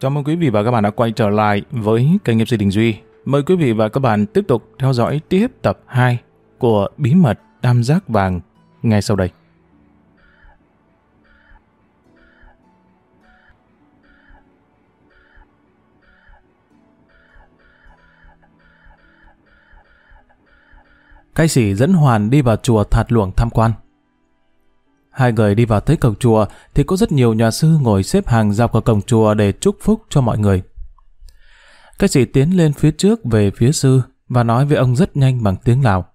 Chào mừng quý vị và các bạn đã quay trở lại với kênh MC Đình Duy. Mời quý vị và các bạn tiếp tục theo dõi tiếp tập 2 của Bí mật Tam giác vàng ngay sau đây. Cái sĩ dẫn Hoàn đi vào chùa Thạt Luồng tham quan. Hai người đi vào tới cổng chùa thì có rất nhiều nhà sư ngồi xếp hàng dọc ở cổng chùa để chúc phúc cho mọi người. Cái sĩ tiến lên phía trước về phía sư và nói với ông rất nhanh bằng tiếng Lào.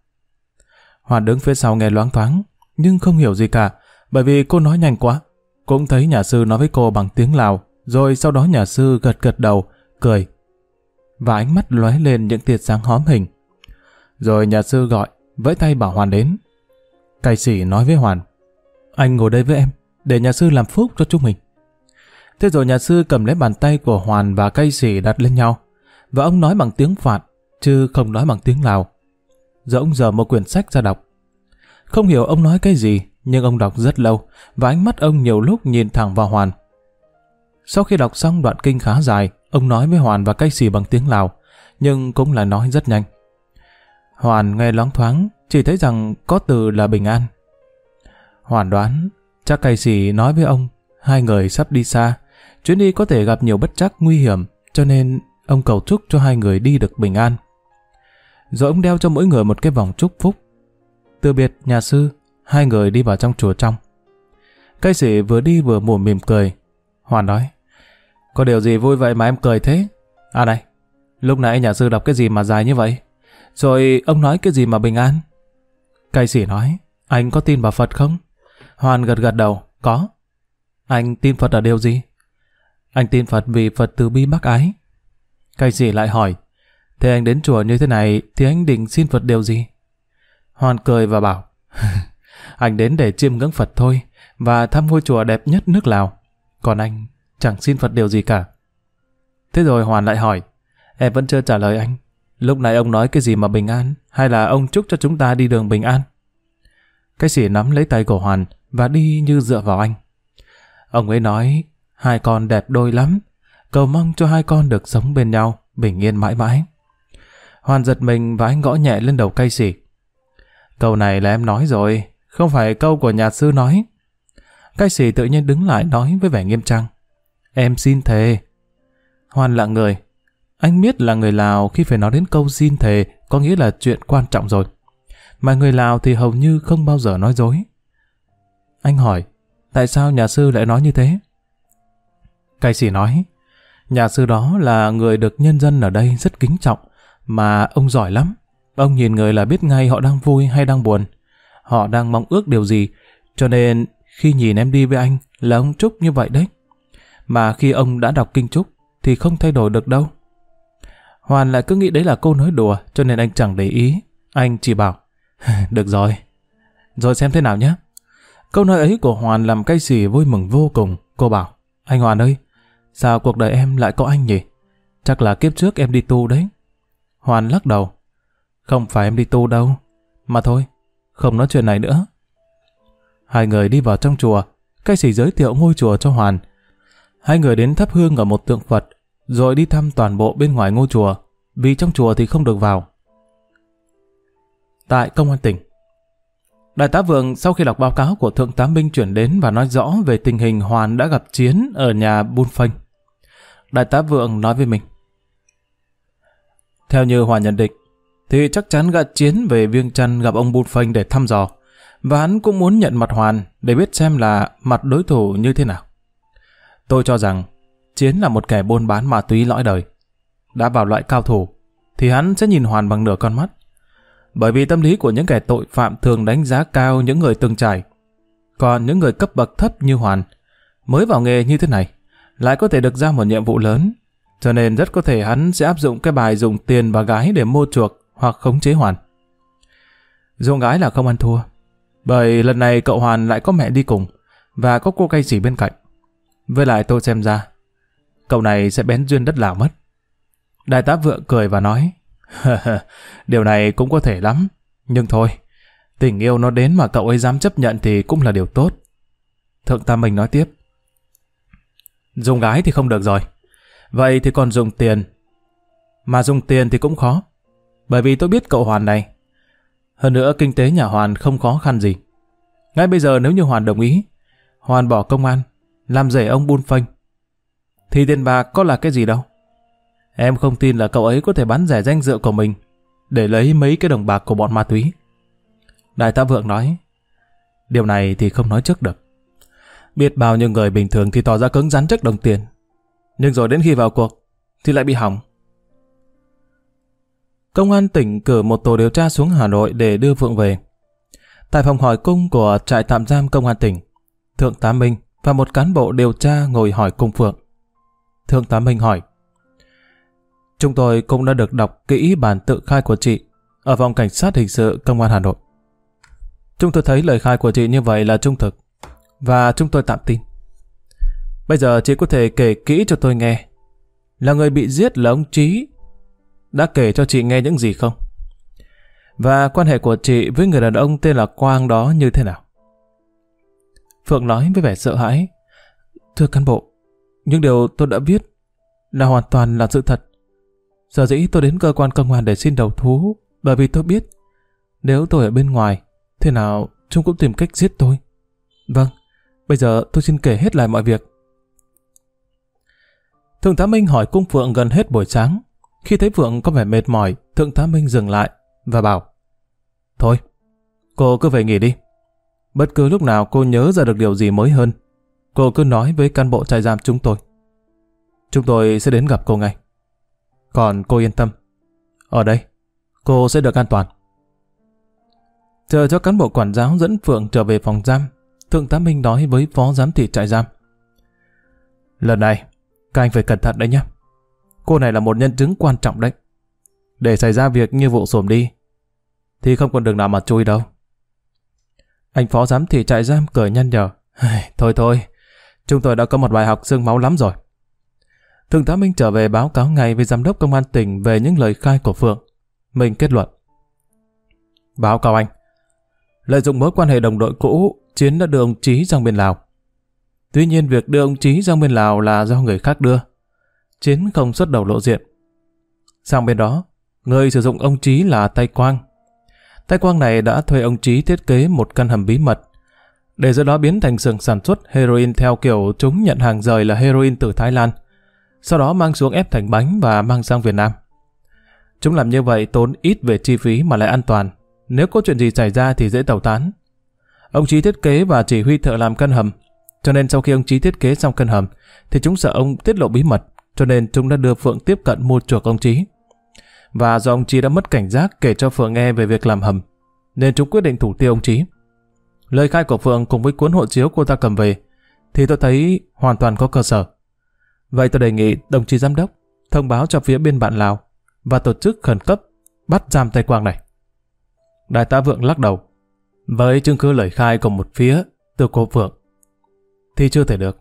Hoàn đứng phía sau nghe loáng thoáng, nhưng không hiểu gì cả, bởi vì cô nói nhanh quá. Cũng thấy nhà sư nói với cô bằng tiếng Lào, rồi sau đó nhà sư gật gật đầu, cười. Và ánh mắt lóe lên những tia sáng hóm hình. Rồi nhà sư gọi, vẫy tay bảo Hoàn đến. Cai sĩ nói với Hoàn, anh ngồi đây với em, để nhà sư làm phúc cho chúng mình. Thế rồi nhà sư cầm lấy bàn tay của Hoàn và cây sỉ đặt lên nhau. Và ông nói bằng tiếng Phạn, chứ không nói bằng tiếng Lào. Giờ ông giờ một quyển sách ra đọc. Không hiểu ông nói cái gì, nhưng ông đọc rất lâu, và ánh mắt ông nhiều lúc nhìn thẳng vào Hoàn. Sau khi đọc xong đoạn kinh khá dài, ông nói với Hoàn và cây sỉ bằng tiếng Lào, nhưng cũng là nói rất nhanh. Hoàn nghe loáng thoáng, chỉ thấy rằng có từ là bình an, Hoàn đoán, chắc cây sĩ nói với ông, hai người sắp đi xa, chuyến đi có thể gặp nhiều bất trắc nguy hiểm, cho nên ông cầu chúc cho hai người đi được bình an. Rồi ông đeo cho mỗi người một cái vòng chúc phúc. Từ biệt nhà sư, hai người đi vào trong chùa trong. Cây sĩ vừa đi vừa mùa mỉm cười. Hoàn nói, có điều gì vui vậy mà em cười thế? À này, lúc nãy nhà sư đọc cái gì mà dài như vậy? Rồi ông nói cái gì mà bình an? Cây sĩ nói, anh có tin vào Phật không? Hoàn gật gật đầu, có. Anh tin Phật ở điều gì? Anh tin Phật vì Phật từ bi bác ái. Cái gì lại hỏi, thế anh đến chùa như thế này thì anh định xin Phật điều gì? Hoàn cười và bảo, anh đến để chiêm ngưỡng Phật thôi và thăm ngôi chùa đẹp nhất nước Lào. Còn anh chẳng xin Phật điều gì cả. Thế rồi Hoàn lại hỏi, em vẫn chưa trả lời anh. Lúc này ông nói cái gì mà bình an, hay là ông chúc cho chúng ta đi đường bình an? Cái sĩ nắm lấy tay của Hoàn, và đi như dựa vào anh. Ông ấy nói, hai con đẹp đôi lắm, cầu mong cho hai con được sống bên nhau, bình yên mãi mãi. Hoàn giật mình và anh gõ nhẹ lên đầu cây xỉ. Câu này là em nói rồi, không phải câu của nhà sư nói. Cây xỉ tự nhiên đứng lại nói với vẻ nghiêm trang. Em xin thề. Hoàn lặng người. Anh biết là người Lào khi phải nói đến câu xin thề có nghĩa là chuyện quan trọng rồi. Mà người Lào thì hầu như không bao giờ nói dối. Anh hỏi, tại sao nhà sư lại nói như thế? Cây sĩ nói, nhà sư đó là người được nhân dân ở đây rất kính trọng, mà ông giỏi lắm. Ông nhìn người là biết ngay họ đang vui hay đang buồn. Họ đang mong ước điều gì, cho nên khi nhìn em đi với anh là ông chúc như vậy đấy. Mà khi ông đã đọc kinh chúc thì không thay đổi được đâu. Hoàn lại cứ nghĩ đấy là câu nói đùa cho nên anh chẳng để ý. Anh chỉ bảo, được rồi, rồi xem thế nào nhé. Câu nói ấy của Hoàn làm cây xỉ vui mừng vô cùng. Cô bảo, anh Hoàn ơi, sao cuộc đời em lại có anh nhỉ? Chắc là kiếp trước em đi tu đấy. Hoàn lắc đầu. Không phải em đi tu đâu. Mà thôi, không nói chuyện này nữa. Hai người đi vào trong chùa, cây sĩ giới thiệu ngôi chùa cho Hoàn. Hai người đến thắp hương ở một tượng Phật, rồi đi thăm toàn bộ bên ngoài ngôi chùa, vì trong chùa thì không được vào. Tại công an tỉnh, Đại tá Vượng sau khi đọc báo cáo của Thượng tá Minh chuyển đến và nói rõ về tình hình Hoàn đã gặp Chiến ở nhà Bun Phanh. Đại tá Vượng nói với mình. Theo như Hoàn nhận định, thì chắc chắn gã Chiến về Viêng Chăn gặp ông Bun Phanh để thăm dò, và hắn cũng muốn nhận mặt Hoàn để biết xem là mặt đối thủ như thế nào. Tôi cho rằng Chiến là một kẻ buôn bán ma túy lõi đời. Đã vào loại cao thủ, thì hắn sẽ nhìn Hoàn bằng nửa con mắt bởi vì tâm lý của những kẻ tội phạm thường đánh giá cao những người từng trải. Còn những người cấp bậc thấp như Hoàn, mới vào nghề như thế này, lại có thể được giao một nhiệm vụ lớn, cho nên rất có thể hắn sẽ áp dụng cái bài dùng tiền và gái để mua chuộc hoặc khống chế Hoàn. Dùng gái là không ăn thua, bởi lần này cậu Hoàn lại có mẹ đi cùng, và có cô cây chỉ bên cạnh. Với lại tôi xem ra, cậu này sẽ bén duyên đất lào mất. Đại tá vượng cười và nói, Điều này cũng có thể lắm, nhưng thôi, Tình yêu nó đến mà cậu ấy dám chấp nhận thì cũng là điều tốt. Thượng Tam Minh nói tiếp. Dùng gái thì không được rồi. Vậy thì còn dùng tiền. Mà dùng tiền thì cũng khó. Bởi vì tôi biết cậu Hoàn này. Hơn nữa kinh tế nhà Hoàn không khó khăn gì. Ngay bây giờ nếu như Hoàn đồng ý, Hoàn bỏ công an, làm rể ông buôn phanh. Thì tiền bạc có là cái gì đâu. Em không tin là cậu ấy có thể bán rẻ danh dự của mình để lấy mấy cái đồng bạc của bọn ma túy. Đại tá Vượng nói, điều này thì không nói trước được. Biết bao nhiêu người bình thường thì tỏ ra cứng rắn trước đồng tiền. Nhưng rồi đến khi vào cuộc, thì lại bị hỏng. Công an tỉnh cử một tổ điều tra xuống Hà Nội để đưa Vượng về. Tại phòng hỏi cung của trại tạm giam công an tỉnh, Thượng tá Minh và một cán bộ điều tra ngồi hỏi cung Phượng. Thượng tá Minh hỏi, Chúng tôi cũng đã được đọc kỹ bản tự khai của chị ở phòng cảnh sát hình sự công an Hà Nội. Chúng tôi thấy lời khai của chị như vậy là trung thực và chúng tôi tạm tin. Bây giờ chị có thể kể kỹ cho tôi nghe là người bị giết là ông Trí đã kể cho chị nghe những gì không? Và quan hệ của chị với người đàn ông tên là Quang đó như thế nào? Phượng nói với vẻ sợ hãi. Thưa cán bộ, những điều tôi đã viết là hoàn toàn là sự thật. Sở dĩ tôi đến cơ quan công an để xin đầu thú bởi vì tôi biết nếu tôi ở bên ngoài thế nào chúng cũng tìm cách giết tôi. Vâng, bây giờ tôi xin kể hết lại mọi việc. Thượng tá Minh hỏi cung Phượng gần hết buổi sáng. Khi thấy Phượng có vẻ mệt mỏi, Thượng tá Minh dừng lại và bảo Thôi, cô cứ về nghỉ đi. Bất cứ lúc nào cô nhớ ra được điều gì mới hơn, cô cứ nói với cán bộ trại giam chúng tôi. Chúng tôi sẽ đến gặp cô ngay. Còn cô yên tâm. Ở đây, cô sẽ được an toàn. Chờ cho cán bộ quản giáo dẫn Phượng trở về phòng giam, Thượng tá Minh nói với phó giám thị trại giam. Lần này, các anh phải cẩn thận đấy nhé. Cô này là một nhân chứng quan trọng đấy. Để xảy ra việc như vụ xổm đi, thì không còn đường nào mà chui đâu. Anh phó giám thị trại giam cười nhăn nhở. Thôi thôi, chúng tôi đã có một bài học xương máu lắm rồi. Thượng tá Minh trở về báo cáo ngay với giám đốc công an tỉnh về những lời khai của Phượng. Mình kết luận. Báo cáo anh. Lợi dụng mối quan hệ đồng đội cũ, Chiến đã đưa ông Trí sang bên Lào. Tuy nhiên việc đưa ông Trí sang bên Lào là do người khác đưa. Chiến không xuất đầu lộ diện. Sang bên đó, người sử dụng ông Trí là Tay Quang. Tay Quang này đã thuê ông Trí thiết kế một căn hầm bí mật để do đó biến thành xưởng sản xuất heroin theo kiểu chúng nhận hàng rời là heroin từ Thái Lan sau đó mang xuống ép thành bánh và mang sang Việt Nam. Chúng làm như vậy tốn ít về chi phí mà lại an toàn. Nếu có chuyện gì xảy ra thì dễ tẩu tán. Ông chí thiết kế và chỉ huy thợ làm căn hầm. Cho nên sau khi ông chí thiết kế xong căn hầm, thì chúng sợ ông tiết lộ bí mật, cho nên chúng đã đưa Phượng tiếp cận mua chuộc ông chí. Và do ông chí đã mất cảnh giác kể cho Phượng nghe về việc làm hầm, nên chúng quyết định thủ tiêu ông chí. Lời khai của Phượng cùng với cuốn hộ chiếu cô ta cầm về, thì tôi thấy hoàn toàn có cơ sở. Vậy tôi đề nghị đồng chí giám đốc thông báo cho phía bên bạn Lào và tổ chức khẩn cấp bắt giam tây quang này. Đại tá Vượng lắc đầu. Với chứng cứ lời khai của một phía từ cô Phượng thì chưa thể được.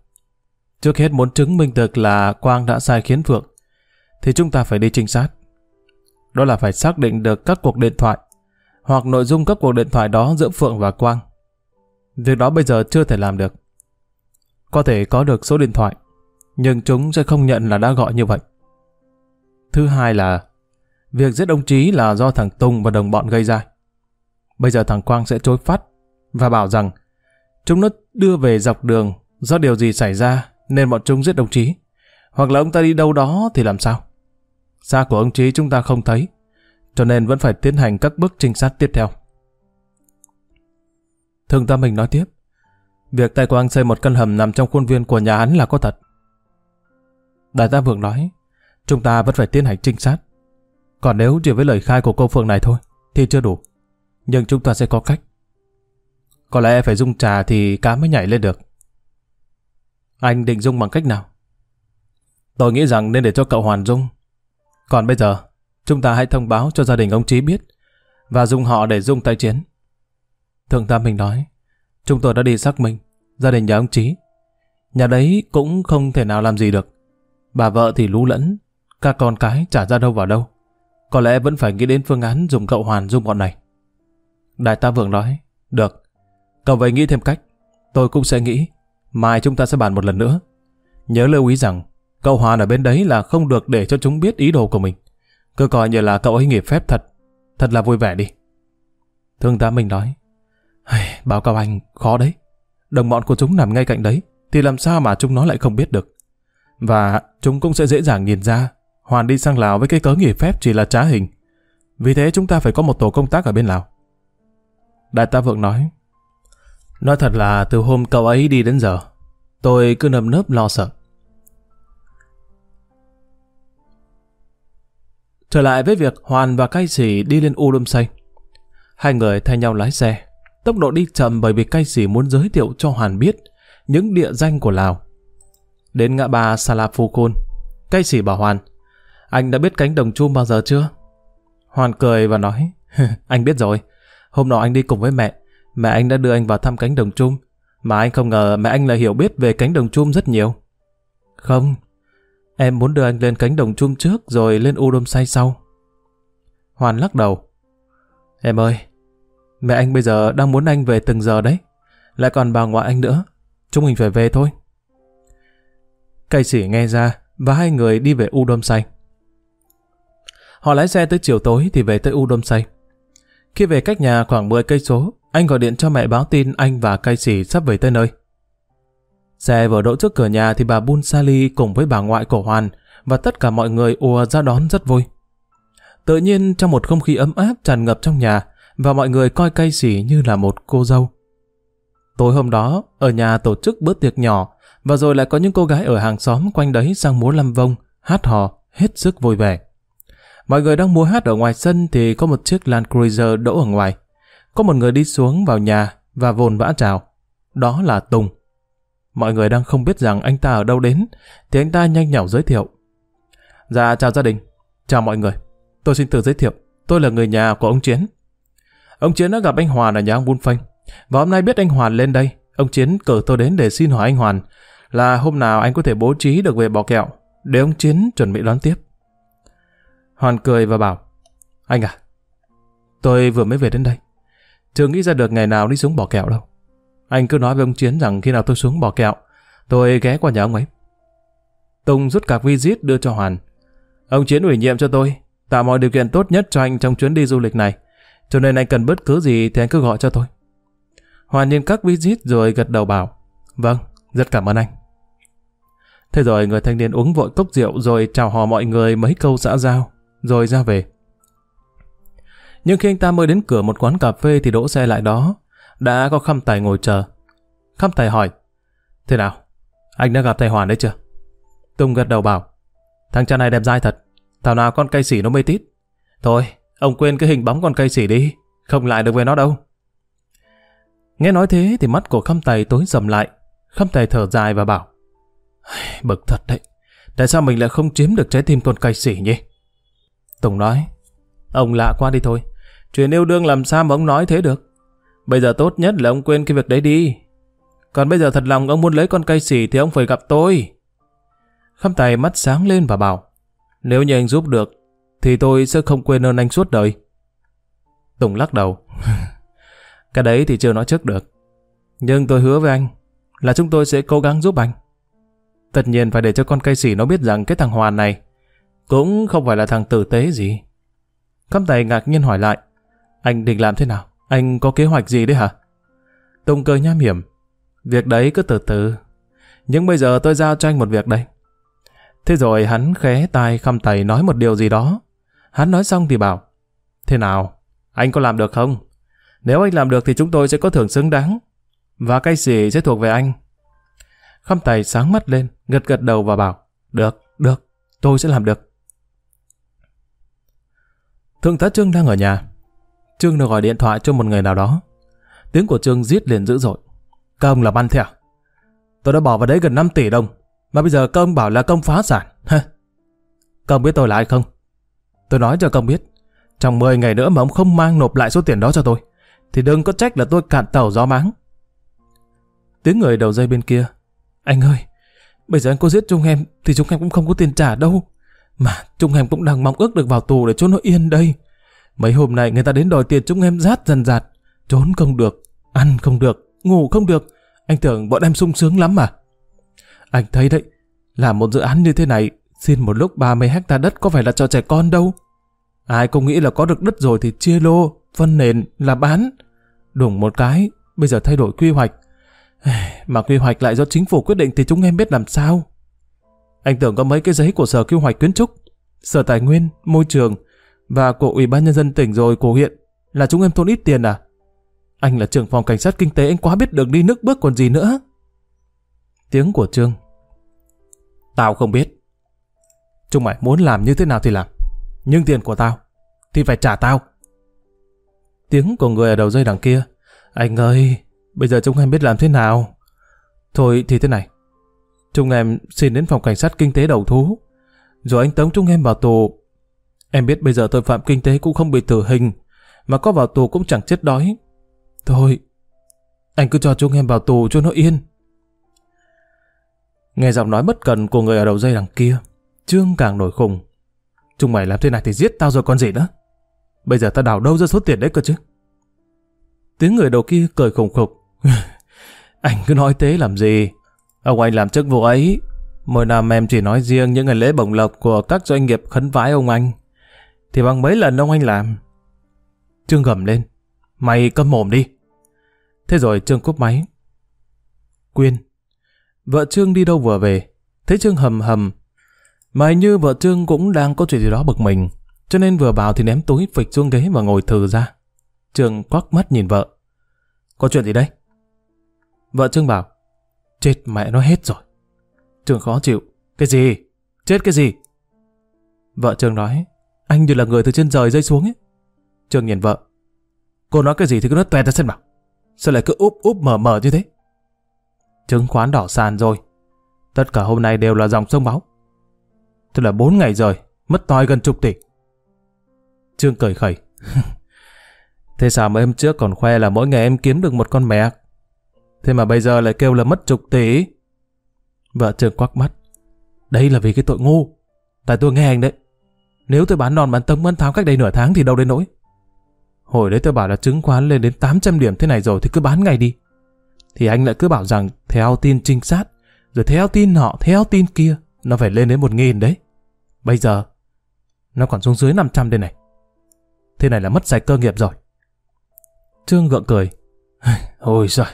Trước hết muốn chứng minh được là Quang đã sai khiến Phượng thì chúng ta phải đi trinh sát. Đó là phải xác định được các cuộc điện thoại hoặc nội dung các cuộc điện thoại đó giữa Phượng và Quang. Việc đó bây giờ chưa thể làm được. Có thể có được số điện thoại nhưng chúng sẽ không nhận là đã gọi như vậy. Thứ hai là, việc giết ông Trí là do thằng Tùng và đồng bọn gây ra. Bây giờ thằng Quang sẽ chối phát và bảo rằng chúng nó đưa về dọc đường do điều gì xảy ra nên bọn chúng giết ông Trí. Hoặc là ông ta đi đâu đó thì làm sao? Xa của ông Trí chúng ta không thấy, cho nên vẫn phải tiến hành các bước trinh sát tiếp theo. Thường ta mình nói tiếp, việc Tài Quang xây một căn hầm nằm trong khuôn viên của nhà hắn là có thật. Đại tá Vượng nói, chúng ta vẫn phải tiến hành trinh sát. Còn nếu chỉ với lời khai của cô Phượng này thôi, thì chưa đủ. Nhưng chúng ta sẽ có cách. Có lẽ phải dung trà thì cá mới nhảy lên được. Anh định dung bằng cách nào? Tôi nghĩ rằng nên để cho cậu Hoàn dung. Còn bây giờ, chúng ta hãy thông báo cho gia đình ông Trí biết và dùng họ để dung tay chiến. Thượng tá mình nói, chúng tôi đã đi xác minh gia đình nhà ông Trí. Nhà đấy cũng không thể nào làm gì được. Bà vợ thì lú lẫn, các con cái trả ra đâu vào đâu. Có lẽ vẫn phải nghĩ đến phương án dùng cậu Hoàn dung bọn này. Đại tá Vượng nói, được. Cậu vậy nghĩ thêm cách. Tôi cũng sẽ nghĩ. Mai chúng ta sẽ bàn một lần nữa. Nhớ lưu ý rằng, cậu Hoàn ở bên đấy là không được để cho chúng biết ý đồ của mình. Cứ coi như là cậu ấy nghỉ phép thật. Thật là vui vẻ đi. Thương tá mình nói, báo cáo anh, khó đấy. Đồng bọn của chúng nằm ngay cạnh đấy, thì làm sao mà chúng nó lại không biết được. Và chúng cũng sẽ dễ dàng nhìn ra, Hoàn đi sang Lào với cái cớ nghỉ phép chỉ là trá hình. Vì thế chúng ta phải có một tổ công tác ở bên Lào. Đại tá Vượng nói, Nói thật là từ hôm cậu ấy đi đến giờ, tôi cứ nâm nớp lo sợ. Trở lại với việc Hoàn và Cai Sỉ đi lên U Lâm Say. Hai người thay nhau lái xe. Tốc độ đi chậm bởi vì Cai Sỉ muốn giới thiệu cho Hoàn biết những địa danh của Lào. Đến ngã ba Salafukun, cây Sỉ bảo Hoàn, anh đã biết cánh đồng chum bao giờ chưa? Hoàn cười và nói, anh biết rồi. Hôm nọ anh đi cùng với mẹ, mẹ anh đã đưa anh vào thăm cánh đồng chum, mà anh không ngờ mẹ anh lại hiểu biết về cánh đồng chum rất nhiều. Không, em muốn đưa anh lên cánh đồng chum trước rồi lên u đôm say sau. Hoàn lắc đầu. Em ơi, mẹ anh bây giờ đang muốn anh về từng giờ đấy. Lại còn bà ngoại anh nữa. Chúng mình phải về thôi. Cây sỉ nghe ra và hai người đi về U Đôm Xanh. Họ lái xe tới chiều tối thì về tới U Đôm Xanh. Khi về cách nhà khoảng 10 cây số, anh gọi điện cho mẹ báo tin anh và cây sỉ sắp về tới nơi. Xe vừa đỗ trước cửa nhà thì bà Bun Sali cùng với bà ngoại của Hoàn và tất cả mọi người ùa ra đón rất vui. Tự nhiên trong một không khí ấm áp tràn ngập trong nhà và mọi người coi cây sỉ như là một cô dâu. Tối hôm đó, ở nhà tổ chức bữa tiệc nhỏ và rồi lại có những cô gái ở hàng xóm quanh đấy sang múa lâm vông, hát hò, hết sức vui vẻ. Mọi người đang múa hát ở ngoài sân thì có một chiếc Land Cruiser đỗ ở ngoài. Có một người đi xuống vào nhà và vồn vã chào. Đó là Tùng. Mọi người đang không biết rằng anh ta ở đâu đến, thì anh ta nhanh nhảu giới thiệu. Dạ, chào gia đình. Chào mọi người. Tôi xin tự giới thiệu. Tôi là người nhà của ông Chiến. Ông Chiến đã gặp anh Hoàn ở nhà ông Bun Phanh. Và hôm nay biết anh Hoàn lên đây, ông Chiến cử tôi đến để xin hỏi anh Hoàn là hôm nào anh có thể bố trí được về bò kẹo để ông Chiến chuẩn bị đón tiếp. Hoàn cười và bảo, anh à, tôi vừa mới về đến đây. Chưa nghĩ ra được ngày nào đi xuống bò kẹo đâu. Anh cứ nói với ông Chiến rằng khi nào tôi xuống bò kẹo, tôi ghé qua nhà ông ấy. Tùng rút cạc visit đưa cho Hoàn. Ông Chiến ủy nhiệm cho tôi, tạo mọi điều kiện tốt nhất cho anh trong chuyến đi du lịch này. Cho nên anh cần bất cứ gì thì anh cứ gọi cho tôi. Hoàn nhìn các visit rồi gật đầu bảo. Vâng, rất cảm ơn anh. Thế rồi người thanh niên uống vội cốc rượu rồi chào hò mọi người mấy câu xã giao, rồi ra về. Nhưng khi anh ta mới đến cửa một quán cà phê thì đỗ xe lại đó, đã có khăm tài ngồi chờ. Khăm tài hỏi, thế nào, anh đã gặp thầy Hoàn đấy chưa? Tùng gật đầu bảo, thằng cha này đẹp dai thật, thảo nào con cây sỉ nó mê tít. Thôi, ông quên cái hình bóng con cây sỉ đi, không lại được về nó đâu. Nghe nói thế thì mắt của khăm tài tối sầm lại, khăm tài thở dài và bảo, bực thật đấy, tại sao mình lại không chiếm được trái tim con cây sỉ nhỉ? Tùng nói, ông lạ quá đi thôi, chuyện yêu đương làm sao mà ông nói thế được. Bây giờ tốt nhất là ông quên cái việc đấy đi. Còn bây giờ thật lòng ông muốn lấy con cây xỉ thì ông phải gặp tôi. Khâm tài mắt sáng lên và bảo, nếu như anh giúp được, thì tôi sẽ không quên ơn anh suốt đời. Tùng lắc đầu. cái đấy thì chưa nói trước được. Nhưng tôi hứa với anh là chúng tôi sẽ cố gắng giúp anh. Tất nhiên phải để cho con cây sỉ nó biết rằng cái thằng Hoàn này cũng không phải là thằng tử tế gì. Khâm tài ngạc nhiên hỏi lại, anh định làm thế nào? Anh có kế hoạch gì đấy hả? Tùng cười nham hiểm. Việc đấy cứ từ từ. Nhưng bây giờ tôi giao cho anh một việc đây. Thế rồi hắn khé tai khăm tay nói một điều gì đó. Hắn nói xong thì bảo. Thế nào? Anh có làm được không? Nếu anh làm được thì chúng tôi sẽ có thưởng xứng đáng. Và cây sỉ sẽ thuộc về anh khâm tay sáng mắt lên, gật gật đầu và bảo. Được, được, tôi sẽ làm được. Thượng tá Trương đang ở nhà. Trương được gọi điện thoại cho một người nào đó. Tiếng của Trương giết liền dữ dội. Công là ăn thế à? Tôi đã bỏ vào đấy gần 5 tỷ đồng, mà bây giờ công bảo là công phá sản. công biết tôi là ai không? Tôi nói cho công biết, trong 10 ngày nữa mà ông không mang nộp lại số tiền đó cho tôi, thì đừng có trách là tôi cạn tàu gió máng. Tiếng người đầu dây bên kia. Anh ơi, bây giờ anh có giết chúng em thì chúng em cũng không có tiền trả đâu. Mà chúng em cũng đang mong ước được vào tù để cho nó yên đây. Mấy hôm nay người ta đến đòi tiền chúng em rát dần dạt. Trốn không được, ăn không được, ngủ không được. Anh tưởng bọn em sung sướng lắm mà. Anh thấy đấy, làm một dự án như thế này, xin một lúc 30 hecta đất có phải là cho trẻ con đâu. Ai cũng nghĩ là có được đất rồi thì chia lô, phân nền là bán. Đủng một cái, bây giờ thay đổi quy hoạch. Mà quy hoạch lại do chính phủ quyết định thì chúng em biết làm sao. Anh tưởng có mấy cái giấy của Sở Quy hoạch Kiến trúc, Sở Tài nguyên, Môi trường và của Ủy ban Nhân dân tỉnh rồi của huyện là chúng em tốn ít tiền à? Anh là trưởng phòng cảnh sát kinh tế anh quá biết đường đi nước bước còn gì nữa. Tiếng của Trương. Tao không biết. Chúng mày muốn làm như thế nào thì làm. Nhưng tiền của tao thì phải trả tao. Tiếng của người ở đầu dây đằng kia. Anh ơi, bây giờ chúng em biết làm thế nào? Thôi thì thế này. Chúng em xin đến phòng cảnh sát kinh tế đầu thú. Rồi anh tống chúng em vào tù. Em biết bây giờ tội phạm kinh tế cũng không bị tử hình. Mà có vào tù cũng chẳng chết đói. Thôi, anh cứ cho chúng em vào tù cho nó yên. Nghe giọng nói bất cần của người ở đầu dây đằng kia, Trương càng nổi khùng. Chúng mày làm thế này thì giết tao rồi còn gì nữa. Bây giờ tao đào đâu ra số tiền đấy cơ chứ? Tiếng người đầu kia cười khủng khục. anh cứ nói thế làm gì? Ông anh làm chức vụ ấy. Mỗi năm em chỉ nói riêng những ngày lễ bổng lộc của các doanh nghiệp khấn vái ông anh. Thì bằng mấy lần ông anh làm. Trương gầm lên. Mày câm mồm đi. Thế rồi Trương cúp máy. Quyên. Vợ Trương đi đâu vừa về. Thấy Trương hầm hầm. Mà như vợ Trương cũng đang có chuyện gì đó bực mình. Cho nên vừa vào thì ném túi phịch xuống ghế và ngồi thừ ra. Trương quắc mắt nhìn vợ. Có chuyện gì đây? Vợ Trương bảo. Chết mẹ nó hết rồi. Trương khó chịu. Cái gì? Chết cái gì? Vợ Trương nói. Anh như là người từ trên trời rơi xuống ấy. Trương nhìn vợ. Cô nói cái gì thì cứ nói tuẹt ra xem bảo. Sao lại cứ úp úp mở mở như thế? Chứng khoán đỏ sàn rồi. Tất cả hôm nay đều là dòng sông máu. Thế là bốn ngày rồi, mất toi gần chục tỷ. Trương cười khẩy. Thế sao mà em trước còn khoe là mỗi ngày em kiếm được một con mèo? Thế mà bây giờ lại kêu là mất chục tỷ. Vợ Trương quắc mắt. Đây là vì cái tội ngu. Tại tôi nghe anh đấy. Nếu tôi bán non bán tông bán tháo cách đây nửa tháng thì đâu đến nỗi. Hồi đấy tôi bảo là chứng khoán lên đến 800 điểm thế này rồi thì cứ bán ngay đi. Thì anh lại cứ bảo rằng theo tin trinh sát, rồi theo tin họ, theo tin kia, nó phải lên đến 1.000 đấy. Bây giờ, nó còn xuống dưới 500 đây này. Thế này là mất sạch cơ nghiệp rồi. Trương gượng cười. Ôi giời,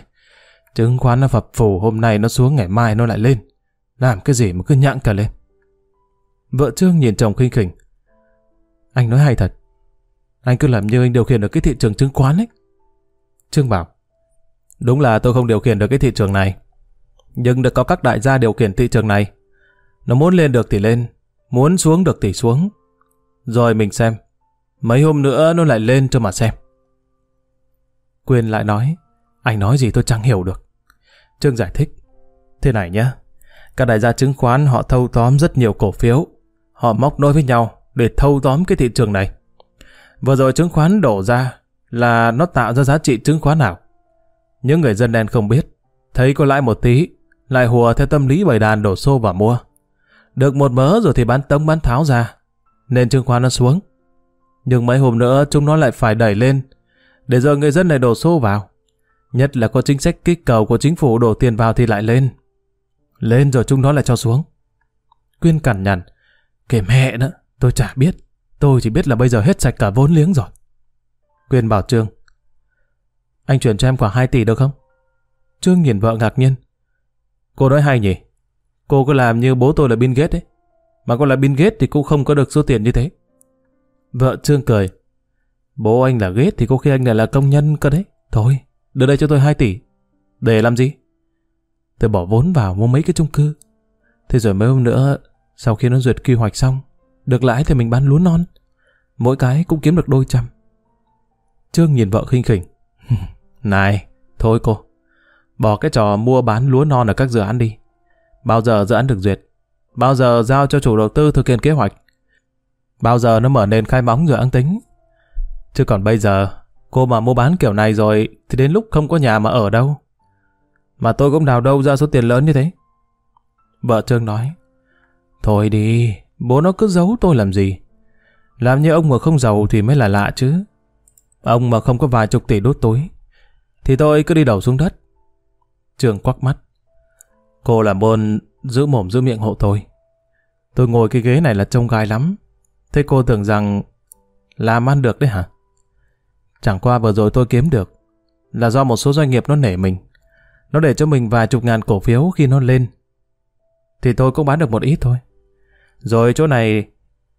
chứng khoán nó phập phù hôm nay nó xuống ngày mai nó lại lên. Làm cái gì mà cứ nhãng cả lên. Vợ Trương nhìn chồng khinh khỉnh. Anh nói hay thật. Anh cứ làm như anh điều khiển được cái thị trường chứng khoán ấy. Trương bảo, đúng là tôi không điều khiển được cái thị trường này. Nhưng được có các đại gia điều khiển thị trường này. Nó muốn lên được thì lên, muốn xuống được thì xuống. Rồi mình xem, mấy hôm nữa nó lại lên cho mà xem. Quyên lại nói, anh nói gì tôi chẳng hiểu được. Trương giải thích, thế này nhé các đại gia chứng khoán họ thâu tóm rất nhiều cổ phiếu, họ móc nối với nhau để thâu tóm cái thị trường này. Vừa rồi chứng khoán đổ ra là nó tạo ra giá trị chứng khoán nào. Những người dân đen không biết, thấy có lãi một tí, lại hùa theo tâm lý bày đàn đổ xô vào mua. Được một mớ rồi thì bán tống bán tháo ra, nên chứng khoán nó xuống. Nhưng mấy hôm nữa chúng nó lại phải đẩy lên, để rồi người dân này đổ xô vào. Nhất là có chính sách kích cầu của chính phủ đổ tiền vào thì lại lên. Lên rồi chúng nó lại cho xuống. Quyên cằn nhằn, kể mẹ nữa tôi chả biết. Tôi chỉ biết là bây giờ hết sạch cả vốn liếng rồi. Quyên bảo Trương. Anh chuyển cho em khoảng 2 tỷ được không? Trương nhìn vợ ngạc nhiên. Cô nói hay nhỉ? Cô cứ làm như bố tôi là Bill Gates ấy. Mà cô là Bill Gates thì cũng không có được số tiền như thế. Vợ Trương cười. Bố anh là Gates thì có khi anh lại là công nhân cơ đấy. Thôi, đưa đây cho tôi 2 tỷ. Để làm gì? Tôi bỏ vốn vào mua mấy cái chung cư. Thế rồi mấy hôm nữa, sau khi nó duyệt quy hoạch xong, được lãi thì mình bán lúa non. Mỗi cái cũng kiếm được đôi trăm. Trương nhìn vợ khinh khỉnh. Này, thôi cô. Bỏ cái trò mua bán lúa non ở các dự án đi. Bao giờ dự án được duyệt? Bao giờ giao cho chủ đầu tư thực hiện kế hoạch? Bao giờ nó mở nền khai móng rồi ăn tính? Chứ còn bây giờ, cô mà mua bán kiểu này rồi thì đến lúc không có nhà mà ở đâu. Mà tôi cũng đào đâu ra số tiền lớn như thế. Vợ Trương nói, Thôi đi, Bố nó cứ giấu tôi làm gì? Làm như ông mà không giàu thì mới là lạ chứ. Ông mà không có vài chục tỷ đốt túi, thì tôi cứ đi đầu xuống đất. Trường quắc mắt. Cô làm ơn giữ mồm giữ miệng hộ tôi. Tôi ngồi cái ghế này là trông gai lắm. Thế cô tưởng rằng làm ăn được đấy hả? Chẳng qua vừa rồi tôi kiếm được, là do một số doanh nghiệp nó nể mình. Nó để cho mình vài chục ngàn cổ phiếu khi nó lên. Thì tôi cũng bán được một ít thôi. Rồi chỗ này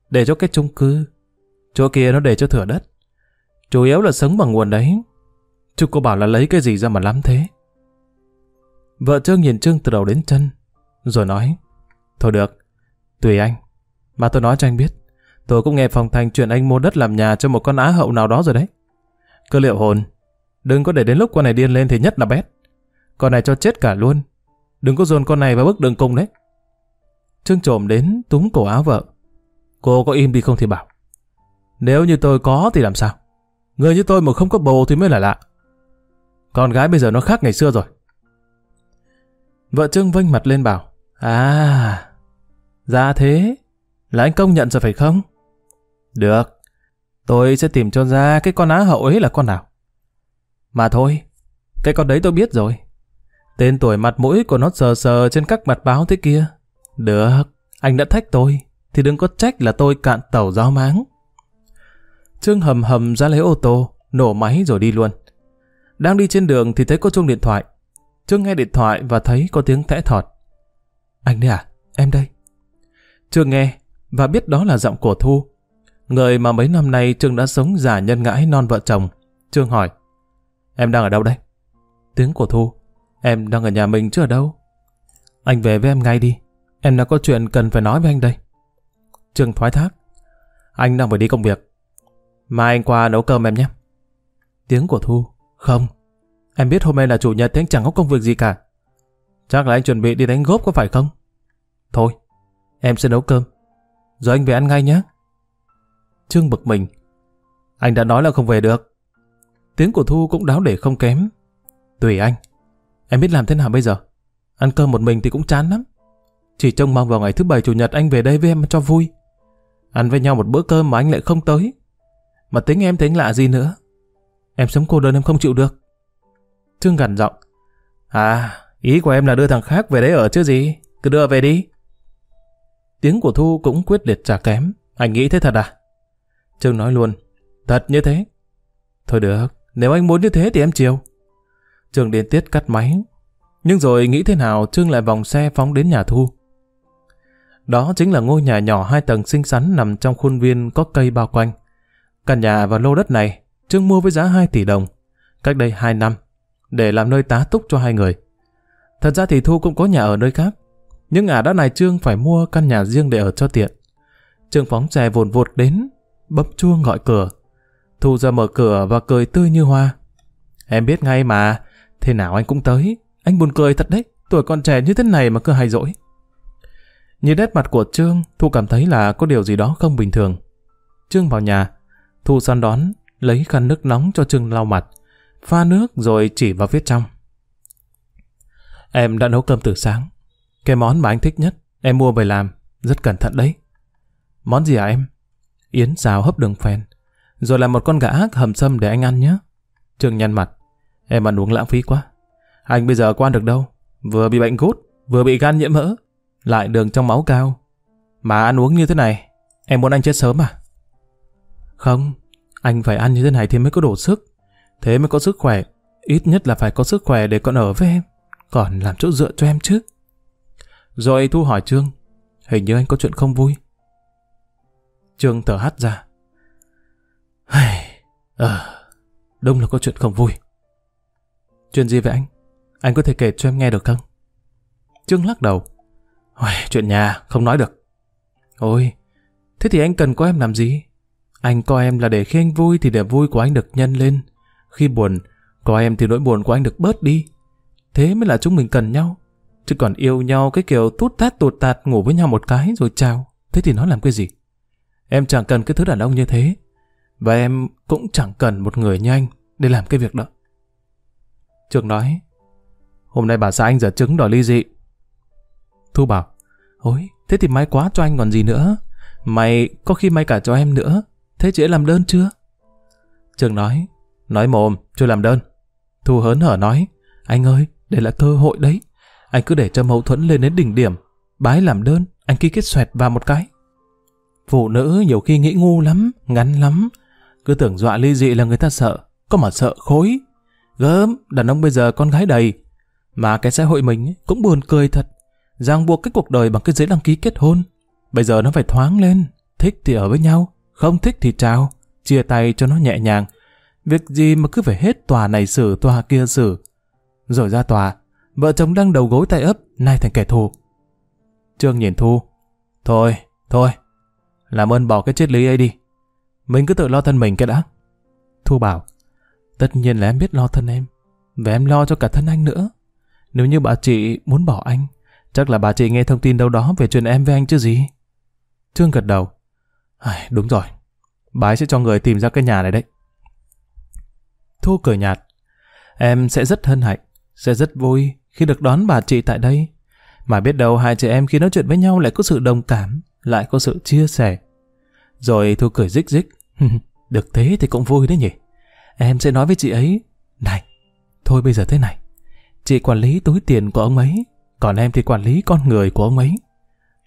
để cho cái chung cư. Chỗ kia nó để cho thửa đất. Chủ yếu là sống bằng nguồn đấy. Chứ cô bảo là lấy cái gì ra mà lắm thế. Vợ Trương nhìn Trương từ đầu đến chân. Rồi nói. Thôi được. Tùy anh. Mà tôi nói cho anh biết. Tôi cũng nghe phòng thành chuyện anh mua đất làm nhà cho một con á hậu nào đó rồi đấy. Cơ liệu hồn. Đừng có để đến lúc con này điên lên thì nhất là bét. Con này cho chết cả luôn. Đừng có dồn con này vào bước đường cùng đấy. Trương trộm đến túm cổ áo vợ. Cô có im đi không thì bảo. Nếu như tôi có thì làm sao? Người như tôi mà không có bồ thì mới là lạ. Con gái bây giờ nó khác ngày xưa rồi. Vợ Trương vênh mặt lên bảo. À, ra thế. Là anh công nhận rồi phải không? Được. Tôi sẽ tìm cho ra cái con á hậu ấy là con nào. Mà thôi, cái con đấy tôi biết rồi. Tên tuổi mặt mũi của nó sờ sờ trên các mặt báo thế kia. Được, anh đã thách tôi, thì đừng có trách là tôi cạn tàu giáo máng. Trương hầm hầm ra lấy ô tô, nổ máy rồi đi luôn. Đang đi trên đường thì thấy có chuông điện thoại. Trương nghe điện thoại và thấy có tiếng thẽ thọt. Anh đấy à? Em đây. Trương nghe và biết đó là giọng của Thu. Người mà mấy năm nay Trương đã sống giả nhân ngãi non vợ chồng. Trương hỏi. Em đang ở đâu đây? Tiếng của Thu. Em đang ở nhà mình chứ ở đâu? Anh về với em ngay đi. Em đã có chuyện cần phải nói với anh đây. Trương thoái thác. Anh đang phải đi công việc. Mai anh qua nấu cơm em nhé. Tiếng của Thu. Không. Em biết hôm nay là chủ nhật thì anh chẳng có công việc gì cả. Chắc là anh chuẩn bị đi đánh góp có phải không? Thôi, em sẽ nấu cơm. Rồi anh về ăn ngay nhé. Trương bực mình. Anh đã nói là không về được. Tiếng của Thu cũng đáo để không kém. Tùy anh. Em biết làm thế nào bây giờ? Ăn cơm một mình thì cũng chán lắm. Chỉ trông mong vào ngày thứ bảy chủ nhật anh về đây với em cho vui. Ăn với nhau một bữa cơm mà anh lại không tới. Mà tính em thấy lạ gì nữa. Em sống cô đơn em không chịu được. Trương gằn giọng. À, ý của em là đưa thằng khác về đấy ở chứ gì. Cứ đưa về đi. Tiếng của Thu cũng quyết liệt trả kém. Anh nghĩ thế thật à? Trương nói luôn. Thật như thế. Thôi được, nếu anh muốn như thế thì em chiều. Trương điên tiết cắt máy. Nhưng rồi nghĩ thế nào Trương lại vòng xe phóng đến nhà Thu. Đó chính là ngôi nhà nhỏ hai tầng xinh xắn nằm trong khuôn viên có cây bao quanh. Căn nhà và lô đất này Trương mua với giá 2 tỷ đồng, cách đây 2 năm, để làm nơi tá túc cho hai người. Thật ra thì Thu cũng có nhà ở nơi khác, nhưng ả đã này Trương phải mua căn nhà riêng để ở cho tiện. Trương phóng xe vồn vột đến, bấm chuông gọi cửa. Thu ra mở cửa và cười tươi như hoa. Em biết ngay mà, thế nào anh cũng tới. Anh buồn cười thật đấy, tuổi con trẻ như thế này mà cứ hay dỗi. Nhìn nét mặt của Trương, Thu cảm thấy là có điều gì đó không bình thường. Trương vào nhà, Thu săn đón, lấy khăn nước nóng cho Trương lau mặt, pha nước rồi chỉ vào viết trong. Em đã nấu cơm từ sáng. Cái món mà anh thích nhất, em mua về làm, rất cẩn thận đấy. Món gì à em? Yến xào hấp đường phèn, rồi làm một con gà ác hầm sâm để anh ăn nhé. Trương nhăn mặt, em ăn uống lãng phí quá. Anh bây giờ quan được đâu, vừa bị bệnh gút, vừa bị gan nhiễm mỡ, lại đường trong máu cao. Mà ăn uống như thế này, em muốn anh chết sớm à? Không, anh phải ăn như thế này thì mới có đủ sức. Thế mới có sức khỏe. Ít nhất là phải có sức khỏe để còn ở với em. Còn làm chỗ dựa cho em chứ. Rồi Thu hỏi Trương. Hình như anh có chuyện không vui. Trương thở hắt ra. Ờ, đúng là có chuyện không vui. Chuyện gì vậy anh? Anh có thể kể cho em nghe được không? Trương lắc đầu. Chuyện nhà, không nói được. Ôi, thế thì anh cần có em làm gì? Anh coi em là để khi anh vui thì để vui của anh được nhân lên. Khi buồn, có em thì nỗi buồn của anh được bớt đi. Thế mới là chúng mình cần nhau. Chứ còn yêu nhau cái kiểu tút tát tụt tạt ngủ với nhau một cái rồi chào. Thế thì nó làm cái gì? Em chẳng cần cái thứ đàn ông như thế. Và em cũng chẳng cần một người như anh để làm cái việc đó. Trường nói, hôm nay bà xã anh giờ trứng đòi ly dị. Thu bảo, ôi, thế thì may quá cho anh còn gì nữa. Mày có khi may cả cho em nữa. Thế chị làm đơn chưa? Trường nói, nói mồm, chưa làm đơn. Thu hớn hở nói, anh ơi, đây là cơ hội đấy. Anh cứ để cho mâu thuẫn lên đến đỉnh điểm. Bái làm đơn, anh ký kết xoẹt vào một cái. Phụ nữ nhiều khi nghĩ ngu lắm, ngắn lắm. Cứ tưởng dọa ly dị là người ta sợ, có mà sợ khối. Gớm, đàn ông bây giờ con gái đầy. Mà cái xã hội mình cũng buồn cười thật. Ràng buộc cái cuộc đời bằng cái giấy đăng ký kết hôn. Bây giờ nó phải thoáng lên. Thích thì ở với nhau, không thích thì chào. Chia tay cho nó nhẹ nhàng. Việc gì mà cứ phải hết tòa này xử, tòa kia xử. Rồi ra tòa, vợ chồng đang đầu gối tay ấp, nay thành kẻ thù. Trương nhìn Thu. Thôi, thôi, làm ơn bỏ cái triết lý ấy đi. Mình cứ tự lo thân mình cái đã. Thu bảo, tất nhiên là em biết lo thân em. Và em lo cho cả thân anh nữa. Nếu như bà chị muốn bỏ anh, chắc là bà chị nghe thông tin đâu đó về chuyện em với anh chứ gì. Trương gật đầu. Ai, đúng rồi, bà ấy sẽ cho người tìm ra cái nhà này đấy. Thu cười nhạt. Em sẽ rất hân hạnh, sẽ rất vui khi được đón bà chị tại đây. Mà biết đâu hai chị em khi nói chuyện với nhau lại có sự đồng cảm, lại có sự chia sẻ. Rồi Thu cười rích rích. được thế thì cũng vui đấy nhỉ. Em sẽ nói với chị ấy. Này, thôi bây giờ thế này. Chị quản lý túi tiền của ông ấy, còn em thì quản lý con người của ông ấy.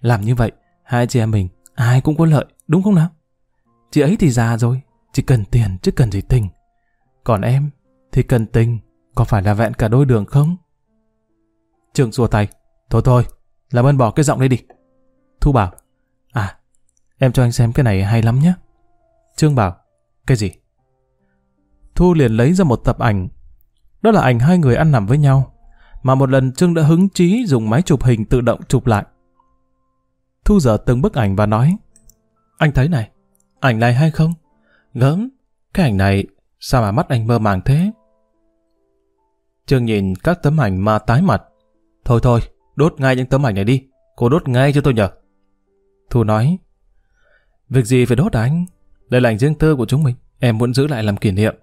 Làm như vậy, hai chị em mình, ai cũng có lợi, đúng không nào? Chị ấy thì già rồi, chỉ cần tiền chứ cần gì tình. Còn em thì cần tình, có phải là vẹn cả đôi đường không? Trường xua tay. Thôi thôi, làm ơn bỏ cái giọng đây đi. Thu bảo. À, em cho anh xem cái này hay lắm nhé. Trương bảo. Cái gì? Thu liền lấy ra một tập ảnh. Đó là ảnh hai người ăn nằm với nhau. Mà một lần Trương đã hứng chí dùng máy chụp hình tự động chụp lại. Thu dở từng bức ảnh và nói. Anh thấy này, ảnh này hay không? Gớm, cái ảnh này sao mà mắt anh mơ màng thế? Trương nhìn các tấm ảnh mà tái mặt. Thôi thôi, đốt ngay những tấm ảnh này đi. Cô đốt ngay cho tôi nhờ. Thu nói. Việc gì phải đốt anh? Đây là ảnh riêng tư của chúng mình. Em muốn giữ lại làm kỷ niệm.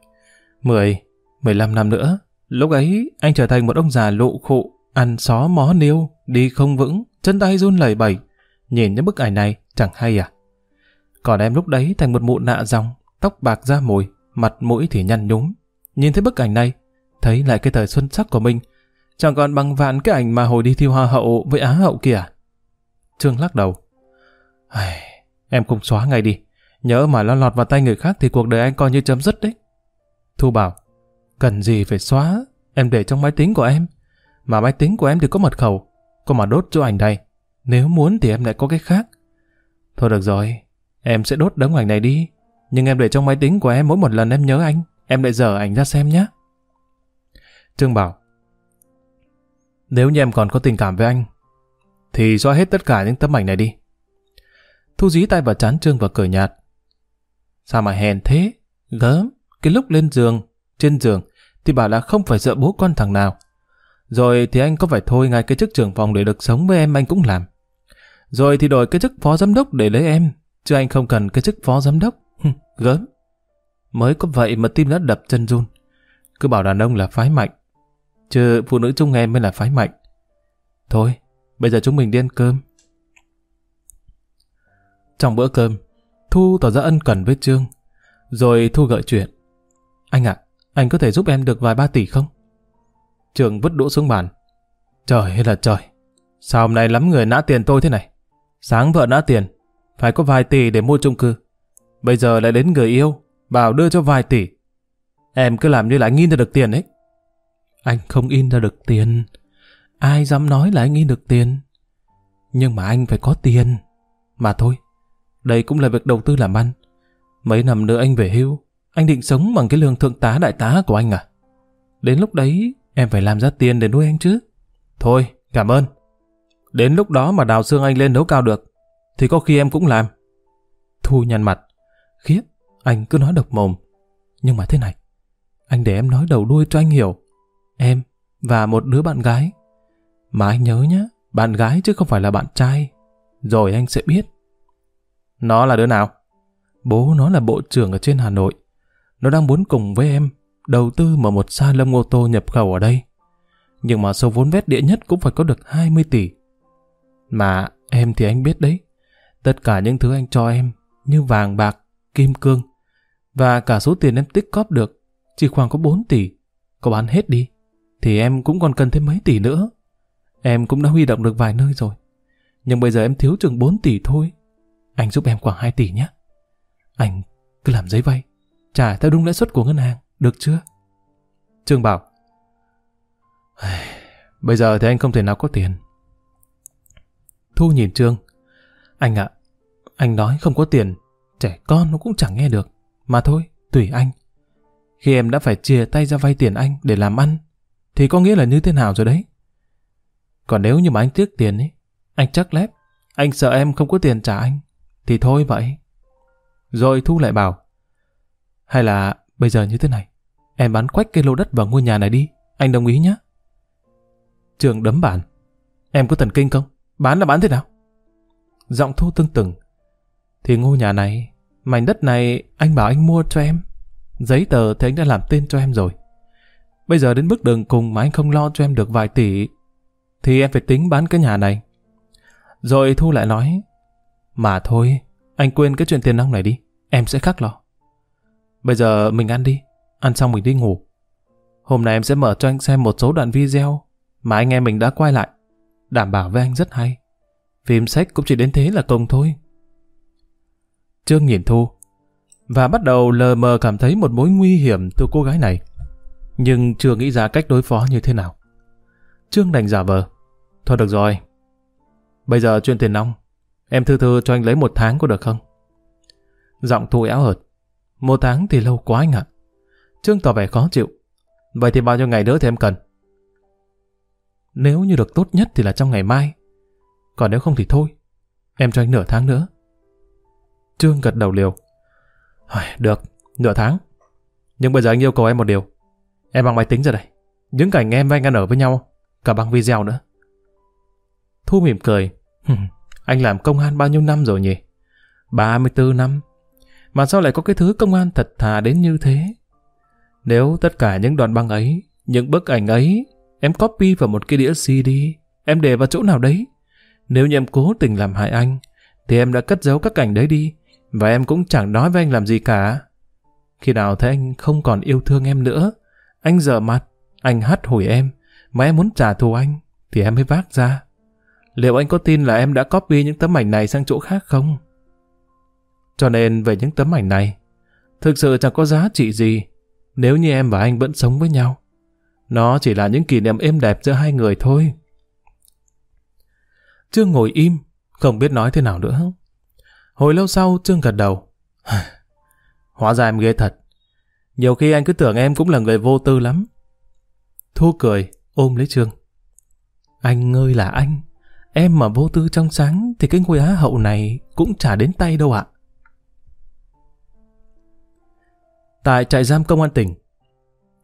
Mười, mười lăm năm nữa. Lúc ấy, anh trở thành một ông già lụ khụ, ăn xó mó niêu, đi không vững, chân tay run lẩy bẩy. Nhìn những bức ảnh này, chẳng hay à? Còn em lúc đấy thành một mụ nạ dòng, tóc bạc da mồi, mặt mũi thì nhăn nhúm. Nhìn thấy bức ảnh này, thấy lại cái thời xuân sắc của mình, chẳng còn bằng vạn cái ảnh mà hồi đi thi hoa hậu với á hậu kìa. Trương lắc đầu. Ai, em không xóa ngay đi. Nhớ mà lo lọt vào tay người khác thì cuộc đời anh coi như chấm dứt đấy. Thu bảo, cần gì phải xóa, em để trong máy tính của em. Mà máy tính của em thì có mật khẩu, có mà đốt chỗ ảnh đây. Nếu muốn thì em lại có cái khác. Thôi được rồi, em sẽ đốt đống ảnh này đi. Nhưng em để trong máy tính của em mỗi một lần em nhớ anh, em lại dở ảnh ra xem nhé. Trương bảo, nếu như em còn có tình cảm với anh, thì xóa hết tất cả những tấm ảnh này đi. Thu dí tay vào chán Trương và cười nhạt. Sao mà hèn thế? Gớm, cái lúc lên giường, trên giường, thì bảo là không phải sợ bố con thằng nào. Rồi thì anh có phải thôi ngay cái chức trưởng phòng để được sống với em anh cũng làm. Rồi thì đổi cái chức phó giám đốc để lấy em, chứ anh không cần cái chức phó giám đốc. Gớm. Mới có vậy mà tim đã đập chân run. Cứ bảo đàn ông là phái mạnh, chứ phụ nữ chung em mới là phái mạnh. Thôi, bây giờ chúng mình đi ăn cơm. Trong bữa cơm, Thu tỏ ra ân cần với Trương. Rồi Thu gợi chuyện. Anh ạ, anh có thể giúp em được vài ba tỷ không? Trương vứt đũa xuống bàn. Trời hay là trời, sao hôm nay lắm người nã tiền tôi thế này? Sáng vợ nã tiền, phải có vài tỷ để mua chung cư. Bây giờ lại đến người yêu, bảo đưa cho vài tỷ. Em cứ làm như là anh in ra được tiền ấy. Anh không in ra được tiền. Ai dám nói là anh in được tiền. Nhưng mà anh phải có tiền. Mà thôi, đây cũng là việc đầu tư làm ăn. Mấy năm nữa anh về hưu, anh định sống bằng cái lương thượng tá đại tá của anh à? Đến lúc đấy, em phải làm ra tiền để nuôi anh chứ. Thôi, cảm ơn. Đến lúc đó mà đào xương anh lên nấu cao được, thì có khi em cũng làm. Thu nhăn mặt. Khiếp, anh cứ nói độc mồm. Nhưng mà thế này, anh để em nói đầu đuôi cho anh hiểu. Em và một đứa bạn gái. Mà anh nhớ nhé, bạn gái chứ không phải là bạn trai. Rồi anh sẽ biết. Nó là đứa nào? Bố nó là bộ trưởng ở trên Hà Nội. Nó đang muốn cùng với em đầu tư mở một sa lâm ô tô nhập khẩu ở đây. Nhưng mà số vốn vét địa nhất cũng phải có được 20 tỷ. Mà em thì anh biết đấy. Tất cả những thứ anh cho em như vàng bạc, kim cương và cả số tiền em tích cóp được chỉ khoảng có 4 tỷ. có bán hết đi, thì em cũng còn cần thêm mấy tỷ nữa. Em cũng đã huy động được vài nơi rồi. Nhưng bây giờ em thiếu chừng 4 tỷ thôi. Anh giúp em khoảng 2 tỷ nhé. Anh cứ làm giấy vay, trả theo đúng lãi suất của ngân hàng, được chưa? Trương bảo, bây giờ thì anh không thể nào có tiền. Thu nhìn Trương, anh ạ, anh nói không có tiền, trẻ con nó cũng chẳng nghe được. Mà thôi, tùy anh. Khi em đã phải chia tay ra vay tiền anh để làm ăn, thì có nghĩa là như thế nào rồi đấy. Còn nếu như mà anh tiếc tiền ấy, anh chắc lép, anh sợ em không có tiền trả anh, thì thôi vậy. Rồi Thu lại bảo, hay là bây giờ như thế này, em bán quách cái lô đất vào ngôi nhà này đi, anh đồng ý nhé. Trường đấm bản, em có thần kinh không? Bán là bán thế nào? Giọng Thu tương từng, thì ngôi nhà này, mảnh đất này anh bảo anh mua cho em. Giấy tờ thì anh đã làm tên cho em rồi. Bây giờ đến bước đường cùng mà anh không lo cho em được vài tỷ, thì em phải tính bán cái nhà này. Rồi Thu lại nói, mà thôi, anh quên cái chuyện tiền nong này đi, em sẽ khắc lo. Bây giờ mình ăn đi, ăn xong mình đi ngủ. Hôm nay em sẽ mở cho anh xem một số đoạn video mà anh em mình đã quay lại. Đảm bảo với anh rất hay. Phim sách cũng chỉ đến thế là công thôi. Trương nhìn Thu, và bắt đầu lờ mờ cảm thấy một mối nguy hiểm từ cô gái này. Nhưng chưa nghĩ ra cách đối phó như thế nào. Trương đành giả vờ. Thôi được rồi. Bây giờ chuyện tiền nong. Em thư thư cho anh lấy một tháng có được không? Giọng Thu éo hợt. Một tháng thì lâu quá anh ạ. Trương tỏ vẻ khó chịu. Vậy thì bao nhiêu ngày nữa thì em cần? Nếu như được tốt nhất thì là trong ngày mai. Còn nếu không thì thôi. Em cho anh nửa tháng nữa. Trương gật đầu liều. Được, nửa tháng. Nhưng bây giờ anh yêu cầu em một điều. Em bằng máy tính ra đây. Những cảnh em và anh ăn ở với nhau, cả bằng video nữa. Thu mỉm cười. anh làm công an bao nhiêu năm rồi nhỉ? 34 năm. Mà sao lại có cái thứ công an thật thà đến như thế? Nếu tất cả những đoạn băng ấy, những bức ảnh ấy, em copy vào một cái đĩa CD, em để vào chỗ nào đấy. Nếu như em cố tình làm hại anh, thì em đã cất giấu các cảnh đấy đi, và em cũng chẳng nói với anh làm gì cả. Khi nào thấy anh không còn yêu thương em nữa, anh dở mặt, anh hắt hủi em, mà em muốn trả thù anh, thì em mới vác ra. Liệu anh có tin là em đã copy những tấm ảnh này sang chỗ khác không? Cho nên về những tấm ảnh này, thực sự chẳng có giá trị gì nếu như em và anh vẫn sống với nhau. Nó chỉ là những kỷ niệm êm đẹp giữa hai người thôi. Trương ngồi im, không biết nói thế nào nữa. Hồi lâu sau Trương gật đầu. Hóa ra em ghê thật. Nhiều khi anh cứ tưởng em cũng là người vô tư lắm. Thu cười, ôm lấy Trương. Anh ơi là anh. Em mà vô tư trong sáng thì cái ngôi á hậu này cũng chả đến tay đâu ạ. Tại trại giam công an tỉnh,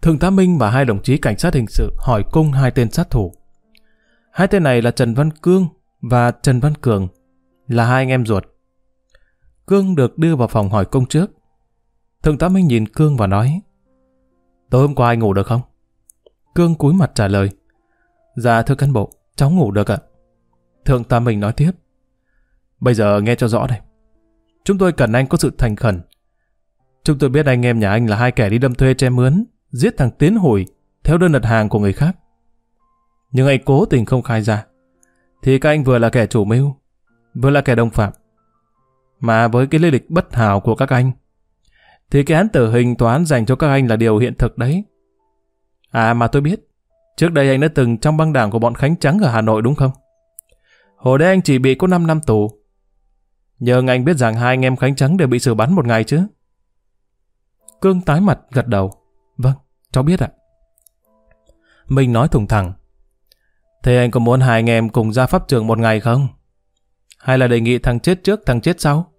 Thượng tá Minh và hai đồng chí cảnh sát hình sự hỏi cung hai tên sát thủ. Hai tên này là Trần Văn Cương và Trần Văn Cường, là hai anh em ruột. Cương được đưa vào phòng hỏi cung trước. Thượng tá Minh nhìn Cương và nói Tối hôm qua anh ngủ được không? Cương cúi mặt trả lời Dạ thưa cán bộ, cháu ngủ được ạ. Thượng tá Minh nói tiếp Bây giờ nghe cho rõ đây. Chúng tôi cần anh có sự thành khẩn. Chúng tôi biết anh em nhà anh là hai kẻ đi đâm thuê che mướn, giết thằng Tiến Hồi theo đơn đặt hàng của người khác. Nhưng anh cố tình không khai ra. Thì các anh vừa là kẻ chủ mưu, vừa là kẻ đồng phạm. Mà với cái lý lịch bất hảo của các anh, thì cái án tử hình toán dành cho các anh là điều hiện thực đấy. À mà tôi biết, trước đây anh đã từng trong băng đảng của bọn Khánh Trắng ở Hà Nội đúng không? Hồi đấy anh chỉ bị có 5 năm tù. Nhưng anh biết rằng hai anh em Khánh Trắng đều bị xử bắn một ngày chứ. Cương tái mặt gật đầu. Vâng, cháu biết ạ. Mình nói thùng thẳng. Thế anh có muốn hai anh em cùng ra pháp trường một ngày không? Hay là đề nghị thằng chết trước thằng chết sau?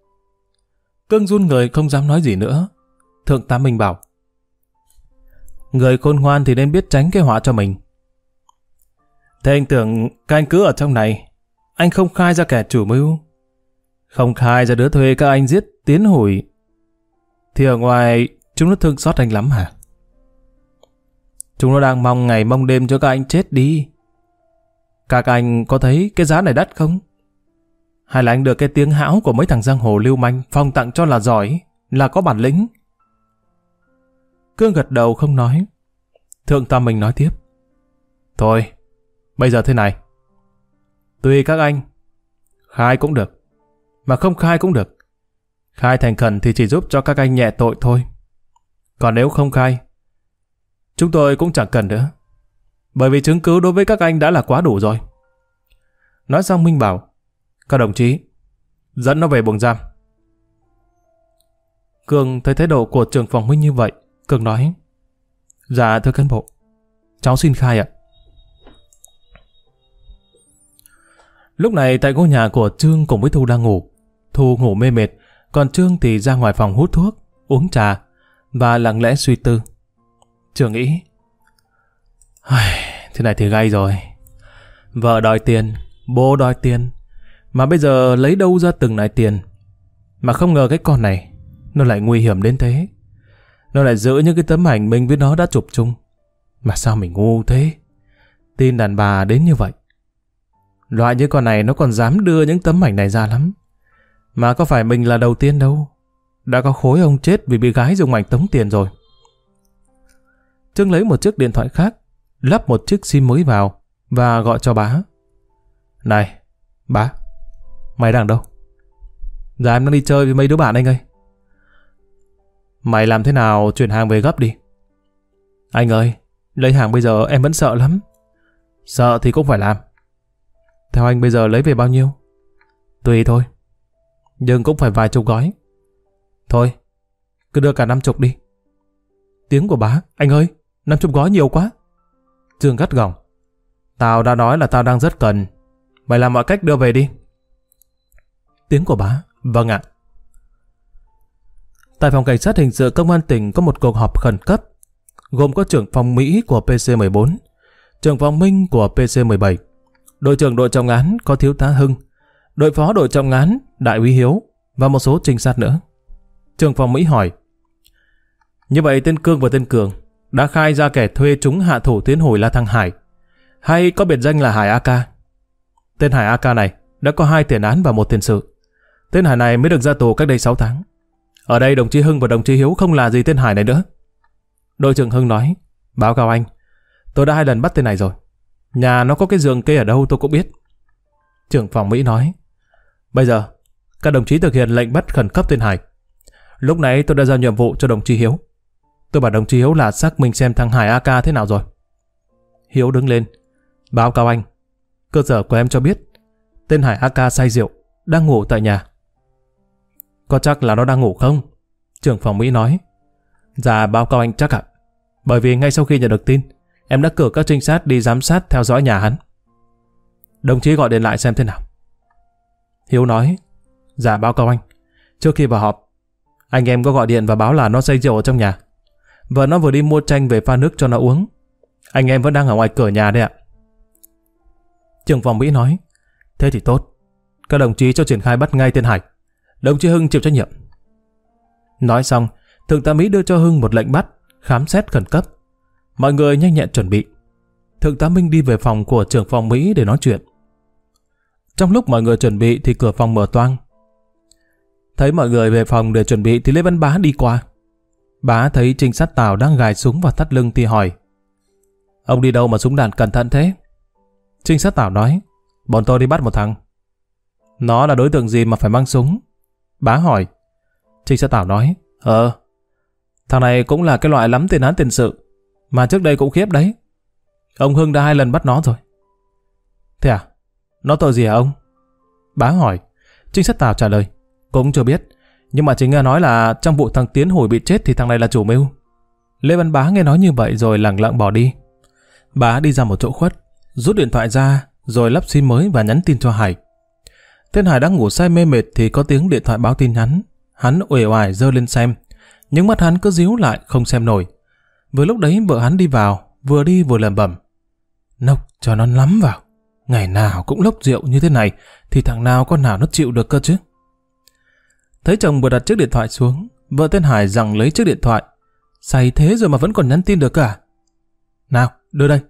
Cương run người không dám nói gì nữa. Thượng tá Minh bảo. Người khôn ngoan thì nên biết tránh cái họa cho mình. Thế anh tưởng các anh cứ ở trong này, anh không khai ra kẻ chủ mưu. Không khai ra đứa thuê các anh giết tiến hủi. Thì ở ngoài chúng nó thương xót anh lắm hả? Chúng nó đang mong ngày mong đêm cho các anh chết đi. Các anh có thấy cái giá này đắt không? Hay là anh được cái tiếng hão của mấy thằng giang hồ lưu manh phong tặng cho là giỏi, là có bản lĩnh? Cương gật đầu không nói. Thượng Tam Minh nói tiếp. Thôi, bây giờ thế này. Tùy các anh, khai cũng được, mà không khai cũng được. Khai thành khẩn thì chỉ giúp cho các anh nhẹ tội thôi. Còn nếu không khai, chúng tôi cũng chẳng cần nữa. Bởi vì chứng cứ đối với các anh đã là quá đủ rồi. Nói xong Minh bảo, các đồng chí, dẫn nó về buồng giam. Cường thấy thái độ của trưởng phòng Minh như vậy, Cường nói, Dạ thưa cán bộ, cháu xin khai ạ. Lúc này tại ngôi nhà của Trương cùng với Thu đang ngủ. Thu ngủ mê mệt, còn Trương thì ra ngoài phòng hút thuốc, uống trà và lặng lẽ suy tư. Trương nghĩ, thế này thì gay rồi. Vợ đòi tiền, bố đòi tiền, mà bây giờ lấy đâu ra từng này tiền. Mà không ngờ cái con này, nó lại nguy hiểm đến thế. Nó lại giữ những cái tấm ảnh mình với nó đã chụp chung. Mà sao mình ngu thế? Tin đàn bà đến như vậy. Loại như con này nó còn dám đưa những tấm ảnh này ra lắm. Mà có phải mình là đầu tiên đâu. Đã có khối ông chết vì bị gái dùng ảnh tống tiền rồi. Trương lấy một chiếc điện thoại khác, lắp một chiếc sim mới vào và gọi cho bá. Này, bá, mày đang đâu? Dạ em đang đi chơi với mấy đứa bạn anh ơi. Mày làm thế nào chuyển hàng về gấp đi. Anh ơi, lấy hàng bây giờ em vẫn sợ lắm. Sợ thì cũng phải làm. Theo anh bây giờ lấy về bao nhiêu? Tùy thôi. Nhưng cũng phải vài chục gói. Thôi, cứ đưa cả năm chục đi. Tiếng của bá, anh ơi, năm chục gói nhiều quá. Trương gắt gỏng. Tao đã nói là tao đang rất cần. Mày làm mọi cách đưa về đi. Tiếng của bá, vâng ạ. Tại phòng cảnh sát hình sự công an tỉnh có một cuộc họp khẩn cấp, gồm có trưởng phòng Mỹ của PC14, trưởng phòng Minh của PC17, đội trưởng đội trọng án có thiếu tá Hưng, đội phó đội trọng án đại úy Hiếu và một số trinh sát nữa. Trưởng phòng Mỹ hỏi, như vậy tên Cương và tên Cường đã khai ra kẻ thuê chúng hạ thủ tiến hồi là thằng Hải, hay có biệt danh là Hải AK. Tên Hải AK này đã có hai tiền án và một tiền sự. Tên Hải này mới được ra tù cách đây 6 tháng. Ở đây đồng chí Hưng và đồng chí Hiếu không là gì tên Hải này nữa. Đội trưởng Hưng nói, báo cáo anh, tôi đã hai lần bắt tên này rồi. Nhà nó có cái giường kê ở đâu tôi cũng biết. Trưởng phòng Mỹ nói, bây giờ, các đồng chí thực hiện lệnh bắt khẩn cấp tên Hải. Lúc nãy tôi đã giao nhiệm vụ cho đồng chí Hiếu. Tôi bảo đồng chí Hiếu là xác minh xem thằng Hải AK thế nào rồi. Hiếu đứng lên, báo cáo anh, cơ sở của em cho biết, tên Hải AK say rượu, đang ngủ tại nhà. Có chắc là nó đang ngủ không? Trưởng phòng Mỹ nói. Dạ báo cáo anh chắc ạ. Bởi vì ngay sau khi nhận được tin, em đã cử các trinh sát đi giám sát theo dõi nhà hắn. Đồng chí gọi điện lại xem thế nào. Hiếu nói. Dạ báo cáo anh. Trước khi vào họp, anh em có gọi điện và báo là nó say rượu ở trong nhà. Vợ nó vừa đi mua chanh về pha nước cho nó uống. Anh em vẫn đang ở ngoài cửa nhà đấy ạ. Trưởng phòng Mỹ nói. Thế thì tốt. Các đồng chí cho triển khai bắt ngay tên Hải. Đồng chí Hưng chịu trách nhiệm. Nói xong, Thượng tá Mỹ đưa cho Hưng một lệnh bắt, khám xét khẩn cấp. Mọi người nhanh nhẹn chuẩn bị. Thượng tá Minh đi về phòng của trưởng phòng Mỹ để nói chuyện. Trong lúc mọi người chuẩn bị thì cửa phòng mở toang. Thấy mọi người về phòng để chuẩn bị thì Lê Văn Bá đi qua. Bá thấy trinh sát Tào đang gài súng vào thắt lưng thì hỏi. Ông đi đâu mà súng đạn cẩn thận thế? Trinh sát Tào nói, bọn tôi đi bắt một thằng. Nó là đối tượng gì mà phải mang súng? Bá hỏi. Trinh sát tào nói, Ờ, thằng này cũng là cái loại lắm tiền án tiền sự, mà trước đây cũng khiếp đấy. Ông Hưng đã hai lần bắt nó rồi. Thế à? Nó tội gì hả ông? Bá hỏi. Trinh sát Tào trả lời, cũng chưa biết. Nhưng mà chính nghe nói là trong vụ thằng Tiến hồi bị chết thì thằng này là chủ mưu. Lê Văn Bá nghe nói như vậy rồi lặng lặng bỏ đi. Bá đi ra một chỗ khuất, rút điện thoại ra, rồi lắp sim mới và nhắn tin cho Hải. Tên Hải đang ngủ say mê mệt thì có tiếng điện thoại báo tin nhắn. Hắn uể oải dơ lên xem, nhưng mắt hắn cứ díu lại không xem nổi. Vừa lúc đấy vợ hắn đi vào, vừa đi vừa lẩm bẩm. Nốc cho nó lắm vào. Ngày nào cũng lốc rượu như thế này thì thằng nào con nào nó chịu được cơ chứ. Thấy chồng vừa đặt chiếc điện thoại xuống, vợ tên Hải rằng lấy chiếc điện thoại. Say thế rồi mà vẫn còn nhắn tin được cả. Nào, đưa đây,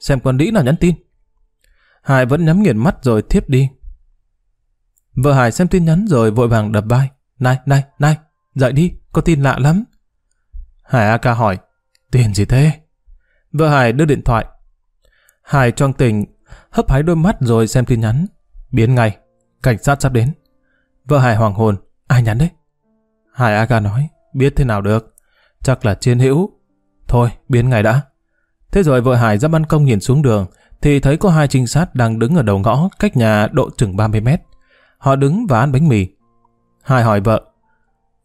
xem con đĩ nào nhắn tin. Hải vẫn nhắm nghiền mắt rồi thiếp đi. Vợ Hải xem tin nhắn rồi vội vàng đập vai. Này, này, này, dậy đi, có tin lạ lắm. Hải A ca hỏi, tiền gì thế? Vợ Hải đưa điện thoại. Hải choang tỉnh, hấp hái đôi mắt rồi xem tin nhắn. Biến ngay, cảnh sát sắp đến. Vợ Hải hoàng hồn, ai nhắn đấy? Hải Aga nói, biết thế nào được, chắc là chiến hữu. Thôi, biến ngay đã. Thế rồi vợ Hải ra ban công nhìn xuống đường, thì thấy có hai trinh sát đang đứng ở đầu ngõ cách nhà độ chừng 30 mét. Họ đứng và ăn bánh mì. Hải hỏi vợ,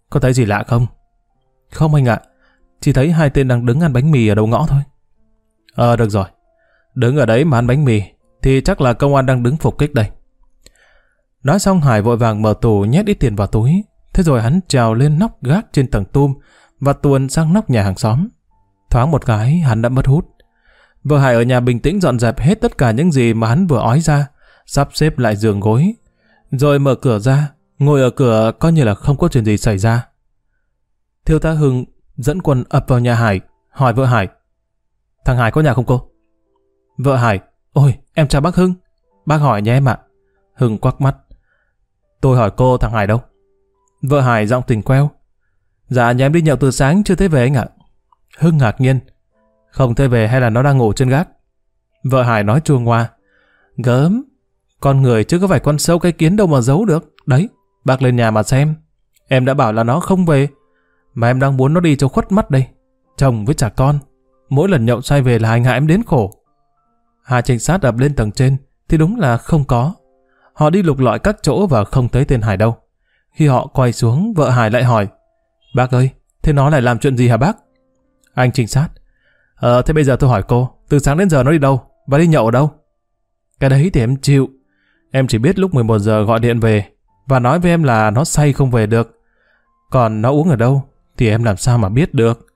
có thấy gì lạ không? Không anh ạ, chỉ thấy hai tên đang đứng ăn bánh mì ở đầu ngõ thôi. Ờ được rồi, đứng ở đấy mà ăn bánh mì, thì chắc là công an đang đứng phục kích đây. Nói xong Hải vội vàng mở tủ nhét ít tiền vào túi, thế rồi hắn trèo lên nóc gác trên tầng tum và tuồn sang nóc nhà hàng xóm. Thoáng một cái hắn đã mất hút. Vợ Hải ở nhà bình tĩnh dọn dẹp hết tất cả những gì mà hắn vừa ói ra, sắp xếp lại giường gối, rồi mở cửa ra, ngồi ở cửa coi như là không có chuyện gì xảy ra. Thiếu tá Hưng dẫn quân ập vào nhà Hải, hỏi vợ Hải. Thằng Hải có nhà không cô? Vợ Hải, ôi, em chào bác Hưng. Bác hỏi nhé em ạ. Hưng quắc mắt. Tôi hỏi cô thằng Hải đâu? Vợ Hải giọng tình queo. Dạ nhà em đi nhậu từ sáng chưa thấy về anh ạ. Hưng ngạc nhiên. Không thấy về hay là nó đang ngủ trên gác? Vợ Hải nói chuông qua. Gớm, con người chứ có phải con sâu cái kiến đâu mà giấu được. Đấy, bác lên nhà mà xem. Em đã bảo là nó không về. Mà em đang muốn nó đi cho khuất mắt đây. Chồng với trả con. Mỗi lần nhậu say về là hành hạ em đến khổ. Hai trinh sát ập lên tầng trên thì đúng là không có. Họ đi lục lọi các chỗ và không thấy tên Hải đâu. Khi họ quay xuống, vợ Hải lại hỏi. Bác ơi, thế nó lại làm chuyện gì hả bác? Anh trinh sát. Ờ, thế bây giờ tôi hỏi cô, từ sáng đến giờ nó đi đâu? Và đi nhậu ở đâu? Cái đấy thì em chịu. Em chỉ biết lúc 11 giờ gọi điện về và nói với em là nó say không về được. Còn nó uống ở đâu thì em làm sao mà biết được.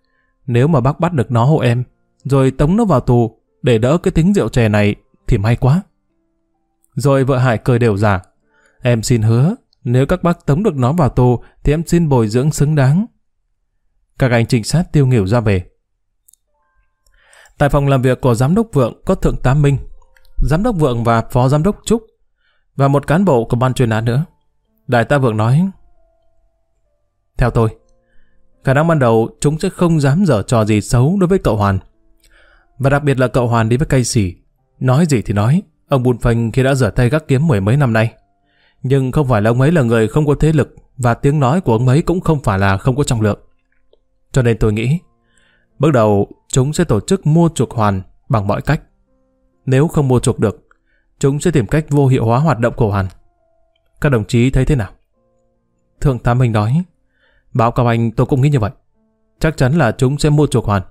Nếu mà bác bắt được nó hộ em, rồi tống nó vào tù để đỡ cái tính rượu chè này thì may quá. Rồi vợ Hải cười đều giả. Em xin hứa, nếu các bác tống được nó vào tù thì em xin bồi dưỡng xứng đáng. Các anh trinh sát tiêu nghỉu ra về. Tại phòng làm việc của giám đốc Vượng có thượng tá Minh, giám đốc Vượng và phó giám đốc Trúc và một cán bộ của ban chuyên án nữa. Đại tá Vượng nói Theo tôi, khả năng ban đầu chúng sẽ không dám dở trò gì xấu đối với cậu Hoàn. Và đặc biệt là cậu Hoàn đi với cây xỉ. Nói gì thì nói, ông Bùn Phanh khi đã rửa tay gác kiếm mười mấy năm nay. Nhưng không phải là ông ấy là người không có thế lực và tiếng nói của ông ấy cũng không phải là không có trọng lượng. Cho nên tôi nghĩ, bước đầu chúng sẽ tổ chức mua chuộc Hoàn bằng mọi cách. Nếu không mua chuộc được, chúng sẽ tìm cách vô hiệu hóa hoạt động của Hoàn. Các đồng chí thấy thế nào? Thượng tá Minh nói, báo cáo anh tôi cũng nghĩ như vậy. Chắc chắn là chúng sẽ mua chuộc Hoàn.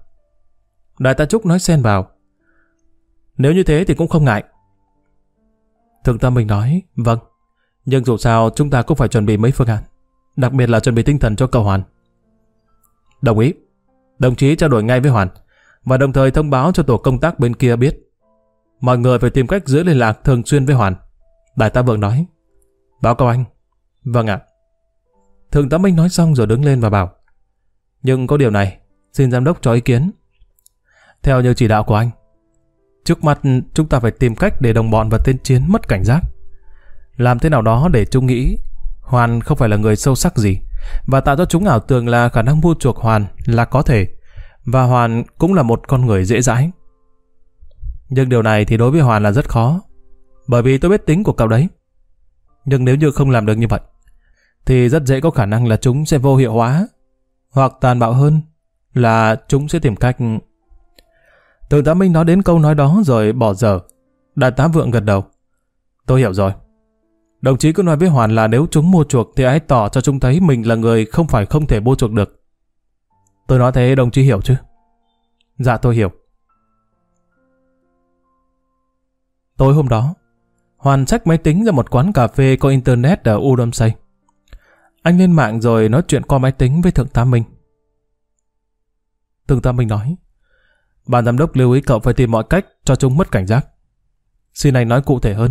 Đại tá Trúc nói xen vào. Nếu như thế thì cũng không ngại. Thượng tâm mình nói, vâng. Nhưng dù sao chúng ta cũng phải chuẩn bị mấy phương án. Đặc biệt là chuẩn bị tinh thần cho cầu Hoàn. Đồng ý. Đồng chí trao đổi ngay với Hoàn và đồng thời thông báo cho tổ công tác bên kia biết. Mọi người phải tìm cách giữ liên lạc thường xuyên với Hoàn. Đại tá Vượng nói. Báo cáo anh. Vâng ạ. Thượng tá Minh nói xong rồi đứng lên và bảo. Nhưng có điều này, xin giám đốc cho ý kiến. Theo như chỉ đạo của anh, trước mắt chúng ta phải tìm cách để đồng bọn và tên chiến mất cảnh giác. Làm thế nào đó để chúng nghĩ Hoàn không phải là người sâu sắc gì và tạo cho chúng ảo tưởng là khả năng mua chuộc Hoàn là có thể và Hoàn cũng là một con người dễ dãi. Nhưng điều này thì đối với Hoàn là rất khó bởi vì tôi biết tính của cậu đấy. Nhưng nếu như không làm được như vậy thì rất dễ có khả năng là chúng sẽ vô hiệu hóa hoặc tàn bạo hơn là chúng sẽ tìm cách Tưởng tá Minh nói đến câu nói đó rồi bỏ dở. Đại tá Vượng gật đầu. Tôi hiểu rồi. Đồng chí cứ nói với Hoàn là nếu chúng mua chuộc thì hãy tỏ cho chúng thấy mình là người không phải không thể mua chuộc được. Tôi nói thế đồng chí hiểu chứ? Dạ tôi hiểu. Tối hôm đó, Hoàn xách máy tính ra một quán cà phê có internet ở Udomsay. Anh lên mạng rồi nói chuyện qua máy tính với Thượng tá Minh. Thượng tá Minh nói, Ban giám đốc lưu ý cậu phải tìm mọi cách cho chúng mất cảnh giác. Xin anh nói cụ thể hơn.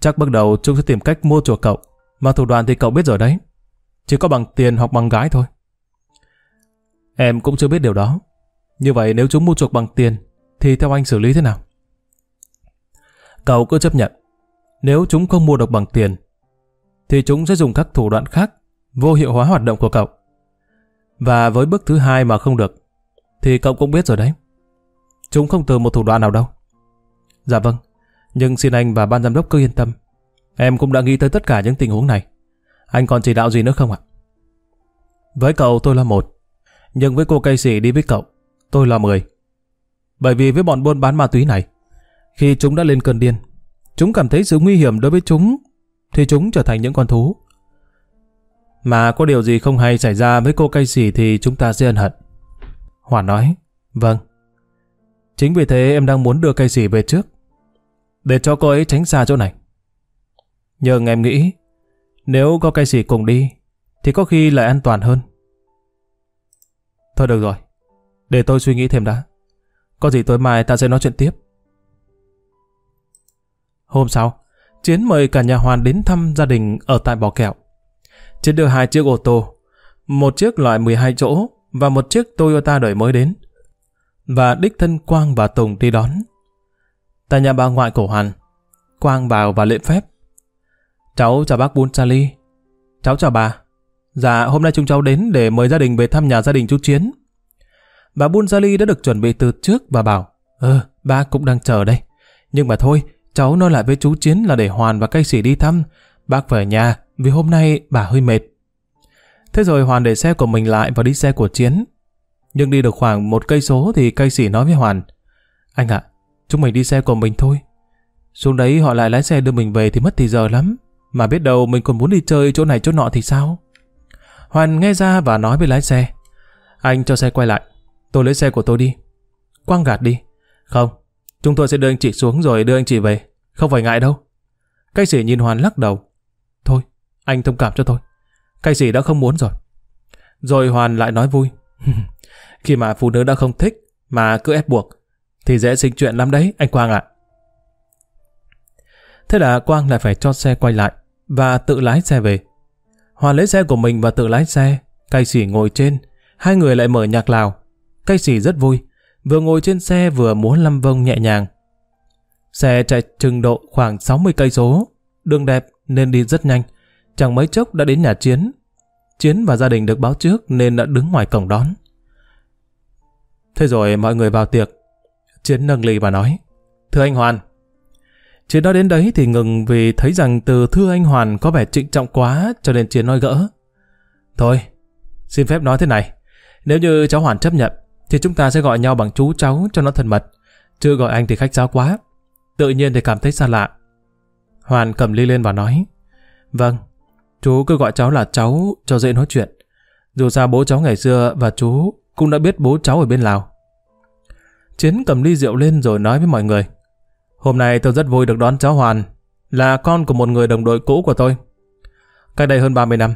Chắc bước đầu chúng sẽ tìm cách mua chuộc cậu, mà thủ đoạn thì cậu biết rồi đấy. Chỉ có bằng tiền hoặc bằng gái thôi. Em cũng chưa biết điều đó. Như vậy nếu chúng mua chuộc bằng tiền, thì theo anh xử lý thế nào? Cậu cứ chấp nhận. Nếu chúng không mua được bằng tiền, thì chúng sẽ dùng các thủ đoạn khác, vô hiệu hóa hoạt động của cậu. Và với bước thứ hai mà không được, thì cậu cũng biết rồi đấy. Chúng không từ một thủ đoạn nào đâu. Dạ vâng, nhưng xin anh và ban giám đốc cứ yên tâm. Em cũng đã nghĩ tới tất cả những tình huống này. Anh còn chỉ đạo gì nữa không ạ? Với cậu tôi là một, nhưng với cô cây sĩ đi với cậu, tôi là mười. Bởi vì với bọn buôn bán ma túy này, khi chúng đã lên cơn điên, chúng cảm thấy sự nguy hiểm đối với chúng, thì chúng trở thành những con thú. Mà có điều gì không hay xảy ra với cô cây sỉ thì chúng ta sẽ ân hận. Hoàn nói, vâng. Chính vì thế em đang muốn đưa cây sỉ về trước, để cho cô ấy tránh xa chỗ này. Nhưng em nghĩ, nếu có cây sỉ cùng đi, thì có khi lại an toàn hơn. Thôi được rồi, để tôi suy nghĩ thêm đã. Có gì tối mai ta sẽ nói chuyện tiếp. Hôm sau, Chiến mời cả nhà Hoàn đến thăm gia đình ở tại Bò Kẹo. Chiến đưa hai chiếc ô tô, một chiếc loại 12 chỗ và một chiếc Toyota đời mới đến. Và đích thân Quang và Tùng đi đón. Tại nhà bà ngoại cổ Hoàn, Quang vào và lễ phép. Cháu chào bác Bun Charlie. Cháu chào bà. Dạ, hôm nay chúng cháu đến để mời gia đình về thăm nhà gia đình chú Chiến. Bà Bun Charlie đã được chuẩn bị từ trước và bảo, ờ, ba cũng đang chờ đây. Nhưng mà thôi, cháu nói lại với chú Chiến là để Hoàn và cây sĩ đi thăm. Bác về nhà, vì hôm nay bà hơi mệt. Thế rồi Hoàn để xe của mình lại và đi xe của Chiến. Nhưng đi được khoảng một cây số thì cây sĩ nói với Hoàn, Anh ạ, chúng mình đi xe của mình thôi. Xuống đấy họ lại lái xe đưa mình về thì mất thì giờ lắm. Mà biết đâu mình còn muốn đi chơi chỗ này chỗ nọ thì sao? Hoàn nghe ra và nói với lái xe. Anh cho xe quay lại. Tôi lấy xe của tôi đi. Quang gạt đi. Không, chúng tôi sẽ đưa anh chị xuống rồi đưa anh chị về. Không phải ngại đâu. Cây sĩ nhìn Hoàn lắc đầu. Thôi, anh thông cảm cho tôi. Cây sĩ đã không muốn rồi. Rồi Hoàn lại nói vui. Khi mà phụ nữ đã không thích mà cứ ép buộc thì dễ sinh chuyện lắm đấy anh Quang ạ. Thế là Quang lại phải cho xe quay lại và tự lái xe về. Hoàn lấy xe của mình và tự lái xe. Cây sĩ ngồi trên. Hai người lại mở nhạc lào. Cây sĩ rất vui. Vừa ngồi trên xe vừa múa lâm vông nhẹ nhàng. Xe chạy chừng độ khoảng 60 cây số. Đường đẹp nên đi rất nhanh. Chẳng mấy chốc đã đến nhà Chiến. Chiến và gia đình được báo trước nên đã đứng ngoài cổng đón. Thế rồi mọi người vào tiệc. Chiến nâng ly và nói Thưa anh Hoàn, Chiến nói đến đấy thì ngừng vì thấy rằng từ thưa anh Hoàn có vẻ trịnh trọng quá cho nên Chiến nói gỡ. Thôi, xin phép nói thế này. Nếu như cháu Hoàn chấp nhận, thì chúng ta sẽ gọi nhau bằng chú cháu cho nó thân mật. Chưa gọi anh thì khách giáo quá. Tự nhiên thì cảm thấy xa lạ. Hoàn cầm ly lên và nói. Vâng, chú cứ gọi cháu là cháu cho dễ nói chuyện. Dù sao bố cháu ngày xưa và chú cũng đã biết bố cháu ở bên Lào. Chiến cầm ly rượu lên rồi nói với mọi người. Hôm nay tôi rất vui được đón cháu Hoàn, là con của một người đồng đội cũ của tôi. Cách đây hơn 30 năm,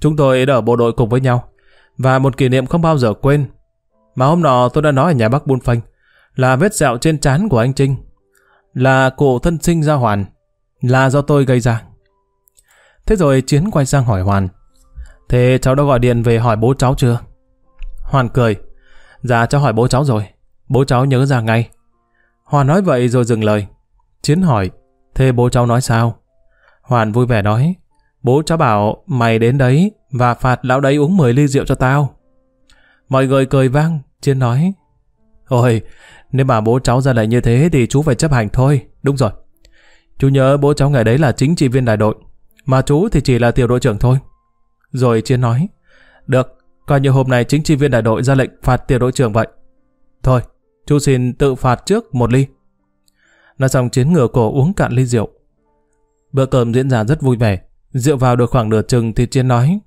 chúng tôi đã ở bộ đội cùng với nhau, và một kỷ niệm không bao giờ quên. Mà hôm nọ tôi đã nói ở nhà bác buôn Phanh, là vết sẹo trên trán của anh Trinh, là cụ thân sinh ra Hoàn, là do tôi gây ra. Thế rồi Chiến quay sang hỏi Hoàn, Thế cháu đã gọi điện về hỏi bố cháu chưa? Hoàn cười, Dạ cháu hỏi bố cháu rồi, bố cháu nhớ ra ngay. Hoàn nói vậy rồi dừng lời. Chiến hỏi, thế bố cháu nói sao? Hoàn vui vẻ nói, bố cháu bảo mày đến đấy và phạt lão đấy uống 10 ly rượu cho tao. Mọi người cười vang, Chiến nói, Ôi, nếu mà bố cháu ra lệnh như thế thì chú phải chấp hành thôi, đúng rồi. Chú nhớ bố cháu ngày đấy là chính trị viên đại đội, mà chú thì chỉ là tiểu đội trưởng thôi. Rồi Chiến nói, được, coi như hôm nay chính trị viên đại đội ra lệnh phạt tiểu đội trưởng vậy. Thôi, Chú xin tự phạt trước một ly. Nói xong chiến ngửa cổ uống cạn ly rượu. Bữa cơm diễn ra rất vui vẻ. Rượu vào được khoảng nửa chừng thì Chiến nói.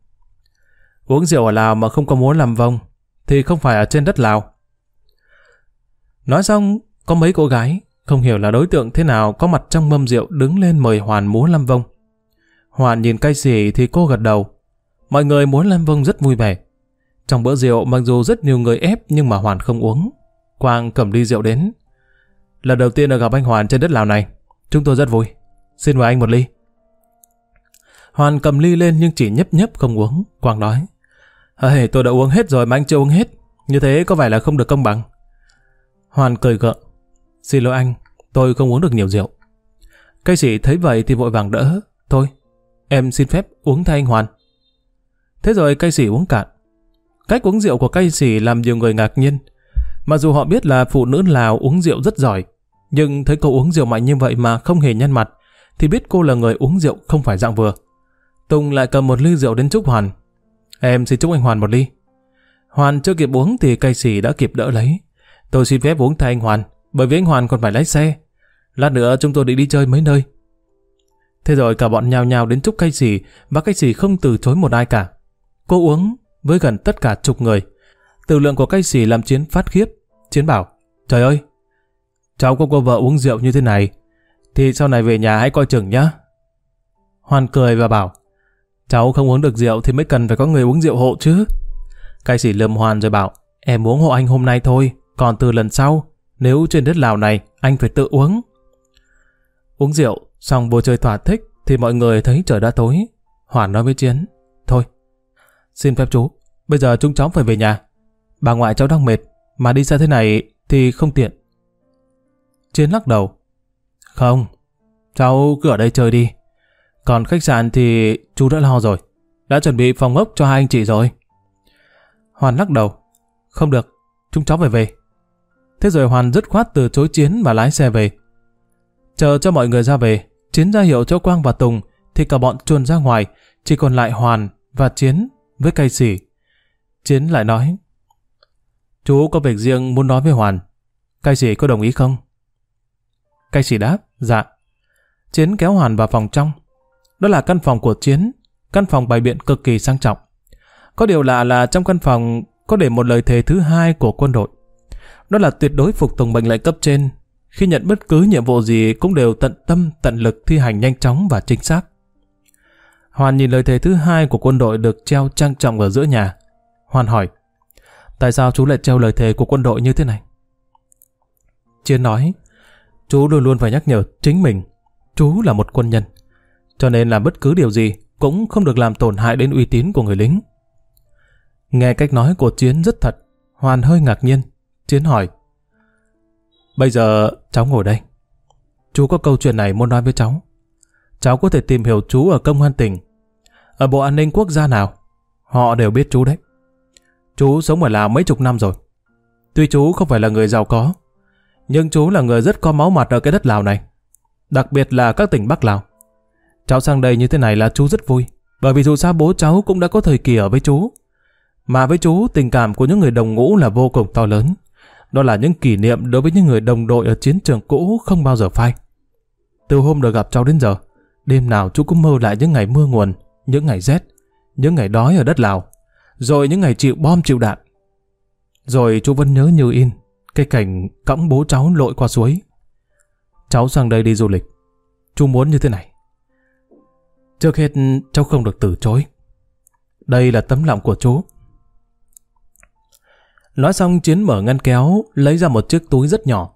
Uống rượu ở Lào mà không có muốn làm vong thì không phải ở trên đất Lào. Nói xong, có mấy cô gái, không hiểu là đối tượng thế nào có mặt trong mâm rượu đứng lên mời Hoàn múa lâm vong. Hoàn nhìn cay xỉ thì cô gật đầu. Mọi người muốn lâm vong rất vui vẻ. Trong bữa rượu mặc dù rất nhiều người ép nhưng mà Hoàn không uống. Quang cầm ly rượu đến. Lần đầu tiên được gặp anh Hoàn trên đất Lào này, chúng tôi rất vui. Xin mời anh một ly. Hoàn cầm ly lên nhưng chỉ nhấp nhấp không uống. Quang nói, Ây, tôi đã uống hết rồi mà anh chưa uống hết. Như thế có phải là không được công bằng? Hoàn cười gượng. Xin lỗi anh, tôi không uống được nhiều rượu. Cây sĩ thấy vậy thì vội vàng đỡ. Thôi, em xin phép uống thay anh Hoàn. Thế rồi cây sĩ uống cạn. Cách uống rượu của cây sĩ làm nhiều người ngạc nhiên. Mặc dù họ biết là phụ nữ Lào uống rượu rất giỏi, nhưng thấy cô uống rượu mạnh như vậy mà không hề nhăn mặt, thì biết cô là người uống rượu không phải dạng vừa. Tùng lại cầm một ly rượu đến chúc Hoàn. Em xin chúc anh Hoàn một ly. Hoàn chưa kịp uống thì cây xỉ đã kịp đỡ lấy. Tôi xin phép uống thay anh Hoàn, bởi vì anh Hoàn còn phải lái xe. Lát nữa chúng tôi định đi chơi mấy nơi. Thế rồi cả bọn nhào nhào đến chúc cây xỉ và cây xỉ không từ chối một ai cả. Cô uống với gần tất cả chục người. Từ lượng của cây xỉ làm Chiến phát khiếp. Chiến bảo, trời ơi, cháu có cô vợ uống rượu như thế này, thì sau này về nhà hãy coi chừng nhá. Hoàn cười và bảo, cháu không uống được rượu thì mới cần phải có người uống rượu hộ chứ. cai sĩ lườm Hoàn rồi bảo, em uống hộ anh hôm nay thôi, còn từ lần sau, nếu trên đất Lào này, anh phải tự uống. Uống rượu, xong vô chơi thỏa thích, thì mọi người thấy trời đã tối. Hoàn nói với Chiến, thôi, xin phép chú, bây giờ chúng cháu phải về nhà. Bà ngoại cháu đang mệt, mà đi xa thế này thì không tiện. Chiến lắc đầu. Không, cháu cứ ở đây chơi đi. Còn khách sạn thì chú đã lo rồi. Đã chuẩn bị phòng ốc cho hai anh chị rồi. Hoàn lắc đầu. Không được, chúng cháu phải về. Thế rồi Hoàn dứt khoát từ chối Chiến và lái xe về. Chờ cho mọi người ra về, Chiến ra hiệu cho Quang và Tùng thì cả bọn chuồn ra ngoài, chỉ còn lại Hoàn và Chiến với cây xỉ. Chiến lại nói Chú có việc riêng muốn nói với Hoàn. Cây sĩ có đồng ý không? Cây sĩ đáp, dạ. Chiến kéo Hoàn vào phòng trong. Đó là căn phòng của Chiến, căn phòng bày biện cực kỳ sang trọng. Có điều lạ là trong căn phòng có để một lời thề thứ hai của quân đội. Đó là tuyệt đối phục tùng mệnh lệnh cấp trên. Khi nhận bất cứ nhiệm vụ gì cũng đều tận tâm, tận lực thi hành nhanh chóng và chính xác. Hoàn nhìn lời thề thứ hai của quân đội được treo trang trọng ở giữa nhà. Hoàn hỏi, Tại sao chú lại treo lời thề của quân đội như thế này? Chiến nói, chú luôn luôn phải nhắc nhở chính mình, chú là một quân nhân. Cho nên làm bất cứ điều gì cũng không được làm tổn hại đến uy tín của người lính. Nghe cách nói của Chiến rất thật, Hoàn hơi ngạc nhiên. Chiến hỏi, Bây giờ cháu ngồi đây. Chú có câu chuyện này muốn nói với cháu. Cháu có thể tìm hiểu chú ở công an tỉnh. Ở Bộ An ninh Quốc gia nào, họ đều biết chú đấy. Chú sống ở Lào mấy chục năm rồi. Tuy chú không phải là người giàu có, nhưng chú là người rất có máu mặt ở cái đất Lào này. Đặc biệt là các tỉnh Bắc Lào. Cháu sang đây như thế này là chú rất vui, bởi vì dù sao bố cháu cũng đã có thời kỳ ở với chú. Mà với chú, tình cảm của những người đồng ngũ là vô cùng to lớn. Đó là những kỷ niệm đối với những người đồng đội ở chiến trường cũ không bao giờ phai. Từ hôm được gặp cháu đến giờ, đêm nào chú cũng mơ lại những ngày mưa nguồn, những ngày rét, những ngày đói ở đất Lào rồi những ngày chịu bom chịu đạn. Rồi chú vẫn nhớ như in, cái cảnh cõng bố cháu lội qua suối. Cháu sang đây đi du lịch. Chú muốn như thế này. Trước hết cháu không được từ chối. Đây là tấm lòng của chú. Nói xong Chiến mở ngăn kéo, lấy ra một chiếc túi rất nhỏ.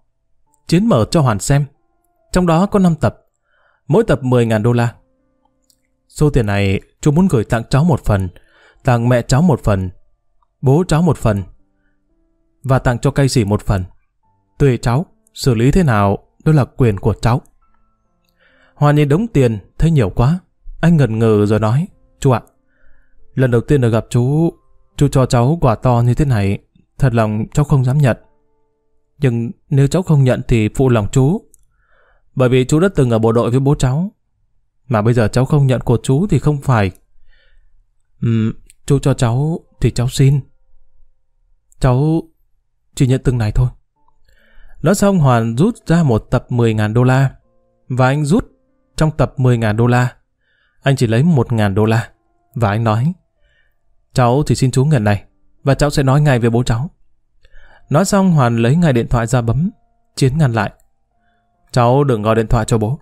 Chiến mở cho Hoàn xem. Trong đó có 5 tập. Mỗi tập 10.000 đô la. Số tiền này chú muốn gửi tặng cháu một phần tặng mẹ cháu một phần, bố cháu một phần, và tặng cho cây sỉ một phần. Tùy cháu, xử lý thế nào, đó là quyền của cháu. hoàn nhìn đống tiền, thấy nhiều quá. Anh ngần ngừ rồi nói, chú ạ, lần đầu tiên được gặp chú, chú cho cháu quả to như thế này, thật lòng cháu không dám nhận. Nhưng nếu cháu không nhận thì phụ lòng chú. Bởi vì chú đã từng ở bộ đội với bố cháu. Mà bây giờ cháu không nhận của chú thì không phải. Ừ, Chú cho cháu thì cháu xin. Cháu chỉ nhận từng này thôi. Nói xong Hoàn rút ra một tập 10.000 đô la. Và anh rút trong tập 10.000 đô la. Anh chỉ lấy 1.000 đô la. Và anh nói Cháu thì xin chú ngần này. Và cháu sẽ nói ngay với bố cháu. Nói xong Hoàn lấy ngay điện thoại ra bấm. Chiến ngăn lại. Cháu đừng gọi điện thoại cho bố.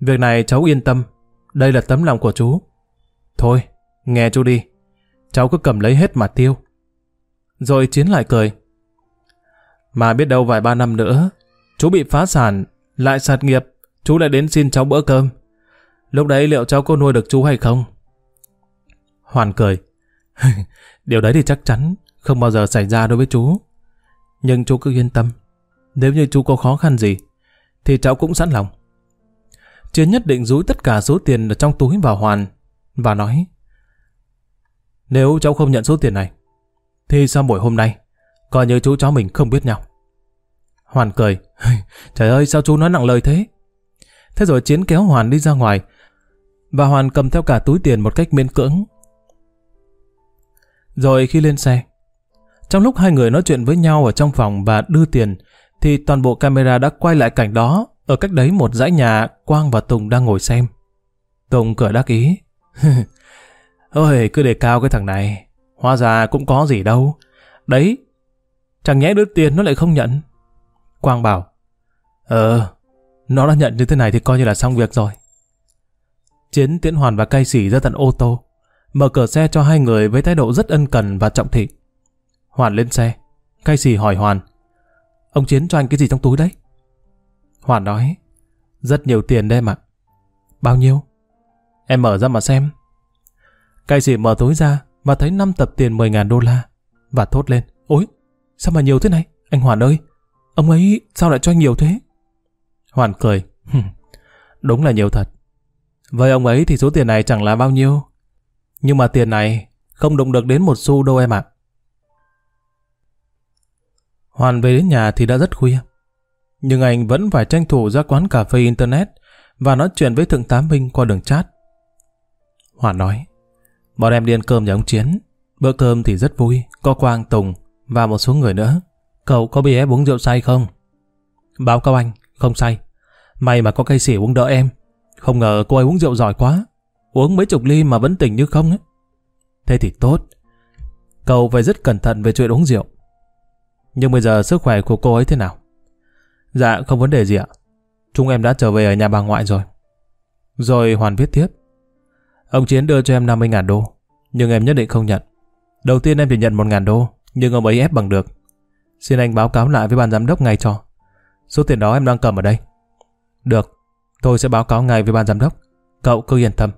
Việc này cháu yên tâm. Đây là tấm lòng của chú. Thôi, nghe chú đi cháu cứ cầm lấy hết mà tiêu. Rồi Chiến lại cười. Mà biết đâu vài ba năm nữa, chú bị phá sản, lại sạt nghiệp, chú lại đến xin cháu bữa cơm. Lúc đấy liệu cháu có nuôi được chú hay không? Hoàn cười. Điều đấy thì chắc chắn không bao giờ xảy ra đối với chú. Nhưng chú cứ yên tâm. Nếu như chú có khó khăn gì, thì cháu cũng sẵn lòng. Chiến nhất định rúi tất cả số tiền ở trong túi vào Hoàn và nói nếu cháu không nhận số tiền này, thì sau buổi hôm nay, Coi như chú cháu mình không biết nhau. Hoàn cười. Trời ơi sao chú nói nặng lời thế? Thế rồi Chiến kéo Hoàn đi ra ngoài. Và Hoàn cầm theo cả túi tiền một cách miễn cưỡng. Rồi khi lên xe, trong lúc hai người nói chuyện với nhau ở trong phòng và đưa tiền, thì toàn bộ camera đã quay lại cảnh đó, ở cách đấy một dãy nhà Quang và Tùng đang ngồi xem. Tùng cười đắc ý. Ôi, cứ để cao cái thằng này, hóa ra cũng có gì đâu. Đấy, chẳng nhẽ đưa tiền nó lại không nhận. Quang bảo, Ờ, nó đã nhận như thế này thì coi như là xong việc rồi. Chiến tiễn hoàn và cay sỉ ra tận ô tô, mở cửa xe cho hai người với thái độ rất ân cần và trọng thị. Hoàn lên xe, cay sỉ hỏi Hoàn, Ông Chiến cho anh cái gì trong túi đấy? Hoàn nói, rất nhiều tiền đây mà. Bao nhiêu? Em mở ra mà xem. Cay sỉ mở túi ra và thấy 5 tập tiền 10.000 đô la và thốt lên, ôi, sao mà nhiều thế này? Anh Hoàn ơi, ông ấy sao lại cho anh nhiều thế? Hoàn cười, đúng là nhiều thật. Với ông ấy thì số tiền này chẳng là bao nhiêu. Nhưng mà tiền này không đụng được đến một xu đâu em ạ. Hoàn về đến nhà thì đã rất khuya. Nhưng anh vẫn phải tranh thủ ra quán cà phê Internet và nói chuyện với Thượng tá Minh qua đường chat. Hoàn nói, bọn em đi ăn cơm nhà ông Chiến. Bữa cơm thì rất vui, có Quang, Tùng và một số người nữa. Cậu có bị ép uống rượu say không? Báo cáo anh, không say. May mà có cây xỉ uống đỡ em. Không ngờ cô ấy uống rượu giỏi quá. Uống mấy chục ly mà vẫn tỉnh như không ấy. Thế thì tốt. Cậu phải rất cẩn thận về chuyện uống rượu. Nhưng bây giờ sức khỏe của cô ấy thế nào? Dạ không vấn đề gì ạ. Chúng em đã trở về ở nhà bà ngoại rồi. Rồi Hoàn viết tiếp. Ông Chiến đưa cho em 50.000 đô, nhưng em nhất định không nhận. Đầu tiên em chỉ nhận 1.000 đô, nhưng ông ấy ép bằng được. Xin anh báo cáo lại với ban giám đốc ngay cho. Số tiền đó em đang cầm ở đây. Được, tôi sẽ báo cáo ngay với ban giám đốc. Cậu cứ yên tâm.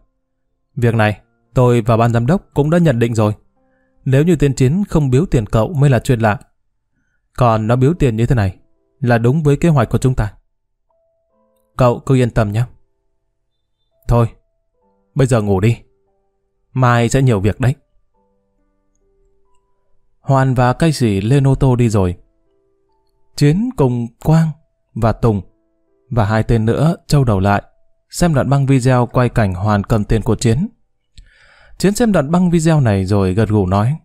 Việc này, tôi và ban giám đốc cũng đã nhận định rồi. Nếu như tiên chiến không biếu tiền cậu mới là chuyện lạ. Còn nó biếu tiền như thế này là đúng với kế hoạch của chúng ta. Cậu cứ yên tâm nhé. Thôi, bây giờ ngủ đi. Mai sẽ nhiều việc đấy. Hoàn và cây sỉ lên ô tô đi rồi. Chiến cùng Quang và Tùng và hai tên nữa trâu đầu lại xem đoạn băng video quay cảnh Hoàn cầm tiền của Chiến. Chiến xem đoạn băng video này rồi gật gù nói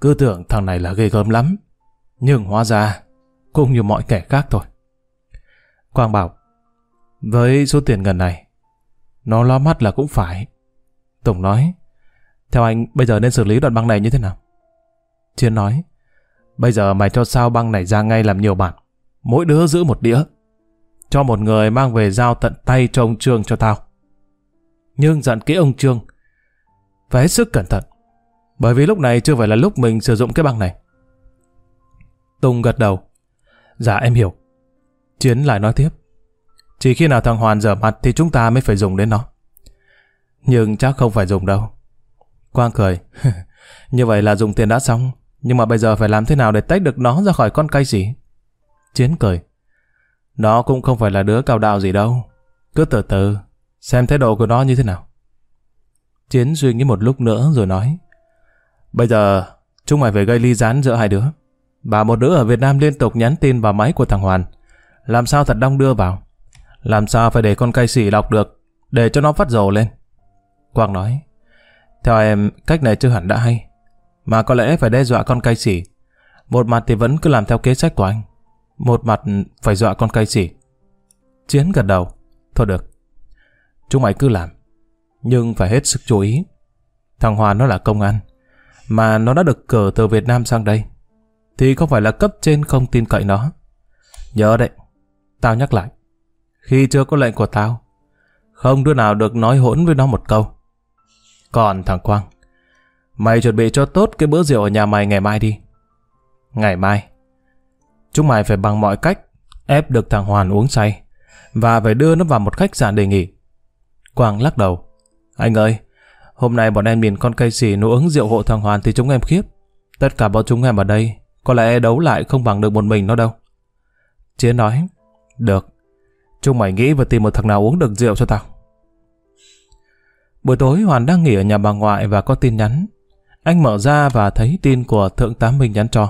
cứ tưởng thằng này là ghê gớm lắm. Nhưng hóa ra, cũng như mọi kẻ khác thôi. Quang bảo, với số tiền gần này, nó lo mắt là cũng phải. Tùng nói, theo anh bây giờ nên xử lý đoạn băng này như thế nào? Chiến nói, bây giờ mày cho sao băng này ra ngay làm nhiều bản, mỗi đứa giữ một đĩa. Cho một người mang về giao tận tay cho ông Trương cho tao. Nhưng dặn kỹ ông Trương, phải hết sức cẩn thận. Bởi vì lúc này chưa phải là lúc mình sử dụng cái băng này. Tùng gật đầu. Dạ em hiểu. Chiến lại nói tiếp. Chỉ khi nào thằng Hoàn dở mặt thì chúng ta mới phải dùng đến nó. Nhưng chắc không phải dùng đâu. Quang cười. Như vậy là dùng tiền đã xong. Nhưng mà bây giờ phải làm thế nào để tách được nó ra khỏi con cây gì? Chiến cười. Nó cũng không phải là đứa cao đạo gì đâu. Cứ từ từ, xem thái độ của nó như thế nào. Chiến suy nghĩ một lúc nữa rồi nói. Bây giờ, chúng mày phải gây ly gián giữa hai đứa. Bà một đứa ở Việt Nam liên tục nhắn tin vào máy của thằng Hoàn. Làm sao thật đông đưa vào. Làm sao phải để con cây xỉ đọc được, để cho nó phát dầu lên. Quang nói, theo em, cách này chưa hẳn đã hay. Mà có lẽ phải đe dọa con cây xỉ. Một mặt thì vẫn cứ làm theo kế sách của anh. Một mặt phải dọa con cây xỉ. Chiến gật đầu. Thôi được. Chúng mày cứ làm. Nhưng phải hết sức chú ý. Thằng hòa nó là công an mà nó đã được cử từ Việt Nam sang đây, thì không phải là cấp trên không tin cậy nó. Nhớ đấy, tao nhắc lại, khi chưa có lệnh của tao, không đứa nào được nói hỗn với nó một câu. Còn thằng Quang, mày chuẩn bị cho tốt cái bữa rượu ở nhà mày ngày mai đi. Ngày mai, chúng mày phải bằng mọi cách ép được thằng Hoàn uống say và phải đưa nó vào một khách sạn đề nghỉ. Quang lắc đầu. Anh ơi, Hôm nay bọn em nhìn con cây xỉ nó uống rượu hộ thằng Hoàn thì chúng em khiếp. Tất cả bọn chúng em ở đây, có lẽ đấu lại không bằng được một mình nó đâu. Chiến nói, được. Chúng mày nghĩ và tìm một thằng nào uống được rượu cho tao. Buổi tối Hoàn đang nghỉ ở nhà bà ngoại và có tin nhắn. anh mở ra và thấy tin của Thượng tá Minh nhắn cho.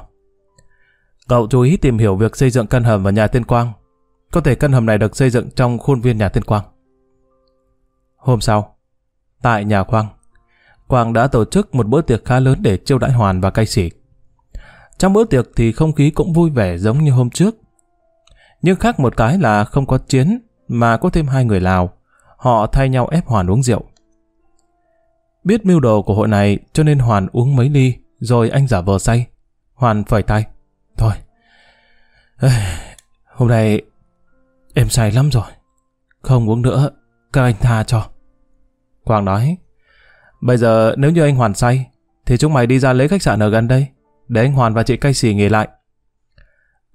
Cậu chú ý tìm hiểu việc xây dựng căn hầm và nhà Tiên Quang. Có thể căn hầm này được xây dựng trong khuôn viên nhà Tiên Quang. Hôm sau, tại nhà Quang, Quang đã tổ chức một bữa tiệc khá lớn để chiêu đãi Hoàn và cai sĩ. Trong bữa tiệc thì không khí cũng vui vẻ giống như hôm trước. Nhưng khác một cái là không có chiến mà có thêm hai người Lào. Họ thay nhau ép Hoàn uống rượu. Biết mưu đồ của hội này cho nên Hoàn uống mấy ly rồi anh giả vờ say. Hoàn phẩy tay. Thôi, hôm nay em say lắm rồi. Không uống nữa, các anh tha cho. Quang nói, bây giờ nếu như anh Hoàn say, thì chúng mày đi ra lấy khách sạn ở gần đây, để anh Hoàn và chị cai sì nghỉ lại.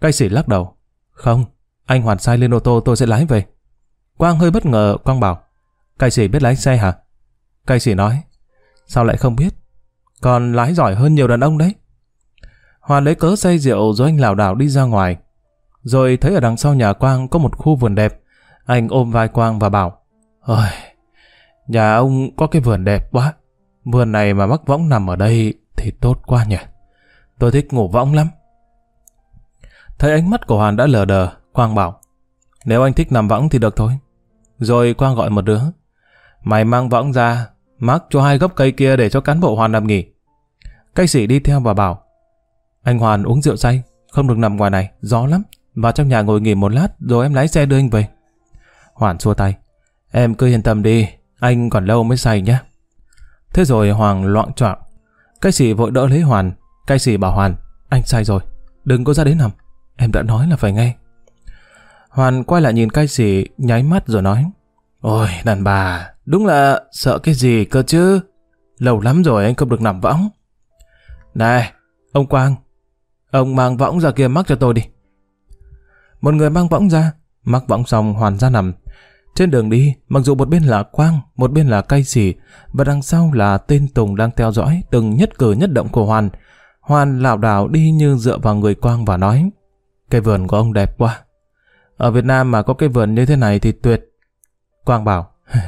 Cai sì lắc đầu, không, anh Hoàn say lên ô tô tôi sẽ lái về. Quang hơi bất ngờ, Quang bảo, cai sì biết lái xe hả? Cai sì nói, sao lại không biết? Còn lái giỏi hơn nhiều đàn ông đấy. Hoàn lấy cớ say rượu rồi anh lảo đảo đi ra ngoài. Rồi thấy ở đằng sau nhà Quang có một khu vườn đẹp. Anh ôm vai Quang và bảo, Ôi, nhà ông có cái vườn đẹp quá. Vườn này mà mắc võng nằm ở đây thì tốt quá nhỉ. Tôi thích ngủ võng lắm. Thấy ánh mắt của Hoàn đã lờ đờ, Quang bảo, nếu anh thích nằm võng thì được thôi. Rồi Quang gọi một đứa, mày mang võng ra, mắc cho hai gốc cây kia để cho cán bộ Hoàn nằm nghỉ. Cây sĩ đi theo và bảo, anh Hoàn uống rượu say, không được nằm ngoài này, gió lắm. Vào trong nhà ngồi nghỉ một lát rồi em lái xe đưa anh về. Hoàn xua tay. Em cứ yên tâm đi, anh còn lâu mới say nhé. Thế rồi Hoàng loạn trọng. Cái sĩ vội đỡ lấy Hoàn. Cái sĩ bảo Hoàn, anh say rồi, đừng có ra đến nằm. Em đã nói là phải nghe. Hoàn quay lại nhìn cai sĩ, nháy mắt rồi nói. Ôi, đàn bà, đúng là sợ cái gì cơ chứ. Lâu lắm rồi anh không được nằm võng. Này, ông Quang, ông mang võng ra kia mắc cho tôi đi. Một người mang võng ra, mắc võng xong Hoàn ra nằm. Trên đường đi, mặc dù một bên là Quang, một bên là cây xỉ, và đằng sau là tên Tùng đang theo dõi từng nhất cử nhất động của Hoàn. Hoàn lảo đảo đi như dựa vào người Quang và nói, cây vườn của ông đẹp quá. Ở Việt Nam mà có cây vườn như thế này thì tuyệt. Quang bảo,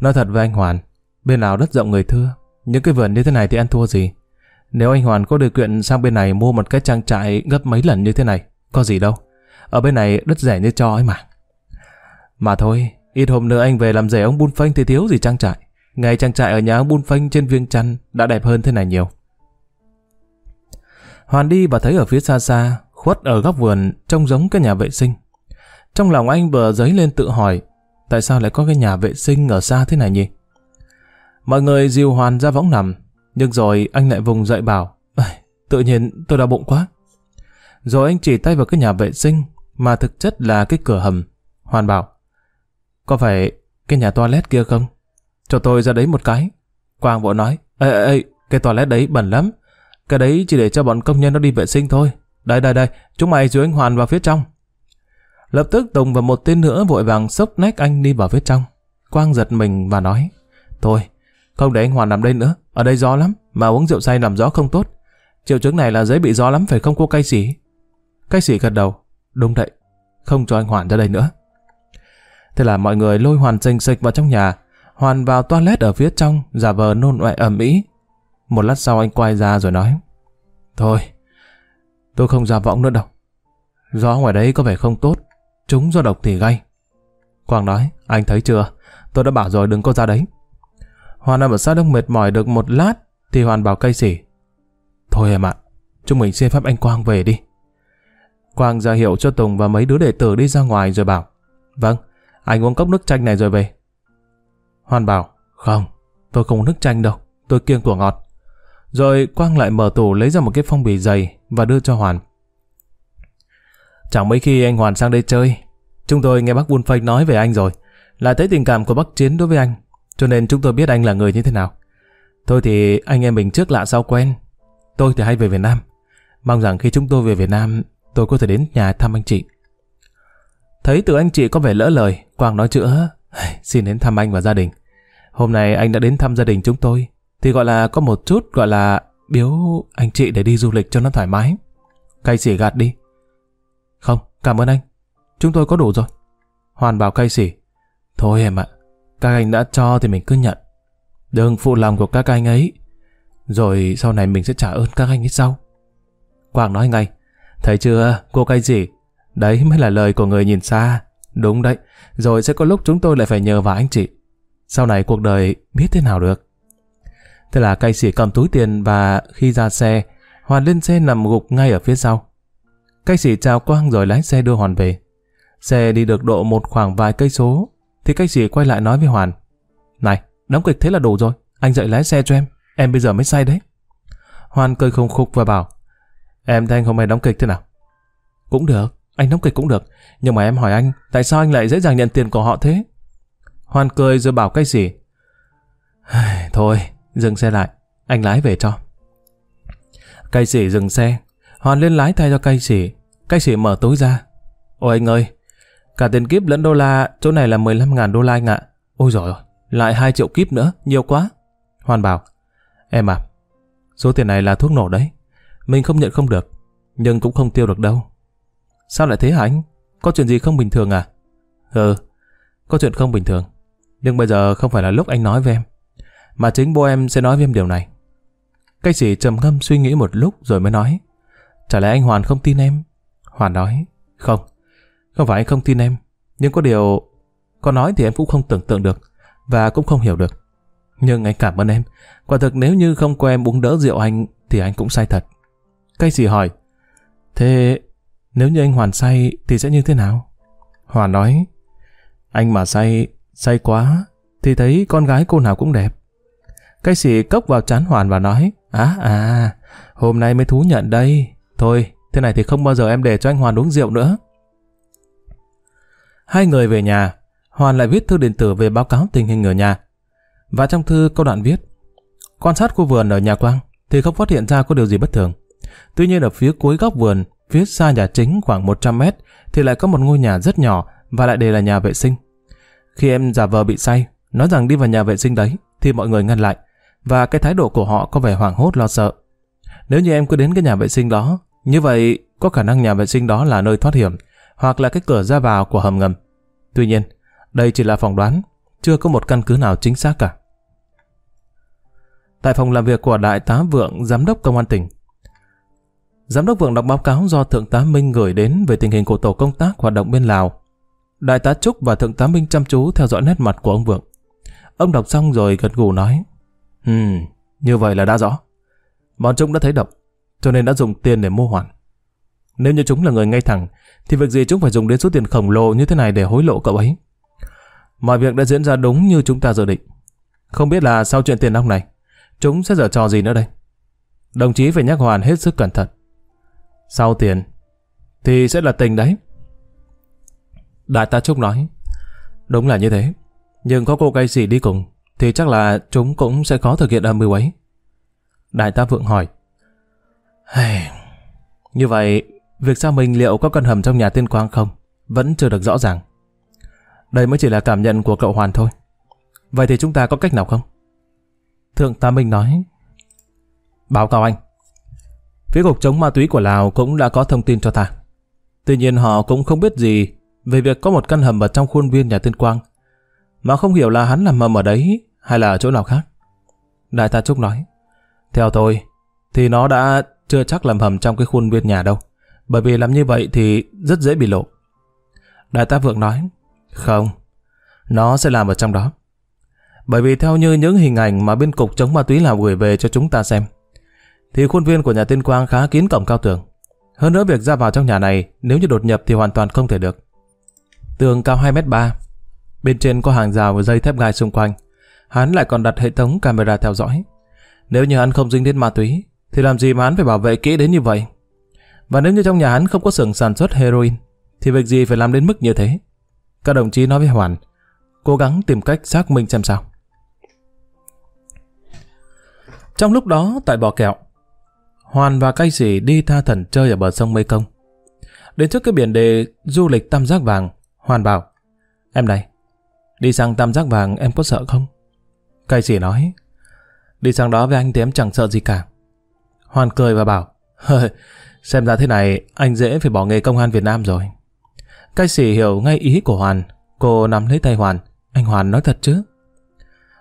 nói thật với anh Hoàn, bên nào đất rộng người thưa, những cái vườn như thế này thì ăn thua gì. Nếu anh Hoàn có điều kiện sang bên này mua một cái trang trại gấp mấy lần như thế này, có gì đâu. Ở bên này đất rẻ như cho ấy mà. Mà thôi, ít hôm nữa anh về làm rể ông Bun Phanh thì thiếu gì trang trại. Ngày trang trại ở nhà ông Bun Phanh trên viêng chăn đã đẹp hơn thế này nhiều. Hoàn đi và thấy ở phía xa xa, khuất ở góc vườn, trông giống cái nhà vệ sinh. Trong lòng anh vừa dấy lên tự hỏi, tại sao lại có cái nhà vệ sinh ở xa thế này nhỉ? Mọi người dìu Hoàn ra võng nằm, nhưng rồi anh lại vùng dậy bảo, tự nhiên tôi đau bụng quá. Rồi anh chỉ tay vào cái nhà vệ sinh, mà thực chất là cái cửa hầm. Hoàn bảo, có phải cái nhà toilet kia không? Cho tôi ra đấy một cái. Quang vội nói, ê, ê, ê, cái toilet đấy bẩn lắm. Cái đấy chỉ để cho bọn công nhân nó đi vệ sinh thôi. Đây, đây, đây, chúng mày dưới anh Hoàn vào phía trong. Lập tức Tùng và một tên nữa vội vàng sốc nách anh đi vào phía trong. Quang giật mình và nói, thôi, không để anh Hoàn nằm đây nữa, ở đây gió lắm, mà uống rượu say nằm gió không tốt. Triệu chứng này là dễ bị gió lắm phải không cô cay xỉ? Cay xỉ gật đầu, đúng vậy, không cho anh Hoàn ra đây nữa. Thế là mọi người lôi Hoàn xanh xịch vào trong nhà, Hoàn vào toilet ở phía trong, giả vờ nôn ọe ẩm ĩ. Một lát sau anh quay ra rồi nói, Thôi, tôi không ra võng nữa đâu. Gió ngoài đấy có vẻ không tốt, chúng do độc thì gay. Quang nói, anh thấy chưa, tôi đã bảo rồi đừng có ra đấy. Hoàn nằm ở xa đông mệt mỏi được một lát, thì Hoàn bảo cây sỉ. Thôi em ạ, chúng mình xin phép anh Quang về đi. Quang ra hiệu cho Tùng và mấy đứa đệ tử đi ra ngoài rồi bảo. Vâng, anh uống cốc nước chanh này rồi về. Hoàn bảo, không, tôi không uống nước chanh đâu, tôi kiêng của ngọt. Rồi Quang lại mở tủ lấy ra một cái phong bì dày và đưa cho Hoàn. Chẳng mấy khi anh Hoàn sang đây chơi, chúng tôi nghe bác Buôn Phanh nói về anh rồi, lại thấy tình cảm của bác Chiến đối với anh, cho nên chúng tôi biết anh là người như thế nào. Thôi thì anh em mình trước lạ sau quen, tôi thì hay về Việt Nam. Mong rằng khi chúng tôi về Việt Nam, tôi có thể đến nhà thăm anh chị. Thấy từ anh chị có vẻ lỡ lời, Quang nói chữa, xin đến thăm anh và gia đình. Hôm nay anh đã đến thăm gia đình chúng tôi, thì gọi là có một chút gọi là biếu anh chị để đi du lịch cho nó thoải mái. Cây xỉ gạt đi. Không, cảm ơn anh. Chúng tôi có đủ rồi. Hoàn bảo cây xỉ. Thôi em ạ, các anh đã cho thì mình cứ nhận. Đừng phụ lòng của các anh ấy. Rồi sau này mình sẽ trả ơn các anh ấy sau. Quang nói ngay. Thấy chưa, cô cái gì? Đấy mới là lời của người nhìn xa. Đúng đấy, rồi sẽ có lúc chúng tôi lại phải nhờ vào anh chị. Sau này cuộc đời biết thế nào được. Thế là cây sĩ cầm túi tiền và khi ra xe, Hoàn lên xe nằm gục ngay ở phía sau. Cây sĩ chào Quang rồi lái xe đưa Hoàn về. Xe đi được độ một khoảng vài cây số, thì cây gì quay lại nói với Hoàn. Này, đóng kịch thế là đủ rồi, anh dậy lái xe cho em, em bây giờ mới say đấy. Hoàn cười không khục và bảo, em thấy anh hôm nay đóng kịch thế nào? Cũng được, anh đóng kịch cũng được, nhưng mà em hỏi anh, tại sao anh lại dễ dàng nhận tiền của họ thế? Hoàn cười rồi bảo cây gì? Thôi, dừng xe lại, anh lái về cho. Cây sĩ dừng xe, Hoàn lên lái thay cho cây sĩ. Cây sĩ mở túi ra. Ôi anh ơi, cả tiền kíp lẫn đô la, chỗ này là 15.000 đô la anh ạ. Ôi giời ơi, lại 2 triệu kíp nữa, nhiều quá. Hoàn bảo, em à, số tiền này là thuốc nổ đấy. Mình không nhận không được, nhưng cũng không tiêu được đâu. Sao lại thế hả anh? Có chuyện gì không bình thường à? Ừ, có chuyện không bình thường. Nhưng bây giờ không phải là lúc anh nói với em. Mà chính bố em sẽ nói với em điều này. Cây sĩ trầm ngâm suy nghĩ một lúc rồi mới nói. Chả lẽ anh Hoàn không tin em? Hoàn nói. Không, không phải anh không tin em. Nhưng có điều... Có nói thì em cũng không tưởng tượng được. Và cũng không hiểu được. Nhưng anh cảm ơn em. Quả thực nếu như không có em uống đỡ rượu anh thì anh cũng say thật. Cây sĩ hỏi. Thế nếu như anh Hoàn say thì sẽ như thế nào? Hoàn nói. Anh mà say, say quá thì thấy con gái cô nào cũng đẹp. Cây sĩ cốc vào chán Hoàn và nói, À à, hôm nay mới thú nhận đây. Thôi, thế này thì không bao giờ em để cho anh Hoàn uống rượu nữa. Hai người về nhà, Hoàn lại viết thư điện tử về báo cáo tình hình ở nhà. Và trong thư câu đoạn viết, quan sát khu vườn ở nhà Quang thì không phát hiện ra có điều gì bất thường. Tuy nhiên ở phía cuối góc vườn, phía xa nhà chính khoảng 100 mét thì lại có một ngôi nhà rất nhỏ và lại đây là nhà vệ sinh. Khi em giả vờ bị say, nói rằng đi vào nhà vệ sinh đấy, thì mọi người ngăn lại và cái thái độ của họ có vẻ hoảng hốt lo sợ. Nếu như em cứ đến cái nhà vệ sinh đó, như vậy có khả năng nhà vệ sinh đó là nơi thoát hiểm, hoặc là cái cửa ra vào của hầm ngầm. Tuy nhiên, đây chỉ là phỏng đoán, chưa có một căn cứ nào chính xác cả. Tại phòng làm việc của Đại tá Vượng, Giám đốc Công an tỉnh, Giám đốc Vượng đọc báo cáo do Thượng tá Minh gửi đến về tình hình của tổ công tác hoạt động bên Lào. Đại tá Trúc và Thượng tá Minh chăm chú theo dõi nét mặt của ông Vượng. Ông đọc xong rồi gật gù nói. Ừm, như vậy là đã rõ. Bọn chúng đã thấy độc, cho nên đã dùng tiền để mua hoàn. Nếu như chúng là người ngay thẳng, thì việc gì chúng phải dùng đến số tiền khổng lồ như thế này để hối lộ cậu ấy. Mọi việc đã diễn ra đúng như chúng ta dự định. Không biết là sau chuyện tiền nong này, chúng sẽ dở trò gì nữa đây. Đồng chí phải nhắc Hoàn hết sức cẩn thận. Sau tiền, thì sẽ là tình đấy. Đại tá Trúc nói, đúng là như thế. Nhưng có cô cây sĩ đi cùng, thì chắc là chúng cũng sẽ khó thực hiện âm mưu ấy. Đại tá Vượng hỏi. Như vậy, việc sao minh liệu có căn hầm trong nhà tiên quang không, vẫn chưa được rõ ràng. Đây mới chỉ là cảm nhận của cậu Hoàn thôi. Vậy thì chúng ta có cách nào không? Thượng tá Minh nói. Báo cáo anh. Phía cục chống ma túy của Lào cũng đã có thông tin cho ta. Tuy nhiên họ cũng không biết gì về việc có một căn hầm ở trong khuôn viên nhà tiên quang. Mà không hiểu là hắn làm mầm ở đấy hay là chỗ nào khác? Đại tá Trúc nói, theo tôi, thì nó đã chưa chắc làm hầm trong cái khuôn viên nhà đâu, bởi vì làm như vậy thì rất dễ bị lộ. Đại tá Vượng nói, không, nó sẽ làm ở trong đó. Bởi vì theo như những hình ảnh mà bên cục chống ma túy làm gửi về cho chúng ta xem, thì khuôn viên của nhà tiên quang khá kín cổng cao tường. Hơn nữa việc ra vào trong nhà này, nếu như đột nhập thì hoàn toàn không thể được. Tường cao 2m3, bên trên có hàng rào và dây thép gai xung quanh, hắn lại còn đặt hệ thống camera theo dõi. Nếu như hắn không dính đến ma túy, thì làm gì mà hắn phải bảo vệ kỹ đến như vậy? Và nếu như trong nhà hắn không có xưởng sản xuất heroin, thì việc gì phải làm đến mức như thế? Các đồng chí nói với Hoàn, cố gắng tìm cách xác minh xem sao. Trong lúc đó, tại bò kẹo, Hoàn và cây sỉ đi tha thần chơi ở bờ sông Mê Công. Đến trước cái biển đề du lịch tam giác vàng, Hoàn bảo, Em này, đi sang tam giác vàng em có sợ không? Cây sỉ nói, đi sang đó với anh thì em chẳng sợ gì cả. Hoàn cười và bảo, xem ra thế này anh dễ phải bỏ nghề công an Việt Nam rồi. Cái sỉ hiểu ngay ý của Hoàn, cô nắm lấy tay Hoàn, anh Hoàn nói thật chứ?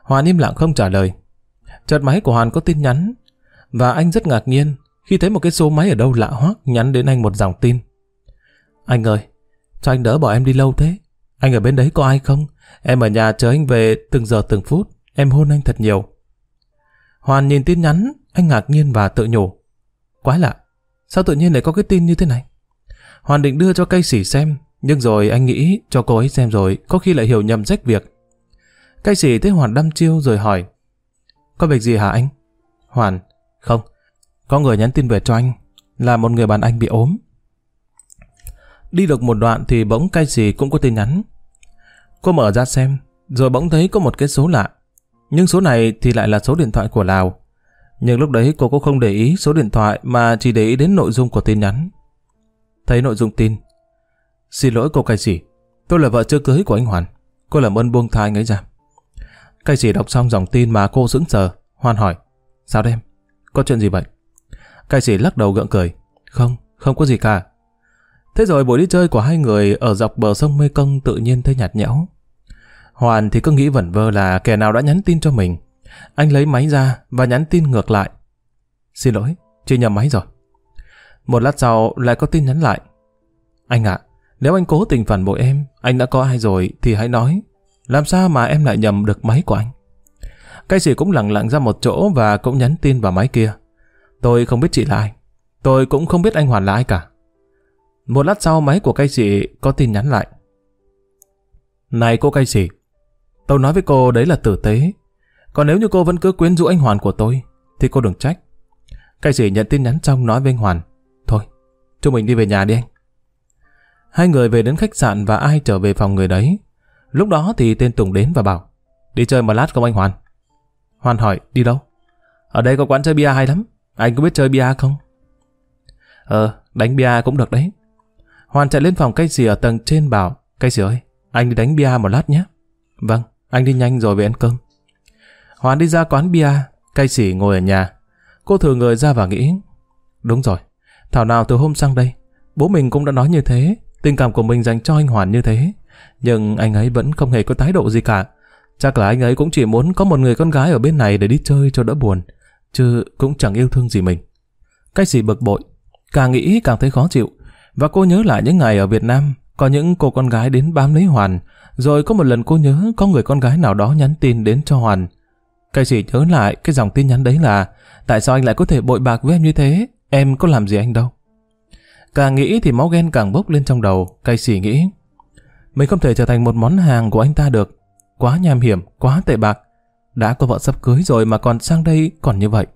Hoàn im lặng không trả lời. Chợt máy của Hoàn có tin nhắn, Và anh rất ngạc nhiên khi thấy một cái số máy ở đâu lạ hoắc nhắn đến anh một dòng tin. Anh ơi, sao anh đỡ bỏ em đi lâu thế? Anh ở bên đấy có ai không? Em ở nhà chờ anh về từng giờ từng phút. Em hôn anh thật nhiều. Hoàn nhìn tin nhắn, anh ngạc nhiên và tự nhủ. Quái lạ, sao tự nhiên lại có cái tin như thế này? Hoàn định đưa cho cây sỉ xem, nhưng rồi anh nghĩ cho cô ấy xem rồi, có khi lại hiểu nhầm rách việc. Cây sỉ thấy Hoàn đăm chiêu rồi hỏi. Có việc gì hả anh? Hoàn, không, có người nhắn tin về cho anh, là một người bạn anh bị ốm. Đi được một đoạn thì bỗng cây sỉ cũng có tin nhắn. Cô mở ra xem, rồi bỗng thấy có một cái số lạ. Nhưng số này thì lại là số điện thoại của Lào. Nhưng lúc đấy cô cũng không để ý số điện thoại mà chỉ để ý đến nội dung của tin nhắn. Thấy nội dung tin. Xin lỗi cô cai sĩ, tôi là vợ chưa cưới của anh Hoàn. Cô làm ơn buông thai anh ấy ra. Cai sĩ đọc xong dòng tin mà cô sững sờ. Hoàn hỏi, sao đêm? Có chuyện gì vậy? Cai sĩ lắc đầu gượng cười. Không, không có gì cả. Thế rồi buổi đi chơi của hai người ở dọc bờ sông Mê Công tự nhiên thấy nhạt nhẽo. Hoàn thì cứ nghĩ vẩn vơ là kẻ nào đã nhắn tin cho mình. Anh lấy máy ra và nhắn tin ngược lại. Xin lỗi, chị nhầm máy rồi. Một lát sau lại có tin nhắn lại. Anh ạ, nếu anh cố tình phản bội em, anh đã có ai rồi thì hãy nói. Làm sao mà em lại nhầm được máy của anh? Cái gì cũng lặng lặng ra một chỗ và cũng nhắn tin vào máy kia. Tôi không biết chị là ai. Tôi cũng không biết anh Hoàn là ai cả. Một lát sau máy của cây sĩ có tin nhắn lại. Này cô cây sĩ, tôi nói với cô đấy là tử tế. Còn nếu như cô vẫn cứ quyến rũ anh Hoàn của tôi, thì cô đừng trách. Cái gì nhận tin nhắn xong nói với anh Hoàn. Thôi, chúng mình đi về nhà đi anh. Hai người về đến khách sạn và ai trở về phòng người đấy. Lúc đó thì tên Tùng đến và bảo Đi chơi một lát không anh Hoàn? Hoàn hỏi đi đâu? Ở đây có quán chơi bia hay lắm. Anh có biết chơi bia không? Ờ, đánh bia cũng được đấy. Hoàn chạy lên phòng cây xì ở tầng trên bảo Cây xì ơi, anh đi đánh bia một lát nhé. Vâng, anh đi nhanh rồi về ăn cơm. Hoàn đi ra quán bia, cây xỉ ngồi ở nhà. Cô thừa người ra và nghĩ Đúng rồi, thảo nào từ hôm sang đây Bố mình cũng đã nói như thế Tình cảm của mình dành cho anh Hoàn như thế. Nhưng anh ấy vẫn không hề có thái độ gì cả. Chắc là anh ấy cũng chỉ muốn có một người con gái ở bên này để đi chơi cho đỡ buồn Chứ cũng chẳng yêu thương gì mình. Cái gì bực bội Càng nghĩ càng thấy khó chịu. Và cô nhớ lại những ngày ở Việt Nam Có những cô con gái đến bám lấy Hoàn Rồi có một lần cô nhớ có người con gái nào đó nhắn tin đến cho Hoàn. Cái gì nhớ lại cái dòng tin nhắn đấy là Tại sao anh lại có thể bội bạc với em như thế Em có làm gì anh đâu Càng nghĩ thì máu ghen càng bốc lên trong đầu, cay xỉ nghĩ. Mình không thể trở thành một món hàng của anh ta được. Quá nham hiểm, quá tệ bạc. Đã có vợ sắp cưới rồi mà còn sang đây còn như vậy.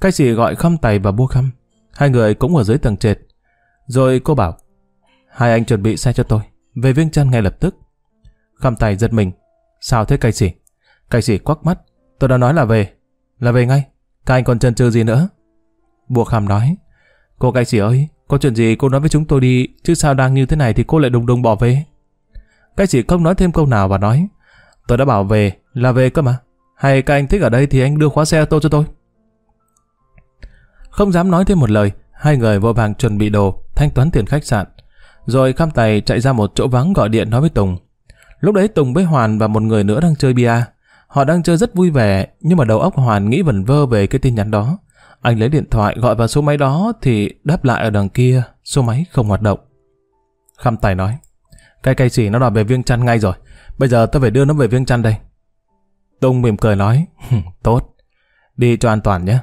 Cay xỉ gọi Khâm Tài và bua Khâm. Hai người cũng ở dưới tầng trệt. Rồi cô bảo, hai anh chuẩn bị xe cho tôi, về Viêng Chăn ngay lập tức. Khâm Tài giật mình. Sao thế cay xỉ? Cay sĩ quắc mắt. Tôi đã nói là về. Là về ngay. Các anh còn chần chừ gì nữa? Buộc khăm nói, cô cay sĩ ơi, có chuyện gì cô nói với chúng tôi đi, chứ sao đang như thế này thì cô lại đùng đùng bỏ về. Cái sĩ không nói thêm câu nào và nói, tôi đã bảo về, là về cơ mà. Hay các anh thích ở đây thì anh đưa khóa xe ô tô cho tôi. Không dám nói thêm một lời, hai người vội vàng chuẩn bị đồ, thanh toán tiền khách sạn. Rồi khăm tay chạy ra một chỗ vắng gọi điện nói với Tùng. Lúc đấy Tùng với Hoàn và một người nữa đang chơi bia. Họ đang chơi rất vui vẻ, nhưng mà đầu óc Hoàn nghĩ vẩn vơ về cái tin nhắn đó. Anh lấy điện thoại gọi vào số máy đó thì đáp lại ở đằng kia, số máy không hoạt động. Khăm tài nói, cái cây xỉ nó đòi về viêng chăn ngay rồi, bây giờ tôi phải đưa nó về viêng chăn đây. Tùng mỉm cười nói, tốt, đi cho an toàn nhé.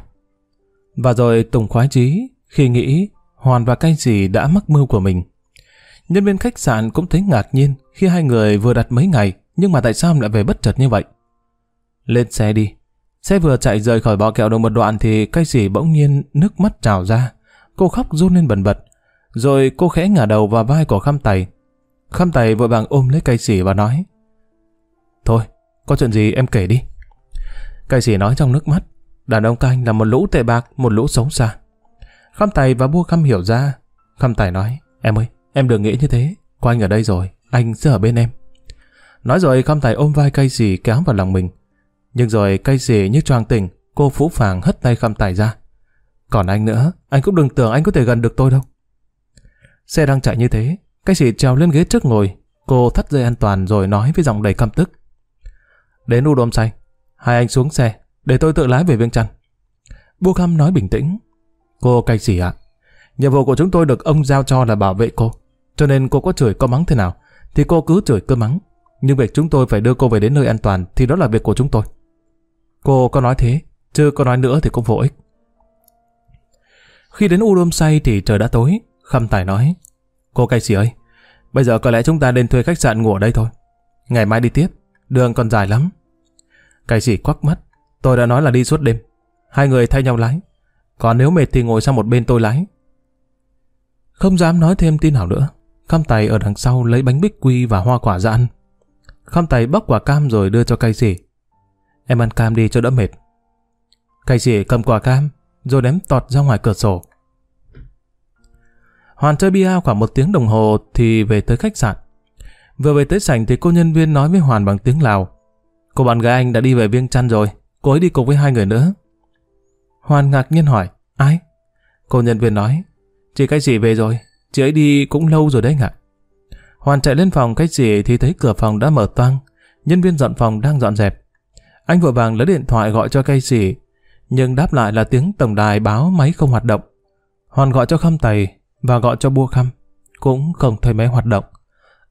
Và rồi Tùng khoái chí khi nghĩ Hoàn và cây xỉ đã mắc mưu của mình. Nhân viên khách sạn cũng thấy ngạc nhiên khi hai người vừa đặt mấy ngày nhưng mà tại sao lại về bất chợt như vậy. Lên xe đi, Xe vừa chạy rời khỏi bò kẹo được một đoạn thì cái sỉ bỗng nhiên nước mắt trào ra. Cô khóc run lên bần bật. Rồi cô khẽ ngả đầu vào vai của khăm tài. Khăm tài vội vàng ôm lấy cây sỉ và nói Thôi, có chuyện gì em kể đi. Cây sỉ nói trong nước mắt. Đàn ông canh là một lũ tệ bạc, một lũ xấu xa. Khăm tài và bua khăm hiểu ra. Khăm tài nói Em ơi, em đừng nghĩ như thế. Có anh ở đây rồi, anh sẽ ở bên em. Nói rồi khăm tài ôm vai cây sỉ kéo vào lòng mình. Nhưng rồi cây gì như choàng tỉnh, cô phũ phàng hất tay khăm tài ra. Còn anh nữa, anh cũng đừng tưởng anh có thể gần được tôi đâu. Xe đang chạy như thế, cây gì trèo lên ghế trước ngồi, cô thắt dây an toàn rồi nói với giọng đầy căm tức. Đến u đôm xanh, hai anh xuống xe, để tôi tự lái về Viêng trăn Bu Khăm nói bình tĩnh. Cô cay sĩ ạ, nhiệm vụ của chúng tôi được ông giao cho là bảo vệ cô. Cho nên cô có chửi có mắng thế nào, thì cô cứ chửi cứ mắng. Nhưng việc chúng tôi phải đưa cô về đến nơi an toàn thì đó là việc của chúng tôi. Cô có nói thế, chứ có nói nữa thì cũng vô ích. Khi đến U Đôm Say thì trời đã tối. Khâm Tài nói, cô cay sĩ ơi, bây giờ có lẽ chúng ta nên thuê khách sạn ngủ ở đây thôi. Ngày mai đi tiếp, đường còn dài lắm. cay sĩ quắc mắt, tôi đã nói là đi suốt đêm. Hai người thay nhau lái. Còn nếu mệt thì ngồi sang một bên tôi lái. Không dám nói thêm tin nào nữa. Khâm Tài ở đằng sau lấy bánh bích quy và hoa quả ra ăn. Khâm Tài bóc quả cam rồi đưa cho cay sĩ. Em ăn cam đi cho đỡ mệt. Cay sĩ cầm quả cam, rồi ném tọt ra ngoài cửa sổ. Hoàn chơi bia khoảng một tiếng đồng hồ thì về tới khách sạn. Vừa về tới sảnh thì cô nhân viên nói với Hoàn bằng tiếng Lào. Cô bạn gái anh đã đi về Viêng Chăn rồi, cô ấy đi cùng với hai người nữa. Hoàn ngạc nhiên hỏi, ai? Cô nhân viên nói, chị cái gì về rồi, chị ấy đi cũng lâu rồi đấy ạ. Hoàn chạy lên phòng cách gì thì thấy cửa phòng đã mở toang, nhân viên dọn phòng đang dọn dẹp. Anh vội vàng lấy điện thoại gọi cho cây nhưng đáp lại là tiếng tổng đài báo máy không hoạt động. Hoàn gọi cho Khâm tày và gọi cho bua Khâm cũng không thấy máy hoạt động.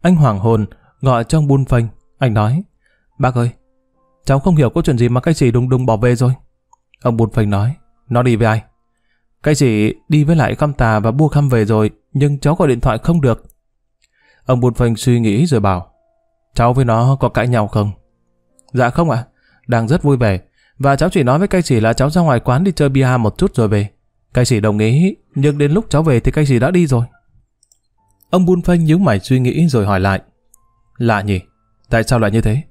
Anh hoảng hồn, gọi trong bun phanh, anh nói, bác ơi, cháu không hiểu có chuyện gì mà cây đùng đùng bỏ về rồi. Ông bun phanh nói, nó đi với ai? Cây đi với lại Khâm tà và bua Khâm về rồi, nhưng cháu gọi điện thoại không được. Ông bun phanh suy nghĩ rồi bảo, cháu với nó có cãi nhau không? Dạ không ạ, đang rất vui vẻ. Và cháu chỉ nói với cây sĩ là cháu ra ngoài quán đi chơi bia một chút rồi về. Cây sĩ đồng ý, nhưng đến lúc cháu về thì cây sĩ đã đi rồi. Ông Bun Phanh nhíu mày suy nghĩ rồi hỏi lại. Lạ nhỉ? Tại sao lại như thế?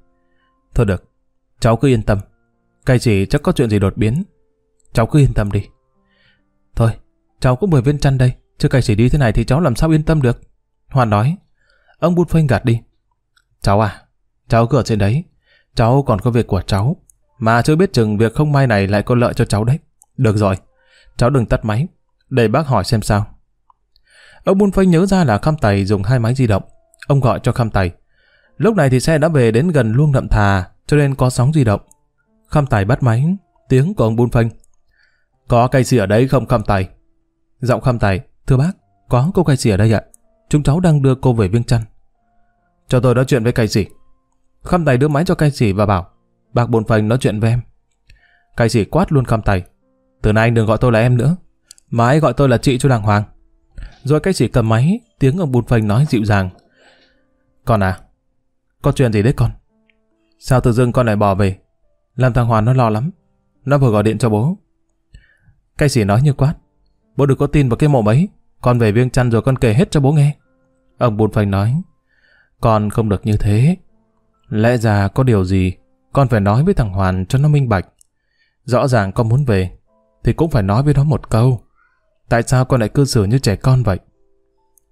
Thôi được, cháu cứ yên tâm. Cây sĩ chắc có chuyện gì đột biến. Cháu cứ yên tâm đi. Thôi, cháu cũng mời viên chăn đây. Chứ cây sĩ đi thế này thì cháu làm sao yên tâm được? Hoàn nói. Ông Bun Phanh gạt đi. Cháu à, cháu cứ ở trên đấy. Cháu còn có việc của cháu. Mà chưa biết chừng việc không may này lại có lợi cho cháu đấy. Được rồi, cháu đừng tắt máy. Để bác hỏi xem sao. Ông Bun Phanh nhớ ra là Khăm Tài dùng hai máy di động. Ông gọi cho Khăm Tài. Lúc này thì xe đã về đến gần luông đậm thà, cho nên có sóng di động. Khăm Tài bắt máy, tiếng của ông Bun Phanh. Có cây xì ở đấy không Khăm Tài? Giọng Khăm Tài, thưa bác, có cô cây xì ở đây ạ. Chúng cháu đang đưa cô về Viêng Chăn. Cho tôi nói chuyện với cây xì. Khăm tay đưa máy cho cai sĩ và bảo, Bác Bồn phành nói chuyện với em. cai sĩ quát luôn khăm tay. Từ nay anh đừng gọi tôi là em nữa. Mà hãy gọi tôi là chị cho đàng hoàng. Rồi cai sĩ cầm máy, tiếng ông Bồn phành nói dịu dàng. Con à, có chuyện gì đấy con? Sao tự dưng con lại bỏ về? Làm thằng Hoàn nó lo lắm. Nó vừa gọi điện cho bố. cai sĩ nói như quát. Bố đừng có tin vào cái mồm ấy. Con về viêng chăn rồi con kể hết cho bố nghe. Ông Bồn phành nói. Con không được như thế. Lẽ ra có điều gì con phải nói với thằng Hoàn cho nó minh bạch. Rõ ràng con muốn về, thì cũng phải nói với nó một câu. Tại sao con lại cư xử như trẻ con vậy?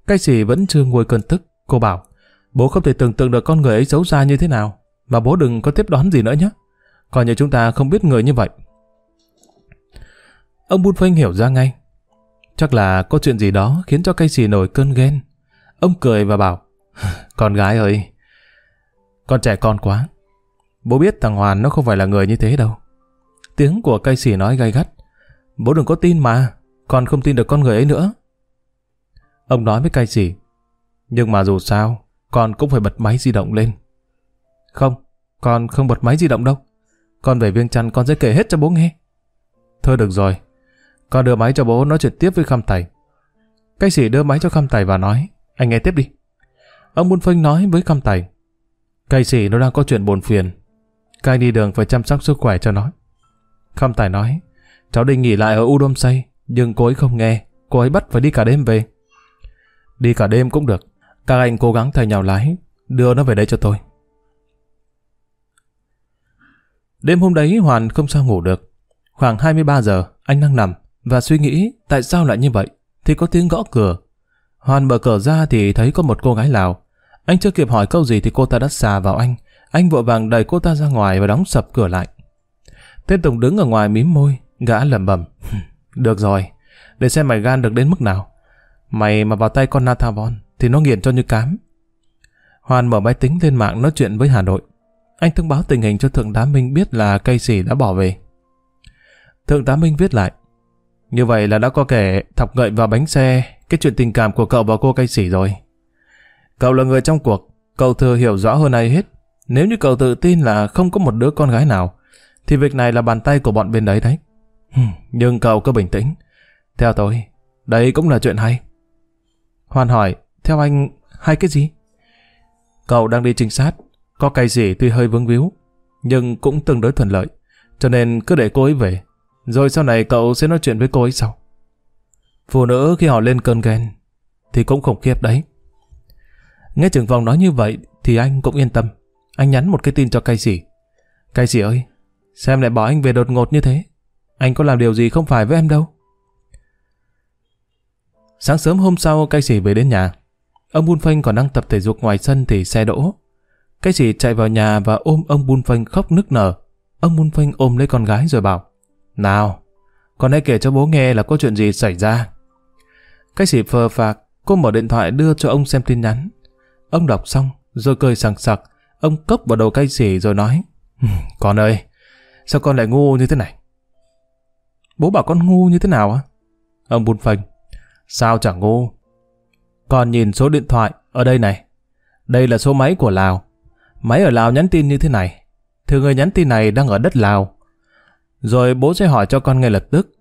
Cái gì vẫn chưa nguôi cơn tức, cô bảo. Bố không thể tưởng tượng được con người ấy xấu xa như thế nào, mà bố đừng có tiếp đón gì nữa nhé. Còn như chúng ta không biết người như vậy. Ông Bun Phanh hiểu ra ngay. Chắc là có chuyện gì đó khiến cho cây xì nổi cơn ghen. Ông cười và bảo, con gái ơi, con trẻ con quá, Bố biết thằng Hoàn nó không phải là người như thế đâu. Tiếng của cây xỉ nói gay gắt. Bố đừng có tin mà, con không tin được con người ấy nữa. Ông nói với cây xỉ. Nhưng mà dù sao, con cũng phải bật máy di động lên. Không, con không bật máy di động đâu. Con về viêng chăn con sẽ kể hết cho bố nghe. Thôi được rồi, con đưa máy cho bố nói chuyện tiếp với khăm tài Cây sĩ đưa máy cho khăm tài và nói, anh nghe tiếp đi. Ông Buôn Phênh nói với khăm tài cây sĩ nó đang có chuyện buồn phiền, cái đi đường phải chăm sóc sức khỏe cho nó. Khâm Tài nói, cháu định nghỉ lại ở U Đôm Say, nhưng cô ấy không nghe, cô ấy bắt phải đi cả đêm về. Đi cả đêm cũng được, các anh cố gắng thay nhau lái, đưa nó về đây cho tôi. Đêm hôm đấy Hoàn không sao ngủ được. Khoảng 23 giờ, anh đang nằm và suy nghĩ tại sao lại như vậy, thì có tiếng gõ cửa. Hoàn mở cửa ra thì thấy có một cô gái Lào. Anh chưa kịp hỏi câu gì thì cô ta đã xà vào anh, anh vội vàng đẩy cô ta ra ngoài và đóng sập cửa lại. Tên Tùng đứng ở ngoài mím môi, gã lẩm bẩm. được rồi, để xem mày gan được đến mức nào. Mày mà vào tay con Nathavon thì nó nghiền cho như cám. Hoàn mở máy tính lên mạng nói chuyện với Hà Nội. Anh thông báo tình hình cho Thượng tá Minh biết là cây Sỉ đã bỏ về. Thượng tá Minh viết lại. Như vậy là đã có kẻ thọc gậy vào bánh xe cái chuyện tình cảm của cậu và cô cây sỉ rồi. Cậu là người trong cuộc, cậu thừa hiểu rõ hơn ai hết. Nếu như cậu tự tin là không có một đứa con gái nào, thì việc này là bàn tay của bọn bên đấy đấy. Nhưng cậu cứ bình tĩnh. Theo tôi, đây cũng là chuyện hay. Hoàn hỏi, theo anh, hay cái gì? Cậu đang đi trinh sát, có cây gì tuy hơi vướng víu, nhưng cũng tương đối thuận lợi, cho nên cứ để cô ấy về, rồi sau này cậu sẽ nói chuyện với cô ấy sau. Phụ nữ khi họ lên cơn ghen, thì cũng khủng khiếp đấy. Nghe trưởng phòng nói như vậy, thì anh cũng yên tâm. Anh nhắn một cái tin cho cây sỉ. Cây sỉ ơi, xem lại bỏ anh về đột ngột như thế. Anh có làm điều gì không phải với em đâu. Sáng sớm hôm sau, cây sỉ về đến nhà. Ông Bun Phanh còn đang tập thể dục ngoài sân thì xe đỗ. Cây sỉ chạy vào nhà và ôm ông Bun Phanh khóc nức nở. Ông Bun Phanh ôm lấy con gái rồi bảo, Nào, con hãy kể cho bố nghe là có chuyện gì xảy ra. Cây sỉ phờ phạc, cô mở điện thoại đưa cho ông xem tin nhắn. Ông đọc xong, rồi cười sảng sặc. Ông cốc vào đầu cây sỉ rồi nói, Con ơi, sao con lại ngu như thế này? Bố bảo con ngu như thế nào á? Ông buồn phành sao chẳng ngu? Con nhìn số điện thoại ở đây này. Đây là số máy của Lào. Máy ở Lào nhắn tin như thế này. Thì người nhắn tin này đang ở đất Lào. Rồi bố sẽ hỏi cho con ngay lập tức.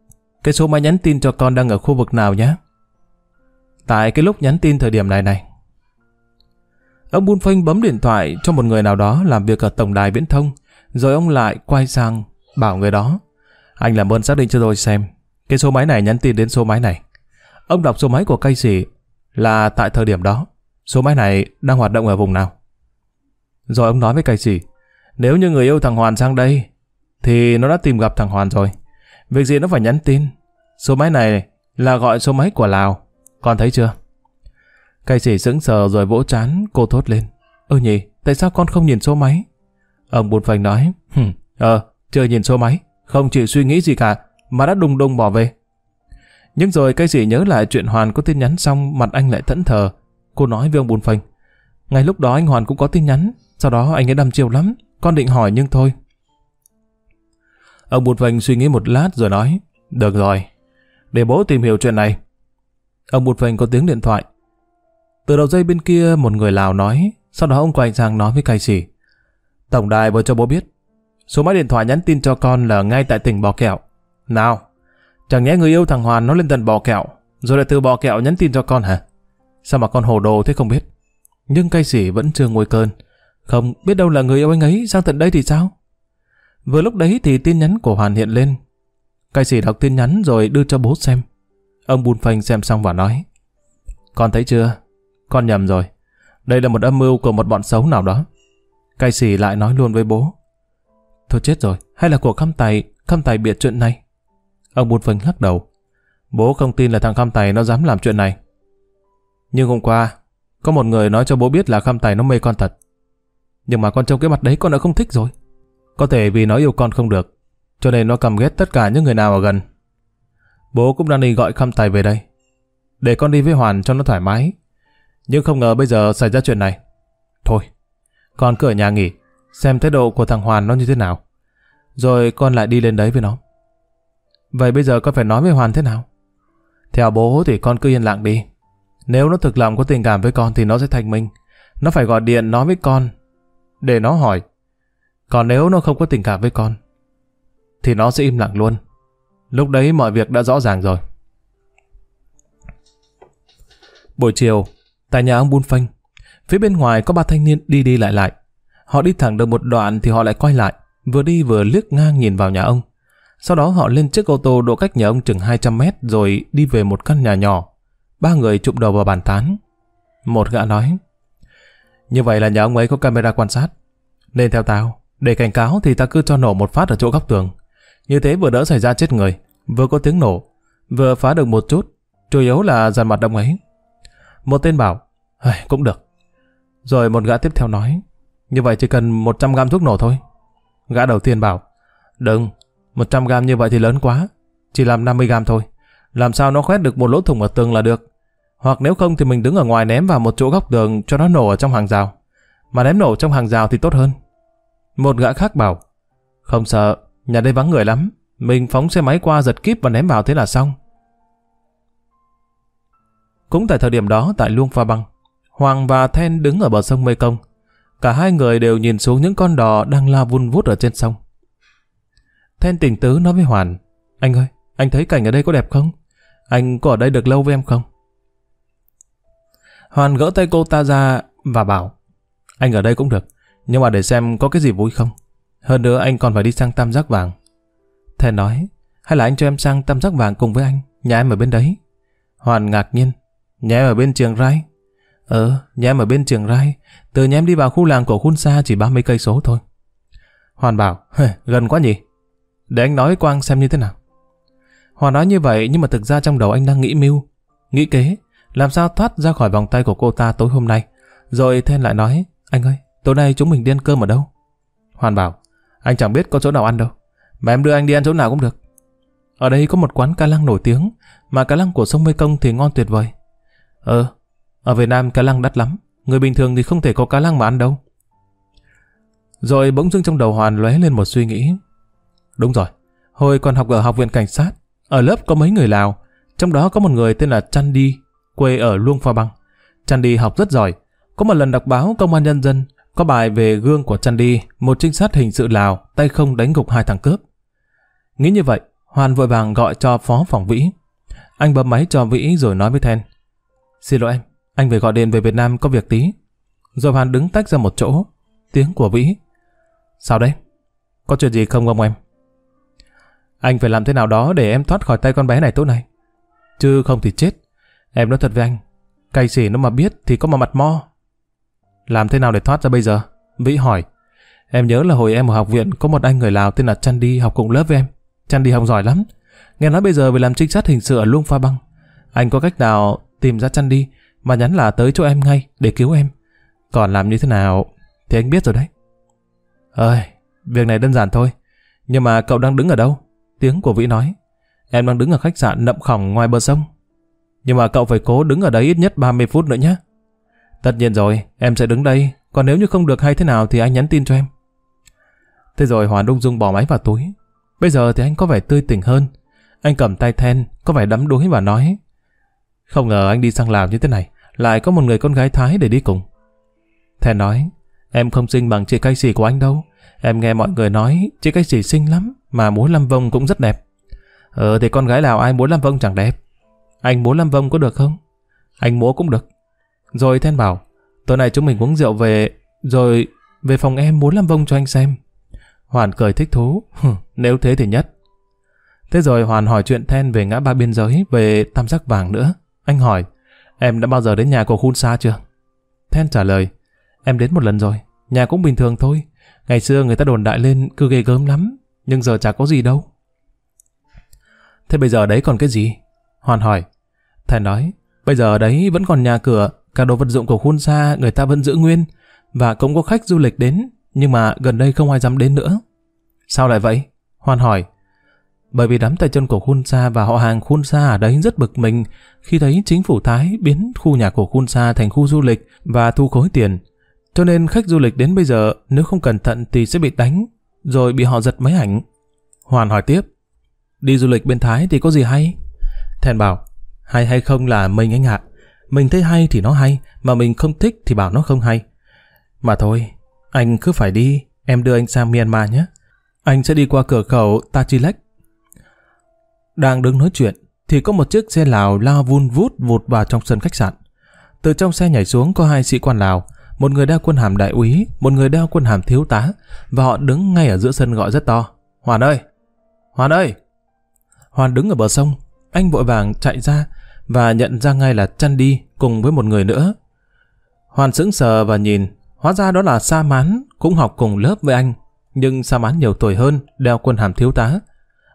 Cái số máy nhắn tin cho con đang ở khu vực nào nhé. Tại cái lúc nhắn tin thời điểm này này. Ông Bun Phanh bấm điện thoại cho một người nào đó làm việc ở tổng đài viễn thông. Rồi ông lại quay sang bảo người đó. Anh làm ơn xác định cho tôi xem. Cái số máy này nhắn tin đến số máy này. Ông đọc số máy của cây sĩ là tại thời điểm đó, số máy này đang hoạt động ở vùng nào. Rồi ông nói với cây sĩ, nếu như người yêu thằng Hoàn sang đây, thì nó đã tìm gặp thằng Hoàn rồi. Việc gì nó phải nhắn tin. Số máy này là gọi số máy của Lào. Con thấy chưa? Cây sỉ sững sờ rồi vỗ chán, cô thốt lên. Ơ nhỉ, tại sao con không nhìn số máy? Ông buồn phành nói, ờ, chưa nhìn số máy, không chịu suy nghĩ gì cả, mà đã đùng đùng bỏ về. Nhưng rồi cái gì nhớ lại chuyện Hoàn có tin nhắn xong mặt anh lại thẫn thờ. Cô nói với ông Bùn phành, Ngay lúc đó anh Hoàn cũng có tin nhắn. Sau đó anh ấy đâm chiều lắm. Con định hỏi nhưng thôi. Ông Bùn phành suy nghĩ một lát rồi nói. Được rồi. Để bố tìm hiểu chuyện này. Ông Bùn phành có tiếng điện thoại. Từ đầu dây bên kia một người Lào nói. Sau đó ông quay sang nói với cai sĩ. Tổng đài vừa cho bố biết. Số máy điện thoại nhắn tin cho con là ngay tại tỉnh Bò Kẹo. Nào, Chẳng nhẽ người yêu thằng Hoàn nó lên tận bò kẹo, rồi lại từ bò kẹo nhắn tin cho con hả? Sao mà con hồ đồ thế không biết? Nhưng cây sỉ vẫn chưa ngồi cơn. Không biết đâu là người yêu anh ấy sang tận đây thì sao? Vừa lúc đấy thì tin nhắn của Hoàn hiện lên. Cây sỉ đọc tin nhắn rồi đưa cho bố xem. Ông Bùn Phanh xem xong và nói. Con thấy chưa? Con nhầm rồi. Đây là một âm mưu của một bọn xấu nào đó. Cai sĩ lại nói luôn với bố. Thôi chết rồi, hay là của khăm tài, khăm tài biệt chuyện này? Ông Bùn Phình lắc đầu. Bố không tin là thằng Khăm Tài nó dám làm chuyện này. Nhưng hôm qua, có một người nói cho bố biết là Khăm Tài nó mê con thật. Nhưng mà con trông cái mặt đấy con đã không thích rồi. Có thể vì nó yêu con không được, cho nên nó cầm ghét tất cả những người nào ở gần. Bố cũng đang đi gọi Khăm Tài về đây. Để con đi với Hoàn cho nó thoải mái. Nhưng không ngờ bây giờ xảy ra chuyện này. Thôi, con cứ ở nhà nghỉ, xem thái độ của thằng Hoàn nó như thế nào. Rồi con lại đi lên đấy với nó. Vậy bây giờ con phải nói với Hoàn thế nào? Theo bố thì con cứ yên lặng đi. Nếu nó thực lòng có tình cảm với con thì nó sẽ thành minh. Nó phải gọi điện nói với con. Để nó hỏi. Còn nếu nó không có tình cảm với con, thì nó sẽ im lặng luôn. Lúc đấy mọi việc đã rõ ràng rồi. Buổi chiều, tại nhà ông Bun Phanh, phía bên ngoài có ba thanh niên đi đi lại lại. Họ đi thẳng được một đoạn thì họ lại quay lại, vừa đi vừa liếc ngang nhìn vào nhà ông. Sau đó họ lên chiếc ô tô độ cách nhà ông chừng 200 mét rồi đi về một căn nhà nhỏ. Ba người chụm đầu vào bàn tán. Một gã nói, như vậy là nhà ông ấy có camera quan sát. Nên theo tao, để cảnh cáo thì ta cứ cho nổ một phát ở chỗ góc tường. Như thế vừa đỡ xảy ra chết người, vừa có tiếng nổ, vừa phá được một chút, chủ yếu là dàn mặt ông ấy. Một tên bảo, cũng được. Rồi một gã tiếp theo nói, như vậy chỉ cần 100 gram thuốc nổ thôi. Gã đầu tiên bảo, đừng, 100 gram như vậy thì lớn quá, chỉ làm 50 gram thôi. Làm sao nó khoét được một lỗ thủng ở tường là được. Hoặc nếu không thì mình đứng ở ngoài ném vào một chỗ góc tường cho nó nổ ở trong hàng rào. Mà ném nổ trong hàng rào thì tốt hơn. Một gã khác bảo, không sợ, nhà đây vắng người lắm. Mình phóng xe máy qua giật kíp và ném vào thế là xong. Cũng tại thời điểm đó tại Luông Pha Băng, Hoàng và Then đứng ở bờ sông Mê Công. Cả hai người đều nhìn xuống những con đò đang la vun vút ở trên sông. Then tỉnh tứ nói với Hoàn, anh ơi, anh thấy cảnh ở đây có đẹp không? Anh có ở đây được lâu với em không? Hoàn gỡ tay cô ta ra và bảo, anh ở đây cũng được, nhưng mà để xem có cái gì vui không. Hơn nữa anh còn phải đi sang Tam Giác Vàng. then nói, hay là anh cho em sang Tam Giác Vàng cùng với anh, nhà em ở bên đấy. Hoàn ngạc nhiên, nhà em ở bên Trường Rai. Ờ, nhà em ở bên Trường Rai, từ nhà em đi vào khu làng của Khun Sa chỉ 30 cây số thôi. Hoàn bảo, gần quá nhỉ? Để anh nói Quang xem như thế nào. Hoàn nói như vậy nhưng mà thực ra trong đầu anh đang nghĩ mưu, nghĩ kế, làm sao thoát ra khỏi vòng tay của cô ta tối hôm nay. Rồi Then lại nói, anh ơi, tối nay chúng mình đi ăn cơm ở đâu? Hoàn bảo, anh chẳng biết có chỗ nào ăn đâu, mà em đưa anh đi ăn chỗ nào cũng được. Ở đây có một quán cá lăng nổi tiếng, mà cá lăng của sông Mê Công thì ngon tuyệt vời. Ờ, ở Việt Nam cá lăng đắt lắm, người bình thường thì không thể có cá lăng mà ăn đâu. Rồi bỗng dưng trong đầu Hoàn lóe lên một suy nghĩ. Đúng rồi, hồi còn học ở học viện cảnh sát, ở lớp có mấy người Lào, trong đó có một người tên là Chandi, quê ở Luông Pha Băng. Chandi học rất giỏi, có một lần đọc báo Công an Nhân dân, có bài về gương của Chandi, một trinh sát hình sự Lào, tay không đánh gục hai thằng cướp. Nghĩ như vậy, Hoàn vội vàng gọi cho phó phòng Vĩ. Anh bấm máy cho Vĩ rồi nói với Then. Xin lỗi em, anh phải gọi điện về Việt Nam có việc tí. Rồi Hoàn đứng tách ra một chỗ. Tiếng của Vĩ. Sao đấy? Có chuyện gì không ông em? Anh phải làm thế nào đó để em thoát khỏi tay con bé này tối nay. Chứ không thì chết. Em nói thật với anh. Cay xỉ nó mà biết thì có mà mặt mo. Làm thế nào để thoát ra bây giờ? Vĩ hỏi. Em nhớ là hồi em ở học viện có một anh người Lào tên là Chandi học cùng lớp với em. Chandi học giỏi lắm. Nghe nói bây giờ về làm trinh sát hình sự ở Luông Pha Băng. Anh có cách nào tìm ra Chandi mà nhắn là tới chỗ em ngay để cứu em. Còn làm như thế nào thì anh biết rồi đấy. Ơi, việc này đơn giản thôi. Nhưng mà cậu đang đứng ở đâu? Tiếng của Vĩ nói. Em đang đứng ở khách sạn nậm khỏng ngoài bờ sông. Nhưng mà cậu phải cố đứng ở đấy ít nhất 30 phút nữa nhé. Tất nhiên rồi, em sẽ đứng đây. Còn nếu như không được hay thế nào thì anh nhắn tin cho em. Thế rồi Hoàn Đông Dung bỏ máy vào túi. Bây giờ thì anh có vẻ tươi tỉnh hơn. Anh cầm tay Then, có vẻ đắm đuối và nói. Không ngờ anh đi sang Lào như thế này, lại có một người con gái Thái để đi cùng. Then nói, em không xinh bằng chị cây xì của anh đâu. Em nghe mọi người nói chị cây xì xinh lắm, mà múa lâm vông cũng rất đẹp. Ờ thì con gái Lào ai múa lâm vông chẳng đẹp. Anh múa lâm vông có được không? Anh múa cũng được. Rồi Then bảo, tối nay chúng mình uống rượu về, rồi về phòng em múa làm vông cho anh xem. Hoàn cười thích thú, nếu thế thì nhất. Thế rồi Hoàn hỏi chuyện Then về ngã ba biên giới, về tam giác vàng nữa. Anh hỏi, em đã bao giờ đến nhà của Khun Sa chưa? Then trả lời, em đến một lần rồi, nhà cũng bình thường thôi. Ngày xưa người ta đồn đại lên cứ ghê gớm lắm, nhưng giờ chả có gì đâu. Thế bây giờ đấy còn cái gì? Hoàn hỏi. Then nói, bây giờ đấy vẫn còn nhà cửa, cả đồ vật dụng của Khun Sa người ta vẫn giữ nguyên, và cũng có khách du lịch đến, nhưng mà gần đây không ai dám đến nữa. Sao lại vậy? Hoàn hỏi. Bởi vì đám tay chân của Khun Sa và họ hàng Khun Sa ở đấy rất bực mình khi thấy chính phủ Thái biến khu nhà của Khun Sa thành khu du lịch và thu khối tiền. Cho nên khách du lịch đến bây giờ nếu không cẩn thận thì sẽ bị đánh, rồi bị họ giật máy ảnh. Hoàn hỏi tiếp. Đi du lịch bên Thái thì có gì hay? Thèn bảo, hay hay không là mình anh ạ. Mình thấy hay thì nó hay, mà mình không thích thì bảo nó không hay. Mà thôi, anh cứ phải đi, em đưa anh sang Myanmar nhé. Anh sẽ đi qua cửa khẩu Tachilek. Đang đứng nói chuyện, thì có một chiếc xe Lào lao vun vút vụt vào trong sân khách sạn. Từ trong xe nhảy xuống có hai sĩ quan Lào, một người đeo quân hàm đại úy, một người đeo quân hàm thiếu tá, và họ đứng ngay ở giữa sân gọi rất to. Hoàn ơi! Hoàn ơi! Hoàn đứng ở bờ sông, anh vội vàng chạy ra và nhận ra ngay là chăn đi cùng với một người nữa. Hoàn sững sờ và nhìn, hóa ra đó là Sa Mán, cũng học cùng lớp với anh, nhưng Sa Mán nhiều tuổi hơn, đeo quân hàm thiếu tá.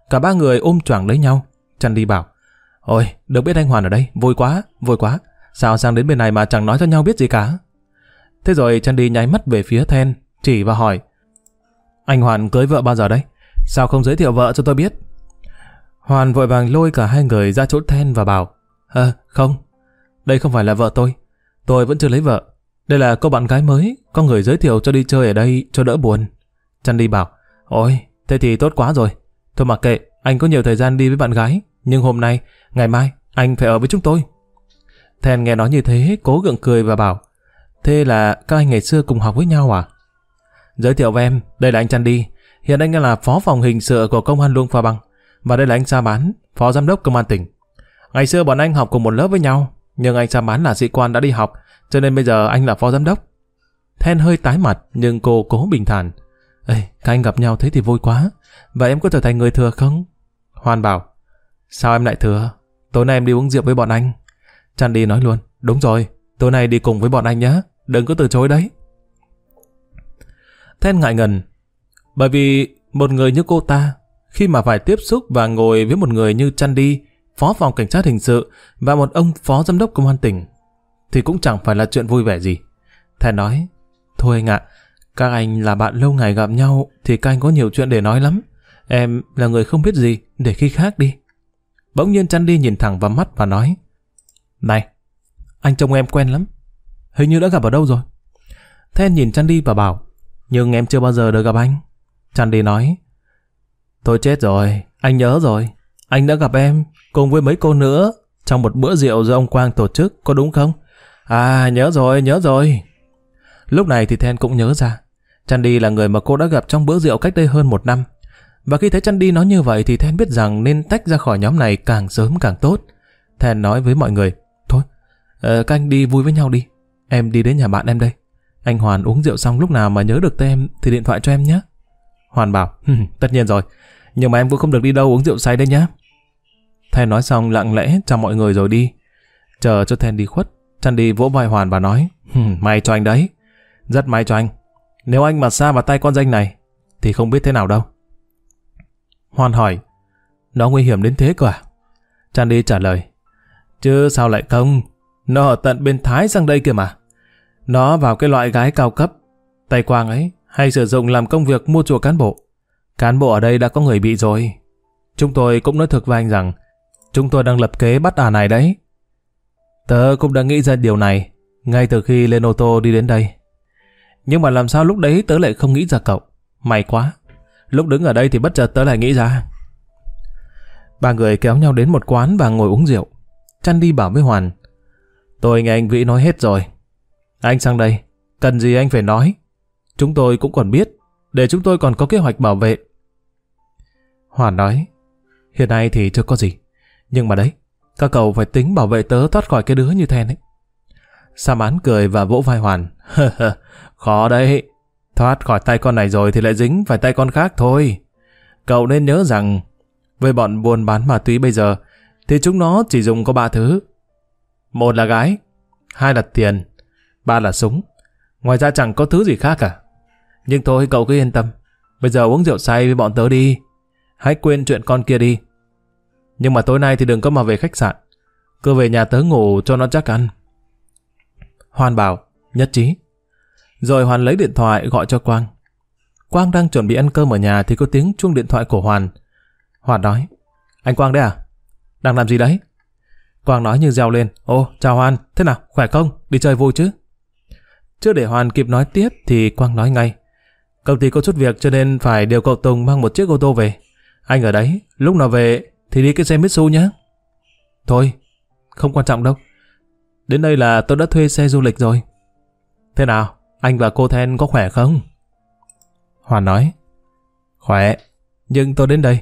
Cả ba người ôm choàng lấy nhau, chăn đi bảo, Ôi, được biết anh Hoàn ở đây, vui quá, vui quá, sao sang đến bên này mà chẳng nói cho nhau biết gì cả. Thế rồi chăn đi nháy mắt về phía Then, chỉ và hỏi, Anh Hoàn cưới vợ bao giờ đấy? Sao không giới thiệu vợ cho tôi biết? Hoàn vội vàng lôi cả hai người ra chỗ Then và bảo, Ờ, không. Đây không phải là vợ tôi. Tôi vẫn chưa lấy vợ. Đây là cô bạn gái mới, có người giới thiệu cho đi chơi ở đây cho đỡ buồn. Chăn đi bảo, ôi, thế thì tốt quá rồi. Thôi mà kệ, anh có nhiều thời gian đi với bạn gái, nhưng hôm nay, ngày mai, anh phải ở với chúng tôi. Thèn nghe nói như thế, cố gượng cười và bảo, thế là các anh ngày xưa cùng học với nhau à? Giới thiệu với em, đây là anh Chandy, hiện anh là phó phòng hình sự của công an Luông Pha Băng, và đây là anh Sa Bán, phó giám đốc công an tỉnh. Ngày xưa bọn anh học cùng một lớp với nhau, nhưng anh Sa Bán là sĩ quan đã đi học, cho nên bây giờ anh là phó giám đốc. Then hơi tái mặt, nhưng cô cố bình thản. Ê, các anh gặp nhau thế thì vui quá. Vậy em có trở thành người thừa không? Hoan bảo. Sao em lại thừa? Tối nay em đi uống rượu với bọn anh. Chandy nói luôn. Đúng rồi, tối nay đi cùng với bọn anh nhé. Đừng có từ chối đấy. Then ngại ngần. Bởi vì một người như cô ta, khi mà phải tiếp xúc và ngồi với một người như Chandy, phó phòng cảnh sát hình sự và một ông phó giám đốc công an tỉnh, thì cũng chẳng phải là chuyện vui vẻ gì. Then nói, thôi anh ạ, các anh là bạn lâu ngày gặp nhau thì các anh có nhiều chuyện để nói lắm. Em là người không biết gì, để khi khác đi. Bỗng nhiên chăn đi nhìn thẳng vào mắt và nói Này, anh trông em quen lắm. Hình như đã gặp ở đâu rồi. Then nhìn chăn đi và bảo Nhưng em chưa bao giờ được gặp anh. Chăn đi nói Tôi chết rồi, anh nhớ rồi. Anh đã gặp em cùng với mấy cô nữa trong một bữa rượu do ông Quang tổ chức, có đúng không? À, nhớ rồi, nhớ rồi. Lúc này thì Then cũng nhớ ra. Chandy là người mà cô đã gặp trong bữa rượu cách đây hơn một năm. Và khi thấy Chandy nói như vậy thì Then biết rằng nên tách ra khỏi nhóm này càng sớm càng tốt. Then nói với mọi người, thôi, uh, các anh đi vui với nhau đi. Em đi đến nhà bạn em đây. Anh Hoàn uống rượu xong lúc nào mà nhớ được tên em thì điện thoại cho em nhé. Hoàn bảo, tất nhiên rồi, nhưng mà em cũng không được đi đâu uống rượu say đấy nhá. Then nói xong lặng lẽ chào mọi người rồi đi. Chờ cho Then đi khuất, Chandy vỗ vai Hoàn và nói, may cho anh đấy. Rất may cho anh. Nếu anh mà xa vào tay con danh này, thì không biết thế nào đâu. Hoan hỏi, nó nguy hiểm đến thế cơ à? Chandy trả lời, chứ sao lại không? Nó ở tận bên Thái sang đây kìa mà. Nó vào cái loại gái cao cấp. Tay quang ấy hay sử dụng làm công việc mua chuộc cán bộ. Cán bộ ở đây đã có người bị rồi. Chúng tôi cũng nói thực với anh rằng chúng tôi đang lập kế bắt à này đấy. Tớ cũng đã nghĩ ra điều này ngay từ khi lên ô tô đi đến đây. Nhưng mà làm sao lúc đấy tớ lại không nghĩ ra cậu. May quá. Lúc đứng ở đây thì bất chợt tớ lại nghĩ ra. Ba người kéo nhau đến một quán và ngồi uống rượu. Chăn đi bảo với Hoàn. Tôi nghe anh Vĩ nói hết rồi. Anh sang đây. Cần gì anh phải nói. Chúng tôi cũng còn biết. Để chúng tôi còn có kế hoạch bảo vệ. Hoàn nói. Hiện nay thì chưa có gì. Nhưng mà đấy. Các cậu phải tính bảo vệ tớ thoát khỏi cái đứa như thế đấy. Sa mán cười và vỗ vai Hoàn. Khó đấy. Thoát khỏi tay con này rồi thì lại dính phải tay con khác thôi. Cậu nên nhớ rằng với bọn buôn bán ma túy bây giờ thì chúng nó chỉ dùng có ba thứ. Một là gái, hai là tiền, ba là súng. Ngoài ra chẳng có thứ gì khác cả. Nhưng thôi cậu cứ yên tâm. Bây giờ uống rượu say với bọn tớ đi. Hãy quên chuyện con kia đi. Nhưng mà tối nay thì đừng có mà về khách sạn. Cứ về nhà tớ ngủ cho nó chắc ăn. Hoan bảo, nhất trí. Rồi Hoàn lấy điện thoại gọi cho Quang. Quang đang chuẩn bị ăn cơm ở nhà thì có tiếng chuông điện thoại của Hoàn. Hoàn nói, anh Quang đấy à? Đang làm gì đấy? Quang nói như reo lên, ô, chào Hoàn, thế nào, khỏe không? Đi chơi vui chứ? Chưa để Hoàn kịp nói tiếp thì Quang nói ngay. Công ty có chút việc cho nên phải điều cậu Tùng mang một chiếc ô tô về. Anh ở đấy, lúc nào về thì đi cái xe Mitsu nhé. Thôi, không quan trọng đâu. Đến đây là tôi đã thuê xe du lịch rồi. Thế nào, anh và cô Then có khỏe không? Hoàn nói, khỏe, nhưng tôi đến đây,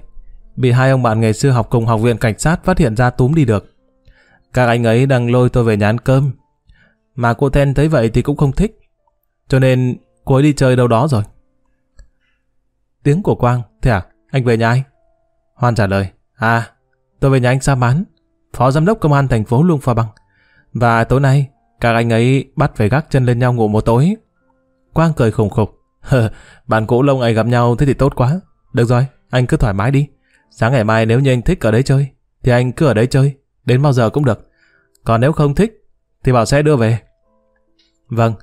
bị hai ông bạn ngày xưa học cùng học viện cảnh sát phát hiện ra túm đi được. Các anh ấy đang lôi tôi về nhà ăn cơm, mà cô Then thấy vậy thì cũng không thích, cho nên cô ấy đi chơi đâu đó rồi. Tiếng của Quang, thế à, anh về nhà anh? Hoan trả lời, à, tôi về nhà anh Sa Mán, phó giám đốc công an thành phố Luông Pha Băng. Và tối nay, các anh ấy bắt phải gác chân lên nhau ngủ một tối. Quang cười khùng khục. Bạn cũ lâu ngày gặp nhau thế thì tốt quá. Được rồi, anh cứ thoải mái đi. Sáng ngày mai nếu như anh thích ở đấy chơi, thì anh cứ ở đấy chơi, đến bao giờ cũng được. Còn nếu không thích, thì bảo sẽ đưa về. Vâng,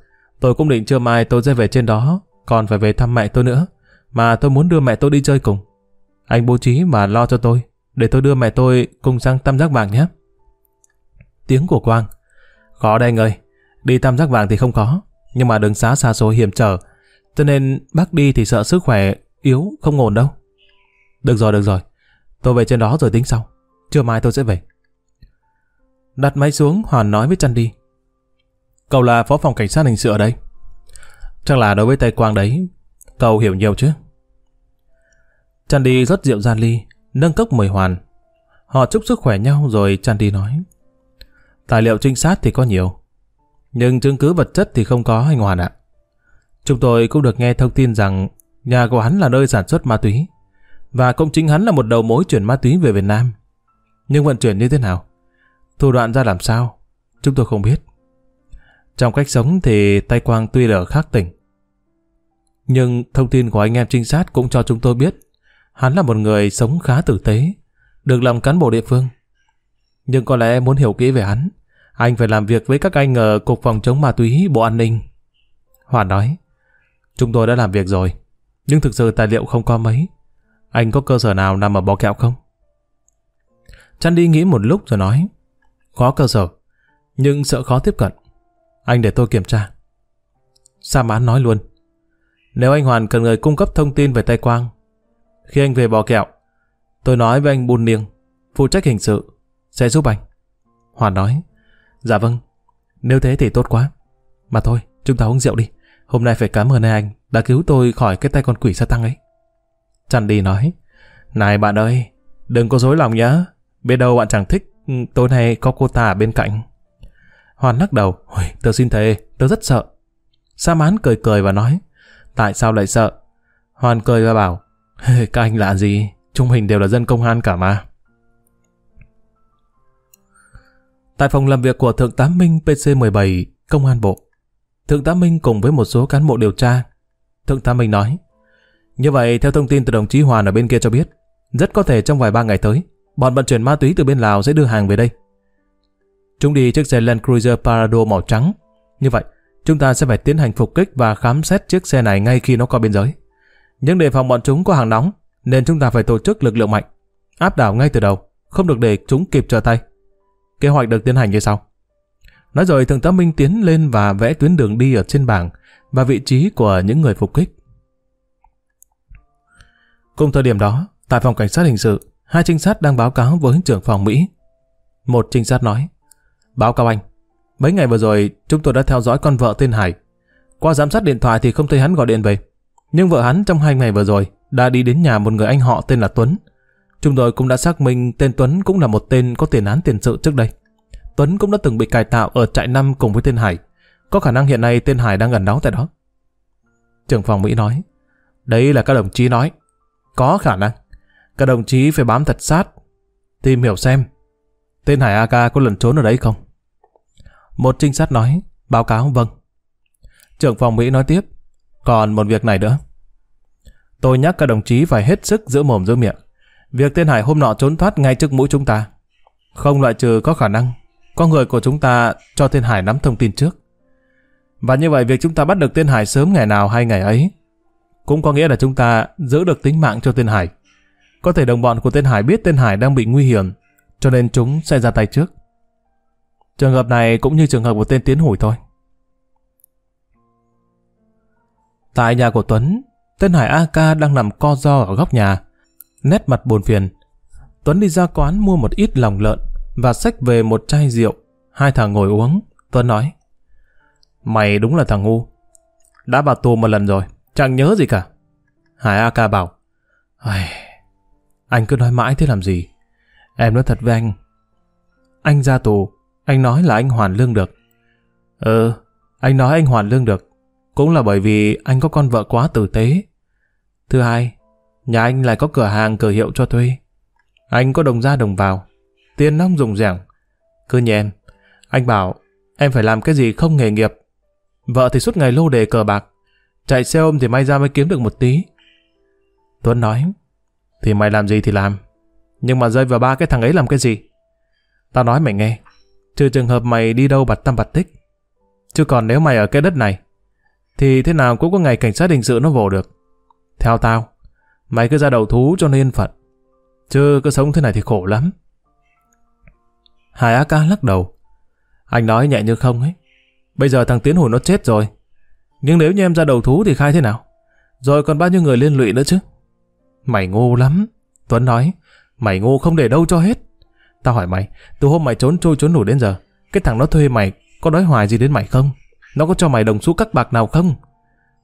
tôi cũng định trưa mai tôi sẽ về trên đó, còn phải về thăm mẹ tôi nữa. Mà tôi muốn đưa mẹ tôi đi chơi cùng. Anh bố trí mà lo cho tôi, để tôi đưa mẹ tôi cùng sang tam giác vàng nhé. Tiếng của Quang. Khó đây anh ơi, đi tam giác vàng thì không có, nhưng mà đường xá xa xôi hiểm trở, cho nên bác đi thì sợ sức khỏe yếu không ổn đâu. Được rồi, được rồi. Tôi về trên đó rồi tính sau. Trưa mai tôi sẽ về. Đặt máy xuống, Hoàn nói với Trăn đi. Cậu là phó phòng cảnh sát hình sự ở đây. Chắc là đối với Tây Quang đấy, cậu hiểu nhiều chứ. Trăn đi rất rượu gian ly, nâng cốc mời Hoàn. Họ chúc sức khỏe nhau rồi Trăn đi nói. Tài liệu trinh sát thì có nhiều, nhưng chứng cứ vật chất thì không có anh Hoàn ạ. Chúng tôi cũng được nghe thông tin rằng nhà của hắn là nơi sản xuất ma túy, và cũng chính hắn là một đầu mối chuyển ma túy về Việt Nam. Nhưng vận chuyển như thế nào? Thủ đoạn ra làm sao? Chúng tôi không biết. Trong cách sống thì Tay Quang tuy là ở khác tỉnh. Nhưng thông tin của anh em trinh sát cũng cho chúng tôi biết hắn là một người sống khá tử tế, được làm cán bộ địa phương. Nhưng có lẽ muốn hiểu kỹ về hắn, anh phải làm việc với các anh ở Cục Phòng chống ma túy Bộ An ninh. Hoàn nói, chúng tôi đã làm việc rồi, nhưng thực sự tài liệu không có mấy. Anh có cơ sở nào nằm ở bò kẹo không? Chăn đi nghĩ một lúc rồi nói, có cơ sở, nhưng sợ khó tiếp cận. Anh để tôi kiểm tra. Sa mãn nói luôn, nếu anh Hoàn cần người cung cấp thông tin về Tây Quang, khi anh về bò kẹo, tôi nói với anh Bùn Niêng, phụ trách hình sự, sẽ giúp anh. Hoàn nói, dạ vâng, nếu thế thì tốt quá. Mà thôi, chúng ta uống rượu đi. Hôm nay phải cảm ơn anh đã cứu tôi khỏi cái tay con quỷ sa tăng ấy. Chăn đi nói, này bạn ơi, đừng có dối lòng nhá. Biết đâu bạn chẳng thích, tối nay có cô ta ở bên cạnh. Hoàn lắc đầu, Ôi, tớ xin thề, tớ rất sợ. Sa mán cười cười và nói, tại sao lại sợ? Hoàn cười và bảo, các anh lạ gì, chúng mình đều là dân công an cả mà. Tại phòng làm việc của Thượng tá Minh PC-17, Công an Bộ, Thượng tá Minh cùng với một số cán bộ điều tra. Thượng tá Minh nói, như vậy theo thông tin từ đồng chí Hoàn ở bên kia cho biết, rất có thể trong vài ba ngày tới, bọn vận chuyển ma túy từ bên Lào sẽ đưa hàng về đây. Chúng đi chiếc xe Land Cruiser Parado màu trắng. Như vậy, chúng ta sẽ phải tiến hành phục kích và khám xét chiếc xe này ngay khi nó qua biên giới. Nhưng đề phòng bọn chúng có hàng nóng, nên chúng ta phải tổ chức lực lượng mạnh, áp đảo ngay từ đầu, không được để chúng kịp trở tay. Kế hoạch được tiến hành như sau. Nói rồi Thượng tá Minh tiến lên và vẽ tuyến đường đi ở trên bảng và vị trí của những người phục kích. Cùng thời điểm đó, tại phòng cảnh sát hình sự, hai trinh sát đang báo cáo với trưởng phòng Mỹ. Một trinh sát nói, Báo cáo anh, mấy ngày vừa rồi chúng tôi đã theo dõi con vợ tên Hải. Qua giám sát điện thoại thì không thấy hắn gọi điện về. Nhưng vợ hắn trong hai ngày vừa rồi đã đi đến nhà một người anh họ tên là Tuấn. Chúng tôi cũng đã xác minh tên Tuấn cũng là một tên có tiền án tiền sự trước đây. Tuấn cũng đã từng bị cải tạo ở trại năm cùng với tên Hải. Có khả năng hiện nay tên Hải đang gần đó tại đó. Trưởng phòng Mỹ nói, đấy là các đồng chí nói. Có khả năng. Các đồng chí phải bám thật sát, tìm hiểu xem tên Hải AK có lần trốn ở đấy không. Một trinh sát nói, báo cáo vâng. Trưởng phòng Mỹ nói tiếp, còn một việc này nữa. Tôi nhắc các đồng chí phải hết sức giữ mồm giữ miệng. Việc tên Hải hôm nọ trốn thoát ngay trước mũi chúng ta. Không loại trừ có khả năng, có người của chúng ta cho tên Hải nắm thông tin trước. Và như vậy việc chúng ta bắt được tên Hải sớm ngày nào hay ngày ấy, cũng có nghĩa là chúng ta giữ được tính mạng cho tên Hải. Có thể đồng bọn của tên Hải biết tên Hải đang bị nguy hiểm, cho nên chúng sẽ ra tay trước. Trường hợp này cũng như trường hợp của tên Tiến Hủi thôi. Tại nhà của Tuấn, tên Hải AK đang nằm co do ở góc nhà, nét mặt buồn phiền. Tuấn đi ra quán mua một ít lòng lợn và xách về một chai rượu. Hai thằng ngồi uống. Tuấn nói, Mày đúng là thằng ngu. Đã vào tù một lần rồi, chẳng nhớ gì cả. Hải A ca bảo, Anh cứ nói mãi thế làm gì? Em nói thật với anh. Anh ra tù, anh nói là anh hoàn lương được. Ừ, anh nói anh hoàn lương được. Cũng là bởi vì anh có con vợ quá tử tế. Thứ hai, nhà anh lại có cửa hàng cửa hiệu cho thuê. Anh có đồng ra đồng vào. Tiền nong dùng rẻng. Cứ như em, anh bảo em phải làm cái gì không nghề nghiệp. Vợ thì suốt ngày lô đề cờ bạc. Chạy xe ôm thì may ra mới kiếm được một tí. Tuấn nói, thì mày làm gì thì làm. Nhưng mà rơi vào ba cái thằng ấy làm cái gì? Tao nói mày nghe, trừ trường hợp mày đi đâu bặt tâm bặt tích. Chứ còn nếu mày ở cái đất này, thì thế nào cũng có ngày cảnh sát hình sự nó vồ được. Theo tao, mày cứ ra đầu thú cho nên phận. Chứ cứ sống thế này thì khổ lắm. Hải A ca lắc đầu. Anh nói nhẹ như không ấy. Bây giờ thằng Tiến Hùng nó chết rồi. Nhưng nếu như em ra đầu thú thì khai thế nào? Rồi còn bao nhiêu người liên lụy nữa chứ? Mày ngu lắm. Tuấn nói. Mày ngu không để đâu cho hết. Tao hỏi mày, từ hôm mày trốn trôi trốn nổi đến giờ, cái thằng nó thuê mày có nói hoài gì đến mày không? Nó có cho mày đồng xu các bạc nào không?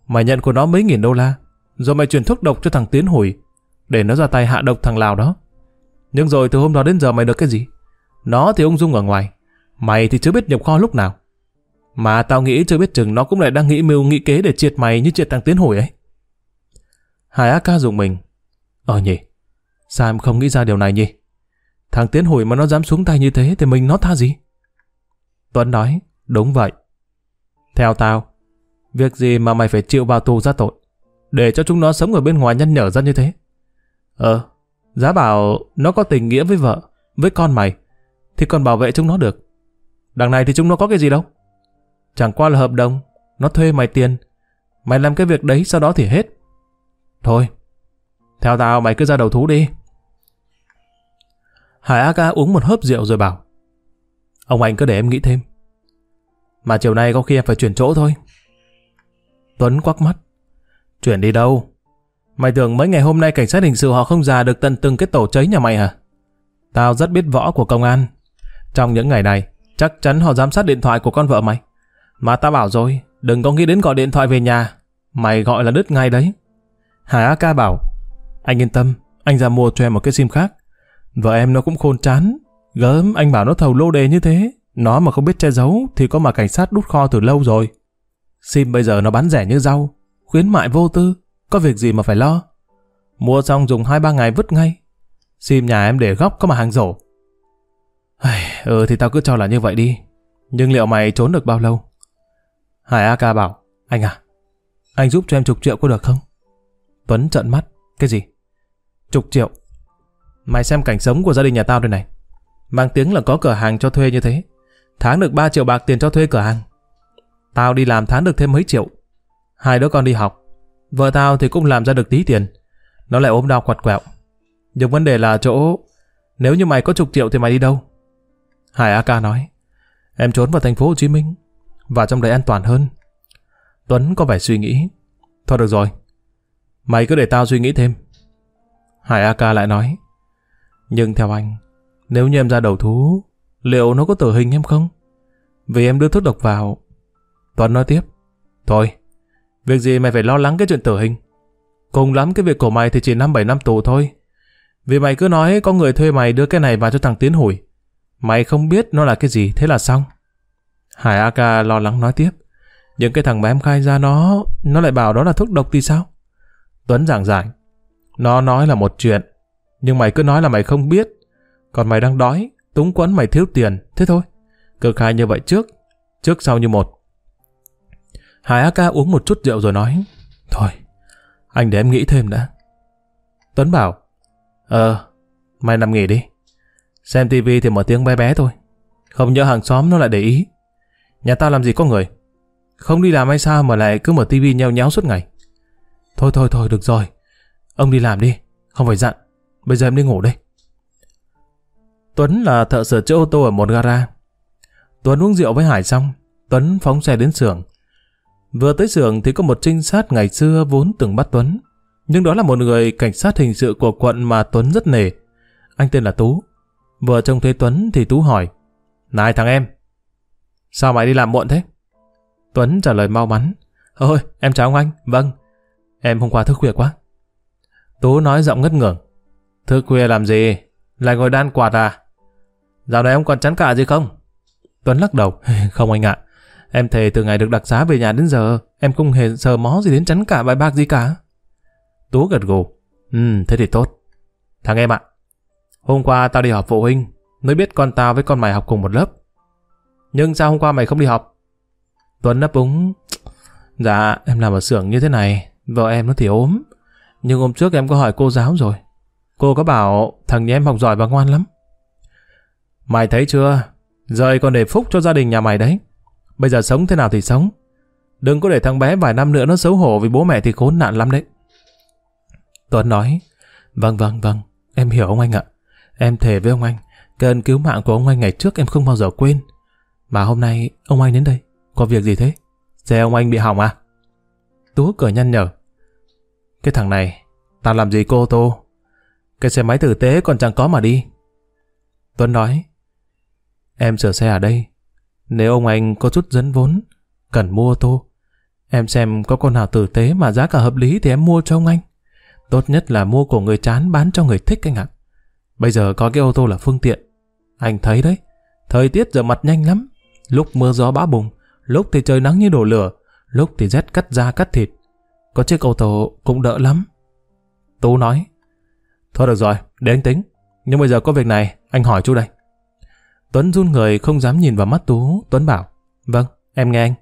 Mày nhận của nó mấy nghìn đô la, rồi mày chuyển thuốc độc cho thằng Tiến Hủi, để nó ra tay hạ độc thằng Lào đó. Nhưng rồi từ hôm đó đến giờ mày được cái gì? Nó thì ung dung ở ngoài, mày thì chưa biết nhập kho lúc nào. Mà tao nghĩ chưa biết chừng nó cũng lại đang nghĩ mưu nghĩ kế để triệt mày như triệt thằng Tiến Hủi ấy. Hải A ca dùng mình. Ờ nhỉ, sao em không nghĩ ra điều này nhỉ? Thằng Tiến Hủi mà nó dám xuống tay như thế thì mình nó tha gì? Tuấn nói, đúng vậy. Theo tao, việc gì mà mày phải chịu vào tù ra tội, để cho chúng nó sống ở bên ngoài nhăn nhở ra như thế? Ờ, giá bảo nó có tình nghĩa với vợ, với con mày, thì còn bảo vệ chúng nó được. Đằng này thì chúng nó có cái gì đâu. Chẳng qua là hợp đồng, nó thuê mày tiền, mày làm cái việc đấy sau đó thì hết. Thôi, theo tao mày cứ ra đầu thú đi. Hải A ca uống một hớp rượu rồi bảo. Ông anh cứ để em nghĩ thêm. Mà chiều nay có khi em phải chuyển chỗ thôi. Tuấn quắc mắt. Chuyển đi đâu? Mày tưởng mấy ngày hôm nay cảnh sát hình sự họ không già được tận từng cái tổ cháy nhà mày hả? Tao rất biết võ của công an. Trong những ngày này, chắc chắn họ giám sát điện thoại của con vợ mày. Mà tao bảo rồi, đừng có nghĩ đến gọi điện thoại về nhà. Mày gọi là đứt ngay đấy. Hải A ca bảo, anh yên tâm, anh ra mua cho em một cái sim khác. Vợ em nó cũng khôn chán. Gớm, anh bảo nó thầu lô đề như thế. Nó mà không biết che giấu thì có mà cảnh sát đút kho từ lâu rồi. Sim bây giờ nó bán rẻ như rau, khuyến mại vô tư, có việc gì mà phải lo. Mua xong dùng 2-3 ngày vứt ngay. Sim nhà em để góc có mà hàng rổ. Ừ thì tao cứ cho là như vậy đi. Nhưng liệu mày trốn được bao lâu? Hải A ca bảo, anh à, anh giúp cho em chục triệu có được không? Tuấn trợn mắt, cái gì? Chục triệu. Mày xem cảnh sống của gia đình nhà tao đây này. Mang tiếng là có cửa hàng cho thuê như thế. Tháng được 3 triệu bạc tiền cho thuê cửa hàng. Tao đi làm tháng được thêm mấy triệu. Hai đứa con đi học. Vợ tao thì cũng làm ra được tí tiền. Nó lại ốm đau quạt quẹo. Nhưng vấn đề là chỗ... Nếu như mày có chục triệu thì mày đi đâu? Hải A Ca nói. Em trốn vào thành phố Hồ Chí Minh. Và trong đấy an toàn hơn. Tuấn có vẻ suy nghĩ. Thôi được rồi. Mày cứ để tao suy nghĩ thêm. Hải A Ca lại nói. Nhưng theo anh, nếu như em ra đầu thú, liệu nó có tử hình em không? Vì em đưa thuốc độc vào. Tuấn nói tiếp. Thôi, việc gì mày phải lo lắng cái chuyện tử hình. Cùng lắm cái việc của mày thì chỉ 5-7 năm tù thôi. Vì mày cứ nói có người thuê mày đưa cái này vào cho thằng Tiến Hủi. Mày không biết nó là cái gì, thế là xong. Hải A Ca lo lắng nói tiếp. Những cái thằng mà em khai ra nó, nó lại bảo đó là thuốc độc thì sao? Tuấn giảng giải. Nó nói là một chuyện, nhưng mày cứ nói là mày không biết. Còn mày đang đói, túng quẫn mày thiếu tiền, thế thôi. Cứ khai như vậy trước, trước sau như một. Hải A Ca uống một chút rượu rồi nói. Thôi, anh để em nghĩ thêm đã. Tuấn bảo. Ờ, mày nằm nghỉ đi. Xem tivi thì mở tiếng bé bé thôi. Không nhớ hàng xóm nó lại để ý. Nhà tao làm gì có người. Không đi làm hay sao mà lại cứ mở tivi nheo nhéo suốt ngày. Thôi thôi thôi được rồi. Ông đi làm đi, không phải dặn. Bây giờ em đi ngủ đây. Tuấn là thợ sửa chữa ô tô ở một gara. Tuấn uống rượu với Hải xong, Tuấn phóng xe đến xưởng. Vừa tới xưởng thì có một trinh sát ngày xưa vốn từng bắt Tuấn. Nhưng đó là một người cảnh sát hình sự của quận mà Tuấn rất nể. Anh tên là Tú. Vừa trông thấy Tuấn thì Tú hỏi. Này thằng em, sao mày đi làm muộn thế? Tuấn trả lời mau mắn. Ôi, em chào ông anh. Vâng, em hôm qua thức khuya quá. Tú nói giọng ngất ngưởng. Thức khuya làm gì? Lại ngồi đan quạt à? Dạo này ông còn chán cả gì không? Tuấn lắc đầu. không anh ạ. Em thề từ ngày được đặc xá về nhà đến giờ, em không hề sờ mó gì đến chắn cả bài bạc gì cả. Tú gật gù. Ừ, thế thì tốt. Thằng em ạ, hôm qua tao đi họp phụ huynh, mới biết con tao với con mày học cùng một lớp. Nhưng sao hôm qua mày không đi học? Tuấn nấp úng. Dạ, em làm ở xưởng như thế này, vợ em nó thì ốm. Nhưng hôm trước em có hỏi cô giáo rồi. Cô có bảo thằng nhà em học giỏi và ngoan lắm. Mày thấy chưa? Rời còn để phúc cho gia đình nhà mày đấy. Bây giờ sống thế nào thì sống. Đừng có để thằng bé vài năm nữa nó xấu hổ vì bố mẹ thì khốn nạn lắm đấy. Tuấn nói, vâng vâng vâng, em hiểu ông anh ạ. Em thề với ông anh, cái ơn cứu mạng của ông anh ngày trước em không bao giờ quên. Mà hôm nay ông anh đến đây, có việc gì thế? Xe ông anh bị hỏng à? Tú cười nhăn nhở. Cái thằng này, tao làm gì cô tô? Cái xe máy tử tế còn chẳng có mà đi. Tuấn nói, em sửa xe ở đây. Nếu ông anh có chút dẫn vốn, cần mua ô tô, em xem có con nào tử tế mà giá cả hợp lý thì em mua cho ông anh. Tốt nhất là mua của người chán bán cho người thích anh ạ. Bây giờ có cái ô tô là phương tiện. Anh thấy đấy, thời tiết giờ mặt nhanh lắm. Lúc mưa gió bão bùng, lúc thì trời nắng như đổ lửa, lúc thì rét cắt da cắt thịt. Có chiếc ô tô cũng đỡ lắm. Tú nói, Thôi được rồi, để anh tính. Nhưng bây giờ có việc này, anh hỏi chú đây. Tuấn run người không dám nhìn vào mắt Tú. Tuấn bảo, vâng, em nghe anh.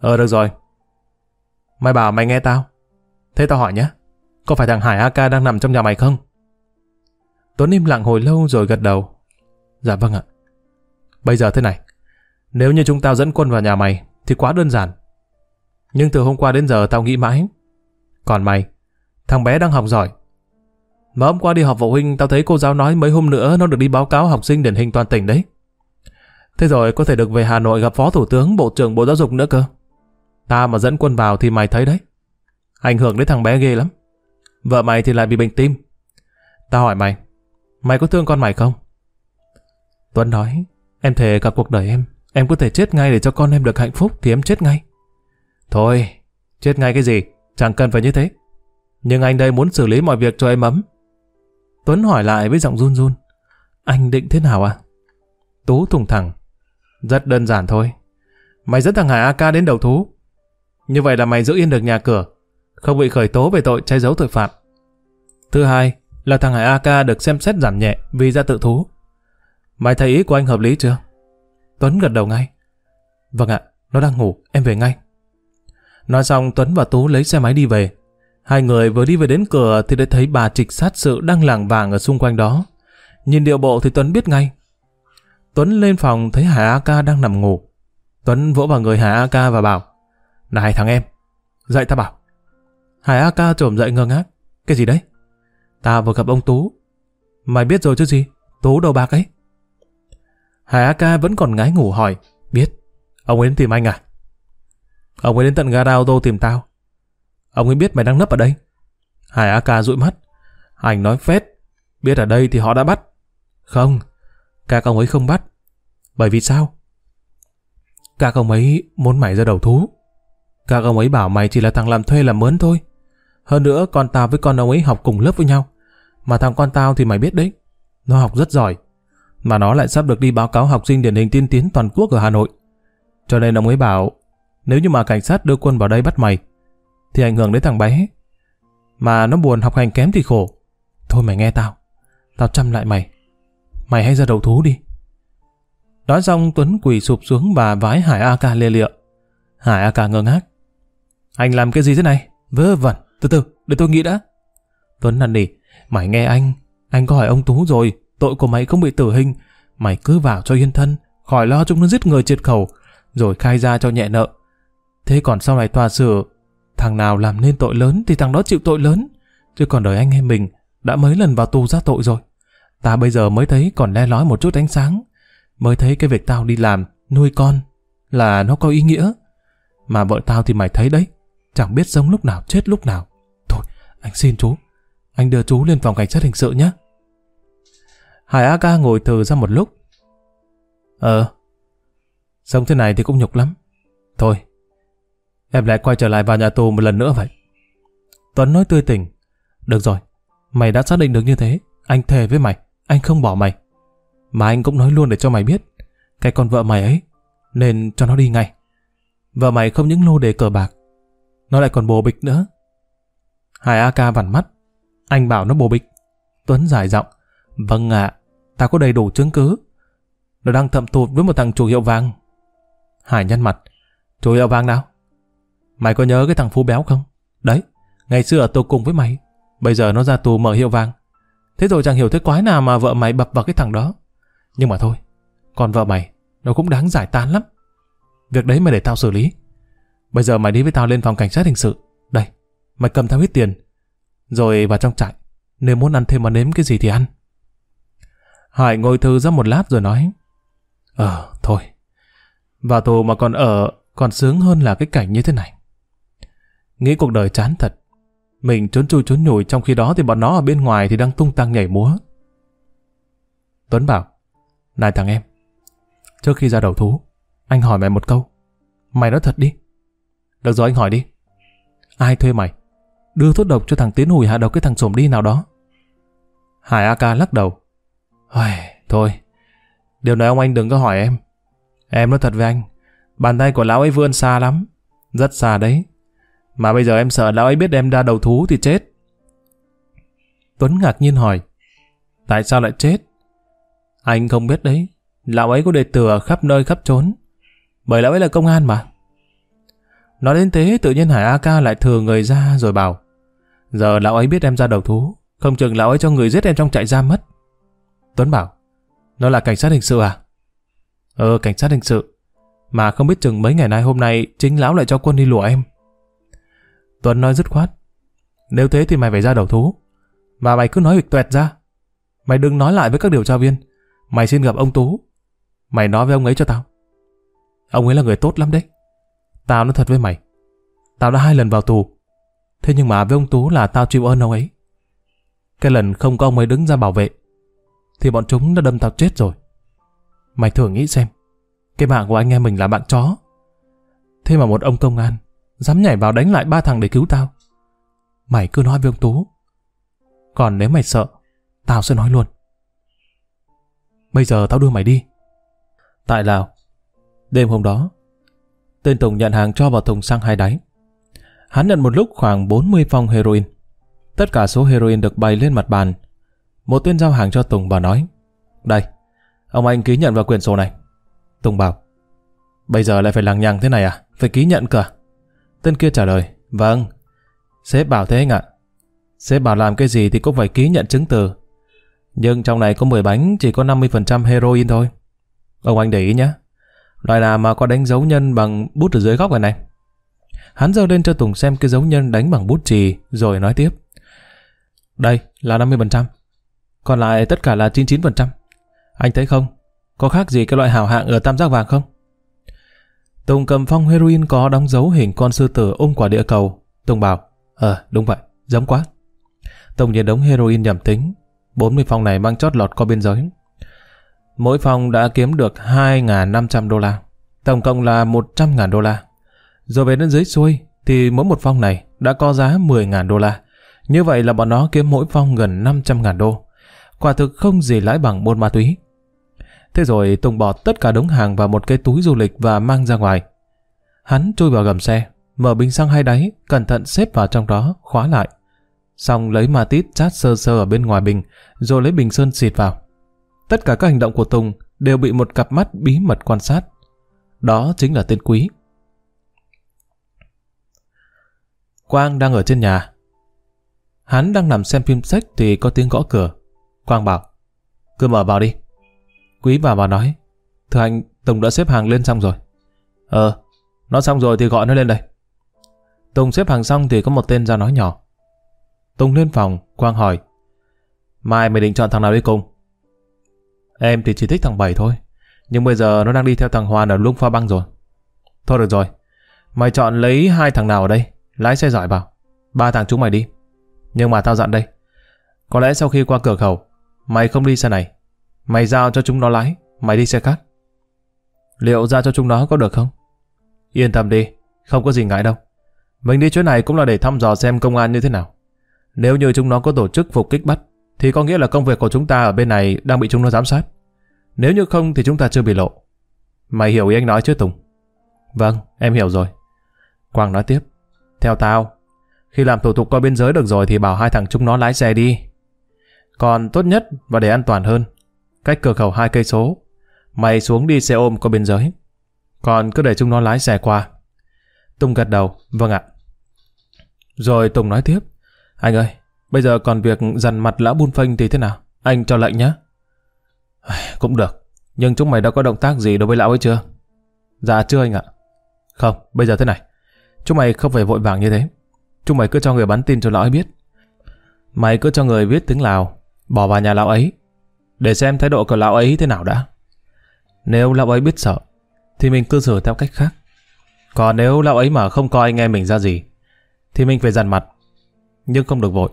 Ờ được rồi. Mày bảo mày nghe tao. Thế tao hỏi nhé. Có phải thằng Hải AK đang nằm trong nhà mày không? Tuấn im lặng hồi lâu rồi gật đầu. Dạ vâng ạ. Bây giờ thế này. Nếu như chúng tao dẫn quân vào nhà mày thì quá đơn giản. Nhưng từ hôm qua đến giờ tao nghĩ mãi. Còn mày, thằng bé đang học giỏi. Mà hôm qua đi họp phụ huynh tao thấy cô giáo nói mấy hôm nữa nó được đi báo cáo học sinh điển hình toàn tỉnh đấy. Thế rồi có thể được về Hà Nội gặp Phó Thủ tướng Bộ trưởng Bộ Giáo dục nữa cơ. Ta mà dẫn quân vào thì mày thấy đấy. Ảnh hưởng đến thằng bé ghê lắm. Vợ mày thì lại bị bệnh tim. Tao hỏi mày, mày có thương con mày không? Tuấn nói, em thề cả cuộc đời em, em có thể chết ngay để cho con em được hạnh phúc thì em chết ngay. Thôi, chết ngay cái gì, chẳng cần phải như thế. Nhưng anh đây muốn xử lý mọi việc cho em ấm. Tuấn hỏi lại với giọng run run. Anh định thế nào à? Tú thùng thẳng. Rất đơn giản thôi. Mày dẫn thằng Hải AK đến đầu thú. Như vậy là mày giữ yên được nhà cửa, không bị khởi tố về tội che giấu tội phạm. Thứ hai là thằng Hải AK được xem xét giảm nhẹ vì ra tự thú. Mày thấy ý của anh hợp lý chưa? Tuấn gật đầu ngay. Vâng ạ, nó đang ngủ, em về ngay. Nói xong Tuấn và Tú lấy xe máy đi về. Hai người vừa đi về đến cửa thì đã thấy bà trịch sát sự đang lảng vàng ở xung quanh đó. Nhìn điệu bộ thì Tuấn biết ngay. Tuấn lên phòng thấy Hải A đang nằm ngủ. Tuấn vỗ vào người Hải A và bảo Này thằng em, dậy ta bảo. Hải A trồm dậy ngơ ngác. Cái gì đấy? Ta vừa gặp ông Tú. Mày biết rồi chứ gì? Tú đầu bạc ấy. Hải A vẫn còn ngái ngủ hỏi. Biết. Ông ấy đến tìm anh à? Ông ấy đến tận gara ô tô tìm tao. Ông ấy biết mày đang nấp ở đây. Hải A Ca dụi mắt. Anh nói phét. Biết ở đây thì họ đã bắt. Không. Các ông ấy không bắt. Bởi vì sao? Các ông ấy muốn mày ra đầu thú. Các ông ấy bảo mày chỉ là thằng làm thuê làm mướn thôi. Hơn nữa, con tao với con ông ấy học cùng lớp với nhau. Mà thằng con tao thì mày biết đấy. Nó học rất giỏi. Mà nó lại sắp được đi báo cáo học sinh điển hình tiên tiến toàn quốc ở Hà Nội. Cho nên ông ấy bảo, nếu như mà cảnh sát đưa quân vào đây bắt mày thì ảnh hưởng đến thằng bé. Mà nó buồn học hành kém thì khổ. Thôi mày nghe tao. Tao chăm lại mày. Mày hãy ra đầu thú đi. Nói xong Tuấn quỳ sụp xuống và vái Hải A ca lia lịa. Hải A ca ngơ ngác. Anh làm cái gì thế này? Vớ vẩn. Từ từ, để tôi nghĩ đã. Tuấn năn nỉ. Mày nghe anh. Anh có hỏi ông Tú rồi. Tội của mày không bị tử hình. Mày cứ vào cho yên thân. Khỏi lo chúng nó giết người triệt khẩu. Rồi khai ra cho nhẹ nợ. Thế còn sau này tòa xử Thằng nào làm nên tội lớn thì thằng đó chịu tội lớn. Chứ còn đời anh em mình đã mấy lần vào tù ra tội rồi. Ta bây giờ mới thấy còn le lói một chút ánh sáng. Mới thấy cái việc tao đi làm, nuôi con là nó có ý nghĩa. Mà vợ tao thì mày thấy đấy. Chẳng biết sống lúc nào chết lúc nào. Thôi, anh xin chú. Anh đưa chú lên phòng cảnh sát hình sự nhé. Hải A ca ngồi thừ ra một lúc. Ờ, sống thế này thì cũng nhục lắm. Thôi, Em lại quay trở lại vào nhà tù một lần nữa vậy. Tuấn nói tươi tỉnh. Được rồi, mày đã xác định được như thế. Anh thề với mày, anh không bỏ mày. Mà anh cũng nói luôn để cho mày biết. Cái con vợ mày ấy, nên cho nó đi ngay. Vợ mày không những lô đề cờ bạc, nó lại còn bồ bịch nữa. Hải A vằn mắt. Anh bảo nó bồ bịch. Tuấn giải giọng. Vâng ạ, ta có đầy đủ chứng cứ. Nó đang thậm tụt với một thằng chủ hiệu vàng. Hải nhăn mặt. Chủ hiệu vàng nào? Mày có nhớ cái thằng Phú Béo không? Đấy, ngày xưa ở tù cùng với mày. Bây giờ nó ra tù mở hiệu vàng. Thế rồi chẳng hiểu thế quái nào mà vợ mày bập vào cái thằng đó. Nhưng mà thôi, còn vợ mày, nó cũng đáng giải tán lắm. Việc đấy mày để tao xử lý. Bây giờ mày đi với tao lên phòng cảnh sát hình sự. Đây, mày cầm theo ít tiền. Rồi vào trong trại. Nếu muốn ăn thêm mà nếm cái gì thì ăn. Hải ngồi thư ra một lát rồi nói. Ờ, thôi. Vào tù mà còn ở, còn sướng hơn là cái cảnh như thế này. Nghĩ cuộc đời chán thật. Mình trốn chui trốn nhủi trong khi đó thì bọn nó ở bên ngoài thì đang tung tăng nhảy múa. Tuấn bảo, này thằng em, trước khi ra đầu thú, anh hỏi mày một câu. Mày nói thật đi. Được rồi anh hỏi đi. Ai thuê mày? Đưa thuốc độc cho thằng Tiến Hùi hạ độc cái thằng sổm đi nào đó. Hải A ca lắc đầu. Thôi, điều này ông anh đừng có hỏi em. Em nói thật với anh, bàn tay của lão ấy vươn xa lắm. Rất xa đấy. Mà bây giờ em sợ lão ấy biết em ra đầu thú thì chết. Tuấn ngạc nhiên hỏi. Tại sao lại chết? Anh không biết đấy. Lão ấy có đệ tử ở khắp nơi khắp trốn. Bởi lão ấy là công an mà. Nói đến thế tự nhiên Hải A ca lại thừa người ra rồi bảo. Giờ lão ấy biết em ra đầu thú. Không chừng lão ấy cho người giết em trong trại giam mất. Tuấn bảo. Nó là cảnh sát hình sự à? Ờ, cảnh sát hình sự. Mà không biết chừng mấy ngày nay hôm nay chính lão lại cho quân đi lùa em. Tuấn nói dứt khoát. Nếu thế thì mày phải ra đầu thú. Mà mày cứ nói việc tuẹt ra. Mày đừng nói lại với các điều tra viên. Mày xin gặp ông Tú. Mày nói với ông ấy cho tao. Ông ấy là người tốt lắm đấy. Tao nói thật với mày. Tao đã hai lần vào tù. Thế nhưng mà với ông Tú là tao chịu ơn ông ấy. Cái lần không có ông ấy đứng ra bảo vệ. Thì bọn chúng đã đâm tao chết rồi. Mày thử nghĩ xem. Cái mạng của anh em mình là bạn chó. Thế mà một ông công an dám nhảy vào đánh lại ba thằng để cứu tao. Mày cứ nói với ông Tú. Còn nếu mày sợ, tao sẽ nói luôn. Bây giờ tao đưa mày đi. Tại Lào, đêm hôm đó, tên Tùng nhận hàng cho vào thùng xăng hai đáy. Hắn nhận một lúc khoảng 40 phong heroin. Tất cả số heroin được bày lên mặt bàn. Một tên giao hàng cho Tùng và nói, Đây, ông anh ký nhận vào quyển sổ này. Tùng bảo, Bây giờ lại phải lằng nhằng thế này à? Phải ký nhận cả. Tên kia trả lời, Vâng, sếp bảo thế anh ạ. Sếp bảo làm cái gì thì cũng phải ký nhận chứng từ. Nhưng trong này có 10 bánh chỉ có 50% heroin thôi. Ông anh để ý nhé. Loại nào mà có đánh dấu nhân bằng bút ở dưới góc này này. Hắn giơ lên cho Tùng xem cái dấu nhân đánh bằng bút chì rồi nói tiếp. Đây là 50%. Còn lại tất cả là 99%. Anh thấy không? Có khác gì cái loại hảo hạng ở tam giác vàng không? Tùng cầm phong heroin có đóng dấu hình con sư tử ôm quả địa cầu. Tùng bảo, ờ đúng vậy, giống quá. Tùng nhìn đống heroin nhầm tính, 40 phong này mang chót lọt qua biên giới. Mỗi phong đã kiếm được 2.500 đô la, tổng cộng là 100.000 đô la. Rồi về đến dưới xuôi thì mỗi một phong này đã có giá 10.000 đô la. Như vậy là bọn nó kiếm mỗi phong gần 500.000 đô. Quả thực không gì lãi bằng buôn ma túy. Thế rồi Tùng bỏ tất cả đống hàng vào một cái túi du lịch và mang ra ngoài. Hắn chui vào gầm xe, mở bình xăng hai đáy, cẩn thận xếp vào trong đó, khóa lại. Xong lấy ma tít chát sơ sơ ở bên ngoài bình, rồi lấy bình sơn xịt vào. Tất cả các hành động của Tùng đều bị một cặp mắt bí mật quan sát. Đó chính là tên Quý. Quang đang ở trên nhà. Hắn đang nằm xem phim sách thì có tiếng gõ cửa. Quang bảo, cứ mở vào đi. Quý vào và nói, thưa anh, Tùng đã xếp hàng lên xong rồi. Ờ, nó xong rồi thì gọi nó lên đây. Tùng xếp hàng xong thì có một tên ra nói nhỏ. Tùng lên phòng, Quang hỏi, mai mày định chọn thằng nào đi cùng? Em thì chỉ thích thằng Bảy thôi, nhưng bây giờ nó đang đi theo thằng Hoàn ở lung pha băng rồi. Thôi được rồi, mày chọn lấy hai thằng nào ở đây, lái xe giỏi vào. Ba thằng chúng mày đi. Nhưng mà tao dặn đây, có lẽ sau khi qua cửa khẩu, mày không đi xe này, Mày giao cho chúng nó lái, mày đi xe khác. Liệu giao cho chúng nó có được không? Yên tâm đi, không có gì ngại đâu. Mình đi chỗ này cũng là để thăm dò xem công an như thế nào. Nếu như chúng nó có tổ chức phục kích bắt, thì có nghĩa là công việc của chúng ta ở bên này đang bị chúng nó giám sát. Nếu như không thì chúng ta chưa bị lộ. Mày hiểu ý anh nói chứ Tùng? Vâng, em hiểu rồi. Quang nói tiếp. Theo tao, khi làm thủ tục qua biên giới được rồi thì bảo hai thằng chúng nó lái xe đi. Còn tốt nhất và để an toàn hơn cách cửa khẩu hai cây số. Mày xuống đi xe ôm qua biên giới. Còn cứ để chúng nó lái xe qua. Tùng gật đầu, vâng ạ. Rồi Tùng nói tiếp, anh ơi, bây giờ còn việc dằn mặt lão bun phanh thì thế nào? Anh cho lệnh nhé. Cũng được, nhưng chúng mày đã có động tác gì đối với lão ấy chưa? Dạ chưa anh ạ. Không, bây giờ thế này. Chúng mày không phải vội vàng như thế. Chúng mày cứ cho người bắn tin cho lão ấy biết. Mày cứ cho người biết tiếng Lào, bỏ vào nhà lão ấy, để xem thái độ của lão ấy thế nào đã. Nếu lão ấy biết sợ, thì mình cư xử theo cách khác. Còn nếu lão ấy mà không coi anh em mình ra gì, thì mình phải dằn mặt. nhưng không được vội.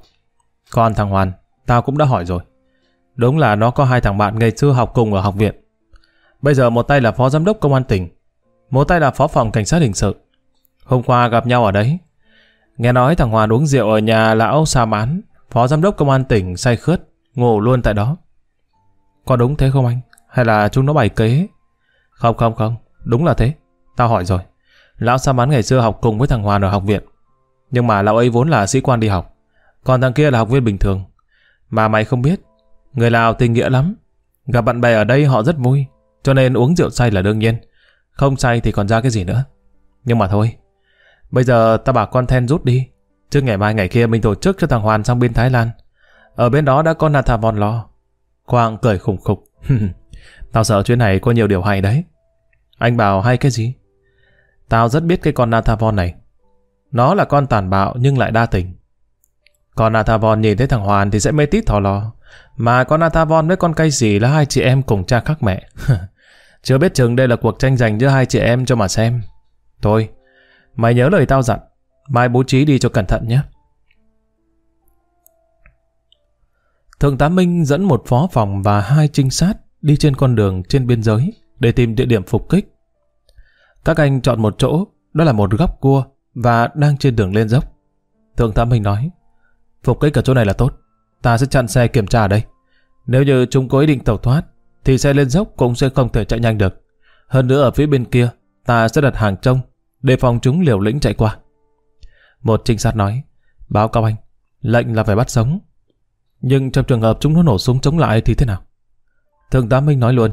Còn thằng Hoàn, tao cũng đã hỏi rồi. Đúng là nó có hai thằng bạn ngày xưa học cùng ở học viện. Bây giờ một tay là phó giám đốc công an tỉnh, một tay là phó phòng cảnh sát hình sự. Hôm qua gặp nhau ở đấy. Nghe nói thằng Hoàn uống rượu ở nhà lão Sa Mán, phó giám đốc công an tỉnh say khướt, ngủ luôn tại đó. Có đúng thế không anh? Hay là chúng nó bày kế? Không không không, đúng là thế. Tao hỏi rồi. Lão Sa Mán ngày xưa học cùng với thằng Hoàn ở học viện. Nhưng mà lão ấy vốn là sĩ quan đi học. Còn thằng kia là học viên bình thường. Mà mày không biết, người Lào tình nghĩa lắm. Gặp bạn bè ở đây họ rất vui, cho nên uống rượu say là đương nhiên. Không say thì còn ra cái gì nữa. Nhưng mà thôi, bây giờ ta bảo con Then rút đi. Trước ngày mai ngày kia mình tổ chức cho thằng Hoàn sang bên Thái Lan. Ở bên đó đã có Nathavon lo. Quang cười khủng khục. Tao sợ chuyến này có nhiều điều hay đấy. Anh bảo hay cái gì? Tao rất biết cái con Nathavon này. Nó là con tàn bạo nhưng lại đa tình. Con Nathavon nhìn thấy thằng Hoàn thì sẽ mê tít thò lò. Mà con Nathavon với con cây gì là hai chị em cùng cha khác mẹ. Chưa biết chừng đây là cuộc tranh giành giữa hai chị em cho mà xem. Thôi, mày nhớ lời tao dặn. Mai bố trí đi cho cẩn thận nhé. Thượng tá Minh dẫn một phó phòng và hai trinh sát đi trên con đường trên biên giới để tìm địa điểm phục kích. Các anh chọn một chỗ, đó là một góc cua và đang trên đường lên dốc. Thượng tá Minh nói, phục kích ở chỗ này là tốt, ta sẽ chặn xe kiểm tra ở đây. Nếu như chúng có ý định tẩu thoát, thì xe lên dốc cũng sẽ không thể chạy nhanh được. Hơn nữa ở phía bên kia, ta sẽ đặt hàng trông, để phòng chúng liều lĩnh chạy qua. Một trinh sát nói, báo cáo anh, lệnh là phải bắt sống. Nhưng trong trường hợp chúng nó nổ súng chống lại thì thế nào? Thượng tá Minh nói luôn,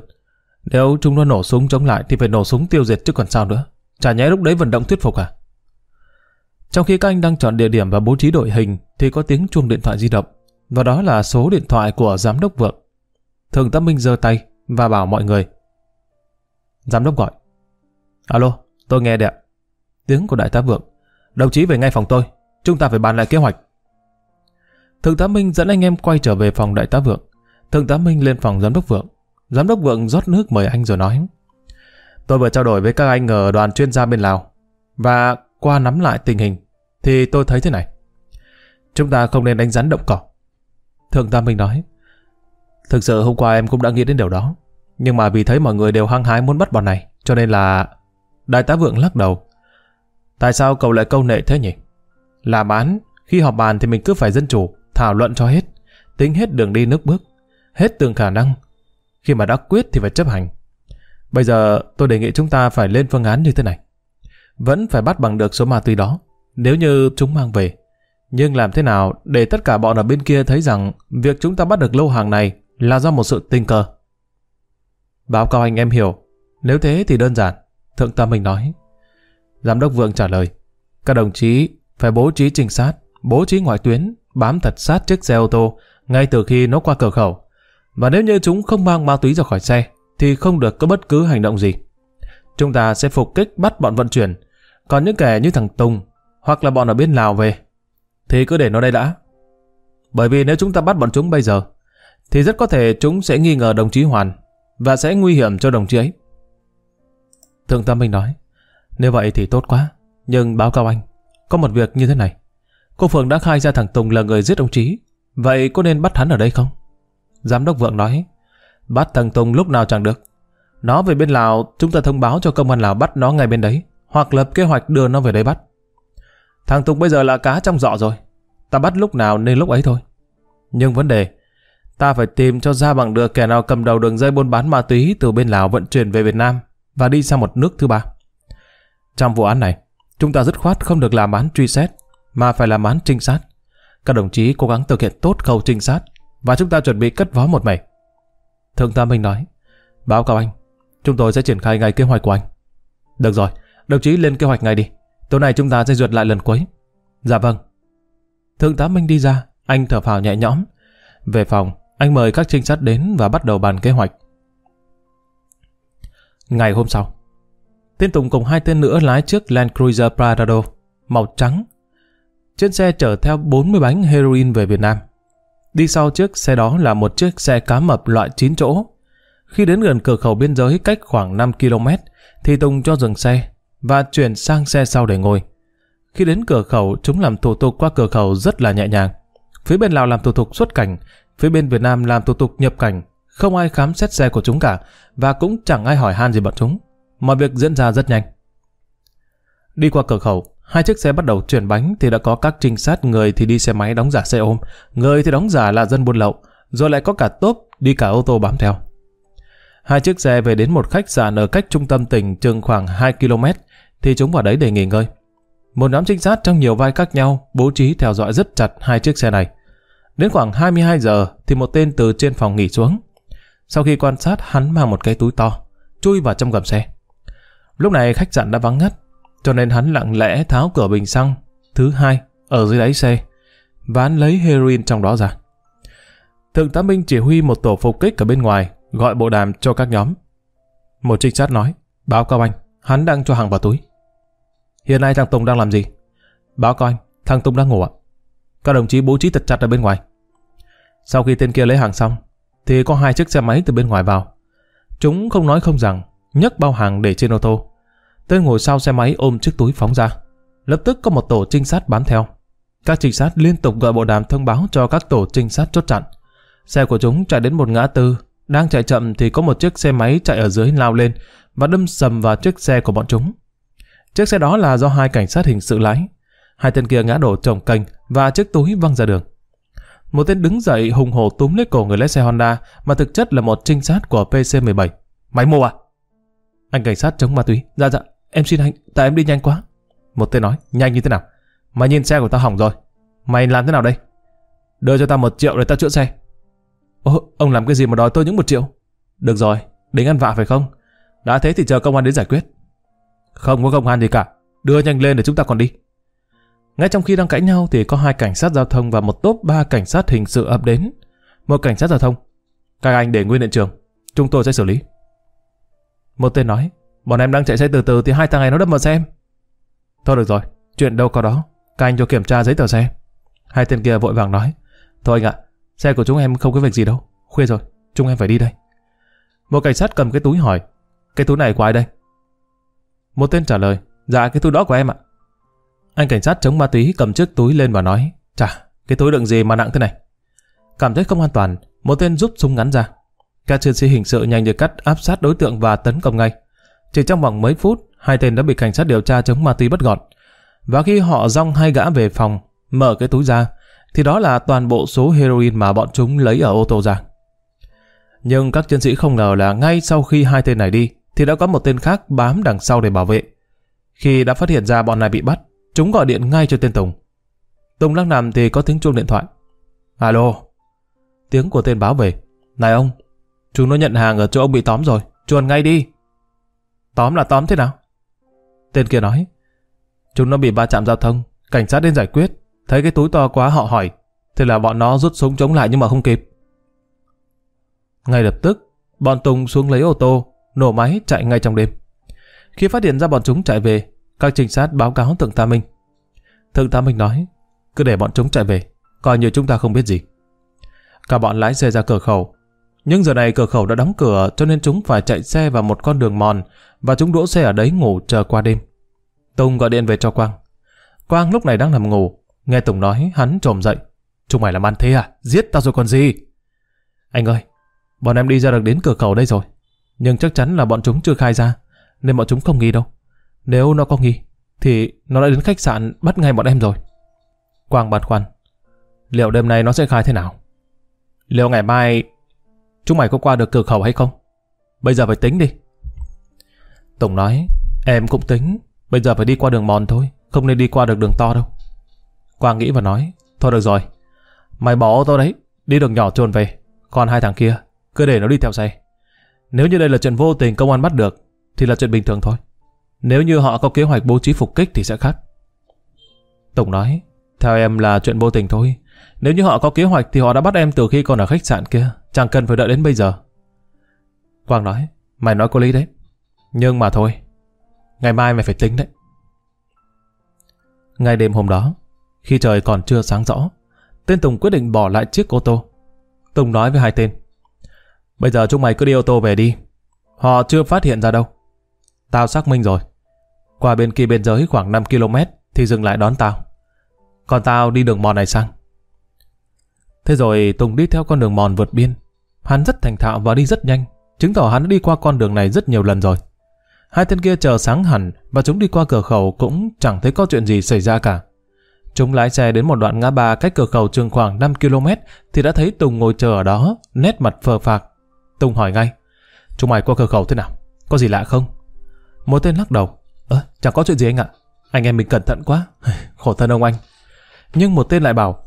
nếu chúng nó nổ súng chống lại thì phải nổ súng tiêu diệt chứ còn sao nữa. Chả nhẽ lúc đấy vận động thuyết phục à? Trong khi các anh đang chọn địa điểm và bố trí đội hình thì có tiếng chuông điện thoại di động và đó là số điện thoại của giám đốc vượng. Thường tá Minh giơ tay và bảo mọi người. Giám đốc gọi. Alo, tôi nghe đấy Tiếng của đại tá vượng. Đồng chí về ngay phòng tôi. Chúng ta phải bàn lại kế hoạch. Thượng tá Minh dẫn anh em quay trở về phòng đại tá vượng. Thượng tá Minh lên phòng giám đốc vượng. Giám đốc vượng rót nước mời anh rồi nói. Tôi vừa trao đổi với các anh ở đoàn chuyên gia bên Lào. Và qua nắm lại tình hình, thì tôi thấy thế này. Chúng ta không nên đánh rắn động cỏ. Thượng tá Minh nói. Thực sự hôm qua em cũng đã nghĩ đến điều đó. Nhưng mà vì thấy mọi người đều hăng hái muốn bắt bọn này, cho nên là... Đại tá Vượng lắc đầu. Tại sao cậu lại câu nệ thế nhỉ? Làm án, khi họp bàn thì mình cứ phải dân chủ, thảo luận cho hết, tính hết đường đi nước bước, hết từng khả năng. Khi mà đã quyết thì phải chấp hành. Bây giờ tôi đề nghị chúng ta phải lên phương án như thế này. Vẫn phải bắt bằng được số ma túy đó, nếu như chúng mang về. Nhưng làm thế nào để tất cả bọn ở bên kia thấy rằng việc chúng ta bắt được lô hàng này là do một sự tình cờ? Báo cáo anh em hiểu. Nếu thế thì đơn giản. Thượng tá mình nói. Giám đốc Vượng trả lời. Các đồng chí phải bố trí trinh sát, bố trí ngoại tuyến, bám thật sát chiếc xe ô tô ngay từ khi nó qua cửa khẩu. Và nếu như chúng không mang ma túy ra khỏi xe, thì không được có bất cứ hành động gì. Chúng ta sẽ phục kích bắt bọn vận chuyển. Còn những kẻ như thằng Tùng, hoặc là bọn ở bên Lào về, thì cứ để nó đây đã. Bởi vì nếu chúng ta bắt bọn chúng bây giờ, thì rất có thể chúng sẽ nghi ngờ đồng chí Hoàn, và sẽ nguy hiểm cho đồng chí ấy. Thượng tá Minh nói, nếu vậy thì tốt quá, nhưng báo cáo anh, có một việc như thế này. Cô Phượng đã khai ra thằng Tùng là người giết ông Trí, vậy có nên bắt hắn ở đây không? Giám đốc Vượng nói, bắt thằng Tùng lúc nào chẳng được. Nó về bên Lào, chúng ta thông báo cho công an Lào bắt nó ngay bên đấy, hoặc lập kế hoạch đưa nó về đây bắt. Thằng Tùng bây giờ là cá trong giọ rồi, ta bắt lúc nào nên lúc ấy thôi. Nhưng vấn đề, ta phải tìm cho ra bằng được kẻ nào cầm đầu đường dây buôn bán ma túy từ bên Lào vận chuyển về Việt Nam và đi sang một nước thứ ba. Trong vụ án này, chúng ta dứt khoát không được làm án truy xét, mà phải làm án trinh sát. Các đồng chí cố gắng thực hiện tốt khâu trinh sát và chúng ta chuẩn bị cất vó một mẻ. Thượng tá Minh nói, báo cáo anh, chúng tôi sẽ triển khai ngay kế hoạch của anh. Được rồi, đồng chí lên kế hoạch ngay đi. Tối nay chúng ta sẽ duyệt lại lần cuối. Dạ vâng. Thượng tá Minh đi ra, anh thở phào nhẹ nhõm. Về phòng, anh mời các trinh sát đến và bắt đầu bàn kế hoạch. Ngày hôm sau, Tên Tùng cùng hai tên nữa lái chiếc Land Cruiser Prado màu trắng. Trên xe chở theo 40 bánh heroin về Việt Nam. Đi sau chiếc xe đó là một chiếc xe cá mập loại 9 chỗ. Khi đến gần cửa khẩu biên giới cách khoảng 5 km, thì Tùng cho dừng xe và chuyển sang xe sau để ngồi. Khi đến cửa khẩu, chúng làm thủ tục qua cửa khẩu rất là nhẹ nhàng. Phía bên Lào làm thủ tục xuất cảnh, phía bên Việt Nam làm thủ tục nhập cảnh. Không ai khám xét xe của chúng cả, và cũng chẳng ai hỏi han gì bọn chúng. Mọi việc diễn ra rất nhanh. Đi qua cửa khẩu, hai chiếc xe bắt đầu chuyển bánh thì đã có các trinh sát người thì đi xe máy đóng giả xe ôm, người thì đóng giả là dân buôn lậu, rồi lại có cả tốp đi cả ô tô bám theo. Hai chiếc xe về đến một khách sạn ở cách trung tâm tỉnh chừng khoảng 2 km, thì chúng vào đấy để nghỉ ngơi. Một nhóm trinh sát trong nhiều vai khác nhau bố trí theo dõi rất chặt hai chiếc xe này. Đến khoảng 22 giờ thì một tên từ trên phòng nghỉ xuống. Sau khi quan sát hắn mang một cái túi to, chui vào trong gầm xe. Lúc này khách sạn đã vắng ngắt, cho nên hắn lặng lẽ tháo cửa bình xăng thứ hai ở dưới đáy xe và hắn lấy heroin trong đó ra. Thượng tá Minh chỉ huy một tổ phục kích ở bên ngoài, gọi bộ đàm cho các nhóm. Một trinh sát nói, báo cáo anh, hắn đang cho hàng vào túi. Hiện nay thằng Tùng đang làm gì? Báo cáo anh, thằng Tùng đang ngủ ạ. Các đồng chí bố trí thật chặt ở bên ngoài. Sau khi tên kia lấy hàng xong, thì có hai chiếc xe máy từ bên ngoài vào. Chúng không nói không rằng, nhấc bao hàng để trên ô tô tôi ngồi sau xe máy ôm chiếc túi phóng ra. Lập tức có một tổ trinh sát bám theo. Các trinh sát liên tục gọi bộ đàm thông báo cho các tổ trinh sát chốt chặn. Xe của chúng chạy đến một ngã tư, đang chạy chậm thì có một chiếc xe máy chạy ở dưới lao lên và đâm sầm vào chiếc xe của bọn chúng. Chiếc xe đó là do hai cảnh sát hình sự lái. Hai tên kia ngã đổ trồng cành và chiếc túi văng ra đường. Một tên đứng dậy hùng hổ túm lấy cổ người lái xe Honda mà thực chất là một trinh sát của PC-17. Máy mua à? Anh cảnh sát chống ma túy. Dạ dạ, em xin anh, tại em đi nhanh quá. Một tên nói, nhanh như thế nào? Mày nhìn xe của tao hỏng rồi. Mày làm thế nào đây? Đưa cho tao một triệu để tao chữa xe. Ô, ông làm cái gì mà đòi tôi những một triệu? Được rồi, định ăn vạ phải không? Đã thế thì chờ công an đến giải quyết. Không có công an gì cả, đưa nhanh lên để chúng ta còn đi. Ngay trong khi đang cãi nhau thì có hai cảnh sát giao thông và một tốp ba cảnh sát hình sự ập đến. Một cảnh sát giao thông. Các anh để nguyên hiện trường, chúng tôi sẽ xử lý. Một tên nói, bọn em đang chạy xe từ từ thì hai thằng này nó đâm vào xe em. Thôi được rồi, chuyện đâu có đó, các anh cho kiểm tra giấy tờ xe. Hai tên kia vội vàng nói, thôi anh ạ, xe của chúng em không có việc gì đâu, khuya rồi, chúng em phải đi đây. Một cảnh sát cầm cái túi hỏi, cái túi này của ai đây? Một tên trả lời, dạ cái túi đó của em ạ. Anh cảnh sát chống ma túy cầm chiếc túi lên và nói, chà, cái túi đựng gì mà nặng thế này? Cảm thấy không an toàn, một tên rút súng ngắn ra. Các chiến sĩ hình sự nhanh như cắt áp sát đối tượng và tấn công ngay. Chỉ trong vòng mấy phút, hai tên đã bị cảnh sát điều tra chống ma túy bắt gọn. Và khi họ rong hai gã về phòng, mở cái túi ra, thì đó là toàn bộ số heroin mà bọn chúng lấy ở ô tô ra. Nhưng các chiến sĩ không ngờ là ngay sau khi hai tên này đi, thì đã có một tên khác bám đằng sau để bảo vệ. Khi đã phát hiện ra bọn này bị bắt, chúng gọi điện ngay cho tên Tùng. Tùng đang nằm thì có tiếng chuông điện thoại. Alo. Tiếng của tên báo về. Này ông, chúng nó nhận hàng ở chỗ ông bị tóm rồi, chuồn ngay đi. Tóm là tóm thế nào? Tên kia nói. Chúng nó bị va chạm giao thông, cảnh sát đến giải quyết. Thấy cái túi to quá họ hỏi. Thế là bọn nó rút súng chống lại nhưng mà không kịp. Ngay lập tức, bọn Tùng xuống lấy ô tô, nổ máy chạy ngay trong đêm. Khi phát hiện ra bọn chúng chạy về, các trinh sát báo cáo Thượng tá Minh. Thượng tá Minh nói, cứ để bọn chúng chạy về, coi như chúng ta không biết gì. Cả bọn lái xe ra cửa khẩu. Nhưng giờ này cửa khẩu đã đóng cửa cho nên chúng phải chạy xe vào một con đường mòn và chúng đỗ xe ở đấy ngủ chờ qua đêm. Tùng gọi điện về cho Quang. Quang lúc này đang nằm ngủ, nghe Tùng nói hắn trồm dậy. Chúng mày làm ăn thế à? Giết tao rồi còn gì? Anh ơi, bọn em đi ra được đến cửa khẩu đây rồi nhưng chắc chắn là bọn chúng chưa khai ra, nên bọn chúng không nghi đâu. Nếu nó có nghi, thì nó đã đến khách sạn bắt ngay bọn em rồi. Quang băn khoăn. Liệu đêm nay nó sẽ khai thế nào? Liệu ngày mai chúng mày có qua được cửa khẩu hay không? Bây giờ phải tính đi. Tùng nói, em cũng tính, bây giờ phải đi qua đường mòn thôi, không nên đi qua được đường to đâu. Quang nghĩ và nói, thôi được rồi, mày bỏ ô tô đấy, đi đường nhỏ trồn về, còn hai thằng kia, cứ để nó đi theo xe. Nếu như đây là chuyện vô tình công an bắt được, thì là chuyện bình thường thôi. Nếu như họ có kế hoạch bố trí phục kích thì sẽ khác. Tùng nói, theo em là chuyện vô tình thôi. Nếu như họ có kế hoạch thì họ đã bắt em từ khi còn ở khách sạn kia, chẳng cần phải đợi đến bây giờ. Quang nói, mày nói có lý đấy. Nhưng mà thôi, ngày mai mày phải tính đấy. Ngày đêm hôm đó, khi trời còn chưa sáng rõ, tên Tùng quyết định bỏ lại chiếc ô tô. Tùng nói với hai tên, Bây giờ chúng mày cứ đi ô tô về đi. Họ chưa phát hiện ra đâu. Tao xác minh rồi. Qua bên kia biên giới khoảng 5 km thì dừng lại đón tao. Còn tao đi đường mòn này sang. Thế rồi Tùng đi theo con đường mòn vượt biên. Hắn rất thành thạo và đi rất nhanh, chứng tỏ hắn đã đi qua con đường này rất nhiều lần rồi. Hai tên kia chờ sáng hẳn và chúng đi qua cửa khẩu cũng chẳng thấy có chuyện gì xảy ra cả. Chúng lái xe đến một đoạn ngã ba cách cửa khẩu chừng khoảng 5 km thì đã thấy Tùng ngồi chờ ở đó, nét mặt phờ phạc. Tùng hỏi ngay, chúng mày qua cửa khẩu thế nào? Có gì lạ không? Một tên lắc đầu, ơ, chẳng có chuyện gì anh ạ. Anh em mình cẩn thận quá, khổ thân ông anh. Nhưng một tên lại bảo,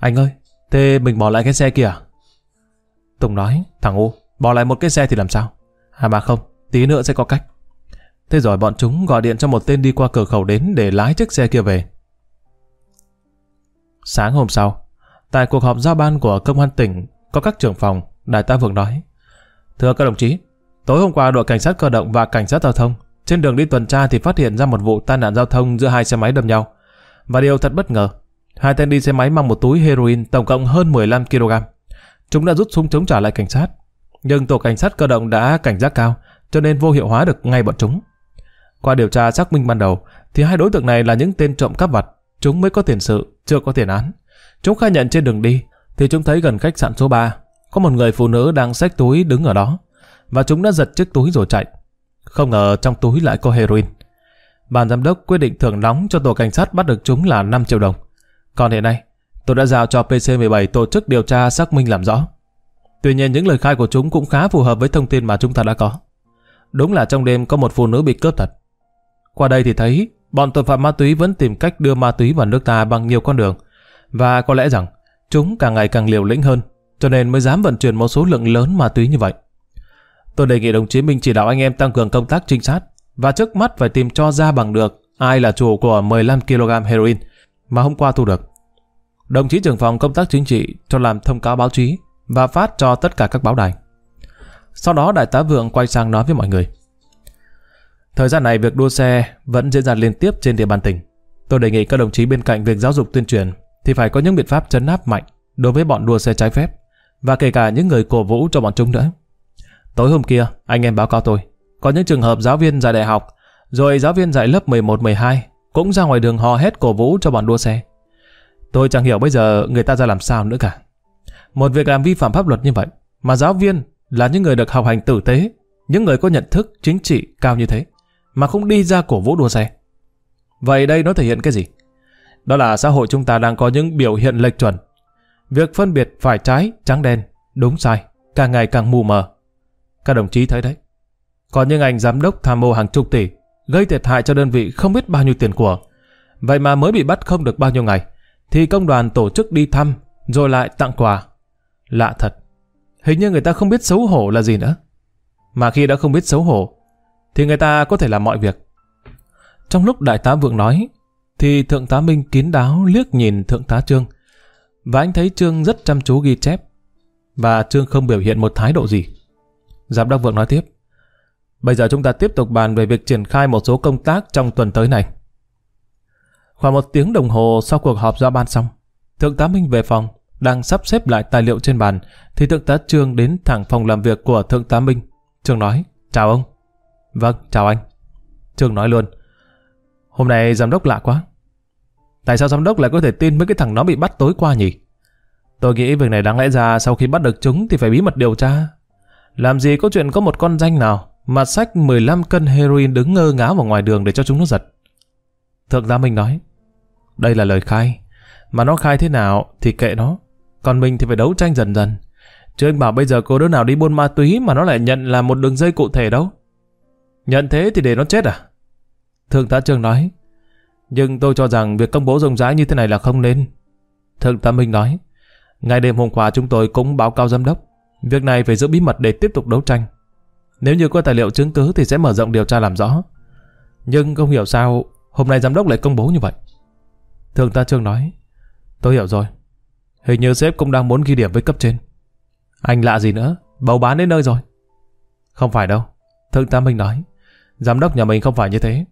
anh ơi, thế mình bỏ lại cái xe kia? À? Tùng nói, thằng U, bỏ lại một cái xe thì làm sao? À mà không, tí nữa sẽ có cách. Thế rồi bọn chúng gọi điện cho một tên đi qua cửa khẩu đến để lái chiếc xe kia về. Sáng hôm sau, tại cuộc họp giao ban của công an tỉnh, có các trưởng phòng, đại tá Vượng nói. Thưa các đồng chí, tối hôm qua đội cảnh sát cơ động và cảnh sát giao thông trên đường đi tuần tra thì phát hiện ra một vụ tai nạn giao thông giữa hai xe máy đâm nhau. Và điều thật bất ngờ, hai tên đi xe máy mang một túi heroin tổng cộng hơn 15 kg. Chúng đã rút súng chống trả lại cảnh sát. Nhưng tổ cảnh sát cơ động đã cảnh giác cao, cho nên vô hiệu hóa được ngay bọn chúng. Qua điều tra xác minh ban đầu, thì hai đối tượng này là những tên trộm cắp vặt, chúng mới có tiền sự, chưa có tiền án. Chúng khai nhận trên đường đi, thì chúng thấy gần khách sạn số 3, có một người phụ nữ đang xách túi đứng ở đó, và chúng đã giật chiếc túi rồi chạy. Không ngờ trong túi lại có heroin. Ban giám đốc quyết định thưởng nóng cho tổ cảnh sát bắt được chúng là 5 triệu đồng. Còn hiện nay, tôi đã giao cho PC17 tổ chức điều tra xác minh làm rõ. Tuy nhiên những lời khai của chúng cũng khá phù hợp với thông tin mà chúng ta đã có. Đúng là trong đêm có một phụ nữ bị cướp thật. Qua đây thì thấy bọn tội phạm ma túy vẫn tìm cách đưa ma túy vào nước ta bằng nhiều con đường. Và có lẽ rằng chúng càng ngày càng liều lĩnh hơn, cho nên mới dám vận chuyển một số lượng lớn ma túy như vậy. Tôi đề nghị đồng chí Minh chỉ đạo anh em tăng cường công tác trinh sát và trước mắt phải tìm cho ra bằng được ai là chủ của 15 kg heroin mà hôm qua thu được. Đồng chí trưởng phòng công tác chính trị cho làm thông cáo báo chí và phát cho tất cả các báo đài. Sau đó đại tá Vượng quay sang nói với mọi người. Thời gian này việc đua xe vẫn diễn ra liên tiếp trên địa bàn tỉnh. Tôi đề nghị các đồng chí bên cạnh việc giáo dục tuyên truyền thì phải có những biện pháp chấn áp mạnh đối với bọn đua xe trái phép và kể cả những người cổ vũ cho bọn chúng nữa. Tối hôm kia, anh em báo cáo tôi, có những trường hợp giáo viên dạy đại học, rồi giáo viên dạy lớp 11-12 cũng ra ngoài đường hò hét cổ vũ cho bọn đua xe. Tôi chẳng hiểu bây giờ người ta ra làm sao nữa cả. Một việc làm vi phạm pháp luật như vậy, mà giáo viên là những người được học hành tử tế, những người có nhận thức chính trị cao như thế, mà không đi ra cổ vũ đua xe. Vậy đây nó thể hiện cái gì? Đó là xã hội chúng ta đang có những biểu hiện lệch chuẩn. Việc phân biệt phải trái, trắng đen, đúng sai, càng ngày càng mù mờ. Các đồng chí thấy đấy. Còn những anh giám đốc tham mô hàng chục tỷ, gây thiệt hại cho đơn vị không biết bao nhiêu tiền của. Vậy mà mới bị bắt không được bao nhiêu ngày, thì công đoàn tổ chức đi thăm, rồi lại tặng quà. Lạ thật. Hình như người ta không biết xấu hổ là gì nữa. Mà khi đã không biết xấu hổ, thì người ta có thể làm mọi việc. Trong lúc đại tá Vượng nói, thì thượng tá Minh kín đáo liếc nhìn thượng tá Trương. Và anh thấy Trương rất chăm chú ghi chép. Và Trương không biểu hiện một thái độ gì. Giám đốc Vượng nói tiếp. Bây giờ chúng ta tiếp tục bàn về việc triển khai một số công tác trong tuần tới này. Khoảng một tiếng đồng hồ sau cuộc họp ra ban xong, Thượng tá Minh về phòng, đang sắp xếp lại tài liệu trên bàn, thì Thượng tá Trương đến thẳng phòng làm việc của Thượng tá Minh. Trương nói, chào ông. Vâng, chào anh. Trương nói luôn, hôm nay giám đốc lạ quá. Tại sao giám đốc lại có thể tin mấy cái thằng nó bị bắt tối qua nhỉ? Tôi nghĩ việc này đáng lẽ ra sau khi bắt được chúng thì phải bí mật điều tra. Làm gì có chuyện có một con danh nào mà sách 15 cân heroin đứng ngơ ngáo vào ngoài đường để cho chúng nó giật. Thượng tá Minh nói, đây là lời khai, mà nó khai thế nào thì kệ nó, còn mình thì phải đấu tranh dần dần. Chứ anh bảo bây giờ cô đứa nào đi buôn ma túy mà nó lại nhận là một đường dây cụ thể đâu. Nhận thế thì để nó chết à? Thượng tá Trương nói, nhưng tôi cho rằng việc công bố rộng rãi như thế này là không nên. Thượng tá Minh nói, ngày đêm hôm qua chúng tôi cũng báo cáo giám đốc, việc này phải giữ bí mật để tiếp tục đấu tranh. Nếu như có tài liệu chứng cứ thì sẽ mở rộng điều tra làm rõ. Nhưng không hiểu sao hôm nay giám đốc lại công bố như vậy. Thượng tá Trương nói, tôi hiểu rồi. Hình như sếp cũng đang muốn ghi điểm với cấp trên. Anh lạ gì nữa, bầu bán đến nơi rồi. Không phải đâu. Thượng tá Minh nói, giám đốc nhà mình không phải như thế.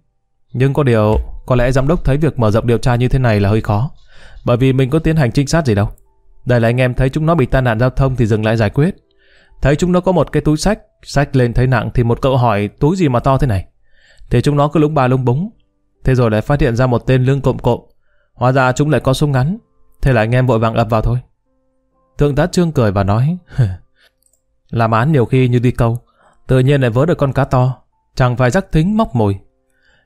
Nhưng có điều, có lẽ giám đốc thấy việc mở rộng điều tra như thế này là hơi khó. Bởi vì mình có tiến hành trinh sát gì đâu. Đây là anh em thấy chúng nó bị tai nạn giao thông thì dừng lại giải quyết. Thấy chúng nó có một cái túi sách, sách lên thấy nặng thì một cậu hỏi túi gì mà to thế này. Thì chúng nó cứ lúng ba lúng búng. Thế rồi lại phát hiện ra một tên lưng cộm cộm. Hóa ra chúng lại có súng ngắn. Thế là anh em vội vàng ập vào thôi. Thượng tá Trương cười và nói, làm án nhiều khi như đi câu, tự nhiên lại vớ được con cá to, chẳng phải rắc thính móc mồi.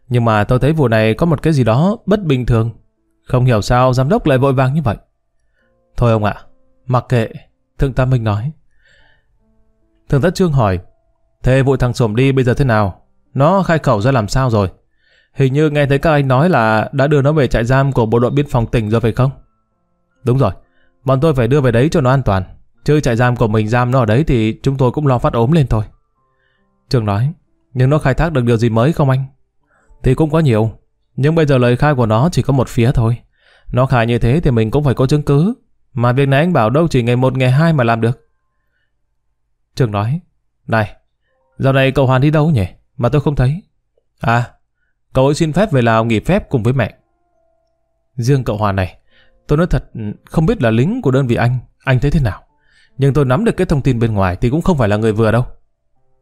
Nhưng mà tôi thấy vụ này có một cái gì đó bất bình thường. Không hiểu sao giám đốc lại vội vàng như vậy. Thôi ông ạ, mặc kệ, Thượng tá Minh nói thường tá Trương hỏi, thế vụ thằng Sổm đi bây giờ thế nào? Nó khai khẩu ra làm sao rồi? Hình như nghe thấy các anh nói là đã đưa nó về trại giam của bộ đội biên phòng tỉnh rồi phải không? Đúng rồi, bọn tôi phải đưa về đấy cho nó an toàn. Chứ trại giam của mình giam nó ở đấy thì chúng tôi cũng lo phát ốm lên thôi. Trường nói, nhưng nó khai thác được điều gì mới không anh? Thì cũng có nhiều, nhưng bây giờ lời khai của nó chỉ có một phía thôi. Nó khai như thế thì mình cũng phải có chứng cứ. Mà việc này anh bảo đâu chỉ ngày một ngày hai mà làm được. Trường nói, này, dạo này cậu Hoàn đi đâu nhỉ? Mà tôi không thấy. À, cậu ấy xin phép về Lào nghỉ phép cùng với mẹ. Riêng cậu Hoàn này, tôi nói thật không biết là lính của đơn vị anh, anh thấy thế nào. Nhưng tôi nắm được cái thông tin bên ngoài thì cũng không phải là người vừa đâu.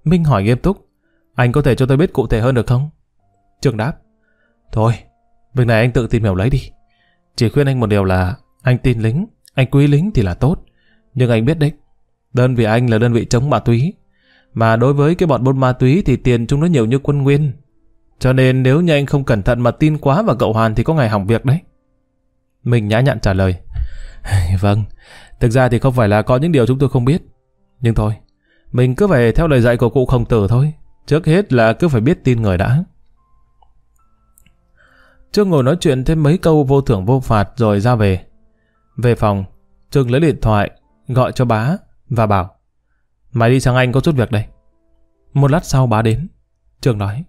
Minh hỏi nghiêm túc, anh có thể cho tôi biết cụ thể hơn được không? Trường đáp, thôi, việc này anh tự tìm hiểu lấy đi. Chỉ khuyên anh một điều là anh tin lính, anh quý lính thì là tốt. Nhưng anh biết đấy, đơn vị anh là đơn vị chống ma túy. Mà đối với cái bọn buôn ma túy thì tiền chúng nó nhiều như quân nguyên. Cho nên nếu như anh không cẩn thận mà tin quá vào cậu Hoàn thì có ngày hỏng việc đấy. Mình nhã nhặn trả lời. vâng, thực ra thì không phải là có những điều chúng tôi không biết. Nhưng thôi, mình cứ phải theo lời dạy của cụ khổng tử thôi. Trước hết là cứ phải biết tin người đã. Trương ngồi nói chuyện thêm mấy câu vô thưởng vô phạt rồi ra về. Về phòng, Trương lấy điện thoại, gọi cho bá và bảo Mày đi sang Anh có chút việc đây. Một lát sau bá đến. trường nói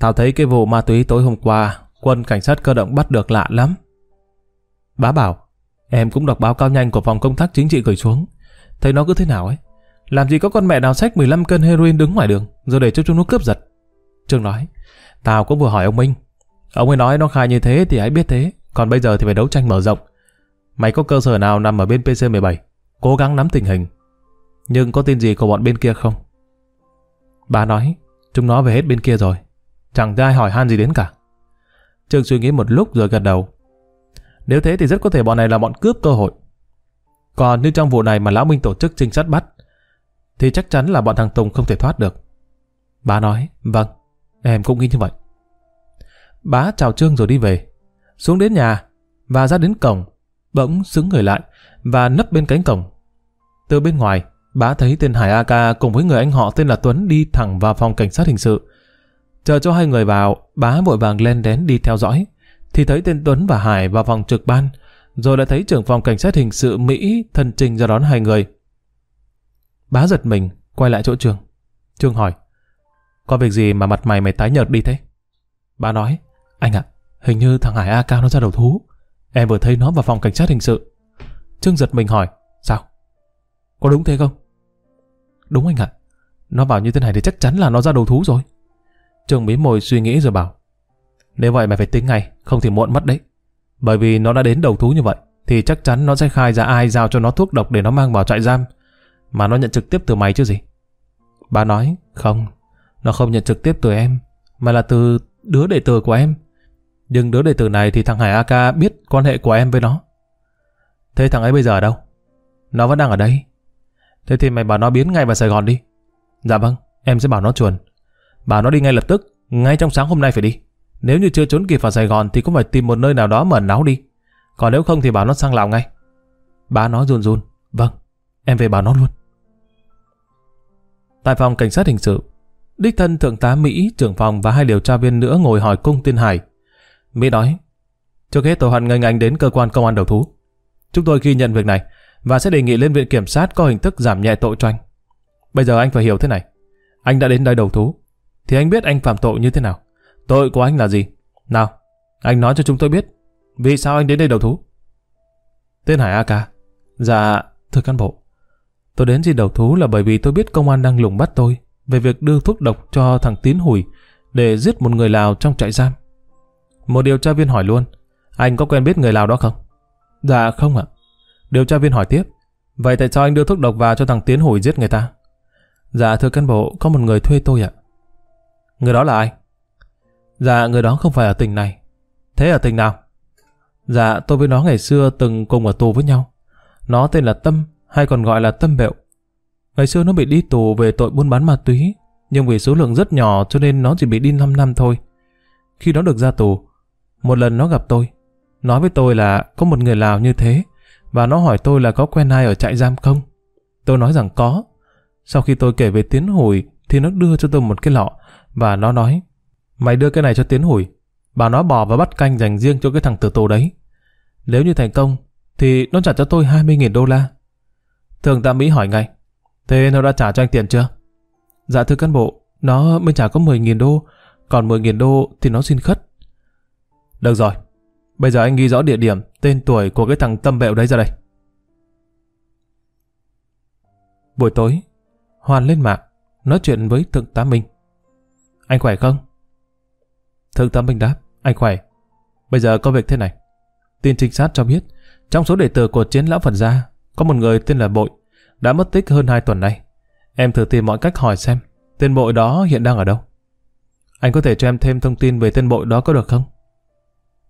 Tao thấy cái vụ ma túy tối hôm qua quân cảnh sát cơ động bắt được lạ lắm. Bá bảo Em cũng đọc báo cáo nhanh của phòng công tác chính trị gửi xuống. Thấy nó cứ thế nào ấy. Làm gì có con mẹ nào xách 15 cân heroin đứng ngoài đường rồi để cho chúng nó cướp giật. trường nói Tao cũng vừa hỏi ông Minh Ông ấy nói nó khai như thế thì hãy biết thế, còn bây giờ thì phải đấu tranh mở rộng. Mày có cơ sở nào nằm ở bên PC-17, cố gắng nắm tình hình. Nhưng có tin gì của bọn bên kia không? Bà nói, chúng nó về hết bên kia rồi. Chẳng ai hỏi han gì đến cả. Trương suy nghĩ một lúc rồi gật đầu. Nếu thế thì rất có thể bọn này là bọn cướp cơ hội. Còn như trong vụ này mà Lão Minh tổ chức trinh sát bắt, thì chắc chắn là bọn thằng Tùng không thể thoát được. Bà nói, vâng, em cũng nghĩ như vậy. Bá chào Trương rồi đi về. Xuống đến nhà và ra đến cổng, bỗng xứng người lại và nấp bên cánh cổng. Từ bên ngoài, bá thấy tên Hải A Ca cùng với người anh họ tên là Tuấn đi thẳng vào phòng cảnh sát hình sự. Chờ cho hai người vào, bá vội vàng lên đến đi theo dõi. Thì thấy tên Tuấn và Hải vào phòng trực ban, rồi lại thấy trưởng phòng cảnh sát hình sự Mỹ thân trình ra đón hai người. Bá giật mình, quay lại chỗ Trương. Trương hỏi, có việc gì mà mặt mày mày tái nhợt đi thế? Bá nói, anh ạ, hình như thằng Hải A Cao nó ra đầu thú. Em vừa thấy nó vào phòng cảnh sát hình sự. Trương giật mình hỏi. Có đúng thế không? Đúng anh ạ. Nó vào như thế này thì chắc chắn là nó ra đầu thú rồi. trường mí mồi suy nghĩ rồi bảo, nếu vậy mày phải tính ngay, không thì muộn mất đấy. Bởi vì nó đã đến đầu thú như vậy, thì chắc chắn nó sẽ khai ra ai giao cho nó thuốc độc để nó mang vào trại giam. Mà nó nhận trực tiếp từ mày chứ gì. Bà nói, không, nó không nhận trực tiếp từ em, mà là từ đứa đệ tử của em. Nhưng đứa đệ tử này thì thằng Hải AK biết quan hệ của em với nó. Thế thằng ấy bây giờ ở đâu? Nó vẫn đang ở đây. Thế thì mày bảo nó biến ngay vào Sài Gòn đi. Dạ vâng, em sẽ bảo nó chuồn. Bảo nó đi ngay lập tức, ngay trong sáng hôm nay phải đi. Nếu như chưa trốn kịp vào Sài Gòn thì cũng phải tìm một nơi nào đó mà náo đi. Còn nếu không thì bảo nó sang Lào ngay. Bà nói run run. Vâng, em về bảo nó luôn. Tại phòng cảnh sát hình sự, đích thân thượng tá Mỹ, trưởng phòng và hai điều tra viên nữa ngồi hỏi cung tiên Hải. Mỹ nói, trước hết tôi hoan nghênh anh đến cơ quan công an đầu thú. Chúng tôi ghi nhận việc này và sẽ đề nghị lên viện kiểm sát có hình thức giảm nhẹ tội cho anh. Bây giờ anh phải hiểu thế này. Anh đã đến đây đầu thú, thì anh biết anh phạm tội như thế nào. Tội của anh là gì? Nào, anh nói cho chúng tôi biết. Vì sao anh đến đây đầu thú? Tên Hải A ca. Dạ, thưa cán bộ. Tôi đến gì đầu thú là bởi vì tôi biết công an đang lùng bắt tôi về việc đưa thuốc độc cho thằng Tín Hùi để giết một người Lào trong trại giam. Một điều tra viên hỏi luôn, anh có quen biết người Lào đó không? Dạ không ạ. Điều tra viên hỏi tiếp, vậy tại sao anh đưa thuốc độc vào cho thằng Tiến hủy giết người ta? Dạ thưa cán bộ, có một người thuê tôi ạ. Người đó là ai? Dạ, người đó không phải ở tỉnh này. Thế ở tỉnh nào? Dạ, tôi với nó ngày xưa từng cùng ở tù với nhau. Nó tên là Tâm, hay còn gọi là Tâm Bẹo. Ngày xưa nó bị đi tù về tội buôn bán ma túy, nhưng vì số lượng rất nhỏ cho nên nó chỉ bị đi 5 năm thôi. Khi nó được ra tù, một lần nó gặp tôi, nói với tôi là có một người Lào như thế, và nó hỏi tôi là có quen ai ở trại giam không. Tôi nói rằng có. Sau khi tôi kể về Tiến Hùi, thì nó đưa cho tôi một cái lọ, và nó nói, mày đưa cái này cho Tiến Hùi, bảo nó bỏ và bắt canh dành riêng cho cái thằng tử tù đấy. Nếu như thành công, thì nó trả cho tôi 20.000 đô la. Thường ta Mỹ hỏi ngay, thế nó đã trả cho anh tiền chưa? Dạ thưa cán bộ, nó mới trả có 10.000 đô, còn 10.000 đô thì nó xin khất. Được rồi, bây giờ anh ghi rõ địa điểm, tên tuổi của cái thằng tâm bẹo đấy ra đây. Buổi tối, Hoàn lên mạng, nói chuyện với Thượng tá Minh. Anh khỏe không? Thượng tá Minh đáp, anh khỏe. Bây giờ có việc thế này. Tin trinh sát cho biết, trong số đệ tử của chiến lão Phật gia, có một người tên là Bội, đã mất tích hơn 2 tuần nay. Em thử tìm mọi cách hỏi xem, tên Bội đó hiện đang ở đâu. Anh có thể cho em thêm thông tin về tên Bội đó có được không?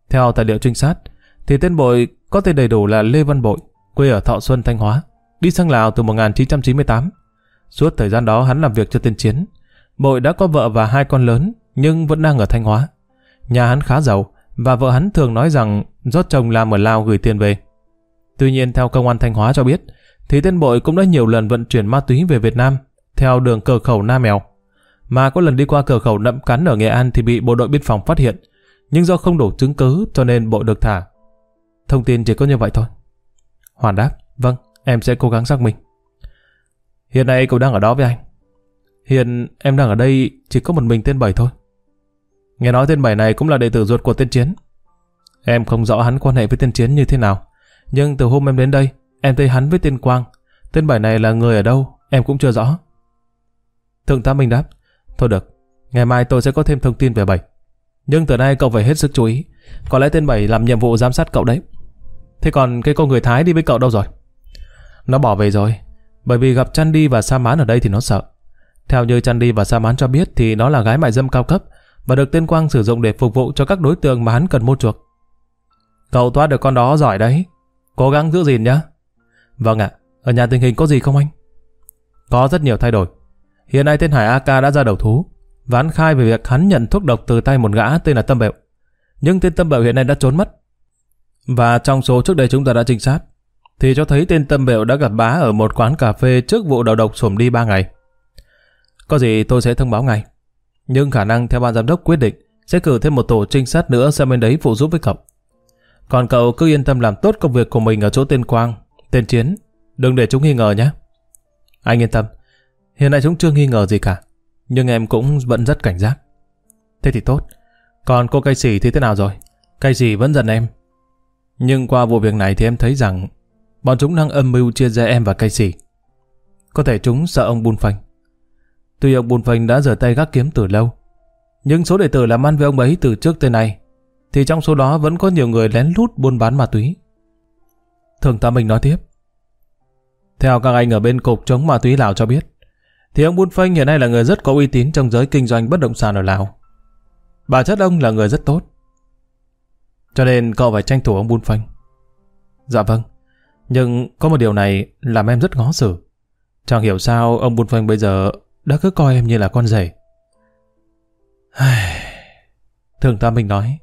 Theo tài liệu trinh sát, thì tên Bội có tên đầy đủ là Lê Văn Bội, quê ở Thọ Xuân, Thanh Hóa, đi sang Lào từ 1998. Suốt thời gian đó hắn làm việc cho tên Chiến. Bội đã có vợ và hai con lớn, nhưng vẫn đang ở Thanh Hóa. Nhà hắn khá giàu, và vợ hắn thường nói rằng do chồng làm ở Lào gửi tiền về. Tuy nhiên theo công an Thanh Hóa cho biết, thì tên bội cũng đã nhiều lần vận chuyển ma túy về Việt Nam theo đường cửa khẩu Nam Mèo. Mà có lần đi qua cửa khẩu Nậm Cắn ở Nghệ An thì bị bộ đội biên phòng phát hiện, nhưng do không đủ chứng cứ cho nên bộ được thả. Thông tin chỉ có như vậy thôi. Hoàn đáp, vâng, em sẽ cố gắng xác minh. Hiện nay cậu đang ở đó với anh. Hiện em đang ở đây chỉ có một mình tên Bảy thôi. Nghe nói tên Bảy này cũng là đệ tử ruột của tên Chiến. Em không rõ hắn quan hệ với tên Chiến như thế nào. Nhưng từ hôm em đến đây, em thấy hắn với tên Quang. Tên Bảy này là người ở đâu, em cũng chưa rõ. Thượng tá Minh đáp, thôi được, ngày mai tôi sẽ có thêm thông tin về Bảy. Nhưng từ nay cậu phải hết sức chú ý. Có lẽ tên Bảy làm nhiệm vụ giám sát cậu đấy. Thế còn cái cô người Thái đi với cậu đâu rồi? Nó bỏ về rồi. Bởi vì gặp Chandy và Sa Mán ở đây thì nó sợ. Theo như Chandy và Sa Mán cho biết thì nó là gái mại dâm cao cấp và được tên Quang sử dụng để phục vụ cho các đối tượng mà hắn cần mua chuộc. Cậu thoát được con đó giỏi đấy. Cố gắng giữ gìn nhá. Vâng ạ, ở nhà tình hình có gì không anh? Có rất nhiều thay đổi. Hiện nay tên Hải AK đã ra đầu thú và hắn khai về việc hắn nhận thuốc độc từ tay một gã tên là Tâm Bẹo. Nhưng tên Tâm Bẹo hiện nay đã trốn mất. Và trong số trước đây chúng ta đã trinh sát, thì cho thấy tên Tâm Bẹo đã gặp bá ở một quán cà phê trước vụ đầu độc xổm đi 3 ngày. Có gì tôi sẽ thông báo ngay. Nhưng khả năng theo ban giám đốc quyết định sẽ cử thêm một tổ trinh sát nữa sang bên đấy phụ giúp với cậu. Còn cậu cứ yên tâm làm tốt công việc của mình ở chỗ tên Quang, tên Chiến. Đừng để chúng nghi ngờ nhé. Anh yên tâm. Hiện nay chúng chưa nghi ngờ gì cả. Nhưng em cũng vẫn rất cảnh giác. Thế thì tốt. Còn cô cây sỉ thì thế nào rồi? Cây sỉ vẫn giận em. Nhưng qua vụ việc này thì em thấy rằng bọn chúng đang âm mưu chia rẽ em và Casey. Có thể chúng sợ ông Bun Phanh. Tuy ông Bun Phanh đã rời tay gác kiếm từ lâu, nhưng số đệ tử làm ăn với ông ấy từ trước tới nay, thì trong số đó vẫn có nhiều người lén lút buôn bán ma túy. Thường ta mình nói tiếp. Theo các anh ở bên cục chống ma túy Lào cho biết, thì ông Bun Phanh hiện nay là người rất có uy tín trong giới kinh doanh bất động sản ở Lào. Bà chất ông là người rất tốt. Cho nên cậu phải tranh thủ ông Bun Phanh. Dạ vâng, nhưng có một điều này làm em rất ngó xử. Chẳng hiểu sao ông Bun Phanh bây giờ đã cứ coi em như là con rể. Thường ta mình nói,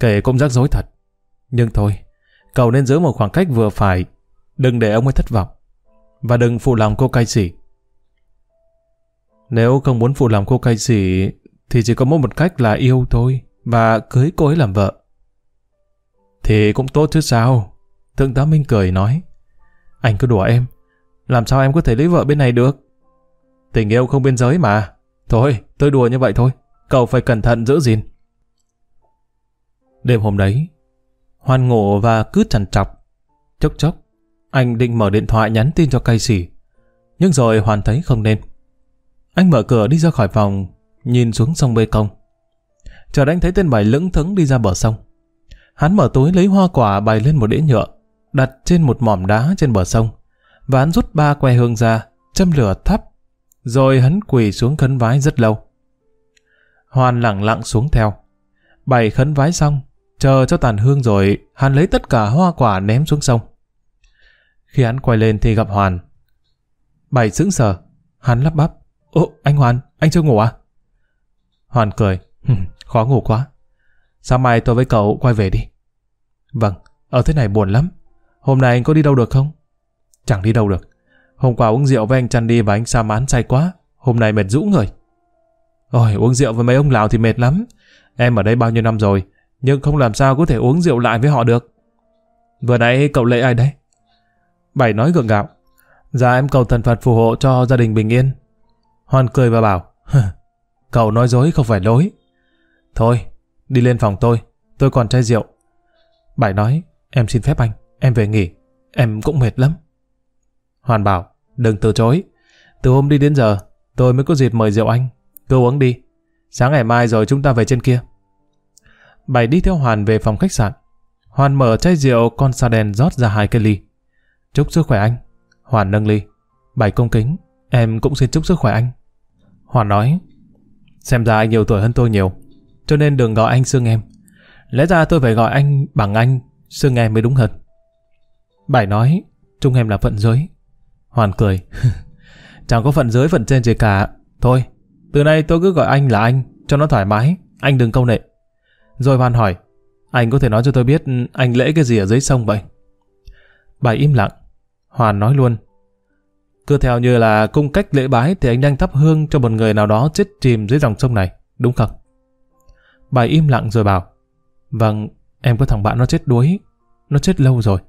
kể cũng rắc rối thật. Nhưng thôi, cậu nên giữ một khoảng cách vừa phải, đừng để ông ấy thất vọng. Và đừng phụ lòng cô cay xỉ. Nếu không muốn phụ lòng cô cay xỉ, thì chỉ có một một cách là yêu thôi, và cưới cô ấy làm vợ. Thì cũng tốt chứ sao? Thượng tá Minh cười nói, anh cứ đùa em, làm sao em có thể lấy vợ bên này được? Tình yêu không biên giới mà. Thôi, tôi đùa như vậy thôi. Cậu phải cẩn thận giữ gìn. Đêm hôm đấy, Hoan ngủ và cứ trằn trọc. Chốc chốc, anh định mở điện thoại nhắn tin cho cây sỉ. Nhưng rồi Hoàn thấy không nên. Anh mở cửa đi ra khỏi phòng, nhìn xuống sông bê công. Chợt anh thấy tên bảy lững thững đi ra bờ sông. Hắn mở túi lấy hoa quả bày lên một đĩa nhựa, đặt trên một mỏm đá trên bờ sông. Và hắn rút ba que hương ra, châm lửa thắp rồi hắn quỳ xuống khấn vái rất lâu. Hoàn lặng lặng xuống theo. bày khấn vái xong, chờ cho tàn hương rồi, hắn lấy tất cả hoa quả ném xuống sông. Khi hắn quay lên thì gặp Hoàn. Bảy sững sờ, hắn lắp bắp. Ồ, anh Hoàn, anh chưa ngủ à? Hoàn cười, khó ngủ quá. Sao mai tôi với cậu quay về đi? Vâng, ở thế này buồn lắm. Hôm nay anh có đi đâu được không? Chẳng đi đâu được. Hôm qua uống rượu với anh chăn đi và anh sa mán say quá. Hôm nay mệt rũ người. Ôi, uống rượu với mấy ông Lào thì mệt lắm. Em ở đây bao nhiêu năm rồi, nhưng không làm sao có thể uống rượu lại với họ được. Vừa nãy cậu lệ ai đấy? Bảy nói gượng gạo. Dạ em cầu thần Phật phù hộ cho gia đình bình yên. Hoan cười và bảo, cậu nói dối không phải lối. Thôi, đi lên phòng tôi, tôi còn chai rượu. Bảy nói, em xin phép anh, em về nghỉ, em cũng mệt lắm. Hoàn bảo, đừng từ chối. Từ hôm đi đến giờ, tôi mới có dịp mời rượu anh. Cứ uống đi. Sáng ngày mai rồi chúng ta về trên kia. Bảy đi theo Hoàn về phòng khách sạn. Hoàn mở chai rượu con sa đen rót ra hai cái ly. Chúc sức khỏe anh. Hoàn nâng ly. Bảy công kính. Em cũng xin chúc sức khỏe anh. Hoàn nói. Xem ra anh nhiều tuổi hơn tôi nhiều. Cho nên đừng gọi anh xưng em. Lẽ ra tôi phải gọi anh bằng anh, xưng em mới đúng hơn. Bảy nói. Trung em là phận giới. Hoàn cười. Chẳng có phận dưới phận trên gì cả. Thôi, từ nay tôi cứ gọi anh là anh, cho nó thoải mái. Anh đừng câu nệ. Rồi Hoàn hỏi. Anh có thể nói cho tôi biết anh lễ cái gì ở dưới sông vậy? Bài im lặng. Hoàn nói luôn. Cứ theo như là cung cách lễ bái thì anh đang thắp hương cho một người nào đó chết chìm dưới dòng sông này, đúng không? Bà im lặng rồi bảo. Vâng, em có thằng bạn nó chết đuối. Nó chết lâu rồi.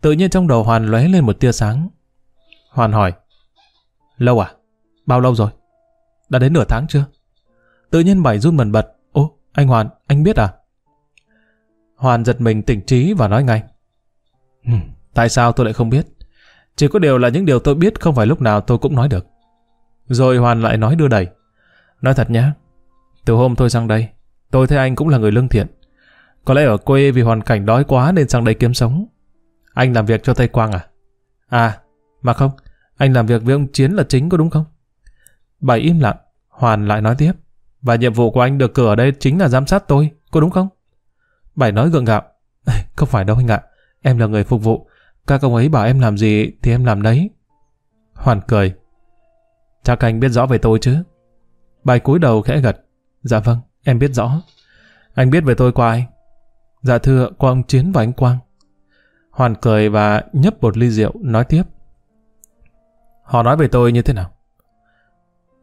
Tự nhiên trong đầu Hoàn lóe lên một tia sáng. Hoàn hỏi. Lâu à? Bao lâu rồi? Đã đến nửa tháng chưa? Tự nhiên Bảy run bần bật. Ô, anh Hoàn, anh biết à? Hoàn giật mình tỉnh trí và nói ngay. tại sao tôi lại không biết? Chỉ có điều là những điều tôi biết không phải lúc nào tôi cũng nói được. Rồi Hoàn lại nói đưa đẩy. Nói thật nhá, từ hôm tôi sang đây, tôi thấy anh cũng là người lương thiện. Có lẽ ở quê vì hoàn cảnh đói quá nên sang đây kiếm sống. Anh làm việc cho Tây Quang à? À, mà không, anh làm việc với ông Chiến là chính có đúng không? Bảy im lặng, Hoàn lại nói tiếp. Và nhiệm vụ của anh được cử ở đây chính là giám sát tôi, có đúng không? Bảy nói gượng gạo. Không phải đâu anh ạ, em là người phục vụ. Các ông ấy bảo em làm gì thì em làm đấy. Hoàn cười. Chắc anh biết rõ về tôi chứ? Bài cúi đầu khẽ gật. Dạ vâng, em biết rõ. Anh biết về tôi qua ai? Dạ thưa, qua ông Chiến và anh Quang. Hoàn cười và nhấp một ly rượu, nói tiếp. Họ nói về tôi như thế nào?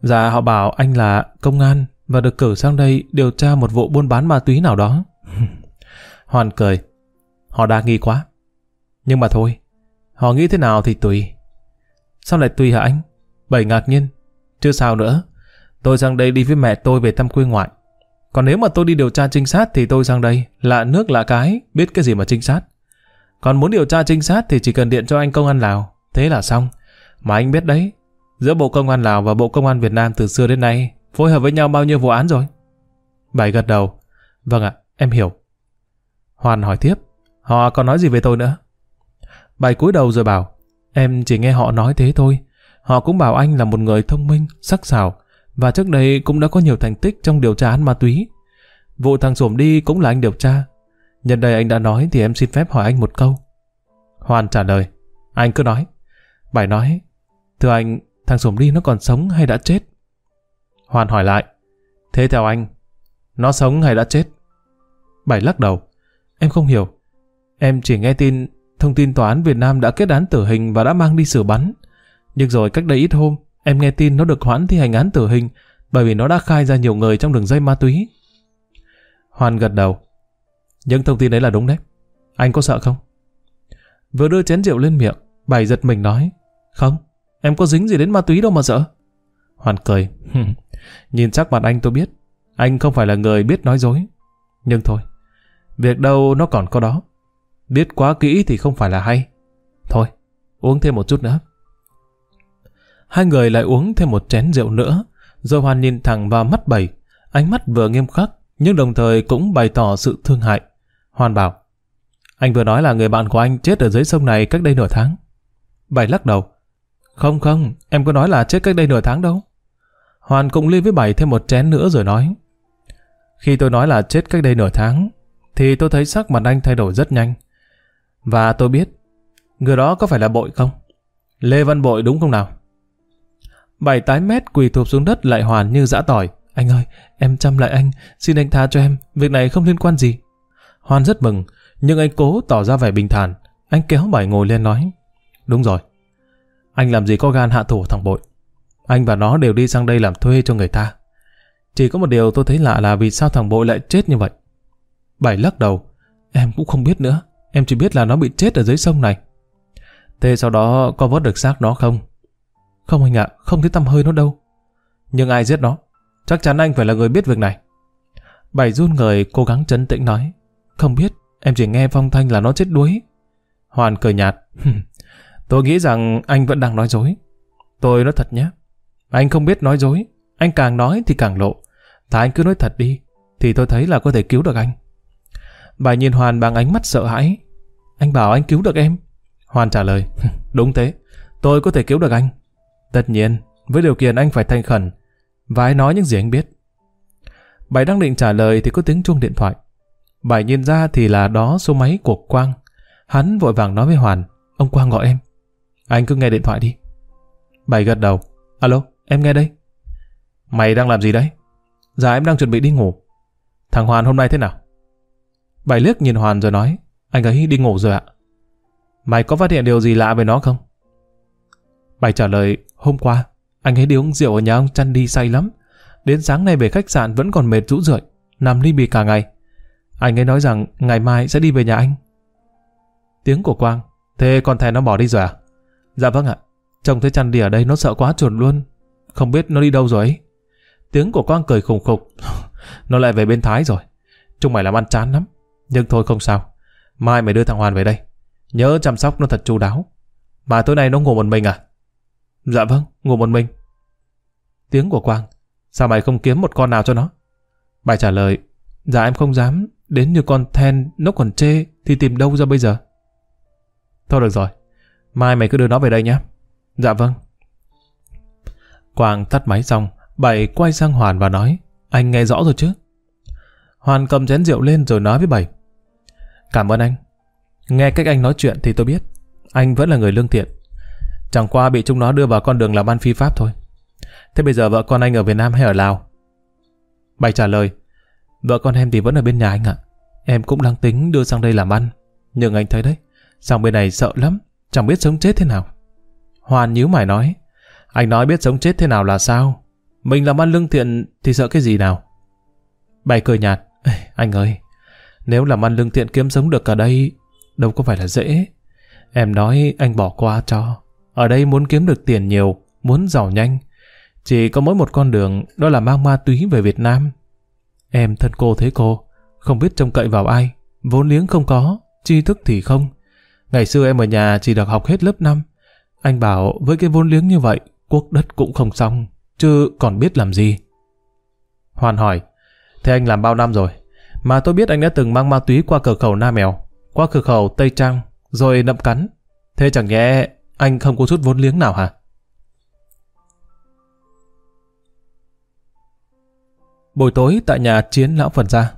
Dạ họ bảo anh là công an và được cử sang đây điều tra một vụ buôn bán ma túy nào đó. Hoàn cười. Họ đa nghi quá. Nhưng mà thôi, họ nghĩ thế nào thì tùy. Sao lại tùy hả anh? Bảy ngạc nhiên. Chưa sao nữa. Tôi sang đây đi với mẹ tôi về thăm quê ngoại. Còn nếu mà tôi đi điều tra trinh sát thì tôi sang đây, lạ nước lạ cái, biết cái gì mà trinh sát. Còn muốn điều tra trinh sát thì chỉ cần điện cho anh công an Lào, thế là xong. Mà anh biết đấy, giữa Bộ Công an Lào và Bộ Công an Việt Nam từ xưa đến nay phối hợp với nhau bao nhiêu vụ án rồi? Bảy gật đầu. Vâng ạ, em hiểu. Hoàn hỏi tiếp, họ còn nói gì về tôi nữa? Bảy cúi đầu rồi bảo, em chỉ nghe họ nói thế thôi. Họ cũng bảo anh là một người thông minh, sắc sảo và trước đây cũng đã có nhiều thành tích trong điều tra án ma túy. Vụ thằng Sổm đi cũng là anh điều tra. Nhân đây anh đã nói thì em xin phép hỏi anh một câu. Hoàn trả lời, anh cứ nói. Bảy nói, thưa anh, thằng Sổm đi nó còn sống hay đã chết? Hoàn hỏi lại, thế theo anh, nó sống hay đã chết? Bảy lắc đầu, em không hiểu. Em chỉ nghe tin thông tin tòa án Việt Nam đã kết án tử hình và đã mang đi xử bắn. Nhưng rồi cách đây ít hôm, em nghe tin nó được hoãn thi hành án tử hình bởi vì nó đã khai ra nhiều người trong đường dây ma túy. Hoàn gật đầu. Những thông tin đấy là đúng đấy. Anh có sợ không? Vừa đưa chén rượu lên miệng, Bảy giật mình nói. Không, em có dính gì đến ma túy đâu mà sợ. Hoàn cười. Nhìn chắc mặt anh tôi biết. Anh không phải là người biết nói dối. Nhưng thôi, việc đâu nó còn có đó. Biết quá kỹ thì không phải là hay. Thôi, uống thêm một chút nữa. Hai người lại uống thêm một chén rượu nữa, rồi Hoàn nhìn thẳng vào mắt Bảy, ánh mắt vừa nghiêm khắc, nhưng đồng thời cũng bày tỏ sự thương hại. Hoàn bảo, anh vừa nói là người bạn của anh chết ở dưới sông này cách đây nửa tháng. Bảy lắc đầu, không không, em có nói là chết cách đây nửa tháng đâu. Hoàn cũng ly với Bảy thêm một chén nữa rồi nói, Khi tôi nói là chết cách đây nửa tháng, thì tôi thấy sắc mặt anh thay đổi rất nhanh. Và tôi biết, người đó có phải là bội không? Lê Văn Bội đúng không nào? Bảy tái mét quỳ thụp xuống đất lại hoàn như dã tỏi. Anh ơi, em chăm lại anh, xin anh tha cho em, việc này không liên quan gì. Hoàn rất mừng, nhưng anh cố tỏ ra vẻ bình thản. Anh kéo bảy ngồi lên nói. Đúng rồi, anh làm gì có gan hạ thủ thằng Bội. Anh và nó đều đi sang đây làm thuê cho người ta. Chỉ có một điều tôi thấy lạ là vì sao thằng Bội lại chết như vậy. Bảy lắc đầu, em cũng không biết nữa, em chỉ biết là nó bị chết ở dưới sông này. Thế sau đó có vớt được xác nó không? Không anh ạ, không thấy tăm hơi nó đâu. Nhưng ai giết nó? Chắc chắn anh phải là người biết việc này. Bảy run người cố gắng trấn tĩnh nói. Không biết, em chỉ nghe phong thanh là nó chết đuối. Hoàn cười nhạt. Tôi nghĩ rằng anh vẫn đang nói dối. Tôi nói thật nhé. Anh không biết nói dối. Anh càng nói thì càng lộ. Thà anh cứ nói thật đi. Thì tôi thấy là có thể cứu được anh. Bà nhìn Hoàn bằng ánh mắt sợ hãi. Anh bảo anh cứu được em. Hoàn trả lời. Đúng thế. Tôi có thể cứu được anh. Tất nhiên, với điều kiện anh phải thành khẩn. Và hãy nói những gì anh biết. Bảy đang định trả lời thì có tiếng chuông điện thoại. Bảy nhìn ra thì là đó số máy của Quang. Hắn vội vàng nói với Hoàn. Ông Quang gọi em. Anh cứ nghe điện thoại đi. Bảy gật đầu. Alo, em nghe đây. Mày đang làm gì đấy? Dạ em đang chuẩn bị đi ngủ. Thằng Hoàn hôm nay thế nào? Bảy liếc nhìn Hoàn rồi nói. Anh ấy đi ngủ rồi ạ. Mày có phát hiện điều gì lạ về nó không? Bảy trả lời. Hôm qua, anh ấy đi uống rượu ở nhà ông chăn đi say lắm. Đến sáng nay về khách sạn vẫn còn mệt rũ rượi, nằm ly bì cả ngày. Anh ấy nói rằng ngày mai sẽ đi về nhà anh. Tiếng của Quang. Thế con thèn nó bỏ đi rồi à? Dạ vâng ạ. Trông thấy chăn đi ở đây nó sợ quá chuột luôn. Không biết nó đi đâu rồi ấy. Tiếng của Quang cười khùng khục. nó lại về bên Thái rồi. Chúng mày làm ăn chán lắm. Nhưng thôi không sao. Mai mày đưa thằng Hoàn về đây. Nhớ chăm sóc nó thật chu đáo. Mà tối nay nó ngủ một mình à? Dạ vâng, ngủ một mình. Tiếng của Quang. Sao mày không kiếm một con nào cho nó? Bài trả lời. Dạ em không dám. Đến như con then nó còn chê thì tìm đâu ra bây giờ? Thôi được rồi. Mai mày cứ đưa nó về đây nhé. Dạ vâng. Quang tắt máy xong, Bảy quay sang Hoàn và nói, anh nghe rõ rồi chứ? Hoàn cầm chén rượu lên rồi nói với Bảy. Cảm ơn anh. Nghe cách anh nói chuyện thì tôi biết, anh vẫn là người lương thiện. Chẳng qua bị chúng nó đưa vào con đường làm ăn phi pháp thôi. Thế bây giờ vợ con anh ở Việt Nam hay ở Lào? Bảy trả lời, vợ con em thì vẫn ở bên nhà anh ạ. Em cũng đang tính đưa sang đây làm ăn. Nhưng anh thấy đấy, sang bên này sợ lắm, chẳng biết sống chết thế nào. Hoàn nhíu mày nói, anh nói biết sống chết thế nào là sao? Mình làm ăn lương thiện thì sợ cái gì nào? Bảy cười nhạt, anh ơi, nếu làm ăn lương thiện kiếm sống được ở đây, đâu có phải là dễ. Em nói anh bỏ qua cho. Ở đây muốn kiếm được tiền nhiều, muốn giàu nhanh. Chỉ có mỗi một con đường, đó là mang ma túy về Việt Nam. Em thân cô thế cô, không biết trông cậy vào ai, vốn liếng không có, tri thức thì không. Ngày xưa em ở nhà chỉ được học hết lớp 5. Anh bảo với cái vốn liếng như vậy, quốc đất cũng không xong, chứ còn biết làm gì. Hoàn hỏi, thế anh làm bao năm rồi? Mà tôi biết anh đã từng mang ma túy qua cửa khẩu Nam Mèo, qua cửa khẩu Tây Trang, rồi nậm cắn. Thế chẳng nhẽ anh không có chút vốn liếng nào hả? Buổi tối tại nhà chiến lão Phật gia,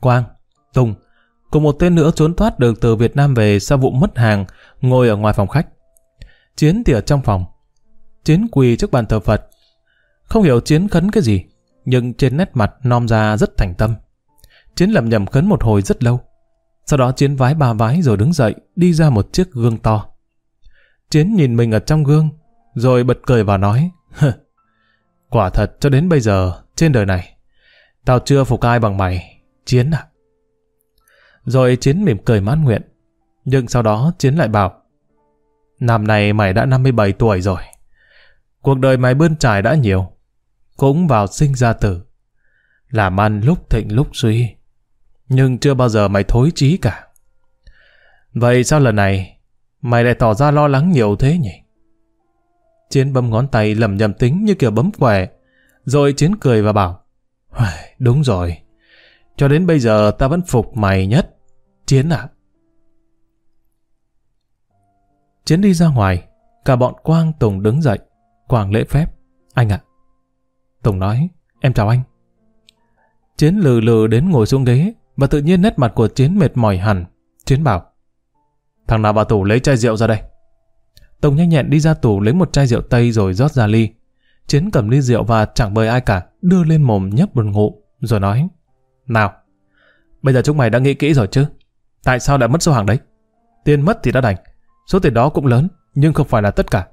Quang, Tùng cùng một tên nữa trốn thoát được từ Việt Nam về sau vụ mất hàng, ngồi ở ngoài phòng khách. Chiến thì ở trong phòng. Chiến quỳ trước bàn thờ Phật. Không hiểu Chiến khấn cái gì, nhưng trên nét mặt nom ra rất thành tâm. Chiến lầm nhầm khấn một hồi rất lâu. Sau đó Chiến vái ba vái rồi đứng dậy, đi ra một chiếc gương to. Chiến nhìn mình ở trong gương, rồi bật cười và nói, Quả thật cho đến bây giờ, trên đời này, tao chưa phục ai bằng mày, Chiến à. Rồi Chiến mỉm cười mãn nguyện, nhưng sau đó Chiến lại bảo, Năm nay mày đã 57 tuổi rồi, cuộc đời mày bươn trải đã nhiều, cũng vào sinh ra tử, làm ăn lúc thịnh lúc suy, nhưng chưa bao giờ mày thối chí cả. Vậy sao lần này Mày lại tỏ ra lo lắng nhiều thế nhỉ? Chiến bấm ngón tay lầm nhầm tính như kiểu bấm quẻ. Rồi Chiến cười và bảo Đúng rồi. Cho đến bây giờ ta vẫn phục mày nhất. Chiến à? Chiến đi ra ngoài. Cả bọn Quang Tùng đứng dậy. Quang lễ phép. Anh ạ. Tùng nói Em chào anh. Chiến lừ lừ đến ngồi xuống ghế, và tự nhiên nét mặt của Chiến mệt mỏi hẳn. Chiến bảo, thằng nào vào tủ lấy chai rượu ra đây. Tùng nhanh nhẹn đi ra tủ lấy một chai rượu tây rồi rót ra ly. Chiến cầm ly rượu và chẳng mời ai cả, đưa lên mồm nhấp một ngụm, rồi nói, Nào, bây giờ chúng mày đã nghĩ kỹ rồi chứ? Tại sao lại mất số hàng đấy? Tiền mất thì đã đành, số tiền đó cũng lớn, nhưng không phải là tất cả.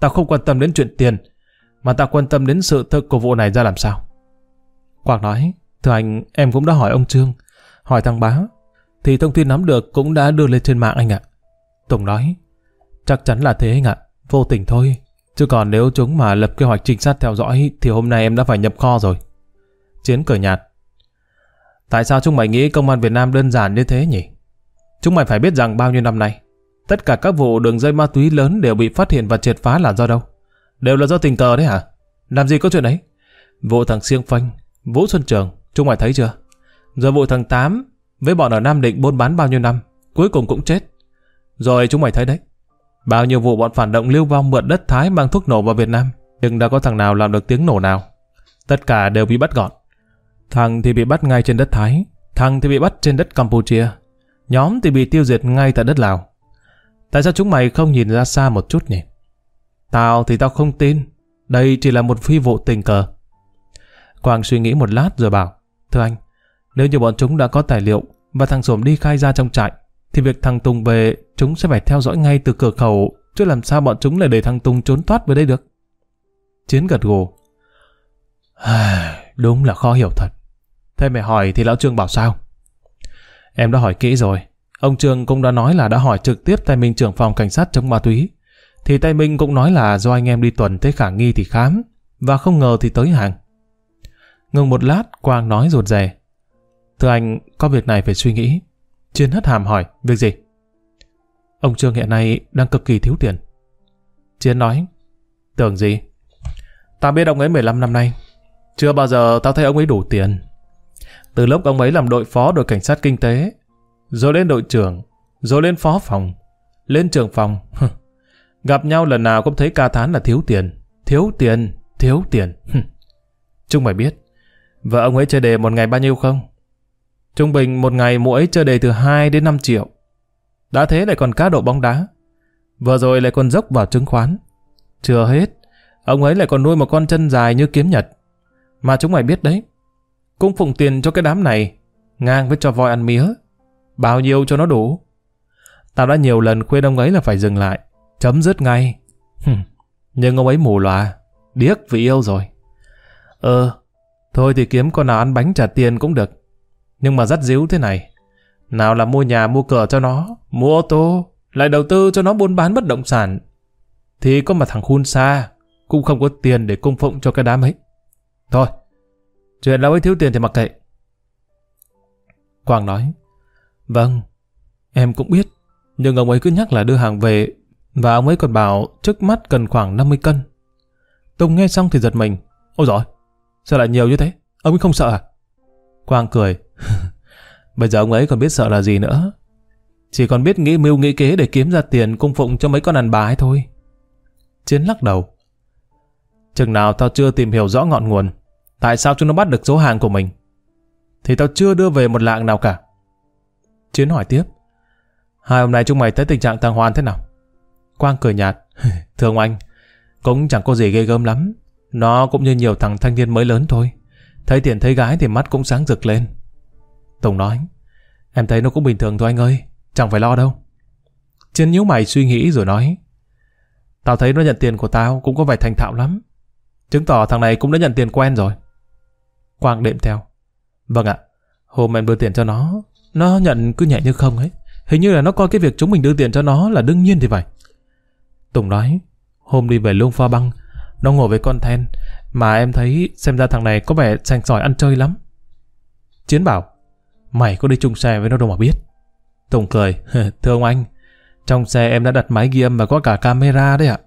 Tao không quan tâm đến chuyện tiền, mà tao quan tâm đến sự thực của vụ này ra làm sao. Quang nói, thưa anh, em cũng đã hỏi ông Trương, hỏi thằng bá, thì thông tin nắm được cũng đã đưa lên trên mạng anh ạ. Tùng nói, chắc chắn là thế anh ạ, vô tình thôi. Chứ còn nếu chúng mà lập kế hoạch trinh sát theo dõi thì hôm nay em đã phải nhập kho rồi. Chiến cười nhạt. Tại sao chúng mày nghĩ công an Việt Nam đơn giản như thế nhỉ? Chúng mày phải biết rằng bao nhiêu năm nay, tất cả các vụ đường dây ma túy lớn đều bị phát hiện và triệt phá là do đâu? Đều là do tình cờ đấy hả? Làm gì có chuyện ấy? Vụ thằng Siêng Phanh, Vũ Xuân Trường, chúng mày thấy chưa? giờ vụ thằng Tám, với bọn ở Nam Định buôn bán bao nhiêu năm, cuối cùng cũng chết. Rồi chúng mày thấy đấy. Bao nhiêu vụ bọn phản động lưu vong mượn đất Thái mang thuốc nổ vào Việt Nam, nhưng đã có thằng nào làm được tiếng nổ nào. Tất cả đều bị bắt gọn. Thằng thì bị bắt ngay trên đất Thái, thằng thì bị bắt trên đất Campuchia, nhóm thì bị tiêu diệt ngay tại đất Lào. Tại sao chúng mày không nhìn ra xa một chút nhỉ? Tao thì tao không tin, đây chỉ là một phi vụ tình cờ. Quang suy nghĩ một lát rồi bảo, thưa anh, nếu như bọn chúng đã có tài liệu và thằng Sổm đi khai ra trong trại, thì việc thằng Tùng về chúng sẽ phải theo dõi ngay từ cửa khẩu, chứ làm sao bọn chúng lại để thằng Tùng trốn thoát về đây được. Chiến gật gù. Đúng là khó hiểu thật. Thế mày hỏi thì lão Trương bảo sao? Em đã hỏi kỹ rồi. Ông Trương cũng đã nói là đã hỏi trực tiếp tay Minh trưởng phòng cảnh sát chống ma túy. Thì tay Minh cũng nói là do anh em đi tuần thấy khả nghi thì khám, và không ngờ thì tới hàng. Ngừng một lát, Quang nói rụt rè. Thưa anh, có việc này phải suy nghĩ. Chiến hất hàm hỏi, việc gì? Ông Trương hiện nay đang cực kỳ thiếu tiền. Chiến nói, tưởng gì? Tao biết ông ấy 15 năm nay. Chưa bao giờ tao thấy ông ấy đủ tiền. Từ lúc ông ấy làm đội phó đội cảnh sát kinh tế, rồi lên đội trưởng, rồi lên phó phòng, lên trưởng phòng. Gặp nhau lần nào cũng thấy ca thán là thiếu tiền, thiếu tiền, thiếu tiền. trung mày biết, vợ ông ấy chơi đề một ngày bao nhiêu không? Trung bình một ngày mỗi chơi đề từ 2 đến 5 triệu. Đã thế lại còn cá độ bóng đá. Vừa rồi lại còn dốc vào chứng khoán. Chưa hết, ông ấy lại còn nuôi một con chân dài như kiếm nhật. Mà chúng mày biết đấy, cũng phụng tiền cho cái đám này, ngang với cho voi ăn mía. Bao nhiêu cho nó đủ? Tao đã nhiều lần khuyên ông ấy là phải dừng lại, chấm dứt ngay. Nhưng ông ấy mù lòa, điếc vì yêu rồi. Ờ, thôi thì kiếm con nào ăn bánh trả tiền cũng được. Nhưng mà dắt díu thế này. Nào là mua nhà mua cửa cho nó, mua ô tô, lại đầu tư cho nó buôn bán bất động sản. Thì có mà thằng khun xa, cũng không có tiền để cung phụng cho cái đám ấy. Thôi, chuyện lão ấy thiếu tiền thì mặc kệ. Quang nói, Vâng, em cũng biết, nhưng ông ấy cứ nhắc là đưa hàng về, và ông ấy còn bảo trước mắt cần khoảng 50 cân. Tùng nghe xong thì giật mình. Ôi giỏi, sao lại nhiều như thế? Ông ấy không sợ à? Quang cười. Bây giờ ông ấy còn biết sợ là gì nữa. Chỉ còn biết nghĩ mưu nghĩ kế để kiếm ra tiền cung phụng cho mấy con đàn bà ấy thôi. Chiến lắc đầu. Chừng nào tao chưa tìm hiểu rõ ngọn nguồn, tại sao chúng nó bắt được số hàng của mình, thì tao chưa đưa về một lạng nào cả. Chiến hỏi tiếp. Hai hôm nay chúng mày thấy tình trạng tàng Hoàn thế nào? Quang cười nhạt. Thương anh, cũng chẳng có gì ghê gớm lắm. Nó cũng như nhiều thằng thanh niên mới lớn thôi. Thấy tiền thấy gái thì mắt cũng sáng rực lên. Tùng nói, em thấy nó cũng bình thường thôi anh ơi, chẳng phải lo đâu. Chiến nhíu mày suy nghĩ rồi nói, tao thấy nó nhận tiền của tao cũng có vẻ thành thạo lắm. Chứng tỏ thằng này cũng đã nhận tiền quen rồi. Quang đệm theo. Vâng ạ, hôm em đưa tiền cho nó, nó nhận cứ nhẹ như không ấy. Hình như là nó coi cái việc chúng mình đưa tiền cho nó là đương nhiên thì phải. Tùng nói, hôm đi về lương pha băng, nó ngồi với con then, mà em thấy xem ra thằng này có vẻ sành sỏi ăn chơi lắm. Chiến bảo, mày có đi chung xe với nó đâu mà biết. Tùng cười, thưa ông anh, trong xe em đã đặt máy ghi âm và có cả camera đấy ạ.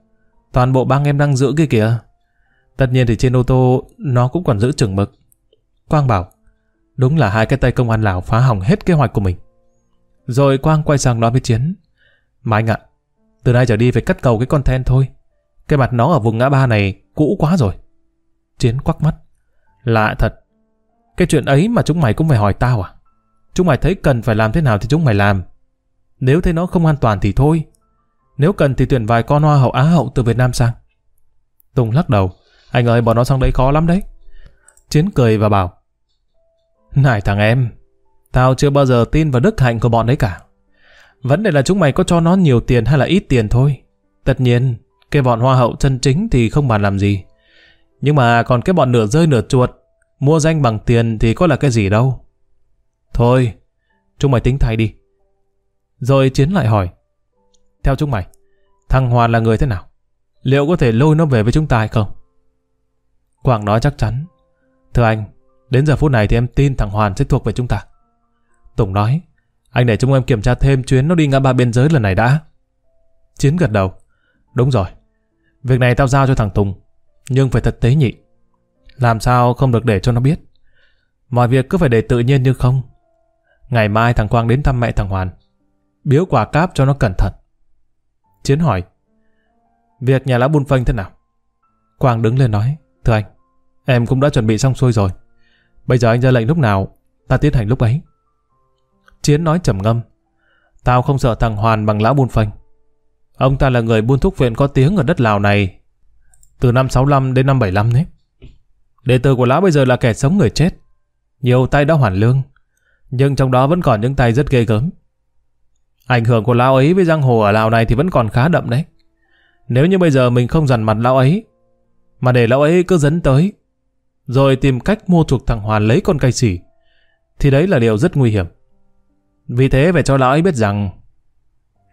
Toàn bộ băng em đang giữ kia kìa. Tất nhiên thì trên ô tô nó cũng còn giữ chừng mực. Quang bảo, đúng là hai cái tay công an Lào phá hỏng hết kế hoạch của mình. Rồi Quang quay sang nói với Chiến, mà anh ạ, từ nay trở đi phải cắt cầu cái con then thôi. Cái mặt nó ở vùng ngã ba này cũ quá rồi. Chiến quắc mắt. Lạ thật. Cái chuyện ấy mà chúng mày cũng phải hỏi tao à? Chúng mày thấy cần phải làm thế nào thì chúng mày làm. Nếu thấy nó không an toàn thì thôi. Nếu cần thì tuyển vài con hoa hậu Á hậu từ Việt Nam sang. Tùng lắc đầu. Anh ơi, bọn nó sang đấy khó lắm đấy. Chiến cười và bảo. Này thằng em, tao chưa bao giờ tin vào đức hạnh của bọn đấy cả. Vấn đề là chúng mày có cho nó nhiều tiền hay là ít tiền thôi. Tất nhiên, cái bọn hoa hậu chân chính thì không bàn làm gì. Nhưng mà còn cái bọn nửa rơi nửa chuột, mua danh bằng tiền thì có là cái gì đâu. Thôi, chúng mày tính thay đi. Rồi Chiến lại hỏi. Theo chúng mày, thằng Hoàn là người thế nào? Liệu có thể lôi nó về với chúng ta hay không? Quảng nói chắc chắn. Thưa anh, đến giờ phút này thì em tin thằng Hoàn sẽ thuộc về chúng ta. Tùng nói, anh để chúng em kiểm tra thêm chuyến nó đi ngã ba biên giới lần này đã. Chiến gật đầu. Đúng rồi. Việc này tao giao cho thằng Tùng. Nhưng phải thật tế nhị. Làm sao không được để cho nó biết. Mọi việc cứ phải để tự nhiên như không. Ngày mai thằng Quang đến thăm mẹ thằng Hoàn. Biếu quà cáp cho nó cẩn thận. Chiến hỏi. Việc nhà lão buôn phanh thế nào? Quang đứng lên nói. Thưa anh, em cũng đã chuẩn bị xong xuôi rồi. Bây giờ anh ra lệnh lúc nào, ta tiến hành lúc ấy. Chiến nói trầm ngâm. Tao không sợ thằng Hoàn bằng lão buôn phanh. Ông ta là người buôn thuốc viện có tiếng ở đất Lào này từ năm 65 đến năm 75 đấy. Đệ tử của lão bây giờ là kẻ sống người chết. Nhiều tay đã hoàn lương, nhưng trong đó vẫn còn những tay rất ghê gớm. Ảnh hưởng của lão ấy với giang hồ ở Lào này thì vẫn còn khá đậm đấy. Nếu như bây giờ mình không dằn mặt lão ấy, mà để lão ấy cứ dẫn tới, rồi tìm cách mua chuộc thằng Hoàn lấy con cây xỉ, thì đấy là điều rất nguy hiểm. Vì thế phải cho lão ấy biết rằng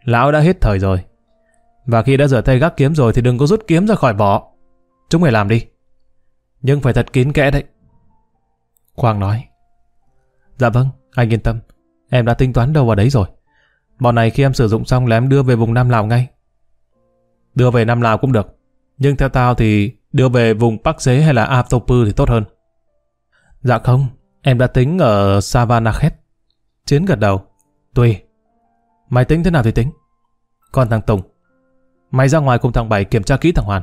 lão đã hết thời rồi. Và khi đã rửa tay gác kiếm rồi thì đừng có rút kiếm ra khỏi vỏ. Chúng mày làm đi. Nhưng phải thật kín kẽ đấy. Quang nói. Dạ vâng, anh yên tâm. Em đã tính toán đâu vào đấy rồi. Bọn này khi em sử dụng xong là em đưa về vùng Nam Lào ngay. Đưa về Nam Lào cũng được. Nhưng theo tao thì đưa về vùng Bắc Xế hay là Aptopu thì tốt hơn. Dạ không, em đã tính ở Savanakhet. Chiến gật đầu. Tùy. Mày tính thế nào thì tính. Còn thằng Tùng, mày ra ngoài cùng thằng Bảy kiểm tra kỹ thằng Hoàn.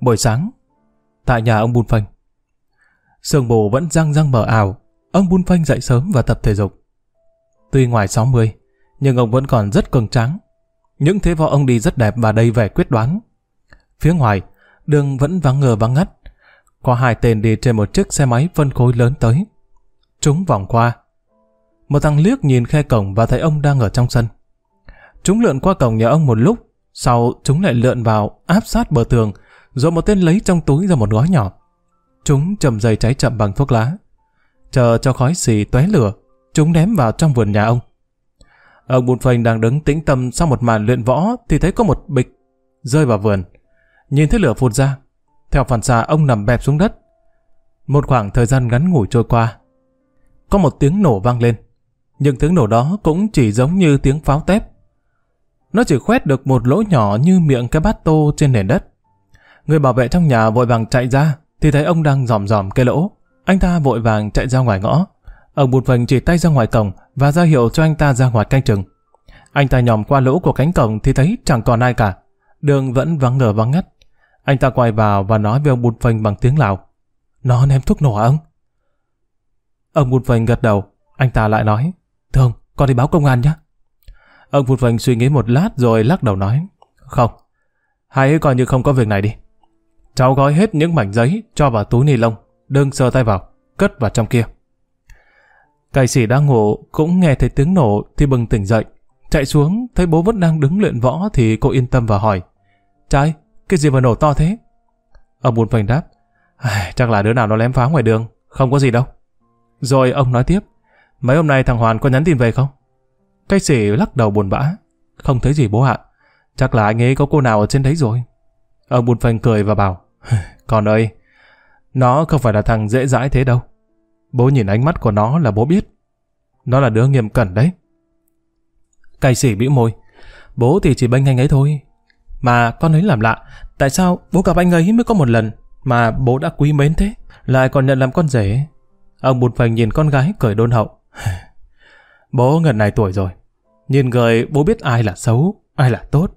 Buổi sáng, tại nhà ông Bùn Phanh. Sương mù vẫn răng răng mờ ảo, ông Bun Phanh dậy sớm và tập thể dục. Tuy ngoài 60, nhưng ông vẫn còn rất cường tráng. Những thế võ ông đi rất đẹp và đầy vẻ quyết đoán. Phía ngoài, đường vẫn vắng ngờ vắng ngắt. Có hai tên đi trên một chiếc xe máy phân khối lớn tới. Chúng vòng qua. Một thằng liếc nhìn khe cổng và thấy ông đang ở trong sân. Chúng lượn qua cổng nhà ông một lúc, sau chúng lại lượn vào, áp sát bờ tường, rồi một tên lấy trong túi ra một gói nhỏ. Chúng chầm dây cháy chậm bằng thuốc lá. Chờ cho khói xì tóe lửa, chúng ném vào trong vườn nhà ông. Ông Bùn Phành đang đứng tĩnh tâm sau một màn luyện võ thì thấy có một bịch rơi vào vườn. Nhìn thấy lửa phụt ra, theo phản xạ ông nằm bẹp xuống đất. Một khoảng thời gian ngắn ngủi trôi qua, có một tiếng nổ vang lên. Nhưng tiếng nổ đó cũng chỉ giống như tiếng pháo tép. Nó chỉ khoét được một lỗ nhỏ như miệng cái bát tô trên nền đất. Người bảo vệ trong nhà vội vàng chạy ra, thì thấy ông đang dòm dòm cái lỗ. Anh ta vội vàng chạy ra ngoài ngõ. Ông bụt vành chỉ tay ra ngoài cổng và ra hiệu cho anh ta ra ngoài canh chừng. Anh ta nhòm qua lỗ của cánh cổng thì thấy chẳng còn ai cả. Đường vẫn vắng ngờ vắng ngắt. Anh ta quay vào và nói với ông bụt vành bằng tiếng Lào. Nó ném thuốc nổ à ông? Ông bụt vành gật đầu. Anh ta lại nói. Thưa ông, con đi báo công an nhé. Ông bụt vành suy nghĩ một lát rồi lắc đầu nói. Không, hãy coi như không có việc này đi. Cháu gói hết những mảnh giấy cho vào túi ni lông, đừng sờ tay vào, cất vào trong kia. Cài sĩ đang ngủ cũng nghe thấy tiếng nổ thì bừng tỉnh dậy. Chạy xuống, thấy bố vẫn đang đứng luyện võ thì cô yên tâm và hỏi. Trai, cái gì mà nổ to thế? Ông buồn phành đáp. Chắc là đứa nào nó lém phá ngoài đường, không có gì đâu. Rồi ông nói tiếp. Mấy hôm nay thằng Hoàn có nhắn tin về không? Cái sĩ lắc đầu buồn bã. Không thấy gì bố ạ. Chắc là anh ấy có cô nào ở trên đấy rồi. Ông buồn phanh cười và bảo. Con ơi, nó không phải là thằng dễ dãi thế đâu. Bố nhìn ánh mắt của nó là bố biết. Nó là đứa nghiêm cẩn đấy. Cày sỉ bĩu môi. Bố thì chỉ bênh anh ấy thôi. Mà con ấy làm lạ. Tại sao bố gặp anh ấy mới có một lần mà bố đã quý mến thế? Lại còn nhận làm con rể. Ông bụt phành nhìn con gái cười đôn hậu. bố gần này tuổi rồi. Nhìn người bố biết ai là xấu, ai là tốt.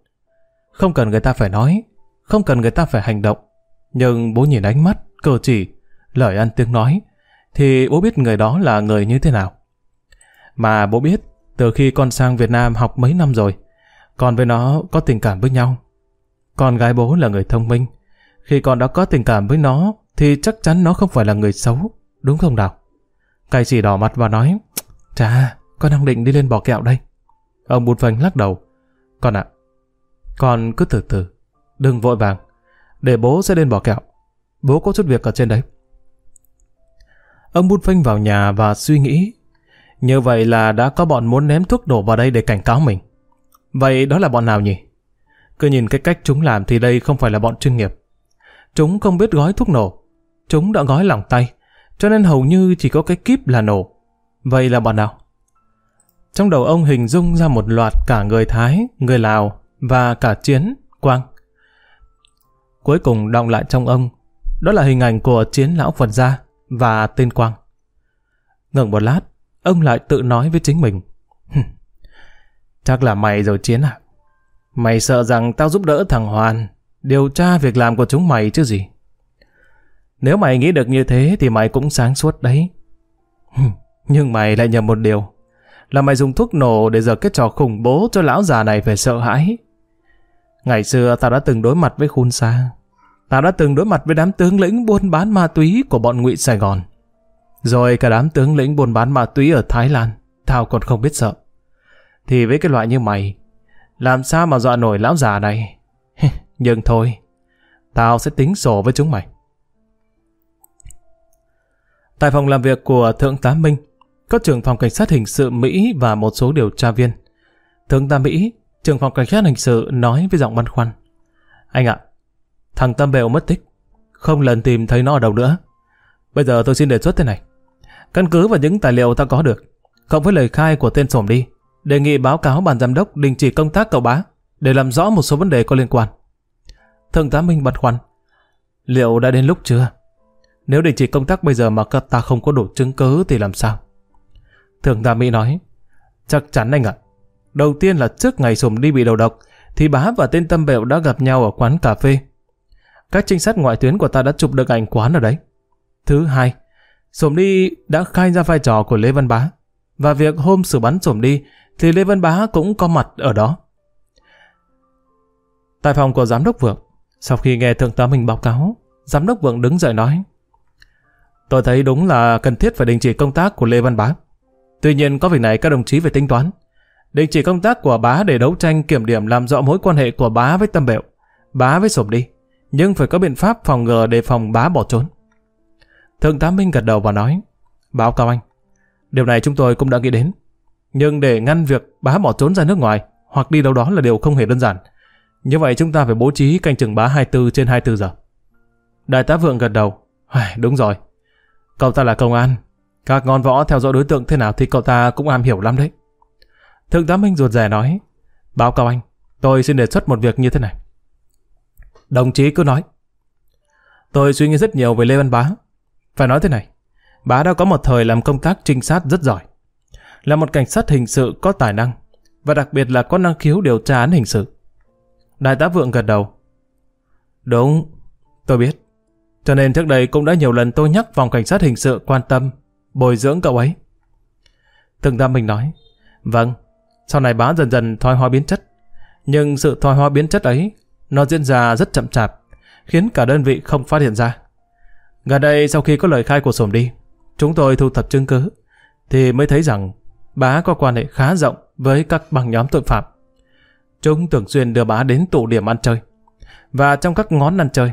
Không cần người ta phải nói, không cần người ta phải hành động. Nhưng bố nhìn ánh mắt, cờ chỉ, lời ăn tiếng nói, thì bố biết người đó là người như thế nào. Mà bố biết, từ khi con sang Việt Nam học mấy năm rồi, con với nó có tình cảm với nhau. Con gái bố là người thông minh. Khi con đã có tình cảm với nó, thì chắc chắn nó không phải là người xấu, đúng không nào? Cây chỉ đỏ mặt và nói, Chà, con đang định đi lên bò kẹo đây. Ông bụt vành lắc đầu. Con ạ, con cứ từ từ, đừng vội vàng, để bố sẽ lên bỏ kẹo. Bố có chút việc ở trên đấy. Ông bút phanh vào nhà và suy nghĩ. Như vậy là đã có bọn muốn ném thuốc nổ vào đây để cảnh cáo mình. Vậy đó là bọn nào nhỉ? Cứ nhìn cái cách chúng làm thì đây không phải là bọn chuyên nghiệp. Chúng không biết gói thuốc nổ. Chúng đã gói lỏng tay, cho nên hầu như chỉ có cái kíp là nổ. Vậy là bọn nào? Trong đầu ông hình dung ra một loạt cả người Thái, người Lào và cả Chiến, Quang. Cuối cùng động lại trong ông, đó là hình ảnh của Chiến Lão Phật Gia và tên Quang. Ngừng một lát, ông lại tự nói với chính mình. Chắc là mày rồi Chiến à? Mày sợ rằng tao giúp đỡ thằng Hoàn điều tra việc làm của chúng mày chứ gì? Nếu mày nghĩ được như thế thì mày cũng sáng suốt đấy. Nhưng mày lại nhầm một điều. Là mày dùng thuốc nổ để giờ cái trò khủng bố cho lão già này phải sợ hãi. Ngày xưa tao đã từng đối mặt với khun xa. Tao đã từng đối mặt với đám tướng lĩnh buôn bán ma túy của bọn ngụy Sài Gòn. Rồi cả đám tướng lĩnh buôn bán ma túy ở Thái Lan. Tao còn không biết sợ. Thì với cái loại như mày, làm sao mà dọa nổi lão già này? Nhưng thôi, tao sẽ tính sổ với chúng mày. Tại phòng làm việc của Thượng tá Minh, có trưởng phòng cảnh sát hình sự Mỹ và một số điều tra viên. Thượng tá Mỹ, trưởng phòng cảnh sát hình sự nói với giọng băn khoăn. Anh ạ, thằng Tâm Bèo mất tích, không lần tìm thấy nó ở đâu nữa. Bây giờ tôi xin đề xuất thế này. Căn cứ vào những tài liệu ta có được, cộng với lời khai của tên sổm đi, đề nghị báo cáo ban giám đốc đình chỉ công tác cậu bá để làm rõ một số vấn đề có liên quan. Thượng tá Minh băn khoăn. Liệu đã đến lúc chưa? Nếu đình chỉ công tác bây giờ mà ta không có đủ chứng cứ thì làm sao? Thượng tá Mỹ nói. Chắc chắn anh ạ. Đầu tiên là trước ngày Sùng đi bị đầu độc, thì bá và tên Tâm Bẹo đã gặp nhau ở quán cà phê. Các trinh sát ngoại tuyến của ta đã chụp được ảnh quán ở đấy. Thứ hai, Sùng đi đã khai ra vai trò của Lê Văn Bá. Và việc hôm xử bắn Sùng đi thì Lê Văn Bá cũng có mặt ở đó. Tại phòng của giám đốc Vượng, sau khi nghe thượng tá mình báo cáo, giám đốc Vượng đứng dậy nói Tôi thấy đúng là cần thiết phải đình chỉ công tác của Lê Văn Bá. Tuy nhiên có việc này các đồng chí phải tính toán. Đình chỉ công tác của bá để đấu tranh kiểm điểm làm rõ mối quan hệ của bá với Tâm Bẹo, bá với Sổm đi, nhưng phải có biện pháp phòng ngừa để phòng bá bỏ trốn. Thượng tá Minh gật đầu và nói, báo cáo anh, điều này chúng tôi cũng đã nghĩ đến. Nhưng để ngăn việc bá bỏ trốn ra nước ngoài hoặc đi đâu đó là điều không hề đơn giản. Như vậy chúng ta phải bố trí canh chừng bá 24 trên 24 giờ. Đại tá Vượng gật đầu. Đúng rồi. Cậu ta là công an. Các ngón võ theo dõi đối tượng thế nào thì cậu ta cũng am hiểu lắm đấy. Thượng tá Minh ruột rè nói. Báo cáo anh, tôi xin đề xuất một việc như thế này. Đồng chí cứ nói. Tôi suy nghĩ rất nhiều về Lê Văn Bá. Phải nói thế này. Bá đã có một thời làm công tác trinh sát rất giỏi là một cảnh sát hình sự có tài năng, và đặc biệt là có năng khiếu điều tra án hình sự. Đại tá Vượng gật đầu. Đúng, tôi biết. Cho nên trước đây cũng đã nhiều lần tôi nhắc phòng cảnh sát hình sự quan tâm, bồi dưỡng cậu ấy. Thượng tá Minh nói, vâng, sau này bá dần dần thoái hóa biến chất. Nhưng sự thoái hóa biến chất ấy, nó diễn ra rất chậm chạp, khiến cả đơn vị không phát hiện ra. Gần đây sau khi có lời khai của Sổm đi, chúng tôi thu thập chứng cứ, thì mới thấy rằng bá có quan hệ khá rộng với các băng nhóm tội phạm. Chúng thường xuyên đưa bá đến tụ điểm ăn chơi. Và trong các ngón ăn chơi,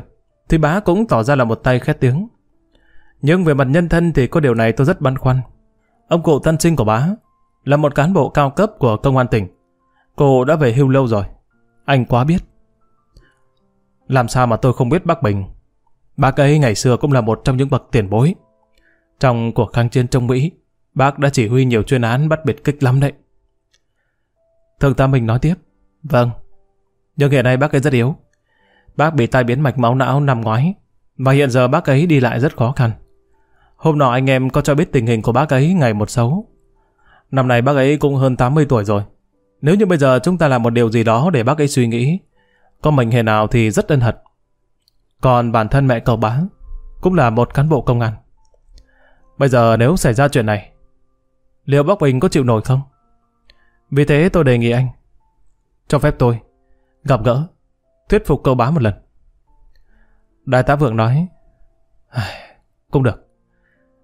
thì bá cũng tỏ ra là một tay khét tiếng. Nhưng về mặt nhân thân thì có điều này tôi rất băn khoăn. Ông cụ thân sinh của bá là một cán bộ cao cấp của công an tỉnh. Cô đã về hưu lâu rồi. Anh quá biết. Làm sao mà tôi không biết bác Bình. Bác ấy ngày xưa cũng là một trong những bậc tiền bối. Trong cuộc kháng chiến trong Mỹ, Bác đã chỉ huy nhiều chuyên án bắt biệt kích lắm đấy. Thượng tá Minh nói tiếp. Vâng. Nhưng hiện nay bác ấy rất yếu. Bác bị tai biến mạch máu não năm ngoái. Và hiện giờ bác ấy đi lại rất khó khăn. Hôm nọ anh em có cho biết tình hình của bác ấy ngày một xấu. Năm nay bác ấy cũng hơn 80 tuổi rồi. Nếu như bây giờ chúng ta làm một điều gì đó để bác ấy suy nghĩ, có mình hề nào thì rất ân hận. Còn bản thân mẹ cậu bá, cũng là một cán bộ công an. Bây giờ nếu xảy ra chuyện này, liệu bác Bình có chịu nổi không? Vì thế tôi đề nghị anh, cho phép tôi gặp gỡ, thuyết phục cậu bá một lần. Đại tá Vượng nói, cũng được.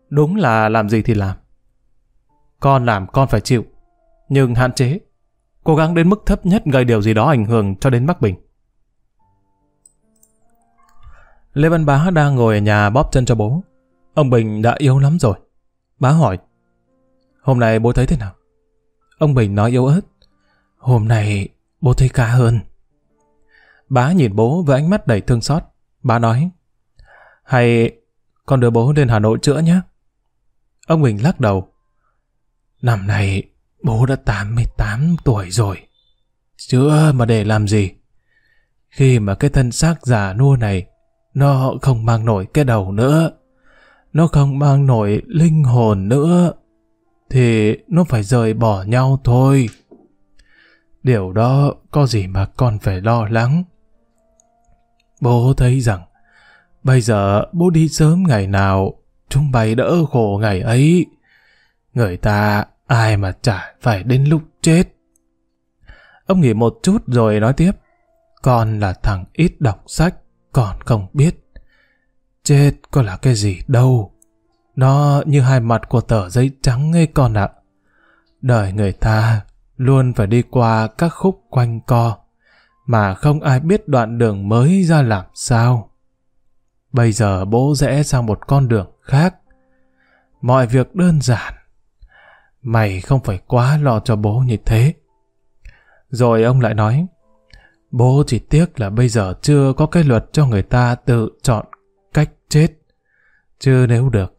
Đúng là làm gì thì làm. Con làm con phải chịu, nhưng hạn chế, cố gắng đến mức thấp nhất gây điều gì đó ảnh hưởng cho đến Bắc Bình. Lê Văn Bá đang ngồi ở nhà bóp chân cho bố. Ông Bình đã yếu lắm rồi. Bá hỏi, hôm nay bố thấy thế nào? Ông Bình nói yếu ớt, hôm nay bố thấy khá hơn. Bá nhìn bố với ánh mắt đầy thương xót. Bá nói, hay con đưa bố lên Hà Nội chữa nhé. Ông Bình lắc đầu. Năm nay, bố đã 88 tuổi rồi. Chữa mà để làm gì? Khi mà cái thân xác già nua này, nó không mang nổi cái đầu nữa. Nó không mang nổi linh hồn nữa. Thì nó phải rời bỏ nhau thôi. Điều đó có gì mà con phải lo lắng. Bố thấy rằng, bây giờ bố đi sớm ngày nào, chúng bay đỡ khổ ngày ấy. Người ta ai mà chả phải đến lúc chết. Ông nghỉ một chút rồi nói tiếp. Con là thằng ít đọc sách, còn không biết. Chết có là cái gì đâu. Nó như hai mặt của tờ giấy trắng ấy con ạ. Đời người ta luôn phải đi qua các khúc quanh co, mà không ai biết đoạn đường mới ra làm sao. Bây giờ bố rẽ sang một con đường khác. Mọi việc đơn giản. Mày không phải quá lo cho bố như thế. Rồi ông lại nói, bố chỉ tiếc là bây giờ chưa có cái luật cho người ta tự chọn cách chết. Chứ nếu được,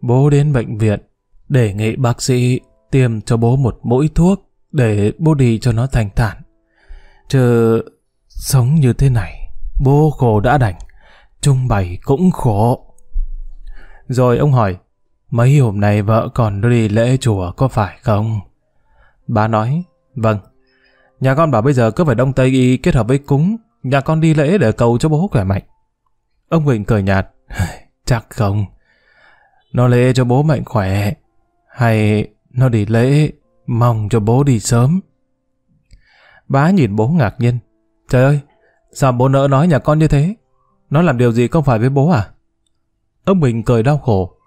bố đến bệnh viện, đề nghị bác sĩ tiêm cho bố một mũi thuốc để bố đi cho nó thành thản. Chứ sống như thế này, bố khổ đã đành, trung bày cũng khổ. Rồi ông hỏi, mấy hôm nay vợ còn đi lễ chùa có phải không? Bà nói, vâng. Nhà con bảo bây giờ cứ phải đông tây y kết hợp với cúng, nhà con đi lễ để cầu cho bố khỏe mạnh. Ông Huỳnh cười nhạt, chắc không. Nó lễ cho bố mạnh khỏe, hay nó đi lễ mong cho bố đi sớm. Bá nhìn bố ngạc nhiên. Trời ơi, sao bố nỡ nói nhà con như thế? Nó làm điều gì không phải với bố à? Ông Bình cười đau khổ.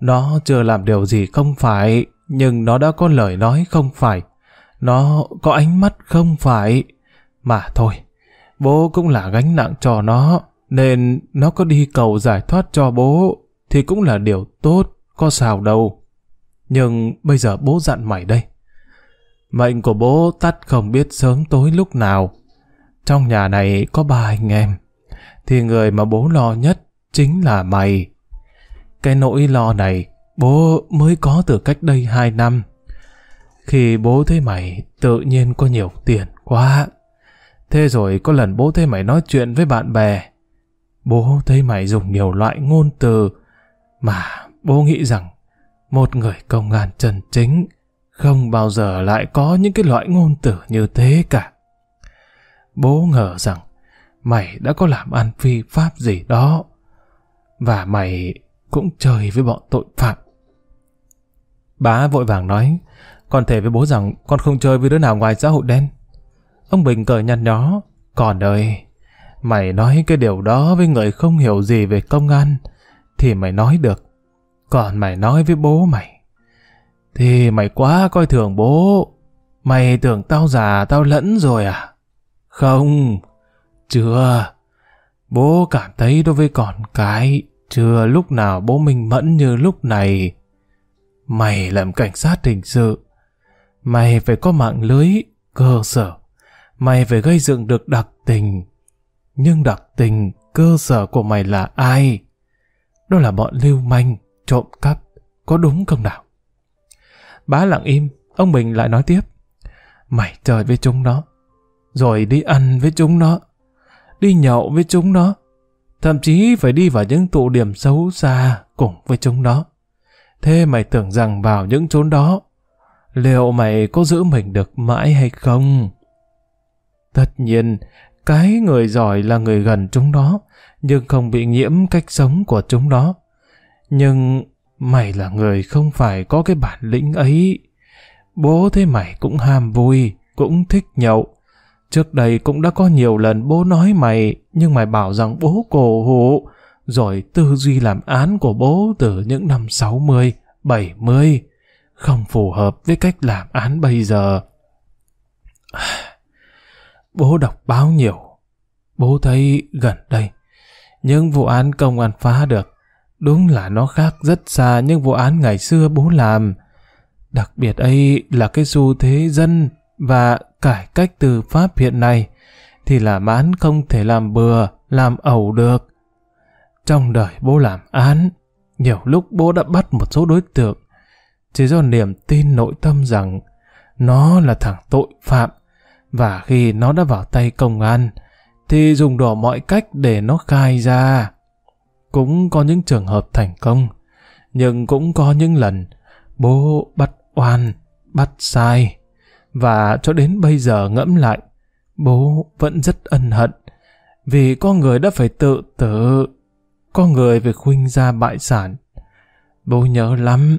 Nó chưa làm điều gì không phải, nhưng nó đã có lời nói không phải. Nó có ánh mắt không phải. Mà thôi, bố cũng là gánh nặng cho nó, nên nó có đi cầu giải thoát cho bố, thì cũng là điều tốt, có sao đâu. Nhưng bây giờ bố dặn mày đây. Mệnh của bố tắt không biết sớm tối lúc nào. Trong nhà này có ba anh em, thì người mà bố lo nhất chính là mày. Cái nỗi lo này bố mới có từ cách đây hai năm. Khi bố thấy mày, tự nhiên có nhiều tiền quá. Thế rồi có lần bố thấy mày nói chuyện với bạn bè. Bố thấy mày dùng nhiều loại ngôn từ mà bố nghĩ rằng một người công an chân chính không bao giờ lại có những cái loại ngôn từ như thế cả. Bố ngờ rằng mày đã có làm ăn phi pháp gì đó và mày cũng chơi với bọn tội phạm. Bá vội vàng nói con thề với bố rằng con không chơi với đứa nào ngoài xã hội đen. Ông Bình cười nhăn nhó Còn ơi, mày nói cái điều đó với người không hiểu gì về công an thì mày nói được. Còn mày nói với bố mày, thì mày quá coi thường bố. Mày tưởng tao già tao lẫn rồi à? Không, chưa. Bố cảm thấy đối với con cái, chưa lúc nào bố minh mẫn như lúc này. Mày làm cảnh sát hình sự. Mày phải có mạng lưới, cơ sở. Mày phải gây dựng được đặc tình. Nhưng đặc tình, cơ sở của mày là ai? Đó là bọn lưu manh, trộm cắp, có đúng không nào? Bá lặng im, ông Bình lại nói tiếp. Mày chơi với chúng nó, rồi đi ăn với chúng nó, đi nhậu với chúng nó, thậm chí phải đi vào những tụ điểm xấu xa cùng với chúng đó. Thế mày tưởng rằng vào những chốn đó, liệu mày có giữ mình được mãi hay không? Tất nhiên, cái người giỏi là người gần chúng đó, nhưng không bị nhiễm cách sống của chúng đó. Nhưng mày là người không phải có cái bản lĩnh ấy. Bố thế mày cũng ham vui, cũng thích nhậu. Trước đây cũng đã có nhiều lần bố nói mày, nhưng mày bảo rằng bố cổ hủ, rồi tư duy làm án của bố từ những năm 60, 70, không phù hợp với cách làm án bây giờ. Bố đọc báo nhiều, bố thấy gần đây, những vụ án công an phá được, đúng là nó khác rất xa những vụ án ngày xưa bố làm. Đặc biệt ấy là cái xu thế dân và cải cách tư pháp hiện nay, thì làm án không thể làm bừa, làm ẩu được. Trong đời bố làm án, nhiều lúc bố đã bắt một số đối tượng, chỉ do niềm tin nội tâm rằng nó là thằng tội phạm, và khi nó đã vào tay công an, thì dùng đỏ mọi cách để nó khai ra. Cũng có những trường hợp thành công, nhưng cũng có những lần bố bắt oan, bắt sai. Và cho đến bây giờ ngẫm lại, bố vẫn rất ân hận, vì con người đã phải tự tử, con người phải khuynh ra bại sản. Bố nhớ lắm,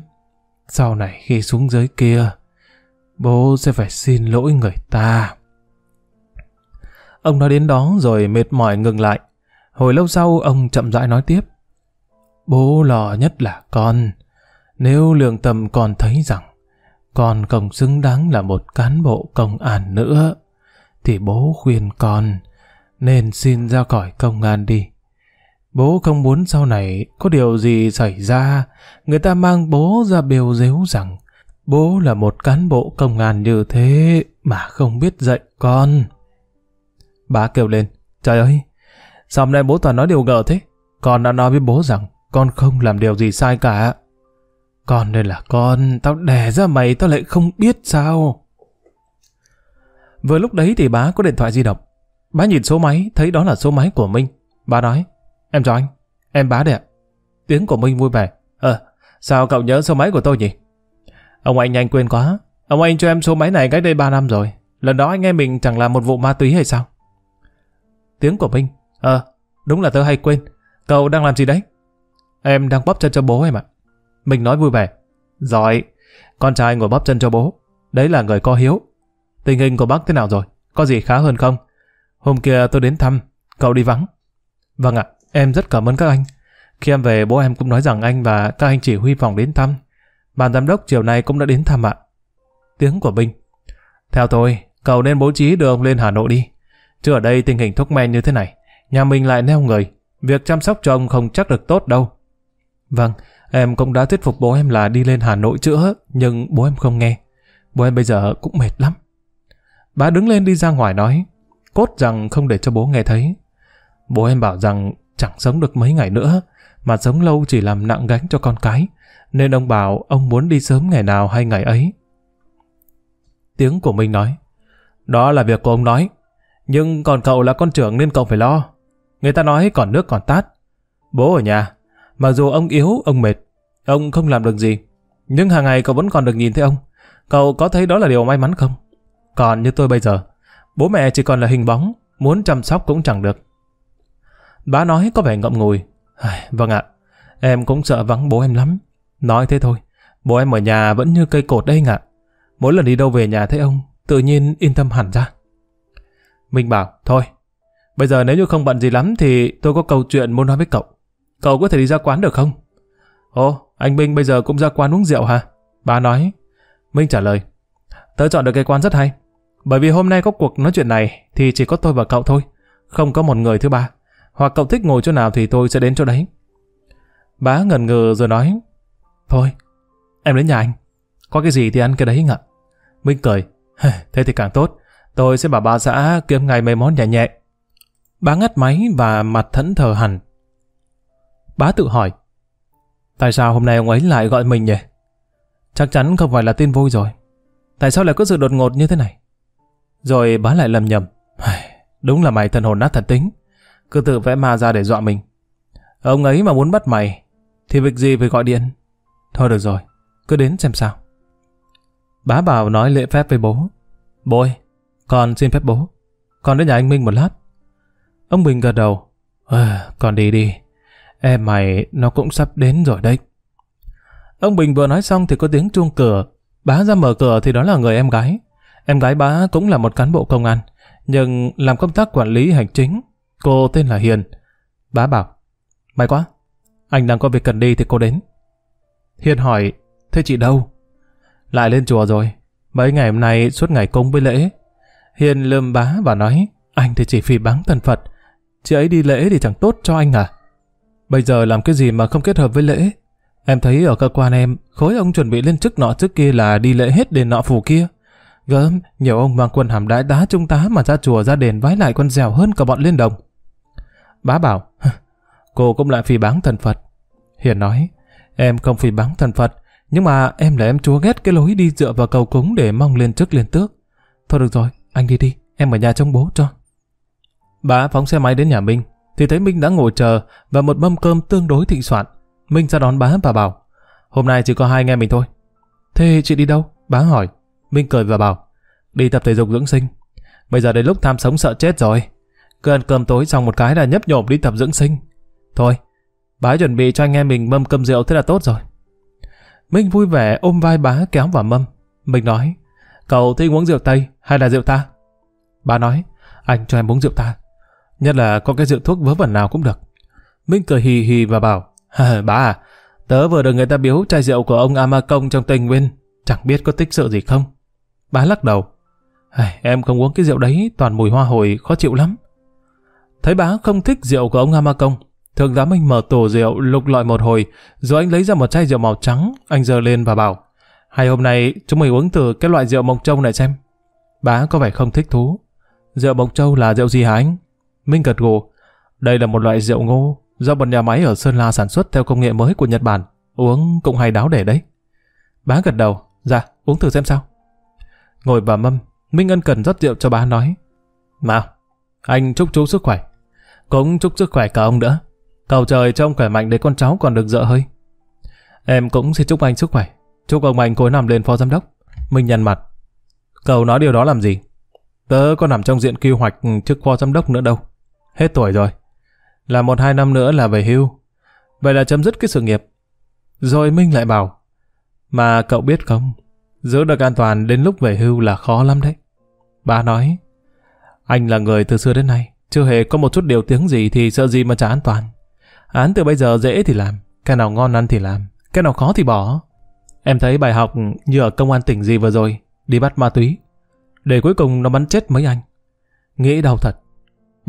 sau này khi xuống dưới kia, bố sẽ phải xin lỗi người ta. Ông nói đến đó rồi mệt mỏi ngừng lại. Hồi lâu sau ông chậm rãi nói tiếp. Bố lo nhất là con. Nếu lương tâm còn thấy rằng con không xứng đáng là một cán bộ công an nữa, thì bố khuyên con nên xin ra khỏi công an đi. Bố không muốn sau này có điều gì xảy ra, người ta mang bố ra bêu dếu rằng bố là một cán bộ công an như thế mà không biết dạy con. Bà kêu lên, trời ơi, sao hôm nay bố toàn nói điều gở thế? Con đã nói với bố rằng con không làm điều gì sai cả. Con đây là con, tao đẻ ra mày tao lại không biết sao. Vừa lúc đấy thì bá có điện thoại di động. Bá nhìn số máy, thấy đó là số máy của Minh. Bá nói, em chào anh, em bá đẹp. Tiếng của Minh vui vẻ. Ờ, sao cậu nhớ số máy của tôi nhỉ? Ông anh nhanh quên quá. Ông anh cho em số máy này cách đây 3 năm rồi. Lần đó anh em mình chẳng làm một vụ ma túy hay sao? Tiếng của Minh. Ờ, đúng là tớ hay quên. Cậu đang làm gì đấy? Em đang bóp chân cho bố em ạ. Mình nói vui vẻ. Giỏi, con trai ngồi bóp chân cho bố. Đấy là người có hiếu. Tình hình của bác thế nào rồi? Có gì khá hơn không? Hôm kia tôi đến thăm, cậu đi vắng. Vâng ạ, em rất cảm ơn các anh. Khi em về bố em cũng nói rằng anh và các anh chỉ huy phòng đến thăm. Ban giám đốc chiều nay cũng đã đến thăm ạ. Tiếng của Bình. Theo tôi, cậu nên bố trí đưa ông lên Hà Nội đi. Chứ ở đây tình hình thuốc men như thế này, nhà mình lại neo người. Việc chăm sóc cho ông không chắc được tốt đâu. Vâng, em cũng đã thuyết phục bố em là đi lên Hà Nội chữa, nhưng bố em không nghe. Bố em bây giờ cũng mệt lắm. Bà đứng lên đi ra ngoài nói, cốt rằng không để cho bố nghe thấy. Bố em bảo rằng chẳng sống được mấy ngày nữa, mà sống lâu chỉ làm nặng gánh cho con cái, nên ông bảo ông muốn đi sớm ngày nào hay ngày ấy. Tiếng của mình nói, đó là việc của ông nói, nhưng còn cậu là con trưởng nên cậu phải lo. Người ta nói còn nước còn tát. Bố ở nhà, mặc dù ông yếu, ông mệt, ông không làm được gì. Nhưng hàng ngày cậu vẫn còn được nhìn thấy ông. Cậu có thấy đó là điều may mắn không? Còn như tôi bây giờ, bố mẹ chỉ còn là hình bóng, muốn chăm sóc cũng chẳng được. Bá nói có vẻ ngậm ngùi. Vâng ạ, em cũng sợ vắng bố em lắm. Nói thế thôi, bố em ở nhà vẫn như cây cột đây ạ. Mỗi lần đi đâu về nhà thấy ông, tự nhiên yên tâm hẳn ra. Minh bảo, thôi, bây giờ nếu như không bận gì lắm thì tôi có câu chuyện muốn nói với cậu. Cậu có thể đi ra quán được không? Ồ, anh Minh bây giờ cũng ra quán uống rượu hả? Bà nói. Minh trả lời, tớ chọn được cái quán rất hay. Bởi vì hôm nay có cuộc nói chuyện này thì chỉ có tôi và cậu thôi, không có một người thứ ba. Hoặc cậu thích ngồi chỗ nào thì tôi sẽ đến chỗ đấy. Bá ngần ngừ rồi nói, thôi, em đến nhà anh. Có cái gì thì ăn cái đấy ngạ. Minh cười, thế thì càng tốt. Tôi sẽ bảo bà xã kiếm ngày mấy món nhẹ nhẹ. Bá ngắt máy và mặt thẫn thờ hẳn. Bá tự hỏi, tại sao hôm nay ông ấy lại gọi mình nhỉ? Chắc chắn không phải là tin vui rồi. Tại sao lại có sự đột ngột như thế này? Rồi bá lại lầm nhầm. Đúng là mày thần hồn nát thần tính. Cứ tự vẽ ma ra để dọa mình. Ông ấy mà muốn bắt mày, thì việc gì phải gọi điện? Thôi được rồi, cứ đến xem sao. Bá bảo nói lễ phép với bố. Bố ơi, con xin phép bố. Con đến nhà anh Minh một lát. Ông Bình gật đầu. Ờ, à, còn đi đi. Em mày nó cũng sắp đến rồi đấy. Ông Bình vừa nói xong thì có tiếng chuông cửa. Bá ra mở cửa thì đó là người em gái. Em gái bá cũng là một cán bộ công an, nhưng làm công tác quản lý hành chính. Cô tên là Hiền. Bá bảo, may quá, anh đang có việc cần đi thì cô đến. Hiền hỏi, thế chị đâu? Lại lên chùa rồi. Mấy ngày hôm nay suốt ngày cúng với lễ. Hiền lườm bá và nói, anh thì chỉ phi báng thần Phật. Chị ấy đi lễ thì chẳng tốt cho anh à? Bây giờ làm cái gì mà không kết hợp với lễ? Em thấy ở cơ quan em, khối ông chuẩn bị lên chức nọ chức kia là đi lễ hết đền nọ phủ kia. Gớm, nhiều ông mang quân hàm đại đá trung tá mà ra chùa ra đền vái lại con dẻo hơn cả bọn lên đồng. Bá bảo, cô cũng lại phì báng thần Phật. Hiền nói, em không phì báng thần Phật, nhưng mà em là em chúa ghét cái lối đi dựa vào cầu cúng để mong lên chức lên tước. Thôi được rồi, anh đi đi, em ở nhà trông bố cho. Bá phóng xe máy đến nhà Minh, thì thấy Minh đã ngồi chờ và một mâm cơm tương đối thịnh soạn. Minh ra đón bá và bảo, hôm nay chỉ có hai anh em mình thôi. Thế chị đi đâu? Bá hỏi. Minh cười và bảo, đi tập thể dục dưỡng sinh. Bây giờ đến lúc tham sống sợ chết rồi. Cứ ăn cơm tối xong một cái là nhấp nhổm đi tập dưỡng sinh. Thôi, bá chuẩn bị cho anh em mình mâm cơm rượu thế là tốt rồi. Minh vui vẻ ôm vai bá kéo vào mâm. Minh nói, cậu thích uống rượu Tây hay là rượu ta? Bá nói, anh cho em uống rượu ta. Nhất là có cái rượu thuốc vớ vẩn nào cũng được. Minh cười hì hì và bảo, bà à, tớ vừa được người ta biếu chai rượu của ông Ama Công trong Tây Nguyên, chẳng biết có tích sự gì không. Bá lắc đầu, em không uống cái rượu đấy, toàn mùi hoa hồi, khó chịu lắm. Thấy bá không thích rượu của ông Ama Công, Thượng tá Minh mở tủ rượu lục lọi một hồi, rồi anh lấy ra một chai rượu màu trắng, anh giơ lên và bảo, hay hôm nay chúng mình uống từ cái loại rượu mộc châu này xem. Bá có vẻ không thích thú. Rượu mộc châu là rượu gì hả anh? Minh gật gù. Đây là một loại rượu ngô do một nhà máy ở Sơn La sản xuất theo công nghệ mới của Nhật Bản. Uống cũng hay đáo để đấy. Bá gật đầu. Dạ, uống thử xem sao. Ngồi vào mâm, Minh ân cần rót rượu cho bá nói. Nào, anh chúc chú sức khỏe. Cũng chúc sức khỏe cả ông nữa. Cầu trời cho ông khỏe mạnh để con cháu còn được dợ hơi. Em cũng xin chúc anh sức khỏe. Chúc ông mạnh cuối năm lên phó giám đốc. Minh nhăn mặt. Cầu nói điều đó làm gì? Tớ có nằm trong diện quy hoạch chức phó giám đốc nữa đâu. Hết tuổi rồi. Là một hai năm nữa là về hưu. Vậy là chấm dứt cái sự nghiệp. Rồi Minh lại bảo. Mà cậu biết không? Giữ được an toàn đến lúc về hưu là khó lắm đấy. Bà nói. Anh là người từ xưa đến nay. Chưa hề có một chút điều tiếng gì thì sợ gì mà trả an toàn. Án từ bây giờ dễ thì làm. Cái nào ngon ăn thì làm. Cái nào khó thì bỏ. Em thấy bài học như ở công an tỉnh gì vừa rồi. Đi bắt ma túy. Để cuối cùng nó bắn chết mấy anh. Nghĩ đau thật.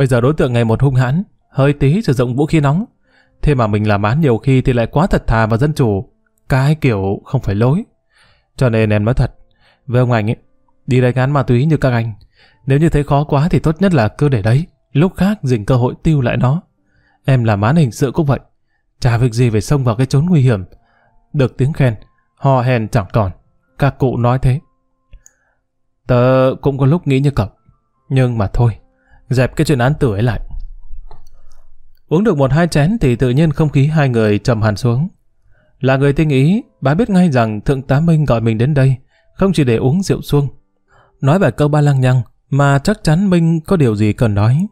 Bây giờ đối tượng ngày một hung hãn, hơi tí sử dụng vũ khí nóng. Thế mà mình làm án nhiều khi thì lại quá thật thà và dân chủ. Cái kiểu không phải lối. Cho nên em nói thật, với ông anh ấy, đi đánh án ma túy như các anh, nếu như thấy khó quá thì tốt nhất là cứ để đấy, lúc khác dình cơ hội tiêu lại nó. Em làm án hình sự cũng vậy, chả việc gì phải xông vào cái chốn nguy hiểm. Được tiếng khen, hò hèn chẳng còn, các cụ nói thế. Tớ cũng có lúc nghĩ như cậu, nhưng mà thôi, dẹp cái chuyện án tử ấy lại. Uống được một hai chén thì tự nhiên không khí hai người trầm hẳn xuống. Là người tinh ý, bà biết ngay rằng Thượng tá Minh gọi mình đến đây, không chỉ để uống rượu xuông. Nói vài câu ba lăng nhăng, mà chắc chắn Minh có điều gì cần nói.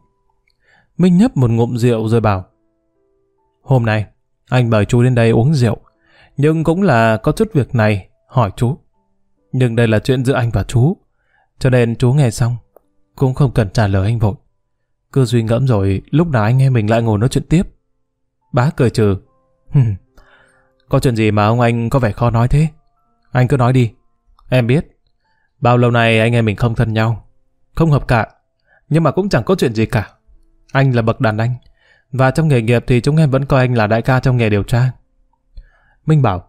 Minh nhấp một ngụm rượu rồi bảo, Hôm nay, anh mời chú đến đây uống rượu, nhưng cũng là có chút việc này, hỏi chú. Nhưng đây là chuyện giữa anh và chú, cho nên chú nghe xong, cũng không cần trả lời anh vội. Cứ suy ngẫm rồi, lúc nào anh em mình lại ngồi nói chuyện tiếp. Bá cười trừ. có chuyện gì mà ông anh có vẻ khó nói thế? Anh cứ nói đi. Em biết. Bao lâu nay anh em mình không thân nhau. Không hợp cả. Nhưng mà cũng chẳng có chuyện gì cả. Anh là bậc đàn anh. Và trong nghề nghiệp thì chúng em vẫn coi anh là đại ca trong nghề điều tra. Minh bảo.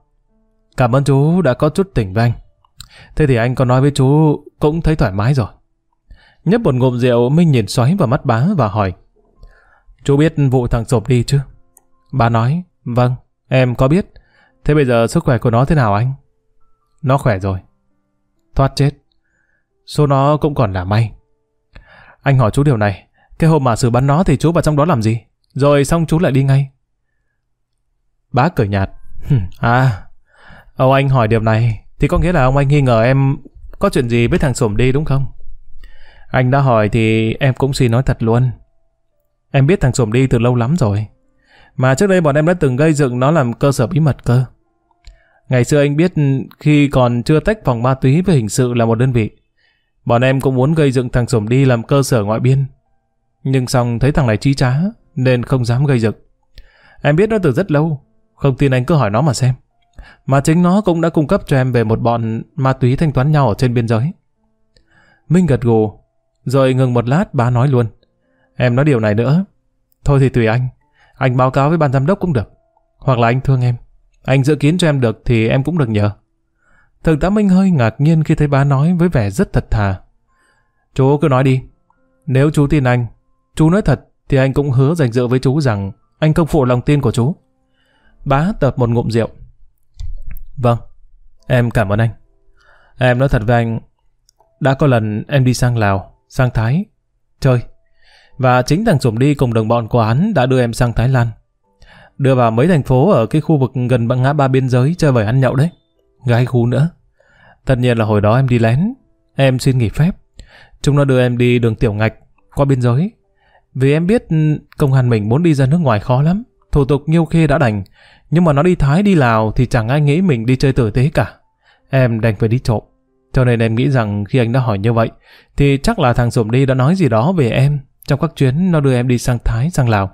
Cảm ơn chú đã có chút tỉnh với anh. Thế thì anh có nói với chú cũng thấy thoải mái rồi. Nhấp một ngụm rượu, Minh nhìn xoáy vào mắt bá và hỏi. Chú biết vụ thằng sộp đi chứ? Bà nói, vâng, em có biết. Thế bây giờ sức khỏe của nó thế nào anh? Nó khỏe rồi. Thoát chết. Số nó cũng còn là may. Anh hỏi chú điều này, cái hôm mà xử bắn nó thì chú vào trong đó làm gì? Rồi xong chú lại đi ngay. Bá cười nhạt. à, ông anh hỏi điều này thì có nghĩa là ông anh nghi ngờ em có chuyện gì với thằng sổm đi đúng không? Anh đã hỏi thì em cũng xin nói thật luôn. Em biết thằng Sổm đi từ lâu lắm rồi. Mà trước đây bọn em đã từng gây dựng nó làm cơ sở bí mật cơ. Ngày xưa anh biết khi còn chưa tách phòng ma túy với hình sự là một đơn vị. Bọn em cũng muốn gây dựng thằng Sổm đi làm cơ sở ngoại biên. Nhưng xong thấy thằng này trí trá nên không dám gây dựng. Em biết nó từ rất lâu. Không tin anh cứ hỏi nó mà xem. Mà chính nó cũng đã cung cấp cho em về một bọn ma túy thanh toán nhau ở trên biên giới. Minh gật gù, rồi ngừng một lát bà nói luôn. Em nói điều này nữa. Thôi thì tùy anh. Anh báo cáo với ban giám đốc cũng được. Hoặc là anh thương em. Anh dự kiến cho em được thì em cũng được nhờ. Thượng tá Minh hơi ngạc nhiên khi thấy bà nói với vẻ rất thật thà. Chú cứ nói đi. Nếu chú tin anh, chú nói thật thì anh cũng hứa dành dự với chú rằng anh không phụ lòng tin của chú. Bá tập một ngụm rượu. Vâng, em cảm ơn anh. Em nói thật với anh, đã có lần em đi sang Lào, sang Thái, chơi. Và chính thằng Sủng đi cùng đồng bọn của hắn đã đưa em sang Thái Lan. Đưa vào mấy thành phố ở cái khu vực gần bằng ngã ba biên giới chơi bời ăn nhậu đấy. Gái khu nữa. Tất nhiên là hồi đó em đi lén. Em xin nghỉ phép. Chúng nó đưa em đi đường tiểu ngạch, qua biên giới. Vì em biết công hàn mình muốn đi ra nước ngoài khó lắm. Thủ tục nhiều khi đã đành. Nhưng mà nó đi Thái đi Lào thì chẳng ai nghĩ mình đi chơi tử tế cả. Em đành phải đi trộm. Cho nên em nghĩ rằng khi anh đã hỏi như vậy, thì chắc là thằng Sổm đi đã nói gì đó về em trong các chuyến nó đưa em đi sang Thái, sang Lào.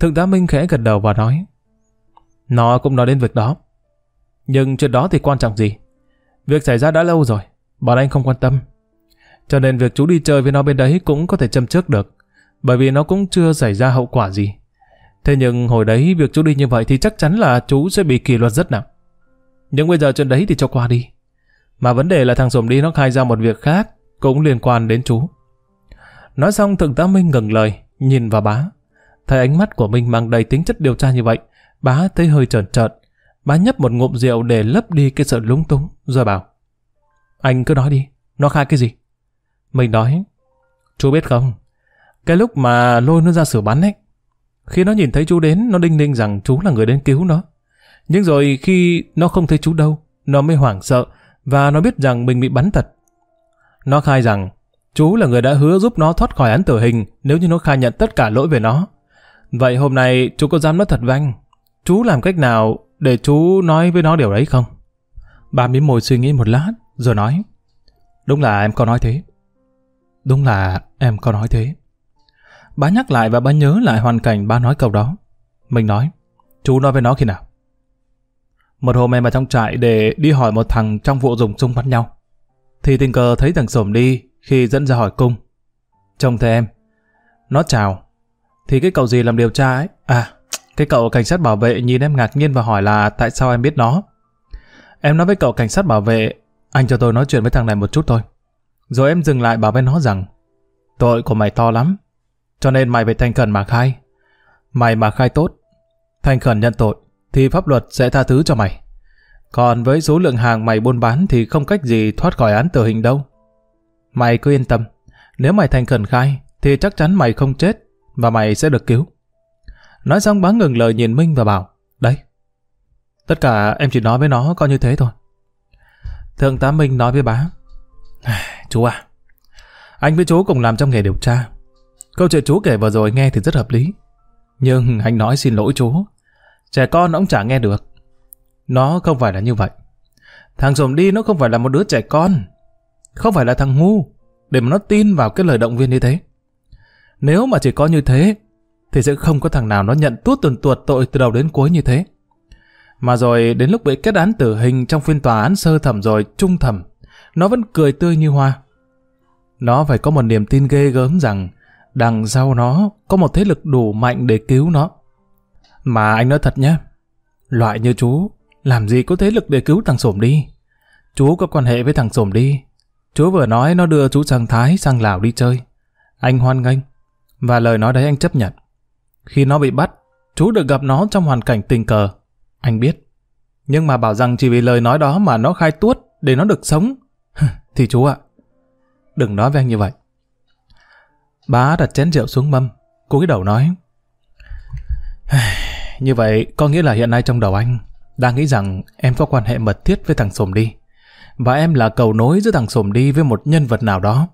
Thượng tá Minh khẽ gật đầu và nói, nó cũng nói đến việc đó. Nhưng chuyện đó thì quan trọng gì? Việc xảy ra đã lâu rồi, bọn anh không quan tâm. Cho nên việc chú đi chơi với nó bên đấy cũng có thể châm trước được, bởi vì nó cũng chưa xảy ra hậu quả gì. Thế nhưng hồi đấy việc chú đi như vậy thì chắc chắn là chú sẽ bị kỷ luật rất nặng. Nhưng bây giờ chuyện đấy thì cho qua đi. Mà vấn đề là thằng Sổm đi nó khai ra một việc khác cũng liên quan đến chú. Nói xong thượng tá Minh ngừng lời, nhìn vào bá. Thấy ánh mắt của Minh mang đầy tính chất điều tra như vậy, bá thấy hơi trợn trợn. Bá nhấp một ngụm rượu để lấp đi cái sự lúng túng, rồi bảo. Anh cứ nói đi, nó khai cái gì? Mình nói, chú biết không, cái lúc mà lôi nó ra sửa bắn ấy, khi nó nhìn thấy chú đến, nó đinh ninh rằng chú là người đến cứu nó. Nhưng rồi khi nó không thấy chú đâu, nó mới hoảng sợ và nó biết rằng mình bị bắn thật. Nó khai rằng chú là người đã hứa giúp nó thoát khỏi án tử hình nếu như nó khai nhận tất cả lỗi về nó. Vậy hôm nay chú có dám nói thật với anh? Chú làm cách nào để chú nói với nó điều đấy không? Bà mím môi suy nghĩ một lát, rồi nói. Đúng là em có nói thế. Đúng là em có nói thế. Bà nhắc lại và bà nhớ lại hoàn cảnh ba nói câu đó. Mình nói, chú nói với nó khi nào? Một hôm em vào trong trại để đi hỏi một thằng trong vụ dùng súng bắn nhau. Thì tình cờ thấy thằng Sổm đi khi dẫn ra hỏi cung. Trông thấy em. Nó chào. Thì cái cậu gì làm điều tra ấy? À, cái cậu cảnh sát bảo vệ nhìn em ngạc nhiên và hỏi là tại sao em biết nó. Em nói với cậu cảnh sát bảo vệ, anh cho tôi nói chuyện với thằng này một chút thôi. Rồi em dừng lại bảo với nó rằng, tội của mày to lắm, cho nên mày phải thành khẩn mà khai. Mày mà khai tốt, thành khẩn nhận tội, thì pháp luật sẽ tha thứ cho mày. Còn với số lượng hàng mày buôn bán thì không cách gì thoát khỏi án tử hình đâu. Mày cứ yên tâm, nếu mày thành khẩn khai thì chắc chắn mày không chết và mày sẽ được cứu. Nói xong bá ngừng lời nhìn Minh và bảo, đấy, tất cả em chỉ nói với nó coi như thế thôi. Thượng tá Minh nói với bá, chú à, anh với chú cùng làm trong nghề điều tra. Câu chuyện chú kể vừa rồi nghe thì rất hợp lý. Nhưng anh nói xin lỗi chú, trẻ con ông chả nghe được. Nó không phải là như vậy. Thằng Dồn đi nó không phải là một đứa trẻ con. Không phải là thằng ngu. Để mà nó tin vào cái lời động viên như thế. Nếu mà chỉ có như thế, thì sẽ không có thằng nào nó nhận tuốt tuần tuột tội từ đầu đến cuối như thế. Mà rồi đến lúc bị kết án tử hình trong phiên tòa án sơ thẩm rồi trung thẩm, nó vẫn cười tươi như hoa. Nó phải có một niềm tin ghê gớm rằng đằng sau nó có một thế lực đủ mạnh để cứu nó. Mà anh nói thật nhé, loại như chú làm gì có thế lực để cứu thằng Sổm đi? Chú có quan hệ với thằng Sổm đi. Chú vừa nói nó đưa chú sang Thái, sang Lào đi chơi. Anh hoan nghênh. Và lời nói đấy anh chấp nhận. Khi nó bị bắt, chú được gặp nó trong hoàn cảnh tình cờ. Anh biết. Nhưng mà bảo rằng chỉ vì lời nói đó mà nó khai tuốt để nó được sống. Thì chú ạ, đừng nói với anh như vậy. Bá đặt chén rượu xuống mâm, cúi đầu nói. Như vậy có nghĩa là hiện nay trong đầu anh đang nghĩ rằng em có quan hệ mật thiết với thằng Sồm đi. Và em là cầu nối giữa thằng Sồm đi với một nhân vật nào đó.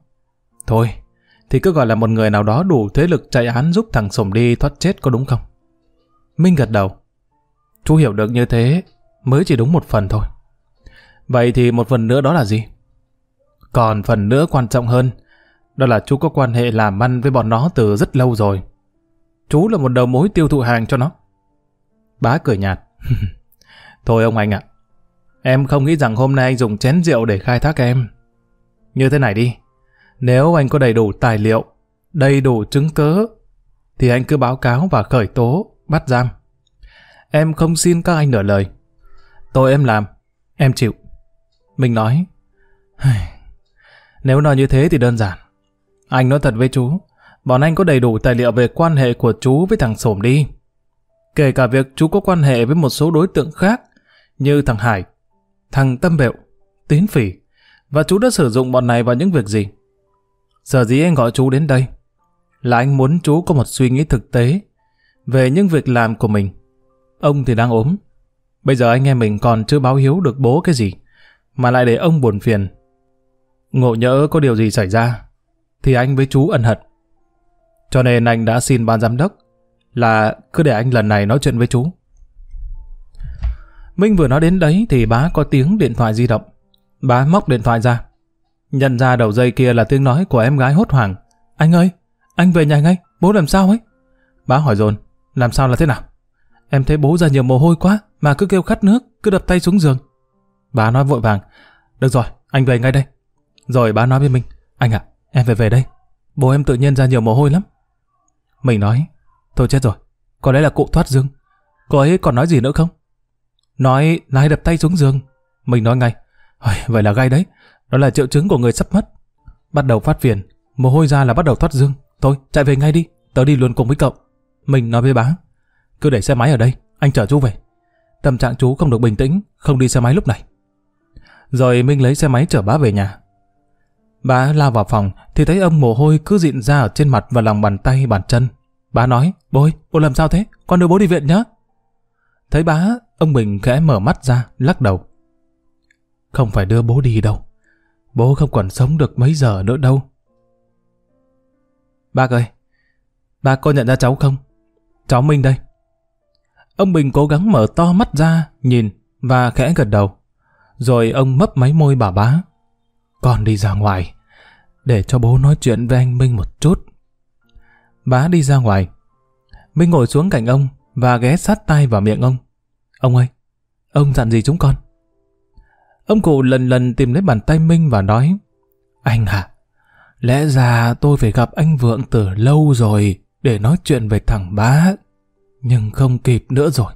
Thôi, thì cứ gọi là một người nào đó đủ thế lực chạy án giúp thằng Sổm đi thoát chết có đúng không? Minh gật đầu. Chú hiểu được như thế mới chỉ đúng một phần thôi. Vậy thì một phần nữa đó là gì? Còn phần nữa quan trọng hơn, đó là chú có quan hệ làm ăn với bọn nó từ rất lâu rồi. Chú là một đầu mối tiêu thụ hàng cho nó. Bá cười nhạt. Thôi ông anh ạ, em không nghĩ rằng hôm nay anh dùng chén rượu để khai thác em. Như thế này đi, nếu anh có đầy đủ tài liệu, đầy đủ chứng cớ, thì anh cứ báo cáo và khởi tố, bắt giam. Em không xin các anh nửa lời. Tôi em làm, em chịu. Mình nói, nếu nói như thế thì đơn giản. Anh nói thật với chú, bọn anh có đầy đủ tài liệu về quan hệ của chú với thằng Sổm đi. Kể cả việc chú có quan hệ với một số đối tượng khác, như thằng Hải, thằng Tâm Bẹo, Tín Phỉ, và chú đã sử dụng bọn này vào những việc gì. Sở dĩ anh gọi chú đến đây, là anh muốn chú có một suy nghĩ thực tế về những việc làm của mình. Ông thì đang ốm. Bây giờ anh em mình còn chưa báo hiếu được bố cái gì, mà lại để ông buồn phiền. Ngộ nhỡ có điều gì xảy ra, thì anh với chú ân hận. Cho nên anh đã xin ban giám đốc là cứ để anh lần này nói chuyện với chú. Minh vừa nói đến đấy thì bá có tiếng điện thoại di động. Bá móc điện thoại ra. Nhận ra đầu dây kia là tiếng nói của em gái hốt hoảng. Anh ơi, anh về nhà ngay, bố làm sao ấy? Bá hỏi dồn, làm sao là thế nào? Em thấy bố ra nhiều mồ hôi quá, mà cứ kêu khát nước, cứ đập tay xuống giường. Bá nói vội vàng, được rồi, anh về ngay đây. Rồi bá nói với mình, anh ạ, em phải về đây. Bố em tự nhiên ra nhiều mồ hôi lắm. Mình nói, thôi chết rồi, có lẽ là cụ thoát dương. Cô ấy còn nói gì nữa không? Nói, nói đập tay xuống giường. Mình nói ngay, vậy là gai đấy, đó là triệu chứng của người sắp mất. Bắt đầu phát phiền, mồ hôi ra là bắt đầu thoát dương. Thôi, chạy về ngay đi, tớ đi luôn cùng với cậu. Mình nói với bá, cứ để xe máy ở đây, anh chở chú về. Tâm trạng chú không được bình tĩnh, không đi xe máy lúc này. Rồi Minh lấy xe máy chở bá về nhà. Bá lao vào phòng thì thấy ông mồ hôi cứ dịn ra ở trên mặt và lòng bàn tay bàn chân. Bá nói, bố ơi, bố làm sao thế? Con đưa bố đi viện nhé. Thấy bá, ông Bình khẽ mở mắt ra, lắc đầu. Không phải đưa bố đi đâu. Bố không còn sống được mấy giờ nữa đâu. Bác ơi, bà có nhận ra cháu không? Cháu Minh đây. Ông Bình cố gắng mở to mắt ra, nhìn và khẽ gật đầu. Rồi ông mấp máy môi bà bá. Con đi ra ngoài, để cho bố nói chuyện với anh Minh một chút. Bá đi ra ngoài. Minh ngồi xuống cạnh ông và ghé sát tay vào miệng ông. Ông ơi, ông dặn gì chúng con? Ông cụ lần lần tìm lấy bàn tay Minh và nói Anh à, lẽ ra tôi phải gặp anh Vượng từ lâu rồi để nói chuyện về thằng bá. Nhưng không kịp nữa rồi.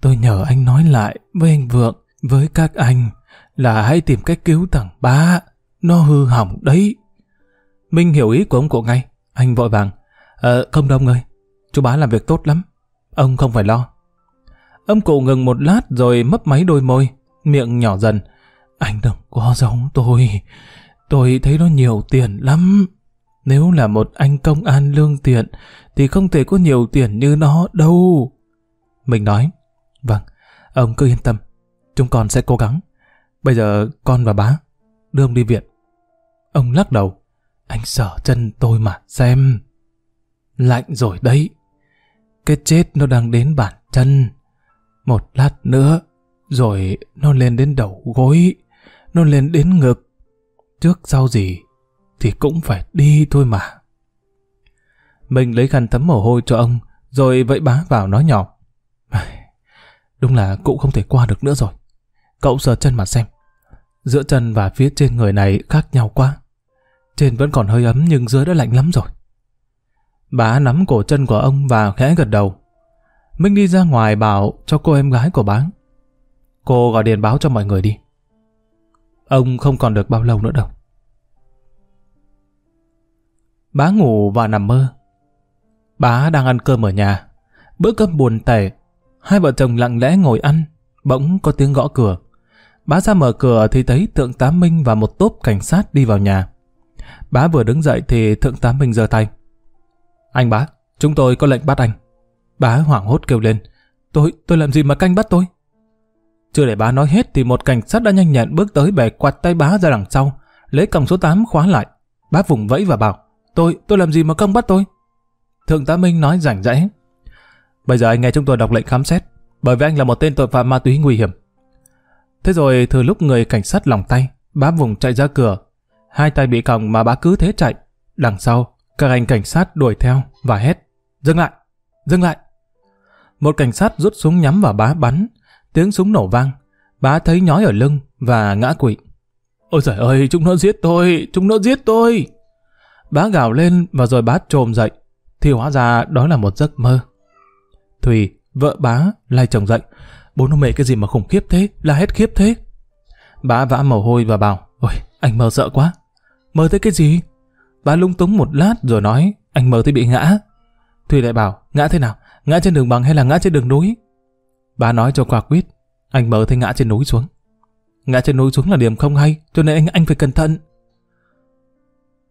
Tôi nhờ anh nói lại với anh Vượng, với các anh là hãy tìm cách cứu thằng bá. Nó hư hỏng đấy. Minh hiểu ý của ông cụ ngay. Anh vội vàng. Ờ, không đâu ông ơi. Chú bá làm việc tốt lắm. Ông không phải lo. Ông cụ ngừng một lát rồi mấp máy đôi môi, miệng nhỏ dần. Anh đừng có giống tôi. Tôi thấy nó nhiều tiền lắm. Nếu là một anh công an lương thiện thì không thể có nhiều tiền như nó đâu. Mình nói, vâng, ông cứ yên tâm. Chúng con sẽ cố gắng. Bây giờ con và bá đưa ông đi viện. Ông lắc đầu. Anh sợ chân tôi mà xem. Lạnh rồi đấy. Cái chết nó đang đến bản chân. Một lát nữa, rồi nó lên đến đầu gối, nó lên đến ngực. Trước sau gì thì cũng phải đi thôi mà. Mình lấy khăn tấm mồ hôi cho ông, rồi vẫy bá vào nói nhỏ. Đúng là cụ không thể qua được nữa rồi. Cậu sờ chân mà xem. Giữa chân và phía trên người này khác nhau quá. Trên vẫn còn hơi ấm nhưng dưới đã lạnh lắm rồi. Bá nắm cổ chân của ông và khẽ gật đầu. Minh đi ra ngoài bảo cho cô em gái của bá. Cô gọi điện báo cho mọi người đi. Ông không còn được bao lâu nữa đâu. Bá ngủ và nằm mơ. Bá đang ăn cơm ở nhà. Bữa cơm buồn tẻ. Hai vợ chồng lặng lẽ ngồi ăn. Bỗng có tiếng gõ cửa. Bá ra mở cửa thì thấy Thượng tá Minh và một tốp cảnh sát đi vào nhà. Bá vừa đứng dậy thì Thượng tá Minh giơ tay. Anh bá, chúng tôi có lệnh bắt anh. Bá hoảng hốt kêu lên. Tôi, tôi làm gì mà canh bắt tôi? Chưa để bá nói hết thì một cảnh sát đã nhanh nhẹn bước tới bẻ quạt tay bá ra đằng sau, lấy còng số 8 khóa lại. Bá vùng vẫy và bảo, Tôi, tôi làm gì mà công bắt tôi? Thượng tá Minh nói rảnh rẽ. Bây giờ anh nghe chúng tôi đọc lệnh khám xét, bởi vì anh là một tên tội phạm ma túy nguy hiểm. Thế rồi thừa lúc người cảnh sát lòng tay, bá vùng chạy ra cửa. Hai tay bị còng mà bá cứ thế chạy. Đằng sau, các anh cảnh sát đuổi theo và hét. Dừng lại! Dừng lại! Một cảnh sát rút súng nhắm vào bá bắn. Tiếng súng nổ vang. Bá thấy nhói ở lưng và ngã quỵ. Ôi trời ơi, chúng nó giết tôi! Chúng nó giết tôi! Bá gào lên và rồi bá trồm dậy. Thì hóa ra đó là một giấc mơ. Thùy, vợ bá, lai chồng dậy. Bố nó mẹ cái gì mà khủng khiếp thế, là hết khiếp thế. Bá vã mồ hôi và bảo, ôi, anh mơ sợ quá. Mơ thấy cái gì? Bà lung túng một lát rồi nói, anh mơ thấy bị ngã. Thùy lại bảo, ngã thế nào? Ngã trên đường bằng hay là ngã trên đường núi? bà nói cho quả quyết, anh mơ thấy ngã trên núi xuống. Ngã trên núi xuống là điểm không hay, cho nên anh anh phải cẩn thận.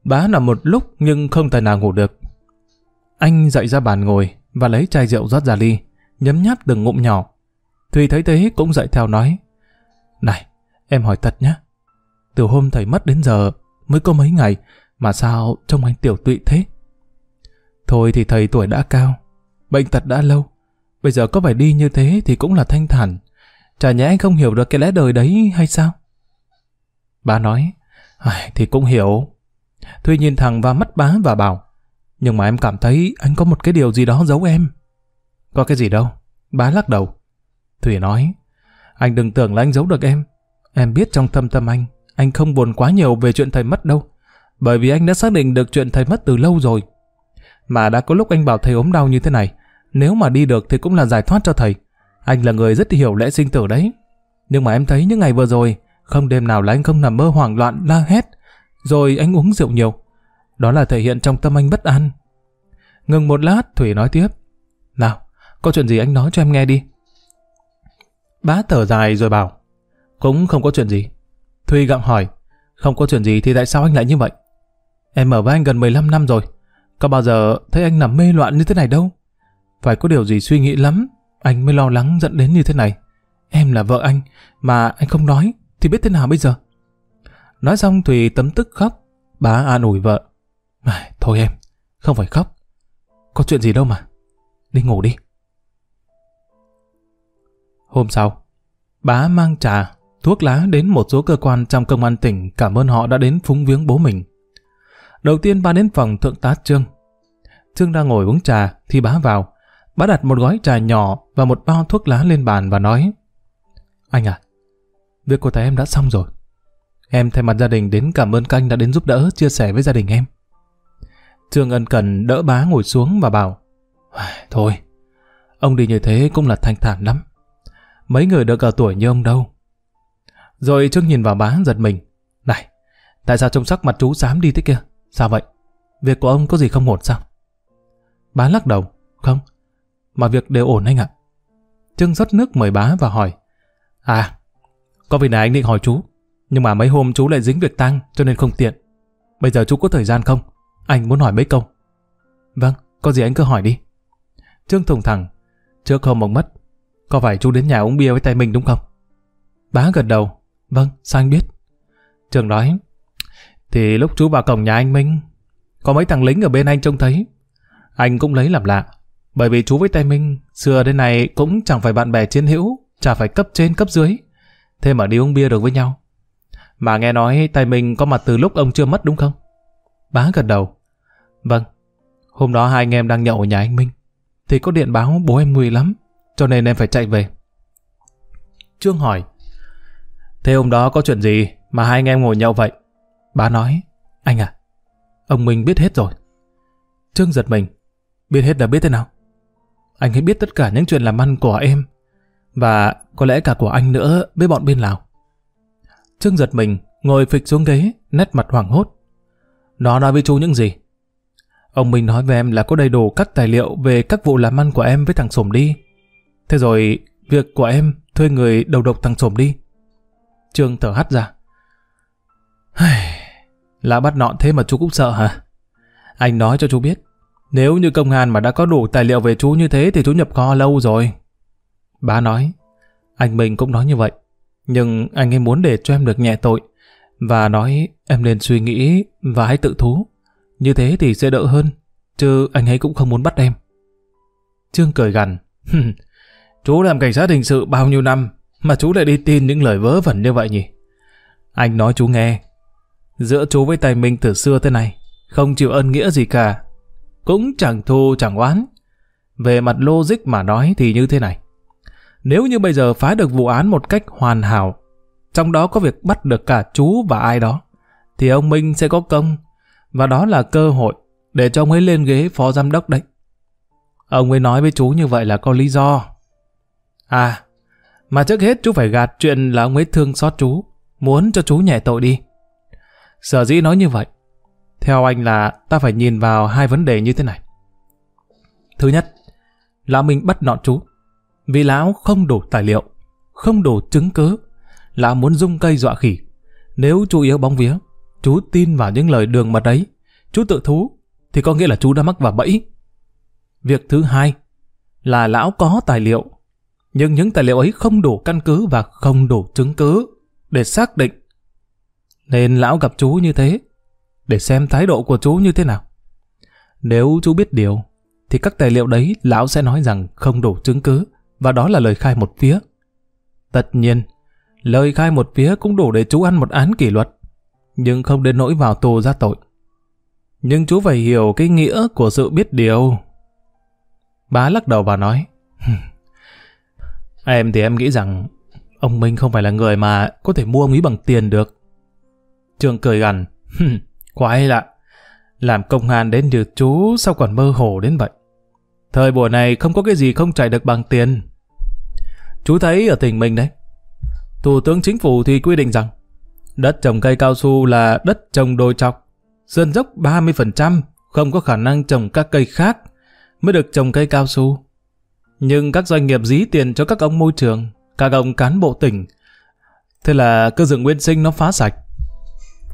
Bá nằm một lúc nhưng không tài nào ngủ được. Anh dậy ra bàn ngồi và lấy chai rượu rót ra ly, nhấm nháp từng ngụm nhỏ. Thùy thấy thế cũng dậy theo nói. Này, em hỏi thật nhé. Từ hôm thầy mất đến giờ mới có mấy ngày mà sao trông anh tiểu tụy thế? Thôi thì thầy tuổi đã cao, bệnh tật đã lâu. Bây giờ có phải đi như thế thì cũng là thanh thản. Chả nhẽ anh không hiểu được cái lẽ đời đấy hay sao? Bà nói, thì cũng hiểu. Thuy nhìn thẳng vào mắt bá và bảo, nhưng mà em cảm thấy anh có một cái điều gì đó giấu em. Có cái gì đâu? Bá lắc đầu. Thủy nói, anh đừng tưởng là anh giấu được em. Em biết trong thâm tâm anh, anh không buồn quá nhiều về chuyện thầy mất đâu. Bởi vì anh đã xác định được chuyện thầy mất từ lâu rồi. Mà đã có lúc anh bảo thầy ốm đau như thế này, nếu mà đi được thì cũng là giải thoát cho thầy. Anh là người rất hiểu lẽ sinh tử đấy. Nhưng mà em thấy những ngày vừa rồi, không đêm nào là anh không nằm mơ hoảng loạn la hét, rồi anh uống rượu nhiều. Đó là thể hiện trong tâm anh bất an. Ngừng một lát, Thủy nói tiếp. Nào, có chuyện gì anh nói cho em nghe đi. Bá thở dài rồi bảo. Cũng không có chuyện gì. Thùy gặng hỏi. Không có chuyện gì thì tại sao anh lại như vậy? Em ở với anh gần 15 năm rồi. Có bao giờ thấy anh nằm mê loạn như thế này đâu? Phải có điều gì suy nghĩ lắm, anh mới lo lắng dẫn đến như thế này. Em là vợ anh, mà anh không nói, thì biết thế nào bây giờ? Nói xong Thùy tấm tức khóc. bà an ủi vợ. À, thôi em, không phải khóc. Có chuyện gì đâu mà. Đi ngủ đi. Hôm sau, bà mang trà, thuốc lá đến một số cơ quan trong công an tỉnh cảm ơn họ đã đến phúng viếng bố mình. Đầu tiên bá đến phòng thượng tá Trương. Trương đang ngồi uống trà thì bá vào. Bá đặt một gói trà nhỏ và một bao thuốc lá lên bàn và nói Anh à, việc của thầy em đã xong rồi. Em thay mặt gia đình đến cảm ơn canh đã đến giúp đỡ, chia sẻ với gia đình em. Trương ân cần đỡ bá ngồi xuống và bảo Thôi, ông đi như thế cũng là thanh thản lắm. Mấy người được ở tuổi như ông đâu. Rồi Trương nhìn vào bá giật mình. Này, tại sao trông sắc mặt chú dám đi thế kia? Sao vậy? Việc của ông có gì không ổn sao? Bá lắc đầu. Không, mà việc đều ổn anh ạ. Trương rót nước mời bá và hỏi. À, có việc này anh định hỏi chú. Nhưng mà mấy hôm chú lại dính việc tăng cho nên không tiện. Bây giờ chú có thời gian không? Anh muốn hỏi mấy câu. Vâng, có gì anh cứ hỏi đi. Trương thùng thẳng. Trước hôm ông mất, có phải chú đến nhà uống bia với tay mình đúng không? Bá gật đầu. Vâng, sao anh biết? Trường nói. Thì lúc chú vào cổng nhà anh Minh, có mấy thằng lính ở bên anh trông thấy. Anh cũng lấy làm lạ. Bởi vì chú với tay Minh, xưa đến này cũng chẳng phải bạn bè chiến hữu, chả phải cấp trên cấp dưới. Thế mà đi uống bia được với nhau. Mà nghe nói tay Minh có mặt từ lúc ông chưa mất đúng không? Bá gật đầu. Vâng, hôm đó hai anh em đang nhậu ở nhà anh Minh. Thì có điện báo bố em nguy lắm, cho nên em phải chạy về. Trương hỏi, thế hôm đó có chuyện gì mà hai anh em ngồi nhậu vậy? Bá nói, anh à, ông Minh biết hết rồi. Trương giật mình, biết hết là biết thế nào? Anh ấy biết tất cả những chuyện làm ăn của em, và có lẽ cả của anh nữa với bọn bên Lào. Trương giật mình, ngồi phịch xuống ghế, nét mặt hoảng hốt. Nó nói với chú những gì? Ông Minh nói với em là có đầy đủ các tài liệu về các vụ làm ăn của em với thằng Sổm đi. Thế rồi, việc của em thuê người đầu độc thằng Sổm đi. Trương thở hắt ra. Là bắt nọn thế mà chú cũng sợ hả? Anh nói cho chú biết, nếu như công an mà đã có đủ tài liệu về chú như thế thì chú nhập kho lâu rồi. Bá nói, anh mình cũng nói như vậy, nhưng anh ấy muốn để cho em được nhẹ tội và nói em nên suy nghĩ và hãy tự thú. Như thế thì sẽ đỡ hơn, chứ anh ấy cũng không muốn bắt em. Trương cười gằn. chú làm cảnh sát hình sự bao nhiêu năm, mà chú lại đi tin những lời vớ vẩn như vậy nhỉ? Anh nói chú nghe. Giữa chú với Tài Minh từ xưa thế này, không chịu ơn nghĩa gì cả. Cũng chẳng thù chẳng oán. Về mặt logic mà nói thì như thế này. Nếu như bây giờ phá được vụ án một cách hoàn hảo, trong đó có việc bắt được cả chú và ai đó, thì ông Minh sẽ có công, và đó là cơ hội để cho ông ấy lên ghế phó giám đốc đấy. Ông ấy nói với chú như vậy là có lý do. À, mà trước hết chú phải gạt chuyện là ông ấy thương xót chú, muốn cho chú nhẹ tội đi. Sở dĩ nói như vậy, theo anh là ta phải nhìn vào hai vấn đề như thế này. Thứ nhất, lão Minh bắt nọn chú, vì lão không đủ tài liệu, không đủ chứng cứ, lão muốn dung cây dọa khỉ. Nếu chú yếu bóng vía, chú tin vào những lời đường mật ấy, chú tự thú, thì có nghĩa là chú đã mắc vào bẫy. Việc thứ hai là lão có tài liệu, nhưng những tài liệu ấy không đủ căn cứ và không đủ chứng cứ để xác định. Nên lão gặp chú như thế, để xem thái độ của chú như thế nào. Nếu chú biết điều, thì các tài liệu đấy lão sẽ nói rằng không đủ chứng cứ, và đó là lời khai một phía. Tất nhiên, lời khai một phía cũng đủ để chú ăn một án kỷ luật, nhưng không đến nỗi vào tù ra tội. Nhưng chú phải hiểu cái nghĩa của sự biết điều. Bá lắc đầu và nói, Em thì em nghĩ rằng ông Minh không phải là người mà có thể mua ông ấy bằng tiền được. Trường cười gằn, quái lạ, làm công an đến như chú sao còn mơ hồ đến vậy. Thời buổi này không có cái gì không chạy được bằng tiền. Chú thấy ở tỉnh mình đấy, Thủ tướng Chính phủ thì quy định rằng đất trồng cây cao su là đất trồng đồi chọc, sơn dốc 30%, không có khả năng trồng các cây khác mới được trồng cây cao su. Nhưng các doanh nghiệp dí tiền cho các ông môi trường, các ông cán bộ tỉnh, thế là cơ dựng nguyên sinh nó phá sạch.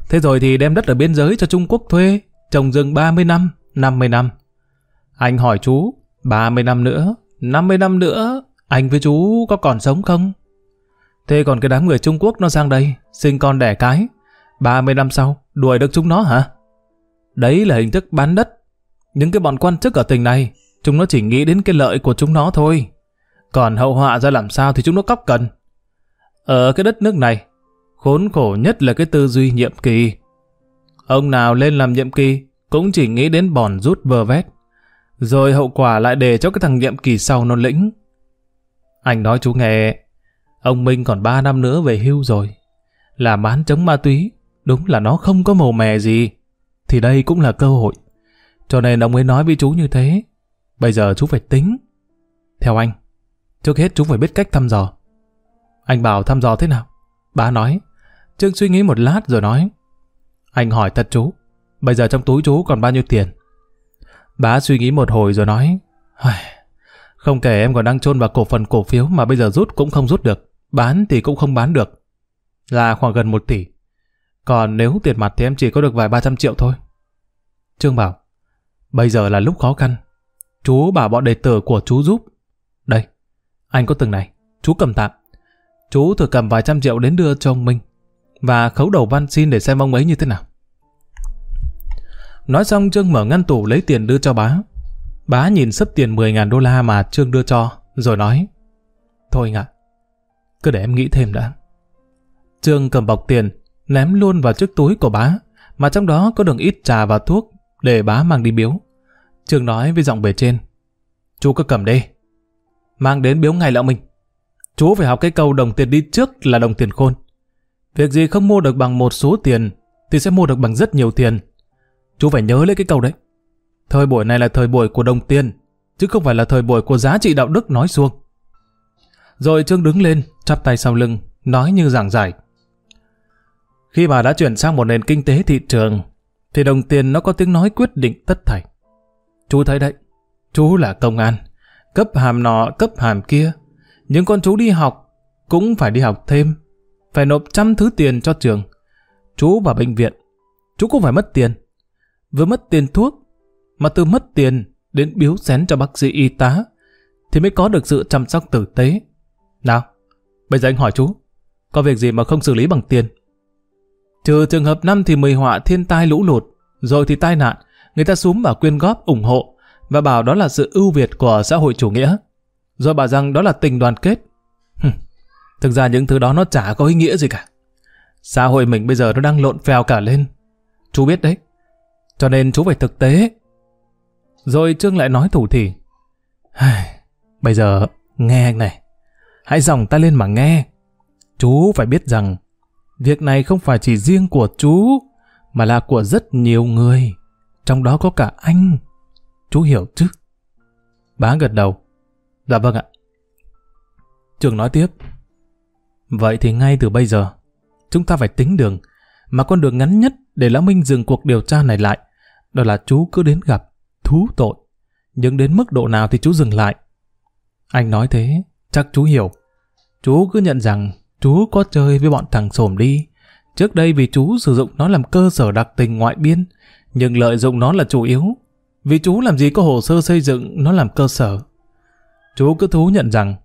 Thế rồi thì đem đất ở biên giới cho Trung Quốc thuê, trồng rừng 30 năm, 50 năm. Anh hỏi chú, 30 năm nữa, 50 năm nữa, anh với chú có còn sống không? Thế còn cái đám người Trung Quốc nó sang đây, sinh con đẻ cái, 30 năm sau, đuổi được chúng nó hả? Đấy là hình thức bán đất. Những cái bọn quan chức ở tỉnh này, chúng nó chỉ nghĩ đến cái lợi của chúng nó thôi. Còn hậu họa ra làm sao thì chúng nó cóc cần. Ở cái đất nước này, khốn khổ nhất là cái tư duy nhiệm kỳ. Ông nào lên làm nhiệm kỳ cũng chỉ nghĩ đến bòn rút vơ vét. Rồi hậu quả lại để cho cái thằng nhiệm kỳ sau nó lĩnh. Anh nói chú nghe, ông Minh còn 3 năm nữa về hưu rồi. Làm bán chống ma túy, đúng là nó không có màu mè gì. Thì đây cũng là cơ hội. Cho nên ông ấy nói với chú như thế. Bây giờ chú phải tính. Theo anh, trước hết chú phải biết cách thăm dò. Anh bảo thăm dò thế nào? Bá nói. Trương suy nghĩ một lát rồi nói. Anh hỏi thật chú, bây giờ trong túi chú còn bao nhiêu tiền? Bá suy nghĩ một hồi rồi nói. Không kể em còn đang chôn vào cổ phần cổ phiếu mà bây giờ rút cũng không rút được. Bán thì cũng không bán được. Là khoảng gần một tỷ. Còn nếu tiền mặt thì em chỉ có được vài ba trăm triệu thôi. Trương bảo, bây giờ là lúc khó khăn. Chú bảo bọn đệ tử của chú giúp. Đây, anh có từng này, chú cầm tạm. Chú thử cầm vài trăm triệu đến đưa cho ông Minh và khấu đầu văn xin để xem ông ấy như thế nào. Nói xong Trương mở ngăn tủ lấy tiền đưa cho bá. Bá nhìn sấp tiền 10.000 đô la mà Trương đưa cho, rồi nói Thôi anh ạ, cứ để em nghĩ thêm đã. Trương cầm bọc tiền, ném luôn vào chiếc túi của bá, mà trong đó có đường ít trà và thuốc để bá mang đi biếu. Trương nói với giọng bề trên Chú cứ cầm đi. Mang đến biếu ngày lão mình. Chú phải học cái câu đồng tiền đi trước là đồng tiền khôn. Việc gì không mua được bằng một số tiền thì sẽ mua được bằng rất nhiều tiền. Chú phải nhớ lấy cái câu đấy. Thời buổi này là thời buổi của đồng tiền, chứ không phải là thời buổi của giá trị đạo đức nói xuông. Rồi Trương đứng lên, chắp tay sau lưng, nói như giảng giải. Khi bà đã chuyển sang một nền kinh tế thị trường, thì đồng tiền nó có tiếng nói quyết định tất thảy. Chú thấy đấy, chú là công an, cấp hàm nọ, cấp hàm kia. Những con chú đi học cũng phải đi học thêm, phải nộp trăm thứ tiền cho trường. Chú vào bệnh viện, chú cũng phải mất tiền. Vừa mất tiền thuốc, mà từ mất tiền đến biếu xén cho bác sĩ y tá, thì mới có được sự chăm sóc tử tế. Nào, bây giờ anh hỏi chú, có việc gì mà không xử lý bằng tiền? Trừ trường hợp năm thì mười họa thiên tai lũ lụt, rồi thì tai nạn, người ta súm bảo quyên góp, ủng hộ và bảo đó là sự ưu việt của xã hội chủ nghĩa. Rồi bảo rằng đó là tình đoàn kết. Thực ra những thứ đó nó chả có ý nghĩa gì cả. Xã hội mình bây giờ nó đang lộn phèo cả lên. Chú biết đấy. Cho nên chú phải thực tế. Rồi Trương lại nói thủ thỉ. Bây giờ nghe anh này. Hãy dòng tay lên mà nghe. Chú phải biết rằng, việc này không phải chỉ riêng của chú, mà là của rất nhiều người. Trong đó có cả anh. Chú hiểu chứ? Bá gật đầu. Dạ vâng ạ. Trường nói tiếp. Vậy thì ngay từ bây giờ, chúng ta phải tính đường, mà con đường ngắn nhất để Lão Minh dừng cuộc điều tra này lại, đó là chú cứ đến gặp, thú tội. Nhưng đến mức độ nào thì chú dừng lại. Anh nói thế, chắc chú hiểu. Chú cứ nhận rằng chú có chơi với bọn thằng sồm đi. Trước đây vì chú sử dụng nó làm cơ sở đặc tình ngoại biên, nhưng lợi dụng nó là chủ yếu. Vì chú làm gì có hồ sơ xây dựng nó làm cơ sở. Chú cứ thú nhận rằng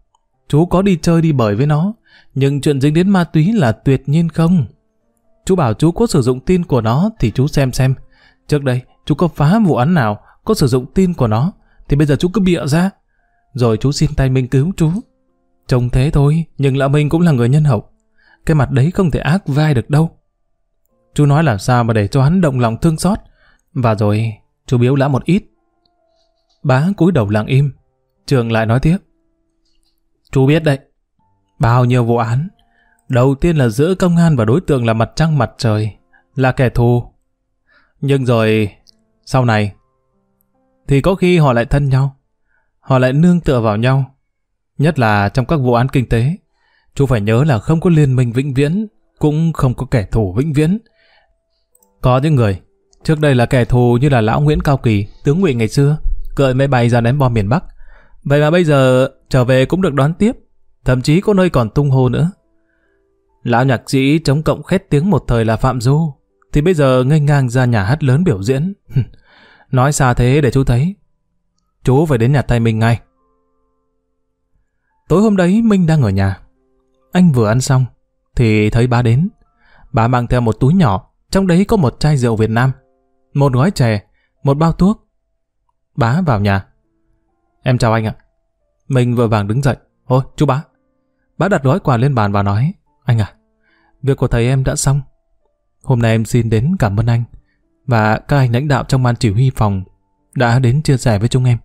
chú có đi chơi đi bời với nó, nhưng chuyện dính đến ma túy là tuyệt nhiên không. Chú bảo chú có sử dụng tin của nó thì chú xem xem. Trước đây, chú có phá vụ án nào, có sử dụng tin của nó, thì bây giờ chú cứ bịa ra. Rồi chú xin tay Minh cứu chú. Trông thế thôi, nhưng lão Minh cũng là người nhân hậu. Cái mặt đấy không thể ác vai được đâu. Chú nói làm sao mà để cho hắn động lòng thương xót. Và rồi, chú biếu lã một ít. Bá cúi đầu lặng im. Trường lại nói tiếp. Chú biết đấy, bao nhiêu vụ án. Đầu tiên là giữa công an và đối tượng là mặt trăng mặt trời, là kẻ thù. Nhưng rồi, sau này, thì có khi họ lại thân nhau. Họ lại nương tựa vào nhau. Nhất là trong các vụ án kinh tế. Chú phải nhớ là không có liên minh vĩnh viễn, cũng không có kẻ thù vĩnh viễn. Có những người, trước đây là kẻ thù như là lão Nguyễn Cao Kỳ, tướng ngụy ngày xưa, cợi máy bay ra ném bom miền Bắc. Vậy mà bây giờ trở về cũng được đón tiếp, thậm chí có nơi còn tung hô nữa. Lão nhạc sĩ chống cộng khét tiếng một thời là Phạm Du, thì bây giờ ngây ngang ra nhà hát lớn biểu diễn. Nói xa thế để chú thấy. Chú phải đến nhà tay Minh ngay. Tối hôm đấy Minh đang ở nhà. Anh vừa ăn xong, thì thấy bà đến. Bà mang theo một túi nhỏ, trong đấy có một chai rượu Việt Nam, một gói chè, một bao thuốc. Bá vào nhà. Em chào anh ạ. Mình vừa vàng đứng dậy. Ôi, chú bá. Bá đặt gói quà lên bàn và nói. Anh à, việc của thầy em đã xong. Hôm nay em xin đến cảm ơn anh và các anh lãnh đạo trong ban chỉ huy phòng đã đến chia sẻ với chúng em.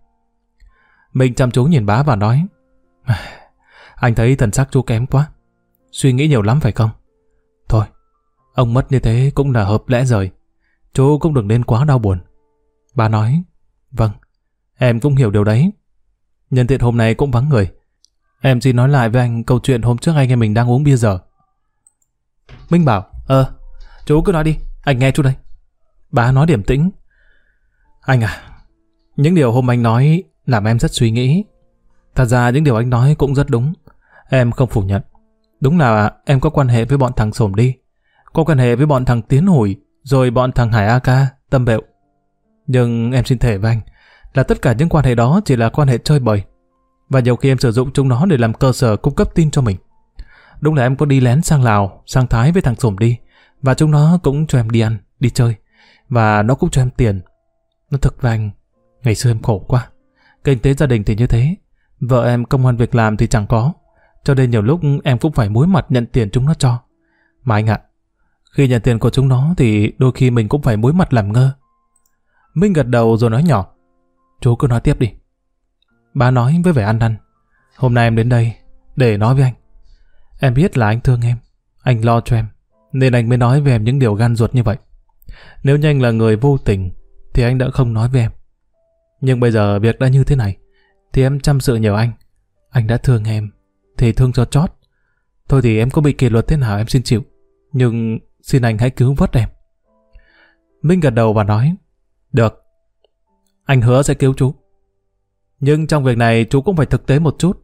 Mình chăm chú nhìn bá và nói Anh thấy thần sắc chú kém quá. Suy nghĩ nhiều lắm phải không? Thôi, ông mất như thế cũng là hợp lẽ rồi. Chú cũng đừng nên quá đau buồn. Bà nói Vâng, em cũng hiểu điều đấy. Nhân tiện hôm nay cũng vắng người. Em xin nói lại với anh câu chuyện hôm trước anh em mình đang uống bia giờ. Minh bảo, ờ, chú cứ nói đi, anh nghe chú đây. Bà nói điểm tĩnh. Anh à, những điều hôm anh nói làm em rất suy nghĩ. Thật ra những điều anh nói cũng rất đúng. Em không phủ nhận. Đúng là em có quan hệ với bọn thằng Sổm đi. Có quan hệ với bọn thằng Tiến Hủi, rồi bọn thằng Hải A Ca, Tâm Bẹo. Nhưng em xin thể với anh, là tất cả những quan hệ đó chỉ là quan hệ chơi bời. Và nhiều khi em sử dụng chúng nó để làm cơ sở cung cấp tin cho mình. Đúng là em có đi lén sang Lào, sang Thái với thằng Sổm đi, và chúng nó cũng cho em đi ăn, đi chơi, và nó cũng cho em tiền. Nó thực với anh, ngày xưa em khổ quá. Kinh tế gia đình thì như thế, vợ em công an việc làm thì chẳng có, cho nên nhiều lúc em cũng phải muối mặt nhận tiền chúng nó cho. Mà anh ạ, khi nhận tiền của chúng nó thì đôi khi mình cũng phải muối mặt làm ngơ. Minh gật đầu rồi nói nhỏ. Chú cứ nói tiếp đi. Bà nói với vẻ ăn năn. Hôm nay em đến đây để nói với anh. Em biết là anh thương em. Anh lo cho em. Nên anh mới nói với em những điều gan ruột như vậy. Nếu như anh là người vô tình thì anh đã không nói với em. Nhưng bây giờ việc đã như thế này thì em chăm sự nhờ anh. Anh đã thương em thì thương cho chót. Thôi thì em có bị kỷ luật thế nào em xin chịu. Nhưng xin anh hãy cứu vớt em. Minh gật đầu và nói Được, anh hứa sẽ cứu chú. Nhưng trong việc này chú cũng phải thực tế một chút.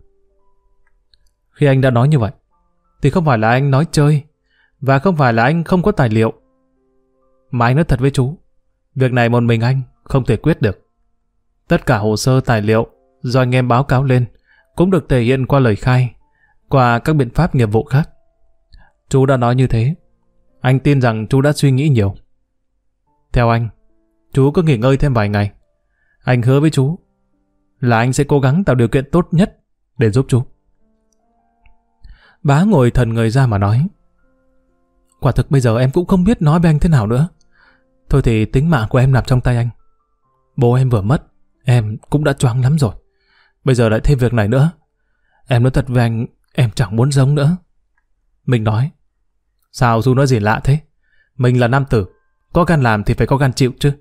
Khi anh đã nói như vậy, thì không phải là anh nói chơi, và không phải là anh không có tài liệu. Mà anh nói thật với chú, việc này một mình anh không thể quyết được. Tất cả hồ sơ tài liệu do anh em báo cáo lên cũng được thể hiện qua lời khai, qua các biện pháp nghiệp vụ khác. Chú đã nói như thế. Anh tin rằng chú đã suy nghĩ nhiều. Theo anh, Chú cứ nghỉ ngơi thêm vài ngày. Anh hứa với chú là anh sẽ cố gắng tạo điều kiện tốt nhất để giúp chú. Bá ngồi thần người ra mà nói. Quả thực bây giờ em cũng không biết nói với anh thế nào nữa. Thôi thì tính mạng của em nằm trong tay anh. Bố em vừa mất, em cũng đã choáng lắm rồi. Bây giờ lại thêm việc này nữa. Em nói thật với anh, em chẳng muốn giống nữa. Mình nói, sao dù nói gì lạ thế? Mình là nam tử, có gan làm thì phải có gan chịu chứ.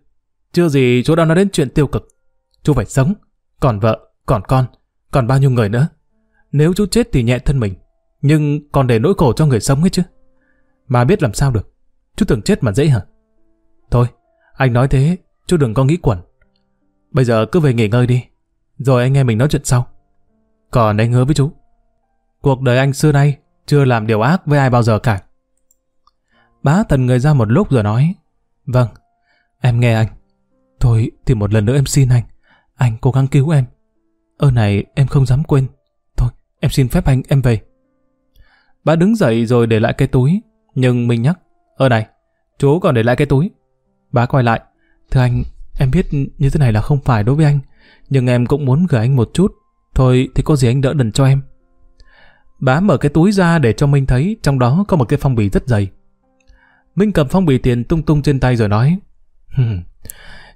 Chưa gì chú đã nói đến chuyện tiêu cực. Chú phải sống, còn vợ, còn con, còn bao nhiêu người nữa. Nếu chú chết thì nhẹ thân mình, nhưng còn để nỗi khổ cho người sống ấy chứ. Mà biết làm sao được, chú tưởng chết mà dễ hả? Thôi, anh nói thế, chú đừng có nghĩ quẩn. Bây giờ cứ về nghỉ ngơi đi, rồi anh em mình nói chuyện sau. Còn anh hứa với chú, cuộc đời anh xưa nay chưa làm điều ác với ai bao giờ cả. Bá thần người ra một lúc rồi nói, Vâng, em nghe anh. Thôi thì một lần nữa em xin anh, anh cố gắng cứu em. Ơn này em không dám quên. Thôi, em xin phép anh em về. Bá đứng dậy rồi để lại cái túi, nhưng mình nhắc, ơ này, chú còn để lại cái túi. Bá quay lại, thưa anh, em biết như thế này là không phải đối với anh, nhưng em cũng muốn gửi anh một chút. Thôi thì có gì anh đỡ đần cho em. Bá mở cái túi ra để cho Minh thấy trong đó có một cái phong bì rất dày. Minh cầm phong bì tiền tung tung trên tay rồi nói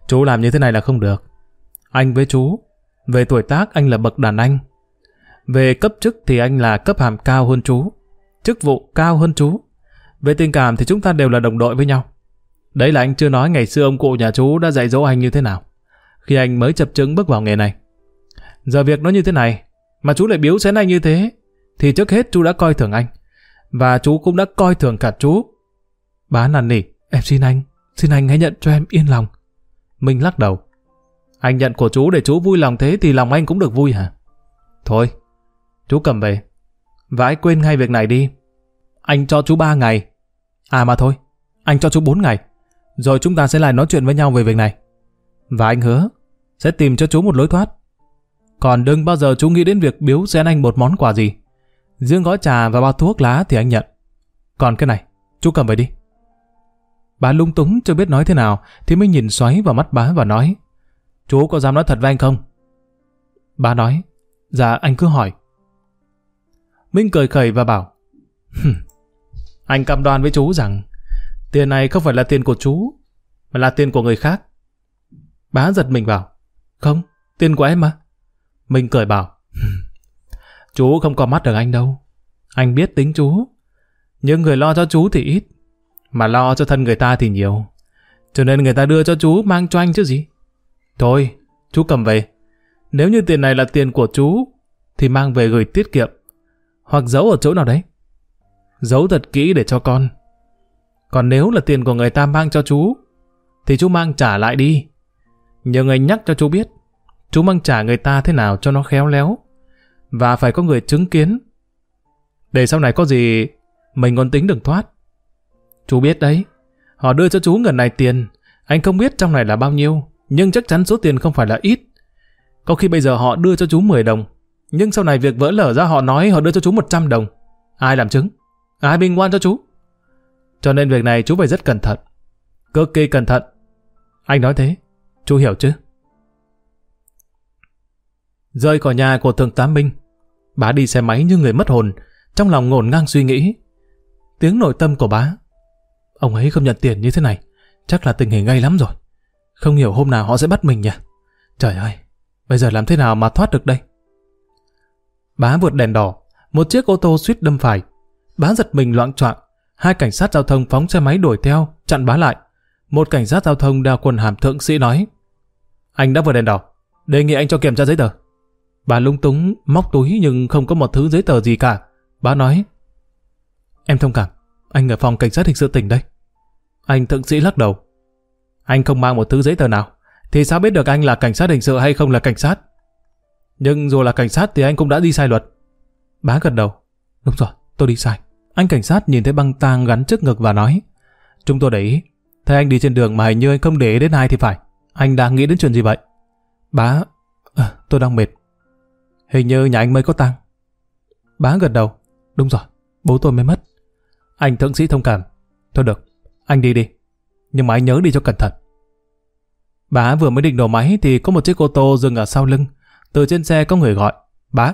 Chú làm như thế này là không được. Anh với chú, về tuổi tác anh là bậc đàn anh. Về cấp chức thì anh là cấp hàm cao hơn chú. Chức vụ cao hơn chú. Về tình cảm thì chúng ta đều là đồng đội với nhau. Đấy là anh chưa nói ngày xưa ông cụ nhà chú đã dạy dỗ anh như thế nào. Khi anh mới chập chứng bước vào nghề này. Giờ việc nó như thế này, mà chú lại biếu xén anh như thế, thì trước hết chú đã coi thường anh. Và chú cũng đã coi thường cả chú. Bá năn nỉ, em xin anh, xin anh hãy nhận cho em yên lòng. Minh lắc đầu. Anh nhận của chú để chú vui lòng thế thì lòng anh cũng được vui hả? Thôi, chú cầm về. Và hãy quên ngay việc này đi. Anh cho chú ba ngày. À mà thôi, anh cho chú bốn ngày. Rồi chúng ta sẽ lại nói chuyện với nhau về việc này. Và anh hứa, sẽ tìm cho chú một lối thoát. Còn đừng bao giờ chú nghĩ đến việc biếu xén anh một món quà gì. Riêng gói trà và bao thuốc lá thì anh nhận. Còn cái này, chú cầm về đi. Bà lung túng chưa biết nói thế nào, thì mới nhìn xoáy vào mắt bá và nói, chú có dám nói thật với anh không? Bà nói, dạ anh cứ hỏi. Minh cười khẩy và bảo, anh cam đoan với chú rằng tiền này không phải là tiền của chú, mà là tiền của người khác. Bá giật mình bảo, không, tiền của em mà. Minh cười bảo, chú không có mắt được anh đâu. Anh biết tính chú, nhưng người lo cho chú thì ít, mà lo cho thân người ta thì nhiều. Cho nên người ta đưa cho chú mang cho anh chứ gì. Thôi, chú cầm về. Nếu như tiền này là tiền của chú, thì mang về gửi tiết kiệm, hoặc giấu ở chỗ nào đấy. Giấu thật kỹ để cho con. Còn nếu là tiền của người ta mang cho chú, thì chú mang trả lại đi. nhờ người nhắc cho chú biết, chú mang trả người ta thế nào cho nó khéo léo, và phải có người chứng kiến. Để sau này có gì, mình còn tính đừng thoát. Chú biết đấy, họ đưa cho chú ngần này tiền, anh không biết trong này là bao nhiêu, nhưng chắc chắn số tiền không phải là ít. Có khi bây giờ họ đưa cho chú 10 đồng, nhưng sau này việc vỡ lở ra họ nói họ đưa cho chú 100 đồng. Ai làm chứng? Ai bình quan cho chú? Cho nên việc này chú phải rất cẩn thận. Cực kỳ cẩn thận. Anh nói thế, chú hiểu chứ? Rơi khỏi nhà của thượng tá Minh, bá đi xe máy như người mất hồn, trong lòng ngổn ngang suy nghĩ. Tiếng nội tâm của bá Ông ấy không nhận tiền như thế này, chắc là tình hình ngay lắm rồi. Không hiểu hôm nào họ sẽ bắt mình nhỉ? Trời ơi, bây giờ làm thế nào mà thoát được đây? Bá vượt đèn đỏ, một chiếc ô tô suýt đâm phải. Bá giật mình loạn choạng, hai cảnh sát giao thông phóng xe máy đuổi theo, chặn bá lại. Một cảnh sát giao thông đeo quần hàm thượng sĩ nói, anh đã vượt đèn đỏ, đề nghị anh cho kiểm tra giấy tờ. Bà lung túng móc túi nhưng không có một thứ giấy tờ gì cả. Bá nói, em thông cảm, anh ở phòng cảnh sát hình sự tỉnh đây. Anh thượng sĩ lắc đầu. Anh không mang một thứ giấy tờ nào, thì sao biết được anh là cảnh sát hình sự hay không là cảnh sát? Nhưng dù là cảnh sát thì anh cũng đã đi sai luật. Bá gật đầu. Đúng rồi, tôi đi sai. Anh cảnh sát nhìn thấy băng tang gắn trước ngực và nói. Chúng tôi để ý. Thấy anh đi trên đường mà hình như anh không để ý đến ai thì phải. Anh đang nghĩ đến chuyện gì vậy? Bá... À, tôi đang mệt. Hình như nhà anh mới có tang. Bá gật đầu. Đúng rồi, bố tôi mới mất. Anh thượng sĩ thông cảm. Thôi được, anh đi đi. Nhưng mà anh nhớ đi cho cẩn thận. Bá vừa mới định nổ máy thì có một chiếc ô tô dừng ở sau lưng. Từ trên xe có người gọi. Bá.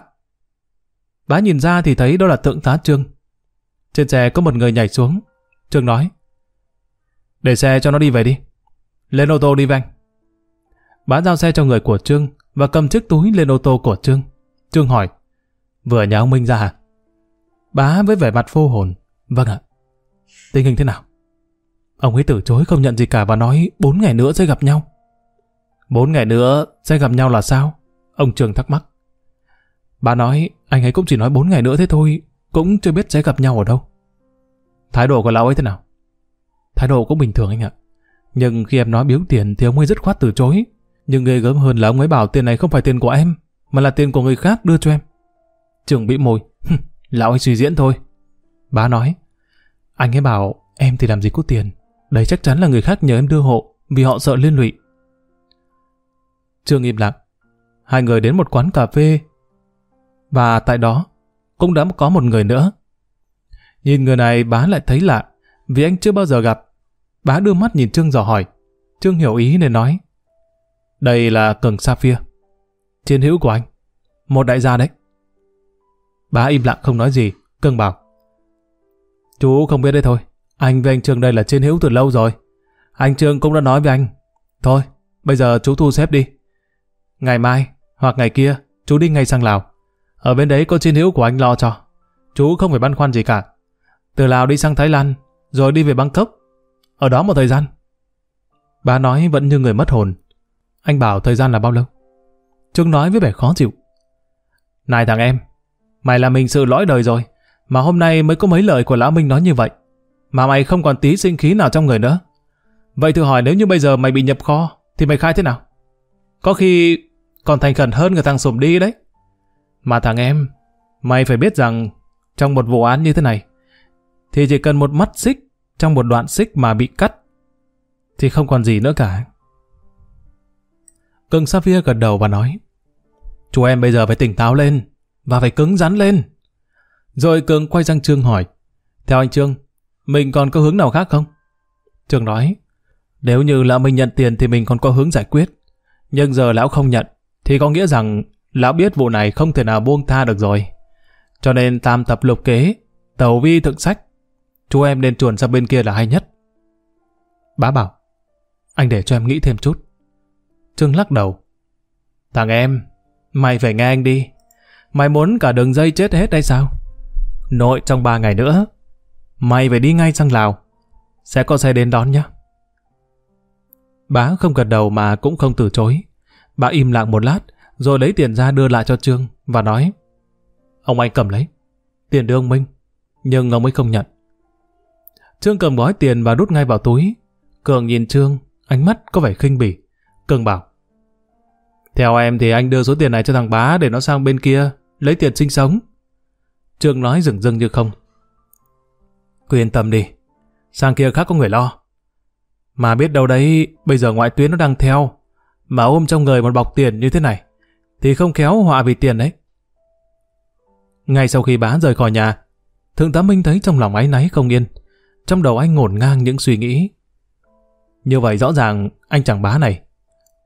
Bá nhìn ra thì thấy đó là thượng tá Trương. Trên xe có một người nhảy xuống. Trương nói. Để xe cho nó đi về đi. Lên ô tô đi với anh. Bá giao xe cho người của Trương và cầm chiếc túi lên ô tô của Trương. Trương hỏi. Vừa nhà ông Minh ra hả? Bá với vẻ mặt vô hồn. Vâng ạ. Tình hình thế nào? Ông ấy từ chối không nhận gì cả và nói bốn ngày nữa sẽ gặp nhau. Bốn ngày nữa sẽ gặp nhau là sao? Ông Trường thắc mắc. Bà nói anh ấy cũng chỉ nói bốn ngày nữa thế thôi, cũng chưa biết sẽ gặp nhau ở đâu. Thái độ của lão ấy thế nào? Thái độ cũng bình thường anh ạ. Nhưng khi em nói biếu tiền thì ông ấy dứt khoát từ chối. Nhưng ghê gớm hơn là ông ấy bảo tiền này không phải tiền của em, mà là tiền của người khác đưa cho em. Trường bị môi. Lão ấy suy diễn thôi. Bá nói. Anh ấy bảo em thì làm gì có tiền. Đấy chắc chắn là người khác nhờ em đưa hộ, vì họ sợ liên lụy. Trương im lặng. Hai người đến một quán cà phê và tại đó, cũng đã có một người nữa. Nhìn người này bá lại thấy lạ, vì anh chưa bao giờ gặp. Bá đưa mắt nhìn Trương dò hỏi. Trương hiểu ý nên nói, đây là Cường Sapphire. Chiến hữu của anh. Một đại gia đấy. Bá im lặng không nói gì. Cường bảo. Chú không biết đây thôi. Anh với anh Trương đây là chiến hữu từ lâu rồi. Anh Trương cũng đã nói với anh. Thôi, bây giờ chú thu xếp đi. Ngày mai, hoặc ngày kia, chú đi ngay sang Lào. Ở bên đấy có chiến hữu của anh lo cho. Chú không phải băn khoăn gì cả. Từ Lào đi sang Thái Lan, rồi đi về Bangkok. Ở đó một thời gian. Bà nói vẫn như người mất hồn. Anh bảo thời gian là bao lâu? Trương nói với vẻ khó chịu. Này thằng em, mày là mình sự lõi đời rồi, mà hôm nay mới có mấy lời của Lão Minh nói như vậy. Mà mày không còn tí sinh khí nào trong người nữa. Vậy thử hỏi nếu như bây giờ mày bị nhập kho, thì mày khai thế nào? Có khi còn thành khẩn hơn người thằng sùm đi đấy. Mà thằng em, mày phải biết rằng trong một vụ án như thế này, thì chỉ cần một mắt xích trong một đoạn xích mà bị cắt, thì không còn gì nữa cả. Cưng Sapphire gật đầu và nói Chú em bây giờ phải tỉnh táo lên và phải cứng rắn lên. Rồi Cường quay sang Trương hỏi Theo anh Trương, mình còn có hướng nào khác không? Trương nói Nếu như lão mình nhận tiền thì mình còn có hướng giải quyết. Nhưng giờ lão không nhận thì có nghĩa rằng lão biết vụ này không thể nào buông tha được rồi. Cho nên tam tập lục kế, tàu vi thượng sách. Chú em nên chuồn sang bên kia là hay nhất. Bá bảo, anh để cho em nghĩ thêm chút. Trương lắc đầu. Thằng em, mày phải nghe anh đi. Mày muốn cả đường dây chết hết hay sao? Nội trong ba ngày nữa, mày phải đi ngay sang Lào. Sẽ có xe đến đón nhé. Bá không gật đầu mà cũng không từ chối. Bà im lặng một lát, rồi lấy tiền ra đưa lại cho Trương và nói Ông anh cầm lấy. Tiền đưa ông Minh, nhưng ông ấy không nhận. Trương cầm gói tiền và đút ngay vào túi. Cường nhìn Trương, ánh mắt có vẻ khinh bỉ. Cường bảo Theo em thì anh đưa số tiền này cho thằng bá để nó sang bên kia, lấy tiền sinh sống. Trương nói rừng rưng như không. Cứ yên tâm đi, sang kia khác có người lo. Mà biết đâu đấy, bây giờ ngoại tuyến nó đang theo, mà ôm trong người một bọc tiền như thế này, thì không khéo họa vì tiền đấy. Ngay sau khi bá rời khỏi nhà, Thượng tá Minh thấy trong lòng áy náy không yên, trong đầu anh ngổn ngang những suy nghĩ. Như vậy rõ ràng anh chẳng bá này,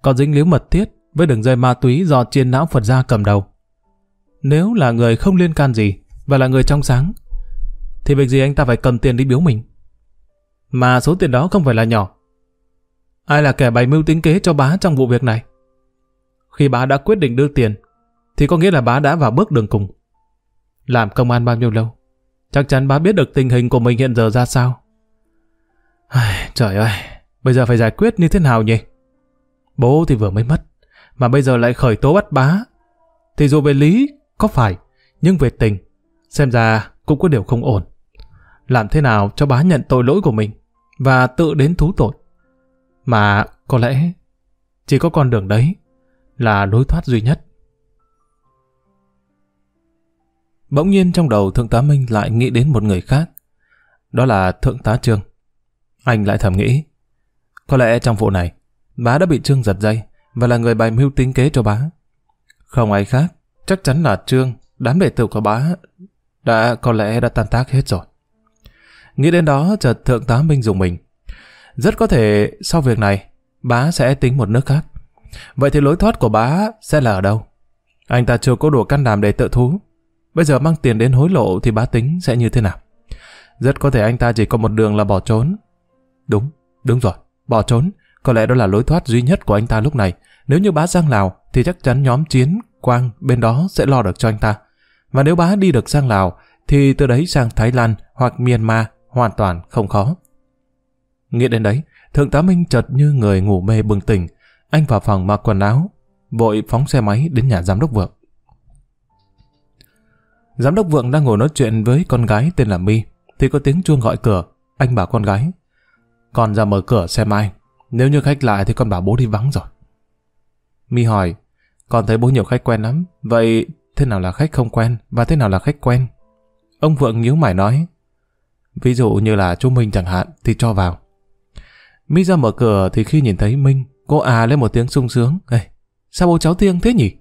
còn dính líu mật thiết với đường dây ma túy do chiên não Phật gia cầm đầu. Nếu là người không liên can gì và là người trong sáng, thì việc gì anh ta phải cầm tiền đi biếu mình? Mà số tiền đó không phải là nhỏ. Ai là kẻ bày mưu tính kế cho bá trong vụ việc này? Khi bá đã quyết định đưa tiền, thì có nghĩa là bá đã vào bước đường cùng. Làm công an bao nhiêu lâu? Chắc chắn bá biết được tình hình của mình hiện giờ ra sao. Ai, trời ơi, bây giờ phải giải quyết như thế nào nhỉ? Bố thì vừa mới mất, mà bây giờ lại khởi tố bắt bá. Thì dù về lý, có phải, nhưng về tình, xem ra cũng có điều không ổn. Làm thế nào cho bá nhận tội lỗi của mình và tự đến thú tội. Mà có lẽ chỉ có con đường đấy là lối thoát duy nhất. Bỗng nhiên trong đầu Thượng tá Minh lại nghĩ đến một người khác. Đó là Thượng tá Trương. Anh lại thầm nghĩ. Có lẽ trong vụ này, bá đã bị Trương giật dây và là người bày mưu tính kế cho bá. Không ai khác, chắc chắn là Trương, đám đệ tử của bá đã có lẽ đã tan tác hết rồi. Nghĩ đến đó chợt thượng tá Minh dùng mình. Rất có thể sau việc này, bá sẽ tính một nước khác. Vậy thì lối thoát của bá sẽ là ở đâu? Anh ta chưa có đủ can đảm để tự thú. Bây giờ mang tiền đến hối lộ thì bá tính sẽ như thế nào? Rất có thể anh ta chỉ có một đường là bỏ trốn. Đúng, đúng rồi, bỏ trốn. Có lẽ đó là lối thoát duy nhất của anh ta lúc này. Nếu như bá sang Lào thì chắc chắn nhóm chiến, quang bên đó sẽ lo được cho anh ta. Và nếu bá đi được sang Lào thì từ đấy sang Thái Lan hoặc Myanmar hoàn toàn không khó. Nghĩ đến đấy, Thượng tá Minh chợt như người ngủ mê bừng tỉnh. Anh vào phòng mặc quần áo, vội phóng xe máy đến nhà giám đốc Vượng. Giám đốc Vượng đang ngồi nói chuyện với con gái tên là My, thì có tiếng chuông gọi cửa. Anh bảo con gái, con ra mở cửa xem ai. Nếu như khách lại thì con bảo bố đi vắng rồi. My hỏi, con thấy bố nhiều khách quen lắm, vậy thế nào là khách không quen và thế nào là khách quen? Ông Vượng nhíu mày nói, ví dụ như là chú Minh chẳng hạn thì cho vào. mỹ ra mở cửa thì khi nhìn thấy Minh, cô à lên một tiếng sung sướng. Ê, sao bố cháu thiêng thế nhỉ?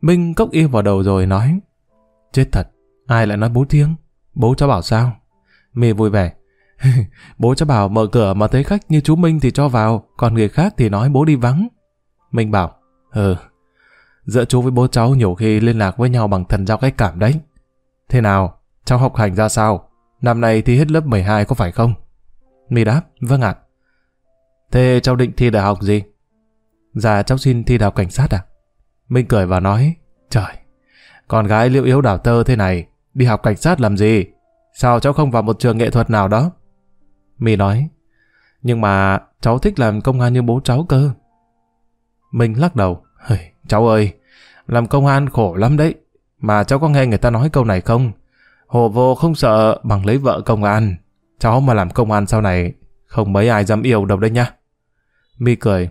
Minh cốc yêu vào đầu rồi nói, chết thật, ai lại nói bố thiêng? Bố cháu bảo sao? My vui vẻ, bố cháu bảo mở cửa mà thấy khách như chú Minh thì cho vào, còn người khác thì nói bố đi vắng. Minh bảo, ừ, giữa chú với bố cháu nhiều khi liên lạc với nhau bằng thần giao cách cảm đấy. Thế nào, cháu học hành ra sao? Năm nay thì hết lớp 12 có phải không? My đáp, vâng ạ. Thế cháu định thi đại học gì? Dạ cháu xin thi đại học cảnh sát à? Minh cười và nói, trời, con gái liệu yếu đảo tơ thế này, đi học cảnh sát làm gì? Sao cháu không vào một trường nghệ thuật nào đó? My nói, nhưng mà cháu thích làm công an như bố cháu cơ. Minh lắc đầu, hời cháu ơi, làm công an khổ lắm đấy. Mà cháu có nghe người ta nói câu này không? Hồ vô không sợ bằng lấy vợ công an. Cháu mà làm công an sau này, không mấy ai dám yêu đâu đấy nha. mi cười.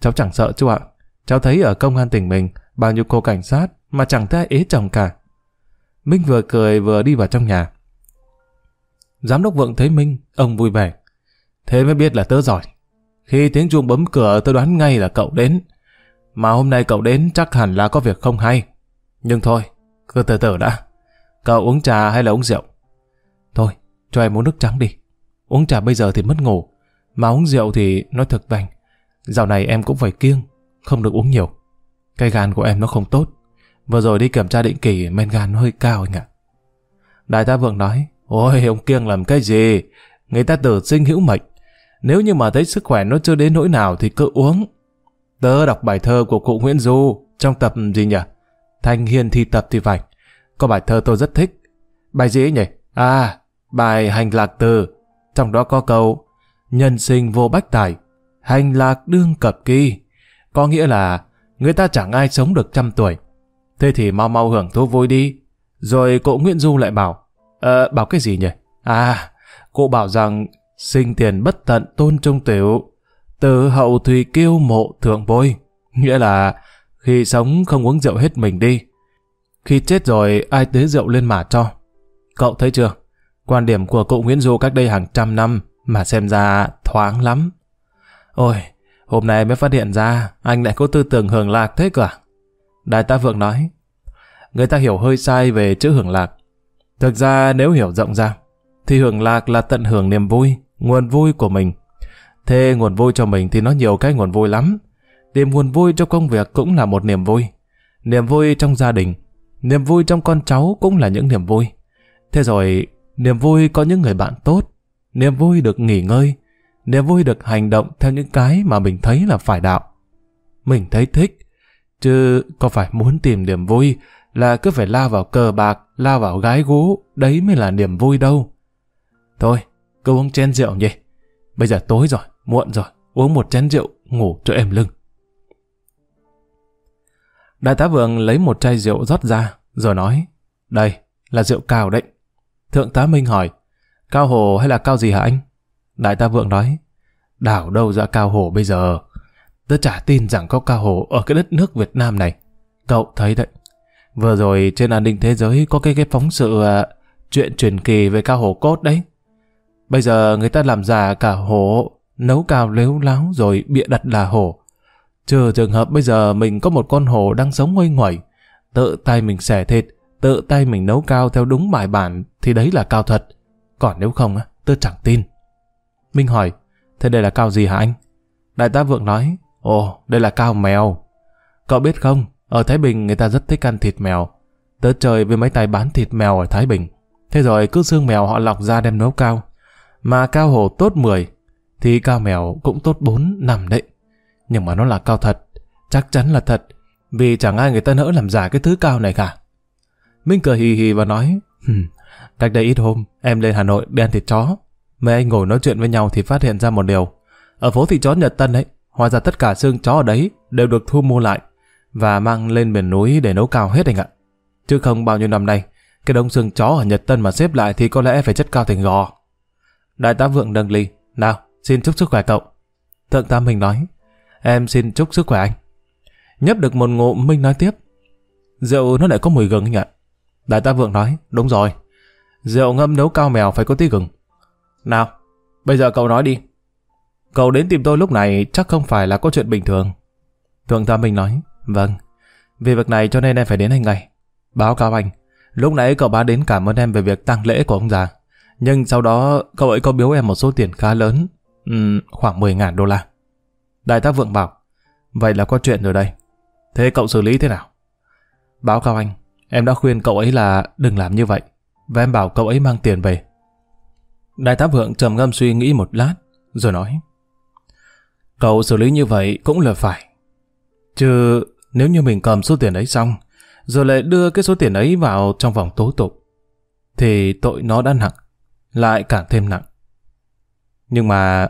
cháu chẳng sợ chú ạ. Cháu thấy ở công an tỉnh mình, bao nhiêu cô cảnh sát mà chẳng thấy ai ế chồng cả. Minh vừa cười vừa đi vào trong nhà. Giám đốc vượng thấy Minh, ông vui vẻ. Thế mới biết là tớ giỏi. Khi tiếng chuông bấm cửa tôi đoán ngay là cậu đến. Mà hôm nay cậu đến chắc hẳn là có việc không hay. Nhưng thôi, cứ từ từ đã. Cậu uống trà hay là uống rượu? Thôi, cho em uống nước trắng đi. Uống trà bây giờ thì mất ngủ. Mà uống rượu thì nói thật vành. Dạo này em cũng phải kiêng, không được uống nhiều. Cái gan của em nó không tốt. Vừa rồi đi kiểm tra định kỳ men gan nó hơi cao anh ạ. Đại tá Vượng nói, ôi ông kiêng làm cái gì? Người ta tử sinh hữu mệnh. Nếu như mà thấy sức khỏe nó chưa đến nỗi nào thì cứ uống. Tớ đọc bài thơ của cụ Nguyễn Du trong tập gì nhỉ? Thanh Hiên thi tập thì phải. Có bài thơ tôi rất thích. Bài gì ấy nhỉ? À, bài Hành Lạc Từ. Trong đó có câu Nhân sinh vô bách tài, hành lạc đương cập kỳ. Có nghĩa là người ta chẳng ai sống được trăm tuổi. Thế thì mau mau hưởng thú vui đi. Rồi cụ Nguyễn Du lại bảo Ờ, bảo cái gì nhỉ? À, cụ bảo rằng sinh tiền bất tận tôn trung tiểu, từ hậu thùy kiêu mộ thượng bôi. Nghĩa là khi sống không uống rượu hết mình đi. Khi chết rồi ai tế rượu lên mà cho. Cậu thấy chưa? Quan điểm của cụ Nguyễn Du cách đây hàng trăm năm mà xem ra thoáng lắm. Ôi, hôm nay mới phát hiện ra anh lại có tư tưởng hưởng lạc thế cả. À? Đại tá Vượng nói, người ta hiểu hơi sai về chữ hưởng lạc. Thực ra nếu hiểu rộng ra, thì hưởng lạc là tận hưởng niềm vui, nguồn vui của mình. Thế nguồn vui cho mình thì nó nhiều cái nguồn vui lắm. Tìm nguồn vui cho công việc cũng là một niềm vui. Niềm vui trong gia đình, niềm vui trong con cháu cũng là những niềm vui. Thế rồi, niềm vui có những người bạn tốt, niềm vui được nghỉ ngơi, niềm vui được hành động theo những cái mà mình thấy là phải đạo. Mình thấy thích, chứ có phải muốn tìm niềm vui là cứ phải lao vào cờ bạc, lao vào gái gú, đấy mới là niềm vui đâu. Thôi, cứ uống chén rượu nhỉ. Bây giờ tối rồi, muộn rồi, uống một chén rượu, ngủ cho em lưng. Đại tá Vượng lấy một chai rượu rót ra, rồi nói, đây, là rượu cao đấy. Thượng tá Minh hỏi, cao hồ hay là cao gì hả anh? Đại tá Vượng nói, đảo đâu ra cao hồ bây giờ? Tớ chả tin rằng có cao hồ ở cái đất nước Việt Nam này. Cậu thấy đấy, vừa rồi trên an ninh thế giới có cái cái phóng sự à, chuyện truyền kỳ về cao hồ cốt đấy. Bây giờ người ta làm giả cả hồ nấu cao lếu láo rồi bịa đặt là hổ. Trừ trường hợp bây giờ mình có một con hổ đang sống nguôi ngoẩy, tự tay mình xẻ thịt, tự tay mình nấu cao theo đúng bài bản thì đấy là cao thật. Còn nếu không, á, tôi chẳng tin. Minh hỏi, thế đây là cao gì hả anh? Đại tá Vượng nói, ồ, đây là cao mèo. Cậu biết không, ở Thái Bình người ta rất thích ăn thịt mèo. Tớ chơi với mấy tay bán thịt mèo ở Thái Bình. Thế rồi cứ xương mèo họ lọc ra đem nấu cao. Mà cao hổ tốt 10, thì cao mèo cũng tốt 4, 5 đấy. Nhưng mà nó là cao thật, chắc chắn là thật, vì chẳng ai người ta nỡ làm giả cái thứ cao này cả. Minh cười hì hì và nói, cách đây ít hôm, em lên Hà Nội đi ăn thịt chó. Mấy anh ngồi nói chuyện với nhau thì phát hiện ra một điều. Ở phố thịt chó Nhật Tân ấy, hóa ra tất cả xương chó ở đấy đều được thu mua lại và mang lên miền núi để nấu cao hết anh ạ. Chứ không bao nhiêu năm nay, cái đông xương chó ở Nhật Tân mà xếp lại thì có lẽ phải chất cao thành gò. Đại tá Vượng nâng ly. Nào, xin chúc sức khỏe cậu. Thượng tá Minh nói. Em xin chúc sức khỏe anh. Nhấp được một ngụm Minh nói tiếp. Rượu nó lại có mùi gừng anh ạ. Đại tá Vượng nói. Đúng rồi. Rượu ngâm nấu cao mèo phải có tí gừng. Nào, bây giờ cậu nói đi. Cậu đến tìm tôi lúc này chắc không phải là có chuyện bình thường. Thượng tá Minh nói. Vâng. Vì việc này cho nên em phải đến anh ngay. Báo cáo anh. Lúc nãy cậu bá đến cảm ơn em về việc tang lễ của ông già. Nhưng sau đó cậu ấy có biếu em một số tiền khá lớn, uhm, khoảng 10.000 đô la. Đại tá Vượng bảo, vậy là có chuyện rồi đây. Thế cậu xử lý thế nào? Báo cáo anh, em đã khuyên cậu ấy là đừng làm như vậy, và em bảo cậu ấy mang tiền về. Đại tá Vượng trầm ngâm suy nghĩ một lát, rồi nói, cậu xử lý như vậy cũng là phải. Chứ nếu như mình cầm số tiền ấy xong, rồi lại đưa cái số tiền ấy vào trong vòng tố tụng, thì tội nó đã nặng lại càng thêm nặng. Nhưng mà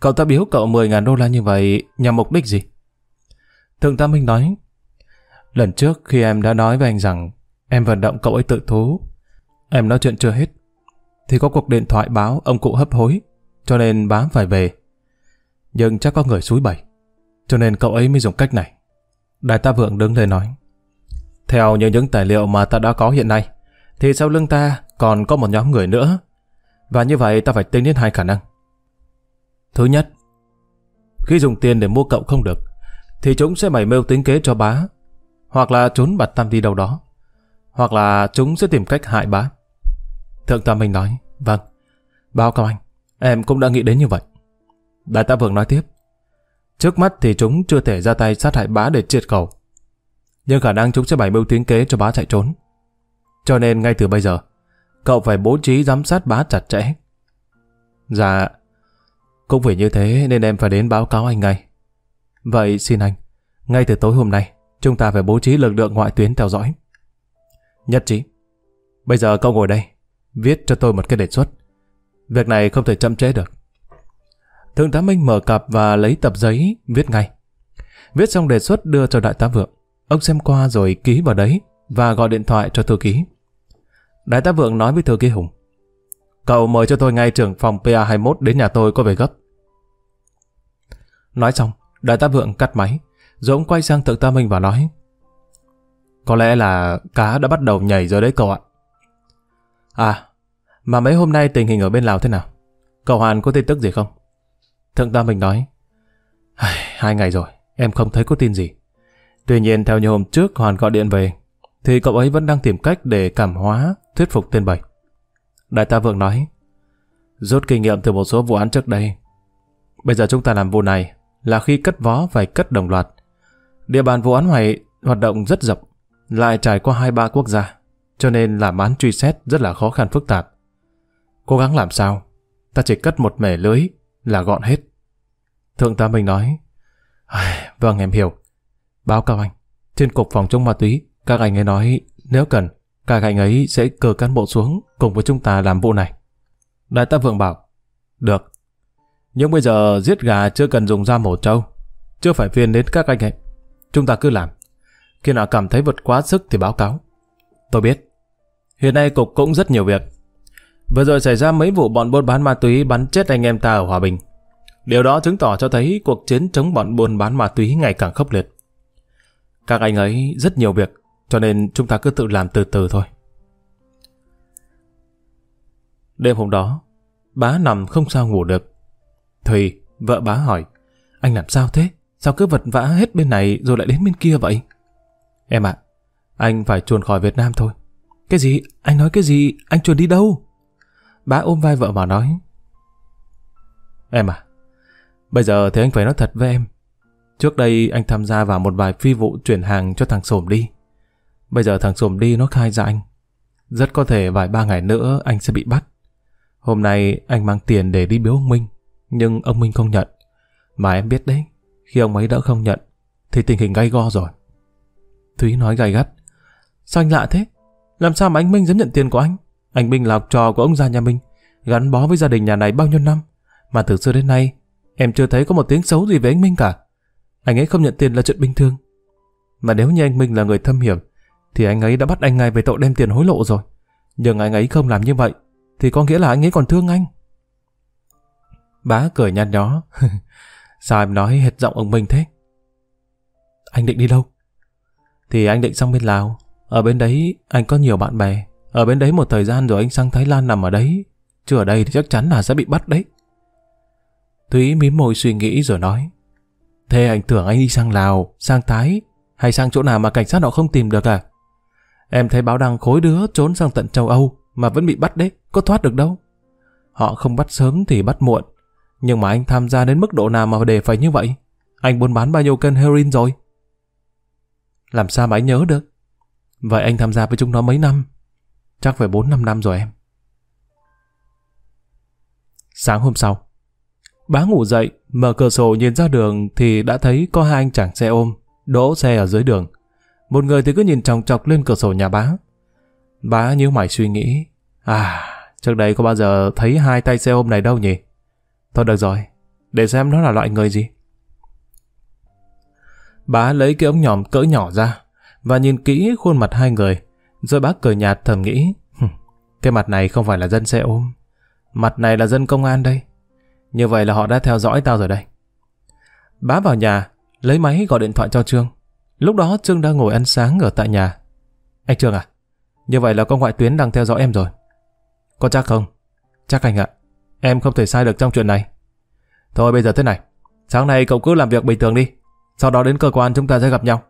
cậu ta biếu cậu 10.000 đô la như vậy nhằm mục đích gì? Thượng tá Minh nói, lần trước khi em đã nói với anh rằng em vận động cậu ấy tự thú, em nói chuyện chưa hết, thì có cuộc điện thoại báo ông cụ hấp hối, cho nên bám phải về. Nhưng chắc có người xúi bẩy, cho nên cậu ấy mới dùng cách này. Đại tá Vượng đứng lên nói, theo như những tài liệu mà ta đã có hiện nay, thì sau lưng ta còn có một nhóm người nữa và như vậy ta phải tính đến hai khả năng. Thứ nhất, khi dùng tiền để mua cậu không được, thì chúng sẽ bày mưu tính kế cho bá, hoặc là trốn bặt tam đi đâu đó, hoặc là chúng sẽ tìm cách hại bá. Thượng tá Minh nói, vâng, báo cáo anh, em cũng đã nghĩ đến như vậy. Đại tá Vượng nói tiếp, trước mắt thì chúng chưa thể ra tay sát hại bá để triệt cầu, nhưng khả năng chúng sẽ bày mưu tính kế cho bá chạy trốn. Cho nên ngay từ bây giờ, cậu phải bố trí giám sát bá chặt chẽ. Dạ, cũng vì như thế nên em phải đến báo cáo anh ngay. Vậy xin anh, ngay từ tối hôm nay, chúng ta phải bố trí lực lượng ngoại tuyến theo dõi. Nhất trí. Bây giờ cậu ngồi đây, viết cho tôi một cái đề xuất. Việc này không thể chậm trễ được. Thượng tá Minh mở cặp và lấy tập giấy, viết ngay. Viết xong đề xuất đưa cho đại tá vượng. Ông xem qua rồi ký vào đấy và gọi điện thoại cho thư ký. Đại tá Vượng nói với thư ký Hùng. Cậu mời cho tôi ngay trưởng phòng PA21 đến nhà tôi có về gấp. Nói xong, đại tá Vượng cắt máy, rồi ông quay sang thượng tá Minh và nói. Có lẽ là cá đã bắt đầu nhảy rồi đấy cậu ạ. À, mà mấy hôm nay tình hình ở bên Lào thế nào? Cậu Hàn có tin tức gì không? Thượng tá Minh nói. Hai ngày rồi, em không thấy có tin gì. Tuy nhiên theo như hôm trước Hoàn gọi điện về, thì cậu ấy vẫn đang tìm cách để cảm hóa, thuyết phục tên Bảy. Đại tá Vượng nói, rút kinh nghiệm từ một số vụ án trước đây. Bây giờ chúng ta làm vụ này là khi cất vó phải cất đồng loạt. Địa bàn vụ án này hoạt động rất rộng, lại trải qua hai ba quốc gia, cho nên làm án truy xét rất là khó khăn phức tạp. Cố gắng làm sao, ta chỉ cất một mẻ lưới là gọn hết. Thượng tá Minh nói, vâng em hiểu. Báo cáo anh, trên cục phòng chống ma túy các anh ấy nói nếu cần, các anh ấy sẽ cử cán bộ xuống cùng với chúng ta làm vụ này. Đại tá Vượng bảo, được. Nhưng bây giờ giết gà chưa cần dùng da mổ trâu, chưa phải phiền đến các anh ấy. Chúng ta cứ làm. Khi nào cảm thấy vượt quá sức thì báo cáo. Tôi biết. Hiện nay cục cũng rất nhiều việc. Vừa rồi xảy ra mấy vụ bọn buôn bán ma túy bắn chết anh em ta ở Hòa Bình. Điều đó chứng tỏ cho thấy cuộc chiến chống bọn buôn bán ma túy ngày càng khốc liệt. Các anh ấy rất nhiều việc, cho nên chúng ta cứ tự làm từ từ thôi. Đêm hôm đó, bá nằm không sao ngủ được. Thùy, vợ bá hỏi, anh làm sao thế? Sao cứ vật vã hết bên này rồi lại đến bên kia vậy? Em ạ, anh phải chuồn khỏi Việt Nam thôi. Cái gì? Anh nói cái gì? Anh chuồn đi đâu? Bá ôm vai vợ mà nói. Em à, Bây giờ thì anh phải nói thật với em. Trước đây anh tham gia vào một vài phi vụ chuyển hàng cho thằng Sổm đi. Bây giờ thằng sùm đi nó khai ra anh. Rất có thể vài ba ngày nữa anh sẽ bị bắt. Hôm nay anh mang tiền để đi biếu ông Minh, nhưng ông Minh không nhận. Mà em biết đấy, khi ông ấy đã không nhận, thì tình hình gay go rồi. Thúy nói gay gắt. Sao anh lạ thế? Làm sao mà anh Minh dám nhận tiền của anh? Anh Minh là học trò của ông già nhà mình, gắn bó với gia đình nhà này bao nhiêu năm. Mà từ xưa đến nay, em chưa thấy có một tiếng xấu gì về anh Minh cả. Anh ấy không nhận tiền là chuyện bình thường. Mà nếu như anh Minh là người thâm hiểm, thì anh ấy đã bắt anh ngay về tội đem tiền hối lộ rồi. Nhưng anh ấy không làm như vậy, thì có nghĩa là anh ấy còn thương anh. Bá cười nhăn nhó. Sao em nói hệt giọng ông Minh thế? Anh định đi đâu? Thì anh định sang bên Lào. Ở bên đấy anh có nhiều bạn bè. Ở bên đấy một thời gian rồi anh sang Thái Lan nằm ở đấy. Chứ ở đây thì chắc chắn là sẽ bị bắt đấy. Thúy mím môi suy nghĩ rồi nói. Thế anh tưởng anh đi sang Lào, sang Thái, hay sang chỗ nào mà cảnh sát họ không tìm được à? Em thấy báo đăng khối đứa trốn sang tận châu Âu mà vẫn bị bắt đấy, có thoát được đâu. Họ không bắt sớm thì bắt muộn. Nhưng mà anh tham gia đến mức độ nào mà để phải như vậy? Anh buôn bán bao nhiêu cân heroin rồi? Làm sao mà anh nhớ được? Vậy anh tham gia với chúng nó mấy năm? Chắc phải 4-5 năm rồi em. Sáng hôm sau, bá ngủ dậy, mở cửa sổ nhìn ra đường thì đã thấy có hai anh chàng xe ôm, đỗ xe ở dưới đường. Một người thì cứ nhìn chòng chọc lên cửa sổ nhà bá. Bá nhíu mày suy nghĩ. À, trước đây có bao giờ thấy hai tay xe ôm này đâu nhỉ? Thôi được rồi, để xem nó là loại người gì. Bá lấy cái ống nhòm cỡ nhỏ ra và nhìn kỹ khuôn mặt hai người, rồi bác cười nhạt thầm nghĩ. Cái mặt này không phải là dân xe ôm, mặt này là dân công an đây. Như vậy là họ đã theo dõi tao rồi đây. Bá vào nhà, lấy máy gọi điện thoại cho Trương. Lúc đó Trương đang ngồi ăn sáng ở tại nhà. Anh Trương à, như vậy là con ngoại tuyến đang theo dõi em rồi. Có chắc không? Chắc anh ạ. Em không thể sai được trong chuyện này. Thôi bây giờ thế này. Sáng nay cậu cứ làm việc bình thường đi. Sau đó đến cơ quan chúng ta sẽ gặp nhau.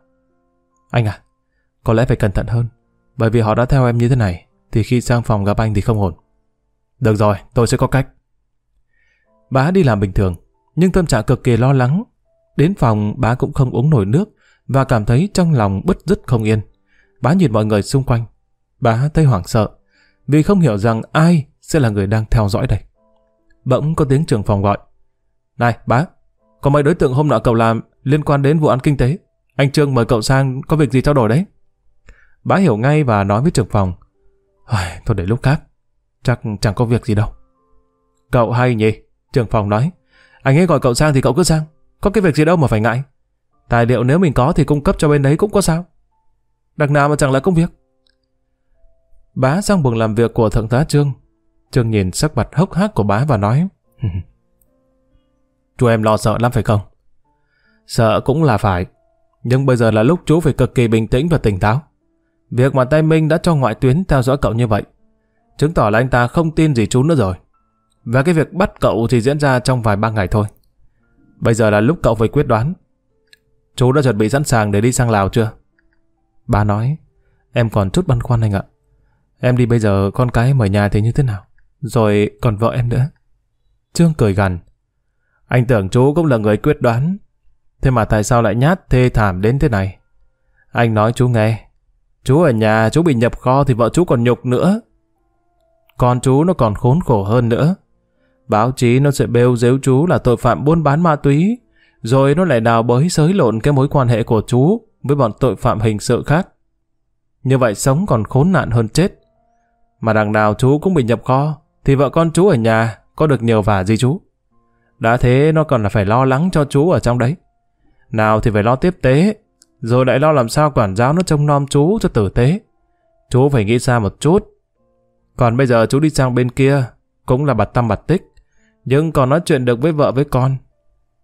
Anh à, có lẽ phải cẩn thận hơn. Bởi vì họ đã theo em như thế này, thì khi sang phòng gặp anh thì không ổn. Được rồi, tôi sẽ có cách. Bá đi làm bình thường, nhưng tâm trạng cực kỳ lo lắng. Đến phòng bá cũng không uống nổi nước và cảm thấy trong lòng bứt rứt không yên. Bá nhìn mọi người xung quanh. Bá thấy hoảng sợ vì không hiểu rằng ai sẽ là người đang theo dõi đây. Bỗng có tiếng trưởng phòng gọi. Này, bá, có mấy đối tượng hôm nọ cậu làm liên quan đến vụ án kinh tế. Anh Trương mời cậu sang có việc gì trao đổi đấy. Bá hiểu ngay và nói với trưởng phòng. Thôi để lúc khác, chắc chẳng có việc gì đâu. Cậu hay nhỉ? Trưởng phòng nói. Anh ấy gọi cậu sang thì cậu cứ sang. Có cái việc gì đâu mà phải ngại. Tài liệu nếu mình có thì cung cấp cho bên đấy cũng có sao. Đằng nào mà chẳng là công việc. Bá sang buồng làm việc của thượng tá Trương. Trương nhìn sắc mặt hốc hác của bá và nói. chú em lo sợ lắm phải không? Sợ cũng là phải. Nhưng bây giờ là lúc chú phải cực kỳ bình tĩnh và tỉnh táo. Việc mà tay Minh đã cho ngoại tuyến theo dõi cậu như vậy, chứng tỏ là anh ta không tin gì chú nữa rồi. Và cái việc bắt cậu thì diễn ra trong vài ba ngày thôi. Bây giờ là lúc cậu phải quyết đoán. Chú đã chuẩn bị sẵn sàng để đi sang Lào chưa? Bà nói, em còn chút băn khoăn anh ạ. Em đi bây giờ con cái em ở nhà thì như thế nào? Rồi còn vợ em nữa. Trương cười gằn. Anh tưởng chú cũng là người quyết đoán. Thế mà tại sao lại nhát thê thảm đến thế này? Anh nói chú nghe. Chú ở nhà chú bị nhập kho thì vợ chú còn nhục nữa. Con chú nó còn khốn khổ hơn nữa. Báo chí nó sẽ bêu dếu chú là tội phạm buôn bán ma túy. Rồi nó lại đào bới sới lộn cái mối quan hệ của chú với bọn tội phạm hình sự khác. Như vậy sống còn khốn nạn hơn chết. Mà đằng nào chú cũng bị nhập kho, thì vợ con chú ở nhà có được nhiều vả gì chú. Đã thế nó còn là phải lo lắng cho chú ở trong đấy. Nào thì phải lo tiếp tế, rồi lại lo làm sao quản giáo nó trông nom chú cho tử tế. Chú phải nghĩ xa một chút. Còn bây giờ chú đi sang bên kia, cũng là bặt tâm bặt tích, nhưng còn nói chuyện được với vợ với con.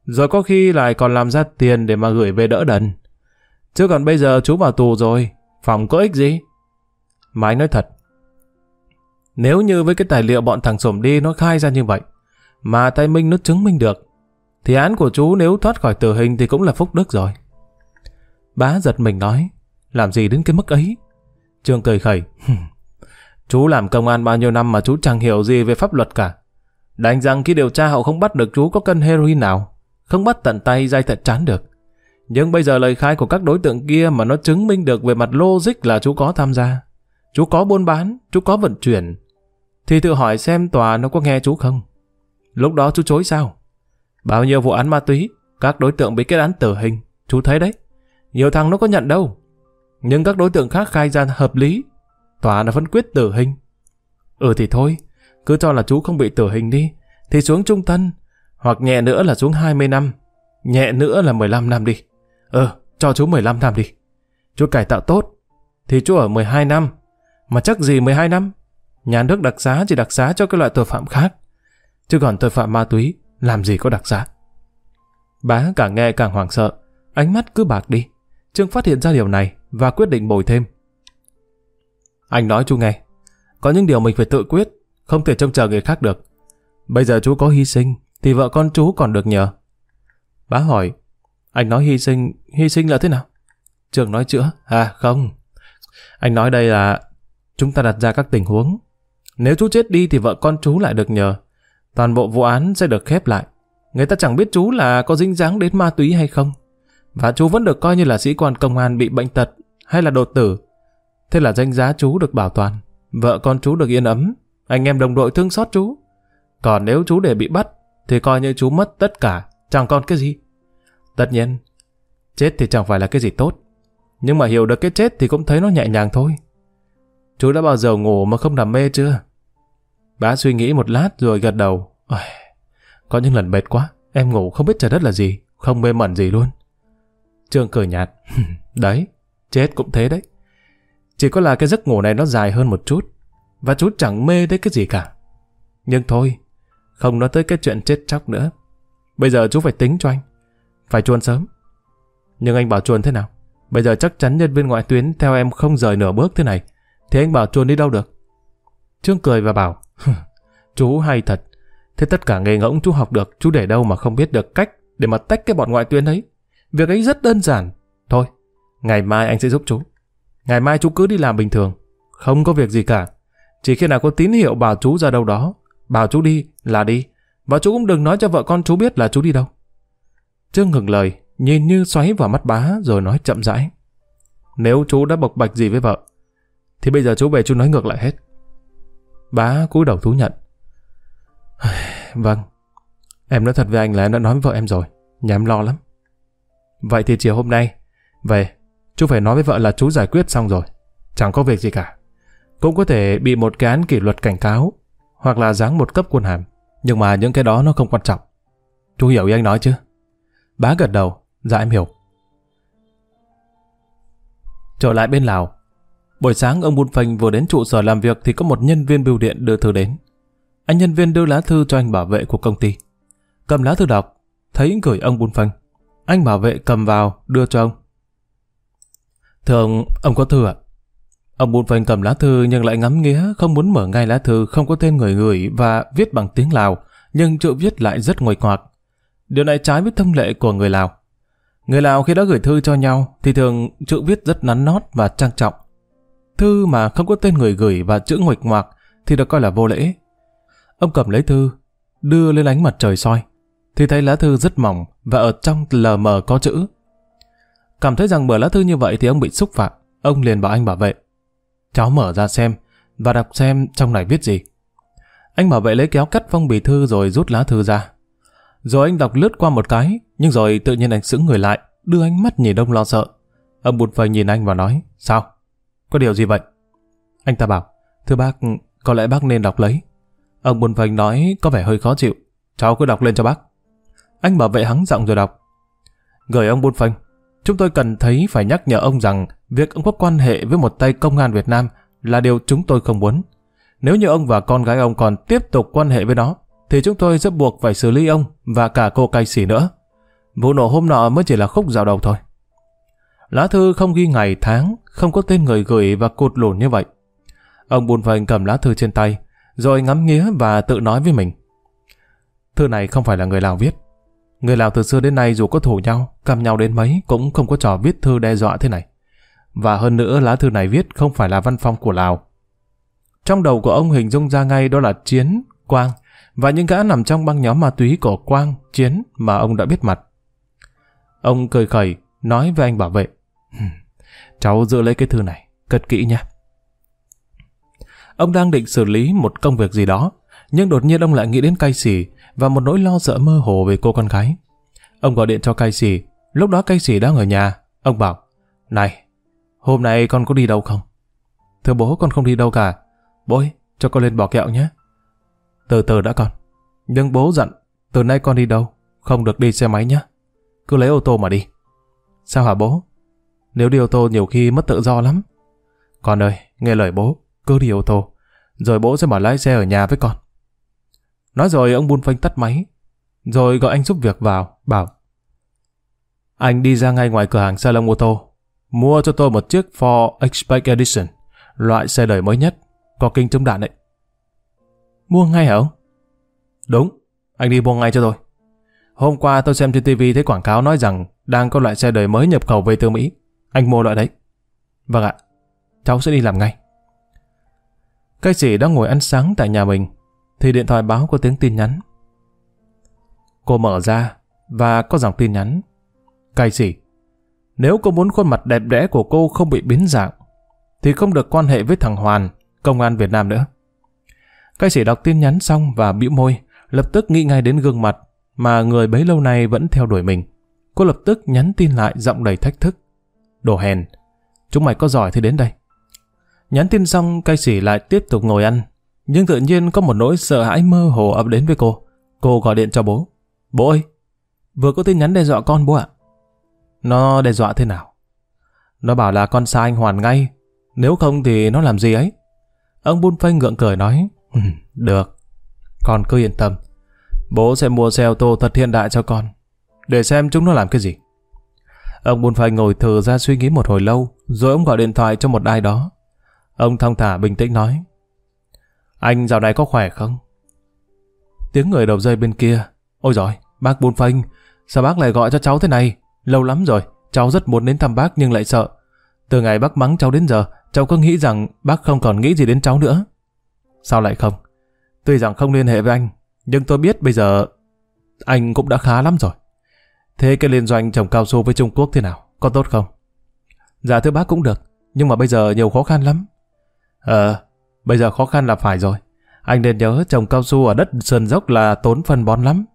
Rồi có khi lại còn làm ra tiền để mà gửi về đỡ đần. Chứ còn bây giờ chú vào tù rồi, phòng có ích gì? Mà anh nói thật, nếu như với cái tài liệu bọn thằng sổm đi nó khai ra như vậy, mà tay Minh nó chứng minh được, thì án của chú nếu thoát khỏi tử hình thì cũng là phúc đức rồi. Bá giật mình nói, làm gì đến cái mức ấy? Trương cười khẩy, chú làm công an bao nhiêu năm mà chú chẳng hiểu gì về pháp luật cả. Đánh rằng khi điều tra họ không bắt được chú có cân heroin nào, không bắt tận tay dai thật chán được. Nhưng bây giờ lời khai của các đối tượng kia mà nó chứng minh được về mặt logic là chú có tham gia. Chú có buôn bán, chú có vận chuyển. Thì tự hỏi xem tòa nó có nghe chú không? Lúc đó chú chối sao? Bao nhiêu vụ án ma túy, các đối tượng bị kết án tử hình, chú thấy đấy. Nhiều thằng nó có nhận đâu. Nhưng các đối tượng khác khai ra hợp lý, tòa là vẫn quyết tử hình. Ừ thì thôi, cứ cho là chú không bị tử hình đi, thì xuống trung thân, hoặc nhẹ nữa là xuống 20 năm, nhẹ nữa là 15 năm đi. Ừ, cho chú 15 năm đi. Chú cải tạo tốt, thì chú ở 12 năm, mà chắc gì 12 năm. Nhà nước đặc xá chỉ đặc xá cho cái loại tội phạm khác, chứ còn tội phạm ma túy, làm gì có đặc xá. Bá càng nghe càng hoảng sợ, ánh mắt cứ bạc đi. Trương phát hiện ra điều này và quyết định bồi thêm. Anh nói chú nghe, có những điều mình phải tự quyết, không thể trông chờ người khác được. Bây giờ chú có hy sinh, thì vợ con chú còn được nhờ. Bá hỏi, anh nói hy sinh, hy sinh là thế nào? Trường nói chữa, à không. Anh nói đây là chúng ta đặt ra các tình huống. Nếu chú chết đi thì vợ con chú lại được nhờ. Toàn bộ vụ án sẽ được khép lại. Người ta chẳng biết chú là có dính dáng đến ma túy hay không. Và chú vẫn được coi như là sĩ quan công an bị bệnh tật hay là đột tử. Thế là danh giá chú được bảo toàn. Vợ con chú được yên ấm. Anh em đồng đội thương xót chú. Còn nếu chú để bị bắt thì coi như chú mất tất cả, chẳng còn cái gì. Tất nhiên, chết thì chẳng phải là cái gì tốt. Nhưng mà hiểu được cái chết thì cũng thấy nó nhẹ nhàng thôi. Chú đã bao giờ ngủ mà không nằm mê chưa? Bá suy nghĩ một lát rồi gật đầu. Ôi, có những lần mệt quá, em ngủ không biết trời đất là gì, không mê mẩn gì luôn. Trương cười nhạt. đấy, chết cũng thế đấy. Chỉ có là cái giấc ngủ này nó dài hơn một chút, và chú chẳng mê tới cái gì cả. Nhưng thôi, không nói tới cái chuyện chết chóc nữa. Bây giờ chú phải tính cho anh. Phải chuồn sớm. Nhưng anh bảo chuồn thế nào? Bây giờ chắc chắn nhân viên ngoại tuyến theo em không rời nửa bước thế này. Thì anh bảo chuồn đi đâu được? Trương cười và bảo, chú hay thật. Thế tất cả nghề ngỗng chú học được, chú để đâu mà không biết được cách để mà tách cái bọn ngoại tuyến ấy. Việc ấy rất đơn giản. Thôi, ngày mai anh sẽ giúp chú. Ngày mai chú cứ đi làm bình thường. Không có việc gì cả. Chỉ khi nào có tín hiệu bảo chú ra đâu đó, bảo chú đi là đi. Và chú cũng đừng nói cho vợ con chú biết là chú đi đâu. Trương ngừng lời, nhìn như xoáy vào mắt bá rồi nói chậm rãi. Nếu chú đã bộc bạch gì với vợ, thì bây giờ chú về chú nói ngược lại hết. Bá cúi đầu thú nhận. vâng, em nói thật với anh là em đã nói với vợ em rồi, nhà em lo lắm. Vậy thì chiều hôm nay, về, chú phải nói với vợ là chú giải quyết xong rồi. Chẳng có việc gì cả. Cũng có thể bị một cái án kỷ luật cảnh cáo, hoặc là giáng một cấp quân hàm. Nhưng mà những cái đó nó không quan trọng. Chú hiểu ý anh nói chứ? Bá gật đầu, dạ em hiểu. Trở lại bên Lào, buổi sáng ông Bun Phành vừa đến trụ sở làm việc thì có một nhân viên bưu điện đưa thư đến. Anh nhân viên đưa lá thư cho anh bảo vệ của công ty. Cầm lá thư đọc, thấy gửi ông Bun Phành. Anh bảo vệ cầm vào, đưa cho ông. Thưa ông, ông có thư ạ? Ông bụt phành cầm lá thư nhưng lại ngắm nghía, không muốn mở ngay lá thư không có tên người gửi và viết bằng tiếng Lào, nhưng chữ viết lại rất nguệch ngoạc. Điều này trái với thông lệ của người Lào. Người Lào khi đã gửi thư cho nhau thì thường chữ viết rất nắn nót và trang trọng. Thư mà không có tên người gửi và chữ nguệch ngoạc thì được coi là vô lễ. Ông cầm lấy thư, đưa lên ánh mặt trời soi, thì thấy lá thư rất mỏng và ở trong lờ mờ có chữ. Cảm thấy rằng mở lá thư như vậy thì ông bị xúc phạm, ông liền bảo anh bảo vệ. Cháu mở ra xem, và đọc xem trong này viết gì. Anh bảo vệ lấy kéo cắt phong bì thư rồi rút lá thư ra. Rồi anh đọc lướt qua một cái, nhưng rồi tự nhiên anh sững người lại, đưa ánh mắt nhìn ông lo sợ. Ông bụt phầy nhìn anh và nói, sao? Có điều gì vậy? Anh ta bảo, thưa bác, có lẽ bác nên đọc lấy. Ông buồn phành nói có vẻ hơi khó chịu. Cháu cứ đọc lên cho bác. Anh bảo vệ hắng giọng rồi đọc. Gửi ông buôn phành chúng tôi cần thấy phải nhắc nhở ông rằng việc ông có quan hệ với một tay công an Việt Nam là điều chúng tôi không muốn. Nếu như ông và con gái ông còn tiếp tục quan hệ với nó, thì chúng tôi sẽ buộc phải xử lý ông và cả cô cai sĩ nữa. Vụ nổ hôm nọ mới chỉ là khúc dạo đầu thôi. Lá thư không ghi ngày tháng, không có tên người gửi và cột lộn như vậy. Ông buồn phành cầm lá thư trên tay, rồi ngắm nghía và tự nói với mình. Thư này không phải là người Lào viết. Người Lào từ xưa đến nay dù có thủ nhau, căm nhau đến mấy cũng không có trò viết thư đe dọa thế này. Và hơn nữa lá thư này viết không phải là văn phong của Lào. Trong đầu của ông hình dung ra ngay đó là chiến, quang và những gã nằm trong băng nhóm ma túy của Quang, Chiến mà ông đã biết mặt. Ông cười khẩy, nói với anh bảo vệ. Cháu giữ lấy cái thư này, cất kỹ nha. Ông đang định xử lý một công việc gì đó, nhưng đột nhiên ông lại nghĩ đến cay xỉ và một nỗi lo sợ mơ hồ về cô con gái. Ông gọi điện cho Cai Sỉ. lúc đó Cai Sỉ đang ở nhà. Ông bảo, này, hôm nay con có đi đâu không? Thưa bố con không đi đâu cả. Bố ơi, cho con lên bỏ kẹo nhé. Từ từ đã con. Nhưng bố dặn, từ nay con đi đâu, không được đi xe máy nhé. Cứ lấy ô tô mà đi. Sao hả bố? Nếu đi ô tô nhiều khi mất tự do lắm. Con ơi, nghe lời bố, cứ đi ô tô. Rồi bố sẽ bảo lái xe ở nhà với con. Nói rồi ông Bun Phanh tắt máy. Rồi gọi anh giúp việc vào, bảo. Anh đi ra ngay ngoài cửa hàng salon ô tô. Mua cho tôi một chiếc Ford Expect Edition. Loại xe đời mới nhất. Có kinh chống đạn đấy. Mua ngay hả ông? Đúng, anh đi mua ngay cho tôi. Hôm qua tôi xem trên TV thấy quảng cáo nói rằng đang có loại xe đời mới nhập khẩu về từ Mỹ. Anh mua loại đấy. Vâng ạ, cháu sẽ đi làm ngay. Cái gì đang ngồi ăn sáng tại nhà mình, thì điện thoại báo có tiếng tin nhắn. Cô mở ra và có dòng tin nhắn. Cay xỉ. nếu cô muốn khuôn mặt đẹp đẽ của cô không bị biến dạng, thì không được quan hệ với thằng Hoàn, công an Việt Nam nữa. Cay xỉ đọc tin nhắn xong và bĩu môi, lập tức nghĩ ngay đến gương mặt mà người bấy lâu nay vẫn theo đuổi mình. Cô lập tức nhắn tin lại giọng đầy thách thức. Đồ hèn, chúng mày có giỏi thì đến đây. Nhắn tin xong, cây sĩ lại tiếp tục ngồi ăn. Nhưng tự nhiên có một nỗi sợ hãi mơ hồ ập đến với cô. Cô gọi điện cho bố. Bố ơi, vừa có tin nhắn đe dọa con bố ạ. Nó đe dọa thế nào? Nó bảo là con xa anh Hoàn ngay. Nếu không thì nó làm gì ấy? Ông Bun Phanh ngượng cười nói. Ừ, được, con cứ yên tâm. Bố sẽ mua xe ô tô thật hiện đại cho con. Để xem chúng nó làm cái gì. Ông Bun Phanh ngồi thử ra suy nghĩ một hồi lâu, rồi ông gọi điện thoại cho một ai đó. Ông thong thả bình tĩnh nói. Anh dạo này có khỏe không? Tiếng người đầu dây bên kia. Ôi giời, bác buôn Phanh, sao bác lại gọi cho cháu thế này? Lâu lắm rồi, cháu rất muốn đến thăm bác nhưng lại sợ. Từ ngày bác mắng cháu đến giờ, cháu có nghĩ rằng bác không còn nghĩ gì đến cháu nữa. Sao lại không? Tuy rằng không liên hệ với anh, nhưng tôi biết bây giờ anh cũng đã khá lắm rồi. Thế cái liên doanh trồng cao su với Trung Quốc thế nào? Có tốt không? Dạ thưa bác cũng được, nhưng mà bây giờ nhiều khó khăn lắm. Ờ, bây giờ khó khăn là phải rồi. Anh nên nhớ trồng cao su ở đất sơn dốc là tốn phân bón lắm.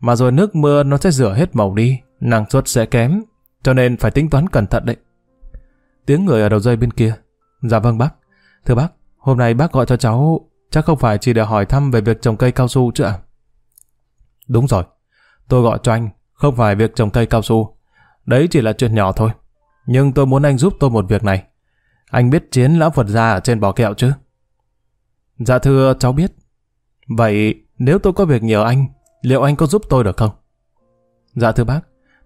Mà rồi nước mưa nó sẽ rửa hết màu đi, năng suất sẽ kém, cho nên phải tính toán cẩn thận đấy. Tiếng người ở đầu dây bên kia. Dạ vâng bác. Thưa bác, hôm nay bác gọi cho cháu chắc không phải chỉ để hỏi thăm về việc trồng cây cao su chứ ạ? Đúng rồi. Tôi gọi cho anh, không phải việc trồng cây cao su. Đấy chỉ là chuyện nhỏ thôi. Nhưng tôi muốn anh giúp tôi một việc này. Anh biết chiến lão Phật gia ở trên bò kẹo chứ? Dạ thưa cháu biết. Vậy nếu tôi có việc nhờ anh, liệu anh có giúp tôi được không? Dạ thưa bác,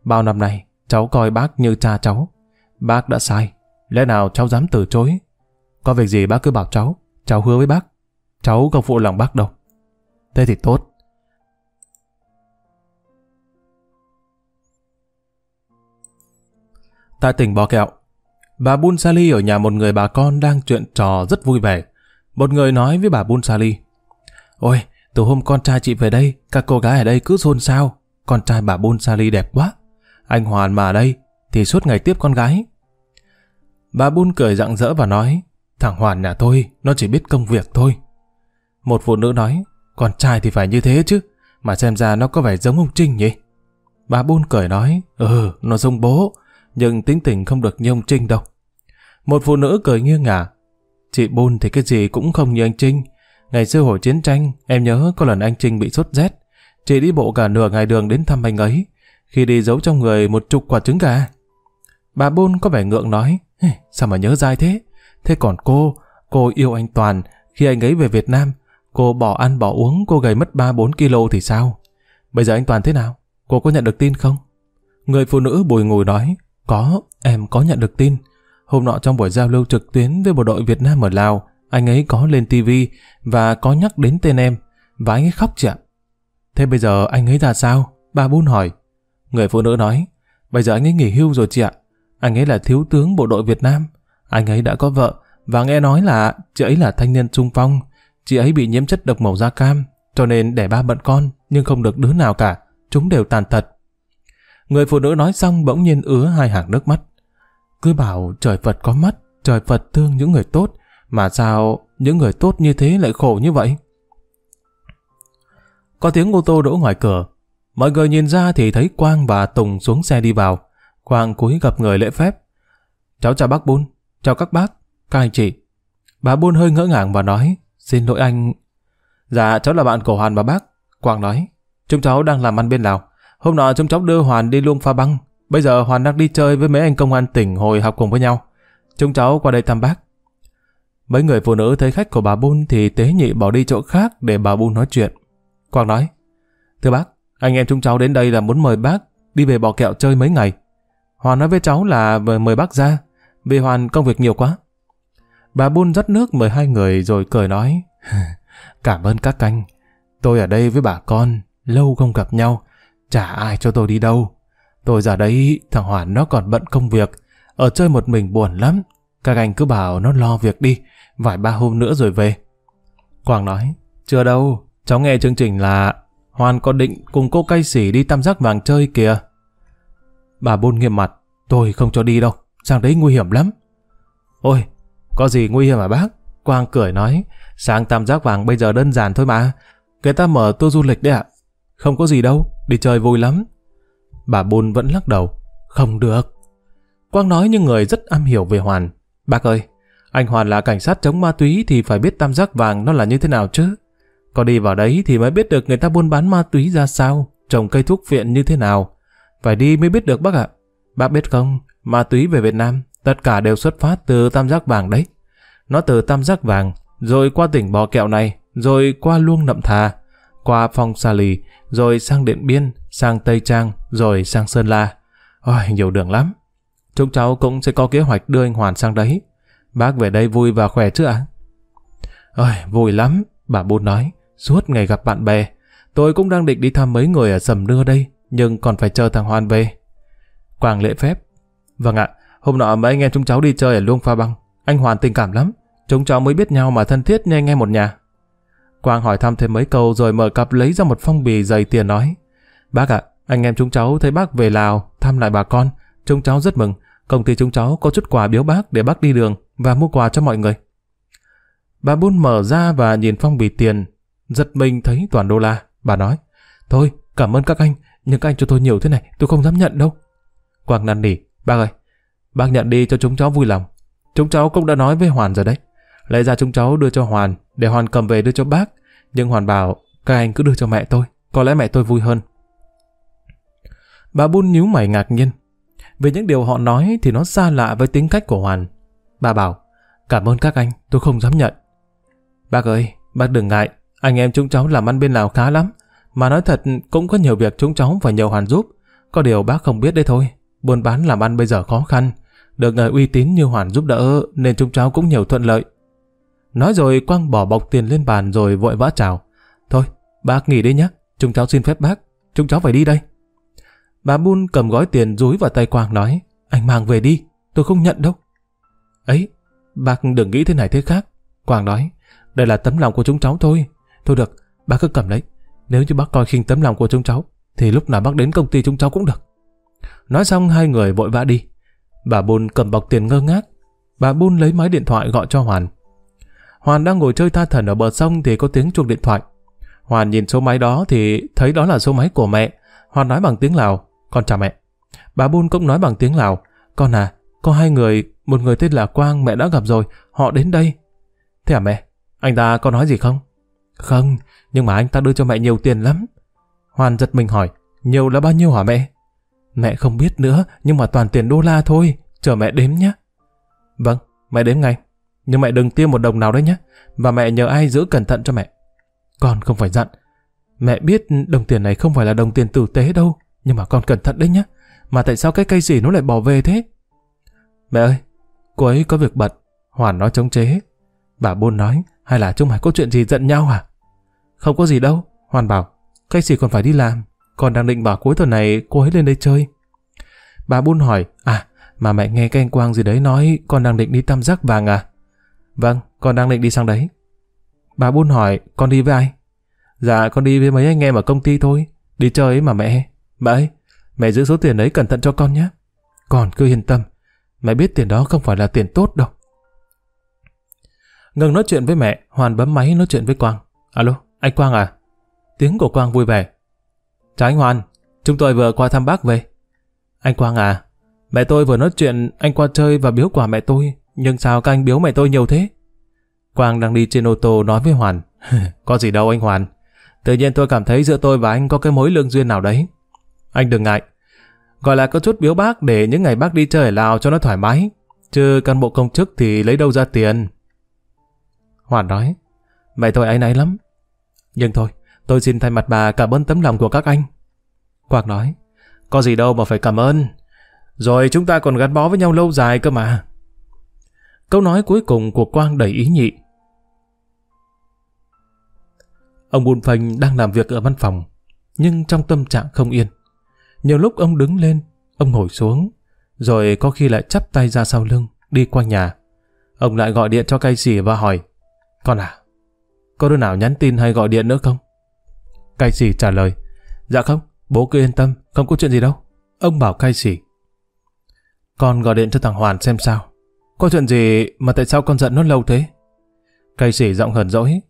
bao năm nay cháu coi bác như cha cháu. Bác đã sai, lẽ nào cháu dám từ chối? Có việc gì bác cứ bảo cháu, cháu hứa với bác. Cháu không phụ lòng bác đâu. Thế thì tốt. Tại tỉnh Bò Kẹo, bà Bun Sali ở nhà một người bà con đang chuyện trò rất vui vẻ. Một người nói với bà Bun Sali, Ôi, từ hôm con trai chị về đây, các cô gái ở đây cứ xôn xao. Con trai bà Bun Sali đẹp quá. Anh Hoàn mà ở đây, thì suốt ngày tiếp con gái. Bà Bun cười rạng rỡ và nói, thằng Hoàn nhà tôi, nó chỉ biết công việc thôi. Một phụ nữ nói, con trai thì phải như thế chứ, mà xem ra nó có vẻ giống ông Trinh nhỉ? Bà Bun cười nói, ừ, nó giống bố, nhưng tính tình không được như ông Trinh đâu. Một phụ nữ cười nghiêng ngả, chị Bun thì cái gì cũng không như anh Trinh. Ngày xưa hồi chiến tranh, em nhớ có lần anh Trinh bị sốt rét, chị đi bộ cả nửa ngày đường đến thăm anh ấy, khi đi giấu trong người một chục quả trứng gà. Bà Bôn có vẻ ngượng nói, sao mà nhớ dai thế? Thế còn cô, cô yêu anh Toàn, khi anh ấy về Việt Nam, cô bỏ ăn bỏ uống, cô gầy mất 3-4 kg thì sao? Bây giờ anh Toàn thế nào? Cô có nhận được tin không? Người phụ nữ bùi ngùi nói, có, em có nhận được tin. Hôm nọ trong buổi giao lưu trực tuyến với bộ đội Việt Nam ở Lào, anh ấy có lên TV và có nhắc đến tên em, và anh ấy khóc chị ạ. Thế bây giờ anh ấy ra sao? Bà Bôn hỏi. Người phụ nữ nói, bây giờ anh ấy nghỉ hưu rồi chị ạ. Anh ấy là thiếu tướng bộ đội Việt Nam. Anh ấy đã có vợ và nghe nói là chị ấy là thanh niên trung phong. Chị ấy bị nhiễm chất độc màu da cam. cho nên để ba bận con, nhưng không được đứa nào cả, chúng đều tàn tật. Người phụ nữ nói xong bỗng nhiên ứa hai hàng nước mắt. Cứ bảo trời Phật có mắt, trời Phật thương những người tốt, mà sao những người tốt như thế lại khổ như vậy? Có tiếng ô tô đỗ ngoài cửa. Mọi người nhìn ra thì thấy Quang và Tùng xuống xe đi vào. Quang cúi gặp người lễ phép. Cháu chào bác Bôn, chào các bác, các anh chị. Bà Bôn hơi ngỡ ngàng và nói, xin lỗi anh. Dạ, cháu là bạn của Hoàn và bác. Quang nói, chúng cháu đang làm ăn bên Lào. Hôm nọ chúng cháu đưa Hoàn đi luôn pha băng. Bây giờ Hoàn đang đi chơi với mấy anh công an tỉnh hồi học cùng với nhau. Chúng cháu qua đây thăm bác. Mấy người phụ nữ thấy khách của bà Bun thì tế nhị bỏ đi chỗ khác để bà Bun nói chuyện. Quang nói, Thưa bác, anh em chúng cháu đến đây là muốn mời bác đi về bò kẹo chơi mấy ngày. Hoàn nói với cháu là mời bác ra, vì Hoàn công việc nhiều quá. Bà Bun rót nước mời hai người rồi cười nói, Cảm ơn các anh, tôi ở đây với bà con, lâu không gặp nhau, chả ai cho tôi đi đâu. Tôi ra đấy, thằng Hoàn nó còn bận công việc, ở chơi một mình buồn lắm. Các anh cứ bảo nó lo việc đi, vài ba hôm nữa rồi về. Quang nói, chưa đâu, cháu nghe chương trình là Hoàn có định cùng cô cây sỉ đi tam giác vàng chơi kìa. Bà Bôn nghiêm mặt, tôi không cho đi đâu, sang đấy nguy hiểm lắm. Ôi, có gì nguy hiểm hả bác? Quang cười nói, sang tam giác vàng bây giờ đơn giản thôi mà. Người ta mở tour du lịch đấy ạ. Không có gì đâu, đi chơi vui lắm. Bà Bôn vẫn lắc đầu, không được. Quang nói như người rất am hiểu về Hoàn. Bác ơi, anh Hoàn là cảnh sát chống ma túy thì phải biết tam giác vàng nó là như thế nào chứ. Có đi vào đấy thì mới biết được người ta buôn bán ma túy ra sao, trồng cây thuốc viện như thế nào. Phải đi mới biết được bác ạ. Bác biết không, ma túy về Việt Nam, tất cả đều xuất phát từ tam giác vàng đấy. Nó từ tam giác vàng, rồi qua tỉnh bò kẹo này, rồi qua luông nậm thà, qua phong xà lì, rồi sang Điện Biên, sang Tây Trang, rồi sang Sơn La. Ôi, nhiều đường lắm. Chúng cháu cũng sẽ có kế hoạch đưa anh Hoàn sang đấy. Bác về đây vui và khỏe chứ ạ? Ôi, vui lắm, bà Bôn nói. Suốt ngày gặp bạn bè. Tôi cũng đang định đi thăm mấy người ở Sầm Nưa đây, nhưng còn phải chờ thằng Hoàn về. Quang lễ phép. Vâng ạ, hôm nọ mấy anh em chúng cháu đi chơi ở Luông Pha Băng. Anh Hoàn tình cảm lắm. Chúng cháu mới biết nhau mà thân thiết như anh em một nhà. Quang hỏi thăm thêm mấy câu rồi mở cặp lấy ra một phong bì dày tiền nói. Bác ạ, anh em chúng cháu thấy bác về Lào thăm lại bà con. Chúng cháu rất mừng. Công ty chúng cháu có chút quà biếu bác để bác đi đường và mua quà cho mọi người. Bà Bun mở ra và nhìn phong bì tiền Giật mình thấy toàn đô la. Bà nói, thôi, cảm ơn các anh, nhưng các anh cho tôi nhiều thế này, tôi không dám nhận đâu. Quang năn nỉ, bác ơi, bác nhận đi cho chúng cháu vui lòng. Chúng cháu cũng đã nói với Hoàn rồi đấy. Lẽ ra chúng cháu đưa cho Hoàn, để Hoàn cầm về đưa cho bác. Nhưng Hoàn bảo, các anh cứ đưa cho mẹ tôi, có lẽ mẹ tôi vui hơn. Bà Bun nhíu mày ngạc nhiên. Về những điều họ nói thì nó xa lạ với tính cách của Hoàn. Bà bảo, cảm ơn các anh, tôi không dám nhận. Bác ơi, bác đừng ngại, anh em chúng cháu làm ăn bên Lào khá lắm. Mà nói thật cũng có nhiều việc chúng cháu phải nhờ Hoàn giúp. Có điều bác không biết đấy thôi. Buôn bán làm ăn bây giờ khó khăn. Được người uy tín như Hoàn giúp đỡ nên chúng cháu cũng nhiều thuận lợi. Nói rồi Quang bỏ bọc tiền lên bàn rồi vội vã chào. Thôi, bác nghỉ đi nhé. Chúng cháu xin phép bác. Chúng cháu phải đi đây. Bà Bun cầm gói tiền rúi vào tay Quang nói Anh mang về đi, tôi không nhận đâu. Ấy, bác đừng nghĩ thế này thế khác. Quang nói Đây là tấm lòng của chúng cháu thôi. Thôi được, bác cứ cầm lấy. Nếu như bác coi khinh tấm lòng của chúng cháu, thì lúc nào bác đến công ty chúng cháu cũng được. Nói xong hai người vội vã đi. Bà Bôn cầm bọc tiền ngơ ngác. Bà Bôn lấy máy điện thoại gọi cho Hoàn. Hoàn đang ngồi chơi tha thần ở bờ sông thì có tiếng chuông điện thoại. Hoàn nhìn số máy đó thì thấy đó là số máy của mẹ. Hoàn nói bằng tiếng Lào, con chào mẹ. Bà Bun cũng nói bằng tiếng Lào, con à, có hai người, một người tên là Quang mẹ đã gặp rồi, họ đến đây. Thế à mẹ, anh ta có nói gì không? Không, nhưng mà anh ta đưa cho mẹ nhiều tiền lắm. Hoàn giật mình hỏi, nhiều là bao nhiêu hả mẹ? Mẹ không biết nữa, nhưng mà toàn tiền đô la thôi, chờ mẹ đếm nhé. Vâng, mẹ đếm ngay. Nhưng mẹ đừng tiêu một đồng nào đấy nhé, và mẹ nhờ ai giữ cẩn thận cho mẹ. Con không phải dặn. Mẹ biết đồng tiền này không phải là đồng tiền tử tế đâu, nhưng mà con cẩn thận đấy nhé. Mà tại sao cái cây gì nó lại bỏ về thế? Mẹ ơi, cô ấy có việc bận. Hoàn nói chống chế. Bà Bôn nói, hay là chúng mày có chuyện gì giận nhau à? Không có gì đâu, Hoàn bảo. cây gì còn phải đi làm. Con đang định bảo cuối tuần này cô ấy lên đây chơi. Bà bôn hỏi, à, mà mẹ nghe cái anh Quang gì đấy nói con đang định đi tam giác vàng à? Vâng, con đang định đi sang đấy. Bà bôn hỏi, con đi với ai? Dạ con đi với mấy anh em ở công ty thôi. Đi chơi ấy mà mẹ. Mẹ ơi, mẹ giữ số tiền ấy cẩn thận cho con nhé. Con cứ yên tâm. Mẹ biết tiền đó không phải là tiền tốt đâu. Ngừng nói chuyện với mẹ, Hoàn bấm máy nói chuyện với Quang. Alo, anh Quang à? Tiếng của Quang vui vẻ. Chào anh Hoàn, chúng tôi vừa qua thăm bác về. Anh Quang à, mẹ tôi vừa nói chuyện anh qua chơi và biếu quà mẹ tôi, nhưng sao các anh biếu mẹ tôi nhiều thế? Quang đang đi trên ô tô nói với Hoàn. có gì đâu anh Hoàn. Tự nhiên tôi cảm thấy giữa tôi và anh có cái mối lương duyên nào đấy. Anh đừng ngại. Gọi là có chút biếu bác để những ngày bác đi chơi ở Lào cho nó thoải mái. Chứ cán bộ công chức thì lấy đâu ra tiền. Hoàn nói. Mẹ tôi ấy náy lắm. Nhưng thôi, tôi xin thay mặt bà cảm ơn tấm lòng của các anh. Quang nói. Có gì đâu mà phải cảm ơn. Rồi chúng ta còn gắn bó với nhau lâu dài cơ mà. Câu nói cuối cùng của Quang đầy ý nhị. Ông Bùn phành đang làm việc ở văn phòng, nhưng trong tâm trạng không yên. Nhiều lúc ông đứng lên, ông ngồi xuống, rồi có khi lại chắp tay ra sau lưng, đi qua nhà. Ông lại gọi điện cho cây xỉ và hỏi, Con à, có đứa nào nhắn tin hay gọi điện nữa không? Cây xỉ trả lời, Dạ không, bố cứ yên tâm, không có chuyện gì đâu. Ông bảo cây xỉ, Con gọi điện cho thằng Hoàn xem sao. Có chuyện gì mà tại sao con giận nó lâu thế? Cây xỉ giọng hờn dỗi,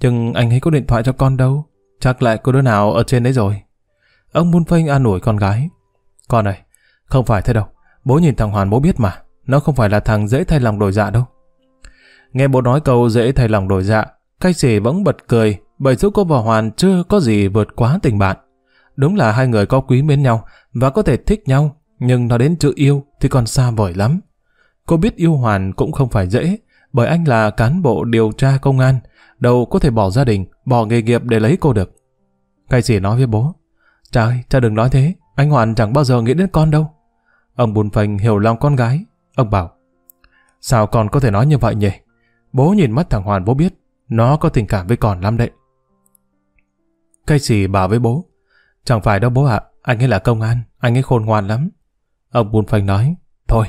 nhưng anh ấy có điện thoại cho con đâu. Chắc lại có đứa nào ở trên đấy rồi. Ông buôn Phênh an ủi con gái. Con này, không phải thế đâu. Bố nhìn thằng Hoàn bố biết mà. Nó không phải là thằng dễ thay lòng đổi dạ đâu. Nghe bố nói câu dễ thay lòng đổi dạ, Cay sỉ vẫn bật cười, bởi giúp cô và Hoàn chưa có gì vượt quá tình bạn. Đúng là hai người có quý mến nhau và có thể thích nhau, nhưng nói đến chữ yêu thì còn xa vời lắm. Cô biết yêu Hoàn cũng không phải dễ, bởi anh là cán bộ điều tra công an, đâu có thể bỏ gia đình, bỏ nghề nghiệp để lấy cô được. Cay sỉ nói với bố, Trời, cha đừng nói thế, anh Hoàn chẳng bao giờ nghĩ đến con đâu. Ông buồn phành hiểu lòng con gái. Ông bảo, sao con có thể nói như vậy nhỉ? Bố nhìn mắt thằng Hoàn bố biết, nó có tình cảm với con lắm đấy. Cây xì bảo với bố, chẳng phải đâu bố ạ, anh ấy là công an, anh ấy khôn ngoan lắm. Ông buồn phành nói, thôi,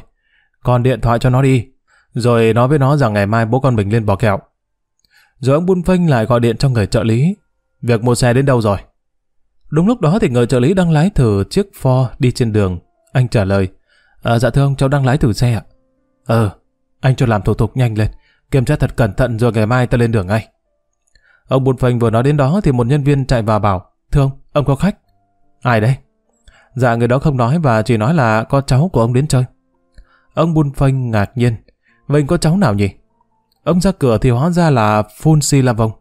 con điện thoại cho nó đi, rồi nói với nó rằng ngày mai bố con mình lên bò kẹo. Rồi ông buôn Phanh lại gọi điện cho người trợ lý. Việc mua xe đến đâu rồi? Đúng lúc đó thì người trợ lý đang lái thử chiếc Ford đi trên đường. Anh trả lời, à, dạ thưa ông, cháu đang lái thử xe ạ. Ờ, anh cho làm thủ tục nhanh lên, kiểm tra thật cẩn thận rồi ngày mai ta lên đường ngay. Ông Bùn Phanh vừa nói đến đó thì một nhân viên chạy vào bảo, thưa ông, ông có khách. Ai đấy? Dạ người đó không nói và chỉ nói là có cháu của ông đến chơi. Ông Bùn Phanh ngạc nhiên, mình có cháu nào nhỉ? Ông ra cửa thì hóa ra là Phun Si La Vong,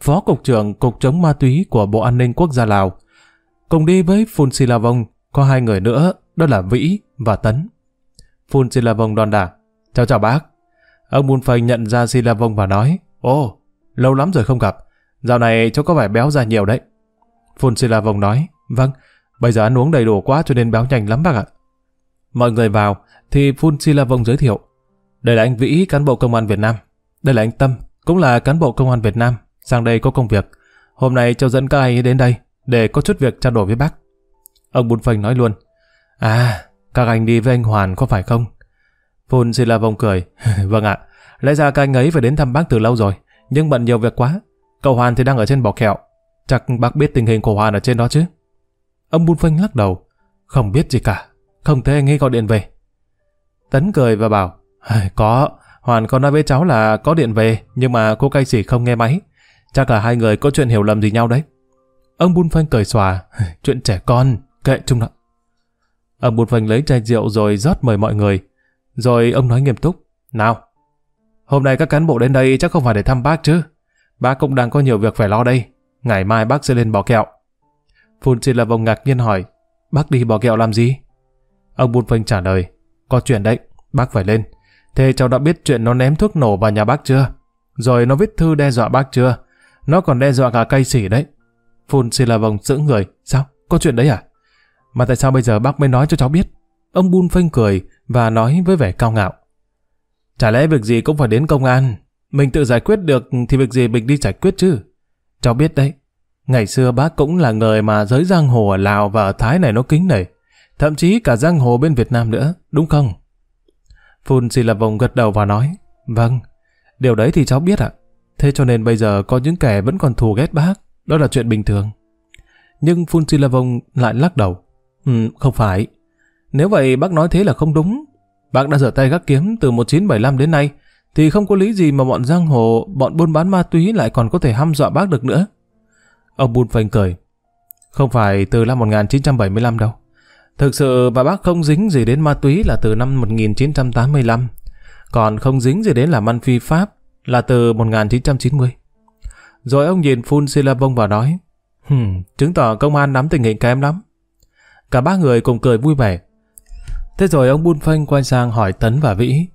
Phó Cục trưởng Cục chống ma túy của Bộ An ninh Quốc gia Lào, Cùng đi với Phun Silavong có hai người nữa, đó là Vĩ và Tấn. Phun Silavong đòn đả. Chào chào bác. Ông Bùn Phành nhận ra Silavong và nói, Ồ, lâu lắm rồi không gặp. Dạo này cháu có vẻ béo ra nhiều đấy. Phun Silavong nói, Vâng, bây giờ ăn uống đầy đủ quá cho nên béo nhanh lắm bác ạ. Mọi người vào, thì Phun Silavong giới thiệu. Đây là anh Vĩ, cán bộ công an Việt Nam. Đây là anh Tâm, cũng là cán bộ công an Việt Nam. Sang đây có công việc. Hôm nay cháu dẫn các anh đến đây để có chút việc trao đổi với bác. Ông Bún Phanh nói luôn, À, các anh đi với anh Hoàn có phải không? Phun xin là vòng cười, vâng ạ, lẽ ra các anh ấy phải đến thăm bác từ lâu rồi, nhưng bận nhiều việc quá. Cậu Hoàn thì đang ở trên bò kẹo, chắc bác biết tình hình của Hoàn ở trên đó chứ. Ông Bún Phanh lắc đầu, không biết gì cả, không thấy anh ấy gọi điện về. Tấn cười và bảo, có, Hoàn có nói với cháu là có điện về, nhưng mà cô cay xỉ không nghe máy. Chắc là hai người có chuyện hiểu lầm gì nhau đấy. Ông Bun Phanh cười xòa, chuyện trẻ con, kệ chung đó. Ông Bun Phanh lấy chai rượu rồi rót mời mọi người. Rồi ông nói nghiêm túc, nào, hôm nay các cán bộ đến đây chắc không phải để thăm bác chứ. Bác cũng đang có nhiều việc phải lo đây. Ngày mai bác sẽ lên bò kẹo. Phun Chi là vòng ngạc nhiên hỏi, bác đi bò kẹo làm gì? Ông Bun Phanh trả lời, có chuyện đấy, bác phải lên. Thế cháu đã biết chuyện nó ném thuốc nổ vào nhà bác chưa? Rồi nó viết thư đe dọa bác chưa? Nó còn đe dọa cả cây sỉ đấy. Phun xì là vòng giữ người. Sao? Có chuyện đấy à? Mà tại sao bây giờ bác mới nói cho cháu biết? Ông Bun phênh cười và nói với vẻ cao ngạo. Chả lẽ việc gì cũng phải đến công an. Mình tự giải quyết được thì việc gì mình đi giải quyết chứ? Cháu biết đấy. Ngày xưa bác cũng là người mà giới giang hồ ở Lào và ở Thái này nó kính nể. Thậm chí cả giang hồ bên Việt Nam nữa, đúng không? Phun xì là vòng gật đầu và nói. Vâng, điều đấy thì cháu biết ạ. Thế cho nên bây giờ có những kẻ vẫn còn thù ghét bác đó là chuyện bình thường. Nhưng Phun Silavong lại lắc đầu. Ừ, không phải. Nếu vậy bác nói thế là không đúng. Bác đã dở tay gác kiếm từ 1975 đến nay, thì không có lý gì mà bọn giang hồ, bọn buôn bán ma túy lại còn có thể hăm dọa bác được nữa. Ông bùn Phanh cười. Không phải từ năm 1975 đâu. Thực sự bà bác không dính gì đến ma túy là từ năm 1985. Còn không dính gì đến làm ăn phi pháp là từ 1990. Rồi ông nhìn Phun Silabong và nói Hừm, chứng tỏ công an nắm tình hình kém lắm. Cả ba người cùng cười vui vẻ. Thế rồi ông Bun Phanh quay sang hỏi Tấn và Vĩ.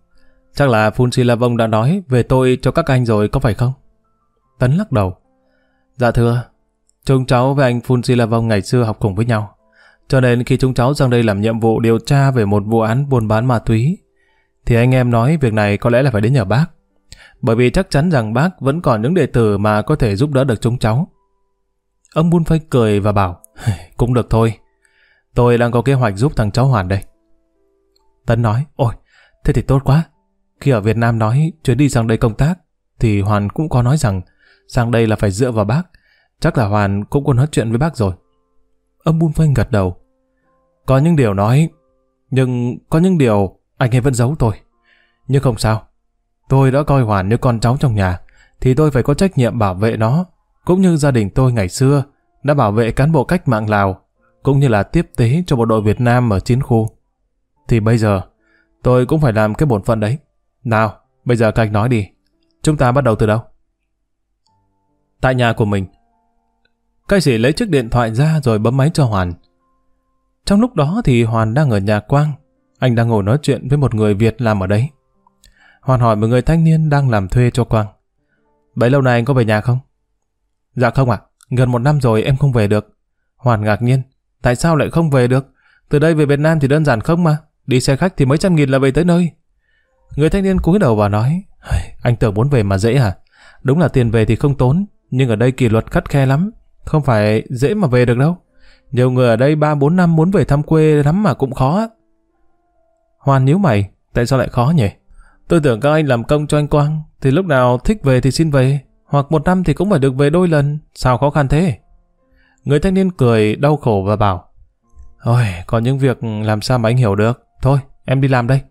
Chắc là Phun Silabong đã nói về tôi cho các anh rồi có phải không? Tấn lắc đầu. Dạ thưa, chúng cháu với anh Phun Silavong ngày xưa học cùng với nhau. Cho nên khi chúng cháu sang đây làm nhiệm vụ điều tra về một vụ án buôn bán ma túy, thì anh em nói việc này có lẽ là phải đến nhờ bác. Bởi vì chắc chắn rằng bác vẫn còn những đệ tử mà có thể giúp đỡ được chúng cháu. Ông Bun phây cười và bảo, cũng được thôi. Tôi đang có kế hoạch giúp thằng cháu Hoàn đây. Tấn nói, ôi, thế thì tốt quá. Khi ở Việt Nam nói chuyến đi sang đây công tác, thì Hoàn cũng có nói rằng sang đây là phải dựa vào bác. Chắc là Hoàn cũng có nói chuyện với bác rồi. Ông Bun phây gật đầu. Có những điều nói, nhưng có những điều anh ấy vẫn giấu tôi. Nhưng không sao. Tôi đã coi Hoàn như con cháu trong nhà, thì tôi phải có trách nhiệm bảo vệ nó, cũng như gia đình tôi ngày xưa đã bảo vệ cán bộ cách mạng Lào, cũng như là tiếp tế cho bộ đội Việt Nam ở chiến khu. Thì bây giờ, tôi cũng phải làm cái bổn phận đấy. Nào, bây giờ các anh nói đi. Chúng ta bắt đầu từ đâu? Tại nhà của mình. Cây sĩ lấy chiếc điện thoại ra rồi bấm máy cho Hoàn. Trong lúc đó thì Hoàn đang ở nhà Quang. Anh đang ngồi nói chuyện với một người Việt làm ở đấy. Hoàn hỏi một người thanh niên đang làm thuê cho Quang. Bấy lâu nay anh có về nhà không? Dạ không ạ. Gần một năm rồi em không về được. Hoàn ngạc nhiên. Tại sao lại không về được? Từ đây về Việt Nam thì đơn giản không mà. Đi xe khách thì mấy trăm nghìn là về tới nơi. Người thanh niên cúi đầu và nói, anh tưởng muốn về mà dễ hả? Đúng là tiền về thì không tốn, nhưng ở đây kỷ luật khắt khe lắm, không phải dễ mà về được đâu. Nhiều người ở đây 3-4 năm muốn về thăm quê lắm mà cũng khó. Hoàn nhíu mày, tại sao lại khó nhỉ? Tôi tưởng các anh làm công cho anh Quang, thì lúc nào thích về thì xin về, hoặc một năm thì cũng phải được về đôi lần, sao khó khăn thế? Người thanh niên cười đau khổ và bảo, Ôi, có những việc làm sao mà anh hiểu được, thôi, em đi làm đây.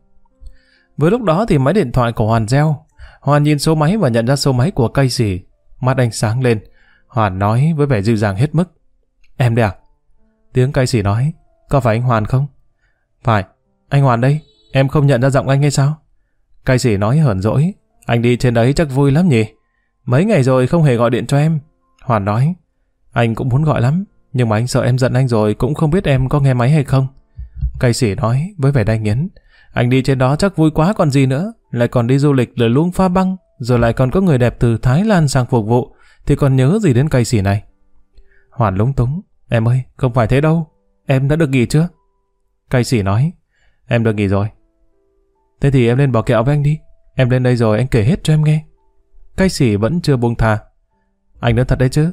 với lúc đó thì máy điện thoại của Hoàn reo. Hoàn nhìn số máy và nhận ra số máy của cây xỉ, Mắt anh sáng lên. Hoàn nói với vẻ dịu dàng hết mức. Em đây à? Tiếng cây xỉ nói. Có phải anh Hoàn không? Phải. Anh Hoàn đây. Em không nhận ra giọng anh hay sao? Cai sĩ nói hờn dỗi. Anh đi trên đấy chắc vui lắm nhỉ? Mấy ngày rồi không hề gọi điện cho em. Hoàn nói. Anh cũng muốn gọi lắm. Nhưng mà anh sợ em giận anh rồi cũng không biết em có nghe máy hay không. Cai sĩ nói với vẻ đai nghiến. Anh đi trên đó chắc vui quá còn gì nữa. Lại còn đi du lịch lửa luông pha băng, rồi lại còn có người đẹp từ Thái Lan sang phục vụ, thì còn nhớ gì đến cai sĩ này. Hoàn lúng túng. Em ơi, không phải thế đâu. Em đã được nghỉ chưa? Cai sĩ nói. Em được nghỉ rồi. Thế thì em lên bỏ kẹo với anh đi. Em lên đây rồi anh kể hết cho em nghe. Cái sỉ vẫn chưa buông thà. Anh nói thật đấy chứ.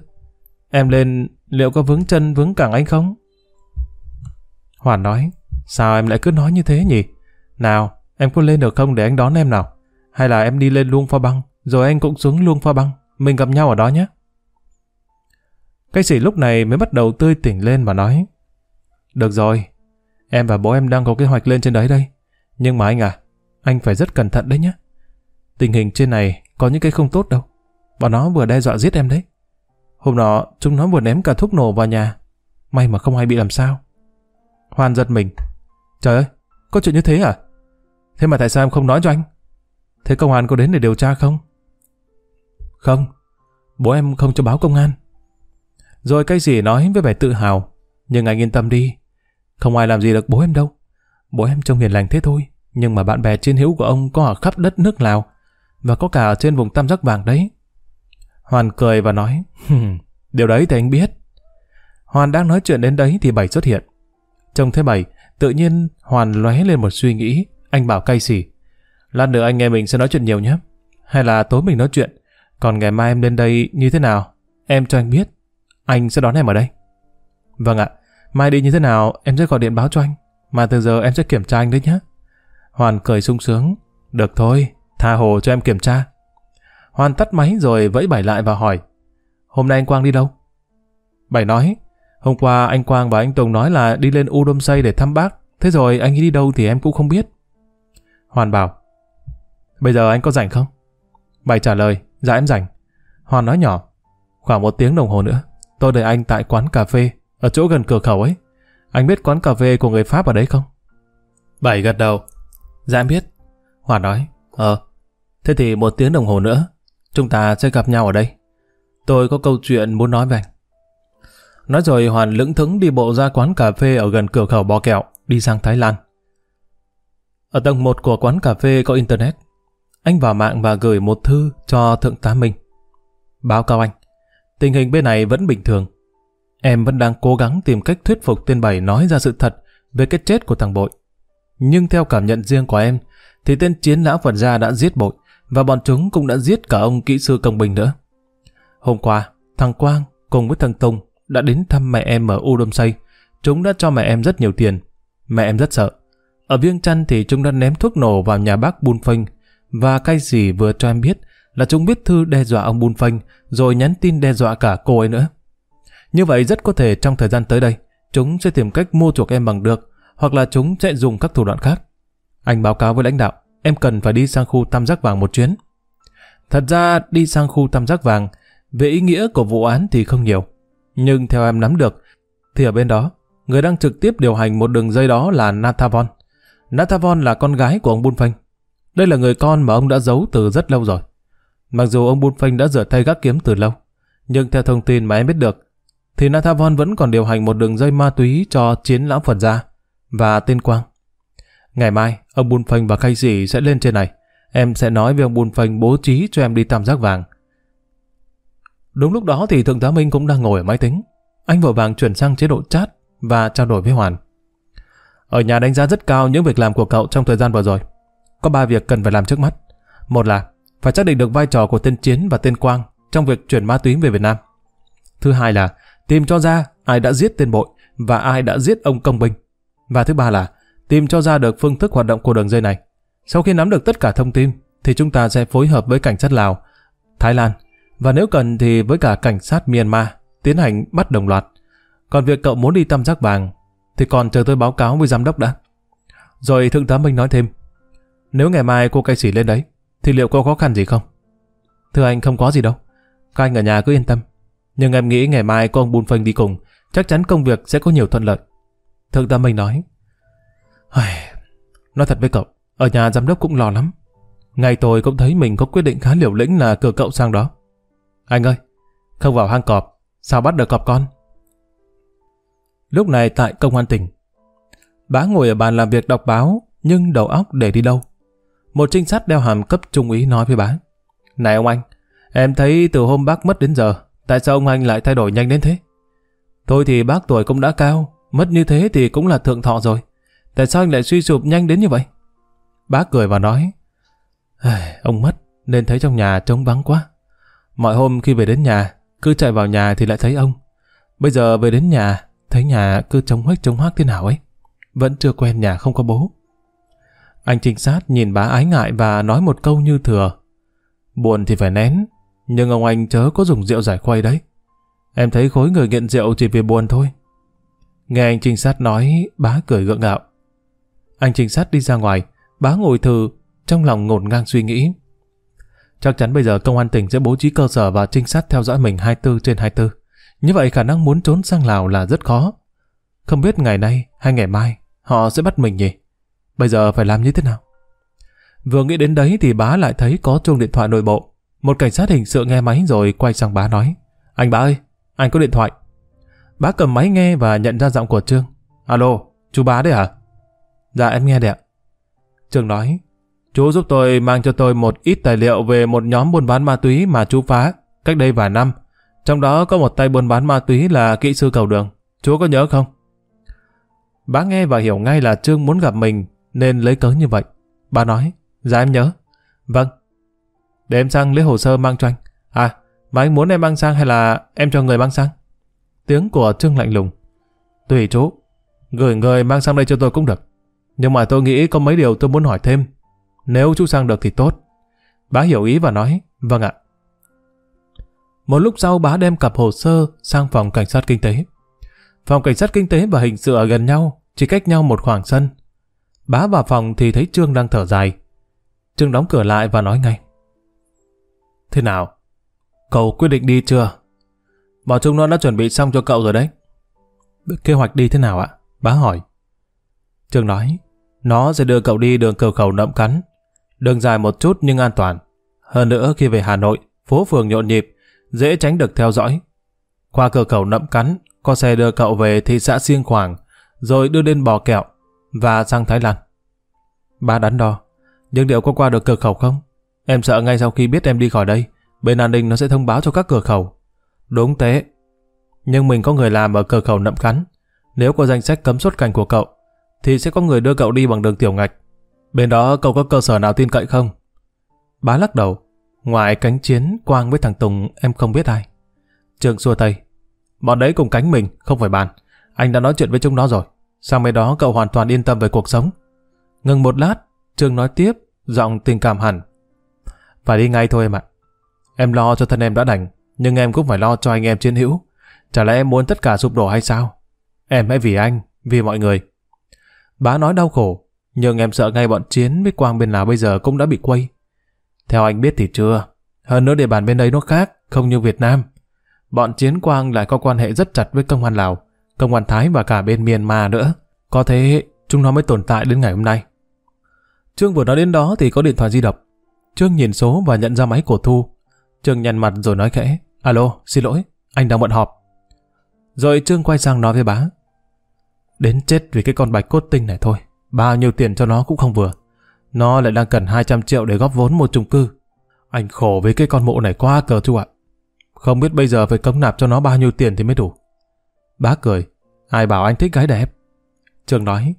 Em lên liệu có vướng chân vướng cẳng anh không? Hoàn nói. Sao em lại cứ nói như thế nhỉ? Nào, em có lên được không để anh đón em nào? Hay là em đi lên luông pha băng, rồi anh cũng xuống luông pha băng, mình gặp nhau ở đó nhé. Cái sỉ lúc này mới bắt đầu tươi tỉnh lên và nói Được rồi, em và bố em đang có kế hoạch lên trên đấy đây. Nhưng mà anh à, anh phải rất cẩn thận đấy nhé. Tình hình trên này có những cái không tốt đâu. Bọn nó vừa đe dọa giết em đấy. Hôm đó chúng nó vừa ném cả thuốc nổ vào nhà. May mà không ai bị làm sao. Hoan giật mình. Trời ơi, có chuyện như thế à? Thế mà tại sao em không nói cho anh? Thế công an có đến để điều tra không? Không, bố em không cho báo công an. Rồi cây gì nói với vẻ tự hào, nhưng anh yên tâm đi, không ai làm gì được bố em đâu. Bố em trông hiền lành thế thôi, nhưng mà bạn bè chiến hữu của ông có ở khắp đất nước Lào, và có cả ở trên vùng tam giác vàng đấy. Hoàn cười và nói, điều đấy thì anh biết. Hoàn đang nói chuyện đến đấy thì Bảy xuất hiện. Trông thấy Bảy, Tự nhiên Hoàn lóe lên một suy nghĩ, anh bảo cay xỉ. Lát nữa anh nghe mình sẽ nói chuyện nhiều nhé. Hay là tối mình nói chuyện, còn ngày mai em lên đây như thế nào? Em cho anh biết, anh sẽ đón em ở đây. Vâng ạ, mai đi như thế nào em sẽ gọi điện báo cho anh, mà từ giờ em sẽ kiểm tra anh đấy nhé. Hoàn cười sung sướng, được thôi, tha hồ cho em kiểm tra. Hoàn tắt máy rồi vẫy bảy lại và hỏi, hôm nay anh Quang đi đâu? Bảy nói, hôm qua anh Quang và anh Tùng nói là đi lên U Đôm Xây để thăm bác, thế rồi anh ấy đi đâu thì em cũng không biết. Hoàn bảo, bây giờ anh có rảnh không? Bảy trả lời, dạ em rảnh. Hoàn nói nhỏ, khoảng một tiếng đồng hồ nữa, tôi đợi anh tại quán cà phê, ở chỗ gần cửa khẩu ấy. Anh biết quán cà phê của người Pháp ở đấy không? Bảy gật đầu. Dạ em biết. Hoàn nói, ờ, thế thì một tiếng đồng hồ nữa, chúng ta sẽ gặp nhau ở đây. Tôi có câu chuyện muốn nói với anh. Nói rồi Hoàn lững thững đi bộ ra quán cà phê ở gần cửa khẩu bò kẹo, đi sang Thái Lan. Ở tầng 1 của quán cà phê có Internet. Anh vào mạng và gửi một thư cho Thượng tá Minh. Báo cáo anh, tình hình bên này vẫn bình thường. Em vẫn đang cố gắng tìm cách thuyết phục tên Bảy nói ra sự thật về cái chết của thằng Bội. Nhưng theo cảm nhận riêng của em, thì tên chiến lão Phật gia đã giết Bội, và bọn chúng cũng đã giết cả ông kỹ sư công bình nữa. Hôm qua, thằng Quang cùng với thằng Tùng đã đến thăm mẹ em ở U Đôm Xây. Chúng đã cho mẹ em rất nhiều tiền. Mẹ em rất sợ. Ở Viêng Chăn thì chúng đã ném thuốc nổ vào nhà bác Bun Phanh và cay gì vừa cho em biết là chúng viết thư đe dọa ông Bun Phanh rồi nhắn tin đe dọa cả cô ấy nữa. Như vậy rất có thể trong thời gian tới đây chúng sẽ tìm cách mua chuộc em bằng được hoặc là chúng sẽ dùng các thủ đoạn khác. Anh báo cáo với lãnh đạo em cần phải đi sang khu tam giác vàng một chuyến. Thật ra đi sang khu tam giác vàng về ý nghĩa của vụ án thì không nhiều. Nhưng theo em nắm được, thì ở bên đó, người đang trực tiếp điều hành một đường dây đó là Natavon. Natavon là con gái của ông Bun Phanh. Đây là người con mà ông đã giấu từ rất lâu rồi. Mặc dù ông Bun Phanh đã rửa tay gác kiếm từ lâu, nhưng theo thông tin mà em biết được, thì Natavon vẫn còn điều hành một đường dây ma túy cho chiến lão Phật gia và tên Quang. Ngày mai, ông Bun Phanh và Khay Dì sẽ lên trên này. Em sẽ nói với ông Bun Phanh bố trí cho em đi tam giác vàng. Đúng lúc đó thì Thượng tá Minh cũng đang ngồi ở máy tính. Anh vội vàng chuyển sang chế độ chat và trao đổi với Hoàn. Ở nhà đánh giá rất cao những việc làm của cậu trong thời gian vừa rồi. Có ba việc cần phải làm trước mắt. Một là phải xác định được vai trò của tên Chiến và tên Quang trong việc chuyển ma túy về Việt Nam. Thứ hai là tìm cho ra ai đã giết tên bội và ai đã giết ông công binh. Và thứ ba là tìm cho ra được phương thức hoạt động của đường dây này. Sau khi nắm được tất cả thông tin, thì chúng ta sẽ phối hợp với cảnh sát Lào, Thái Lan và nếu cần thì với cả cảnh sát Myanmar tiến hành bắt đồng loạt. Còn việc cậu muốn đi tam giác vàng thì còn chờ tôi báo cáo với giám đốc đã. Rồi Thượng tá Minh nói thêm, nếu ngày mai cô cai sĩ lên đấy, thì liệu có khó khăn gì không? Thưa anh không có gì đâu, các anh ở nhà cứ yên tâm. Nhưng em nghĩ ngày mai có ông bùn Phanh đi cùng, chắc chắn công việc sẽ có nhiều thuận lợi. Thượng tá Minh nói, Nói thật với cậu, ở nhà giám đốc cũng lo lắm. Ngày tôi cũng thấy mình có quyết định khá liều lĩnh là cử cậu sang đó. Anh ơi, không vào hang cọp, sao bắt được cọp con? Lúc này tại công an tỉnh, bá ngồi ở bàn làm việc đọc báo, nhưng đầu óc để đi đâu? Một trinh sát đeo hàm cấp trung úy nói với bá. Này ông anh, em thấy từ hôm bác mất đến giờ, tại sao ông anh lại thay đổi nhanh đến thế? Thôi thì bác tuổi cũng đã cao, mất như thế thì cũng là thượng thọ rồi. Tại sao anh lại suy sụp nhanh đến như vậy? Bác cười và nói, ông mất nên thấy trong nhà trống vắng quá. Mọi hôm khi về đến nhà, cứ chạy vào nhà thì lại thấy ông. Bây giờ về đến nhà, thấy nhà cứ trống huếch trống hoác thế nào ấy. Vẫn chưa quen nhà không có bố. Anh trinh sát nhìn bá ái ngại và nói một câu như thừa. Buồn thì phải nén, nhưng ông anh chớ có dùng rượu giải khuây đấy. Em thấy khối người nghiện rượu chỉ vì buồn thôi. Nghe anh trinh sát nói, bá cười gượng gạo. Anh trinh sát đi ra ngoài, bá ngồi thừ, trong lòng ngổn ngang suy nghĩ. Chắc chắn bây giờ công an tỉnh sẽ bố trí cơ sở và trinh sát theo dõi mình 24 trên 24. Như vậy khả năng muốn trốn sang Lào là rất khó. Không biết ngày nay hay ngày mai họ sẽ bắt mình nhỉ? Bây giờ phải làm như thế nào? Vừa nghĩ đến đấy thì bá lại thấy có chuông điện thoại nội bộ. Một cảnh sát hình sự nghe máy rồi quay sang bá nói. Anh bá ơi, anh có điện thoại. Bá cầm máy nghe và nhận ra giọng của Trương. Alo, chú bá đấy hả? Dạ em nghe đấy ạ. Trương nói, Chú giúp tôi mang cho tôi một ít tài liệu về một nhóm buôn bán ma túy mà chú phá cách đây vài năm. Trong đó có một tay buôn bán ma túy là kỹ sư cầu đường. Chú có nhớ không? Bá nghe và hiểu ngay là Trương muốn gặp mình nên lấy cớ như vậy. Bà nói, dạ em nhớ. Vâng. Để em sang lấy hồ sơ mang cho anh. À, mà anh muốn em mang sang hay là em cho người mang sang? Tiếng của Trương lạnh lùng. Tùy chú. Gửi người mang sang đây cho tôi cũng được. Nhưng mà tôi nghĩ có mấy điều tôi muốn hỏi thêm nếu chú sang được thì tốt. Bá hiểu ý và nói, vâng ạ. Một lúc sau bá đem cặp hồ sơ sang phòng cảnh sát kinh tế. Phòng cảnh sát kinh tế và hình sự ở gần nhau, chỉ cách nhau một khoảng sân. Bá vào phòng thì thấy Trương đang thở dài. Trương đóng cửa lại và nói ngay. Thế nào? Cậu quyết định đi chưa? Bọn chúng nó đã chuẩn bị xong cho cậu rồi đấy. Kế hoạch đi thế nào ạ? Bá hỏi. Trương nói, nó sẽ đưa cậu đi đường cửa khẩu nậm cắn. Đường dài một chút nhưng an toàn. Hơn nữa khi về Hà Nội, phố phường nhộn nhịp, dễ tránh được theo dõi. Qua cửa khẩu nậm cắn, có xe đưa cậu về thị xã Siêng Khoảng, rồi đưa lên bò kẹo và sang Thái Lan. Ba đắn đo, nhưng liệu có qua được cửa khẩu không? Em sợ ngay sau khi biết em đi khỏi đây, bên an ninh nó sẽ thông báo cho các cửa khẩu. Đúng thế. Nhưng mình có người làm ở cửa khẩu nậm cắn. Nếu có danh sách cấm xuất cảnh của cậu, thì sẽ có người đưa cậu đi bằng đường tiểu ngạch. Bên đó cậu có cơ sở nào tin cậy không? Bá lắc đầu. Ngoài cánh chiến, Quang với thằng Tùng em không biết ai. Trường xua tay. Bọn đấy cùng cánh mình, không phải bàn. Anh đã nói chuyện với chúng nó rồi. Sang bên đó cậu hoàn toàn yên tâm về cuộc sống. Ngừng một lát, Trương nói tiếp, giọng tình cảm hẳn. Phải đi ngay thôi em ạ. Em lo cho thân em đã đành, nhưng em cũng phải lo cho anh em chiến hữu. Chả lẽ em muốn tất cả sụp đổ hay sao? Em hãy vì anh, vì mọi người. Bá nói đau khổ, nhưng em sợ ngay bọn chiến với Quang bên nào bây giờ cũng đã bị quay. Theo anh biết thì chưa. Hơn nữa địa bàn bên đây nó khác, không như Việt Nam. Bọn chiến Quang lại có quan hệ rất chặt với công an Lào, công an Thái và cả bên Myanmar nữa. Có thế chúng nó mới tồn tại đến ngày hôm nay. Trương vừa nói đến đó thì có điện thoại di động. Trương nhìn số và nhận ra máy của Thu. Trương nhăn mặt rồi nói khẽ. Alo, xin lỗi, anh đang bận họp. Rồi Trương quay sang nói với bá. Đến chết vì cái con bạch cốt tinh này thôi. Bao nhiêu tiền cho nó cũng không vừa. Nó lại đang cần 200 triệu để góp vốn một chung cư. Anh khổ với cái con mụ này quá cờ chú ạ. Không biết bây giờ phải cống nạp cho nó bao nhiêu tiền thì mới đủ. Bá cười. Ai bảo anh thích gái đẹp? Trương nói.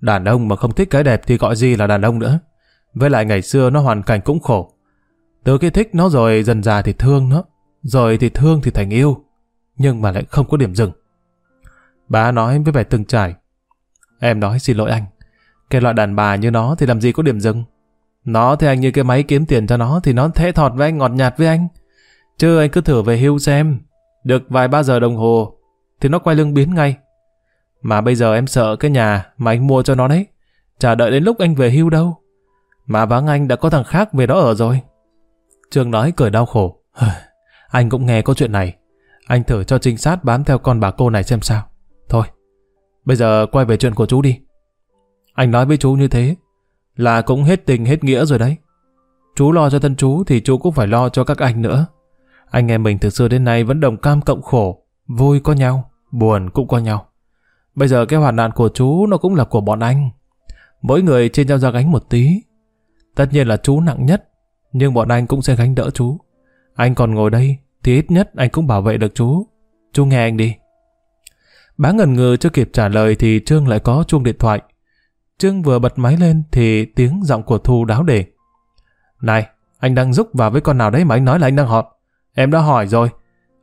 Đàn ông mà không thích gái đẹp thì gọi gì là đàn ông nữa. Với lại ngày xưa nó hoàn cảnh cũng khổ. Từ khi thích nó rồi dần già thì thương nó. Rồi thì thương thì thành yêu. Nhưng mà lại không có điểm dừng. Bá nói với vẻ từng trải. Em nói xin lỗi anh. Cái loại đàn bà như nó thì làm gì có điểm dừng. Nó thì anh như cái máy kiếm tiền cho nó thì nó thẽ thọt với anh, ngọt nhạt với anh. Chứ anh cứ thử về hưu xem. Được vài ba giờ đồng hồ thì nó quay lưng biến ngay. Mà bây giờ em sợ cái nhà mà anh mua cho nó đấy. Chả đợi đến lúc anh về hưu đâu. Mà vắng anh đã có thằng khác về đó ở rồi. Trương nói cười đau khổ. anh cũng nghe có chuyện này. Anh thử cho trinh sát bám theo con bà cô này xem sao. Thôi, bây giờ quay về chuyện của chú đi. Anh nói với chú như thế là cũng hết tình hết nghĩa rồi đấy. Chú lo cho thân chú thì chú cũng phải lo cho các anh nữa. Anh em mình từ xưa đến nay vẫn đồng cam cộng khổ, vui có nhau, buồn cũng có nhau. Bây giờ cái hoàn nạn của chú nó cũng là của bọn anh. Mỗi người trên nhau ra gánh một tí. Tất nhiên là chú nặng nhất, nhưng bọn anh cũng sẽ gánh đỡ chú. Anh còn ngồi đây, thì ít nhất anh cũng bảo vệ được chú. Chú nghe anh đi. Bá ngần ngừ chưa kịp trả lời thì Trương lại có chuông điện thoại. Trương vừa bật máy lên thì tiếng giọng của Thu đáo đề. Này, anh đang giúp vào với con nào đấy mà anh nói là anh đang họp. Em đã hỏi rồi.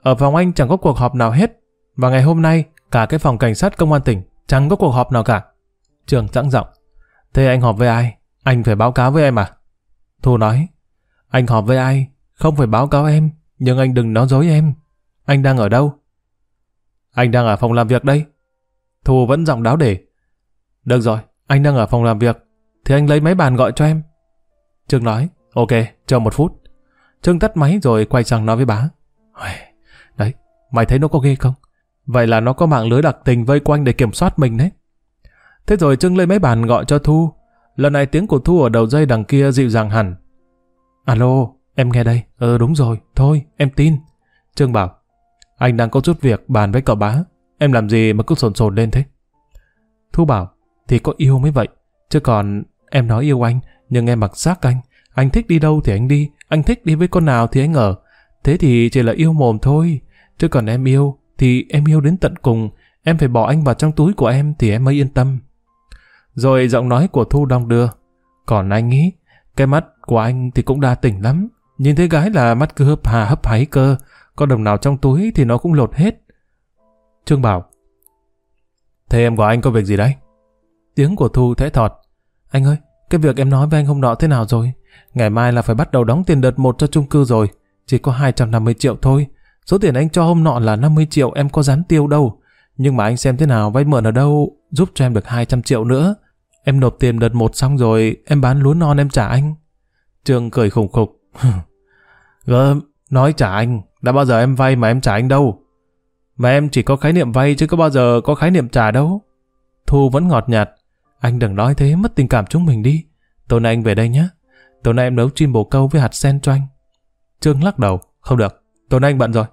Ở phòng anh chẳng có cuộc họp nào hết. Và ngày hôm nay, cả cái phòng cảnh sát công an tỉnh chẳng có cuộc họp nào cả. Trường sẵn giọng. Thế anh họp với ai? Anh phải báo cáo với em à? Thu nói. Anh họp với ai? Không phải báo cáo em, nhưng anh đừng nói dối em. Anh đang ở đâu? Anh đang ở phòng làm việc đây. Thu vẫn giọng đáo để. Được rồi, anh đang ở phòng làm việc. Thì anh lấy máy bàn gọi cho em. Trương nói, ok, chờ một phút. Trương tắt máy rồi quay sang nói với bá. Đấy, mày thấy nó có ghê không? Vậy là nó có mạng lưới đặc tình vây quanh để kiểm soát mình đấy. Thế rồi Trương lấy máy bàn gọi cho Thu. Lần này tiếng của Thu ở đầu dây đằng kia dịu dàng hẳn. Alo, em nghe đây. Ừ đúng rồi, thôi, em tin. Trương bảo, anh đang có chút việc bàn với cậu bá. Em làm gì mà cứ sồn sồn lên thế? Thu bảo, thì có yêu mới vậy. Chứ còn em nói yêu anh, nhưng em mặc xác anh. Anh thích đi đâu thì anh đi, anh thích đi với con nào thì anh ở. Thế thì chỉ là yêu mồm thôi. Chứ còn em yêu, thì em yêu đến tận cùng. Em phải bỏ anh vào trong túi của em thì em mới yên tâm. Rồi giọng nói của Thu đong đưa. Còn anh nghĩ, cái mắt của anh thì cũng đa tỉnh lắm. Nhìn thấy gái là mắt cứ hấp hà hấp háy cơ. Có đồng nào trong túi thì nó cũng lột hết. Trương bảo. Thế em của anh có việc gì đấy? Tiếng của Thu thẽ thọt. Anh ơi, cái việc em nói với anh hôm nọ thế nào rồi? Ngày mai là phải bắt đầu đóng tiền đợt một cho chung cư rồi. Chỉ có 250 triệu thôi. Số tiền anh cho hôm nọ là 50 triệu em có dám tiêu đâu. Nhưng mà anh xem thế nào vay mượn ở đâu giúp cho em được 200 triệu nữa. Em nộp tiền đợt một xong rồi em bán lúa non em trả anh. Trương cười khủng khục. Gớm, nói trả anh. Đã bao giờ em vay mà em trả anh đâu. Mà em chỉ có khái niệm vay chứ có bao giờ có khái niệm trả đâu. Thu vẫn ngọt nhạt. Anh đừng nói thế mất tình cảm chúng mình đi. Tối nay anh về đây nhé. Tối nay em nấu chim bồ câu với hạt sen cho anh. Trương lắc đầu. Không được. Tối nay anh bận rồi.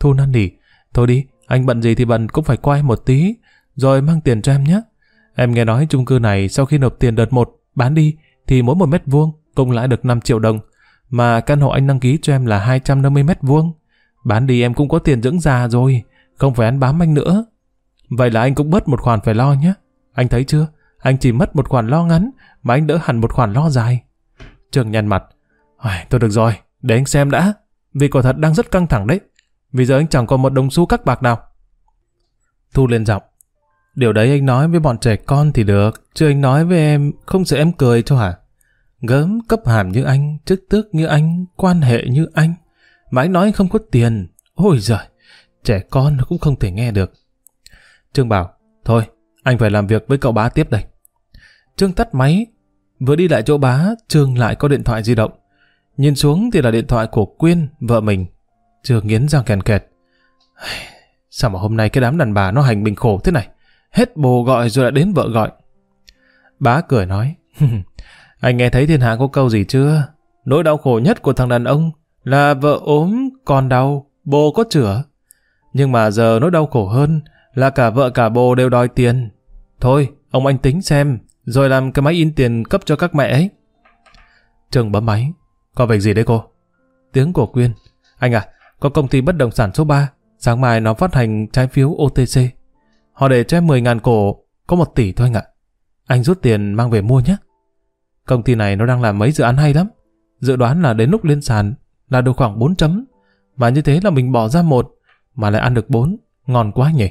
Thu năn nỉ. Thôi đi. Anh bận gì thì bận cũng phải quay một tí. Rồi mang tiền cho em nhé. Em nghe nói chung cư này sau khi nộp tiền đợt một bán đi thì mỗi một mét vuông cũng lãi được 5 triệu đồng. Mà căn hộ anh đăng ký cho em là 250 mét vuông. Bán đi em cũng có tiền dưỡng già rồi. Không phải ăn bám anh nữa. Vậy là anh cũng bớt một khoản phải lo nhé. Anh thấy chưa? Anh chỉ mất một khoản lo ngắn mà anh đỡ hẳn một khoản lo dài. Trường nhăn mặt. Tôi được rồi, để anh xem đã. Vì quả thật đang rất căng thẳng đấy. Vì giờ anh chẳng còn một đồng xu các bạc nào. Thu lên giọng. Điều đấy anh nói với bọn trẻ con thì được, chứ anh nói với em không sợ em cười cho hả? Gớm cấp hàm như anh, chức tước như anh, quan hệ như anh. Mà anh nói anh không có tiền. Ôi giời, trẻ con cũng không thể nghe được. Trương bảo, thôi, anh phải làm việc với cậu bá tiếp đây. Trương tắt máy, vừa đi lại chỗ bá, Trương lại có điện thoại di động. Nhìn xuống thì là điện thoại của Quyên, vợ mình. Trương nghiến răng kèn kẹt. Sao mà hôm nay cái đám đàn bà nó hành mình khổ thế này? Hết bồ gọi rồi đã đến vợ gọi. Bá cười nói, anh nghe thấy thiên hạ có câu gì chưa? Nỗi đau khổ nhất của thằng đàn ông là vợ ốm, còn đau, bồ có chữa. Nhưng mà giờ nỗi đau khổ hơn là cả vợ cả bồ đều đòi tiền. Thôi, ông anh tính xem, rồi làm cái máy in tiền cấp cho các mẹ ấy. Trường bấm máy. Có việc gì đấy cô? Tiếng của Quyên. Anh à, có công ty bất động sản số 3. Sáng mai nó phát hành trái phiếu OTC. Họ để cho em 10.000 cổ, có 1 tỷ thôi anh ạ. Anh rút tiền mang về mua nhé. Công ty này nó đang làm mấy dự án hay lắm. Dự đoán là đến lúc lên sàn là được khoảng 4 chấm. Mà như thế là mình bỏ ra một mà lại ăn được 4. Ngon quá nhỉ.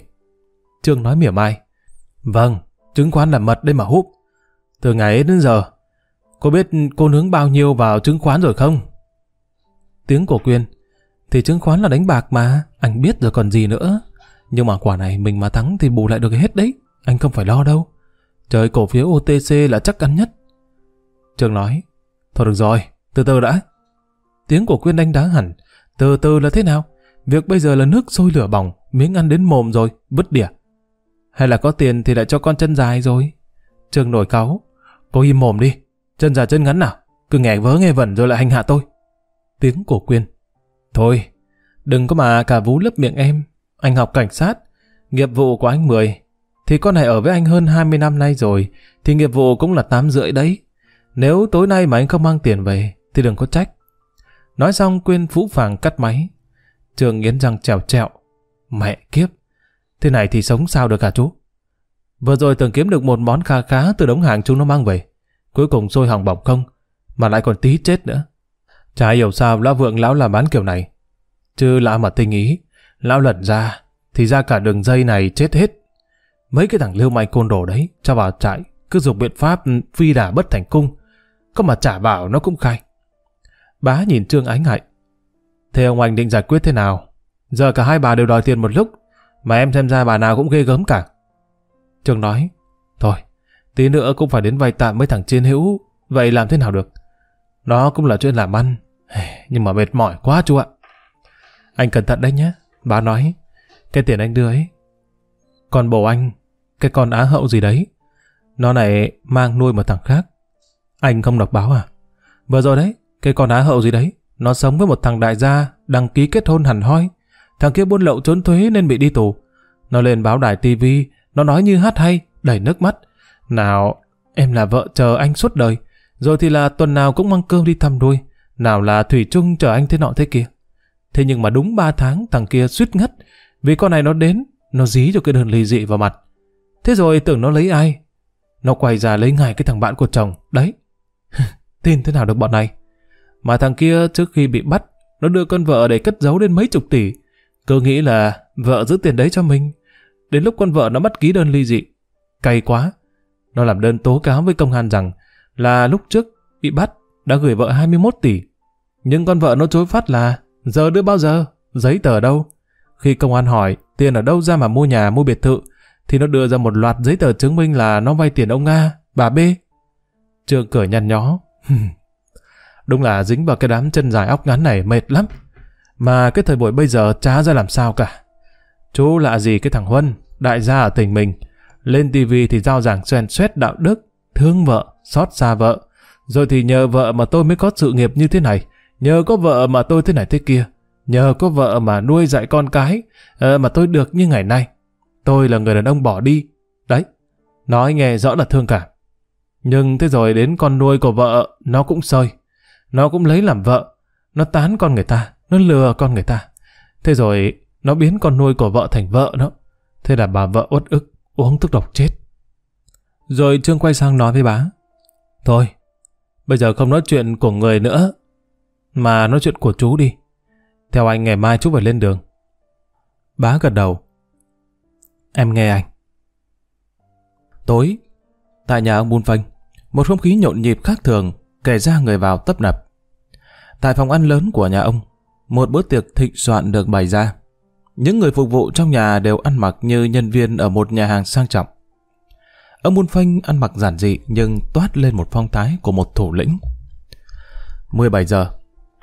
Trương nói mỉa mai. Vâng, chứng khoán là mật đây mà húp. Từ ngày ấy đến giờ, cô biết cô nướng bao nhiêu vào chứng khoán rồi không? Tiếng của Quyên. Thì chứng khoán là đánh bạc mà, anh biết rồi còn gì nữa. Nhưng mà quả này mình mà thắng thì bù lại được hết đấy. Anh không phải lo đâu. Trời cổ phiếu OTC là chắc ăn nhất. Trường nói, thôi được rồi, từ từ đã. Tiếng của Quyên đánh đá hẳn. Từ từ là thế nào? Việc bây giờ là nước sôi lửa bỏng, miếng ăn đến mồm rồi, vứt đỉa. Hay là có tiền thì lại cho con chân dài rồi. Trường nổi cáu. Cô im mồm đi, chân dài chân ngắn nào. Cứ nghe vớ nghe vẩn rồi lại hành hạ tôi. Tiếng của Quyên. Thôi, đừng có mà cả vú lấp miệng em. Anh học cảnh sát, nghiệp vụ của anh 10. Thì con này ở với anh hơn 20 năm nay rồi, thì nghiệp vụ cũng là 8 rưỡi đấy. Nếu tối nay mà anh không mang tiền về, thì đừng có trách. Nói xong Quyên phũ phàng cắt máy. Trường nghiến răng trèo trẹo. Mẹ kiếp, thế này thì sống sao được cả chú? Vừa rồi tưởng kiếm được một món kha khá từ đống hàng chúng nó mang về. Cuối cùng sôi hỏng bỏng không, mà lại còn tí chết nữa. Chả hiểu sao lão vượng lão làm bán kiểu này. Chứ lạ mà tinh ý, Lão lật ra, thì ra cả đường dây này chết hết. Mấy cái thằng lưu manh côn đồ đấy, cho vào trại, cứ dùng biện pháp phi đả bất thành cung. Có mà trả bảo nó cũng khai. Bá nhìn Trương Ánh Hạnh. Thế ông anh định giải quyết thế nào? Giờ cả hai bà đều đòi tiền một lúc, mà em xem ra bà nào cũng ghê gớm cả. Trương nói, thôi, tí nữa cũng phải đến vay tạm mấy thằng chiến hữu, vậy làm thế nào được? đó cũng là chuyện làm ăn, nhưng mà mệt mỏi quá chú ạ. Anh cẩn thận đấy nhé. Bà nói, cái tiền anh đưa ấy, còn bố anh, cái con á hậu gì đấy, nó này mang nuôi một thằng khác. Anh không đọc báo à? Vừa rồi đấy, cái con á hậu gì đấy, nó sống với một thằng đại gia, đăng ký kết hôn hẳn hoi. Thằng kia buôn lậu trốn thuế nên bị đi tù. Nó lên báo đài tivi, nó nói như hát hay, đầy nước mắt. Nào, em là vợ chờ anh suốt đời, rồi thì là tuần nào cũng mang cơm đi thăm nuôi, nào là thủy chung chờ anh thế nọ thế kia. Thế nhưng mà đúng 3 tháng thằng kia suýt ngất vì con này nó đến, nó dí cho cái đơn ly dị vào mặt. Thế rồi tưởng nó lấy ai? Nó quay ra lấy ngay cái thằng bạn của chồng. Đấy. Tin thế nào được bọn này? Mà thằng kia trước khi bị bắt, nó đưa con vợ để cất giấu đến mấy chục tỷ. Cứ nghĩ là vợ giữ tiền đấy cho mình. Đến lúc con vợ nó bắt ký đơn ly dị. Cay quá. Nó làm đơn tố cáo với công an rằng là lúc trước bị bắt đã gửi vợ 21 tỷ. Nhưng con vợ nó chối phát là Giờ đưa bao giờ? giấy tờ đâu? Khi công an hỏi tiền ở đâu ra mà mua nhà, mua biệt thự, thì nó đưa ra một loạt giấy tờ chứng minh là nó vay tiền ông Nga, bà B. Trương cười nhăn nhó. Đúng là dính vào cái đám chân dài óc ngắn này mệt lắm. Mà cái thời buổi bây giờ chả ra làm sao cả. Chú lạ gì cái thằng Huân, đại gia ở tỉnh mình. Lên tivi thì giao giảng xoèn xoét đạo đức, thương vợ, xót xa vợ. Rồi thì nhờ vợ mà tôi mới có sự nghiệp như thế này. Nhờ có vợ mà tôi thế này thế kia. Nhờ có vợ mà nuôi dạy con cái, À, mà tôi được như ngày nay. Tôi là người đàn ông bỏ đi. Đấy, nói nghe rõ là thương cảm. Nhưng thế rồi đến con nuôi của vợ, nó cũng sơi. Nó cũng lấy làm vợ. Nó tán con người ta, nó lừa con người ta. Thế rồi nó biến con nuôi của vợ thành vợ nó. Thế là bà vợ uất ức, uống thuốc độc chết. Rồi Trương quay sang nói với bá. Thôi, bây giờ không nói chuyện của người nữa, mà nói chuyện của chú đi. Theo anh ngày mai chú phải lên đường. Bá gật đầu. Em nghe anh. Tối, tại nhà ông Bun Phanh, một không khí nhộn nhịp khác thường, kể ra người vào tấp nập. Tại phòng ăn lớn của nhà ông, một bữa tiệc thịnh soạn được bày ra. Những người phục vụ trong nhà đều ăn mặc như nhân viên ở một nhà hàng sang trọng. Ông Bun Phanh ăn mặc giản dị nhưng toát lên một phong thái của một thủ lĩnh. 17 giờ,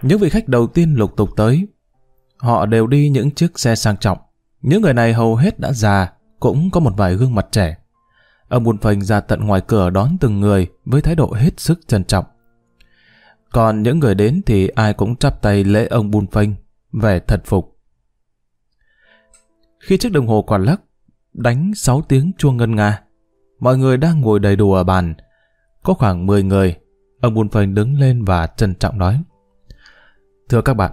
những vị khách đầu tiên lục tục tới. Họ đều đi những chiếc xe sang trọng. Những người này hầu hết đã già, cũng có một vài gương mặt trẻ. Ông Bùn Phành ra tận ngoài cửa đón từng người với thái độ hết sức trân trọng. Còn những người đến thì ai cũng chắp tay lễ ông Bùn Phanh, vẻ thật phục. Khi chiếc đồng hồ quả lắc, đánh 6 tiếng chuông ngân nga, mọi người đang ngồi đầy đủ ở bàn. Có khoảng 10 người, ông Bùn Phanh đứng lên và trân trọng nói. Thưa các bạn,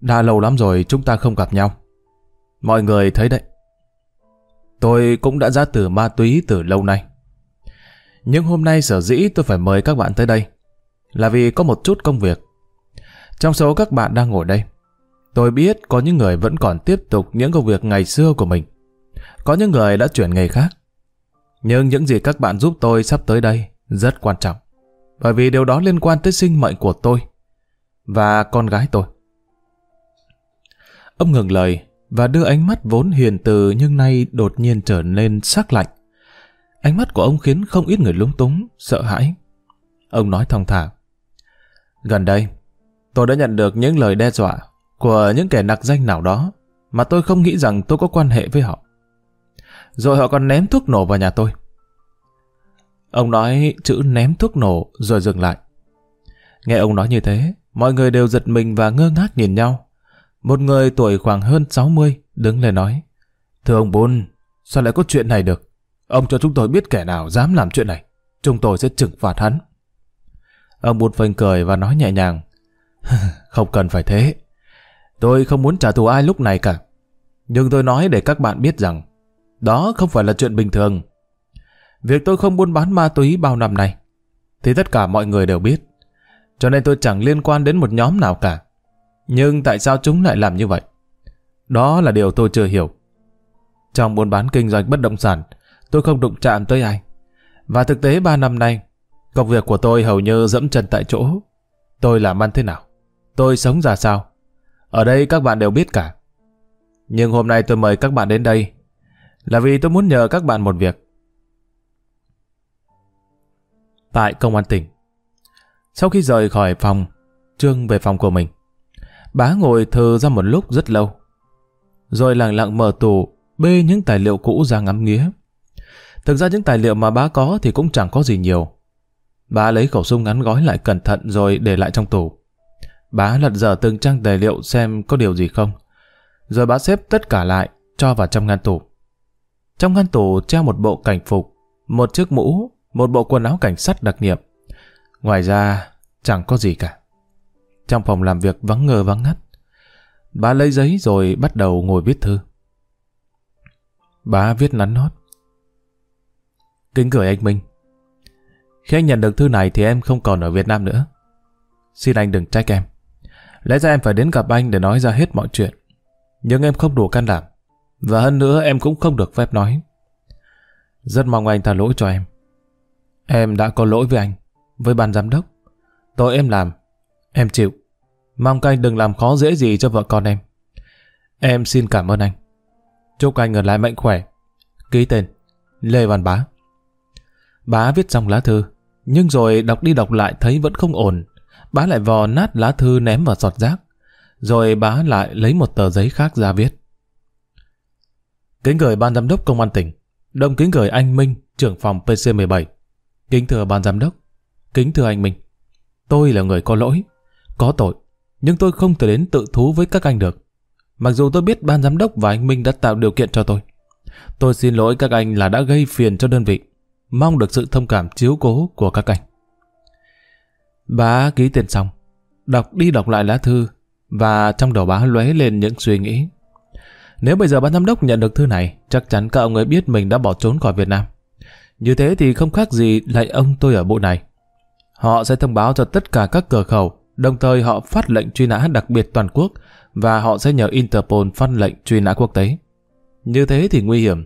đã lâu lắm rồi chúng ta không gặp nhau. Mọi người thấy đấy, tôi cũng đã ra từ ma túy từ lâu nay. Nhưng hôm nay sở dĩ tôi phải mời các bạn tới đây là vì có một chút công việc. Trong số các bạn đang ngồi đây, tôi biết có những người vẫn còn tiếp tục những công việc ngày xưa của mình. Có những người đã chuyển nghề khác. Nhưng những gì các bạn giúp tôi sắp tới đây rất quan trọng. Bởi vì điều đó liên quan tới sinh mệnh của tôi và con gái tôi. Ông ngừng lời và đưa ánh mắt vốn hiền từ nhưng nay đột nhiên trở nên sắc lạnh. Ánh mắt của ông khiến không ít người lúng túng, sợ hãi. Ông nói thong thả. Gần đây, tôi đã nhận được những lời đe dọa của những kẻ nặc danh nào đó mà tôi không nghĩ rằng tôi có quan hệ với họ. Rồi họ còn ném thuốc nổ vào nhà tôi. Ông nói chữ ném thuốc nổ rồi dừng lại. Nghe ông nói như thế, mọi người đều giật mình và ngơ ngác nhìn nhau. Một người tuổi khoảng hơn 60 đứng lên nói Thưa ông Bôn, sao lại có chuyện này được? Ông cho chúng tôi biết kẻ nào dám làm chuyện này. Chúng tôi sẽ trừng phạt hắn. Ông Bôn phênh cười và nói nhẹ nhàng Không cần phải thế. Tôi không muốn trả thù ai lúc này cả. Nhưng tôi nói để các bạn biết rằng đó không phải là chuyện bình thường. Việc tôi không buôn bán ma túy bao năm nay thì tất cả mọi người đều biết. Cho nên tôi chẳng liên quan đến một nhóm nào cả. Nhưng tại sao chúng lại làm như vậy? Đó là điều tôi chưa hiểu. Trong buôn bán kinh doanh bất động sản, tôi không đụng chạm tới ai. Và thực tế 3 năm nay, công việc của tôi hầu như dẫm chân tại chỗ. Tôi làm ăn thế nào? Tôi sống ra sao? Ở đây các bạn đều biết cả. Nhưng hôm nay tôi mời các bạn đến đây là vì tôi muốn nhờ các bạn một việc. Tại công an tỉnh, sau khi rời khỏi phòng, Trương về phòng của mình. Bá ngồi thờ ra một lúc rất lâu. Rồi lặng lặng mở tủ, bê những tài liệu cũ ra ngắm nghía. Thực ra những tài liệu mà bá có thì cũng chẳng có gì nhiều. Bá lấy khẩu súng ngắn gói lại cẩn thận rồi để lại trong tủ. Bá lật dở từng trang tài liệu xem có điều gì không. Rồi bá xếp tất cả lại, cho vào trong ngăn tủ. Trong ngăn tủ treo một bộ cảnh phục, một chiếc mũ, một bộ quần áo cảnh sát đặc nhiệm. Ngoài ra, chẳng có gì cả. Trong phòng làm việc vắng ngơ vắng ngắt. Bà lấy giấy rồi bắt đầu ngồi viết thư. Bà viết nắn nót. Kính gửi anh Minh. Khi anh nhận được thư này thì em không còn ở Việt Nam nữa. Xin anh đừng trách em. Lẽ ra em phải đến gặp anh để nói ra hết mọi chuyện. Nhưng em không đủ can đảm. Và hơn nữa em cũng không được phép nói. Rất mong anh tha lỗi cho em. Em đã có lỗi với anh, với ban giám đốc. Tội em làm, em chịu. Mong các anh đừng làm khó dễ gì cho vợ con em. Em xin cảm ơn anh. Chúc anh ở lại mạnh khỏe. Ký tên, Lê Văn Bá. Bá viết xong lá thư, nhưng rồi đọc đi đọc lại thấy vẫn không ổn. Bá lại vò nát lá thư ném vào giọt rác. Rồi bá lại lấy một tờ giấy khác ra viết. Kính gửi ban giám đốc công an tỉnh. Đồng kính gửi anh Minh, trưởng phòng PC17. Kính thưa ban giám đốc. Kính thưa anh Minh. Tôi là người có lỗi, có tội, nhưng tôi không thể đến tự thú với các anh được. Mặc dù tôi biết ban giám đốc và anh Minh đã tạo điều kiện cho tôi. Tôi xin lỗi các anh là đã gây phiền cho đơn vị. Mong được sự thông cảm chiếu cố của các anh. Bá ký tiền xong, đọc đi đọc lại lá thư và trong đầu bá lóe lên những suy nghĩ. Nếu bây giờ ban giám đốc nhận được thư này, chắc chắn các ông ấy biết mình đã bỏ trốn khỏi Việt Nam. Như thế thì không khác gì lại ông tôi ở bộ này. Họ sẽ thông báo cho tất cả các cửa khẩu, đồng thời họ phát lệnh truy nã đặc biệt toàn quốc và họ sẽ nhờ Interpol phát lệnh truy nã quốc tế. Như thế thì nguy hiểm.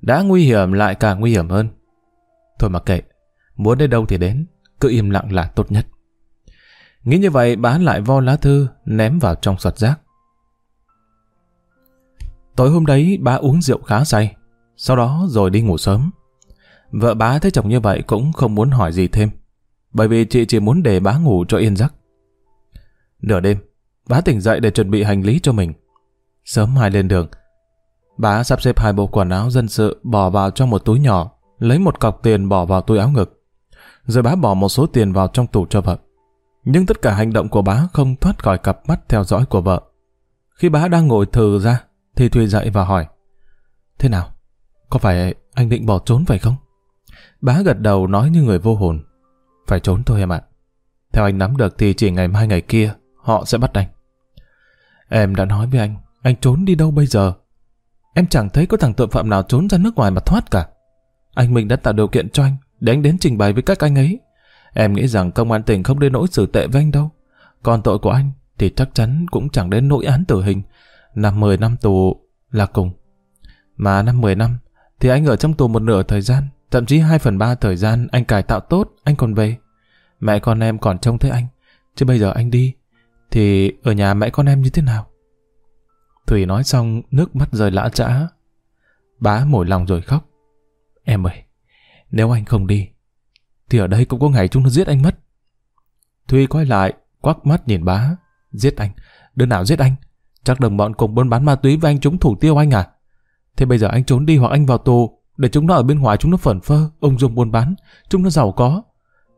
Đã nguy hiểm lại càng nguy hiểm hơn. Thôi mà kệ, muốn đến đâu thì đến, cứ im lặng là tốt nhất. Nghĩ như vậy bán lại vo lá thư ném vào trong sọt rác. Tối hôm đấy bá uống rượu khá say, sau đó rồi đi ngủ sớm. Vợ bá thấy chồng như vậy cũng không muốn hỏi gì thêm, bởi vì chị chỉ muốn để bá ngủ cho yên giấc. Nửa đêm, bá tỉnh dậy để chuẩn bị hành lý cho mình. Sớm mai lên đường, bá sắp xếp hai bộ quần áo dân sự bỏ vào trong một túi nhỏ, lấy một cọc tiền bỏ vào túi áo ngực. Rồi bá bỏ một số tiền vào trong tủ cho vợ. Nhưng tất cả hành động của bá không thoát khỏi cặp mắt theo dõi của vợ. Khi bá đang ngồi thừ ra, thì Thùy dậy và hỏi. Thế nào? Có phải anh định bỏ trốn phải không? Bá gật đầu nói như người vô hồn. Phải trốn thôi em ạ. Theo anh nắm được thì chỉ ngày mai ngày kia họ sẽ bắt anh. Em đã nói với anh, anh trốn đi đâu bây giờ? Em chẳng thấy có thằng tội phạm nào trốn ra nước ngoài mà thoát cả. Anh mình đã tạo điều kiện cho anh để anh đến trình bày với các anh ấy. Em nghĩ rằng công an tỉnh không đến nỗi xử tệ với anh đâu. Còn tội của anh thì chắc chắn cũng chẳng đến nỗi án tử hình. Năm 10 năm tù là cùng. Mà năm 10 năm thì anh ở trong tù một nửa thời gian, thậm chí 2 phần 3 thời gian anh cải tạo tốt, anh còn về. Mẹ con em còn trông thấy anh. Chứ bây giờ anh đi, thì ở nhà mẹ con em như thế nào? Thủy nói xong, nước mắt rơi lã trã. Bá mỏi lòng rồi khóc. Em ơi, nếu anh không đi, thì ở đây cũng có ngày chúng nó giết anh mất. Thùy quay lại, quắc mắt nhìn bá. Giết anh? Đứa nào giết anh? Chắc đồng bọn cùng buôn bán ma túy với anh chúng thủ tiêu anh à? Thế bây giờ anh trốn đi hoặc anh vào tù, để chúng nó ở bên ngoài chúng nó phẩn phơ, ông dùng buôn bán, chúng nó giàu có.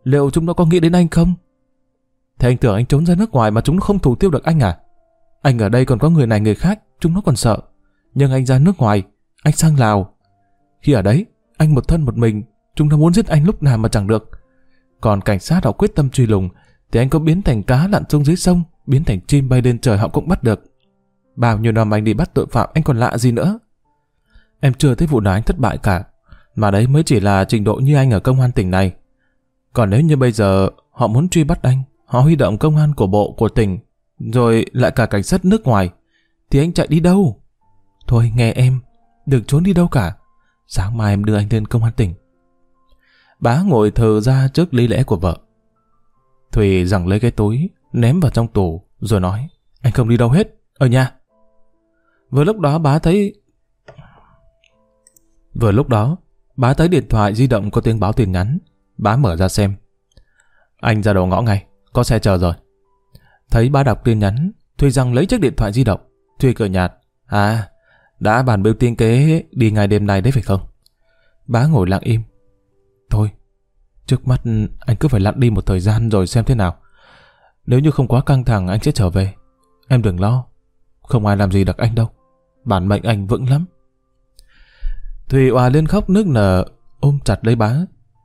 Liệu chúng nó có nghĩ đến anh không? Thế anh tưởng anh trốn ra nước ngoài mà chúng nó không thủ tiêu được anh à? Anh ở đây còn có người này người khác, chúng nó còn sợ. Nhưng anh ra nước ngoài, anh sang Lào. Khi ở đấy, anh một thân một mình, chúng nó muốn giết anh lúc nào mà chẳng được. Còn cảnh sát họ quyết tâm truy lùng, thì anh có biến thành cá lặn xuống dưới sông, biến thành chim bay lên trời họ cũng bắt được. Bao nhiêu năm anh đi bắt tội phạm anh còn lạ gì nữa. Em chưa thấy vụ nào anh thất bại cả, mà đấy mới chỉ là trình độ như anh ở công an tỉnh này. Còn nếu như bây giờ họ muốn truy bắt anh, họ huy động công an của bộ, của tỉnh, rồi lại cả cảnh sát nước ngoài, thì anh chạy đi đâu? Thôi nghe em, đừng trốn đi đâu cả. Sáng mai em đưa anh lên công an tỉnh. Bá ngồi thờ ra trước lý lẽ của vợ. Thùy rằng lấy cái túi, ném vào trong tủ, rồi nói, anh không đi đâu hết, ở nhà. Vừa lúc đó bá thấy... Vừa lúc đó, bá thấy điện thoại di động có tiếng báo tin nhắn. Bá mở ra xem. Anh ra đầu ngõ ngay, có xe chờ rồi. Thấy bá đọc tin nhắn, Thùy rằng lấy chiếc điện thoại di động. Thùy cười nhạt. À, đã bàn bêu tiên kế đi ngay đêm nay đấy phải không? Bá ngồi lặng im. Thôi, trước mắt anh cứ phải lặn đi một thời gian rồi xem thế nào. Nếu như không quá căng thẳng anh sẽ trở về. Em đừng lo, không ai làm gì được anh đâu. Bản mệnh anh vững lắm. Thùy òa lên khóc nức nở, ôm chặt lấy bá.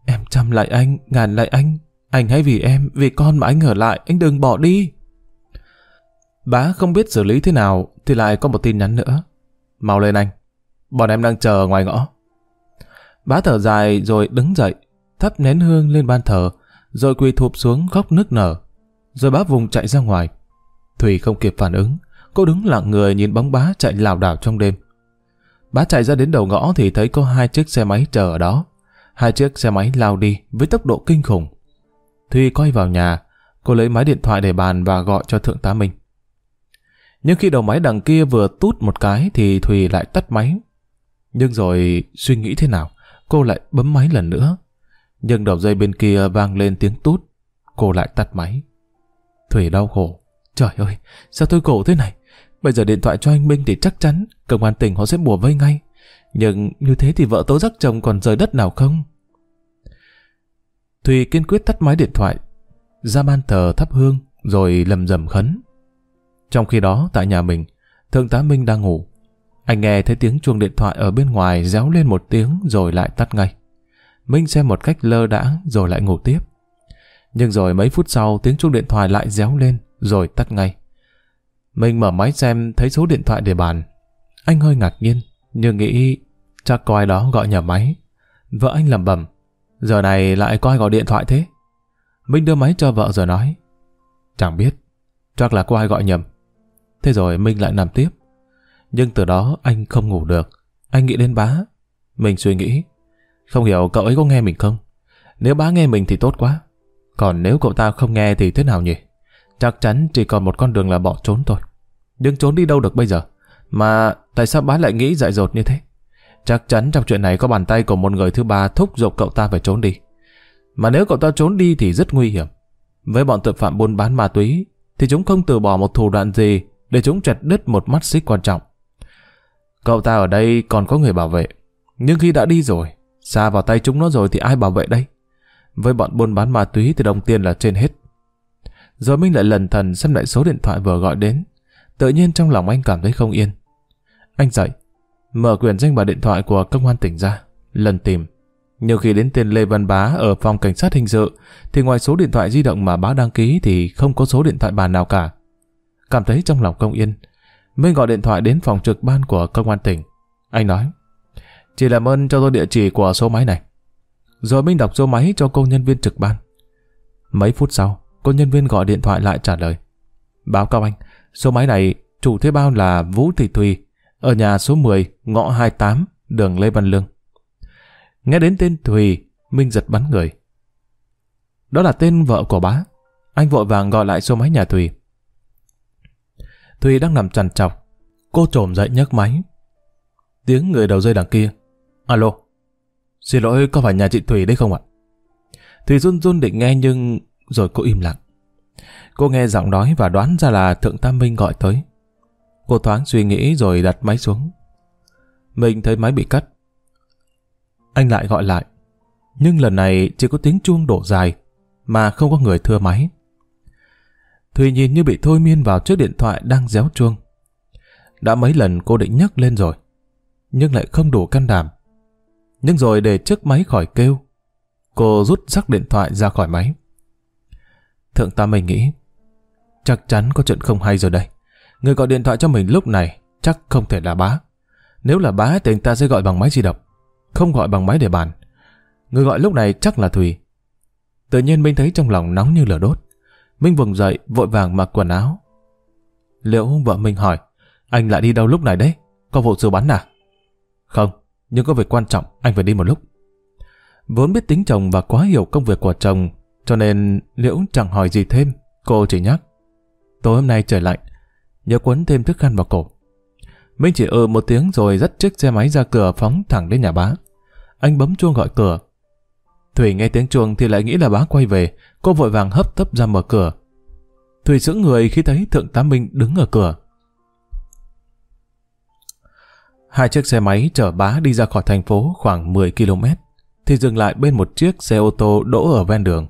Em chăm lại anh, ngàn lại anh. Anh hãy vì em, vì con mà anh ở lại, anh đừng bỏ đi. Bá không biết xử lý thế nào thì lại có một tin nhắn nữa. Mau lên anh, bọn em đang chờ ngoài ngõ. Bá thở dài rồi đứng dậy, thắp nén hương lên ban thờ, rồi quỳ thụp xuống khóc nức nở. Rồi bá vùng chạy ra ngoài. Thùy không kịp phản ứng, cô đứng lặng người nhìn bóng bá chạy lảo đảo trong đêm. Bá chạy ra đến đầu ngõ thì thấy có hai chiếc xe máy chờ ở đó. Hai chiếc xe máy lao đi với tốc độ kinh khủng. Thùy quay vào nhà, cô lấy máy điện thoại để bàn và gọi cho Thượng tá Minh. Nhưng khi đầu máy đằng kia vừa tút một cái thì Thùy lại tắt máy. Nhưng rồi suy nghĩ thế nào, cô lại bấm máy lần nữa. Nhưng đầu dây bên kia vang lên tiếng tút, cô lại tắt máy. Thùy đau khổ. Trời ơi, sao tôi khổ thế này? Bây giờ điện thoại cho anh Minh thì chắc chắn công an tỉnh họ sẽ bùa vây ngay. Nhưng như thế thì vợ tố giác chồng còn rời đất nào không? Thùy kiên quyết tắt máy điện thoại, ra ban thờ thắp hương rồi lầm rầm khấn. Trong khi đó tại nhà mình, Thượng tá Minh đang ngủ. Anh nghe thấy tiếng chuông điện thoại ở bên ngoài réo lên một tiếng rồi lại tắt ngay. Minh xem một cách lơ đãng rồi lại ngủ tiếp. Nhưng rồi mấy phút sau tiếng chuông điện thoại lại réo lên rồi tắt ngay mình mở máy xem thấy số điện thoại để bàn. Anh hơi ngạc nhiên, nhưng nghĩ chắc có ai đó gọi nhà máy. Vợ anh lẩm bẩm, giờ này lại có ai gọi điện thoại thế? Minh đưa máy cho vợ rồi nói, chẳng biết, chắc là có ai gọi nhầm. Thế rồi Minh lại nằm tiếp. Nhưng từ đó anh không ngủ được. Anh nghĩ đến bá. Mình suy nghĩ, không hiểu cậu ấy có nghe mình không? Nếu bá nghe mình thì tốt quá. Còn nếu cậu ta không nghe thì thế nào nhỉ? Chắc chắn chỉ còn một con đường là bỏ trốn thôi. Nhưng trốn đi đâu được bây giờ? Mà tại sao bá lại nghĩ dại dột như thế? Chắc chắn trong chuyện này có bàn tay của một người thứ ba thúc giục cậu ta phải trốn đi. Mà nếu cậu ta trốn đi thì rất nguy hiểm. Với bọn tội phạm buôn bán ma túy thì chúng không từ bỏ một thủ đoạn gì để chúng chặt đứt một mắt xích quan trọng. Cậu ta ở đây còn có người bảo vệ. Nhưng khi đã đi rồi, xa vào tay chúng nó rồi thì ai bảo vệ đây? Với bọn buôn bán ma túy thì đồng tiền là trên hết. Rồi Minh lại lần thần xem lại số điện thoại vừa gọi đến. Tự nhiên trong lòng anh cảm thấy không yên. Anh dậy, mở quyển danh bạ điện thoại của công an tỉnh ra, lần tìm. Nhưng khi đến tên Lê Văn Bá ở phòng cảnh sát hình sự, thì ngoài số điện thoại di động mà bá đăng ký thì không có số điện thoại bà nào cả. Cảm thấy trong lòng không yên, Minh gọi điện thoại đến phòng trực ban của công an tỉnh. Anh nói, chỉ làm ơn cho tôi địa chỉ của số máy này. Rồi Minh đọc số máy cho cô nhân viên trực ban. Mấy phút sau, cô nhân viên gọi điện thoại lại trả lời. Báo cáo anh, số máy này chủ thuê bao là Vũ Thị Thùy, ở nhà số 10, ngõ 28, đường Lê Văn Lương. Nghe đến tên Thùy, Minh giật bắn người. Đó là tên vợ của bá. Anh vội vàng gọi lại số máy nhà Thùy. Thùy đang nằm trằn trọc. Cô trồm dậy nhấc máy. Tiếng người đầu dây đằng kia. Alo. Xin lỗi, có phải nhà chị Thùy đấy không ạ? Thùy run run định nghe nhưng rồi cô im lặng. Cô nghe giọng nói và đoán ra là Thượng Tam Minh gọi tới. Cô thoáng suy nghĩ rồi đặt máy xuống. Mình thấy máy bị cắt. Anh lại gọi lại. Nhưng lần này chỉ có tiếng chuông đổ dài mà không có người thưa máy. Thùy nhìn như bị thôi miên vào chiếc điện thoại đang réo chuông. Đã mấy lần cô định nhấc lên rồi, nhưng lại không đủ can đảm. Nhưng rồi để chiếc máy khỏi kêu, cô rút rắc điện thoại ra khỏi máy. Thượng tá mình nghĩ, chắc chắn có chuyện không hay rồi đây. Người gọi điện thoại cho mình lúc này chắc không thể là bá. Nếu là bá thì anh ta sẽ gọi bằng máy di động, không gọi bằng máy để bàn. Người gọi lúc này chắc là Thùy. Tự nhiên Minh thấy trong lòng nóng như lửa đốt. Minh vùng dậy, vội vàng mặc quần áo. Liệu vợ mình hỏi, anh lại đi đâu lúc này đấy? Có vụ sửa bắn à? Không, nhưng có việc quan trọng, anh phải đi một lúc. Vốn biết tính chồng và quá hiểu công việc của chồng, cho nên Liễu chẳng hỏi gì thêm, cô chỉ nhắc. Tối hôm nay trời lạnh, nhớ quấn thêm thức khăn vào cổ. Minh chỉ ừ một tiếng rồi dắt chiếc xe máy ra cửa phóng thẳng đến nhà bá. Anh bấm chuông gọi cửa. Thủy nghe tiếng chuông thì lại nghĩ là bá quay về, cô vội vàng hấp tấp ra mở cửa. Thủy giữ người khi thấy Thượng tá Minh đứng ở cửa. Hai chiếc xe máy chở bá đi ra khỏi thành phố khoảng 10 km, thì dừng lại bên một chiếc xe ô tô đỗ ở ven đường.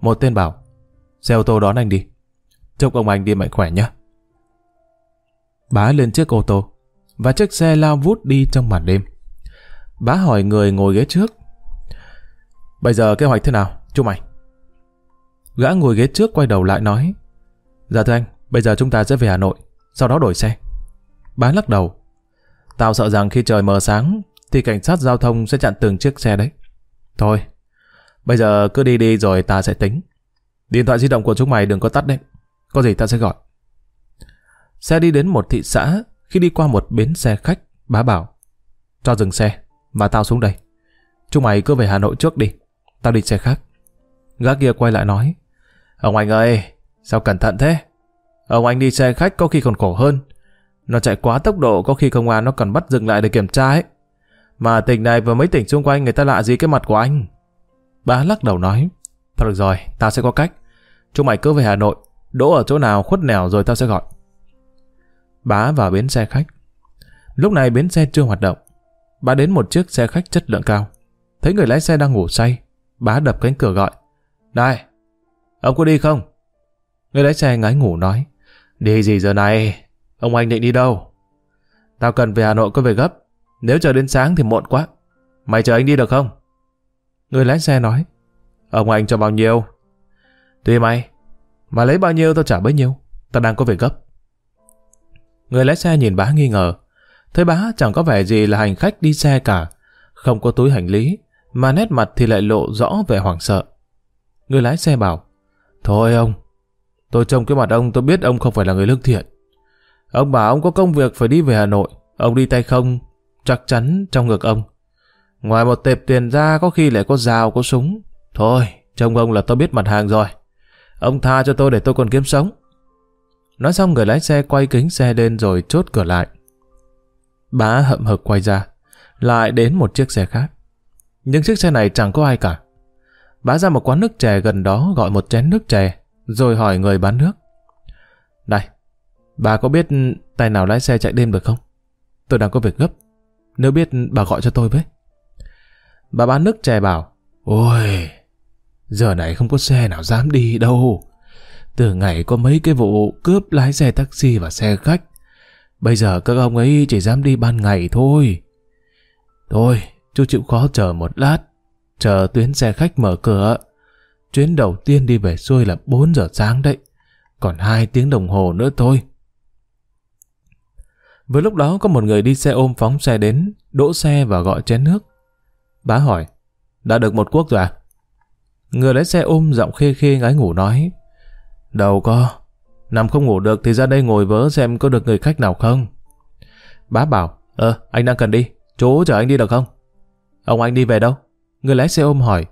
Một tên bảo, xe ô tô đón anh đi. Chúc ông anh đi mạnh khỏe nhé. Bá lên chiếc ô tô, và chiếc xe lao vút đi trong màn đêm. Bá hỏi người ngồi ghế trước. Bây giờ kế hoạch thế nào, chú mày? Gã ngồi ghế trước quay đầu lại nói. Dạ thưa anh, bây giờ chúng ta sẽ về Hà Nội, sau đó đổi xe. Bá lắc đầu. Tao sợ rằng khi trời mờ sáng, thì cảnh sát giao thông sẽ chặn từng chiếc xe đấy. Thôi, bây giờ cứ đi đi rồi ta sẽ tính. Điện thoại di động của chúng mày đừng có tắt đấy. Có gì ta sẽ gọi. Xe đi đến một thị xã, khi đi qua một bến xe khách, bá bảo. Cho dừng xe, và tao xuống đây. Chúng mày cứ về Hà Nội trước đi, tao đi xe khác. Gã kia quay lại nói. Ông anh ơi, sao cẩn thận thế? Ông anh đi xe khách có khi còn khổ hơn. Nó chạy quá tốc độ có khi công an nó còn bắt dừng lại để kiểm tra ấy. Mà tỉnh này và mấy tỉnh xung quanh người ta lạ gì cái mặt của anh. Bá lắc đầu nói. Thôi được rồi, tao sẽ có cách. Chúng mày cứ về Hà Nội. Đỗ ở chỗ nào khuất nẻo rồi tao sẽ gọi. Bá vào bến xe khách. Lúc này bến xe chưa hoạt động. Bá đến một chiếc xe khách chất lượng cao. Thấy người lái xe đang ngủ say. Bá đập cánh cửa gọi. Này, ông có đi không? Người lái xe ngái ngủ nói. Đi gì giờ này? Ông anh định đi đâu? Tao cần về Hà Nội có về gấp. Nếu chờ đến sáng thì muộn quá. Mày chờ anh đi được không? Người lái xe nói. Ông anh cho bao nhiêu? Tùy mày. Mà lấy bao nhiêu tao trả bấy nhiêu. Tao đang có việc gấp. Người lái xe nhìn bá nghi ngờ. Thấy bá chẳng có vẻ gì là hành khách đi xe cả. Không có túi hành lý. Mà nét mặt thì lại lộ rõ vẻ hoảng sợ. Người lái xe bảo. Thôi ông. Tôi trông cái mặt ông tôi biết ông không phải là người lương thiện. Ông bảo ông có công việc phải đi về Hà Nội. Ông đi tay không. Chắc chắn trong ngực ông. Ngoài một tệp tiền ra có khi lại có dao có súng. Thôi, trông ông là tôi biết mặt hàng rồi. Ông tha cho tôi để tôi còn kiếm sống. Nói xong người lái xe quay kính xe lên rồi chốt cửa lại. Bá hậm hực quay ra, lại đến một chiếc xe khác. Nhưng chiếc xe này chẳng có ai cả. Bá ra một quán nước chè gần đó gọi một chén nước chè, rồi hỏi người bán nước. Này, bà có biết tài nào lái xe chạy đêm được không? Tôi đang có việc gấp. Nếu biết bà gọi cho tôi với. Bà bán nước chè bảo, Ôi, giờ này không có xe nào dám đi đâu. Từ ngày có mấy cái vụ cướp lái xe taxi và xe khách, bây giờ các ông ấy chỉ dám đi ban ngày thôi. Thôi, chú chịu khó chờ một lát, chờ tuyến xe khách mở cửa. Chuyến đầu tiên đi về xuôi là 4 giờ sáng đấy, còn 2 tiếng đồng hồ nữa thôi. Vừa lúc đó có một người đi xe ôm phóng xe đến, đỗ xe và gọi chén nước. Bá hỏi, đã được một quốc rồi à? Người lái xe ôm giọng khê khê ngái ngủ nói, Đâu có, nằm không ngủ được thì ra đây ngồi vớ xem có được người khách nào không. Bá bảo, ờ, anh đang cần đi, chú chở anh đi được không? Ông anh đi về đâu? Người lái xe ôm hỏi.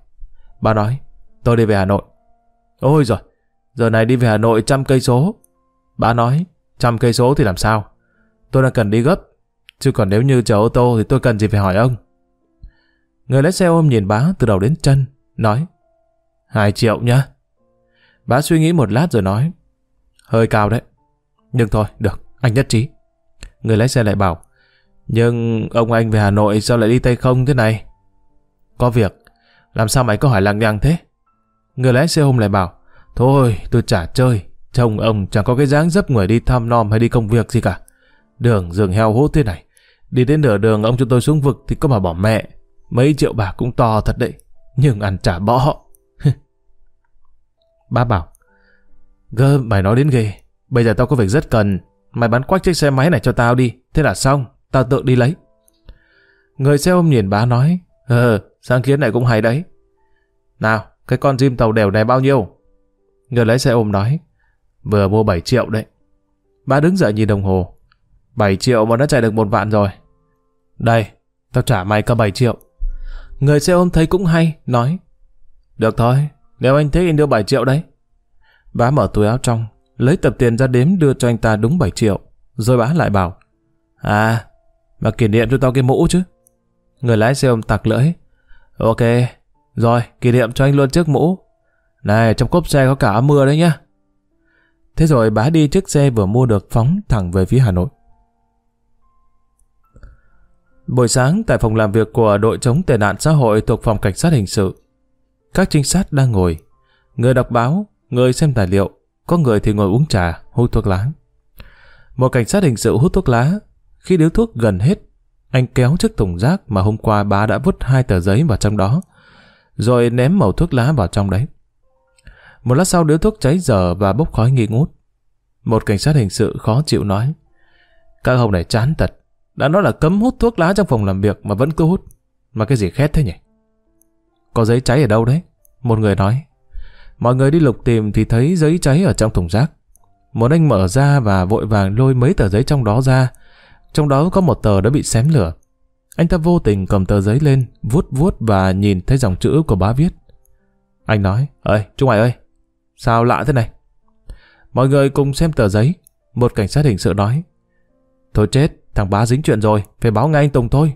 Bá nói, tôi đi về Hà Nội. Ôi rồi, giờ này đi về Hà Nội trăm cây số. Bá nói, trăm cây số thì làm sao? Tôi đang cần đi gấp, chứ còn nếu như chở ô tô thì tôi cần gì phải hỏi ông. Người lái xe ôm nhìn bá từ đầu đến chân, nói, hai triệu nhá. Bá suy nghĩ một lát rồi nói, hơi cao đấy. Nhưng thôi, được, anh nhất trí. Người lái xe lại bảo, nhưng ông anh về Hà Nội sao lại đi tay không thế này? Có việc, làm sao mày có hỏi lằng nhằng thế? Người lái xe ôm lại bảo, thôi tôi trả chơi, chồng ông chẳng có cái dáng dấp người đi thăm nom hay đi công việc gì cả. Đường rừng heo hút thế này, đi đến nửa đường ông cho tôi xuống vực thì có mà bỏ mẹ. Mấy triệu bạc cũng to thật đấy, nhưng ăn trả bỏ. Ba bảo, Gơ, mày nói đến ghê. Bây giờ tao có việc rất cần. Mày bán quách chiếc xe máy này cho tao đi. Thế là xong, tao tự đi lấy. Người xe ôm nhìn bá nói, Ờ, sáng kiến này cũng hay đấy. Nào, cái con diêm tàu đèo này bao nhiêu? Người lấy xe ôm nói, vừa mua 7 triệu đấy. Bá đứng dậy nhìn đồng hồ. 7 triệu mà đã chạy được một vạn rồi. Đây, tao trả mày cả 7 triệu. Người xe ôm thấy cũng hay, nói, Được thôi, nếu anh thích anh đưa 7 triệu đấy. Bá mở túi áo trong, lấy tập tiền ra đếm đưa cho anh ta đúng 7 triệu. Rồi bá lại bảo, À, mà kỷ niệm cho tao cái mũ chứ. Người lái xe ôm tặc lưỡi. Ok, rồi, kỷ niệm cho anh luôn chiếc mũ. Này, trong cốp xe có cả áo mưa đấy nhá. Thế rồi bá đi chiếc xe vừa mua được phóng thẳng về phía Hà Nội. Buổi sáng tại phòng làm việc của đội chống tệ nạn xã hội thuộc phòng cảnh sát hình sự, các trinh sát đang ngồi. Người đọc báo, người xem tài liệu, có người thì ngồi uống trà, hút thuốc lá. Một cảnh sát hình sự hút thuốc lá, khi điếu thuốc gần hết, anh kéo chiếc thùng rác mà hôm qua bá đã vứt hai tờ giấy vào trong đó, rồi ném màu thuốc lá vào trong đấy. Một lát sau điếu thuốc cháy dở và bốc khói nghi ngút. Một cảnh sát hình sự khó chịu nói, các ông này chán thật, đã nói là cấm hút thuốc lá trong phòng làm việc mà vẫn cứ hút. Mà cái gì khét thế nhỉ? Có giấy cháy ở đâu đấy? Một người nói. Mọi người đi lục tìm thì thấy giấy cháy ở trong thùng rác. Một anh mở ra và vội vàng lôi mấy tờ giấy trong đó ra. Trong đó có một tờ đã bị xém lửa. Anh ta vô tình cầm tờ giấy lên, vuốt vuốt và nhìn thấy dòng chữ của bá viết. Anh nói, ơi, Trung Hải ơi, sao lạ thế này? Mọi người cùng xem tờ giấy. Một cảnh sát hình sự nói. Thôi chết, thằng bá dính chuyện rồi, phải báo ngay anh Tùng thôi.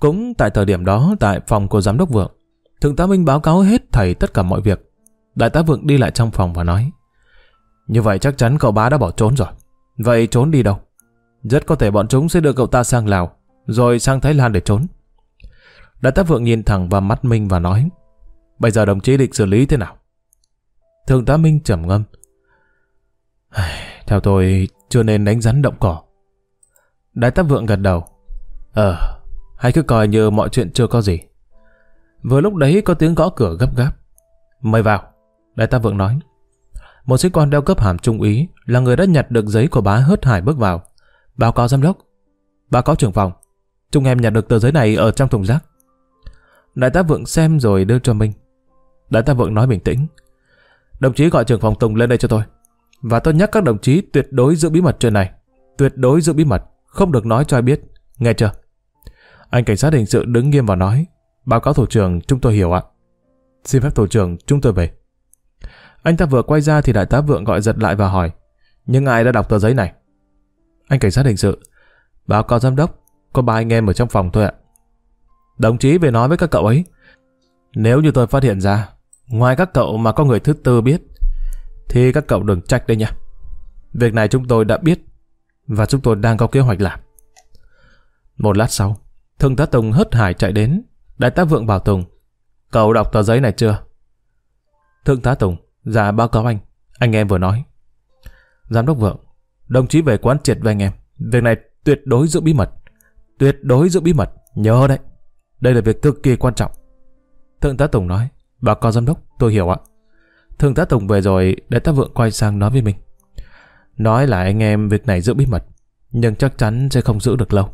Cũng tại thời điểm đó, tại phòng của giám đốc Vượng, Thượng tá Minh báo cáo hết thầy tất cả mọi việc. Đại tá Vượng đi lại trong phòng và nói. Như vậy chắc chắn cậu bá đã bỏ trốn rồi. Vậy trốn đi đâu? Rất có thể bọn chúng sẽ đưa cậu ta sang Lào, rồi sang Thái Lan để trốn. Đại tá Vượng nhìn thẳng vào mắt Minh và nói. Bây giờ đồng chí định xử lý thế nào? Thượng tá Minh trầm ngâm. Theo tôi, chưa nên đánh rắn động cỏ. Đại tá Vượng gật đầu. Ờ, hãy cứ coi như mọi chuyện chưa có gì. Vừa lúc đấy có tiếng gõ cửa gấp gáp. Mời vào, đại tá Vượng nói. Một sĩ quan đeo cấp hàm trung úy là người đã nhặt được giấy của bá hớt hải bước vào. Báo cáo giám đốc. Báo cáo trưởng phòng. Chúng em nhặt được tờ giấy này ở trong thùng rác. Đại tá Vượng xem rồi đưa cho Minh. Đại tá Vượng nói bình tĩnh. Đồng chí gọi trưởng phòng Tùng lên đây cho tôi. Và tôi nhắc các đồng chí tuyệt đối giữ bí mật chuyện này. Tuyệt đối giữ bí mật, không được nói cho ai biết. Nghe chưa? Anh cảnh sát hình sự đứng nghiêm và nói. Báo cáo thủ trưởng, chúng tôi hiểu ạ. Xin phép thủ trưởng, chúng tôi về. Anh ta vừa quay ra thì đại tá Vượng gọi giật lại và hỏi. Nhưng ai đã đọc tờ giấy này? Anh cảnh sát hình sự. Báo cáo giám đốc, có ba anh em ở trong phòng thôi ạ. Đồng chí về nói với các cậu ấy. Nếu như tôi phát hiện ra, ngoài các cậu mà có người thứ tư biết, thì các cậu đừng trách đây nha. Việc này chúng tôi đã biết, và chúng tôi đang có kế hoạch làm. Một lát sau, Thương tá Tùng hớt hải chạy đến, đại tá Vượng bảo Tùng, cậu đọc tờ giấy này chưa? Thượng tá Tùng, dạ báo cáo anh, anh em vừa nói. Giám đốc Vượng, đồng chí về quán triệt với anh em, việc này tuyệt đối giữ bí mật, tuyệt đối giữ bí mật, nhớ đấy. Đây là việc cực kỳ quan trọng. Thượng tá Tùng nói, báo cáo giám đốc, tôi hiểu ạ. Thường tá Tùng về rồi, để tá Vượng quay sang nói với mình. Nói là anh em việc này giữ bí mật, nhưng chắc chắn sẽ không giữ được lâu.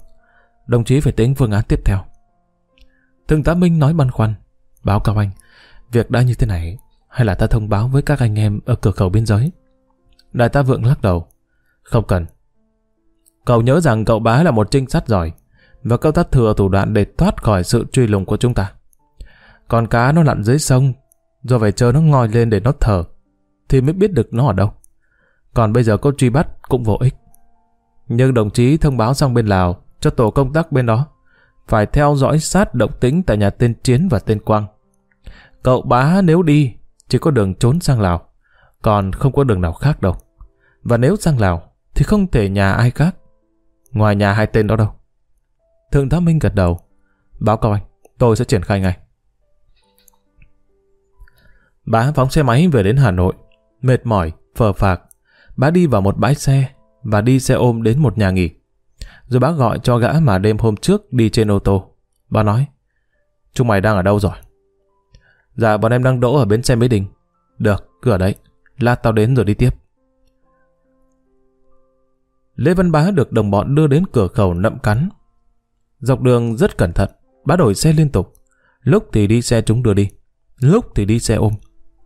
Đồng chí phải tính phương án tiếp theo. Thượng tá Minh nói băn khoăn. Báo cáo anh, việc đã như thế này, hay là ta thông báo với các anh em ở cửa khẩu biên giới? Đại tá Vượng lắc đầu. Không cần. Cậu nhớ rằng cậu bá là một trinh sát giỏi, và cậu ta thừa thủ đoạn để thoát khỏi sự truy lùng của chúng ta. Còn cá nó lặn dưới sông, do phải chờ nó ngoi lên để nó thở, thì mới biết được nó ở đâu. Còn bây giờ có truy bắt cũng vô ích. Nhưng đồng chí thông báo sang bên Lào cho tổ công tác bên đó phải theo dõi sát động tĩnh tại nhà tên Chiến và tên Quang. Cậu bá nếu đi, chỉ có đường trốn sang Lào, còn không có đường nào khác đâu. Và nếu sang Lào, thì không thể nhà ai khác, ngoài nhà hai tên đó đâu. Thượng tá Minh gật đầu. Báo cáo anh, tôi sẽ triển khai ngay. Bá phóng xe máy về đến Hà Nội, mệt mỏi, phờ phạc. Bá đi vào một bãi xe và đi xe ôm đến một nhà nghỉ. Rồi bác gọi cho gã mà đêm hôm trước đi trên ô tô. Bá nói, chúng mày đang ở đâu rồi? Dạ bọn em đang đỗ ở bến xe Mỹ Đình. Được, cứ ở đấy. Lát tao đến rồi đi tiếp. Lê Văn Bá được đồng bọn đưa đến cửa khẩu nậm cắn. Dọc đường rất cẩn thận, bá đổi xe liên tục. Lúc thì đi xe chúng đưa đi, lúc thì đi xe ôm,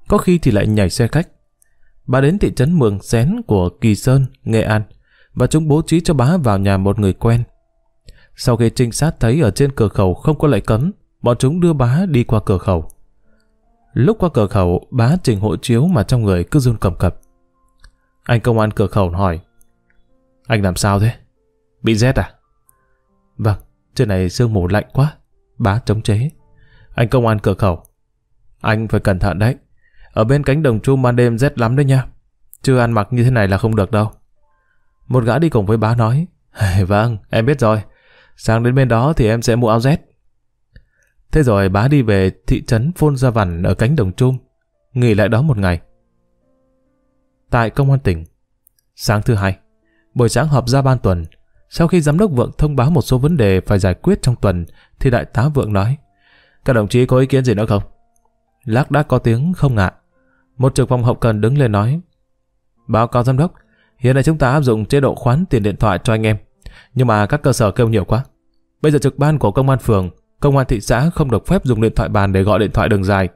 có khi thì lại nhảy xe khách. bà đến thị trấn Mường Xén của Kỳ Sơn, Nghệ An, và chúng bố trí cho bá vào nhà một người quen. Sau khi trinh sát thấy ở trên cửa khẩu không có lệnh cấm, bọn chúng đưa bá đi qua cửa khẩu. Lúc qua cửa khẩu, bá trình hộ chiếu mà trong người cứ run cầm cập. Anh công an cửa khẩu hỏi, Anh làm sao thế? Bị rét à? Vâng, trên này sương mù lạnh quá. Bá chống chế. Anh công an cửa khẩu. Anh phải cẩn thận đấy. Ở bên cánh đồng chung ban đêm rét lắm đấy nha. Chưa ăn mặc như thế này là không được đâu. Một gã đi cùng với bá nói. Vâng, em biết rồi. Sáng đến bên đó thì em sẽ mua áo rét. Thế rồi bá đi về thị trấn Phôn Gia Vằn ở cánh đồng chung, Nghỉ lại đó một ngày. Tại công an tỉnh. Sáng thứ hai, buổi sáng họp ra ban tuần, sau khi giám đốc Vượng thông báo một số vấn đề phải giải quyết trong tuần, thì đại tá Vượng nói, các đồng chí có ý kiến gì nữa không? Lác đã có tiếng không ngạ. Một trưởng phòng hậu cần đứng lên nói, báo cáo giám đốc, hiện nay chúng ta áp dụng chế độ khoán tiền điện thoại cho anh em, nhưng mà các cơ sở kêu nhiều quá. Bây giờ trực ban của công an phường, công an thị xã không được phép dùng điện thoại bàn để gọi điện thoại đường dài,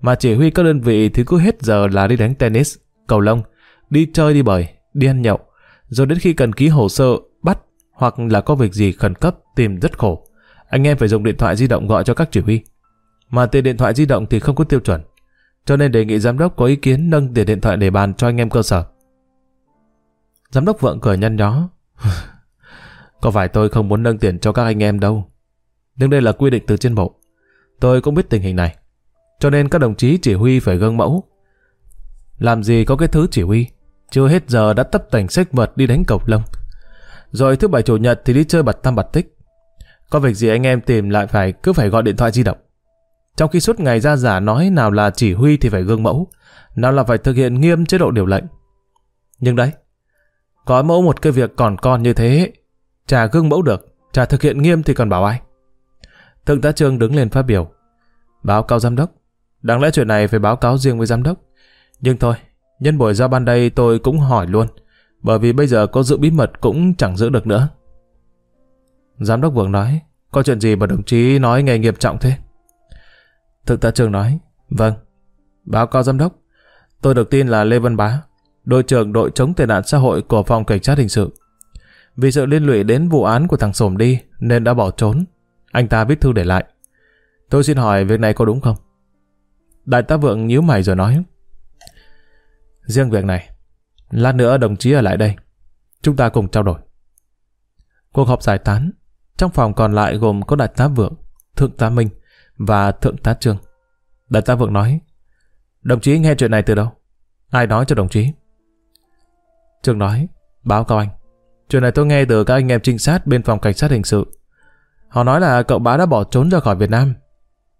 mà chỉ huy các đơn vị thì cứ hết giờ là đi đánh tennis, cầu lông, đi chơi đi bời, đi ăn nhậu, rồi đến khi cần ký hồ sơ bắt hoặc là có việc gì khẩn cấp tìm rất khổ. Anh em phải dùng điện thoại di động gọi cho các chỉ huy. Mà tiền điện thoại di động thì không có tiêu chuẩn cho nên đề nghị giám đốc có ý kiến nâng tiền điện thoại để bàn cho anh em cơ sở. Giám đốc vượng cười nhăn nhó. có phải tôi không muốn nâng tiền cho các anh em đâu. Nhưng đây là quy định từ trên bộ. Tôi cũng biết tình hình này. Cho nên các đồng chí chỉ huy phải gương mẫu. Làm gì có cái thứ chỉ huy. Chưa hết giờ đã tấp tành sách vật đi đánh cọc lông. Rồi thứ bảy chủ nhật thì đi chơi bật tam bật tích. Có việc gì anh em tìm lại phải, cứ phải gọi điện thoại di động. Trong khi suốt ngày ra giả nói nào là chỉ huy thì phải gương mẫu, nào là phải thực hiện nghiêm chế độ điều lệnh. Nhưng đấy, có mẫu một cái việc còn con như thế, chả gương mẫu được, chả thực hiện nghiêm thì còn bảo ai. Thượng tá Trương đứng lên phát biểu. Báo cáo giám đốc. Đáng lẽ chuyện này phải báo cáo riêng với giám đốc. Nhưng thôi, nhân buổi ra ban đây tôi cũng hỏi luôn. Bởi vì bây giờ có giữ bí mật cũng chẳng giữ được nữa. Giám đốc vương nói, có chuyện gì mà đồng chí nói nghề nghiệp trọng thế? Thượng tá trường nói, vâng. Báo cáo giám đốc, tôi được tin là Lê Văn Bá, đội trưởng đội chống tệ nạn xã hội của phòng cảnh sát hình sự. Vì sự liên lụy đến vụ án của thằng Sổm đi nên đã bỏ trốn. Anh ta viết thư để lại. Tôi xin hỏi việc này có đúng không? Đại tá Vượng nhíu mày rồi nói. Riêng việc này, lát nữa đồng chí ở lại đây. Chúng ta cùng trao đổi. Cuộc họp giải tán. Trong phòng còn lại gồm có đại tá Vượng, thượng tá Minh và thượng tá Trương. Đại tá Vượng nói, đồng chí nghe chuyện này từ đâu? Ai nói cho đồng chí? Trương nói, báo cáo anh. Chuyện này tôi nghe từ các anh em trinh sát bên phòng cảnh sát hình sự. Họ nói là cậu bá đã bỏ trốn ra khỏi Việt Nam.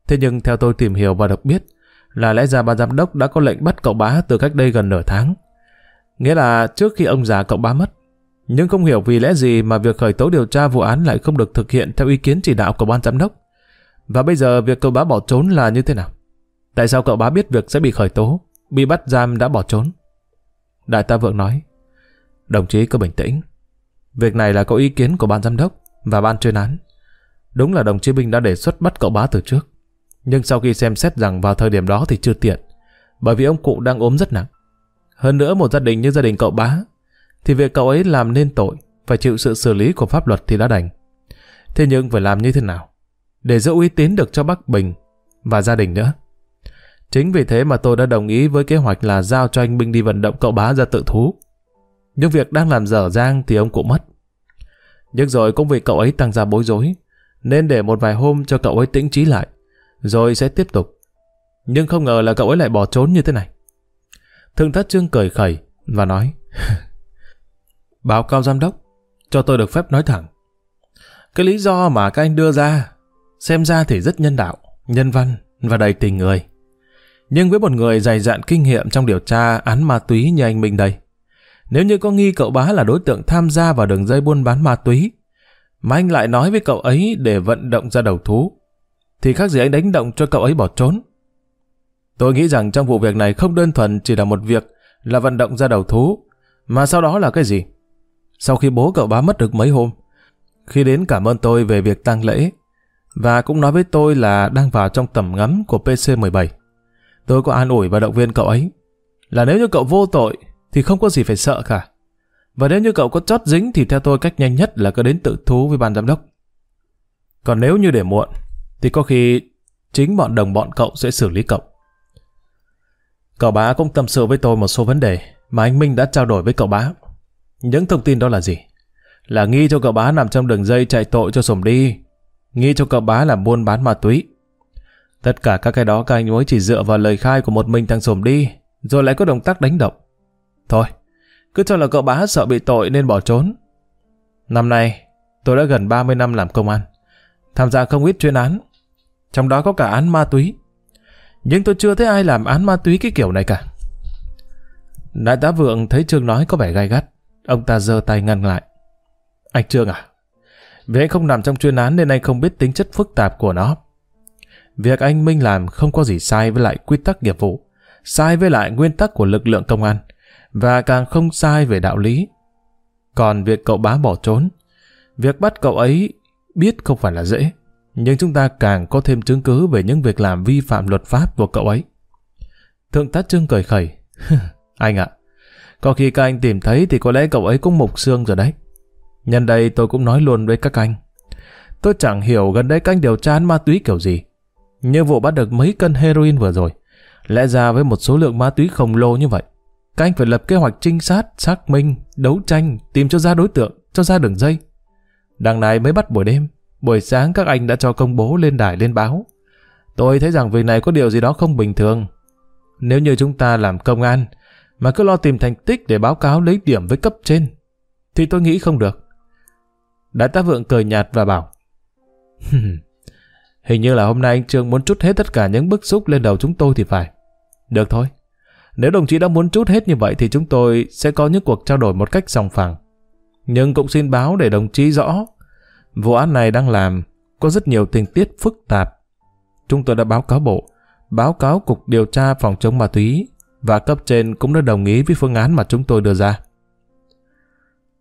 Thế nhưng theo tôi tìm hiểu và được biết, là lẽ ra ban giám đốc đã có lệnh bắt cậu bá từ cách đây gần nửa tháng. Nghĩa là trước khi ông già cậu bá mất. Nhưng không hiểu vì lẽ gì mà việc khởi tố điều tra vụ án lại không được thực hiện theo ý kiến chỉ đạo của ban giám đốc. Và bây giờ việc cậu bá bỏ trốn là như thế nào? Tại sao cậu bá biết việc sẽ bị khởi tố, bị bắt giam đã bỏ trốn? Đại tá Vượng nói, đồng chí cứ bình tĩnh. Việc này là có ý kiến của ban giám đốc và ban chuyên án. Đúng là đồng chí Binh đã đề xuất bắt cậu bá từ trước. Nhưng sau khi xem xét rằng vào thời điểm đó thì chưa tiện, bởi vì ông cụ đang ốm rất nặng. Hơn nữa một gia đình như gia đình cậu bá, thì việc cậu ấy làm nên tội, phải chịu sự xử lý của pháp luật thì đã đành. Thế nhưng phải làm như thế nào? Để giữ uy tín được cho Bắc Bình và gia đình nữa. Chính vì thế mà tôi đã đồng ý với kế hoạch là giao cho anh Minh đi vận động cậu bá ra tự thú. Nhưng việc đang làm dở dang thì ông cụ mất. Nhưng rồi cũng vì cậu ấy tăng ra bối rối, nên để một vài hôm cho cậu ấy tĩnh trí lại, rồi sẽ tiếp tục. Nhưng không ngờ là cậu ấy lại bỏ trốn như thế này. Thượng thất trương cười khẩy và nói Báo cáo giám đốc, cho tôi được phép nói thẳng. Cái lý do mà các anh đưa ra, xem ra thì rất nhân đạo, nhân văn và đầy tình người. Nhưng với một người dày dạn kinh nghiệm trong điều tra án ma túy như anh Minh đây, nếu như có nghi cậu bá là đối tượng tham gia vào đường dây buôn bán ma túy, mà anh lại nói với cậu ấy để vận động ra đầu thú, thì khác gì anh đánh động cho cậu ấy bỏ trốn. Tôi nghĩ rằng trong vụ việc này không đơn thuần chỉ là một việc là vận động ra đầu thú, mà sau đó là cái gì? Sau khi bố cậu bá mất được mấy hôm, khi đến cảm ơn tôi về việc tang lễ, và cũng nói với tôi là đang vào trong tầm ngắm của PC-17. Tôi có an ủi và động viên cậu ấy, là nếu như cậu vô tội thì không có gì phải sợ cả. Và nếu như cậu có chót dính thì theo tôi cách nhanh nhất là cứ đến tự thú với ban giám đốc. Còn nếu như để muộn, thì có khi chính bọn đồng bọn cậu sẽ xử lý cậu. Cậu bá cũng tâm sự với tôi một số vấn đề mà anh Minh đã trao đổi với cậu bá. Những thông tin đó là gì? Là nghi cho cậu bá nằm trong đường dây chạy tội cho sổm đi. Nghi cho cậu bá là buôn bán ma túy. Tất cả các cái đó các anh mới chỉ dựa vào lời khai của một mình thằng sổm đi, rồi lại có động tác đánh động. Thôi, cứ cho là cậu bá sợ bị tội nên bỏ trốn. Năm nay, tôi đã gần 30 năm làm công an, tham gia không ít chuyên án, trong đó có cả án ma túy. Nhưng tôi chưa thấy ai làm án ma túy cái kiểu này cả. Đại tá Vượng thấy Trương nói có vẻ gai gắt. Ông ta giơ tay ngăn lại. Anh Trương à? Vì anh không nằm trong chuyên án nên anh không biết tính chất phức tạp của nó. Việc anh Minh làm không có gì sai với lại quy tắc nghiệp vụ, sai với lại nguyên tắc của lực lượng công an, và càng không sai về đạo lý. Còn việc cậu bá bỏ trốn, việc bắt cậu ấy biết không phải là dễ, nhưng chúng ta càng có thêm chứng cứ về những việc làm vi phạm luật pháp của cậu ấy. Thượng tá Trương cười khẩy. anh ạ, có khi các anh tìm thấy thì có lẽ cậu ấy cũng mục xương rồi đấy. Nhân đây tôi cũng nói luôn với các anh. Tôi chẳng hiểu gần đây các anh điều tra án ma túy kiểu gì. Như vụ bắt được mấy cân heroin vừa rồi Lẽ ra với một số lượng ma túy khổng lồ như vậy, các anh phải lập kế hoạch trinh sát, xác minh, đấu tranh, tìm cho ra đối tượng, cho ra đường dây. Đằng này mới bắt buổi đêm, buổi sáng các anh đã cho công bố lên đài lên báo. Tôi thấy rằng việc này có điều gì đó không bình thường. Nếu như chúng ta làm công an, mà cứ lo tìm thành tích để báo cáo lấy điểm với cấp trên, thì tôi nghĩ không được. Đại tá vượng cười nhạt và bảo, Hình như là hôm nay anh Trương muốn trút hết tất cả những bức xúc lên đầu chúng tôi thì phải. Được thôi. Nếu đồng chí đã muốn trút hết như vậy thì chúng tôi sẽ có những cuộc trao đổi một cách sòng phẳng. Nhưng cũng xin báo để đồng chí rõ, vụ án này đang làm có rất nhiều tình tiết phức tạp. Chúng tôi đã báo cáo bộ, báo cáo Cục Điều tra Phòng chống ma túy và cấp trên cũng đã đồng ý với phương án mà chúng tôi đưa ra.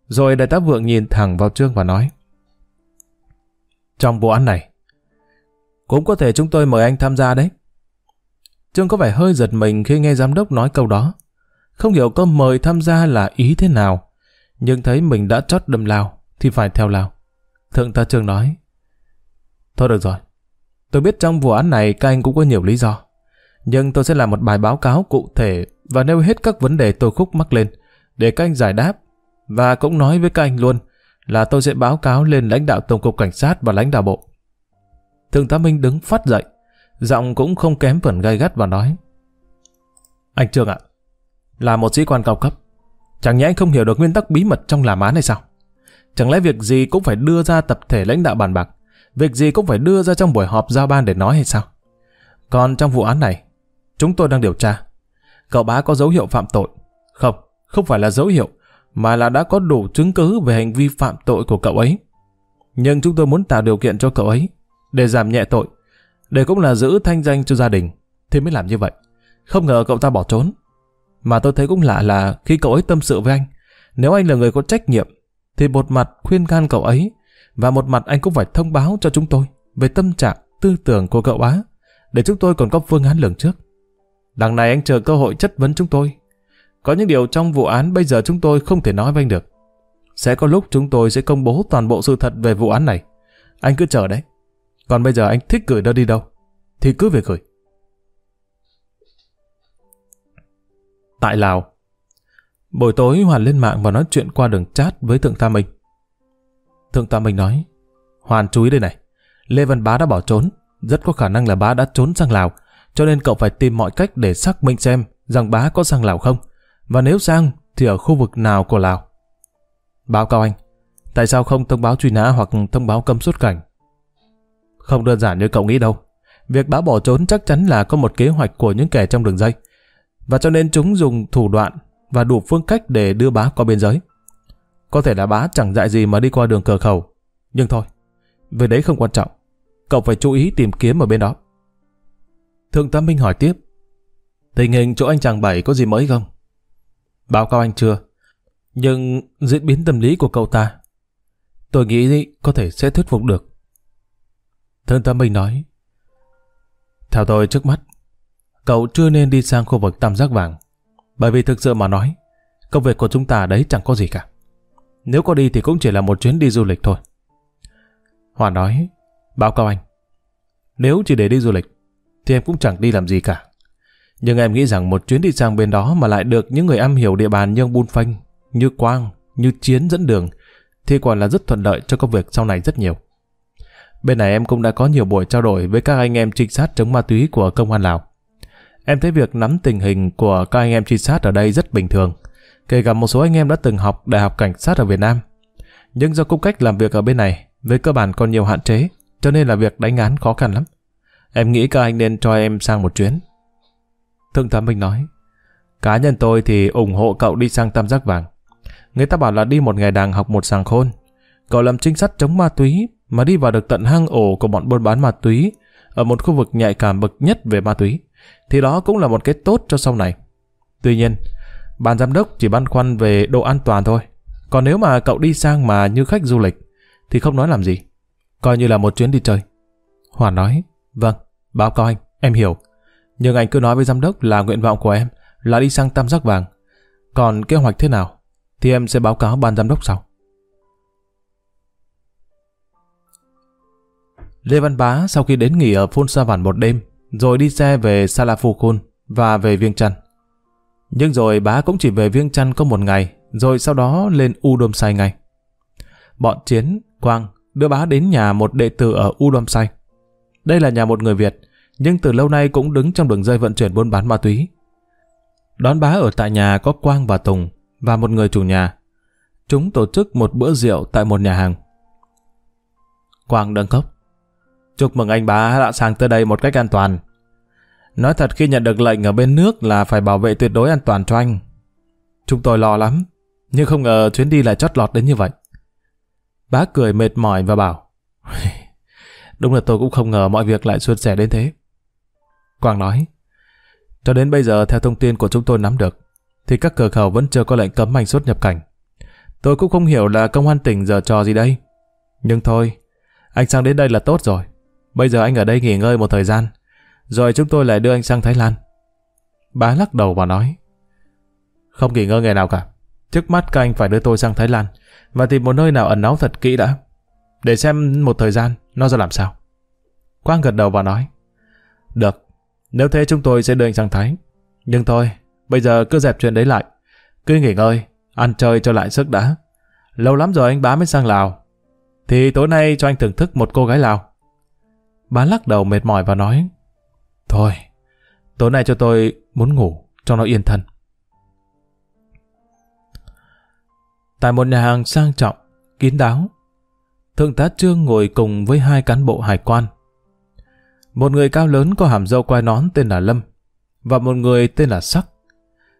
Rồi đại tá vượng nhìn thẳng vào Trương và nói Trong vụ án này, cũng có thể chúng tôi mời anh tham gia đấy. Trương có vẻ hơi giật mình khi nghe giám đốc nói câu đó. Không hiểu câu mời tham gia là ý thế nào, nhưng thấy mình đã chót đâm lao, thì phải theo lao. Thượng tá Trương nói, Thôi được rồi, tôi biết trong vụ án này các anh cũng có nhiều lý do, nhưng tôi sẽ làm một bài báo cáo cụ thể và nêu hết các vấn đề tôi khúc mắc lên, để các anh giải đáp, và cũng nói với các anh luôn là tôi sẽ báo cáo lên lãnh đạo Tổng cục Cảnh sát và lãnh đạo bộ. Thượng tá Minh đứng phát dậy, giọng cũng không kém phần gay gắt và nói. Anh Trương ạ, là một sĩ quan cao cấp, chẳng nhẽ anh không hiểu được nguyên tắc bí mật trong làm án hay sao? Chẳng lẽ việc gì cũng phải đưa ra tập thể lãnh đạo bàn bạc, việc gì cũng phải đưa ra trong buổi họp giao ban để nói hay sao? Còn trong vụ án này, chúng tôi đang điều tra. Cậu bá có dấu hiệu phạm tội. Không, không phải là dấu hiệu, mà là đã có đủ chứng cứ về hành vi phạm tội của cậu ấy. Nhưng chúng tôi muốn tạo điều kiện cho cậu ấy để giảm nhẹ tội, để cũng là giữ thanh danh cho gia đình, thì mới làm như vậy. Không ngờ cậu ta bỏ trốn. Mà tôi thấy cũng lạ là khi cậu ấy tâm sự với anh, nếu anh là người có trách nhiệm, thì một mặt khuyên can cậu ấy, và một mặt anh cũng phải thông báo cho chúng tôi về tâm trạng, tư tưởng của cậu á, để chúng tôi còn có phương án lường trước. Đằng này anh chờ cơ hội chất vấn chúng tôi. Có những điều trong vụ án bây giờ chúng tôi không thể nói với anh được. Sẽ có lúc chúng tôi sẽ công bố toàn bộ sự thật về vụ án này. Anh cứ chờ đấy. Còn bây giờ anh thích gửi đơn đi đâu, thì cứ việc gửi. Tại Lào Buổi tối Hoàn lên mạng và nói chuyện qua đường chat với Thượng tam Minh. Thượng tam Minh nói, Hoàn chú ý đây này, Lê Văn Bá đã bỏ trốn, rất có khả năng là Bá đã trốn sang Lào, cho nên cậu phải tìm mọi cách để xác minh xem rằng Bá có sang Lào không, và nếu sang thì ở khu vực nào của Lào. Báo cáo anh, tại sao không thông báo truy nã hoặc thông báo cấm xuất cảnh không đơn giản như cậu nghĩ đâu. Việc bá bỏ trốn chắc chắn là có một kế hoạch của những kẻ trong đường dây. Và cho nên chúng dùng thủ đoạn và đủ phương cách để đưa bá qua biên giới. Có thể là bá chẳng dại gì mà đi qua đường cửa khẩu. Nhưng thôi, về đấy không quan trọng. Cậu phải chú ý tìm kiếm ở bên đó. Thượng tá Minh hỏi tiếp. Tình hình chỗ anh chàng Bảy có gì mới không? Báo cáo anh chưa. Nhưng diễn biến tâm lý của cậu ta, tôi nghĩ có thể sẽ thuyết phục được. Thương Tâm Minh nói, Theo tôi trước mắt, cậu chưa nên đi sang khu vực tam giác vàng. Bởi vì thực sự mà nói, công việc của chúng ta đấy chẳng có gì cả. Nếu có đi thì cũng chỉ là một chuyến đi du lịch thôi. Hòa nói, báo cáo anh, nếu chỉ để đi du lịch, thì em cũng chẳng đi làm gì cả. Nhưng em nghĩ rằng một chuyến đi sang bên đó mà lại được những người am hiểu địa bàn như ông Bun Phanh, như Quang, như Chiến dẫn đường, thì quả là rất thuận lợi cho công việc sau này rất nhiều. Bên này em cũng đã có nhiều buổi trao đổi với các anh em trinh sát chống ma túy của công an Lào. Em thấy việc nắm tình hình của các anh em trinh sát ở đây rất bình thường, kể cả một số anh em đã từng học đại học cảnh sát ở Việt Nam. Nhưng do cung cách làm việc ở bên này, với cơ bản còn nhiều hạn chế, cho nên là việc đánh án khó khăn lắm. Em nghĩ các anh nên cho em sang một chuyến. Thượng tá Minh nói, cá nhân tôi thì ủng hộ cậu đi sang Tam Giác Vàng. Người ta bảo là đi một ngày đàng học một sàng khôn. Cậu làm trinh sát chống ma túy mà đi vào được tận hang ổ của bọn buôn bán ma túy ở một khu vực nhạy cảm bậc nhất về ma túy, thì đó cũng là một cái tốt cho sau này. Tuy nhiên, ban giám đốc chỉ băn khoăn về độ an toàn thôi. Còn nếu mà cậu đi sang mà như khách du lịch, thì không nói làm gì. Coi như là một chuyến đi chơi. Hoàn nói, vâng, báo cáo anh, em hiểu. Nhưng anh cứ nói với giám đốc là nguyện vọng của em là đi sang tam giác vàng. Còn kế hoạch thế nào, thì em sẽ báo cáo ban giám đốc sau. Lê Văn Bá sau khi đến nghỉ ở Phun Sa Vản một đêm, rồi đi xe về Salafukun và về Viêng Chăn. Nhưng rồi bá cũng chỉ về Viêng Chăn có một ngày, rồi sau đó lên U Đôm Sai ngay. Bọn Chiến, Quang đưa bá đến nhà một đệ tử ở U Đôm Sai. Đây là nhà một người Việt, nhưng từ lâu nay cũng đứng trong đường dây vận chuyển buôn bán ma túy. Đón bá ở tại nhà có Quang và Tùng và một người chủ nhà. Chúng tổ chức một bữa rượu tại một nhà hàng. Quang đâng cốc. Chúc mừng anh bá đã sang tới đây một cách an toàn. Nói thật khi nhận được lệnh ở bên nước là phải bảo vệ tuyệt đối an toàn cho anh. Chúng tôi lo lắm, nhưng không ngờ chuyến đi lại chót lọt đến như vậy. Bá cười mệt mỏi và bảo Đúng là tôi cũng không ngờ mọi việc lại suôn sẻ đến thế. Quang nói Cho đến bây giờ theo thông tin của chúng tôi nắm được thì các cửa khẩu vẫn chưa có lệnh cấm anh xuất nhập cảnh. Tôi cũng không hiểu là công an tỉnh giờ trò gì đây. Nhưng thôi, anh sang đến đây là tốt rồi. Bây giờ anh ở đây nghỉ ngơi một thời gian, rồi chúng tôi lại đưa anh sang Thái Lan. Bá lắc đầu và nói, không nghỉ ngơi ngày nào cả. Trước mắt các anh phải đưa tôi sang Thái Lan và tìm một nơi nào ẩn náu thật kỹ đã. Để xem một thời gian nó ra làm sao. Quang gật đầu và nói, được, nếu thế chúng tôi sẽ đưa anh sang Thái. Nhưng thôi, bây giờ cứ dẹp chuyện đấy lại. Cứ nghỉ ngơi, ăn chơi cho lại sức đã. Lâu lắm rồi anh bá mới sang Lào. Thì tối nay cho anh thưởng thức một cô gái Lào. Bá lắc đầu mệt mỏi và nói, Thôi, tối nay cho tôi muốn ngủ, cho nó yên thân. Tại một nhà hàng sang trọng, kín đáo, Thượng tá Trương ngồi cùng với hai cán bộ hải quan. Một người cao lớn có hàm dâu quai nón tên là Lâm, và một người tên là Sắc.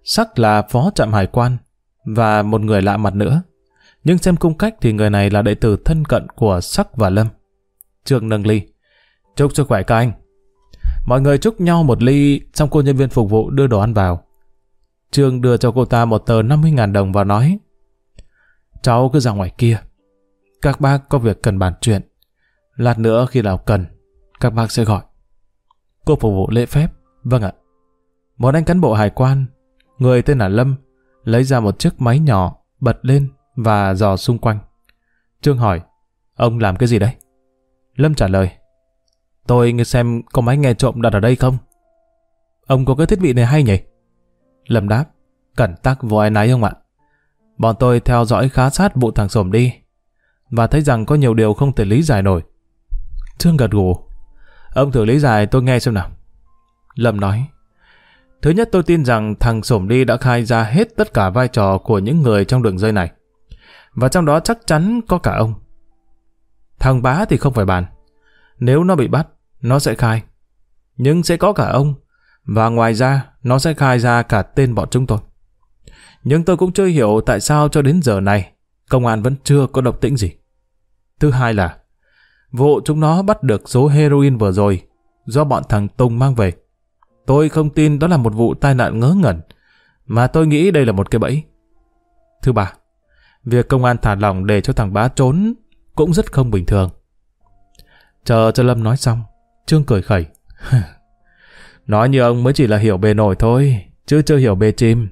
Sắc là phó trạm hải quan, và một người lạ mặt nữa. Nhưng xem cung cách thì người này là đệ tử thân cận của Sắc và Lâm. Trương nâng ly. Chúc sức khỏe các anh. Mọi người chúc nhau một ly, xong cô nhân viên phục vụ đưa đồ ăn vào. Trương đưa cho cô ta một tờ 50.000 đồng và nói Cháu cứ ra ngoài kia. Các bác có việc cần bàn chuyện. Lát nữa khi nào cần, các bác sẽ gọi. Cô phục vụ lễ phép. Vâng ạ. Một anh cán bộ hải quan, người tên là Lâm, lấy ra một chiếc máy nhỏ, bật lên và dò xung quanh. Trương hỏi, ông làm cái gì đấy? Lâm trả lời, tôi nghe xem có máy nghe trộm đặt ở đây không? Ông có cái thiết bị này hay nhỉ? Lâm đáp, cẩn tắc vô ai nấy không ạ? Bọn tôi theo dõi khá sát vụ thằng Sổm đi và thấy rằng có nhiều điều không thể lý giải nổi. Trương gật gù. Ông thử lý giải tôi nghe xem nào. Lâm nói, Thứ nhất tôi tin rằng thằng Sổm Đi đã khai ra hết tất cả vai trò của những người trong đường dây này. Và trong đó chắc chắn có cả ông. Thằng bá thì không phải bàn. Nếu nó bị bắt, nó sẽ khai. Nhưng sẽ có cả ông. Và ngoài ra, nó sẽ khai ra cả tên bọn chúng tôi. Nhưng tôi cũng chưa hiểu tại sao cho đến giờ này, công an vẫn chưa có động tĩnh gì. Thứ hai là, vụ chúng nó bắt được số heroin vừa rồi, do bọn thằng Tùng mang về. Tôi không tin đó là một vụ tai nạn ngớ ngẩn, mà tôi nghĩ đây là một cái bẫy. Thứ ba, việc công an thả lỏng để cho thằng bá trốn cũng rất không bình thường. Chờ cho Lâm nói xong, Trương cười khẩy. nói như ông mới chỉ là hiểu bề nổi thôi, chứ chưa hiểu bề chim.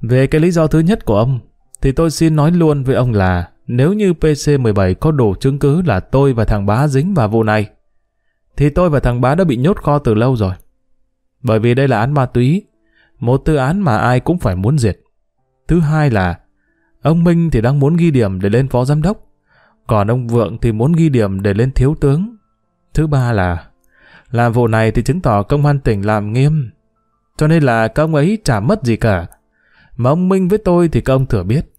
Về cái lý do thứ nhất của ông, thì tôi xin nói luôn với ông là nếu như PC-17 có đủ chứng cứ là tôi và thằng bá dính vào vụ này, thì tôi và thằng bá đã bị nhốt kho từ lâu rồi. Bởi vì đây là án ma túy, một tư án mà ai cũng phải muốn diệt. Thứ hai là, ông Minh thì đang muốn ghi điểm để lên phó giám đốc, còn ông Vượng thì muốn ghi điểm để lên thiếu tướng. Thứ ba là, làm vụ này thì chứng tỏ công an tỉnh làm nghiêm, cho nên là các ông ấy chả mất gì cả. Mà ông Minh với tôi thì các ông thừa biết.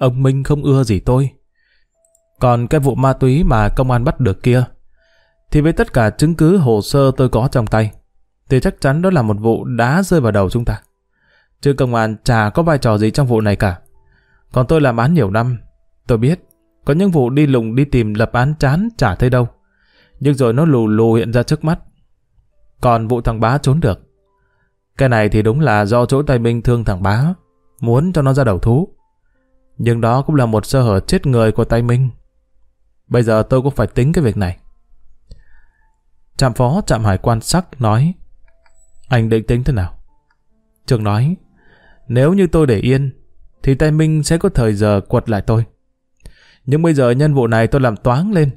Ông Minh không ưa gì tôi. Còn cái vụ ma túy mà công an bắt được kia, thì với tất cả chứng cứ hồ sơ tôi có trong tay, thì chắc chắn đó là một vụ đá rơi vào đầu chúng ta. Chứ công an chả có vai trò gì trong vụ này cả. Còn tôi làm án nhiều năm, tôi biết, có những vụ đi lùng đi tìm lập án chán chả thấy đâu. Nhưng rồi nó lù lù hiện ra trước mắt. Còn vụ thằng bá trốn được. Cái này thì đúng là do chỗ tay Minh thương thằng bá, muốn cho nó ra đầu thú. Nhưng đó cũng là một sơ hở chết người của tay Minh. Bây giờ tôi cũng phải tính cái việc này. Trạm phó trạm hải quan sắc nói Anh định tính thế nào? Trường nói Nếu như tôi để yên thì tay Minh sẽ có thời giờ quật lại tôi. Nhưng bây giờ nhân vụ này tôi làm toáng lên.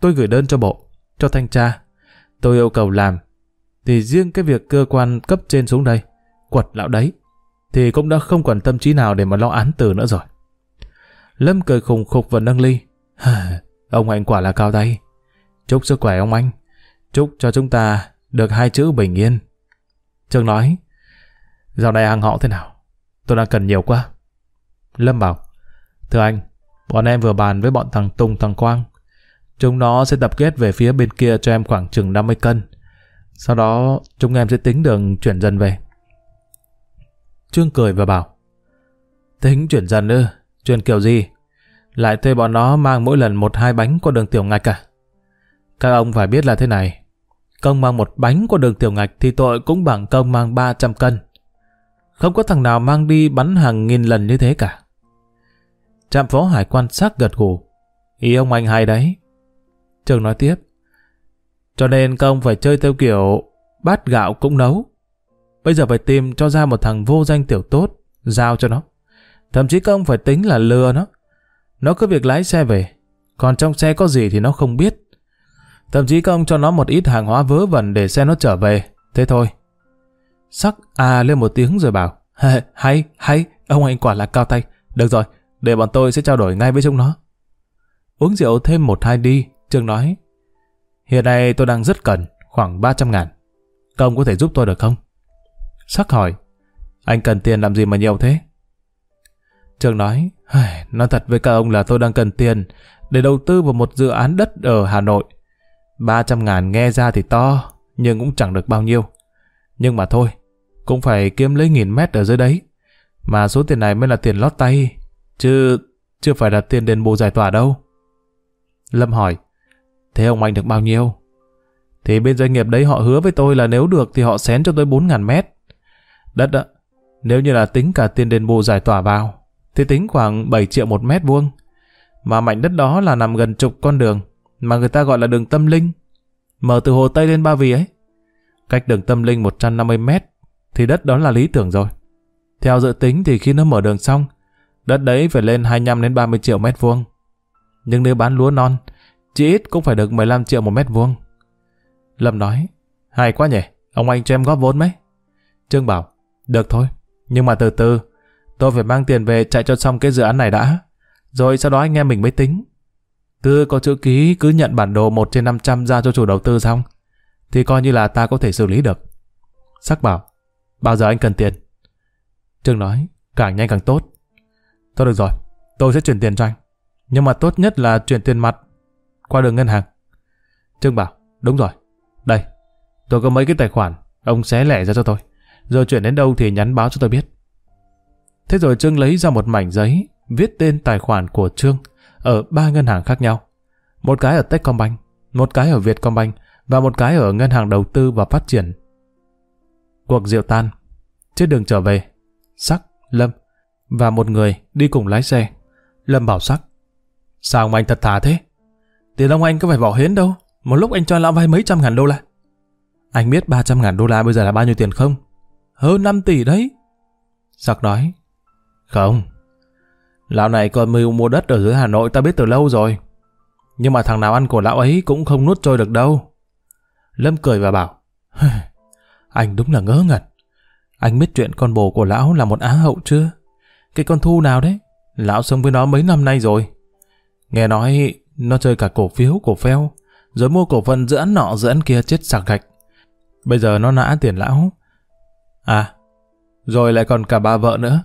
Tôi gửi đơn cho bộ, cho thanh tra. Tôi yêu cầu làm. thì riêng cái việc cơ quan cấp trên xuống đây, quật lão đấy, thì cũng đã không còn tâm trí nào để mà lo án tử nữa rồi. Lâm cười khùng khục và nâng ly. ông anh quả là cao tay. Chúc sức khỏe ông anh. Chúc cho chúng ta được hai chữ bình yên. Trương nói, dạo này hàng họ thế nào? Tôi đang cần nhiều quá. Lâm bảo, thưa anh, bọn em vừa bàn với bọn thằng Tùng thằng Quang. Chúng nó sẽ tập kết về phía bên kia cho em khoảng chừng 50 cân. Sau đó chúng em sẽ tính đường chuyển dần về. Trương cười và bảo, tính chuyển dần ư, chuyển kiểu gì? Lại thuê bọn nó mang mỗi lần một hai bánh qua đường tiểu ngạch à? Các ông phải biết là thế này, công mang một bánh qua đường tiểu ngạch thì tội cũng bằng công mang 300 cân. Không có thằng nào mang đi bắn hàng nghìn lần như thế cả. Trạm phó hải quan sắc gật gù. Ý ông anh hay đấy. Trường nói tiếp. Cho nên công phải chơi theo kiểu bát gạo cũng nấu. Bây giờ phải tìm cho ra một thằng vô danh tiểu tốt, giao cho nó. Thậm chí công phải tính là lừa nó. Nó cứ việc lái xe về, còn trong xe có gì thì nó không biết. Thậm chí công cho nó một ít hàng hóa vớ vẩn để xe nó trở về, thế thôi. Sắc à lên một tiếng rồi bảo, hay, hay, ông anh quả là cao tay. Được rồi, để bọn tôi sẽ trao đổi ngay với chúng nó. Uống rượu thêm một hai đi, Trương nói, hiện nay tôi đang rất cần, khoảng 300 ngàn. Công có thể giúp tôi được không? Sắc hỏi, anh cần tiền làm gì mà nhiều thế? Trương nói, nói thật với các ông là tôi đang cần tiền để đầu tư vào một dự án đất ở Hà Nội. 300 ngàn nghe ra thì to, nhưng cũng chẳng được bao nhiêu. Nhưng mà thôi, cũng phải kiếm lấy nghìn mét ở dưới đấy. Mà số tiền này mới là tiền lót tay, chứ chưa phải là tiền đền bù giải tỏa đâu. Lâm hỏi, thế ông anh được bao nhiêu? Thì bên doanh nghiệp đấy họ hứa với tôi là nếu được thì họ xén cho tôi 4.000 mét. Đất ạ, nếu như là tính cả tiền đền bù giải tỏa vào, thì tính khoảng 7 triệu một mét vuông. Mà mảnh đất đó là nằm gần chục con đường, mà người ta gọi là đường tâm linh. Mở từ Hồ Tây lên Ba Vì ấy. Cách đường tâm linh 150 mét, thì đất đó là lý tưởng rồi. Theo dự tính thì khi nó mở đường xong, đất đấy phải lên 25 đến 30 triệu mét vuông. Nhưng nếu bán lúa non, chỉ ít cũng phải được 15 triệu một mét vuông. Lâm nói, hay quá nhỉ, ông anh cho em góp vốn mấy? Trương bảo, được thôi, nhưng mà từ từ, tôi phải mang tiền về chạy cho xong cái dự án này đã. Rồi sau đó anh em mình mới tính. Cứ có chữ ký cứ nhận bản đồ 1 trên 500 ra cho chủ đầu tư xong, thì coi như là ta có thể xử lý được. Sắc bảo, bao giờ anh cần tiền? Trương nói, càng nhanh càng tốt. Thôi được rồi, tôi sẽ chuyển tiền cho anh. Nhưng mà tốt nhất là chuyển tiền mặt qua đường ngân hàng. Trương bảo, đúng rồi. Đây, tôi có mấy cái tài khoản, ông xé lẻ ra cho tôi. Rồi chuyển đến đâu thì nhắn báo cho tôi biết. Thế rồi Trương lấy ra một mảnh giấy, viết tên tài khoản của Trương ở ba ngân hàng khác nhau. Một cái ở Techcombank, một cái ở Vietcombank và một cái ở Ngân hàng Đầu tư và Phát triển. Cuộc rượu tan. Trên đường trở về, Sắc, Lâm và một người đi cùng lái xe. Lâm bảo Sắc. Sao ông anh thật thà thế? Tiền ông anh có phải bỏ hến đâu. Một lúc anh cho lão vay mấy trăm ngàn đô la. Anh biết 300 ngàn đô la bây giờ là bao nhiêu tiền không? Hơn 5 tỷ đấy. Sắc nói. Không. Lão này còn mưu mua đất ở dưới Hà Nội ta biết từ lâu rồi. Nhưng mà thằng nào ăn của lão ấy cũng không nuốt trôi được đâu. Lâm cười và bảo. anh đúng là ngớ ngẩn. Anh biết chuyện con bồ của lão là một á hậu chưa? Cái con thu nào đấy? Lão sống với nó mấy năm nay rồi. Nghe nói nó chơi cả cổ phiếu, cổ pheo, rồi mua cổ phần giữa ăn nọ giữa ăn kia chết sạc gạch. Bây giờ nó nã tiền lão. À, rồi lại còn cả bà vợ nữa.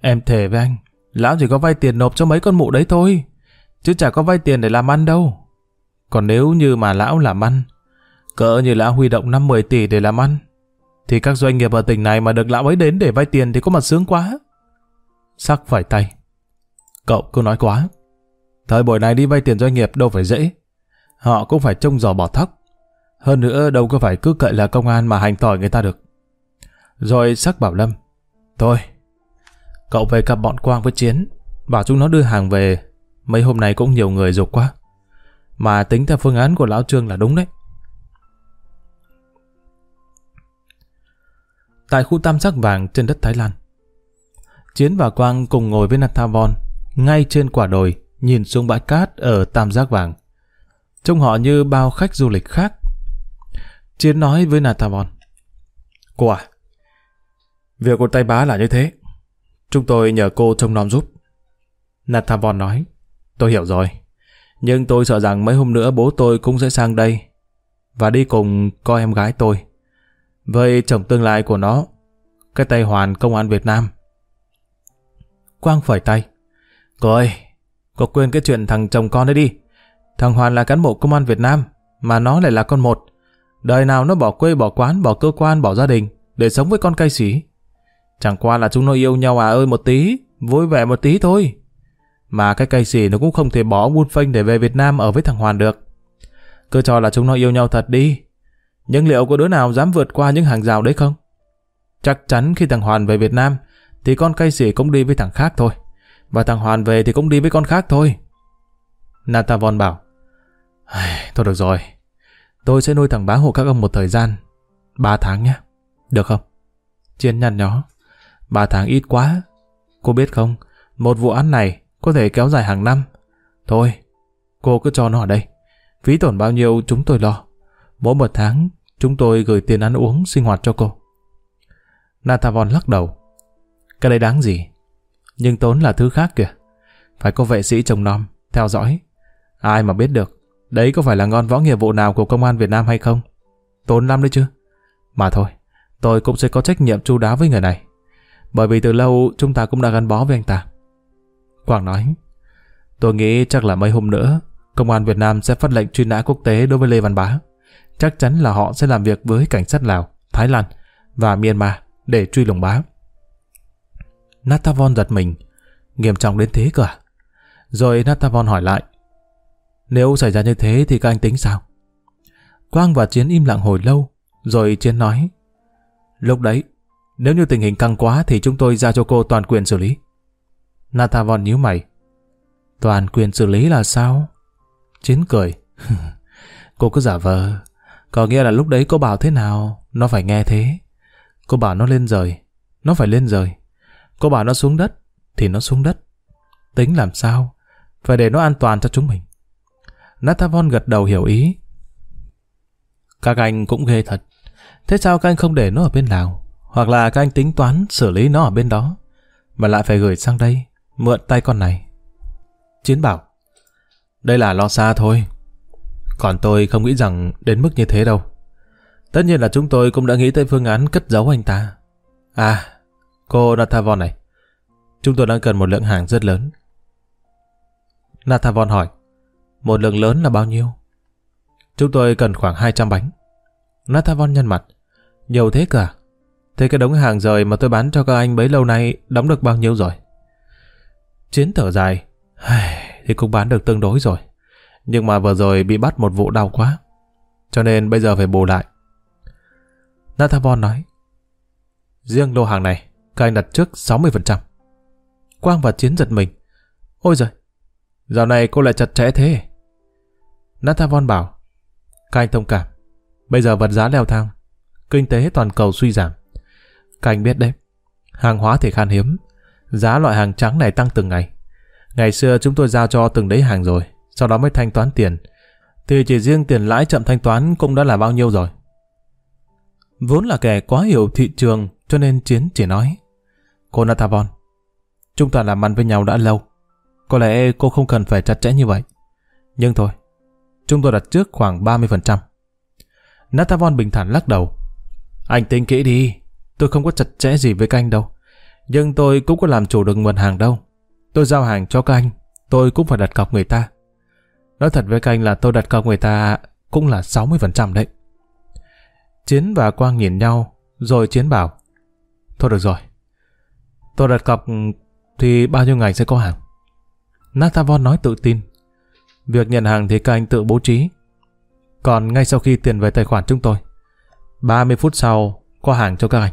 Em thề với anh, lão chỉ có vay tiền nộp cho mấy con mụ đấy thôi, chứ chả có vay tiền để làm ăn đâu. Còn nếu như mà lão làm ăn, cỡ như lão huy động 5-10 tỷ để làm ăn, thì các doanh nghiệp ở tỉnh này mà được lão ấy đến để vay tiền thì có mặt sướng quá. Sắc phải tay. Cậu cứ nói quá. Thời buổi này đi vay tiền doanh nghiệp đâu phải dễ. Họ cũng phải trông giò bỏ thóc. Hơn nữa đâu có phải cứ cậy là công an mà hành tỏi người ta được. Rồi sắc bảo Lâm. Thôi, cậu về gặp bọn Quang với Chiến. Bảo chúng nó đưa hàng về. Mấy hôm nay cũng nhiều người dục quá. Mà tính theo phương án của Lão Trương là đúng đấy. Tại khu tam giác vàng trên đất Thái Lan. Chiến và Quang cùng ngồi với Nathavon ngay trên quả đồi nhìn xuống bãi cát ở tam giác vàng. Trông họ như bao khách du lịch khác. Chiến nói với Natavon. Cô à, việc của tay bá là như thế. Chúng tôi nhờ cô trông nom giúp. Natavon nói, tôi hiểu rồi. Nhưng tôi sợ rằng mấy hôm nữa bố tôi cũng sẽ sang đây và đi cùng coi em gái tôi. Với chồng tương lai của nó, cái tay hoàn công an Việt Nam. Quang phẩy tay. Cô ơi, cô quên cái chuyện thằng chồng con đấy đi. Thằng Hoàn là cán bộ công an Việt Nam, mà nó lại là con một. Đời nào nó bỏ quê, bỏ quán, bỏ cơ quan, bỏ gia đình, để sống với con cai sĩ. Chẳng qua là chúng nó yêu nhau à ơi một tí, vui vẻ một tí thôi. Mà cái cây xỉ nó cũng không thể bỏ buôn phanh để về Việt Nam ở với thằng Hoàn được. Cứ cho là chúng nó yêu nhau thật đi. Nhưng liệu có đứa nào dám vượt qua những hàng rào đấy không? Chắc chắn khi thằng Hoàn về Việt Nam, thì con cây xỉ cũng đi với thằng khác thôi. Và thằng Hoàn về thì cũng đi với con khác thôi. Natavon bảo, Thôi được rồi, tôi sẽ nuôi thằng bá hộ các ông một thời gian. Ba tháng nhé, được không? Chiên nhăn nhó, ba tháng ít quá. Cô biết không, một vụ án này có thể kéo dài hàng năm. Thôi, cô cứ cho nó ở đây. Phí tổn bao nhiêu chúng tôi lo. Mỗi một tháng, chúng tôi gửi tiền ăn uống, sinh hoạt cho cô. Natavon lắc đầu. Cái đấy đáng gì? Nhưng tốn là thứ khác kìa. Phải có vệ sĩ trông nom, theo dõi. Ai mà biết được, đấy có phải là ngon võ nghiệp vụ nào của công an Việt Nam hay không? Tốn lắm đấy chứ. Mà thôi, tôi cũng sẽ có trách nhiệm chu đáo với người này. Bởi vì từ lâu chúng ta cũng đã gắn bó với anh ta. Quang nói, tôi nghĩ chắc là mấy hôm nữa, công an Việt Nam sẽ phát lệnh truy nã quốc tế đối với Lê Văn Bá. Chắc chắn là họ sẽ làm việc với cảnh sát Lào, Thái Lan và Myanmar để truy lùng bá. Natavon giật mình, nghiêm trọng đến thế cơ à? Rồi Natavon hỏi lại, nếu xảy ra như thế thì các anh tính sao? Quang và Chiến im lặng hồi lâu, rồi Chiến nói, lúc đấy, nếu như tình hình căng quá thì chúng tôi ra cho cô toàn quyền xử lý. Natavon nhíu mày. Toàn quyền xử lý là sao? Chiến cười. cô cứ giả vờ. Có nghĩa là lúc đấy cô bảo thế nào, nó phải nghe thế. Cô bảo nó lên rời, nó phải lên rời. Cô bảo nó xuống đất, thì nó xuống đất. Tính làm sao? Phải để nó an toàn cho chúng mình. Natavon gật đầu hiểu ý. Các anh cũng ghê thật. Thế sao các anh không để nó ở bên Lào? Hoặc là các anh tính toán xử lý nó ở bên đó? Mà lại phải gửi sang đây, mượn tay con này. Chiến bảo, đây là lo xa thôi. Còn tôi không nghĩ rằng đến mức như thế đâu. Tất nhiên là chúng tôi cũng đã nghĩ tới phương án cất giấu anh ta. À, cô Natavon này, chúng tôi đang cần một lượng hàng rất lớn. Natavon hỏi, một lượng lớn là bao nhiêu? Chúng tôi cần khoảng 200 bánh. Natavon nhân mặt, nhiều thế cả. Thế cái đống hàng rời mà tôi bán cho các anh bấy lâu nay đóng được bao nhiêu rồi? Chiến thở dài, thì cũng bán được tương đối rồi. Nhưng mà vừa rồi bị bắt một vụ đau quá. Cho nên bây giờ phải bù lại. Natavon nói, riêng lô hàng này, các anh đặt trước 60%. Quang và Chiến giật mình. Ôi giời, dạo này cô lại chặt chẽ thế. Natavon bảo, các anh thông cảm, bây giờ vật giá leo thang, kinh tế toàn cầu suy giảm. Các anh biết đấy, hàng hóa thì khan hiếm, giá loại hàng trắng này tăng từng ngày. Ngày xưa chúng tôi giao cho từng đấy hàng rồi, sau đó mới thanh toán tiền. Thì chỉ riêng tiền lãi chậm thanh toán cũng đã là bao nhiêu rồi. Vốn là kẻ quá hiểu thị trường cho nên Chiến chỉ nói. Cô Natavon, chúng ta làm ăn với nhau đã lâu. Có lẽ cô không cần phải chặt chẽ như vậy. Nhưng thôi, chúng tôi đặt trước khoảng 30%. Natavon bình thản lắc đầu. Anh tính kỹ đi, tôi không có chặt chẽ gì với canh đâu. Nhưng tôi cũng có làm chủ được nguồn hàng đâu. Tôi giao hàng cho các anh, tôi cũng phải đặt cọc người ta. Nói thật với các anh là tôi đặt cọc người ta cũng là 60% đấy. Chiến và Quang nhìn nhau, rồi Chiến bảo. Thôi được rồi. Tôi đặt cọc thì bao nhiêu ngày sẽ có hàng? Natavon nói tự tin. Việc nhận hàng thì các anh tự bố trí. Còn ngay sau khi tiền về tài khoản chúng tôi, 30 phút sau có hàng cho các anh.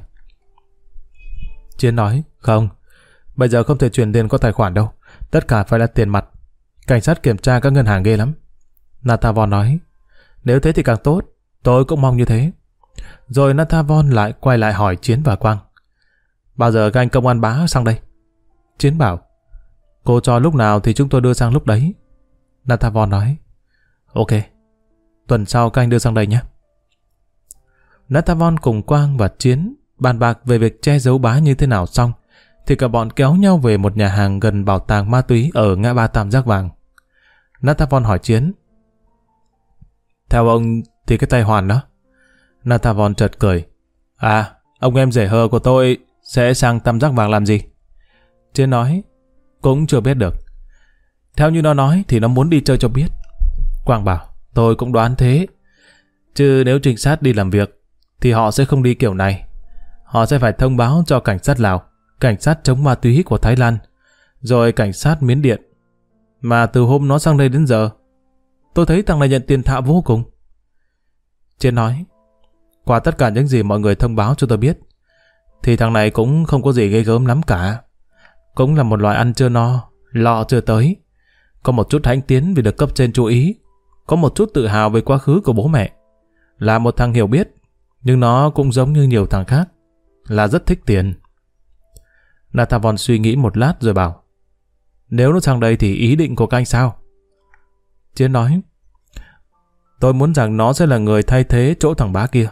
Chiến nói, không, bây giờ không thể chuyển tiền qua tài khoản đâu. Tất cả phải là tiền mặt. Cảnh sát kiểm tra các ngân hàng ghê lắm. Natavon nói, nếu thế thì càng tốt, tôi cũng mong như thế. Rồi Natavon lại quay lại hỏi Chiến và Quang. Bao giờ các anh công an bá sang đây? Chiến bảo, cô cho lúc nào thì chúng tôi đưa sang lúc đấy. Natavon nói, ok, tuần sau các anh đưa sang đây nhé. Natavon cùng Quang và Chiến bàn bạc về việc che giấu bá như thế nào xong, thì cả bọn kéo nhau về một nhà hàng gần bảo tàng ma túy ở ngã ba Tam Giác Vàng. Natavon hỏi Chiến. Theo ông thì cái tay hoàn đó. Natavon chợt cười. À, ông em rể hờ của tôi sẽ sang Tam Giác Vàng làm gì? Chiến nói, cũng chưa biết được. Theo như nó nói thì nó muốn đi chơi cho biết. Quang bảo, tôi cũng đoán thế. Chứ nếu trinh sát đi làm việc, thì họ sẽ không đi kiểu này. Họ sẽ phải thông báo cho cảnh sát Lào, cảnh sát chống ma túy của Thái Lan, rồi cảnh sát Miến Điện. Mà từ hôm nó sang đây đến giờ, tôi thấy thằng này nhận tiền thạ vô cùng. Chiến nói, qua tất cả những gì mọi người thông báo cho tôi biết, thì thằng này cũng không có gì ghê gớm lắm cả. Cũng là một loại ăn chưa no, lọ chưa tới. Có một chút hãnh tiến vì được cấp trên chú ý. Có một chút tự hào về quá khứ của bố mẹ. Là một thằng hiểu biết, nhưng nó cũng giống như nhiều thằng khác. Là rất thích tiền. Natavon suy nghĩ một lát rồi bảo Nếu nó sang đây thì ý định của các anh sao? Chiến nói Tôi muốn rằng nó sẽ là người thay thế chỗ thằng bá kia.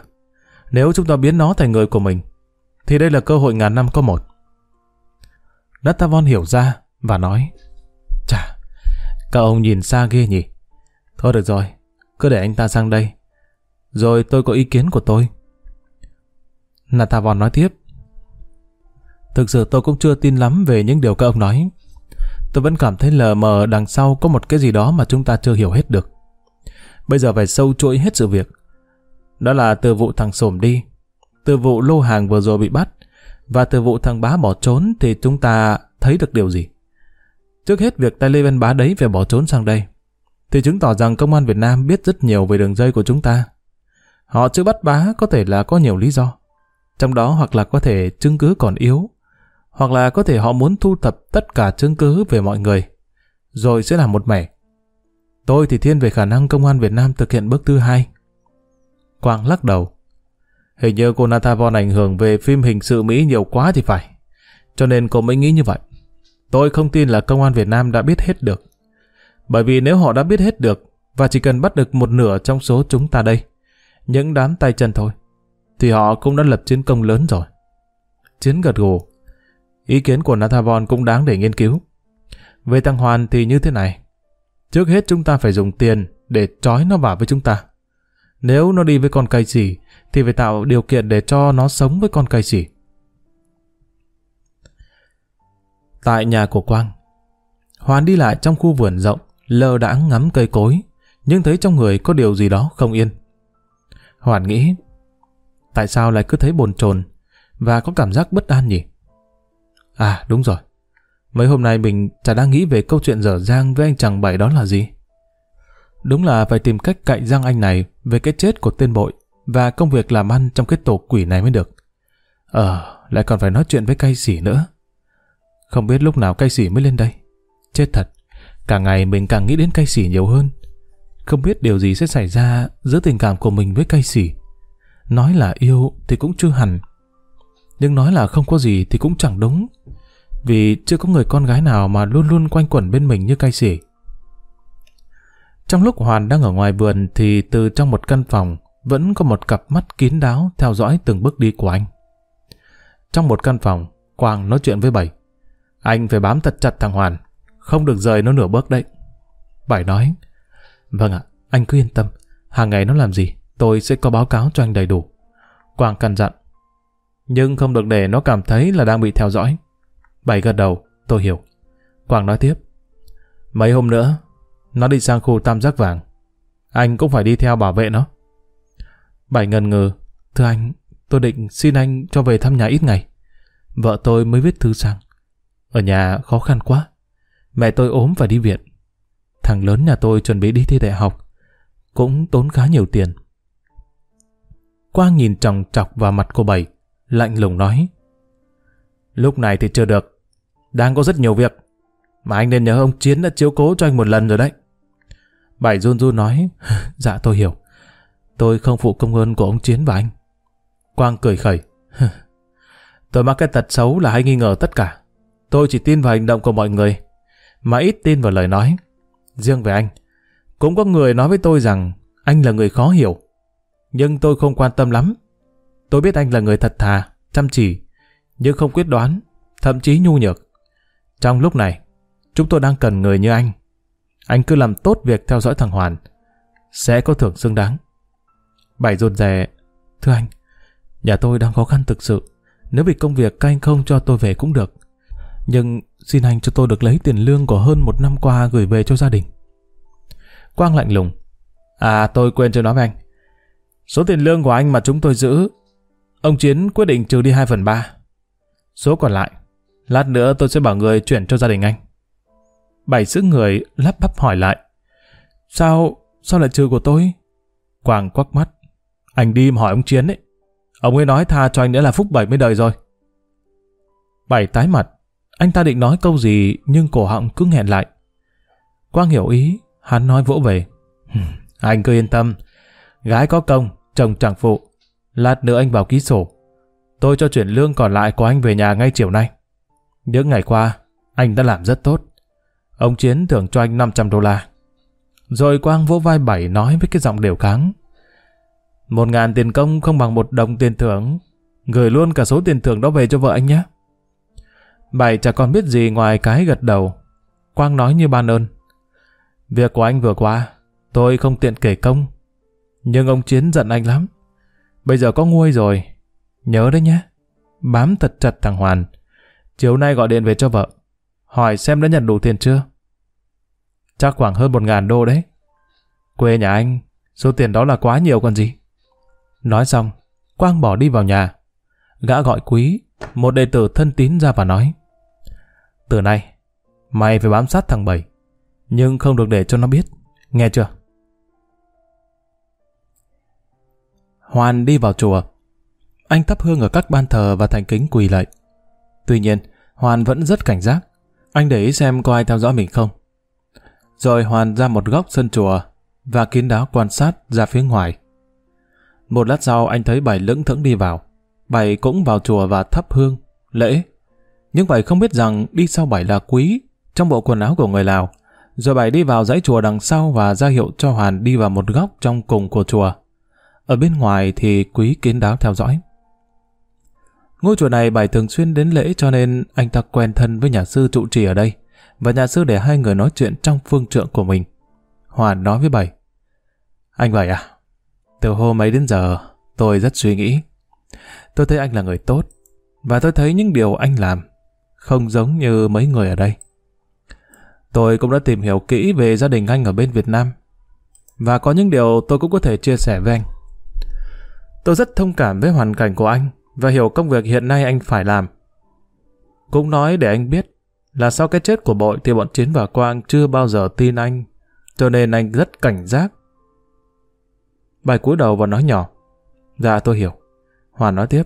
Nếu chúng ta biến nó thành người của mình, thì đây là cơ hội ngàn năm có một. Natavon hiểu ra và nói Chà, các ông nhìn xa ghê nhỉ. Thôi được rồi, cứ để anh ta sang đây. Rồi tôi có ý kiến của tôi. Natavon nói tiếp Thực sự tôi cũng chưa tin lắm về những điều các ông nói. Tôi vẫn cảm thấy lờ mờ đằng sau có một cái gì đó mà chúng ta chưa hiểu hết được. Bây giờ phải sâu chuỗi hết sự việc. Đó là từ vụ thằng Sổm đi, từ vụ lô hàng vừa rồi bị bắt, và từ vụ thằng bá bỏ trốn thì chúng ta thấy được điều gì? Trước hết việc tay Lê Văn Bá đấy phải bỏ trốn sang đây, thì chứng tỏ rằng công an Việt Nam biết rất nhiều về đường dây của chúng ta. Họ chưa bắt bá có thể là có nhiều lý do. Trong đó hoặc là có thể chứng cứ còn yếu, hoặc là có thể họ muốn thu thập tất cả chứng cứ về mọi người, rồi sẽ làm một mẻ. Tôi thì thiên về khả năng công an Việt Nam thực hiện bước thứ hai. Quang lắc đầu. Hình như cô Natavon ảnh hưởng về phim hình sự Mỹ nhiều quá thì phải. Cho nên cô mới nghĩ như vậy. Tôi không tin là công an Việt Nam đã biết hết được. Bởi vì nếu họ đã biết hết được và chỉ cần bắt được một nửa trong số chúng ta đây, những đám tay chân thôi, thì họ cũng đã lập chiến công lớn rồi. Chiến gật gù. Ý kiến của Natavon cũng đáng để nghiên cứu. Về Tăng Hoàn thì như thế này. Trước hết chúng ta phải dùng tiền để trói nó vào với chúng ta. Nếu nó đi với con cây xỉ, thì phải tạo điều kiện để cho nó sống với con cây xỉ. Tại nhà của Quang, Hoàn đi lại trong khu vườn rộng, lơ đãng ngắm cây cối, nhưng thấy trong người có điều gì đó không yên. Hoàn nghĩ, tại sao lại cứ thấy bồn chồn và có cảm giác bất an nhỉ? À đúng rồi, mấy hôm nay mình chả đang nghĩ về câu chuyện dở dang với anh chàng bảy đó là gì. Đúng là phải tìm cách cạy răng anh này về cái chết của tên bội và công việc làm ăn trong cái tổ quỷ này mới được. Ờ, lại còn phải nói chuyện với cây sỉ nữa. Không biết lúc nào cây sỉ mới lên đây. Chết thật, cả ngày mình càng nghĩ đến cây sỉ nhiều hơn. Không biết điều gì sẽ xảy ra giữa tình cảm của mình với cây sỉ. Nói là yêu thì cũng chưa hẳn. Nhưng nói là không có gì thì cũng chẳng đúng. Vì chưa có người con gái nào mà luôn luôn quanh quẩn bên mình như cay xỉ. Trong lúc Hoàn đang ở ngoài vườn thì từ trong một căn phòng vẫn có một cặp mắt kín đáo theo dõi từng bước đi của anh. Trong một căn phòng, Quang nói chuyện với Bảy. Anh phải bám thật chặt thằng Hoàn, không được rời nó nửa bước đấy. Bảy nói, Vâng ạ, anh cứ yên tâm, hàng ngày nó làm gì, tôi sẽ có báo cáo cho anh đầy đủ. Quang căn dặn, nhưng không được để nó cảm thấy là đang bị theo dõi. Bảy gật đầu, tôi hiểu. Quang nói tiếp, mấy hôm nữa, nó đi sang khu tam giác vàng. Anh cũng phải đi theo bảo vệ nó. Bảy ngần ngừ. Thưa anh, tôi định xin anh cho về thăm nhà ít ngày. Vợ tôi mới viết thư sang. Ở nhà khó khăn quá. Mẹ tôi ốm và đi viện. Thằng lớn nhà tôi chuẩn bị đi thi đại học. Cũng tốn khá nhiều tiền. Quang nhìn tròng trọc vào mặt cô Bảy, lạnh lùng nói. Lúc này thì chưa được. Đang có rất nhiều việc. Mà anh nên nhớ ông Chiến đã chiếu cố cho anh một lần rồi đấy. Bảy run run nói, dạ tôi hiểu. Tôi không phụ công ơn của ông Chiến và anh. Quang cười khẩy. tôi mắc cái tật xấu là hay nghi ngờ tất cả. Tôi chỉ tin vào hành động của mọi người, mà ít tin vào lời nói. Riêng về anh, cũng có người nói với tôi rằng anh là người khó hiểu. Nhưng tôi không quan tâm lắm, Tôi biết anh là người thật thà, chăm chỉ, nhưng không quyết đoán, thậm chí nhu nhược. Trong lúc này, chúng tôi đang cần người như anh. Anh cứ làm tốt việc theo dõi thằng Hoàn, sẽ có thưởng xứng đáng. Bảy rụt rè, thưa anh, nhà tôi đang khó khăn thực sự. Nếu vì công việc các anh không cho tôi về cũng được. Nhưng xin anh cho tôi được lấy tiền lương của hơn một năm qua gửi về cho gia đình. Quang lạnh lùng. À tôi quên chưa nói với anh. Số tiền lương của anh mà chúng tôi giữ, ông Chiến quyết định trừ đi 2 phần 3. Số còn lại, lát nữa tôi sẽ bảo người chuyển cho gia đình anh. Bảy sứ người lắp bắp hỏi lại. Sao, sao lại trừ của tôi? Quang quắc mắt. Anh đi hỏi ông Chiến ấy. Ông ấy nói tha cho anh nữa là phúc 70 đời rồi. Bảy tái mặt. Anh ta định nói câu gì nhưng cổ họng cứ nghẹn lại. Quang hiểu ý, hắn nói vỗ về. anh cứ yên tâm. Gái có công, chồng chẳng phụ. Lát nữa anh vào ký sổ. Tôi cho chuyển lương còn lại của anh về nhà ngay chiều nay. Những ngày qua, anh đã làm rất tốt. Ông Chiến thưởng cho anh 500 đô la. Rồi Quang vỗ vai Bảy nói với cái giọng đều kháng. Một ngàn tiền công không bằng một đồng tiền thưởng. Gửi luôn cả số tiền thưởng đó về cho vợ anh nhé. Bảy chả còn biết gì ngoài cái gật đầu. Quang nói như ban ơn. Việc của anh vừa qua, tôi không tiện kể công. Nhưng ông Chiến giận anh lắm. Bây giờ có nguôi rồi. Nhớ đấy nhé. Bám thật chặt thằng Hoàn. Chiều nay gọi điện về cho vợ. Hỏi xem đã nhận đủ tiền chưa? Chắc khoảng hơn một ngàn đô đấy. Quê nhà anh, số tiền đó là quá nhiều còn gì. Nói xong, Quang bỏ đi vào nhà. Gã gọi quý, một đệ tử thân tín ra và nói. Từ nay, mày phải bám sát thằng Bảy, nhưng không được để cho nó biết, nghe chưa? Hoàn đi vào chùa. Anh thắp hương ở các ban thờ và thành kính quỳ lạy. Tuy nhiên, Hoàn vẫn rất cảnh giác. Anh để ý xem có ai theo dõi mình không. Rồi Hoàn ra một góc sân chùa và kín đáo quan sát ra phía ngoài. Một lát sau anh thấy bảy lững thững đi vào. Bảy cũng vào chùa và thắp hương, lễ. Nhưng bảy không biết rằng đi sau bảy là quý, trong bộ quần áo của người Lào. Rồi bảy đi vào dãy chùa đằng sau và ra hiệu cho Hoàn đi vào một góc trong cùng của chùa. Ở bên ngoài thì quý kín đáo theo dõi. Ngôi chùa này bảy thường xuyên đến lễ cho nên anh ta quen thân với nhà sư trụ trì ở đây và nhà sư để hai người nói chuyện trong phương trượng của mình. Hoàn nói với bảy Anh Bảy à, từ hôm ấy đến giờ tôi rất suy nghĩ. Tôi thấy anh là người tốt và tôi thấy những điều anh làm không giống như mấy người ở đây. Tôi cũng đã tìm hiểu kỹ về gia đình anh ở bên Việt Nam và có những điều tôi cũng có thể chia sẻ với anh. Tôi rất thông cảm với hoàn cảnh của anh và hiểu công việc hiện nay anh phải làm. Cũng nói để anh biết là sau cái chết của bội thì bọn Chiến và Quang chưa bao giờ tin anh, cho nên anh rất cảnh giác. Bài cúi đầu và nói nhỏ. Dạ tôi hiểu. Hoàn nói tiếp.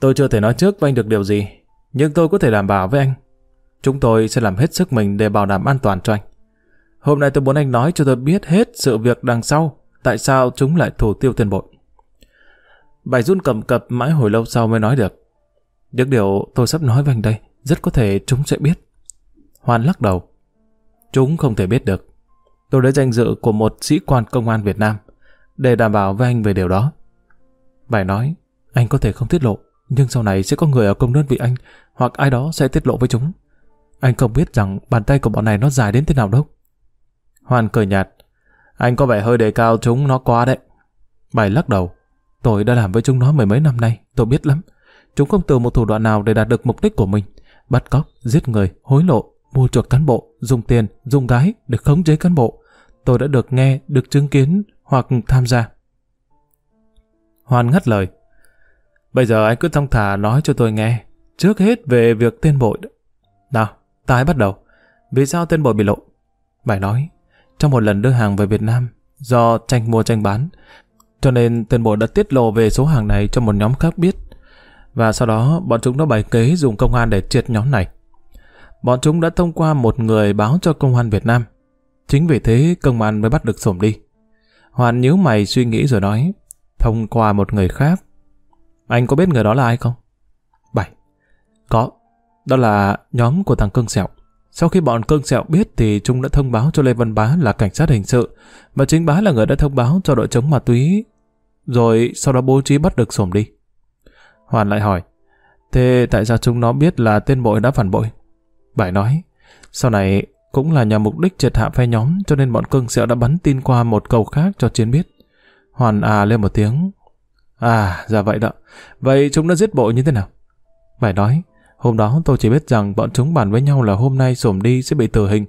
Tôi chưa thể nói trước với anh được điều gì, nhưng tôi có thể đảm bảo với anh. Chúng tôi sẽ làm hết sức mình để bảo đảm an toàn cho anh. Hôm nay tôi muốn anh nói cho tôi biết hết sự việc đằng sau, tại sao chúng lại thủ tiêu tiền bội. Bài run cầm cập mãi hồi lâu sau mới nói được. Những điều tôi sắp nói với anh đây, rất có thể chúng sẽ biết. Hoan lắc đầu. Chúng không thể biết được. Tôi lấy danh dự của một sĩ quan công an Việt Nam để đảm bảo với anh về điều đó. Bài nói, anh có thể không tiết lộ, nhưng sau này sẽ có người ở công đơn vị anh hoặc ai đó sẽ tiết lộ với chúng. Anh không biết rằng bàn tay của bọn này nó dài đến thế nào đâu. Hoàn cười nhạt. Anh có vẻ hơi đề cao chúng nó quá đấy. Bài lắc đầu. Tôi đã làm với chúng nó mười mấy năm nay, tôi biết lắm. Chúng không từ một thủ đoạn nào để đạt được mục đích của mình. Bắt cóc, giết người, hối lộ, mua chuộc cán bộ, dùng tiền, dùng gái để khống chế cán bộ. Tôi đã được nghe, được chứng kiến hoặc tham gia. Hoàn ngắt lời. Bây giờ anh cứ thông thả nói cho tôi nghe. Trước hết về việc tên bội. Nào, ta hãy bắt đầu. Vì sao tên bội bị lộ? Bài nói, trong một lần đưa hàng về Việt Nam, do tranh mua tranh bán, cho nên tên Bộ đã tiết lộ về số hàng này cho một nhóm khác biết. Và sau đó bọn chúng đã bày kế dùng công an để triệt nhóm này. Bọn chúng đã thông qua một người báo cho công an Việt Nam. Chính vì thế công an mới bắt được sổm đi. Hoàn nhíu mày suy nghĩ rồi nói, thông qua một người khác. Anh có biết người đó là ai không? Bảy. Có. Đó là nhóm của thằng Cưng Sẹo. Sau khi bọn Cưng Sẹo biết thì chúng đã thông báo cho Lê Văn Bá là cảnh sát hình sự và chính Bá là người đã thông báo cho đội chống ma túy rồi sau đó bố trí bắt được sổm đi. Hoàn lại hỏi, thế tại sao chúng nó biết là tên bội đã phản bội? Bài nói, sau này cũng là nhằm mục đích triệt hạ phe nhóm cho nên bọn cưng sẹo đã bắn tin qua một cầu khác cho chiến biết. Hoàn à lên một tiếng. À, ra vậy đó. Vậy chúng đã giết bội như thế nào? Bài nói, hôm đó tôi chỉ biết rằng bọn chúng bàn với nhau là hôm nay sổm đi sẽ bị tử hình,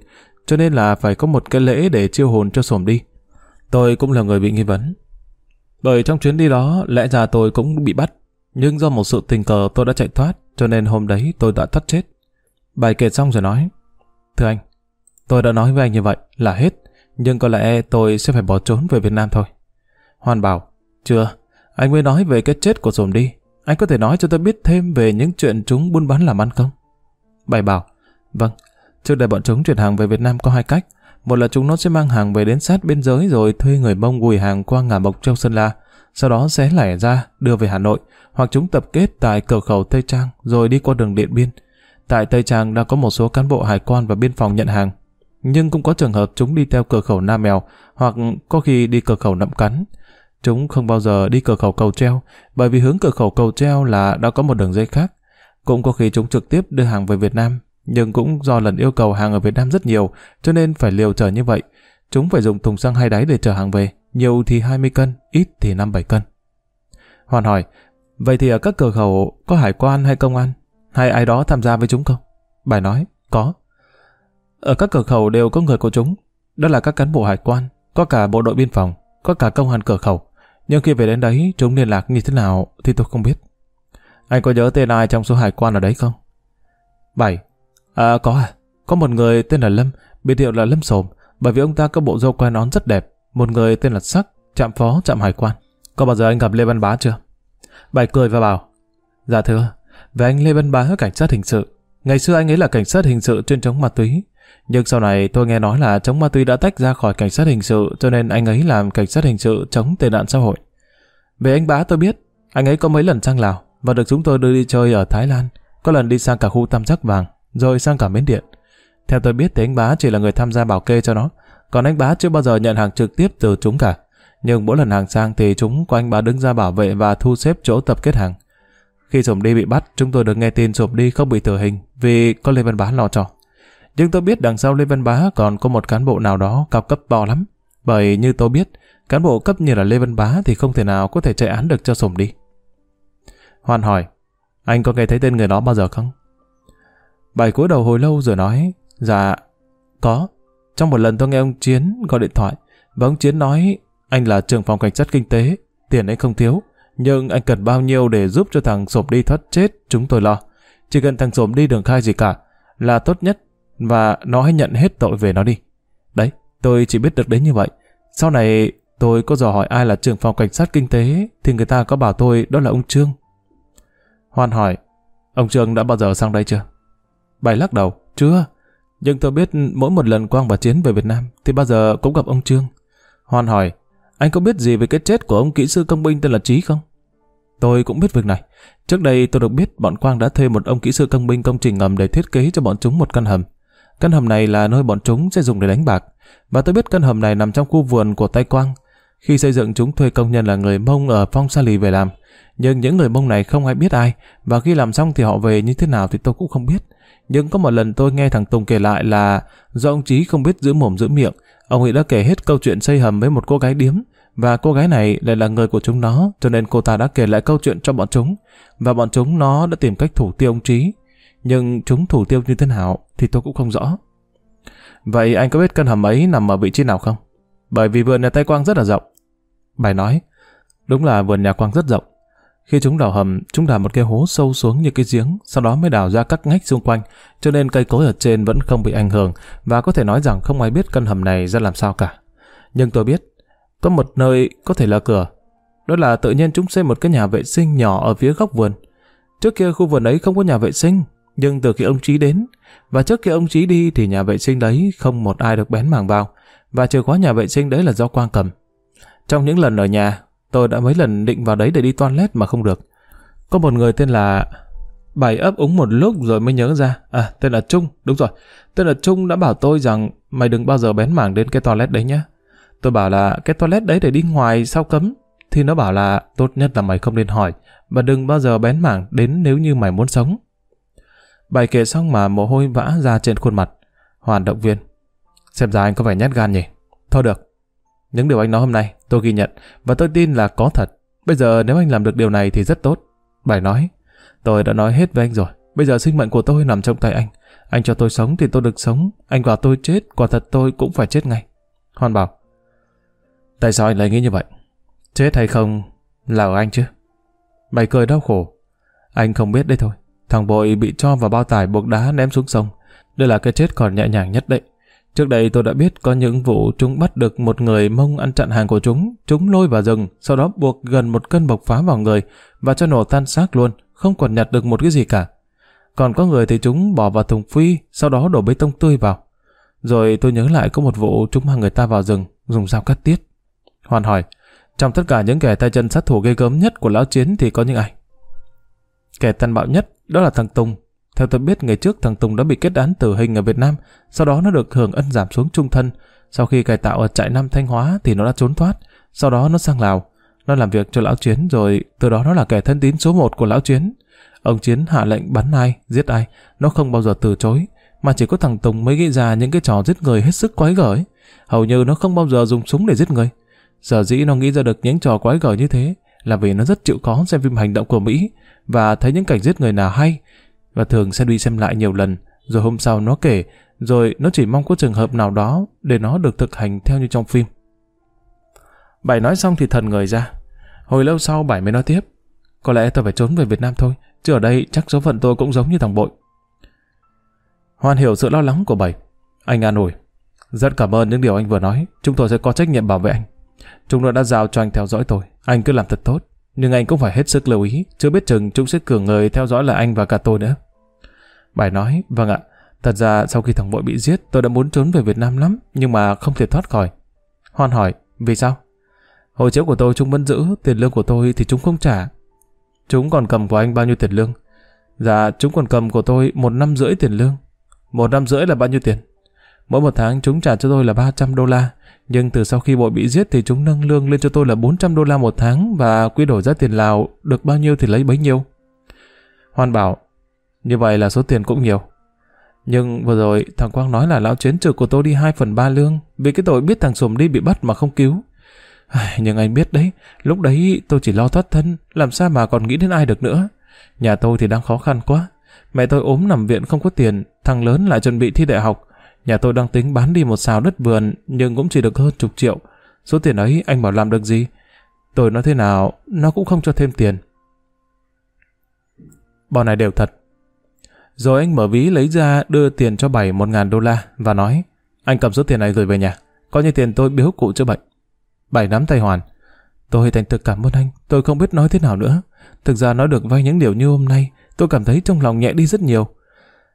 cho nên là phải có một cái lễ để chiêu hồn cho sổm đi. Tôi cũng là người bị nghi vấn. Bởi trong chuyến đi đó, lẽ ra tôi cũng bị bắt, nhưng do một sự tình cờ tôi đã chạy thoát, cho nên hôm đấy tôi đã thoát chết. Bài kể xong rồi nói, Thưa anh, tôi đã nói với anh như vậy là hết, nhưng có lẽ tôi sẽ phải bỏ trốn về Việt Nam thôi. Hoàn bảo, chưa, anh mới nói về cái chết của Sổm đi. Anh có thể nói cho tôi biết thêm về những chuyện chúng buôn bán làm ăn không? Bài bảo, vâng, trước đây bọn chúng chuyển hàng về Việt Nam có hai cách. Một là chúng nó sẽ mang hàng về đến sát biên giới rồi thuê người Mông gùi hàng qua ngả mộc châu Sơn La, sau đó xé lẻ ra đưa về Hà Nội, hoặc chúng tập kết tại cửa khẩu Tây Trang rồi đi qua đường Điện Biên. Tại Tây Trang đã có một số cán bộ hải quan và biên phòng nhận hàng, nhưng cũng có trường hợp chúng đi theo cửa khẩu Nam Mèo hoặc có khi đi cửa khẩu Nậm Cắn. Chúng không bao giờ đi cửa khẩu cầu treo, bởi vì hướng cửa khẩu cầu treo là đã có một đường dây khác. Cũng có khi chúng trực tiếp đưa hàng về Việt Nam, nhưng cũng do lần yêu cầu hàng ở Việt Nam rất nhiều, cho nên phải liều chở như vậy. Chúng phải dùng thùng xăng hai đáy để chở hàng về, nhiều thì 20 cân, ít thì 5-7 cân. Hoàn hỏi, vậy thì ở các cửa khẩu có hải quan hay công an, hay ai đó tham gia với chúng không? Bài nói, có. Ở các cửa khẩu đều có người của chúng, đó là các cán bộ hải quan, có cả bộ đội biên phòng, có cả công an cửa khẩu. Nhưng khi về đến đấy, chúng liên lạc như thế nào thì tôi không biết. Anh có nhớ tên ai trong số hải quan ở đấy không? Bảy, À có à, có một người tên là Lâm, biệt hiệu là Lâm Sồm, bởi vì ông ta có bộ râu quai nón rất đẹp. Một người tên là Sắc, trạm phó trạm hải quan. Có bao giờ anh gặp Lê Văn Bá chưa? Bảy cười và bảo, dạ thưa, về anh Lê Văn Bá cảnh sát hình sự. Ngày xưa anh ấy là cảnh sát hình sự chuyên chống ma túy. Nhưng sau này tôi nghe nói là chống ma túy đã tách ra khỏi cảnh sát hình sự cho nên anh ấy làm cảnh sát hình sự chống tệ nạn xã hội. Về anh Bá tôi biết, anh ấy có mấy lần sang Lào và được chúng tôi đưa đi chơi ở Thái Lan, có lần đi sang cả khu tam giác vàng, rồi sang cả Miến Điện. Theo tôi biết thì anh Bá chỉ là người tham gia bảo kê cho nó, còn anh Bá chưa bao giờ nhận hàng trực tiếp từ chúng cả. Nhưng mỗi lần hàng sang thì chúng của anh Bá đứng ra bảo vệ và thu xếp chỗ tập kết hàng. Khi Sổm Đi bị bắt, chúng tôi được nghe tin Sổm Đi không bị tử hình vì có Lê Văn Bá lo cho. Nhưng tôi biết đằng sau Lê Văn Bá còn có một cán bộ nào đó cao cấp to lắm. Bởi như tôi biết, cán bộ cấp như là Lê Văn Bá thì không thể nào có thể chạy án được cho Sổm Đi. Hoan hỏi, anh có nghe thấy tên người đó bao giờ không? Bài cúi đầu hồi lâu rồi nói, dạ, có. Trong một lần tôi nghe ông Chiến gọi điện thoại, và ông Chiến nói anh là trưởng phòng cảnh sát kinh tế, tiền anh không thiếu, nhưng anh cần bao nhiêu để giúp cho thằng Sổm đi thoát chết, chúng tôi lo. Chỉ cần thằng Sổm đi đường khai gì cả, là tốt nhất, và nó hãy nhận hết tội về nó đi. Đấy, tôi chỉ biết được đến như vậy. Sau này tôi có dò hỏi ai là trưởng phòng cảnh sát kinh tế, thì người ta có bảo tôi đó là ông Trương. Hoan hỏi, ông Trương đã bao giờ sang đây chưa? Bài lắc đầu, chưa. Nhưng tôi biết mỗi một lần Quang và Chiến về Việt Nam thì bao giờ cũng gặp ông Trương. Hoan hỏi, anh có biết gì về cái chết của ông kỹ sư công binh tên là Trí không? Tôi cũng biết việc này. Trước đây tôi được biết bọn Quang đã thuê một ông kỹ sư công binh công trình ngầm để thiết kế cho bọn chúng một căn hầm. Căn hầm này là nơi bọn chúng sẽ dùng để đánh bạc. Và tôi biết căn hầm này nằm trong khu vườn của tay Quang. Khi xây dựng chúng thuê công nhân là người Mông ở Phong Sa Lì về làm. Nhưng những người Mông này không ai biết ai. Và khi làm xong thì họ về như thế nào thì tôi cũng không biết. Nhưng có một lần tôi nghe thằng Tùng kể lại là do ông Chí không biết giữ mồm giữ miệng, ông ấy đã kể hết câu chuyện xây hầm với một cô gái điếm, và cô gái này lại là người của chúng nó, cho nên cô ta đã kể lại câu chuyện cho bọn chúng, và bọn chúng nó đã tìm cách thủ tiêu ông Trí. Nhưng chúng thủ tiêu như thế nào thì tôi cũng không rõ. Vậy anh có biết căn hầm ấy nằm ở vị trí nào không? Bởi vì vườn nhà tây Quang rất là rộng. Bài nói, đúng là vườn nhà Quang rất rộng, khi chúng đào hầm, chúng đào một cái hố sâu xuống như cái giếng, sau đó mới đào ra các ngách xung quanh, cho nên cây cối ở trên vẫn không bị ảnh hưởng và có thể nói rằng không ai biết căn hầm này ra làm sao cả. Nhưng tôi biết, có một nơi có thể là cửa. Đó là tự nhiên chúng xây một cái nhà vệ sinh nhỏ ở phía góc vườn. Trước kia khu vườn ấy không có nhà vệ sinh, nhưng từ khi ông Trí đến, và trước khi ông Trí đi thì nhà vệ sinh đấy không một ai được bén mảng vào, và chìa khóa nhà vệ sinh đấy là do Quang cầm. Trong những lần ở nhà, Tôi đã mấy lần định vào đấy để đi toilet mà không được. Có một người tên là... Bảy ấp úng một lúc rồi mới nhớ ra. À, tên là Trung, đúng rồi. Tên là Trung đã bảo tôi rằng mày đừng bao giờ bén mảng đến cái toilet đấy nhé. Tôi bảo là cái toilet đấy để đi ngoài sao cấm. thì nó bảo là tốt nhất là mày không nên hỏi, và đừng bao giờ bén mảng đến nếu như mày muốn sống. Bài kể xong mà mồ hôi vã ra trên khuôn mặt. Hoàn động viên. Xem ra anh có vẻ nhát gan nhỉ? Thôi được. Những điều anh nói hôm nay tôi ghi nhận và tôi tin là có thật. Bây giờ nếu anh làm được điều này thì rất tốt. Bài nói. Tôi đã nói hết với anh rồi. Bây giờ sinh mệnh của tôi nằm trong tay anh. Anh cho tôi sống thì tôi được sống. Anh bảo tôi chết, quả thật tôi cũng phải chết ngay. Hoàn bảo. Tại sao anh lại nghĩ như vậy? Chết hay không là ở anh chứ? Mày cười đau khổ. Anh không biết đấy thôi. Thằng bội bị cho vào bao tải buộc đá ném xuống sông. Đây là cái chết còn nhẹ nhàng nhất đấy. Trước đây tôi đã biết có những vụ chúng bắt được một người mông ăn chặn hàng của chúng, chúng lôi vào rừng, sau đó buộc gần một cân bộc phá vào người và cho nổ tan xác luôn, không còn nhặt được một cái gì cả. Còn có người thì chúng bỏ vào thùng phi, sau đó đổ bê tông tươi vào. Rồi tôi nhớ lại có một vụ chúng mang người ta vào rừng, dùng dao cắt tiết. Hoàn hỏi, trong tất cả những kẻ tay chân sát thủ ghê gớm nhất của lão chiến thì có những ai? Kẻ tàn bạo nhất đó là thằng Tùng. Theo tôi biết ngày trước thằng Tùng đã bị kết án tử hình ở Việt Nam, sau đó nó được hưởng ân giảm xuống trung thân. Sau khi cải tạo ở trại Nam Thanh Hóa thì nó đã trốn thoát, sau đó nó sang Lào. Nó làm việc cho lão Chiến rồi từ đó nó là kẻ thân tín số một của lão Chiến. Ông Chiến hạ lệnh bắn ai, giết ai, nó không bao giờ từ chối, mà chỉ có thằng Tùng mới nghĩ ra những cái trò giết người hết sức quái gở Hầu như nó không bao giờ dùng súng để giết người. Sở dĩ nó nghĩ ra được những trò quái gở như thế là vì nó rất chịu khó xem phim hành động của Mỹ và thấy những cảnh giết người nào hay và thường sẽ đi xem lại nhiều lần rồi hôm sau nó kể rồi nó chỉ mong có trường hợp nào đó để nó được thực hành theo như trong phim. Bảy nói xong thì thần người ra. Hồi lâu sau Bảy mới nói tiếp. Có lẽ tôi phải trốn về Việt Nam thôi, chứ ở đây chắc số phận tôi cũng giống như thằng Bội. Hoàn hiểu sự lo lắng của Bảy. Anh an ủi. Rất cảm ơn những điều anh vừa nói, chúng tôi sẽ có trách nhiệm bảo vệ anh. Chúng tôi đã giao cho anh theo dõi tôi, anh cứ làm thật tốt. Nhưng anh cũng phải hết sức lưu ý, chưa biết chừng chúng sẽ cường người theo dõi là anh và cả tôi nữa. Bài nói, vâng ạ, thật ra sau khi thằng bội bị giết tôi đã muốn trốn về Việt Nam lắm, nhưng mà không thể thoát khỏi. Hoan hỏi, vì sao? Hồi chiếu của tôi chúng vẫn giữ, tiền lương của tôi thì chúng không trả. Chúng còn cầm của anh bao nhiêu tiền lương? Dạ, chúng còn cầm của tôi một năm rưỡi tiền lương. Một năm rưỡi là bao nhiêu tiền? Mỗi một tháng chúng trả cho tôi là 300 đô la, nhưng từ sau khi bội bị giết thì chúng nâng lương lên cho tôi là 400 đô la một tháng và quy đổi ra tiền Lào được bao nhiêu thì lấy bấy nhiêu. Hoan bảo, như vậy là số tiền cũng nhiều. Nhưng vừa rồi thằng Quang nói là lão chiến trừ của tôi đi 2 phần 3 lương vì cái tội biết thằng Sùm đi bị bắt mà không cứu. Nhưng anh biết đấy, lúc đấy tôi chỉ lo thoát thân, làm sao mà còn nghĩ đến ai được nữa. Nhà tôi thì đang khó khăn quá. Mẹ tôi ốm nằm viện không có tiền, thằng lớn lại chuẩn bị thi đại học, Nhà tôi đang tính bán đi một xào đất vườn nhưng cũng chỉ được hơn chục triệu. Số tiền ấy anh bảo làm được gì? Tôi nói thế nào, nó cũng không cho thêm tiền. Bọn này đều thật. Rồi anh mở ví lấy ra đưa tiền cho Bảy một ngàn đô la và nói anh cầm số tiền này gửi về nhà. Coi như tiền tôi biếu cụ chữa bệnh. Bảy nắm tay Hoàn. Tôi thành thực cảm ơn anh. Tôi không biết nói thế nào nữa. Thực ra nói được vay những điều như hôm nay, tôi cảm thấy trong lòng nhẹ đi rất nhiều.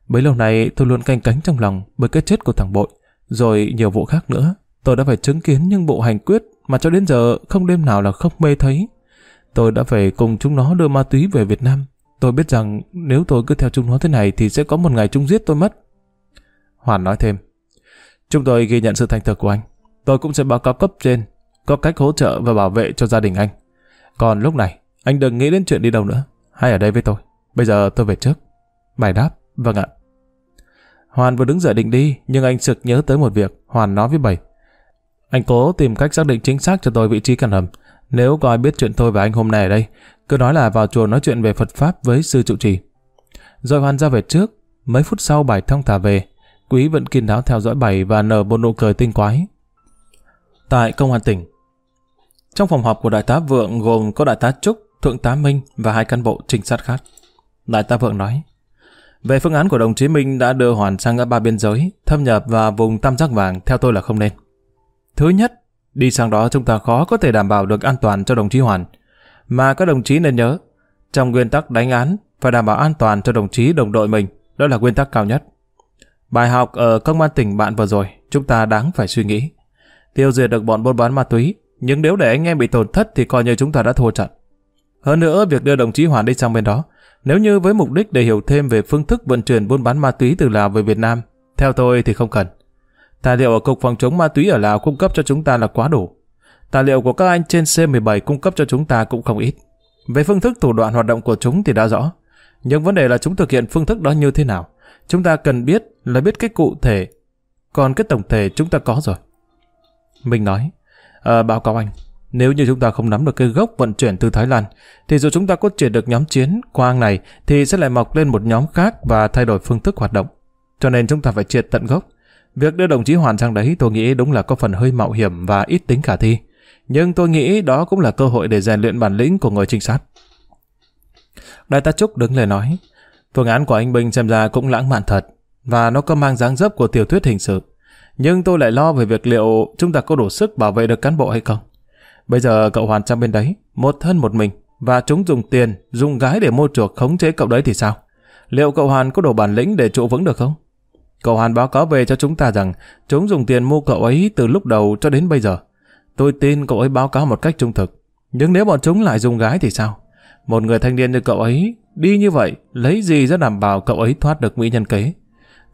Bấy lâu nay tôi luôn canh cánh trong lòng bởi cái chết của thằng Bội, rồi nhiều vụ khác nữa. Tôi đã phải chứng kiến những bộ hành quyết mà cho đến giờ không đêm nào là không mê thấy. Tôi đã phải cùng chúng nó đưa ma túy về Việt Nam. Tôi biết rằng nếu tôi cứ theo chúng nó thế này thì sẽ có một ngày chúng giết tôi mất. Hoàn nói thêm. Chúng tôi ghi nhận sự thành thực của anh. Tôi cũng sẽ báo cáo cấp trên, có cách hỗ trợ và bảo vệ cho gia đình anh. Còn lúc này, anh đừng nghĩ đến chuyện đi đâu nữa. Hãy ở đây với tôi. Bây giờ tôi về trước. Bài đáp. Vâng ạ. Hoàn vừa đứng dậy định đi, nhưng anh sực nhớ tới một việc. Hoàn nói với Bảy. Anh cố tìm cách xác định chính xác cho tôi vị trí căn hầm. Nếu có ai biết chuyện tôi và anh hôm nay ở đây, cứ nói là vào chùa nói chuyện về Phật Pháp với sư trụ trì. Rồi Hoàn ra về trước. Mấy phút sau Bảy thông thả về. Quý vẫn kiên đáo theo dõi Bảy và nở một nụ cười tinh quái. Tại công an tỉnh, trong phòng họp của đại tá Vượng gồm có đại tá Trúc, thượng tá Minh và hai cán bộ trinh sát khác. Đại tá Vượng nói, về phương án của đồng chí Minh đã đưa Hoàn sang ngã ba biên giới, thâm nhập vào vùng tam giác vàng theo tôi là không nên. Thứ nhất, đi sang đó chúng ta khó có thể đảm bảo được an toàn cho đồng chí Hoàn. Mà các đồng chí nên nhớ, trong nguyên tắc đánh án phải đảm bảo an toàn cho đồng chí đồng đội mình, đó là nguyên tắc cao nhất. Bài học ở công an tỉnh bạn vừa rồi, chúng ta đáng phải suy nghĩ. Tiêu diệt được bọn buôn bán ma túy, nhưng nếu để anh em bị tổn thất thì coi như chúng ta đã thua trận. Hơn nữa, việc đưa đồng chí Hoàn đi sang bên đó nếu như với mục đích để hiểu thêm về phương thức vận chuyển buôn bán ma túy từ Lào về Việt Nam, theo tôi thì không cần. Tài liệu ở Cục Phòng chống ma túy ở Lào cung cấp cho chúng ta là quá đủ. Tài liệu của các anh trên C17 cung cấp cho chúng ta cũng không ít. Về phương thức thủ đoạn hoạt động của chúng thì đã rõ. Nhưng vấn đề là chúng thực hiện phương thức đó như thế nào. Chúng ta cần biết là biết cái cụ thể. Còn cái tổng thể chúng ta có rồi. Mình nói, à, báo cáo anh, nếu như chúng ta không nắm được cái gốc vận chuyển từ Thái Lan, thì dù chúng ta có triệt được nhóm chiến quang này, thì sẽ lại mọc lên một nhóm khác và thay đổi phương thức hoạt động. Cho nên chúng ta phải triệt tận gốc. Việc đưa đồng chí Hoàn sang đấy tôi nghĩ đúng là có phần hơi mạo hiểm và ít tính khả thi. Nhưng tôi nghĩ đó cũng là cơ hội để rèn luyện bản lĩnh của người trinh sát. Đại tá Trúc đứng lên nói, phương án của anh Bình xem ra cũng lãng mạn thật, và nó có mang dáng dấp của tiểu thuyết hình sự. Nhưng tôi lại lo về việc liệu chúng ta có đủ sức bảo vệ được cán bộ hay không. Bây giờ cậu Hoàn sang bên đấy, một thân một mình, và chúng dùng tiền, dùng gái để mua chuộc khống chế cậu đấy thì sao? Liệu cậu Hoàn có đủ bản lĩnh để trụ vững được không? Cậu Hoàn báo cáo về cho chúng ta rằng chúng dùng tiền mua cậu ấy từ lúc đầu cho đến bây giờ. Tôi tin cậu ấy báo cáo một cách trung thực. Nhưng nếu bọn chúng lại dùng gái thì sao? Một người thanh niên như cậu ấy đi như vậy, lấy gì ra đảm bảo cậu ấy thoát được mỹ nhân kế?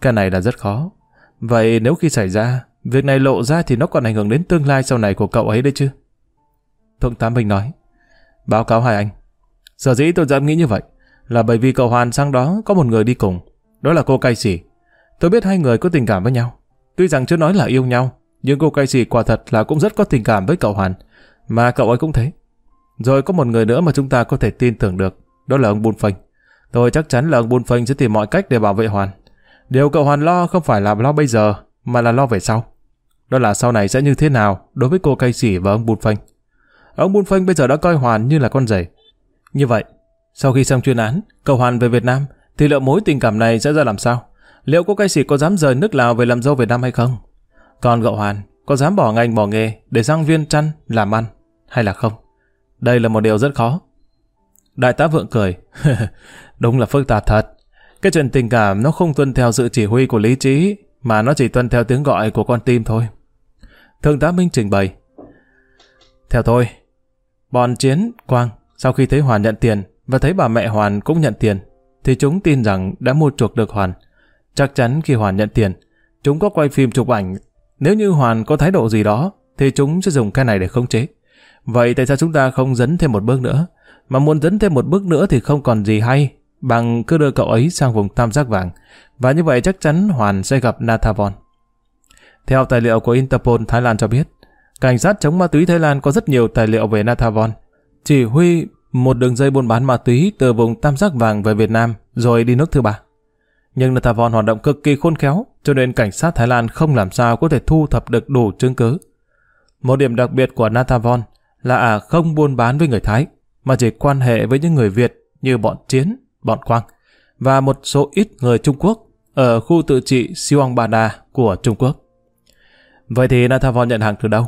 Cái này là rất khó. Vậy nếu khi xảy ra, việc này lộ ra thì nó còn ảnh hưởng đến tương lai sau này của cậu ấy đấy chứ? Thượng tá Minh nói. Báo cáo hai anh. Sở dĩ tôi dám nghĩ như vậy là bởi vì cậu Hoàn sang đó có một người đi cùng. Đó là cô cai Sỉ. Tôi biết hai người có tình cảm với nhau. Tuy rằng chưa nói là yêu nhau, nhưng cô cai Sỉ quả thật là cũng rất có tình cảm với cậu Hoàn. Mà cậu ấy cũng thế. Rồi có một người nữa mà chúng ta có thể tin tưởng được. Đó là ông bùn Phanh. Tôi chắc chắn là ông bùn Phanh sẽ tìm mọi cách để bảo vệ Hoàn. Điều cậu Hoàn lo không phải là lo bây giờ, mà là lo về sau. Đó là sau này sẽ như thế nào đối với cô cai Sỉ và ông bùn Phanh. Ông Bun Phanh bây giờ đã coi Hoàn như là con rể. Như vậy, sau khi xong chuyên án, cầu Hoàn về Việt Nam, thì liệu mối tình cảm này sẽ ra làm sao? Liệu cô cai sĩ có dám rời nước Lào về làm dâu Việt Nam hay không? Còn cậu Hoàn có dám bỏ ngành bỏ nghề để sang viên chăn làm ăn hay là không? Đây là một điều rất khó. Đại tá Vượng cười. Đúng là phức tạp thật. Cái chuyện tình cảm nó không tuân theo sự chỉ huy của lý trí, mà nó chỉ tuân theo tiếng gọi của con tim thôi. Thượng tá Minh trình bày. Theo tôi, bọn Chiến, Quang, sau khi thấy Hoàn nhận tiền và thấy bà mẹ Hoàn cũng nhận tiền, thì chúng tin rằng đã mua chuộc được Hoàn. Chắc chắn khi Hoàn nhận tiền, chúng có quay phim chụp ảnh. Nếu như Hoàn có thái độ gì đó, thì chúng sẽ dùng cái này để khống chế. Vậy tại sao chúng ta không dấn thêm một bước nữa? Mà muốn dấn thêm một bước nữa thì không còn gì hay bằng cứ đưa cậu ấy sang vùng tam giác vàng. Và như vậy chắc chắn Hoàn sẽ gặp Nathavon. Theo tài liệu của Interpol Thái Lan cho biết, cảnh sát chống ma túy Thái Lan có rất nhiều tài liệu về Nathavon. Chỉ huy một đường dây buôn bán ma túy từ vùng tam giác vàng về Việt Nam rồi đi nước thứ ba. Nhưng Nathavon hoạt động cực kỳ khôn khéo, cho nên cảnh sát Thái Lan không làm sao có thể thu thập được đủ chứng cứ. Một điểm đặc biệt của Nathavon là à không buôn bán với người Thái, mà chỉ quan hệ với những người Việt như bọn Chiến, bọn Quang và một số ít người Trung Quốc ở khu tự trị Siwang Bada của Trung Quốc. Vậy thì Nathavon nhận hàng từ đâu?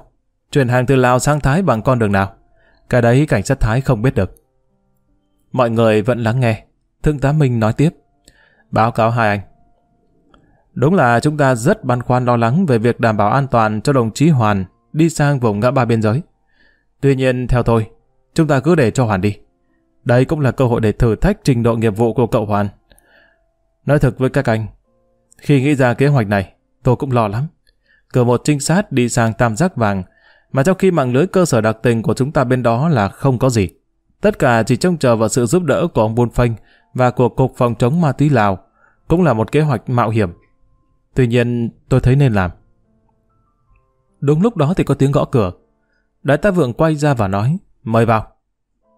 Chuyển hàng từ Lào sang Thái bằng con đường nào? Cái đấy cảnh sát Thái không biết được. Mọi người vẫn lắng nghe. Thượng tá Minh nói tiếp. Báo cáo hai anh. Đúng là chúng ta rất băn khoăn lo lắng về việc đảm bảo an toàn cho đồng chí Hoàn đi sang vùng ngã ba biên giới. Tuy nhiên, theo tôi, chúng ta cứ để cho Hoàn đi. Đây cũng là cơ hội để thử thách trình độ nghiệp vụ của cậu Hoàn. Nói thật với các anh, khi nghĩ ra kế hoạch này, tôi cũng lo lắm. Cử một trinh sát đi sang tam giác vàng, mà trong khi mạng lưới cơ sở đặc tình của chúng ta bên đó là không có gì. Tất cả chỉ trông chờ vào sự giúp đỡ của ông Buôn Phanh và của Cục Phòng chống ma túy Lào, cũng là một kế hoạch mạo hiểm. Tuy nhiên, tôi thấy nên làm. Đúng lúc đó thì có tiếng gõ cửa. Đại tá Vượng quay ra và nói, mời vào.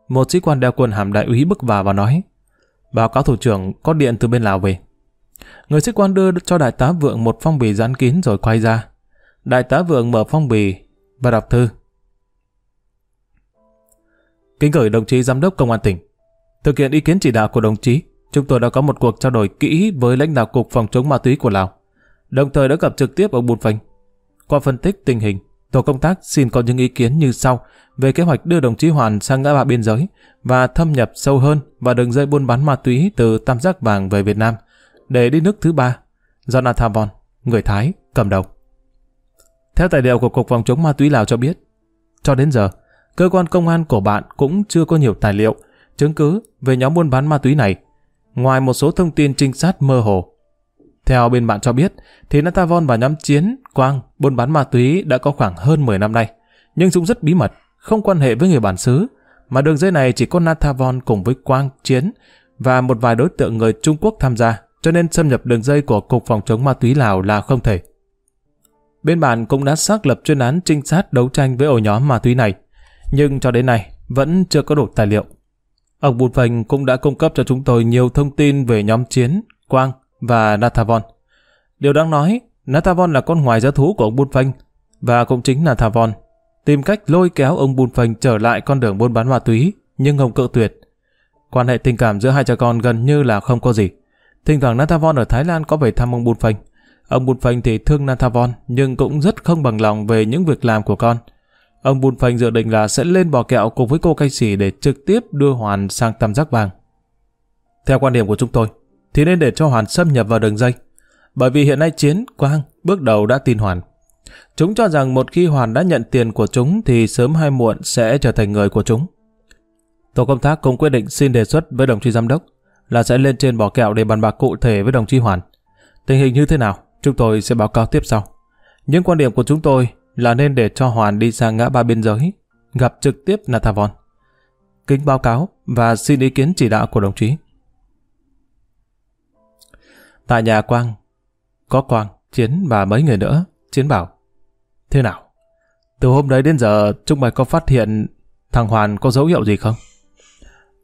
Một sĩ quan đeo quân hàm đại úy bước vào và nói, báo cáo thủ trưởng có điện từ bên Lào về. Người sĩ quan đưa cho đại tá Vượng một phong bì dán kín rồi quay ra. Đại tá Vượng mở phong bì và đọc thư. Kính gửi đồng chí giám đốc công an tỉnh. Thực hiện ý kiến chỉ đạo của đồng chí, chúng tôi đã có một cuộc trao đổi kỹ với lãnh đạo cục phòng chống ma túy của Lào, đồng thời đã gặp trực tiếp ông Bùn Phanh. Qua phân tích tình hình, tổ công tác xin có những ý kiến như sau về kế hoạch đưa đồng chí Hoàn sang ngã ba biên giới và thâm nhập sâu hơn vào đường dây buôn bán ma túy từ Tam Giác Vàng về Việt Nam để đi nước thứ ba, do Nathavon, người Thái, cầm đầu. Theo tài liệu của Cục Phòng chống ma túy Lào cho biết, cho đến giờ, cơ quan công an của bạn cũng chưa có nhiều tài liệu, chứng cứ về nhóm buôn bán ma túy này, ngoài một số thông tin trinh sát mơ hồ. Theo bên bạn cho biết, thì Natavon và nhóm chiến, Quang, buôn bán ma túy đã có khoảng hơn 10 năm nay. nhưng chúng rất bí mật, không quan hệ với người bản xứ, mà đường dây này chỉ có Natavon cùng với Quang, Chiến và một vài đối tượng người Trung Quốc tham gia, cho nên xâm nhập đường dây của Cục Phòng chống ma túy Lào là không thể. Bên bản cũng đã xác lập chuyên án trinh sát đấu tranh với ổ nhóm ma túy này, nhưng cho đến nay vẫn chưa có đủ tài liệu. Ông Bùn Phanh cũng đã cung cấp cho chúng tôi nhiều thông tin về nhóm Chiến, Quang và Nathavon. Điều đáng nói, Nathavon là con ngoài giá thú của ông Bùn Phanh, và cũng chính Nathavon tìm cách lôi kéo ông Bùn Phanh trở lại con đường buôn bán ma túy, nhưng ông cự tuyệt. Quan hệ tình cảm giữa hai cha con gần như là không có gì. Thỉnh thoảng Nathavon ở Thái Lan có về thăm ông Bùn Phanh. Ông Bùn Phanh thì thương Nathavon, nhưng cũng rất không bằng lòng về những việc làm của con. Ông Bùn Phanh dự định là sẽ lên bò kẹo cùng với cô cây Sỉ để trực tiếp đưa Hoàn sang tam giác vàng. Theo quan điểm của chúng tôi, thì nên để cho Hoàn xâm nhập vào đường dây. Bởi vì hiện nay Chiến, Quang bước đầu đã tin Hoàn. Chúng cho rằng một khi Hoàn đã nhận tiền của chúng thì sớm hay muộn sẽ trở thành người của chúng. Tổ công tác cũng quyết định xin đề xuất với đồng chí giám đốc là sẽ lên trên bò kẹo để bàn bạc cụ thể với đồng chí Hoàn. Tình hình như thế nào, chúng tôi sẽ báo cáo tiếp sau. Những quan điểm của chúng tôi là nên để cho Hoàn đi sang ngã ba biên giới, gặp trực tiếp Nathavon. Kính báo cáo và xin ý kiến chỉ đạo của đồng chí. Tại nhà Quang, có Quang, Chiến và mấy người nữa, Chiến bảo. Thế nào? Từ hôm đấy đến giờ, chúng mày có phát hiện thằng Hoàn có dấu hiệu gì không?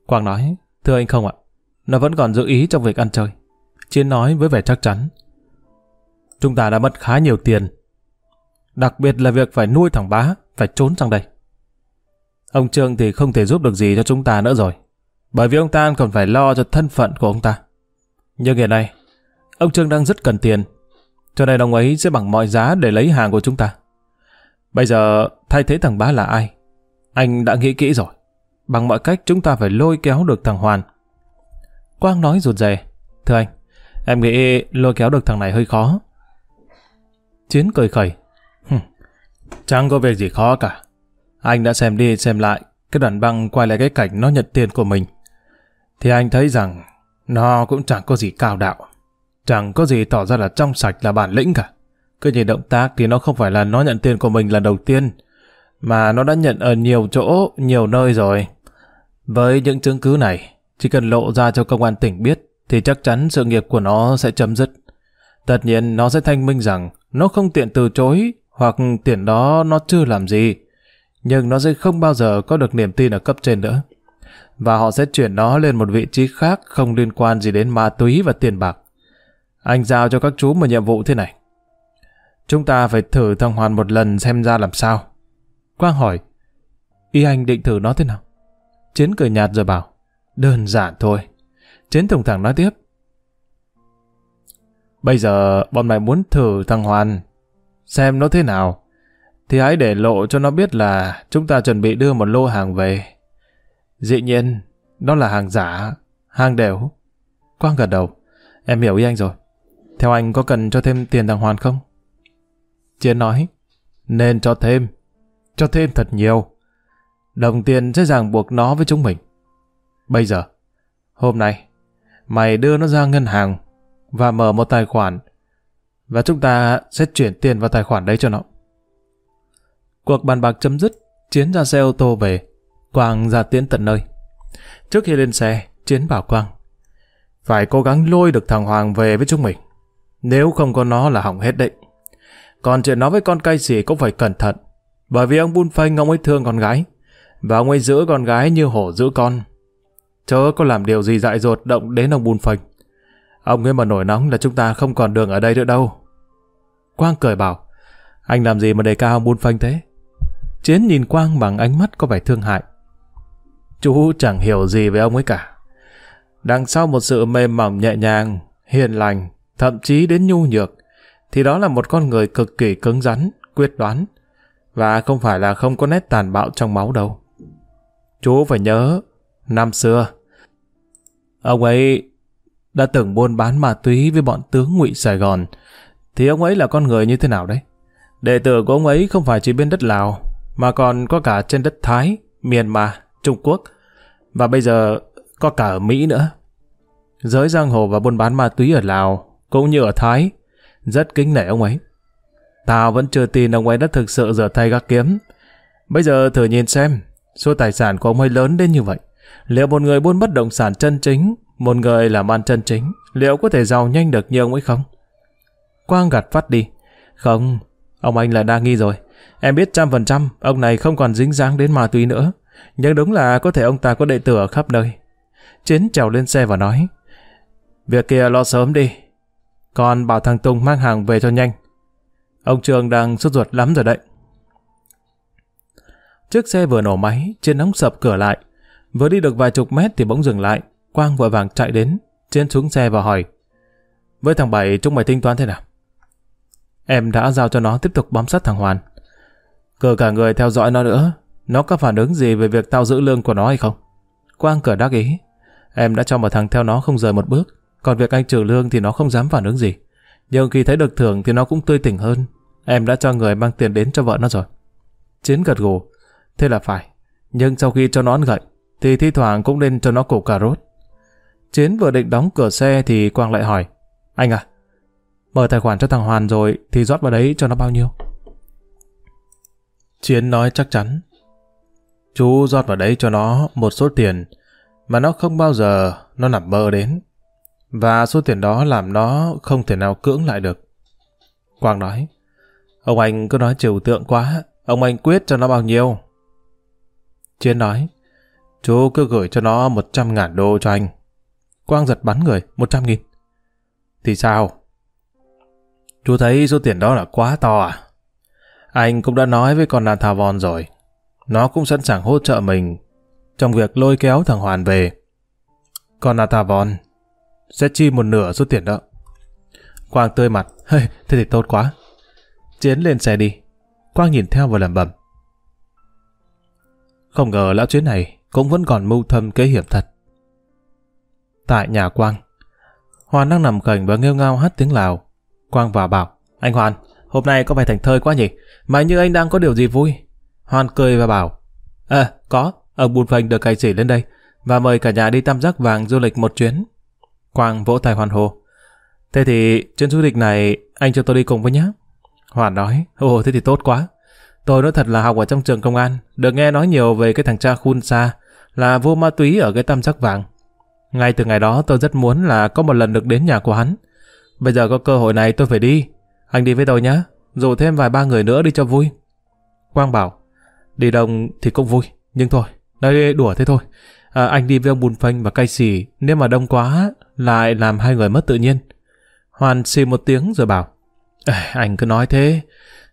Quang nói, thưa anh không ạ, nó vẫn còn giữ ý trong việc ăn chơi. Chiến nói với vẻ chắc chắn. Chúng ta đã mất khá nhiều tiền đặc biệt là việc phải nuôi thằng bá, phải trốn sang đây. Ông Trương thì không thể giúp được gì cho chúng ta nữa rồi, bởi vì ông ta còn phải lo cho thân phận của ông ta. Nhưng hiện nay, ông Trương đang rất cần tiền, cho nên ông ấy sẽ bằng mọi giá để lấy hàng của chúng ta. Bây giờ thay thế thằng bá là ai? Anh đã nghĩ kỹ rồi. Bằng mọi cách chúng ta phải lôi kéo được thằng Hoàn. Quang nói rụt rè. Thưa anh, em nghĩ lôi kéo được thằng này hơi khó. Chiến cười khẩy. Chẳng có việc gì khó cả. Anh đã xem đi xem lại cái đoạn băng quay lại cái cảnh nó nhận tiền của mình. Thì anh thấy rằng nó cũng chẳng có gì cao đạo. Chẳng có gì tỏ ra là trong sạch là bản lĩnh cả. Cứ nhìn động tác thì nó không phải là nó nhận tiền của mình là đầu tiên, mà nó đã nhận ở nhiều chỗ, nhiều nơi rồi. Với những chứng cứ này, chỉ cần lộ ra cho công an tỉnh biết, thì chắc chắn sự nghiệp của nó sẽ chấm dứt. Tất nhiên nó sẽ thanh minh rằng nó không tiện từ chối hoặc tiền đó nó chưa làm gì, nhưng nó sẽ không bao giờ có được niềm tin ở cấp trên nữa. Và họ sẽ chuyển nó lên một vị trí khác không liên quan gì đến ma túy và tiền bạc. Anh giao cho các chú một nhiệm vụ thế này. Chúng ta phải thử thằng Hoàn một lần xem ra làm sao. Quang hỏi, ý anh định thử nó thế nào? Chiến cười nhạt rồi bảo, đơn giản thôi. Chiến thùng thẳng nói tiếp. Bây giờ bọn mày muốn thử thằng Hoàn xem nó thế nào, thì hãy để lộ cho nó biết là chúng ta chuẩn bị đưa một lô hàng về. Dĩ nhiên, đó là hàng giả, hàng đều. Quang gật đầu, em hiểu ý anh rồi. Theo anh có cần cho thêm tiền thằng Hoàn không? Chiến nói, nên cho thêm, cho thêm thật nhiều. Đồng tiền sẽ ràng buộc nó với chúng mình. Bây giờ, hôm nay, mày đưa nó ra ngân hàng và mở một tài khoản và chúng ta sẽ chuyển tiền vào tài khoản đấy cho nó. Cuộc bàn bạc chấm dứt, Chiến ra xe ô tô về, Quang ra tiến tận nơi. Trước khi lên xe, Chiến bảo Quang, phải cố gắng lôi được thằng Hoàng về với chúng mình. Nếu không có nó là hỏng hết đấy. Còn chuyện nó với con cay xỉ cũng phải cẩn thận, bởi vì ông Bun Phanh ông ấy thương con gái, và ông ấy giữ con gái như hổ giữ con. Chớ có làm điều gì dại dột động đến ông Bun Phanh. Ông ấy mà nổi nóng là chúng ta không còn đường ở đây nữa đâu. Quang cười bảo, anh làm gì mà đề cao buôn phanh thế? Chiến nhìn Quang bằng ánh mắt có vẻ thương hại. Chú chẳng hiểu gì về ông ấy cả. Đằng sau một sự mềm mỏng nhẹ nhàng, hiền lành, thậm chí đến nhu nhược, thì đó là một con người cực kỳ cứng rắn, quyết đoán, và không phải là không có nét tàn bạo trong máu đâu. Chú phải nhớ, năm xưa, ông ấy đã từng buôn bán ma túy với bọn tướng ngụy Sài Gòn, thì ông ấy là con người như thế nào đấy? Đệ tử của ông ấy không phải chỉ bên đất Lào, mà còn có cả trên đất Thái, Myanmar, Trung Quốc, và bây giờ có cả ở Mỹ nữa. Giới giang hồ và buôn bán ma túy ở Lào, cũng như ở Thái, rất kính nể ông ấy. Tao vẫn chưa tin ông ấy đã thực sự rửa tay gác kiếm, Bây giờ thử nhìn xem, số tài sản của ông ấy lớn đến như vậy. Liệu một người buôn bất động sản chân chính, một người làm ăn chân chính, liệu có thể giàu nhanh được như ông ấy không? Quang gạt phát đi. Không, ông anh là đa nghi rồi. Em biết trăm phần trăm, ông này không còn dính dáng đến ma túy nữa. Nhưng đúng là có thể ông ta có đệ tử ở khắp nơi. Chiến trèo lên xe và nói, Việc kia lo sớm đi. Còn bảo thằng Tùng mang hàng về cho nhanh. Ông Trường đang sốt ruột lắm rồi đấy. Chiếc xe vừa nổ máy, Chiến đóng sập cửa lại. Vừa đi được vài chục mét thì bỗng dừng lại. Quang vội vàng chạy đến, Chiến xuống xe và hỏi. Với thằng Bảy chúng mày tính toán thế nào? Em đã giao cho nó tiếp tục bám sát thằng Hoàn. Cờ cả người theo dõi nó nữa. Nó có phản ứng gì về việc tao giữ lương của nó hay không? Quang cờ đắc ý. Em đã cho một thằng theo nó không rời một bước. Còn việc anh trừ lương thì nó không dám phản ứng gì. Nhưng khi thấy được thưởng thì nó cũng tươi tỉnh hơn. Em đã cho người mang tiền đến cho vợ nó rồi. Chiến gật gù. Thế là phải. Nhưng sau khi cho nó ăn gậy, thì thi thoảng cũng nên cho nó củ cà rốt. Chiến vừa định đóng cửa xe thì Quang lại hỏi. Anh à, mở tài khoản cho thằng Hoàn rồi thì rót vào đấy cho nó bao nhiêu? Chiến nói chắc chắn. Chú rót vào đấy cho nó một số tiền mà nó không bao giờ nó nằm mơ đến. Và số tiền đó làm nó không thể nào cưỡng lại được. Quang nói, ông anh cứ nói trừu tượng quá, ông anh quyết cho nó bao nhiêu? Chiến nói, chú cứ gửi cho nó 100 ngàn đô cho anh. Quang giật bắn người, 100 nghìn. Thì sao? Chú thấy số tiền đó là quá to à? Anh cũng đã nói với con nathavon rồi. Nó cũng sẵn sàng hỗ trợ mình trong việc lôi kéo thằng Hoàn về. con nathavon sẽ chi một nửa số tiền đó. Quang tươi mặt, hey, thế thì tốt quá. Chiến lên xe đi. Quang nhìn theo và lẩm bẩm. Không ngờ lão chuyến này cũng vẫn còn mưu thâm kế hiểm thật. Tại nhà Quang, Hoàn đang nằm khảnh và nghêu ngao hát tiếng Lào. Quang vào bảo, anh Hoàn, hôm nay có phải thành thơi quá nhỉ? Mà như anh đang có điều gì vui? Hoàn cười và bảo, À, có, ở Bùn Phanh được cày chỉ lên đây và mời cả nhà đi tam giác vàng du lịch một chuyến. Quang vỗ tay Hoàn hồ. Thế thì chuyến du lịch này anh cho tôi đi cùng với nhé. Hoàn nói, ồ thế thì tốt quá. Tôi nói thật là học ở trong trường công an, được nghe nói nhiều về cái thằng cha Khun Sa, là vua ma túy ở cái tam giác vàng. Ngay từ ngày đó tôi rất muốn là có một lần được đến nhà của hắn. Bây giờ có cơ hội này tôi phải đi. Anh đi với tôi nhé, rủ thêm vài ba người nữa đi cho vui. Quang bảo, đi đông thì cũng vui, nhưng thôi, đây đùa thế thôi. À, anh đi với ông Bùn Phanh và Cay Xì, nếu mà đông quá, lại làm hai người mất tự nhiên. Hoàn xì một tiếng rồi bảo, anh cứ nói thế,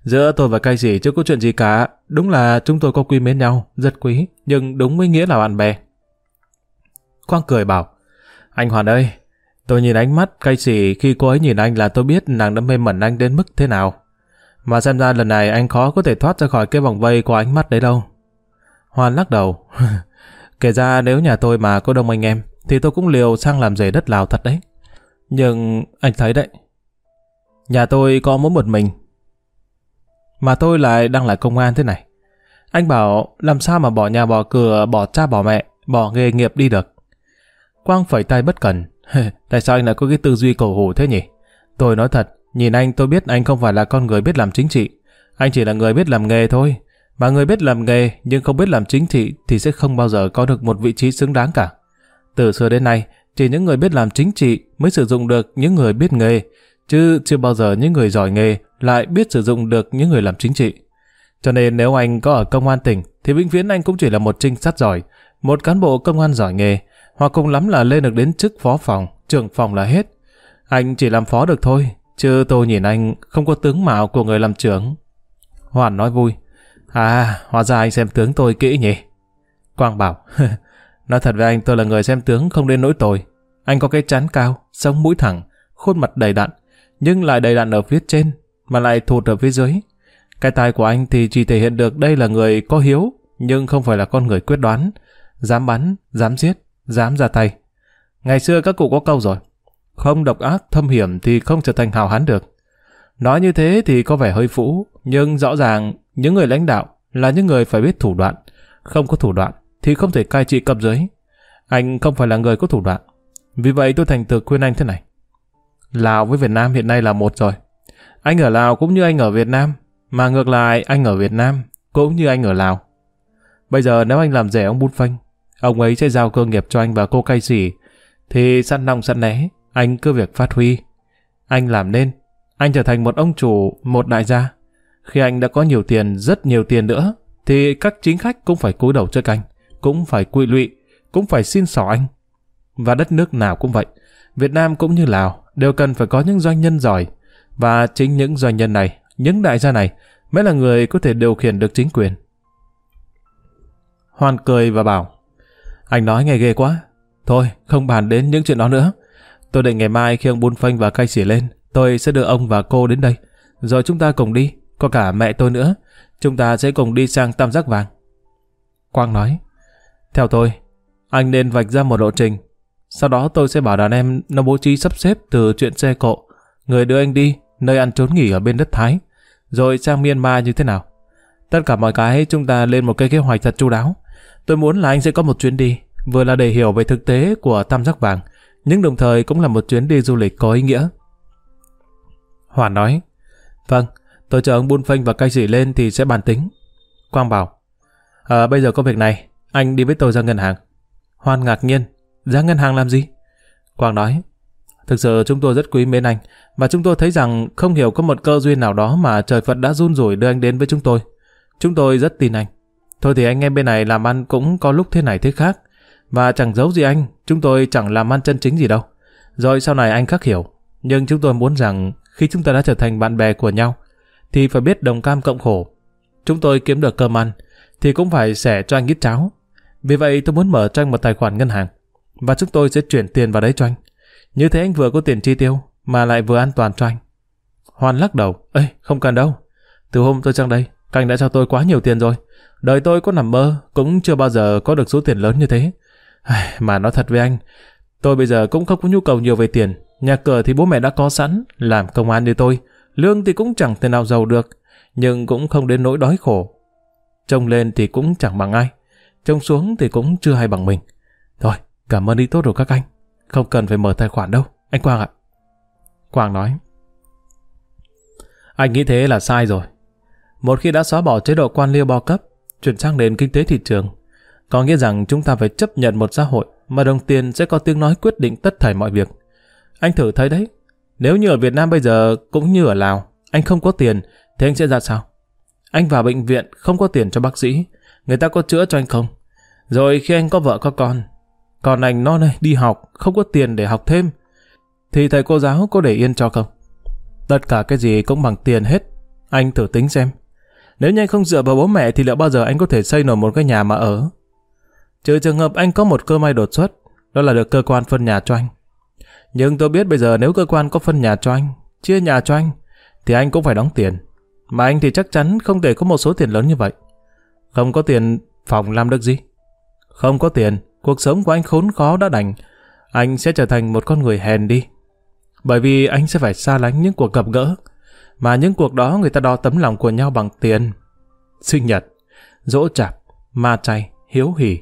Giữa tôi và cay sĩ chưa có chuyện gì cả, đúng là chúng tôi có quý mến nhau, rất quý, nhưng đúng với nghĩa là bạn bè. Quang cười bảo, anh Hoàn ơi, tôi nhìn ánh mắt cay sĩ khi cô ấy nhìn anh là tôi biết nàng đã mê mẩn anh đến mức thế nào. Mà xem ra lần này anh khó có thể thoát ra khỏi cái vòng vây của ánh mắt đấy đâu. Hoàn lắc đầu. Kể ra nếu nhà tôi mà có đông anh em, thì tôi cũng liều sang làm rể đất Lào thật đấy. Nhưng anh thấy đấy, nhà tôi có mỗi một mình, mà tôi lại đang là công an thế này. Anh bảo làm sao mà bỏ nhà bỏ cửa, bỏ cha bỏ mẹ, bỏ nghề nghiệp đi được. Quang phẩy tay bất cần. Tại sao anh lại có cái tư duy cầu hủ thế nhỉ? Tôi nói thật, nhìn anh tôi biết anh không phải là con người biết làm chính trị. Anh chỉ là người biết làm nghề thôi. Mà người biết làm nghề nhưng không biết làm chính trị thì sẽ không bao giờ có được một vị trí xứng đáng cả. Từ xưa đến nay, chỉ những người biết làm chính trị mới sử dụng được những người biết nghề, chứ chưa bao giờ những người giỏi nghề lại biết sử dụng được những người làm chính trị. Cho nên nếu anh có ở công an tỉnh, thì vĩnh viễn anh cũng chỉ là một trinh sát giỏi, một cán bộ công an giỏi nghề, hoặc cùng lắm là lên được đến chức phó phòng, trưởng phòng là hết. Anh chỉ làm phó được thôi, chứ tôi nhìn anh không có tướng mạo của người làm trưởng. Hoàn nói vui, à, hóa ra anh xem tướng tôi kỹ nhỉ? Quang bảo, nói thật với anh tôi là người xem tướng không đến nỗi tồi. Anh có cái chán cao, sống mũi thẳng, khuôn mặt đầy đặn, nhưng lại đầy đặn ở phía trên, mà lại thụt ở phía dưới. Cái tài của anh thì chỉ thể hiện được đây là người có hiếu, nhưng không phải là con người quyết đoán, dám bắn, dám giết, dám ra tay. Ngày xưa các cụ có câu rồi, không độc ác thâm hiểm thì không trở thành hào hán được. Nói như thế thì có vẻ hơi phũ, nhưng rõ ràng những người lãnh đạo là những người phải biết thủ đoạn. Không có thủ đoạn thì không thể cai trị cấp dưới. Anh không phải là người có thủ đoạn. Vì vậy tôi thành thực khuyên anh thế này. Lào với Việt Nam hiện nay là một rồi. Anh ở Lào cũng như anh ở Việt Nam, mà ngược lại anh ở Việt Nam, cũng như anh ở Lào. Bây giờ nếu anh làm rẻ ông Bút Phanh, ông ấy sẽ giao cơ nghiệp cho anh và cô cay xỉ, thì săn nòng săn né, anh cứ việc phát huy. Anh làm nên, anh trở thành một ông chủ, một đại gia. Khi anh đã có nhiều tiền, rất nhiều tiền nữa, thì các chính khách cũng phải cúi đầu trước anh, cũng phải quy lụy, cũng phải xin xỏ anh. Và đất nước nào cũng vậy, Việt Nam cũng như Lào đều cần phải có những doanh nhân giỏi, và chính những doanh nhân này, những đại gia này mới là người có thể điều khiển được chính quyền. Hoan cười và bảo, anh nói nghe ghê quá, thôi không bàn đến những chuyện đó nữa. Tôi định ngày mai khi ông Bun Phanh và Cay Sỉ lên, tôi sẽ đưa ông và cô đến đây, rồi chúng ta cùng đi, có cả mẹ tôi nữa, chúng ta sẽ cùng đi sang Tam Giác Vàng. Quang nói, theo tôi, anh nên vạch ra một lộ trình, sau đó tôi sẽ bảo đàn em nó bố trí sắp xếp từ chuyện xe cộ, người đưa anh đi, nơi ăn trốn nghỉ ở bên đất Thái, rồi sang Myanmar như thế nào. Tất cả mọi cái chúng ta lên một cái kế hoạch thật chu đáo. Tôi muốn là anh sẽ có một chuyến đi, vừa là để hiểu về thực tế của Tam Giác Vàng, nhưng đồng thời cũng là một chuyến đi du lịch có ý nghĩa. Hoàn nói, vâng, tôi chờ ông Bun Phanh và cai sĩ lên thì sẽ bàn tính. Quang bảo, à, bây giờ có việc này, anh đi với tôi ra ngân hàng. Hoan ngạc nhiên, ra ngân hàng làm gì? Quang nói, thực sự chúng tôi rất quý mến anh, và chúng tôi thấy rằng không hiểu có một cơ duyên nào đó mà trời Phật đã run rủi đưa anh đến với chúng tôi. Chúng tôi rất tin anh. Thôi thì anh em bên này làm ăn cũng có lúc thế này thế khác. Và chẳng giấu gì anh, chúng tôi chẳng làm ăn chân chính gì đâu. Rồi sau này anh khắc hiểu. Nhưng chúng tôi muốn rằng khi chúng ta đã trở thành bạn bè của nhau, thì phải biết đồng cam cộng khổ. Chúng tôi kiếm được cơm ăn, thì cũng phải sẻ cho anh ít cháo. Vì vậy tôi muốn mở cho anh một tài khoản ngân hàng, và chúng tôi sẽ chuyển tiền vào đấy cho anh. Như thế anh vừa có tiền chi tiêu, mà lại vừa an toàn cho anh. Hoan lắc đầu, ê, không cần đâu. Từ hôm tôi sang đây, Canh đã cho tôi quá nhiều tiền rồi. Đời tôi có nằm mơ, cũng chưa bao giờ có được số tiền lớn như thế. Mà nói thật với anh, tôi bây giờ cũng không có nhu cầu nhiều về tiền. Nhà cửa thì bố mẹ đã có sẵn, làm công an như tôi. Lương thì cũng chẳng thể nào giàu được, nhưng cũng không đến nỗi đói khổ. Trông lên thì cũng chẳng bằng ai. Trông xuống thì cũng chưa hay bằng mình. Cảm ơn đi tốt rồi các anh. Không cần phải mở tài khoản đâu, anh Quang ạ. Quang nói. Anh nghĩ thế là sai rồi. Một khi đã xóa bỏ chế độ quan liêu bao cấp, chuyển sang nền kinh tế thị trường, có nghĩa rằng chúng ta phải chấp nhận một xã hội mà đồng tiền sẽ có tiếng nói quyết định tất thảy mọi việc. Anh thử thấy đấy, nếu như ở Việt Nam bây giờ cũng như ở Lào, anh không có tiền thì anh sẽ ra sao? Anh vào bệnh viện không có tiền cho bác sĩ, người ta có chữa cho anh không? Rồi khi anh có vợ có con, còn anh nó này đi học, không có tiền để học thêm, thì thầy cô giáo có để yên cho không? Tất cả cái gì cũng bằng tiền hết. Anh thử tính xem. Nếu như anh không dựa vào bố mẹ thì liệu bao giờ anh có thể xây nổi một cái nhà mà ở? Trừ trường hợp anh có một cơ may đột xuất, đó là được cơ quan phân nhà cho anh. Nhưng tôi biết bây giờ nếu cơ quan có phân nhà cho anh, chia nhà cho anh, thì anh cũng phải đóng tiền. Mà anh thì chắc chắn không thể có một số tiền lớn như vậy. Không có tiền, phòng làm được gì? Không có tiền, cuộc sống của anh khốn khó đã đành. Anh sẽ trở thành một con người hèn đi. Bởi vì anh sẽ phải xa lánh những cuộc gặp gỡ, mà những cuộc đó người ta đo tấm lòng của nhau bằng tiền. Sinh nhật, dỗ chạp, ma chay, hiếu hỉ,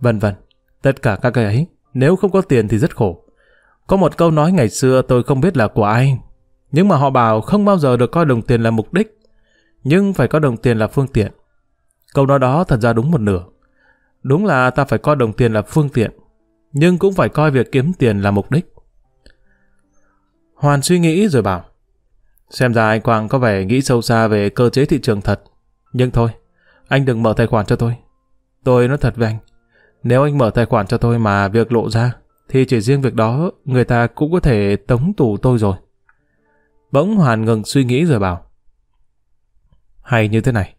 vân vân. Tất cả các cái ấy, nếu không có tiền thì rất khổ. Có một câu nói ngày xưa tôi không biết là của ai, nhưng mà họ bảo không bao giờ được coi đồng tiền là mục đích, nhưng phải có đồng tiền là phương tiện. Câu nói đó thật ra đúng một nửa. Đúng là ta phải coi đồng tiền là phương tiện, nhưng cũng phải coi việc kiếm tiền là mục đích. Hoàn suy nghĩ rồi bảo, xem ra anh Quang có vẻ nghĩ sâu xa về cơ chế thị trường thật. Nhưng thôi, anh đừng mở tài khoản cho tôi. Tôi nói thật với anh, nếu anh mở tài khoản cho tôi mà việc lộ ra, thì chỉ riêng việc đó người ta cũng có thể tống tù tôi rồi. Bỗng Hoàn ngừng suy nghĩ rồi bảo, hay như thế này,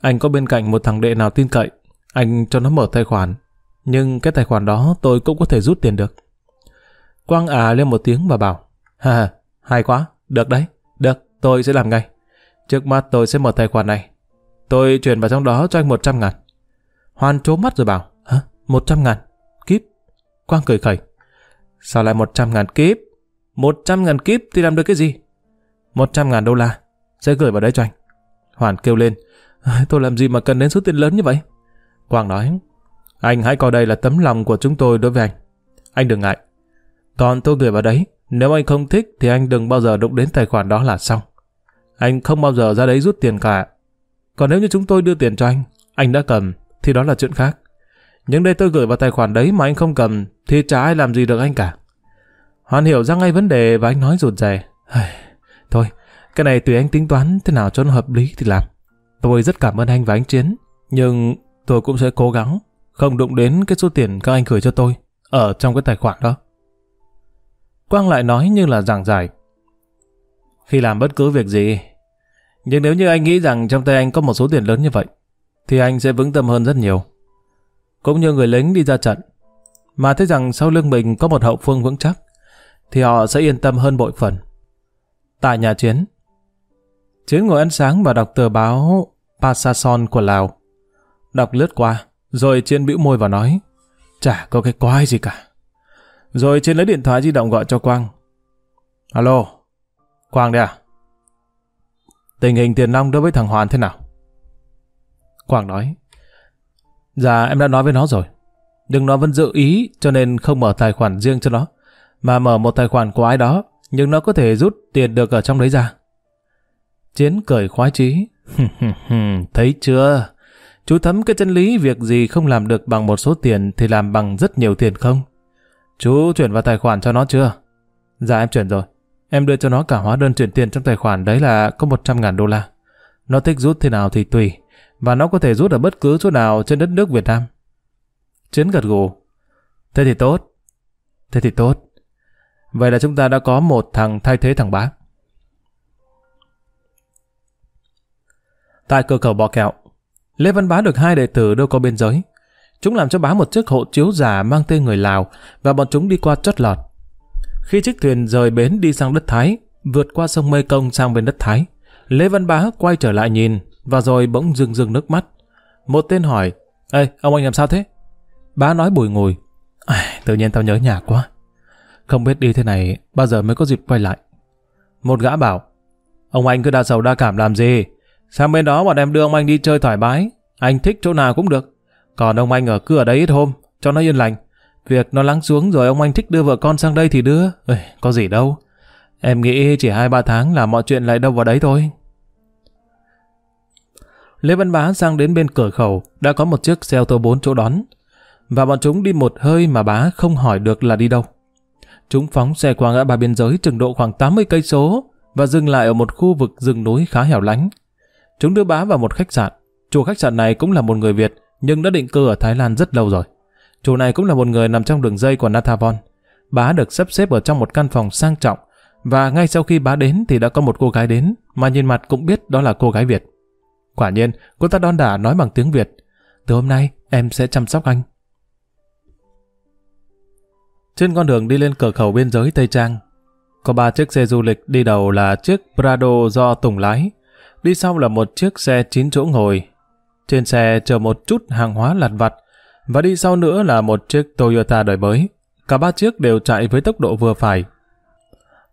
anh có bên cạnh một thằng đệ nào tin cậy, anh cho nó mở tài khoản, nhưng cái tài khoản đó tôi cũng có thể rút tiền được. Quang à lên một tiếng và bảo, Ha ha, hay quá, được đấy, được, tôi sẽ làm ngay. Trước mắt tôi sẽ mở tài khoản này. Tôi chuyển vào trong đó cho anh 100 ngàn. Hoan trố mắt rồi bảo, hả, 100 ngàn, kíp. Quang cười khẩy. Sao lại 100 ngàn kíp? 100 ngàn kíp thì làm được cái gì? 100 ngàn đô la, sẽ gửi vào đấy cho anh. Hoàn kêu lên, tôi làm gì mà cần đến số tiền lớn như vậy? Quang nói, anh hãy coi đây là tấm lòng của chúng tôi đối với anh. Anh đừng ngại. Còn tôi gửi vào đấy, nếu anh không thích thì anh đừng bao giờ đụng đến tài khoản đó là xong. Anh không bao giờ ra đấy rút tiền cả. Còn nếu như chúng tôi đưa tiền cho anh, anh đã cầm, thì đó là chuyện khác. Nhưng đây tôi gửi vào tài khoản đấy mà anh không cầm, thì chả ai làm gì được anh cả. Hoàn hiểu ra ngay vấn đề và anh nói rụt rè. Thôi, cái này tùy anh tính toán thế nào cho nó hợp lý thì làm. Tôi rất cảm ơn anh và anh Chiến, nhưng tôi cũng sẽ cố gắng không đụng đến cái số tiền các anh gửi cho tôi ở trong cái tài khoản đó. Quang lại nói như là giảng giải. Khi làm bất cứ việc gì, nhưng nếu như anh nghĩ rằng trong tay anh có một số tiền lớn như vậy, thì anh sẽ vững tâm hơn rất nhiều. Cũng như người lính đi ra trận, mà thấy rằng sau lưng mình có một hậu phương vững chắc, thì họ sẽ yên tâm hơn bội phần. Tại nhà chiến, Chiến ngồi ăn sáng và đọc tờ báo Pasason của Lào. Đọc lướt qua, rồi Chiên bĩu môi và nói, chả có cái quái gì cả. Rồi Chiên lấy điện thoại di động gọi cho Quang. Alo, Quang đây à? Tình hình tiền long đối với thằng Hoàn thế nào? Quang nói, Dạ em đã nói với nó rồi. Nhưng nó vẫn dự ý cho nên không mở tài khoản riêng cho nó. Mà mở một tài khoản của ai đó, nhưng nó có thể rút tiền được ở trong đấy ra. Chiến cười khoái chí. Thấy chưa? Chú thấm cái chân lý việc gì không làm được bằng một số tiền thì làm bằng rất nhiều tiền không? Chú chuyển vào tài khoản cho nó chưa? Dạ em chuyển rồi. Em đưa cho nó cả hóa đơn chuyển tiền trong tài khoản đấy là có 100 ngàn đô la. Nó thích rút thế nào thì tùy. Và nó có thể rút ở bất cứ chỗ nào trên đất nước Việt Nam. Chiến gật gù. Thế thì tốt. Thế thì tốt. Vậy là chúng ta đã có một thằng thay thế thằng bác. Tại cửa khẩu bò kẹo, Lê Văn Bá được hai đệ tử đâu có biên giới. Chúng làm cho bá một chiếc hộ chiếu giả mang tên người Lào và bọn chúng đi qua chót lọt. Khi chiếc thuyền rời bến đi sang đất Thái, vượt qua sông Mê Công sang bên đất Thái, Lê Văn Bá quay trở lại nhìn và rồi bỗng rưng rưng nước mắt. Một tên hỏi, Ê, ông anh làm sao thế? Bá nói bùi ngùi, tự nhiên tao nhớ nhà quá. Không biết đi thế này, bao giờ mới có dịp quay lại. Một gã bảo, ông anh cứ đa sầu đa cảm làm gì? Sang bên đó bọn em đưa ông anh đi chơi thoải mái. Anh thích chỗ nào cũng được. Còn ông anh ở cứ ở đấy ít hôm, cho nó yên lành. Việc nó lắng xuống rồi ông anh thích đưa vợ con sang đây thì đưa. Ê, có gì đâu. Em nghĩ chỉ 2-3 tháng là mọi chuyện lại đâu vào đấy thôi. Lê Văn Bá sang đến bên cửa khẩu, đã có một chiếc xe ô tô 4 chỗ đón. Và bọn chúng đi một hơi mà bá không hỏi được là đi đâu. Chúng phóng xe qua ngã ba biên giới chừng độ khoảng 80 cây số và dừng lại ở một khu vực rừng núi khá hẻo lánh. Chúng đưa bá vào một khách sạn. Chủ khách sạn này cũng là một người Việt, nhưng đã định cư ở Thái Lan rất lâu rồi. Chủ này cũng là một người nằm trong đường dây của Nathavon. Bá được sắp xếp ở trong một căn phòng sang trọng, và ngay sau khi bá đến thì đã có một cô gái đến, mà nhìn mặt cũng biết đó là cô gái Việt. Quả nhiên, cô ta đon đả nói bằng tiếng Việt. Từ hôm nay, em sẽ chăm sóc anh. Trên con đường đi lên cửa khẩu biên giới Tây Trang, có ba chiếc xe du lịch đi đầu là chiếc Prado do Tùng lái, đi sau là một chiếc xe 9 chỗ ngồi. Trên xe chở một chút hàng hóa lặt vặt, và đi sau nữa là một chiếc Toyota đời mới. Cả ba chiếc đều chạy với tốc độ vừa phải.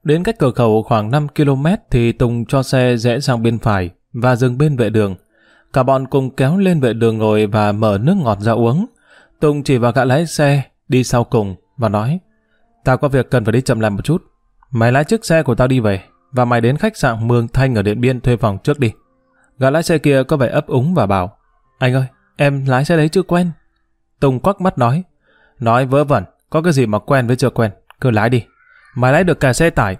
Đến cách cửa khẩu khoảng 5 km thì Tùng cho xe rẽ sang bên phải và dừng bên vệ đường. Cả bọn cùng kéo lên vệ đường ngồi và mở nước ngọt ra uống. Tùng chỉ vào gã lái xe, đi sau cùng và nói Tao có việc cần phải đi chậm lại một chút. Mày lái chiếc xe của tao đi về và mày đến khách sạn Mường Thanh ở Điện Biên thuê phòng trước đi. Gã lái xe kia có vẻ ấp úng và bảo, anh ơi, em lái xe đấy chưa quen. Tùng quắc mắt nói, nói vớ vẩn, có cái gì mà quen với chưa quen, cứ lái đi. Mày lái được cả xe tải.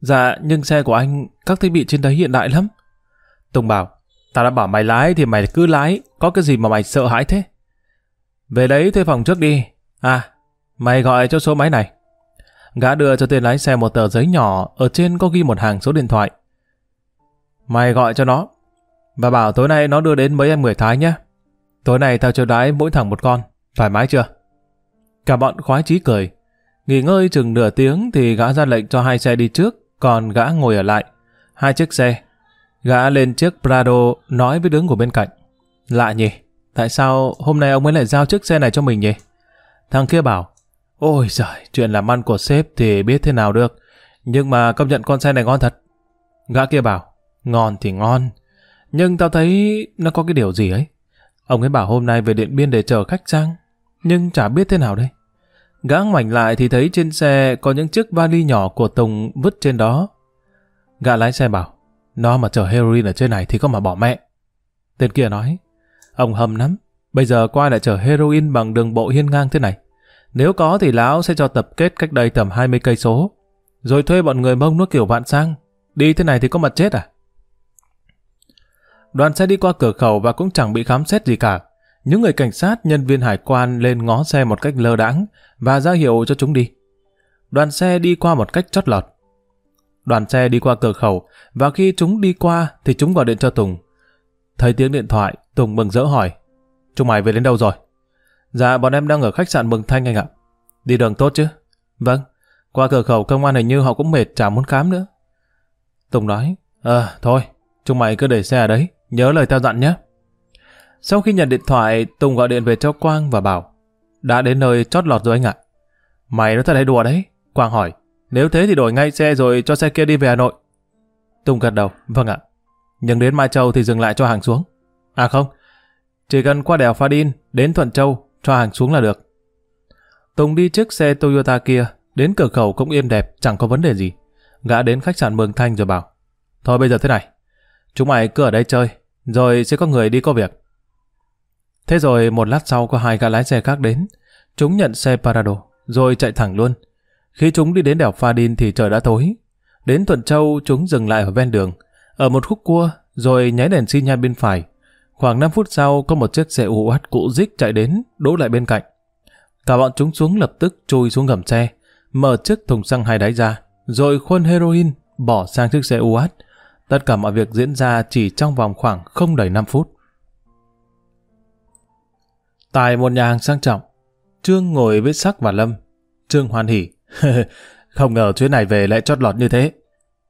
Dạ, nhưng xe của anh, các thiết bị trên đấy hiện đại lắm. Tùng bảo, tao đã bảo mày lái thì mày cứ lái, có cái gì mà mày sợ hãi thế. Về đấy thuê phòng trước đi. À, mày gọi cho số máy này. Gã đưa cho tên lái xe một tờ giấy nhỏ, ở trên có ghi một hàng số điện thoại. Mày gọi cho nó, và bảo tối nay nó đưa đến mấy em người Thái nhé. Tối nay tao cho đái mỗi thằng một con, thoải mái chưa? Cả bọn khoái chí cười. Nghỉ ngơi chừng nửa tiếng thì gã ra lệnh cho hai xe đi trước, còn gã ngồi ở lại. Hai chiếc xe. Gã lên chiếc Prado nói với đứng của bên cạnh. Lạ nhỉ, tại sao hôm nay ông ấy lại giao chiếc xe này cho mình nhỉ? Thằng kia bảo, Ôi giời, chuyện làm ăn của sếp thì biết thế nào được. Nhưng mà công nhận con xe này ngon thật. Gã kia bảo, ngon thì ngon. Nhưng tao thấy nó có cái điều gì ấy. Ông ấy bảo hôm nay về Điện Biên để chờ khách sang. Nhưng chả biết thế nào đây. Gã ngoảnh lại thì thấy trên xe có những chiếc vali nhỏ của Tùng vứt trên đó. Gã lái xe bảo, nó mà chở heroin ở trên này thì có mà bỏ mẹ. Tên kia nói, ông hầm lắm, bây giờ qua lại chở heroin bằng đường bộ hiên ngang thế này. Nếu có thì lão sẽ cho tập kết cách đây tầm 20 cây số, rồi thuê bọn người mông nó kiểu vạn sang. Đi thế này thì có mặt chết à? Đoàn xe đi qua cửa khẩu và cũng chẳng bị khám xét gì cả. Những người cảnh sát, nhân viên hải quan lên ngó xe một cách lơ đãng và ra hiệu cho chúng đi. Đoàn xe đi qua một cách chót lọt. Đoàn xe đi qua cửa khẩu và khi chúng đi qua thì chúng gọi điện cho Tùng. Thấy tiếng điện thoại, Tùng mừng rỡ hỏi Chúng mày về đến đâu rồi? Dạ, bọn em đang ở khách sạn Mừng Thanh anh ạ. Đi đường tốt chứ? Vâng, qua cửa khẩu công an hình như họ cũng mệt chả muốn khám nữa. Tùng nói, ờ, thôi, chúng mày cứ để xe ở đấy, nhớ lời tao dặn nhé. Sau khi nhận điện thoại, Tùng gọi điện về cho Quang và bảo, đã đến nơi chót lọt rồi anh ạ. Mày nói thật hay đùa đấy? Quang hỏi, nếu thế thì đổi ngay xe rồi cho xe kia đi về Hà Nội. Tùng gật đầu, vâng ạ. Nhưng đến Mai Châu thì dừng lại cho hàng xuống. À không, chỉ cần qua đèo Pha Đin, đến Thuận Châu, cho hàng xuống là được. Tùng đi chiếc xe Toyota kia, đến cửa khẩu cũng yên đẹp, chẳng có vấn đề gì. Gã đến khách sạn Mường Thanh rồi bảo, thôi bây giờ thế này, chúng mày cứ ở đây chơi, rồi sẽ có người đi có việc. Thế rồi một lát sau có hai gã lái xe khác đến, chúng nhận xe Parado, rồi chạy thẳng luôn. Khi chúng đi đến đèo Pha Đin thì trời đã tối. Đến Thuận Châu chúng dừng lại ở ven đường, ở một khúc cua, rồi nháy đèn xi nhan bên phải. Khoảng 5 phút sau có một chiếc xe UH cũ dích chạy đến, đỗ lại bên cạnh. Cả bọn chúng xuống lập tức chui xuống gầm xe, mở chiếc thùng xăng hai đáy ra, rồi khuôn heroin bỏ sang chiếc xe UH. Tất cả mọi việc diễn ra chỉ trong vòng khoảng không đầy 5 phút. Tại một nhà hàng sang trọng, Trương ngồi với Sắc và Lâm. Trương hoan hỉ. không ngờ chuyến này về lại chót lọt như thế.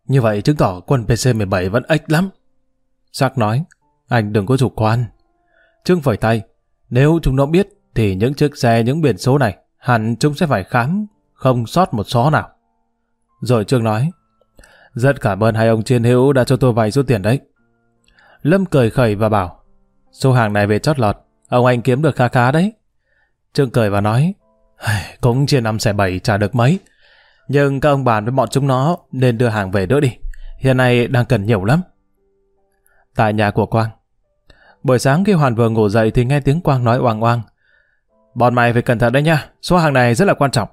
Như vậy chứng tỏ quân PC-17 vẫn ếch lắm. Sắc nói, anh đừng có chủ quan. Trương phẩy tay, nếu chúng nó biết thì những chiếc xe, những biển số này hẳn chúng sẽ phải khám, không sót một xó nào. Rồi Trương nói, rất cảm ơn hai ông chiên hữu đã cho tôi vài số tiền đấy. Lâm cười khẩy và bảo, số hàng này về chót lọt, ông anh kiếm được khá khá đấy. Trương cười và nói, cũng chia năm xẻ bảy trả được mấy. Nhưng các ông bàn với bọn chúng nó nên đưa hàng về đỡ đi. Hiện nay đang cần nhiều lắm. Tại nhà của Quang. Buổi sáng khi Hoàn vừa ngủ dậy thì nghe tiếng Quang nói oang oang. Bọn mày phải cẩn thận đấy nha, số hàng này rất là quan trọng.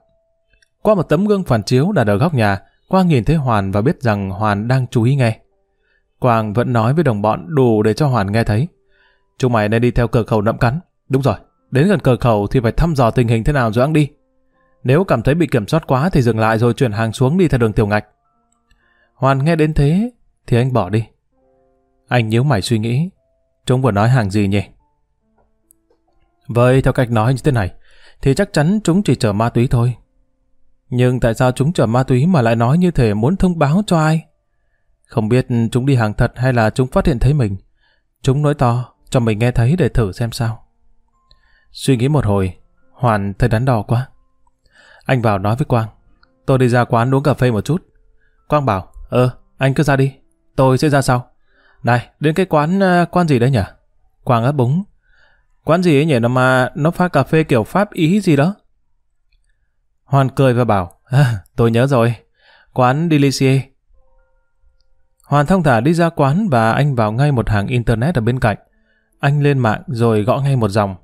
Qua một tấm gương phản chiếu đặt ở góc nhà, Quang nhìn thấy Hoàn và biết rằng Hoàn đang chú ý nghe. Quang vẫn nói với đồng bọn đủ để cho Hoàn nghe thấy. Chúng mày nên đi theo cửa khẩu nậm cắn. Đúng rồi, đến gần cửa khẩu thì phải thăm dò tình hình thế nào rồi ăn đi. Nếu cảm thấy bị kiểm soát quá thì dừng lại rồi chuyển hàng xuống đi theo đường tiểu ngạch. Hoàn nghe đến thế thì anh bỏ đi. Anh nhíu mày suy nghĩ. Chúng vừa nói hàng gì nhỉ? Vậy theo cách nói như thế này, thì chắc chắn chúng chỉ chở ma túy thôi. Nhưng tại sao chúng chở ma túy mà lại nói như thể muốn thông báo cho ai? Không biết chúng đi hàng thật hay là chúng phát hiện thấy mình. Chúng nói to, cho mình nghe thấy để thử xem sao. Suy nghĩ một hồi, Hoàn thấy đắn đo quá. Anh vào nói với Quang, tôi đi ra quán uống cà phê một chút. Quang bảo, ờ, anh cứ ra đi, tôi sẽ ra sau. Này, đến cái quán, uh, quán gì đấy nhỉ? Quang ấp búng. Quán gì ấy nhỉ nó mà nó pha cà phê kiểu Pháp Ý gì đó? Hoàn cười và bảo, à, tôi nhớ rồi, quán Delicie. Hoàn thông thả đi ra quán và anh vào ngay một hàng internet ở bên cạnh. Anh lên mạng rồi gõ ngay một dòng.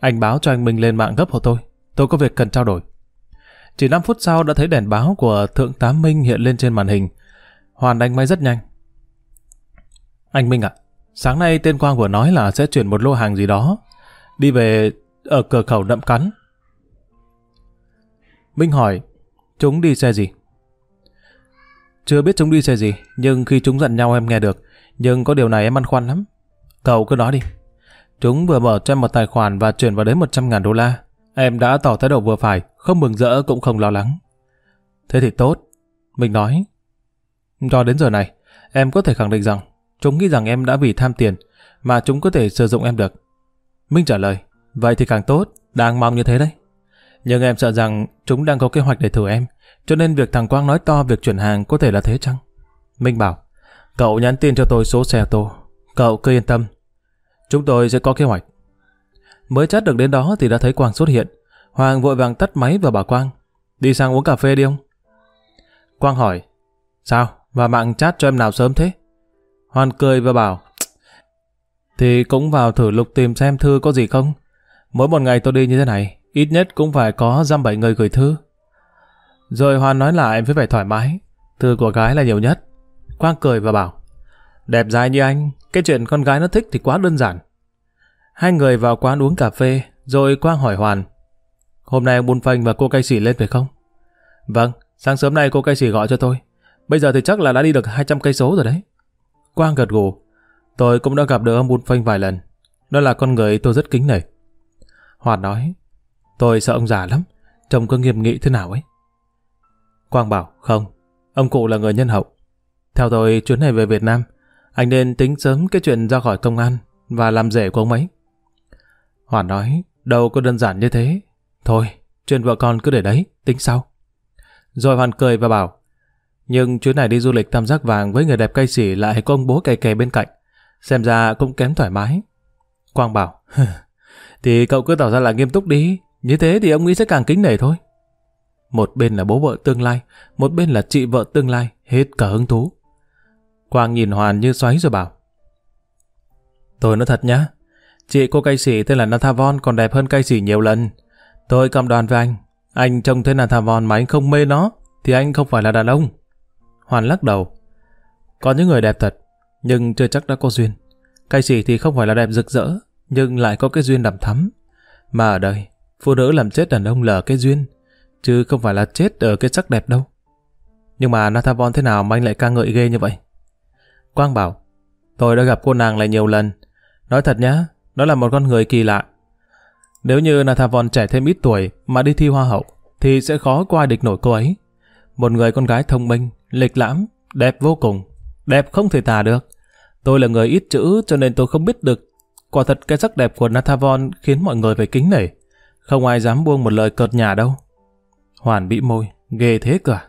Anh báo cho anh Minh lên mạng gấp hộ tôi. Tôi có việc cần trao đổi. Chỉ 5 phút sau đã thấy đèn báo của Thượng tá Minh hiện lên trên màn hình. Hoàn đánh máy rất nhanh. Anh Minh ạ, sáng nay tên Quang vừa nói là sẽ chuyển một lô hàng gì đó. Đi về ở cửa khẩu đậm cắn. Minh hỏi, chúng đi xe gì? Chưa biết chúng đi xe gì, nhưng khi chúng giận nhau em nghe được. Nhưng có điều này em băn khoăn lắm. Cậu cứ nói đi. Chúng vừa mở cho em một tài khoản và chuyển vào đấy 100 ngàn đô la. Em đã tỏ thái độ vừa phải, không mừng rỡ cũng không lo lắng. Thế thì tốt. Mình nói. Cho đến giờ này, em có thể khẳng định rằng chúng nghĩ rằng em đã vì tham tiền mà chúng có thể sử dụng em được. Minh trả lời. Vậy thì càng tốt, đang mong như thế đấy. Nhưng em sợ rằng chúng đang có kế hoạch để thử em, cho nên việc thằng Quang nói to việc chuyển hàng có thể là thế chăng? Minh bảo, cậu nhắn tin cho tôi số xe ô tô. Cậu cứ yên tâm. Chúng tôi sẽ có kế hoạch. Mới chat được đến đó thì đã thấy Quang xuất hiện. Hoàng vội vàng tắt máy và bảo Quang, đi sang uống cà phê đi ông. Quang hỏi, sao? Và mạng chat cho em nào sớm thế? Hoan cười và bảo, Thì cũng vào thử lục tìm xem thư có gì không. Mỗi một ngày tôi đi như thế này, ít nhất cũng phải có dăm bảy người gửi thư. Rồi Hoan nói lại với vẻ thoải mái, thư của gái là nhiều nhất. Quang cười và bảo, đẹp dài như anh, cái chuyện con gái nó thích thì quá đơn giản. Hai người vào quán uống cà phê, rồi Quang hỏi Hoàn, hôm nay ông Bun Phanh và cô cây xỉ lên phải không? Vâng, sáng sớm nay cô cây xỉ gọi cho tôi. Bây giờ thì chắc là đã đi được 200 cây số rồi đấy. Quang gật gù, tôi cũng đã gặp được ông Bun Phanh vài lần. Đó là con người tôi rất kính nể. Hoạt nói, tôi sợ ông già lắm, trông có nghiêm nghị thế nào ấy. Quang bảo, không, ông cụ là người nhân hậu. Theo tôi, chuyến này về Việt Nam, anh nên tính sớm cái chuyện ra khỏi công an và làm rể của ông ấy. Hoàn nói, đâu có đơn giản như thế. Thôi, chuyện vợ con cứ để đấy, tính sau. Rồi Hoàn cười và bảo, nhưng chuyến này đi du lịch tam giác vàng với người đẹp cây sỉ lại có ông bố kè kè bên cạnh. Xem ra cũng kém thoải mái. Quang bảo, thì cậu cứ tỏ ra là nghiêm túc đi, như thế thì ông ấy sẽ càng kính nể thôi. Một bên là bố vợ tương lai, một bên là chị vợ tương lai, hết cả hứng thú. Quang nhìn Hoàn như xoáy rồi bảo. Tôi nói thật nhá, chị cô cây sỉ tên là Nathavon còn đẹp hơn cây sỉ nhiều lần. Tôi cầm đoàn với anh, anh trông thấy Nathavon mà anh không mê nó, thì anh không phải là đàn ông. Hoàn lắc đầu. Có những người đẹp thật, nhưng chưa chắc đã có duyên. Cây sỉ thì không phải là đẹp rực rỡ, nhưng lại có cái duyên đậm thắm. Mà ở đây, phụ nữ làm chết đàn ông là cái duyên, chứ không phải là chết ở cái sắc đẹp đâu. Nhưng mà Nathavon thế nào mà anh lại ca ngợi ghê như vậy? Quang bảo, tôi đã gặp cô nàng lại nhiều lần. Nói thật nhá, đó là một con người kỳ lạ. Nếu như Nathavon trẻ thêm ít tuổi mà đi thi hoa hậu, thì sẽ khó qua địch nổi cô ấy. Một người con gái thông minh, lịch lãm, đẹp vô cùng, đẹp không thể tả được. Tôi là người ít chữ cho nên tôi không biết được. Quả thật cái sắc đẹp của Nathavon khiến mọi người phải kính nể. Không ai dám buông một lời cợt nhà đâu. Hoàn bị môi, ghê thế cả. À?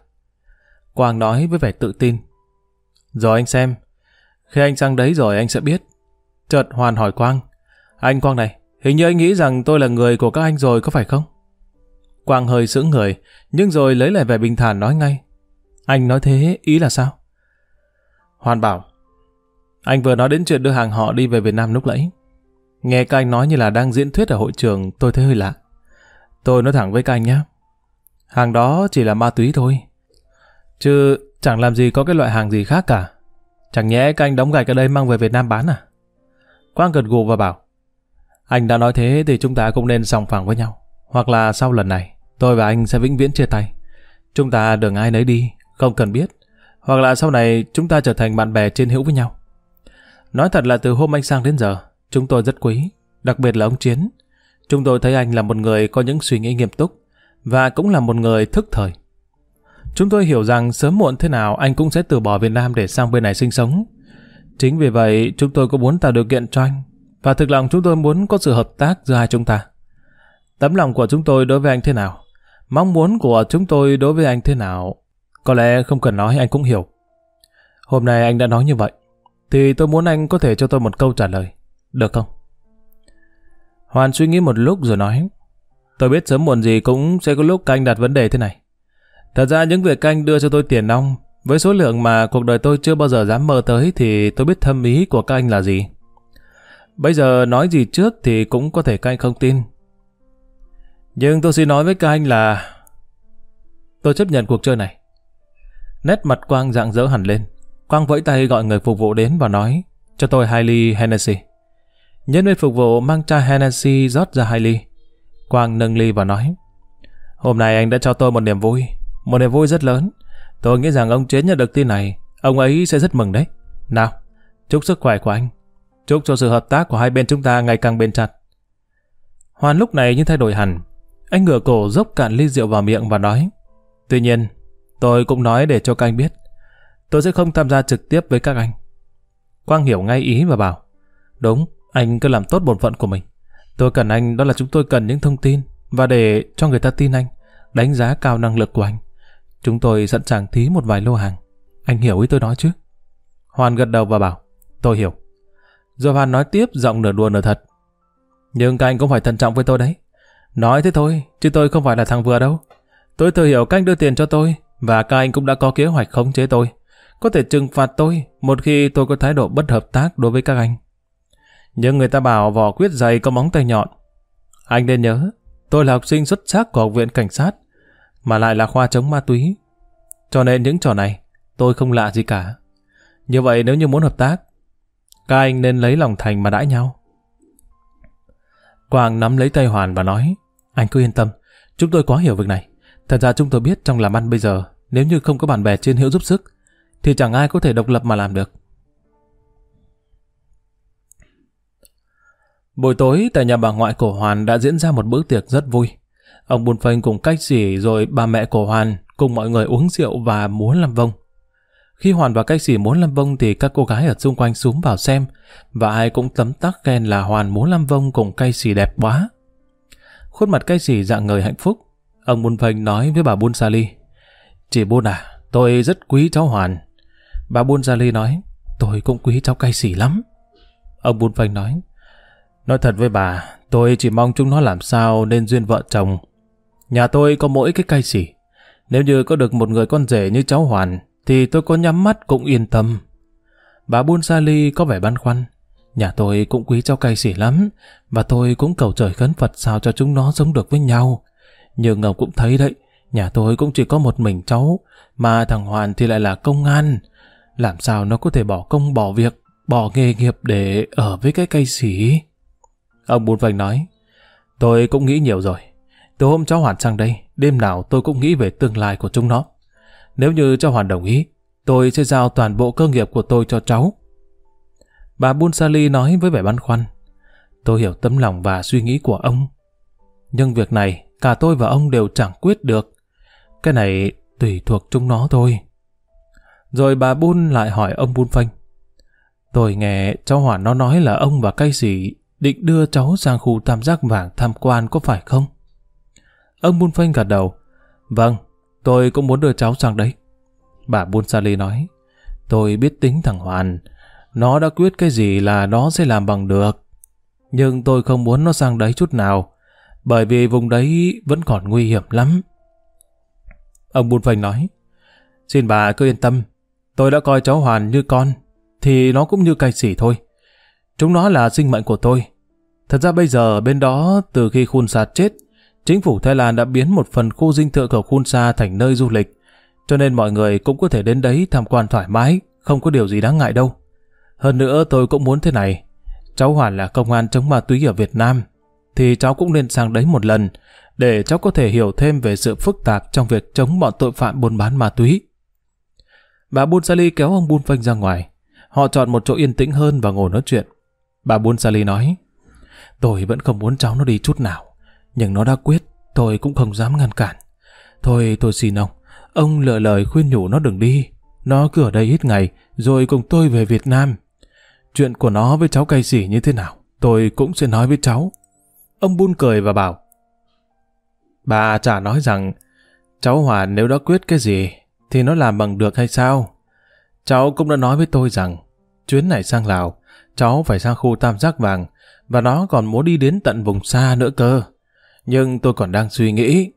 Quang nói với vẻ tự tin. Rồi anh xem, khi anh sang đấy rồi anh sẽ biết. Chợt Hoàn hỏi Quang. Anh Quang này, hình như anh nghĩ rằng tôi là người của các anh rồi có phải không? Quang hơi sững người, nhưng rồi lấy lại vẻ bình thản nói ngay. Anh nói thế, ý là sao? Hoàn bảo, anh vừa nói đến chuyện đưa hàng họ đi về Việt Nam lúc nãy. Nghe các anh nói như là đang diễn thuyết ở hội trường, tôi thấy hơi lạ. Tôi nói thẳng với các anh nhé. Hàng đó chỉ là ma túy thôi. Chứ chẳng làm gì có cái loại hàng gì khác cả. Chẳng nhẽ các anh đóng gạch ở đây mang về Việt Nam bán à? Quang gật gù và bảo, anh đã nói thế thì chúng ta cũng nên sòng phẳng với nhau. Hoặc là sau lần này, tôi và anh sẽ vĩnh viễn chia tay. Chúng ta đường ai nấy đi, không cần biết. Hoặc là sau này chúng ta trở thành bạn bè trên hữu với nhau. Nói thật là từ hôm anh sang đến giờ, chúng tôi rất quý, đặc biệt là ông Chiến. Chúng tôi thấy anh là một người có những suy nghĩ nghiêm túc và cũng là một người thức thời. Chúng tôi hiểu rằng sớm muộn thế nào anh cũng sẽ từ bỏ Việt Nam để sang bên này sinh sống. Chính vì vậy, chúng tôi cũng muốn tạo điều kiện cho anh. Và thực lòng chúng tôi muốn có sự hợp tác giữa hai chúng ta. Tấm lòng của chúng tôi đối với anh thế nào? Mong muốn của chúng tôi đối với anh thế nào? Có lẽ không cần nói, anh cũng hiểu. Hôm nay anh đã nói như vậy. Thì tôi muốn anh có thể cho tôi một câu trả lời. Được không? Hoàn suy nghĩ một lúc rồi nói. Tôi biết sớm muộn gì cũng sẽ có lúc canh đặt vấn đề thế này. Thật ra những việc canh đưa cho tôi tiền nong, với số lượng mà cuộc đời tôi chưa bao giờ dám mơ tới thì tôi biết thâm ý của các anh là gì. Bây giờ nói gì trước thì cũng có thể các anh không tin. Nhưng tôi xin nói với các anh là tôi chấp nhận cuộc chơi này. Nét mặt Quang dạng dỡ hẳn lên. Quang vẫy tay gọi người phục vụ đến và nói cho tôi hai ly Hennessy. Nhân viên phục vụ mang chai Hennessy rót ra hai ly. Quang nâng ly và nói Hôm nay anh đã cho tôi một niềm vui. Một niềm vui rất lớn. Tôi nghĩ rằng ông Chiến nhận được tin này, ông ấy sẽ rất mừng đấy. Nào, chúc sức khỏe của anh. Chúc cho sự hợp tác của hai bên chúng ta ngày càng bền chặt. Hoàn lúc này như thay đổi hẳn. Anh ngửa cổ dốc cạn ly rượu vào miệng và nói. Tuy nhiên, tôi cũng nói để cho các anh biết. Tôi sẽ không tham gia trực tiếp với các anh. Quang hiểu ngay ý và bảo. Đúng, anh cứ làm tốt bổn phận của mình. Tôi cần anh đó là chúng tôi cần những thông tin và để cho người ta tin anh, đánh giá cao năng lực của anh. Chúng tôi sẵn sàng thí một vài lô hàng. Anh hiểu ý tôi nói chứ? Hoàn gật đầu và bảo, tôi hiểu. Rồi Hoàn nói tiếp giọng nửa đùa nửa thật. Nhưng các anh cũng phải thận trọng với tôi đấy. Nói thế thôi, chứ tôi không phải là thằng vừa đâu. Tôi thừa hiểu các anh đưa tiền cho tôi, và các anh cũng đã có kế hoạch khống chế tôi. Có thể trừng phạt tôi một khi tôi có thái độ bất hợp tác đối với các anh. Nhưng người ta bảo vỏ quyết dày có móng tay nhọn. Anh nên nhớ, tôi là học sinh xuất sắc của học viện cảnh sát, mà lại là khoa chống ma túy. Cho nên những trò này, tôi không lạ gì cả. Như vậy nếu như muốn hợp tác, các anh nên lấy lòng thành mà đãi nhau. Quang nắm lấy tay Hoàn và nói, anh cứ yên tâm, chúng tôi quá hiểu việc này. Thật ra chúng tôi biết trong làm ăn bây giờ, nếu như không có bạn bè trên hữu giúp sức, thì chẳng ai có thể độc lập mà làm được. Buổi tối tại nhà bà ngoại của Hoàn đã diễn ra một bữa tiệc rất vui. Ông Bùn Phênh cùng cách xỉ rồi bà mẹ của Hoàn cùng mọi người uống rượu và múa làm vông. Khi Hoàn và cách xỉ muốn làm vông thì các cô gái ở xung quanh xuống vào xem và ai cũng tấm tắc khen là Hoàn muốn làm vông cùng cây xỉ đẹp quá. Khuôn mặt cây xỉ dạng người hạnh phúc. Ông Bùn Phanh nói với bà Bun Ly. Chị Bun à, tôi rất quý cháu Hoàn. Bà Bun Ly nói tôi cũng quý cháu cay xỉ lắm. Ông Bun Phanh nói Nói thật với bà, tôi chỉ mong chúng nó làm sao nên duyên vợ chồng. Nhà tôi có mỗi cái cay xỉ. Nếu như có được một người con rể như cháu Hoàn, thì tôi có nhắm mắt cũng yên tâm. Bà Bun Ly có vẻ băn khoăn. Nhà tôi cũng quý cháu cay xỉ lắm, và tôi cũng cầu trời khấn Phật sao cho chúng nó sống được với nhau. Nhưng ông cũng thấy đấy, nhà tôi cũng chỉ có một mình cháu, mà thằng Hoàn thì lại là công an. Làm sao nó có thể bỏ công bỏ việc, bỏ nghề nghiệp để ở với cái cây xỉ? Ông Bùn Vành nói, tôi cũng nghĩ nhiều rồi. Từ hôm cháu Hoàn sang đây, đêm nào tôi cũng nghĩ về tương lai của chúng nó. Nếu như cháu Hoàn đồng ý, tôi sẽ giao toàn bộ cơ nghiệp của tôi cho cháu. Bà Bun Sali nói với vẻ băn khoăn. Tôi hiểu tấm lòng và suy nghĩ của ông. Nhưng việc này, cả tôi và ông đều chẳng quyết được. Cái này tùy thuộc chúng nó thôi. Rồi bà Bun lại hỏi ông Bun Phanh. Tôi nghe cháu Hoàn nó nói là ông và cây sĩ định đưa cháu sang khu tam giác vàng tham quan có phải không? Ông Bun Phanh gật đầu. Vâng, tôi cũng muốn đưa cháu sang đấy. Bà Bun Sali nói, tôi biết tính thằng Hoàn, nó đã quyết cái gì là nó sẽ làm bằng được. Nhưng tôi không muốn nó sang đấy chút nào, bởi vì vùng đấy vẫn còn nguy hiểm lắm. Ông Bùn Phành nói, xin bà cứ yên tâm, tôi đã coi cháu Hoàn như con, thì nó cũng như cây sỉ thôi. Chúng nó là sinh mệnh của tôi. Thật ra bây giờ bên đó, từ khi Khun Sa chết, chính phủ Thái Lan đã biến một phần khu dinh thự của Khun Sa thành nơi du lịch, cho nên mọi người cũng có thể đến đấy tham quan thoải mái, không có điều gì đáng ngại đâu. Hơn nữa tôi cũng muốn thế này, cháu Hoàn là công an chống ma túy ở Việt Nam, thì cháu cũng nên sang đấy một lần, để cháu có thể hiểu thêm về sự phức tạp trong việc chống bọn tội phạm buôn bán ma túy. Bà Bun Sali kéo ông Bun Phanh ra ngoài. Họ chọn một chỗ yên tĩnh hơn và ngồi nói chuyện. Bà Bun Sali nói, tôi vẫn không muốn cháu nó đi chút nào, nhưng nó đã quyết, tôi cũng không dám ngăn cản. Thôi tôi xin ông, ông lựa lời khuyên nhủ nó đừng đi. Nó cứ ở đây ít ngày, rồi cùng tôi về Việt Nam. Chuyện của nó với cháu cay xỉ như thế nào, tôi cũng sẽ nói với cháu. Ông Bun cười và bảo, Bà chả nói rằng, cháu hòa nếu đã quyết cái gì, thì nó làm bằng được hay sao? Cháu cũng đã nói với tôi rằng, chuyến này sang Lào, cháu phải sang khu tam giác vàng, và nó còn muốn đi đến tận vùng xa nữa cơ. Nhưng tôi còn đang suy nghĩ.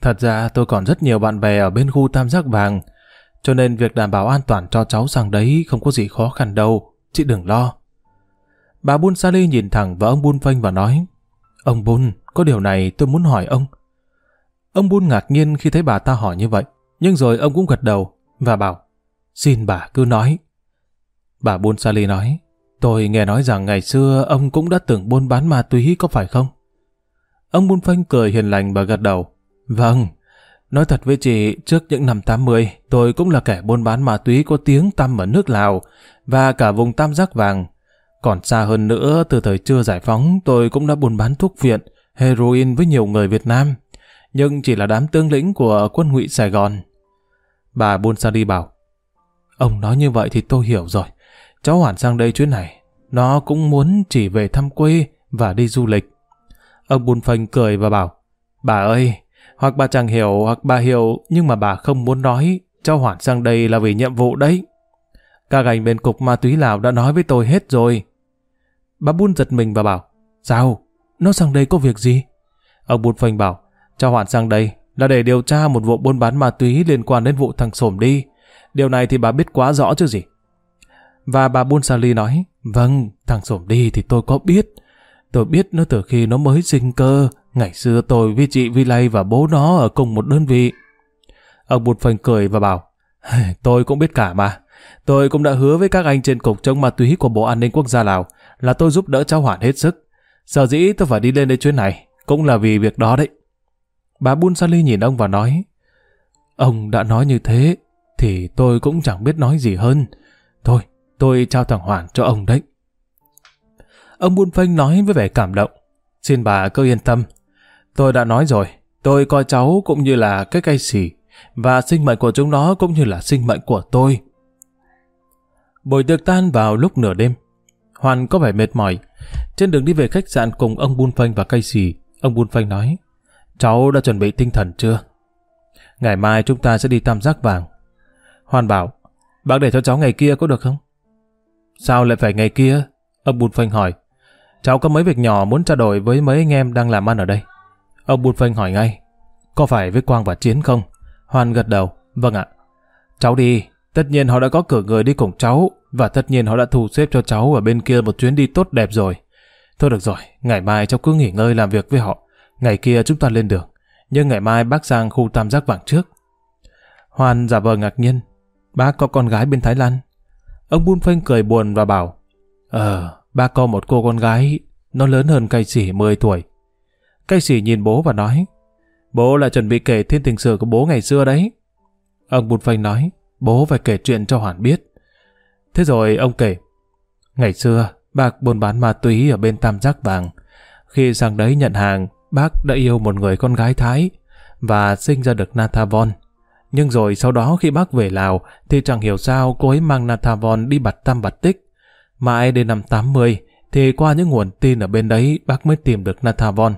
Thật ra tôi còn rất nhiều bạn bè ở bên khu tam giác vàng, cho nên việc đảm bảo an toàn cho cháu sang đấy không có gì khó khăn đâu, chị đừng lo. Bà Bun Sali nhìn thẳng vào ông Bun Phanh và nói, Ông Bun, có điều này tôi muốn hỏi ông. Ông Bun ngạc nhiên khi thấy bà ta hỏi như vậy, nhưng rồi ông cũng gật đầu và bảo, xin bà cứ nói. Bà Bun Sali nói, tôi nghe nói rằng ngày xưa ông cũng đã từng buôn bán ma túy có phải không? Ông Bun Phanh cười hiền lành và gật đầu. Vâng, nói thật với chị, trước những năm 80, tôi cũng là kẻ buôn bán ma túy có tiếng tăm ở nước Lào và cả vùng Tam Giác Vàng. Còn xa hơn nữa, từ thời chưa giải phóng, tôi cũng đã buôn bán thuốc viện, heroin với nhiều người Việt Nam, nhưng chỉ là đám tương lĩnh của quân ngụy Sài Gòn. Bà Bun đi bảo, ông nói như vậy thì tôi hiểu rồi. Cháu Hoàn sang đây chuyến này, nó cũng muốn chỉ về thăm quê và đi du lịch. Ông buôn Phanh cười và bảo, bà ơi, hoặc bà chẳng hiểu hoặc bà hiểu nhưng mà bà không muốn nói, cháu Hoàn sang đây là vì nhiệm vụ đấy. Các anh bên cục ma túy Lào đã nói với tôi hết rồi. Bà Bun giật mình và bảo, sao? Nó sang đây có việc gì? Ông Bun Phanh bảo, cho hoạn sang đây là để điều tra một vụ buôn bán ma túy liên quan đến vụ thằng Sổm đi. Điều này thì bà biết quá rõ chứ gì. Và bà Bun Sali nói, vâng, thằng Sổm đi thì tôi có biết. Tôi biết nó từ khi nó mới sinh cơ. Ngày xưa tôi với chị Vi Lay và bố nó ở cùng một đơn vị. Ông Bun Phanh cười và bảo, tôi cũng biết cả mà. Tôi cũng đã hứa với các anh trên cục chống ma túy của Bộ An ninh Quốc gia Lào là tôi giúp đỡ cháu Hoàn hết sức. Sở dĩ tôi phải đi lên đây chuyến này, cũng là vì việc đó đấy. Bà Bun Sali nhìn ông và nói, Ông đã nói như thế, thì tôi cũng chẳng biết nói gì hơn. Thôi, tôi trao thằng Hoàn cho ông đấy. Ông Bun Phanh nói với vẻ cảm động. Xin bà cứ yên tâm. Tôi đã nói rồi, tôi coi cháu cũng như là cái cây xỉ, và sinh mệnh của chúng nó cũng như là sinh mệnh của tôi. Buổi tiệc tan vào lúc nửa đêm. Hoàn có vẻ mệt mỏi. Trên đường đi về khách sạn cùng ông Bun Phanh và cây xỉ, ông Bun Phanh nói, cháu đã chuẩn bị tinh thần chưa? Ngày mai chúng ta sẽ đi tam giác vàng. Hoàn bảo, bác để cho cháu ngày kia có được không? Sao lại phải ngày kia? Ông Bun Phanh hỏi. Cháu có mấy việc nhỏ muốn trao đổi với mấy anh em đang làm ăn ở đây. Ông Bun Phanh hỏi ngay. Có phải với Quang và Chiến không? Hoàn gật đầu. Vâng ạ. Cháu đi. Tất nhiên họ đã có cử người đi cùng cháu và tất nhiên họ đã thu xếp cho cháu ở bên kia một chuyến đi tốt đẹp rồi. Thôi được rồi, ngày mai cháu cứ nghỉ ngơi làm việc với họ. Ngày kia chúng ta lên đường nhưng ngày mai bác sang khu tam giác vàng trước. Hoàn giả vờ ngạc nhiên, bác có con gái bên Thái Lan. Ông Bun Phanh cười buồn và bảo, Ờ, bác có một cô con gái, nó lớn hơn cây sỉ 10 tuổi. Cây sỉ nhìn bố và nói, bố là chuẩn bị kể thiên tình sử của bố ngày xưa đấy. Ông Bun Phanh nói, bố phải kể chuyện cho Hoàn biết. Thế rồi ông kể, ngày xưa bác buôn bán ma túy ở bên tam giác vàng. Khi sang đấy nhận hàng, Bác đã yêu một người con gái Thái và sinh ra được Nathavon. Nhưng rồi sau đó khi bác về Lào thì chẳng hiểu sao cô ấy mang Nathavon đi bặt tam bặt tích. Mãi đến năm 80 thì qua những nguồn tin ở bên đấy bác mới tìm được Nathavon.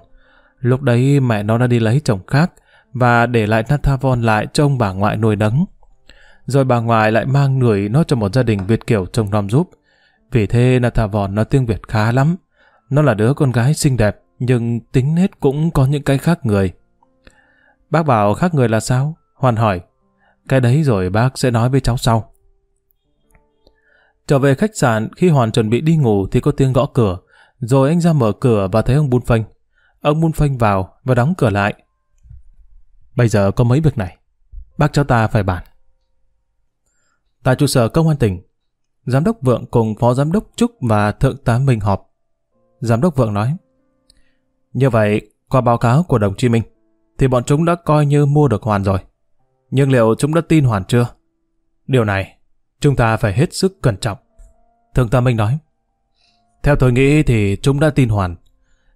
Lúc đấy mẹ nó đã đi lấy chồng khác và để lại Nathavon lại cho ông bà ngoại nuôi đấng. Rồi bà ngoại lại mang nuôi nó cho một gia đình Việt Kiều trông nom giúp. Vì thế là thà vòn nó tiếng Việt khá lắm. Nó là đứa con gái xinh đẹp, nhưng tính nết cũng có những cái khác người. Bác bảo khác người là sao? Hoàn hỏi. Cái đấy rồi bác sẽ nói với cháu sau. Trở về khách sạn, khi Hoàn chuẩn bị đi ngủ thì có tiếng gõ cửa. Rồi anh ra mở cửa và thấy ông Bun Phanh. Ông Bun Phanh vào và đóng cửa lại. Bây giờ có mấy việc này. Bác cháu ta phải bàn. Tại trụ sở công an tỉnh, Giám đốc Vượng cùng Phó Giám đốc Trúc và Thượng tá Minh họp. Giám đốc Vượng nói, như vậy, qua báo cáo của đồng chí Minh, thì bọn chúng đã coi như mua được Hoàn rồi. Nhưng liệu chúng đã tin Hoàn chưa? Điều này, chúng ta phải hết sức cẩn trọng. Thượng tá Minh nói, theo tôi nghĩ thì chúng đã tin Hoàn.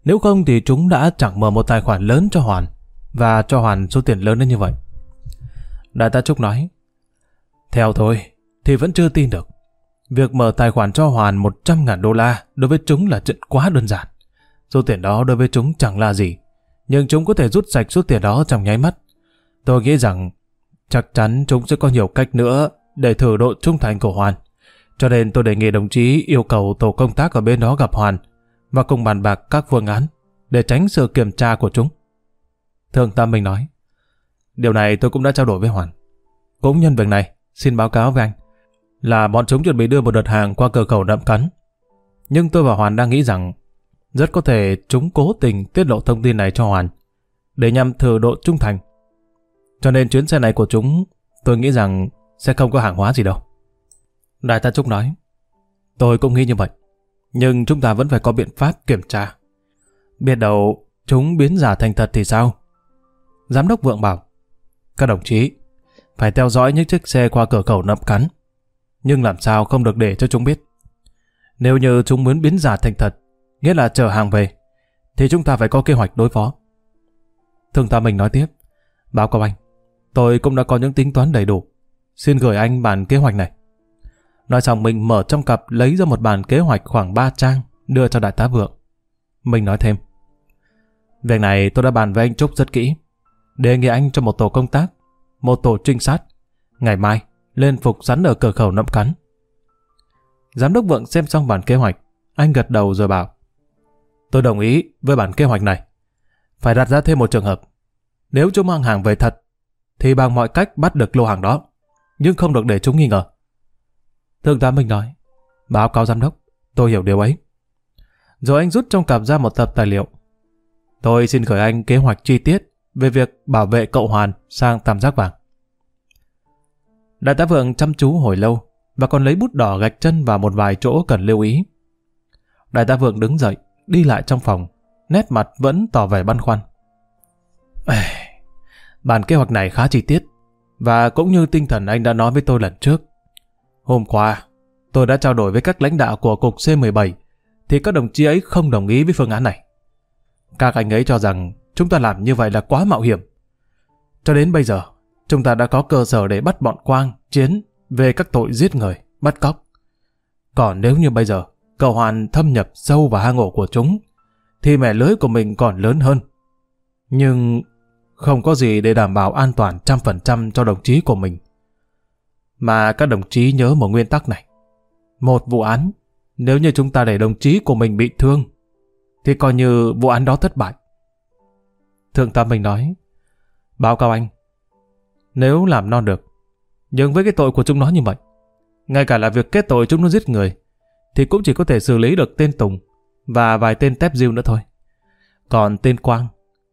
Nếu không thì chúng đã chẳng mở một tài khoản lớn cho Hoàn và cho Hoàn số tiền lớn đến như vậy. Đại tá Trúc nói, theo tôi thì vẫn chưa tin được. Việc mở tài khoản cho Hoàn 100.000 đô la đối với chúng là chuyện quá đơn giản. Số tiền đó đối với chúng chẳng là gì, nhưng chúng có thể rút sạch số tiền đó trong nháy mắt. Tôi nghĩ rằng chắc chắn chúng sẽ có nhiều cách nữa để thử độ trung thành của Hoàn. Cho nên tôi đề nghị đồng chí yêu cầu tổ công tác ở bên đó gặp Hoàn và cùng bàn bạc các phương án để tránh sự kiểm tra của chúng. thường Tam Minh nói, điều này tôi cũng đã trao đổi với Hoàn. Cũng nhân việc này, xin báo cáo với anh là bọn chúng chuẩn bị đưa một đợt hàng qua cửa khẩu đậm cắn. Nhưng tôi và Hoàn đang nghĩ rằng rất có thể chúng cố tình tiết lộ thông tin này cho Hoàn, để nhằm thử độ trung thành. Cho nên chuyến xe này của chúng, tôi nghĩ rằng sẽ không có hàng hóa gì đâu. Đại tá Trúc nói, tôi cũng nghĩ như vậy, nhưng chúng ta vẫn phải có biện pháp kiểm tra. Biết đâu chúng biến giả thành thật thì sao? Giám đốc Vượng bảo, các đồng chí, phải theo dõi những chiếc xe qua cửa khẩu nậm cắn, nhưng làm sao không được để cho chúng biết. Nếu như chúng muốn biến giả thành thật, nghĩa là chờ hàng về, thì chúng ta phải có kế hoạch đối phó. Thường ta mình nói tiếp, báo cáo anh, tôi cũng đã có những tính toán đầy đủ, xin gửi anh bản kế hoạch này. Nói xong mình mở trong cặp lấy ra một bản kế hoạch khoảng 3 trang, đưa cho đại tá vượng. Mình nói thêm, việc này tôi đã bàn với anh Trúc rất kỹ, đề nghị anh cho một tổ công tác, một tổ trinh sát, ngày mai lên phục sắn ở cửa khẩu nậm cắn. Giám đốc vượng xem xong bản kế hoạch, anh gật đầu rồi bảo, Tôi đồng ý với bản kế hoạch này. Phải đặt ra thêm một trường hợp. Nếu chúng mang hàng về thật, thì bằng mọi cách bắt được lô hàng đó, nhưng không được để chúng nghi ngờ. Thượng tá Minh nói, Báo cáo giám đốc, tôi hiểu điều ấy. Rồi anh rút trong cặp ra một tập tài liệu. Tôi xin gửi anh kế hoạch chi tiết về việc bảo vệ cậu Hoàn sang tam giác vàng. Đại tá Vượng chăm chú hồi lâu và còn lấy bút đỏ gạch chân vào một vài chỗ cần lưu ý. Đại tá Vượng đứng dậy, đi lại trong phòng, nét mặt vẫn tỏ vẻ băn khoăn. Ê, bản kế hoạch này khá chi tiết, và cũng như tinh thần anh đã nói với tôi lần trước. Hôm qua, tôi đã trao đổi với các lãnh đạo của cục C17, thì các đồng chí ấy không đồng ý với phương án này. Các anh ấy cho rằng chúng ta làm như vậy là quá mạo hiểm. Cho đến bây giờ, chúng ta đã có cơ sở để bắt bọn Quang, Chiến về các tội giết người, bắt cóc. Còn nếu như bây giờ, cậu Hoàn thâm nhập sâu vào hang ổ của chúng, thì mẻ lưới của mình còn lớn hơn. Nhưng không có gì để đảm bảo an toàn trăm phần trăm cho đồng chí của mình. Mà các đồng chí nhớ một nguyên tắc này. Một vụ án, nếu như chúng ta để đồng chí của mình bị thương, thì coi như vụ án đó thất bại. Thượng tá mình nói, báo cáo anh, nếu làm non được, nhưng với cái tội của chúng nó như vậy, ngay cả là việc kết tội chúng nó giết người, thì cũng chỉ có thể xử lý được tên Tùng và vài tên tép diêu nữa thôi. Còn tên Quang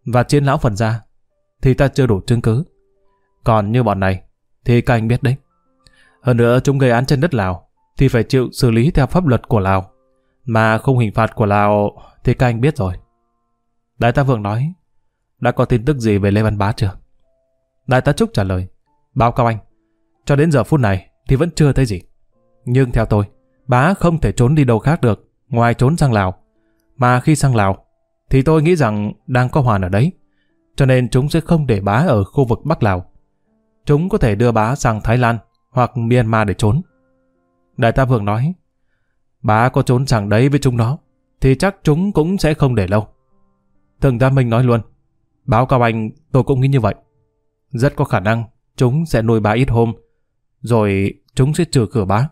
và chiến lão phần gia thì ta chưa đủ chứng cứ. Còn như bọn này thì các anh biết đấy. Hơn nữa chúng gây án trên đất Lào thì phải chịu xử lý theo pháp luật của Lào. Mà không hình phạt của Lào thì các anh biết rồi. Đại tá Vượng nói đã có tin tức gì về Lê Văn Bá chưa? Đại tá Trúc trả lời báo cáo anh cho đến giờ phút này thì vẫn chưa thấy gì. Nhưng theo tôi bá không thể trốn đi đâu khác được ngoài trốn sang Lào. Mà khi sang Lào thì tôi nghĩ rằng đang có Hoàn ở đấy. Cho nên chúng sẽ không để bá ở khu vực Bắc Lào. Chúng có thể đưa bá sang Thái Lan hoặc Myanmar để trốn. Đại tá Vượng nói, bá có trốn sang đấy với chúng nó, thì chắc chúng cũng sẽ không để lâu. Thường tá Minh nói luôn, báo cáo anh tôi cũng nghĩ như vậy. Rất có khả năng chúng sẽ nuôi bá ít hôm, rồi chúng sẽ trừ khử bá.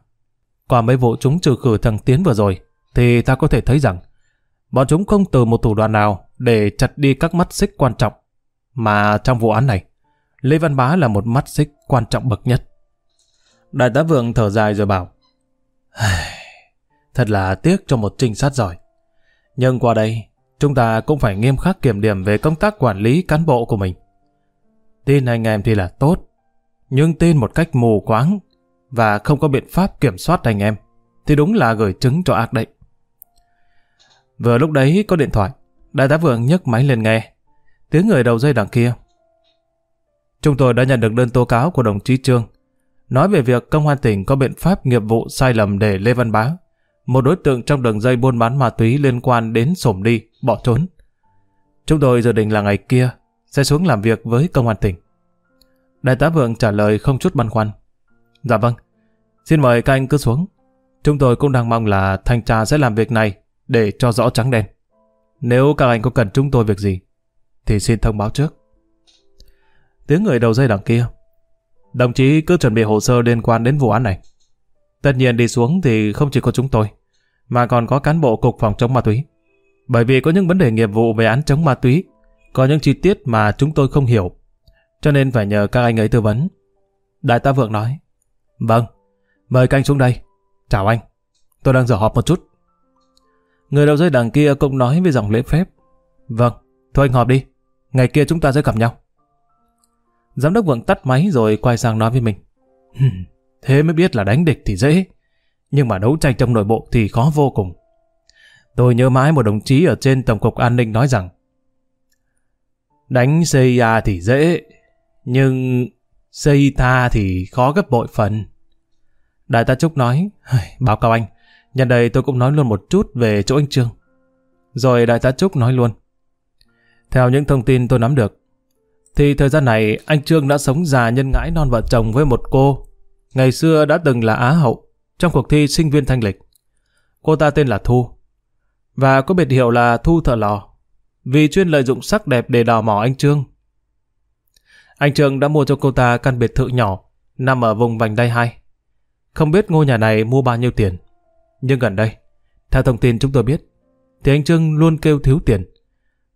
Qua mấy vụ chúng trừ khử thằng Tiến vừa rồi, thì ta có thể thấy rằng bọn chúng không từ một thủ đoạn nào để chặt đi các mắt xích quan trọng. Mà trong vụ án này, Lê Văn Bá là một mắt xích quan trọng bậc nhất. Đại tá Vượng thở dài rồi bảo Thật là tiếc cho một trinh sát giỏi. Nhưng qua đây, chúng ta cũng phải nghiêm khắc kiểm điểm về công tác quản lý cán bộ của mình. Tin anh em thì là tốt, nhưng tin một cách mù quáng và không có biện pháp kiểm soát anh em, thì đúng là gửi chứng cho ác đấy. Vừa lúc đấy có điện thoại, đại tá Vượng nhấc máy lên nghe. Tiếng người đầu dây đằng kia. Chúng tôi đã nhận được đơn tố cáo của đồng chí Trương, nói về việc công an tỉnh có biện pháp nghiệp vụ sai lầm để Lê Văn Bá, một đối tượng trong đường dây buôn bán ma túy liên quan đến sổm đi, bỏ trốn. Chúng tôi dự định là ngày kia sẽ xuống làm việc với công an tỉnh. Đại tá Vượng trả lời không chút băn khoăn. Dạ vâng, xin mời các anh cứ xuống. Chúng tôi cũng đang mong là thanh tra sẽ làm việc này để cho rõ trắng đen. Nếu các anh có cần chúng tôi việc gì, thì xin thông báo trước. Tiếng người đầu dây đằng kia. Đồng chí cứ chuẩn bị hồ sơ liên quan đến vụ án này. Tất nhiên đi xuống thì không chỉ có chúng tôi, mà còn có cán bộ cục phòng chống ma túy. Bởi vì có những vấn đề nghiệp vụ về án chống ma túy, có những chi tiết mà chúng tôi không hiểu, cho nên phải nhờ các anh ấy tư vấn. Đại tá Vượng nói, Vâng, mời canh anh xuống đây. Chào anh, tôi đang dở họp một chút. Người đầu dây đằng kia cũng nói với giọng lễ phép. Vâng, thôi anh họp đi. Ngày kia chúng ta sẽ gặp nhau. Giám đốc vượng tắt máy rồi quay sang nói với mình. Thế mới biết là đánh địch thì dễ. Nhưng mà đấu tranh trong nội bộ thì khó vô cùng. Tôi nhớ mãi một đồng chí ở trên Tổng cục An ninh nói rằng Đánh CIA thì dễ, nhưng xây tha thì khó gấp bội phần. Đại tá Trúc nói, báo cáo anh, Nhân đây tôi cũng nói luôn một chút về chỗ anh Trương. Rồi đại tá Trúc nói luôn. Theo những thông tin tôi nắm được, thì thời gian này anh Trương đã sống già nhân ngãi non vợ chồng với một cô. Ngày xưa đã từng là Á hậu trong cuộc thi sinh viên thanh lịch. Cô ta tên là Thu. Và có biệt hiệu là Thu Thợ Lò. Vì chuyên lợi dụng sắc đẹp để đào mỏ anh Trương. Anh Trương đã mua cho cô ta căn biệt thự nhỏ nằm ở vùng vành đai 2. Không biết ngôi nhà này mua bao nhiêu tiền. Nhưng gần đây, theo thông tin chúng tôi biết, thì anh Trương luôn kêu thiếu tiền.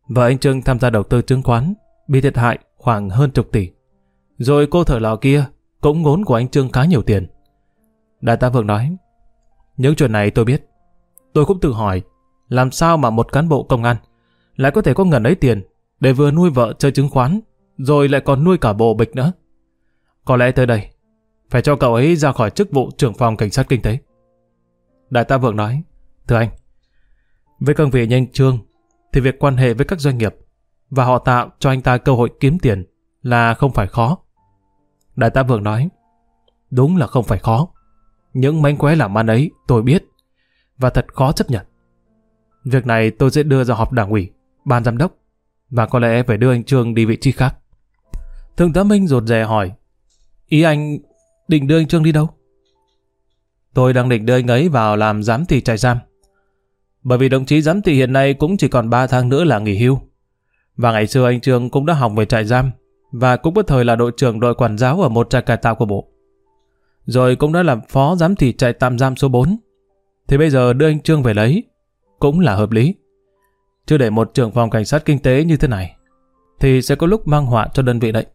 Và anh Trương tham gia đầu tư chứng khoán, bị thiệt hại khoảng hơn chục tỷ. Rồi cô thợ lò kia cũng ngốn của anh Trương khá nhiều tiền. Đại tá Vượng nói, Những chuyện này tôi biết. Tôi cũng tự hỏi, làm sao mà một cán bộ công an lại có thể có ngần ấy tiền để vừa nuôi vợ chơi chứng khoán, rồi lại còn nuôi cả bộ bịch nữa. Có lẽ tới đây, phải cho cậu ấy ra khỏi chức vụ trưởng phòng cảnh sát kinh tế. Đại tá Vượng nói, thưa anh, với công việc nhanh trương, thì việc quan hệ với các doanh nghiệp và họ tạo cho anh ta cơ hội kiếm tiền là không phải khó. Đại tá Vượng nói, đúng là không phải khó. Những mánh khóe làm ăn ấy tôi biết, và thật khó chấp nhận. Việc này tôi sẽ đưa ra họp đảng ủy, ban giám đốc, và có lẽ phải đưa anh Trương đi vị trí khác. Thượng tá Minh rụt rè hỏi, ý anh định đưa anh Trương đi đâu? Tôi đang định đưa anh ấy vào làm giám thị trại giam. Bởi vì đồng chí giám thị hiện nay cũng chỉ còn 3 tháng nữa là nghỉ hưu. Và ngày xưa anh Trương cũng đã học về trại giam và cũng có thời là đội trưởng đội quản giáo ở một trại cải tạo của bộ. Rồi cũng đã làm phó giám thị trại tạm giam số 4. Thì bây giờ đưa anh Trương về lấy cũng là hợp lý. Chứ để một trưởng phòng cảnh sát kinh tế như thế này thì sẽ có lúc mang họa cho đơn vị đấy.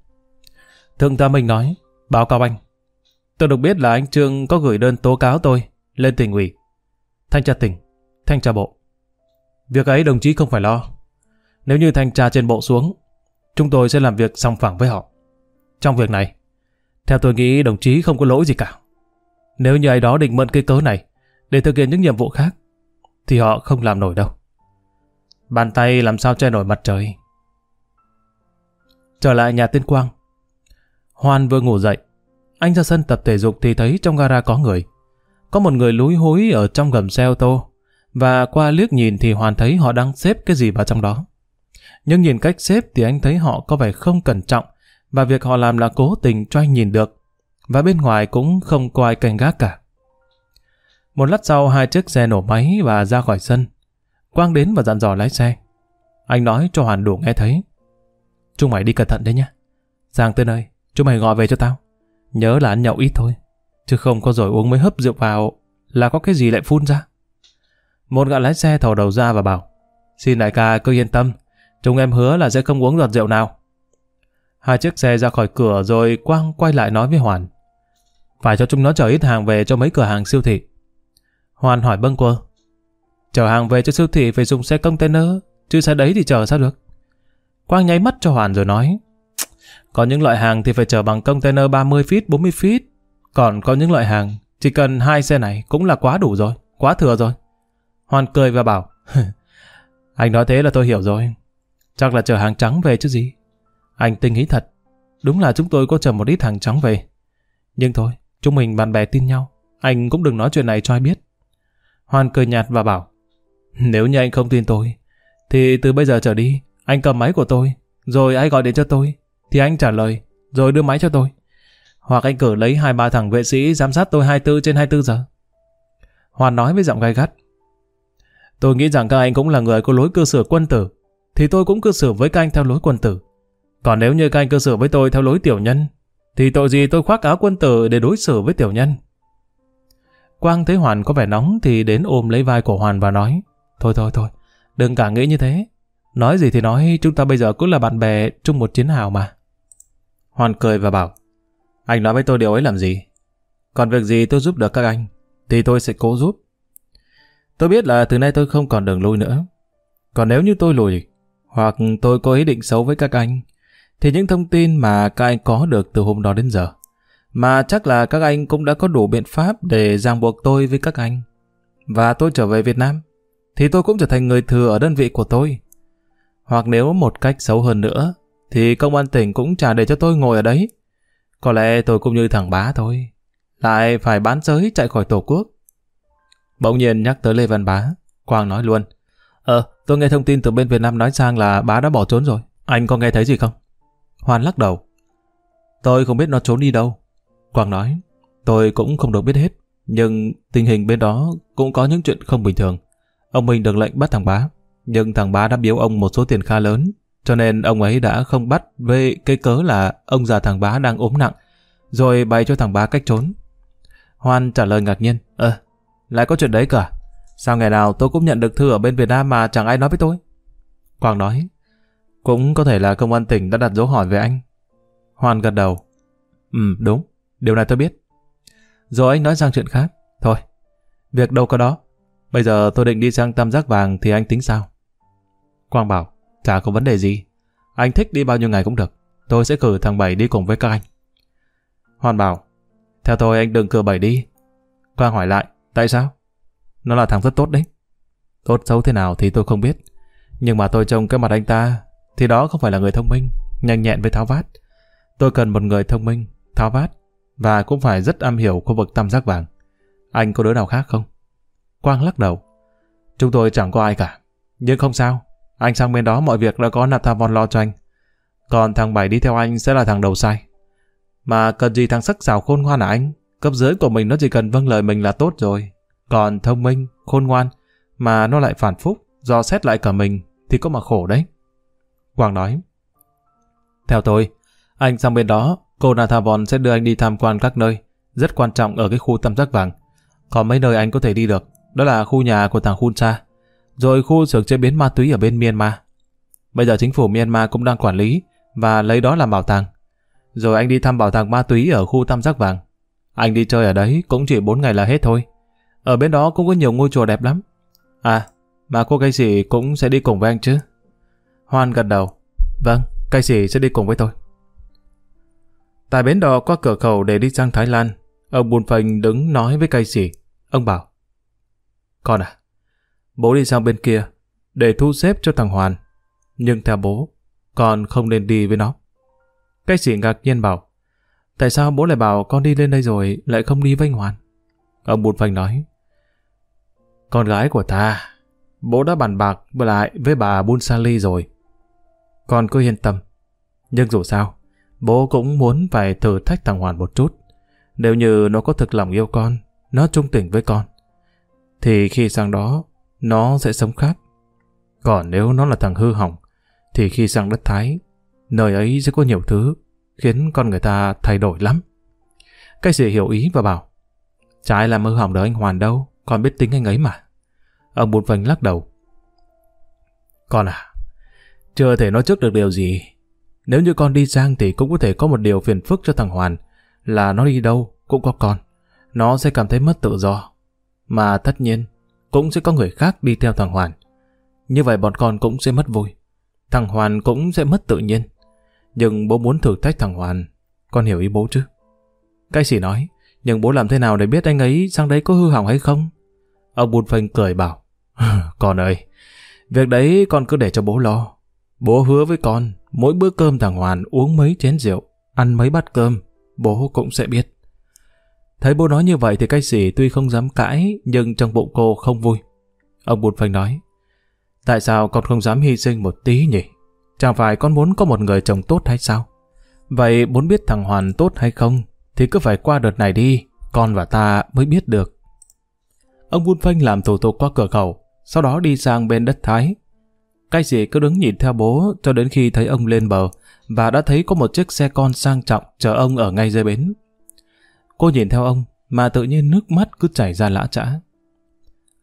Thượng tá Minh nói, báo cáo anh. Tôi được biết là anh Trương có gửi đơn tố cáo tôi lên tỉnh ủy, thanh tra tỉnh, thanh tra bộ. Việc ấy đồng chí không phải lo. Nếu như thanh tra trên bộ xuống, chúng tôi sẽ làm việc song phẳng với họ. Trong việc này, theo tôi nghĩ đồng chí không có lỗi gì cả. Nếu như ai đó định mượn cái cớ này để thực hiện những nhiệm vụ khác, thì họ không làm nổi đâu. Bàn tay làm sao che nổi mặt trời. Trở lại nhà tên Quang. Hoan vừa ngủ dậy. Anh ra sân tập thể dục thì thấy trong gara có người. Có một người lúi húi ở trong gầm xe ô tô. Và qua liếc nhìn thì Hoàn thấy họ đang xếp cái gì vào trong đó. Nhưng nhìn cách xếp thì anh thấy họ có vẻ không cẩn trọng, và việc họ làm là cố tình cho anh nhìn được. Và bên ngoài cũng không có ai canh gác cả. Một lát sau, hai chiếc xe nổ máy và ra khỏi sân. Quang đến và dặn dò lái xe. Anh nói cho Hoàn đủ nghe thấy. Chúng mày đi cẩn thận đấy nhá. Sang tới nơi, chúng mày gọi về cho tao. Nhớ là ăn nhậu ít thôi. Chứ không có rồi uống mới hấp rượu vào là có cái gì lại phun ra. Một gã lái xe thò đầu ra và bảo Xin đại ca cứ yên tâm Chúng em hứa là sẽ không uống giọt rượu nào Hai chiếc xe ra khỏi cửa rồi Quang quay lại nói với Hoàn Phải cho chúng nó chở ít hàng về cho mấy cửa hàng siêu thị Hoàn hỏi bâng quơ Chở hàng về cho siêu thị phải dùng xe container Chứ xe đấy thì chở sao được? Quang nháy mắt cho Hoàn rồi nói Có những loại hàng thì phải chở bằng container 30 feet, 40 feet. Còn có những loại hàng Chỉ cần hai xe này cũng là quá đủ rồi Quá thừa rồi. Hoàn cười và bảo Anh nói thế là tôi hiểu rồi. Chắc là chở hàng trắng về chứ gì? Anh tinh ý thật Đúng là chúng tôi có chở một ít hàng trắng về. Nhưng thôi, chúng mình bạn bè tin nhau Anh cũng đừng nói chuyện này cho ai biết. Hoàn cười nhạt và bảo nếu như anh không tin tôi Thì từ bây giờ trở đi Anh cầm máy của tôi Rồi ai gọi đến cho tôi Thì anh trả lời Rồi đưa máy cho tôi Hoặc anh cử lấy hai ba thằng vệ sĩ giám sát tôi 24 trên 24 giờ Hoàn nói với giọng gai gắt Tôi nghĩ rằng các anh cũng là người có lối cư xử quân tử, thì tôi cũng cư xử với các anh theo lối quân tử. Còn nếu như các anh cư xử với tôi theo lối tiểu nhân, thì tội gì tôi khoác áo quân tử để đối xử với tiểu nhân. Quang thấy Hoàn có vẻ nóng thì đến ôm lấy vai của Hoàn và nói, Thôi thôi thôi, đừng cả nghĩ như thế. Nói gì thì nói, chúng ta bây giờ cũng là bạn bè chung một chiến hào mà. Hoàn cười và bảo, anh nói với tôi điều ấy làm gì? Còn việc gì tôi giúp được các anh, thì tôi sẽ cố giúp. Tôi biết là từ nay tôi không còn đường lui nữa. Còn nếu như tôi lùi, hoặc tôi có ý định xấu với các anh, thì những thông tin mà các anh có được từ hôm đó đến giờ, mà chắc là các anh cũng đã có đủ biện pháp để ràng buộc tôi với các anh. Và tôi trở về Việt Nam, thì tôi cũng trở thành người thừa ở đơn vị của tôi. Hoặc nếu một cách xấu hơn nữa, thì công an tỉnh cũng trả để cho tôi ngồi ở đấy. Có lẽ tôi cũng như thằng bá thôi. Lại phải bán giới chạy khỏi tổ quốc. Bỗng nhiên nhắc tới Lê Văn Bá, Quang nói luôn. Ờ, tôi nghe thông tin từ bên Việt Nam nói sang là bá đã bỏ trốn rồi. Anh có nghe thấy gì không? Hoan lắc đầu. Tôi không biết nó trốn đi đâu. Quang nói, tôi cũng không được biết hết. Nhưng tình hình bên đó cũng có những chuyện không bình thường. Ông Minh được lệnh bắt thằng bá. Nhưng thằng bá đã biếu ông một số tiền khá lớn. Cho nên ông ấy đã không bắt với cái cớ là ông già thằng bá đang ốm nặng. Rồi bày cho thằng bá cách trốn. Hoan trả lời ngạc nhiên. Ờ, lại có chuyện đấy cả. À? Sao ngày nào tôi cũng nhận được thư ở bên Việt Nam mà chẳng ai nói với tôi? Quang nói, cũng có thể là công an tỉnh đã đặt dấu hỏi về anh. Hoan gật đầu. Ừ, đúng, điều này tôi biết. Rồi anh nói sang chuyện khác. Thôi, Việc đâu có đó. Bây giờ tôi định đi sang tam giác vàng thì anh tính sao? Quang bảo, chả có vấn đề gì. Anh thích đi bao nhiêu ngày cũng được. Tôi sẽ cử thằng Bảy đi cùng với các anh. Hoàn bảo, theo tôi anh đừng cử Bảy đi. Quang hỏi lại, tại sao? Nó là thằng rất tốt đấy. Tốt xấu thế nào thì tôi không biết. Nhưng mà tôi trông cái mặt anh ta thì đó không phải là người thông minh, nhanh nhẹn với tháo vát. Tôi cần một người thông minh, tháo vát và cũng phải rất am hiểu khu vực tam giác vàng. Anh có đứa nào khác không? Quang lắc đầu. Chúng tôi chẳng có ai cả. Nhưng không sao. Anh sang bên đó mọi việc đã có Natavon lo cho anh. Còn thằng Bảy đi theo anh sẽ là thằng đầu sai. Mà cần gì thằng sắc sảo khôn ngoan à anh? Cấp dưới của mình nó chỉ cần vâng lời mình là tốt rồi. Còn thông minh, khôn ngoan, mà nó lại phản phúc, do xét lại cả mình, thì có mà khổ đấy. Quang nói. Theo tôi, anh sang bên đó, cô Nathavon sẽ đưa anh đi tham quan các nơi, rất quan trọng ở cái khu tam giác vàng. có mấy nơi anh có thể đi được, đó là khu nhà của thằng Khun Sa, rồi khu xưởng chế biến ma túy ở bên Myanmar. Bây giờ chính phủ Myanmar cũng đang quản lý và lấy đó làm bảo tàng. Rồi anh đi thăm bảo tàng ma túy ở khu tam giác vàng. Anh đi chơi ở đấy cũng chỉ 4 ngày là hết thôi. Ở bên đó cũng có nhiều ngôi chùa đẹp lắm. À, mà cô cây sĩ cũng sẽ đi cùng với anh chứ? Hoan gật đầu. Vâng, cây sĩ sẽ đi cùng với tôi. Tại bến đò qua cửa khẩu để đi sang Thái Lan, ông Bùn Phành đứng nói với cây sĩ. Ông bảo, con à, bố đi sang bên kia để thu xếp cho thằng Hoàn. Nhưng theo bố, con không nên đi với nó. cái gì ngạc nhiên bảo, tại sao bố lại bảo con đi lên đây rồi lại không đi với anh Hoàn? Ông Bùn Phành nói, con gái của ta, bố đã bàn bạc với lại với bà Bunsali rồi. Con cứ yên tâm. Nhưng dù sao, bố cũng muốn phải thử thách thằng Hoàn một chút. Nếu như nó có thực lòng yêu con, nó trung tình với con, thì khi sang đó, nó sẽ sống khác. Còn nếu nó là thằng hư hỏng, thì khi sang đất Thái, nơi ấy sẽ có nhiều thứ khiến con người ta thay đổi lắm. Cái gì hiểu ý và bảo, trái làm hư hỏng đời anh Hoàn đâu, con biết tính anh ấy mà. Ông Bùn Vành lắc đầu. Con à, chưa thể nói trước được điều gì. Nếu như con đi sang thì cũng có thể có một điều phiền phức cho thằng Hoàn, là nó đi đâu cũng có con. Nó sẽ cảm thấy mất tự do. Mà tất nhiên, cũng sẽ có người khác đi theo thằng Hoàn. Như vậy bọn con cũng sẽ mất vui. Thằng Hoàn cũng sẽ mất tự nhiên. Nhưng bố muốn thử thách thằng Hoàn. Con hiểu ý bố chứ? Cái gì nói, nhưng bố làm thế nào để biết anh ấy sang đấy có hư hỏng hay không? Ông Bùn Phanh cười bảo, Con ơi, việc đấy con cứ để cho bố lo. Bố hứa với con, mỗi bữa cơm thằng Hoàn uống mấy chén rượu, ăn mấy bát cơm, bố cũng sẽ biết. Thấy bố nói như vậy thì cái Sĩ tuy không dám cãi, nhưng trong bụng cô không vui. Ông Bùn Phanh nói, Tại sao con không dám hy sinh một tí nhỉ? Chẳng phải con muốn có một người chồng tốt hay sao? Vậy muốn biết thằng Hoàn tốt hay không, thì cứ phải qua đợt này đi, con và ta mới biết được. Ông buôn Phanh làm thủ tục qua cửa khẩu, sau đó đi sang bên đất Thái. Cái gì cứ đứng nhìn theo bố cho đến khi thấy ông lên bờ và đã thấy có một chiếc xe con sang trọng chờ ông ở ngay dưới bến. Cô nhìn theo ông mà tự nhiên nước mắt cứ chảy ra lã trã.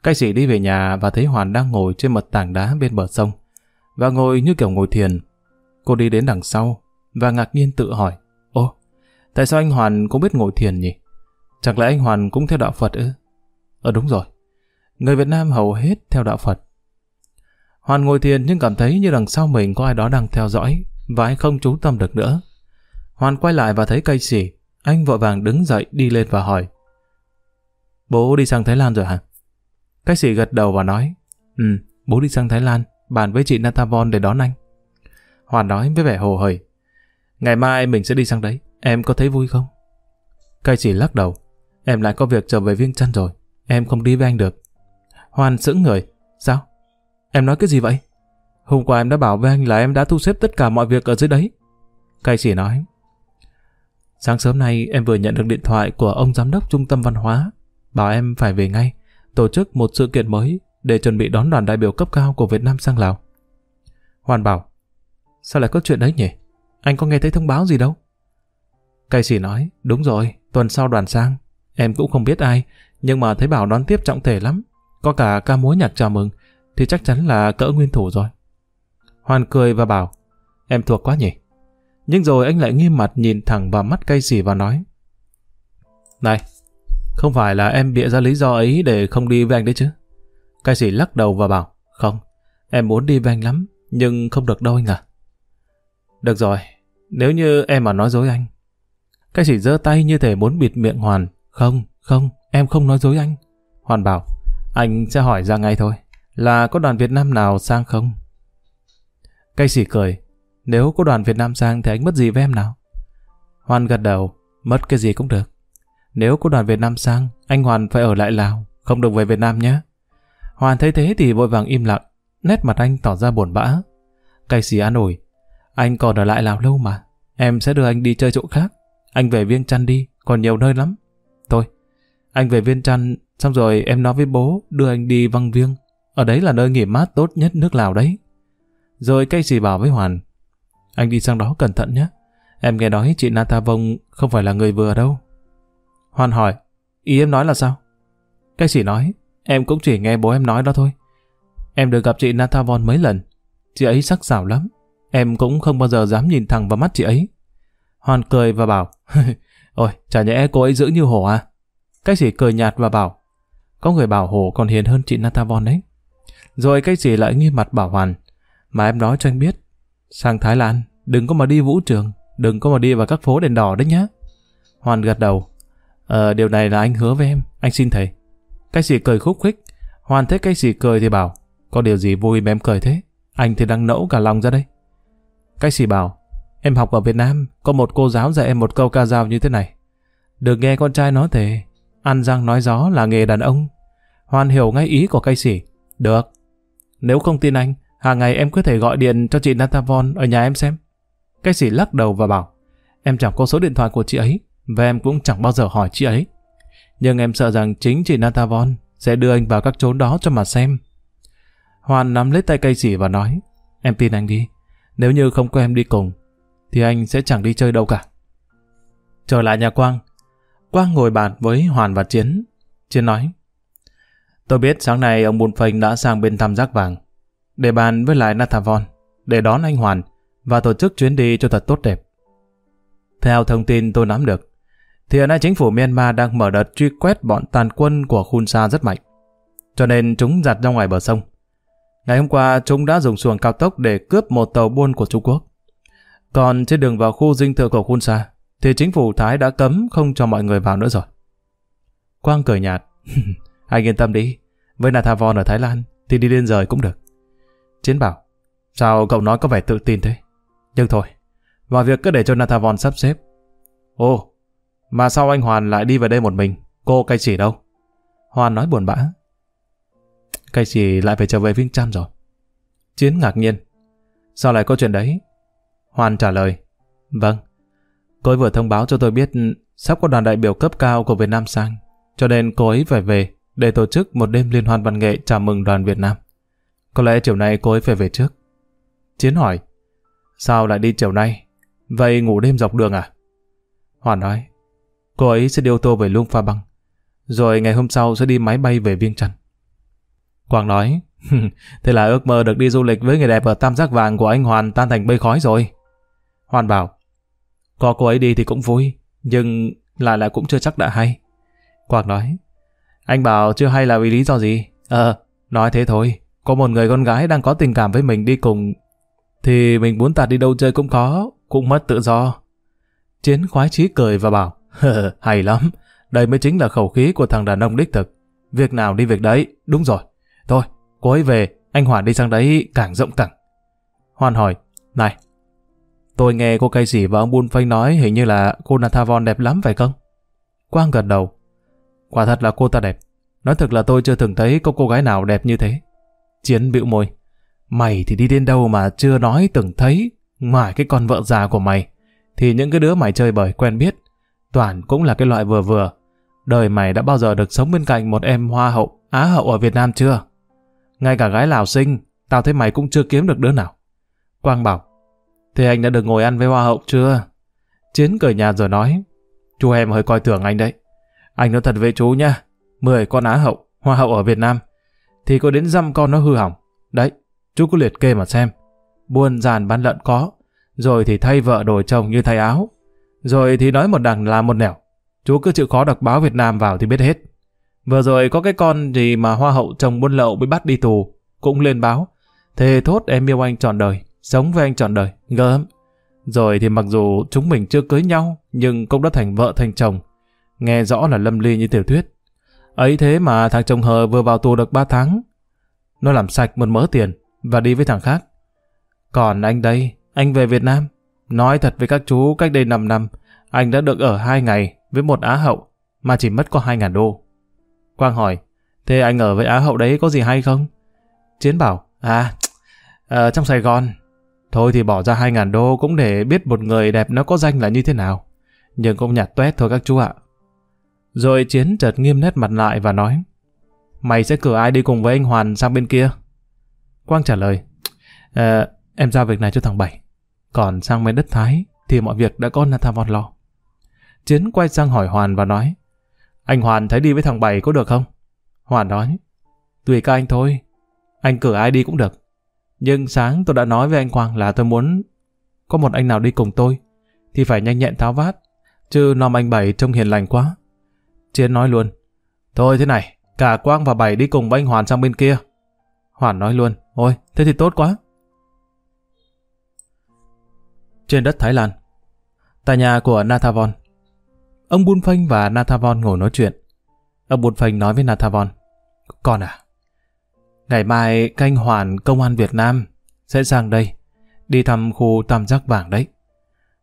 Cái Sĩ đi về nhà và thấy Hoàn đang ngồi trên mặt tảng đá bên bờ sông và ngồi như kiểu ngồi thiền. Cô đi đến đằng sau và ngạc nhiên tự hỏi Ô, tại sao anh Hoàn cũng biết ngồi thiền nhỉ? Chẳng lẽ anh Hoàn cũng theo đạo Phật ư? Ờ đúng rồi. Người Việt Nam hầu hết theo đạo Phật. Hoàn ngồi thiền nhưng cảm thấy như đằng sau mình có ai đó đang theo dõi và anh không chú tâm được nữa. Hoàn quay lại và thấy cây sỉ anh vội vàng đứng dậy đi lên và hỏi. Bố đi sang Thái Lan rồi hả? Cách sĩ gật đầu và nói. Ừ, bố đi sang Thái Lan, bàn với chị Natavon để đón anh. Hoàn nói với vẻ hồ hởi. Ngày mai mình sẽ đi sang đấy, em có thấy vui không? Cây sĩ lắc đầu. Em lại có việc trở về Viêng Chăn rồi. Em không đi với anh được. Hoan sững người. Sao? Em nói cái gì vậy? Hôm qua em đã bảo với anh là em đã thu xếp tất cả mọi việc ở dưới đấy. Cây chỉ nói. Sáng sớm nay em vừa nhận được điện thoại của ông giám đốc trung tâm văn hóa. Bảo em phải về ngay, tổ chức một sự kiện mới để chuẩn bị đón đoàn đại biểu cấp cao của Việt Nam sang Lào. Hoàn bảo, sao lại có chuyện đấy nhỉ? Anh có nghe thấy thông báo gì đâu? Cây sĩ nói, đúng rồi, tuần sau đoàn sang. Em cũng không biết ai, nhưng mà thấy bảo đón tiếp trọng thể lắm. Có cả ca múa nhạc chào mừng, thì chắc chắn là cỡ nguyên thủ rồi. Hoàn cười và bảo, em thuộc quá nhỉ. Nhưng rồi anh lại nghiêm mặt nhìn thẳng vào mắt cây xỉ và nói, Này, Không phải là em bịa ra lý do ấy để không đi với anh đấy chứ? Cái sĩ lắc đầu và bảo, không, em muốn đi với anh lắm, nhưng không được đâu anh à. Được rồi, nếu như em mà nói dối anh. Cái sĩ giơ tay như thể muốn bịt miệng Hoàn. Không, không, em không nói dối anh. Hoàn bảo, anh sẽ hỏi ra ngay thôi, là có đoàn Việt Nam nào sang không? Cây sĩ cười, nếu có đoàn Việt Nam sang thì anh mất gì với em nào? Hoàn gật đầu, mất cái gì cũng được. Nếu có đoàn Việt Nam sang, anh Hoàn phải ở lại Lào, không được về Việt Nam nhé. Hoàn thấy thế thì vội vàng im lặng, nét mặt anh tỏ ra buồn bã. Cây xì an ủi, anh còn ở lại Lào lâu mà, em sẽ đưa anh đi chơi chỗ khác. Anh về Viên Chăn đi, còn nhiều nơi lắm. Thôi, anh về Viên Chăn, xong rồi em nói với bố đưa anh đi Văn Viêng. Ở đấy là nơi nghỉ mát tốt nhất nước Lào đấy. Rồi cây xì bảo với Hoàn, anh đi sang đó cẩn thận nhé. Em nghe nói chị Nata Vông không phải là người vừa đâu. Hoan hỏi, ý em nói là sao? Cái chỉ nói, em cũng chỉ nghe bố em nói đó thôi. Em được gặp chị Natavon mấy lần. Chị ấy sắc sảo lắm. Em cũng không bao giờ dám nhìn thẳng vào mắt chị ấy. Hoan cười và bảo, Ôi, chả nhẽ cô ấy giữ như hổ à? Cái chỉ cười nhạt và bảo, có người bảo hổ còn hiền hơn chị Natavon đấy. Rồi cái chỉ lại nghi mặt bảo Hoàn, mà em nói cho anh biết, sang Thái Lan, đừng có mà đi vũ trường, đừng có mà đi vào các phố đèn đỏ đấy nhá. Hoàn gật đầu, Ờ, điều này là anh hứa với em, anh xin thầy. Cái gì cười khúc khích, hoàn thấy cái gì cười thì bảo, có điều gì vui mà em cười thế, anh thì đang nẫu cả lòng ra đây. Cái gì bảo, em học ở Việt Nam, có một cô giáo dạy em một câu ca dao như thế này. Được nghe con trai nói thế, ăn răng nói gió là nghề đàn ông. Hoàn hiểu ngay ý của cây sỉ. Được. Nếu không tin anh, hàng ngày em có thể gọi điện cho chị Natavon ở nhà em xem. Cây sỉ lắc đầu và bảo, em chẳng có số điện thoại của chị ấy, và em cũng chẳng bao giờ hỏi chị ấy. Nhưng em sợ rằng chính chị Natavon sẽ đưa anh vào các chốn đó cho mà xem. Hoàn nắm lấy tay cây sỉ và nói, em tin anh đi, nếu như không có em đi cùng, thì anh sẽ chẳng đi chơi đâu cả. Trở lại nhà Quang, Quang ngồi bàn với Hoàn và Chiến. Chiến nói, tôi biết sáng nay ông Bùn Phênh đã sang bên thăm giác vàng, để bàn với lại Natavon, để đón anh Hoàn và tổ chức chuyến đi cho thật tốt đẹp. Theo thông tin tôi nắm được, thì hiện nay chính phủ Myanmar đang mở đợt truy quét bọn tàn quân của Khun Sa rất mạnh. Cho nên chúng giặt ra ngoài bờ sông. Ngày hôm qua, chúng đã dùng xuồng cao tốc để cướp một tàu buôn của Trung Quốc. Còn trên đường vào khu dinh thự của Khun Sa, thì chính phủ Thái đã cấm không cho mọi người vào nữa rồi. Quang cười nhạt. Anh yên tâm đi, với Nathavon ở Thái Lan thì đi lên rời cũng được. Chiến bảo, sao cậu nói có vẻ tự tin thế? Nhưng thôi, mọi việc cứ để cho Nathavon sắp xếp. Ồ, mà sao anh Hoàn lại đi về đây một mình? Cô cây chỉ đâu? Hoàn nói buồn bã. Cây chỉ lại phải trở về Vinh Trăn rồi. Chiến ngạc nhiên. Sao lại có chuyện đấy? Hoàn trả lời. Vâng. Cô ấy vừa thông báo cho tôi biết sắp có đoàn đại biểu cấp cao của Việt Nam sang. Cho nên cô ấy phải về để tổ chức một đêm liên hoan văn nghệ chào mừng đoàn Việt Nam. Có lẽ chiều nay cô ấy phải về trước. Chiến hỏi. Sao lại đi chiều nay? Vậy ngủ đêm dọc đường à? Hoàn nói. Cô ấy sẽ đi ô tô về Luông Pha Băng. Rồi ngày hôm sau sẽ đi máy bay về Viêng Chăn. Quang nói, thế là ước mơ được đi du lịch với người đẹp ở tam giác vàng của anh Hoàn tan thành mây khói rồi. Hoàn bảo, có cô ấy đi thì cũng vui, nhưng lại lại cũng chưa chắc đã hay. Quang nói, anh bảo chưa hay là vì lý do gì? Ờ, nói thế thôi, có một người con gái đang có tình cảm với mình đi cùng, thì mình muốn tạt đi đâu chơi cũng có, cũng mất tự do. Chiến khoái chí cười và bảo, hay lắm, đây mới chính là khẩu khí của thằng đàn ông đích thực. Việc nào đi việc đấy, đúng rồi. Thôi, cô ấy về, anh Hoàn đi sang đấy càng rộng càng. Hoàn hỏi, này, tôi nghe cô cây sỉ và ông Bun Phanh nói hình như là cô Nathavon đẹp lắm phải không? Quang gật đầu. Quả thật là cô ta đẹp. Nói thật là tôi chưa từng thấy có cô gái nào đẹp như thế. Chiến bĩu môi. Mày thì đi đến đâu mà chưa nói từng thấy, ngoài cái con vợ già của mày, thì những cái đứa mày chơi bời quen biết, toàn cũng là cái loại vừa vừa. Đời mày đã bao giờ được sống bên cạnh một em hoa hậu, á hậu ở Việt Nam chưa? Ngay cả gái Lào sinh, tao thấy mày cũng chưa kiếm được đứa nào. Quang bảo, thế anh đã được ngồi ăn với hoa hậu chưa? Chiến cười nhạt rồi nói, chú em hơi coi thường anh đấy. Anh nói thật với chú nha, 10 con á hậu, hoa hậu ở Việt Nam, thì có đến dăm con nó hư hỏng. Đấy, chú cứ liệt kê mà xem. Buôn giàn bán lợn có, rồi thì thay vợ đổi chồng như thay áo, rồi thì nói một đằng là một nẻo. Chú cứ chịu khó đọc báo Việt Nam vào thì biết hết. Vừa rồi có cái con gì mà hoa hậu chồng buôn lậu bị bắt đi tù, cũng lên báo. Thề thốt em yêu anh trọn đời, sống với anh trọn đời, gớm. Rồi thì mặc dù chúng mình chưa cưới nhau, nhưng cũng đã thành vợ thành chồng. Nghe rõ là lâm ly như tiểu thuyết. Ấy thế mà thằng chồng hờ vừa vào tù được 3 tháng. Nó làm sạch một mớ tiền và đi với thằng khác. Còn anh đây, anh về Việt Nam. Nói thật với các chú, cách đây 5 năm, anh đã được ở 2 ngày với một Á hậu mà chỉ mất có 2.000 đô. Quang hỏi, thế anh ở với Á hậu đấy có gì hay không? Chiến bảo, à, ở trong Sài Gòn. Thôi thì bỏ ra 2.000 đô cũng để biết một người đẹp nó có danh là như thế nào. Nhưng cũng nhạt tuét thôi các chú ạ. Rồi Chiến chợt nghiêm nét mặt lại và nói, Mày sẽ cử ai đi cùng với anh Hoàn sang bên kia? Quang trả lời, à, em giao việc này cho thằng Bảy. Còn sang bên đất Thái thì mọi việc đã có Nathavon lo. Chiến quay sang hỏi Hoàn và nói, anh Hoàn thấy đi với thằng Bảy có được không? Hoàn nói, tùy các anh thôi, anh cử ai đi cũng được. Nhưng sáng tôi đã nói với anh Quang là tôi muốn có một anh nào đi cùng tôi, thì phải nhanh nhẹn tháo vát, chứ nom anh Bảy trông hiền lành quá. Chiến nói luôn, thôi thế này, cả Quang và Bảy đi cùng với anh Hoàn sang bên kia. Hoàn nói luôn, ôi, thế thì tốt quá. Trên đất Thái Lan Tại nhà của Nathavon Ông Bun Phanh và Nathavon ngồi nói chuyện. Ông Bun Phanh nói với Nathavon Con à, ngày mai canh hoàn công an Việt Nam sẽ sang đây đi thăm khu tam giác vàng đấy.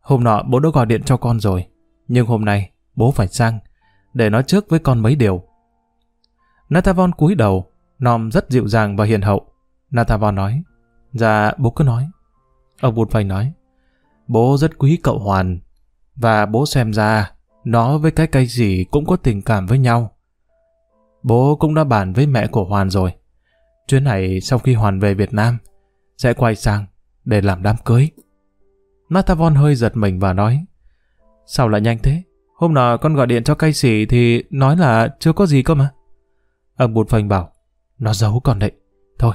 Hôm nọ bố đã gọi điện cho con rồi, nhưng hôm nay bố phải sang để nói trước với con mấy điều. Natavon cúi đầu, nom rất dịu dàng và hiền hậu. Natavon nói, dạ bố cứ nói. Ông Bun Phanh nói, bố rất quý cậu Hoàn, và bố xem ra nó với cái cây gì cũng có tình cảm với nhau. Bố cũng đã bàn với mẹ của Hoàn rồi. Chuyến này sau khi Hoàn về Việt Nam, sẽ quay sang để làm đám cưới. Natavon hơi giật mình và nói, sao lại nhanh thế? Hôm nọ con gọi điện cho cây sỉ thì nói là chưa có gì cơ mà. Ông Bụt Phành bảo, nó giấu con đấy. Thôi,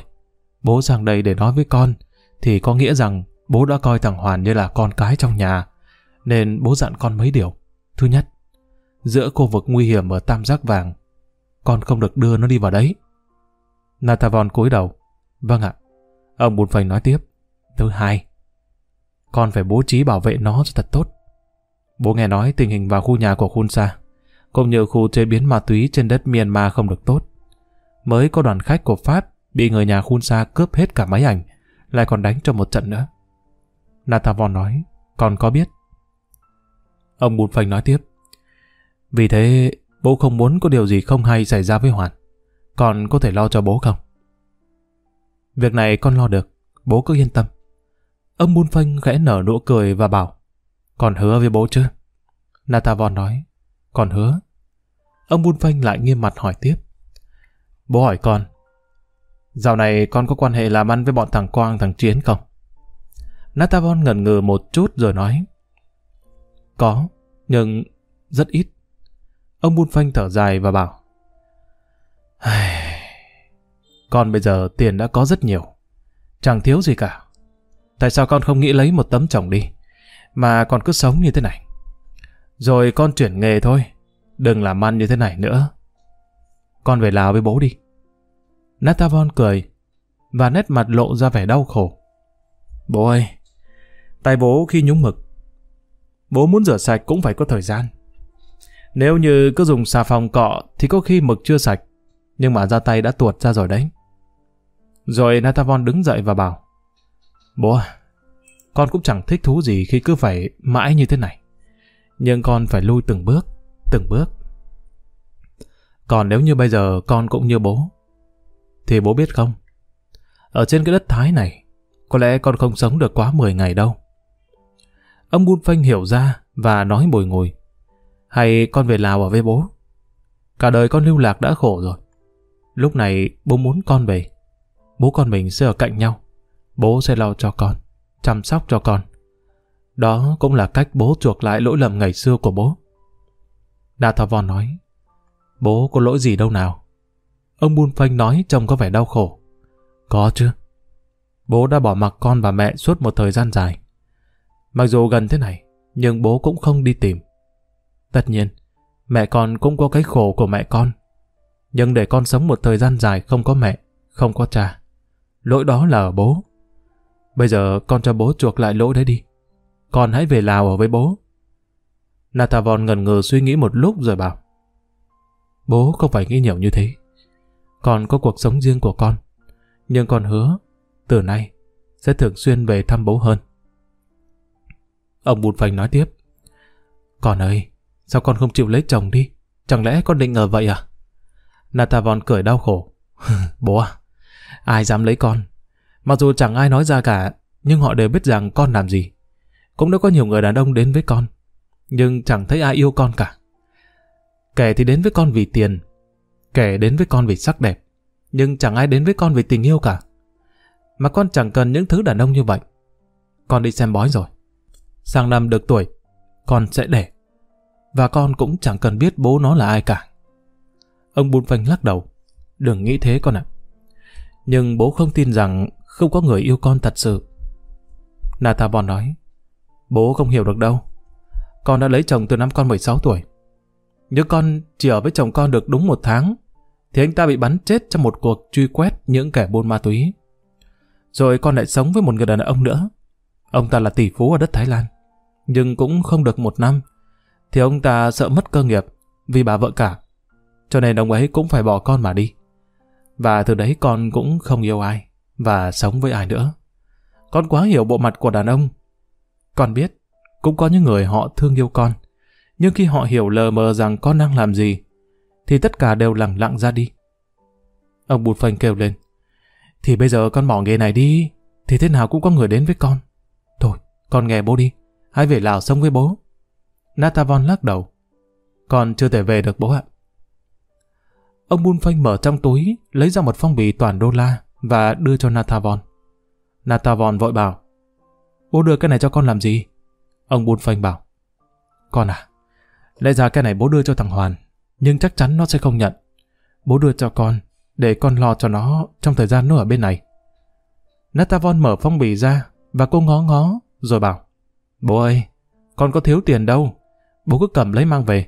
bố sang đây để nói với con, thì có nghĩa rằng bố đã coi thằng Hoàn như là con cái trong nhà, nên bố dặn con mấy điều. Thứ nhất, giữa khu vực nguy hiểm ở Tam Giác Vàng, con không được đưa nó đi vào đấy. Natavon cúi đầu. Vâng ạ. Ông Bùn Phành nói tiếp. Thứ hai, con phải bố trí bảo vệ nó cho thật tốt. Bố nghe nói tình hình vào khu nhà của Khun Sa, cũng như khu chế biến ma túy trên đất Myanmar không được tốt. Mới có đoàn khách của Pháp bị người nhà Khun Sa cướp hết cả máy ảnh, lại còn đánh cho một trận nữa. Natavon nói, còn có biết. Ông Bùn Phành nói tiếp. Vì thế, bố không muốn có điều gì không hay xảy ra với Hoàn. còn có thể lo cho bố không? Việc này con lo được, bố cứ yên tâm. Ông Bùn Phanh khẽ nở nụ cười và bảo, còn hứa với bố chứ? Natavon nói, còn hứa. Ông Bun Phanh lại nghiêm mặt hỏi tiếp. Bố hỏi con, dạo này con có quan hệ làm ăn với bọn thằng Quang thằng Chiến không? Natavon ngần ngừ một chút rồi nói, có, nhưng rất ít. Ông Bun Phanh thở dài và bảo, con bây giờ tiền đã có rất nhiều. Chẳng thiếu gì cả. Tại sao con không nghĩ lấy một tấm chồng đi? Mà còn cứ sống như thế này. Rồi con chuyển nghề thôi. Đừng làm ăn như thế này nữa. Con về Lào với bố đi. Natavon cười và nét mặt lộ ra vẻ đau khổ. Bố ơi, tay bố khi nhúng mực. Bố muốn rửa sạch cũng phải có thời gian. Nếu như cứ dùng xà phòng cọ thì có khi mực chưa sạch nhưng mà da tay đã tuột ra rồi đấy. Rồi Natavon đứng dậy và bảo, Bố à, con cũng chẳng thích thú gì khi cứ phải mãi như thế này. Nhưng con phải lui từng bước, từng bước. Còn nếu như bây giờ con cũng như bố, thì bố biết không? Ở trên cái đất Thái này, có lẽ con không sống được quá 10 ngày đâu. Ông Bun Phanh hiểu ra và nói bồi ngồi. Hay con về Lào ở với bố? Cả đời con lưu lạc đã khổ rồi. Lúc này bố muốn con về. Bố con mình sẽ ở cạnh nhau. Bố sẽ lo cho con, chăm sóc cho con. Đó cũng là cách bố chuộc lại lỗi lầm ngày xưa của bố. Đa nói, bố có lỗi gì đâu nào. Ông Bun Phanh nói trông có vẻ đau khổ. Có chứ. Bố đã bỏ mặc con và mẹ suốt một thời gian dài. Mặc dù gần thế này, nhưng bố cũng không đi tìm. Tất nhiên, Mẹ con cũng có cái khổ của mẹ con. Nhưng để con sống một thời gian dài không có mẹ, không có cha. Lỗi đó là ở bố. Bây giờ con cho bố chuộc lại lỗi đấy đi. Con hãy về Lào ở với bố. Natavon ngần ngừ suy nghĩ một lúc rồi bảo. Bố không phải nghĩ nhiều như thế. Con có cuộc sống riêng của con. Nhưng con hứa, từ nay, sẽ thường xuyên về thăm bố hơn. Ông Bùn Phành nói tiếp. Con ơi, sao con không chịu lấy chồng đi? Chẳng lẽ con định ở vậy à? Natavon cười đau khổ. bố à, ai dám lấy con? Mặc dù chẳng ai nói ra cả, nhưng họ đều biết rằng con làm gì. Cũng đã có nhiều người đàn ông đến với con, nhưng chẳng thấy ai yêu con cả. Kẻ thì đến với con vì tiền, kẻ đến với con vì sắc đẹp, nhưng chẳng ai đến với con vì tình yêu cả. Mà con chẳng cần những thứ đàn ông như vậy. Con đi xem bói rồi. Sang năm được tuổi, con sẽ đẻ. Và con cũng chẳng cần biết bố nó là ai cả. Ông Bùn Phanh lắc đầu. Đừng nghĩ thế con ạ. Nhưng bố không tin rằng không có người yêu con thật sự. Nathabon nói, bố không hiểu được đâu. Con đã lấy chồng từ năm con 16 tuổi. Nhưng con chỉ ở với chồng con được đúng một tháng, thì anh ta bị bắn chết trong một cuộc truy quét những kẻ buôn ma túy. Rồi con lại sống với một người đàn ông nữa. Ông ta là tỷ phú ở đất Thái Lan. Nhưng cũng không được một năm, thì ông ta sợ mất cơ nghiệp vì bà vợ cả. Cho nên ông ấy cũng phải bỏ con mà đi. Và từ đấy con cũng không yêu ai và sống với ai nữa. Con quá hiểu bộ mặt của đàn ông. Con biết, cũng có những người họ thương yêu con. Nhưng khi họ hiểu lờ mờ rằng con đang làm gì, thì tất cả đều lặng lặng ra đi. Ông bụt phanh kêu lên. Thì bây giờ con bỏ nghề này đi, thì thế nào cũng có người đến với con. Thôi, con nghe bố đi, hãy về Lào sống với bố. Natavon lắc đầu. Con chưa thể về được bố ạ. Ông Bun Phanh mở trong túi, lấy ra một phong bì toàn đô la và đưa cho Natavon. Natavon vội bảo, bố đưa cái này cho con làm gì? Ông Bun Phanh bảo, con à, lẽ ra cái này bố đưa cho thằng Hoàn, nhưng chắc chắn nó sẽ không nhận. Bố đưa cho con, để con lo cho nó trong thời gian nó ở bên này. Natavon mở phong bì ra và cô ngó ngó rồi bảo, bố ơi, con có thiếu tiền đâu, bố cứ cầm lấy mang về,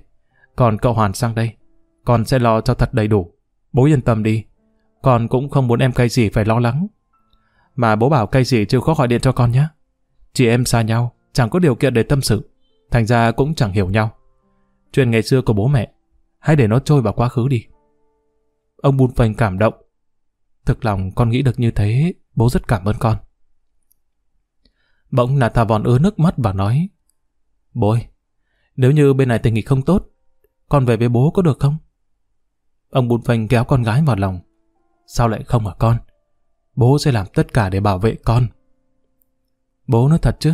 còn cậu Hoàn sang đây, con sẽ lo cho thật đầy đủ. Bố yên tâm đi. Con cũng không muốn em cây gì phải lo lắng. Mà bố bảo cây gì chưa có gọi điện cho con nhé. Chị em xa nhau, chẳng có điều kiện để tâm sự. Thành ra cũng chẳng hiểu nhau. Chuyện ngày xưa của bố mẹ, hãy để nó trôi vào quá khứ đi. Ông Bùn Phành cảm động. Thực lòng con nghĩ được như thế, bố rất cảm ơn con. Bỗng Nà Thà Vòn ứa nước mắt và nói Bố ơi, nếu như bên này tình hình không tốt, con về với bố có được không? Ông Bùn phành kéo con gái vào lòng. Sao lại không ở con? Bố sẽ làm tất cả để bảo vệ con. Bố nói thật chứ?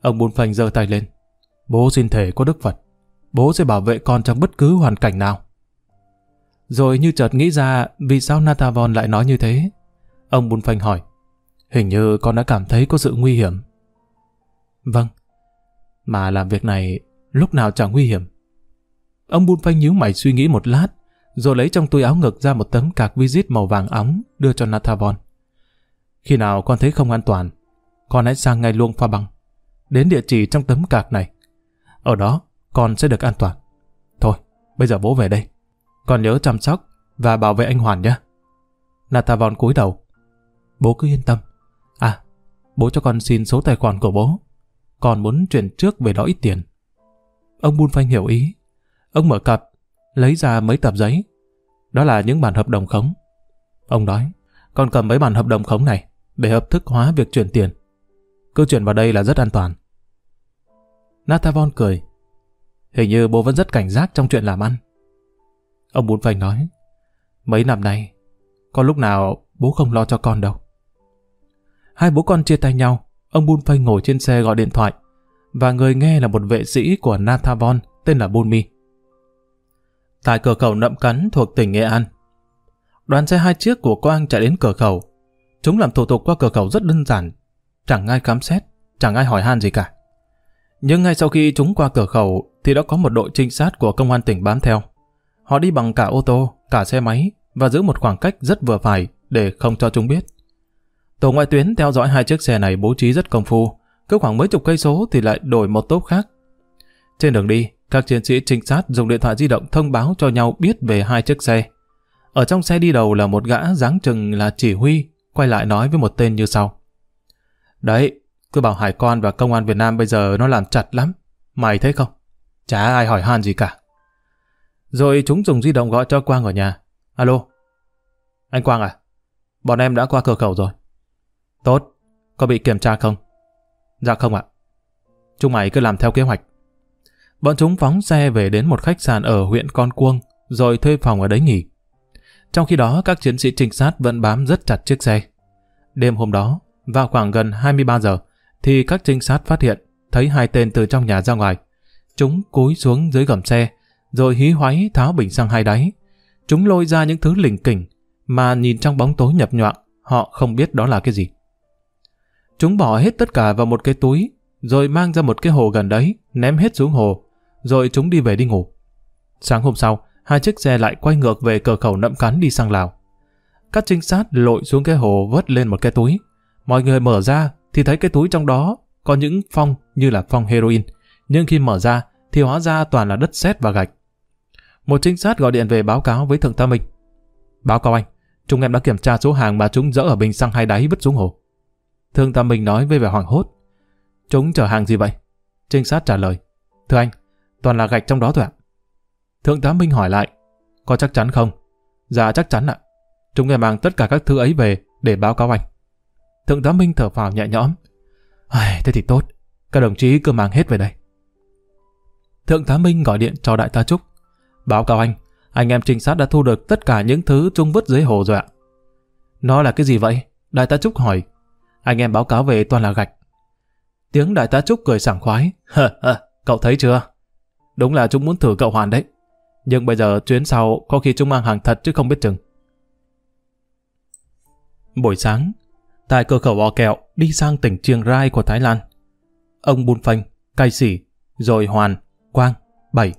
Ông Bùn Phanh giơ tay lên. Bố xin thề có Đức Phật. Bố sẽ bảo vệ con trong bất cứ hoàn cảnh nào. Rồi như chợt nghĩ ra vì sao Natavon lại nói như thế. Ông Bùn Phanh hỏi. Hình như con đã cảm thấy có sự nguy hiểm. Vâng. Mà làm việc này lúc nào chẳng nguy hiểm. Ông Bùn Phanh nhíu mày suy nghĩ một lát rồi lấy trong túi áo ngực ra một tấm cạc visit màu vàng óng đưa cho Nathavon. Khi nào con thấy không an toàn, con hãy sang ngay luôn pha băng. Đến địa chỉ trong tấm cạc này. Ở đó, con sẽ được an toàn. Thôi, bây giờ bố về đây. Con nhớ chăm sóc và bảo vệ anh Hoàn nhé. Nathavon cúi đầu. Bố cứ yên tâm. À, bố cho con xin số tài khoản của bố. Con muốn chuyển trước về đó ít tiền. Ông Bun Phanh hiểu ý. Ông mở cặp lấy ra mấy tập giấy. Đó là những bản hợp đồng khống. Ông nói, con cầm mấy bản hợp đồng khống này để hợp thức hóa việc chuyển tiền. Cứ chuyển vào đây là rất an toàn. Natavon cười. Hình như bố vẫn rất cảnh giác trong chuyện làm ăn. Ông Bún Phành nói, mấy năm nay, có lúc nào bố không lo cho con đâu. Hai bố con chia tay nhau, ông Bun Phanh ngồi trên xe gọi điện thoại, và người nghe là một vệ sĩ của Nathavon tên là Bunmi tại cửa khẩu Nậm Cắn thuộc tỉnh Nghệ An. Đoàn xe hai chiếc của Quang chạy đến cửa khẩu. Chúng làm thủ tục qua cửa khẩu rất đơn giản, chẳng ai khám xét, chẳng ai hỏi han gì cả. Nhưng ngay sau khi chúng qua cửa khẩu thì đã có một đội trinh sát của công an tỉnh bám theo. Họ đi bằng cả ô tô, cả xe máy và giữ một khoảng cách rất vừa phải để không cho chúng biết. Tổ ngoại tuyến theo dõi hai chiếc xe này bố trí rất công phu, cứ khoảng mấy chục cây số thì lại đổi một tốp khác. Trên đường đi, các chiến sĩ trinh sát dùng điện thoại di động thông báo cho nhau biết về hai chiếc xe. Ở trong xe đi đầu là một gã dáng chừng là chỉ huy, quay lại nói với một tên như sau. Đấy, cứ bảo hải quan và công an Việt Nam bây giờ nó làm chặt lắm. Mày thấy không? Chả ai hỏi han gì cả. Rồi chúng dùng di động gọi cho Quang ở nhà. Alo. Anh Quang à? Bọn em đã qua cửa khẩu rồi. Tốt. Có bị kiểm tra không? Dạ không ạ. Chúng mày cứ làm theo kế hoạch. Bọn chúng phóng xe về đến một khách sạn ở huyện Con Cuông, rồi thuê phòng ở đấy nghỉ. Trong khi đó, các chiến sĩ trinh sát vẫn bám rất chặt chiếc xe. Đêm hôm đó, vào khoảng gần 23 giờ, thì các trinh sát phát hiện thấy hai tên từ trong nhà ra ngoài. Chúng cúi xuống dưới gầm xe, rồi hí hoáy tháo bình xăng hai đáy. Chúng lôi ra những thứ lỉnh kỉnh, mà nhìn trong bóng tối nhập nhọạng, họ không biết đó là cái gì. Chúng bỏ hết tất cả vào một cái túi, rồi mang ra một cái hồ gần đấy, ném hết xuống hồ, rồi chúng đi về đi ngủ. Sáng hôm sau, hai chiếc xe lại quay ngược về cửa khẩu nậm cắn đi sang Lào. Các trinh sát lội xuống cái hồ vớt lên một cái túi. Mọi người mở ra thì thấy cái túi trong đó có những phong như là phong heroin, nhưng khi mở ra thì hóa ra toàn là đất sét và gạch. Một trinh sát gọi điện về báo cáo với Thượng tá Minh. Báo cáo anh, chúng em đã kiểm tra số hàng mà chúng dỡ ở bình xăng hai đáy vứt xuống hồ. Thượng tá Minh nói với vẻ hoảng hốt. Chúng chở hàng gì vậy? Trinh sát trả lời. Thưa anh, toàn là gạch trong đó thôi ạ. Thượng tá Minh hỏi lại. Có chắc chắn không? Dạ chắc chắn ạ. Chúng em mang tất cả các thứ ấy về để báo cáo anh. Thượng tá Minh thở phào nhẹ nhõm. Ai, thế thì tốt. Các đồng chí cứ mang hết về đây. Thượng tá Minh gọi điện cho đại tá Trúc. Báo cáo anh, anh em trinh sát đã thu được tất cả những thứ trung vứt dưới hồ rồi ạ. Nó là cái gì vậy? Đại tá Trúc hỏi. Anh em báo cáo về toàn là gạch. Tiếng đại tá Trúc cười sảng khoái. Hờ, hờ, cậu thấy chưa? Đúng là chúng muốn thử cậu Hoàn đấy. Nhưng bây giờ chuyến sau có khi chúng mang hàng thật chứ không biết chừng. Buổi sáng, tại cửa khẩu O Kẹo đi sang tỉnh Chiang Rai của Thái Lan. Ông Bun Phanh, Cai Sỉ, rồi Hoàn, Quang, Bảy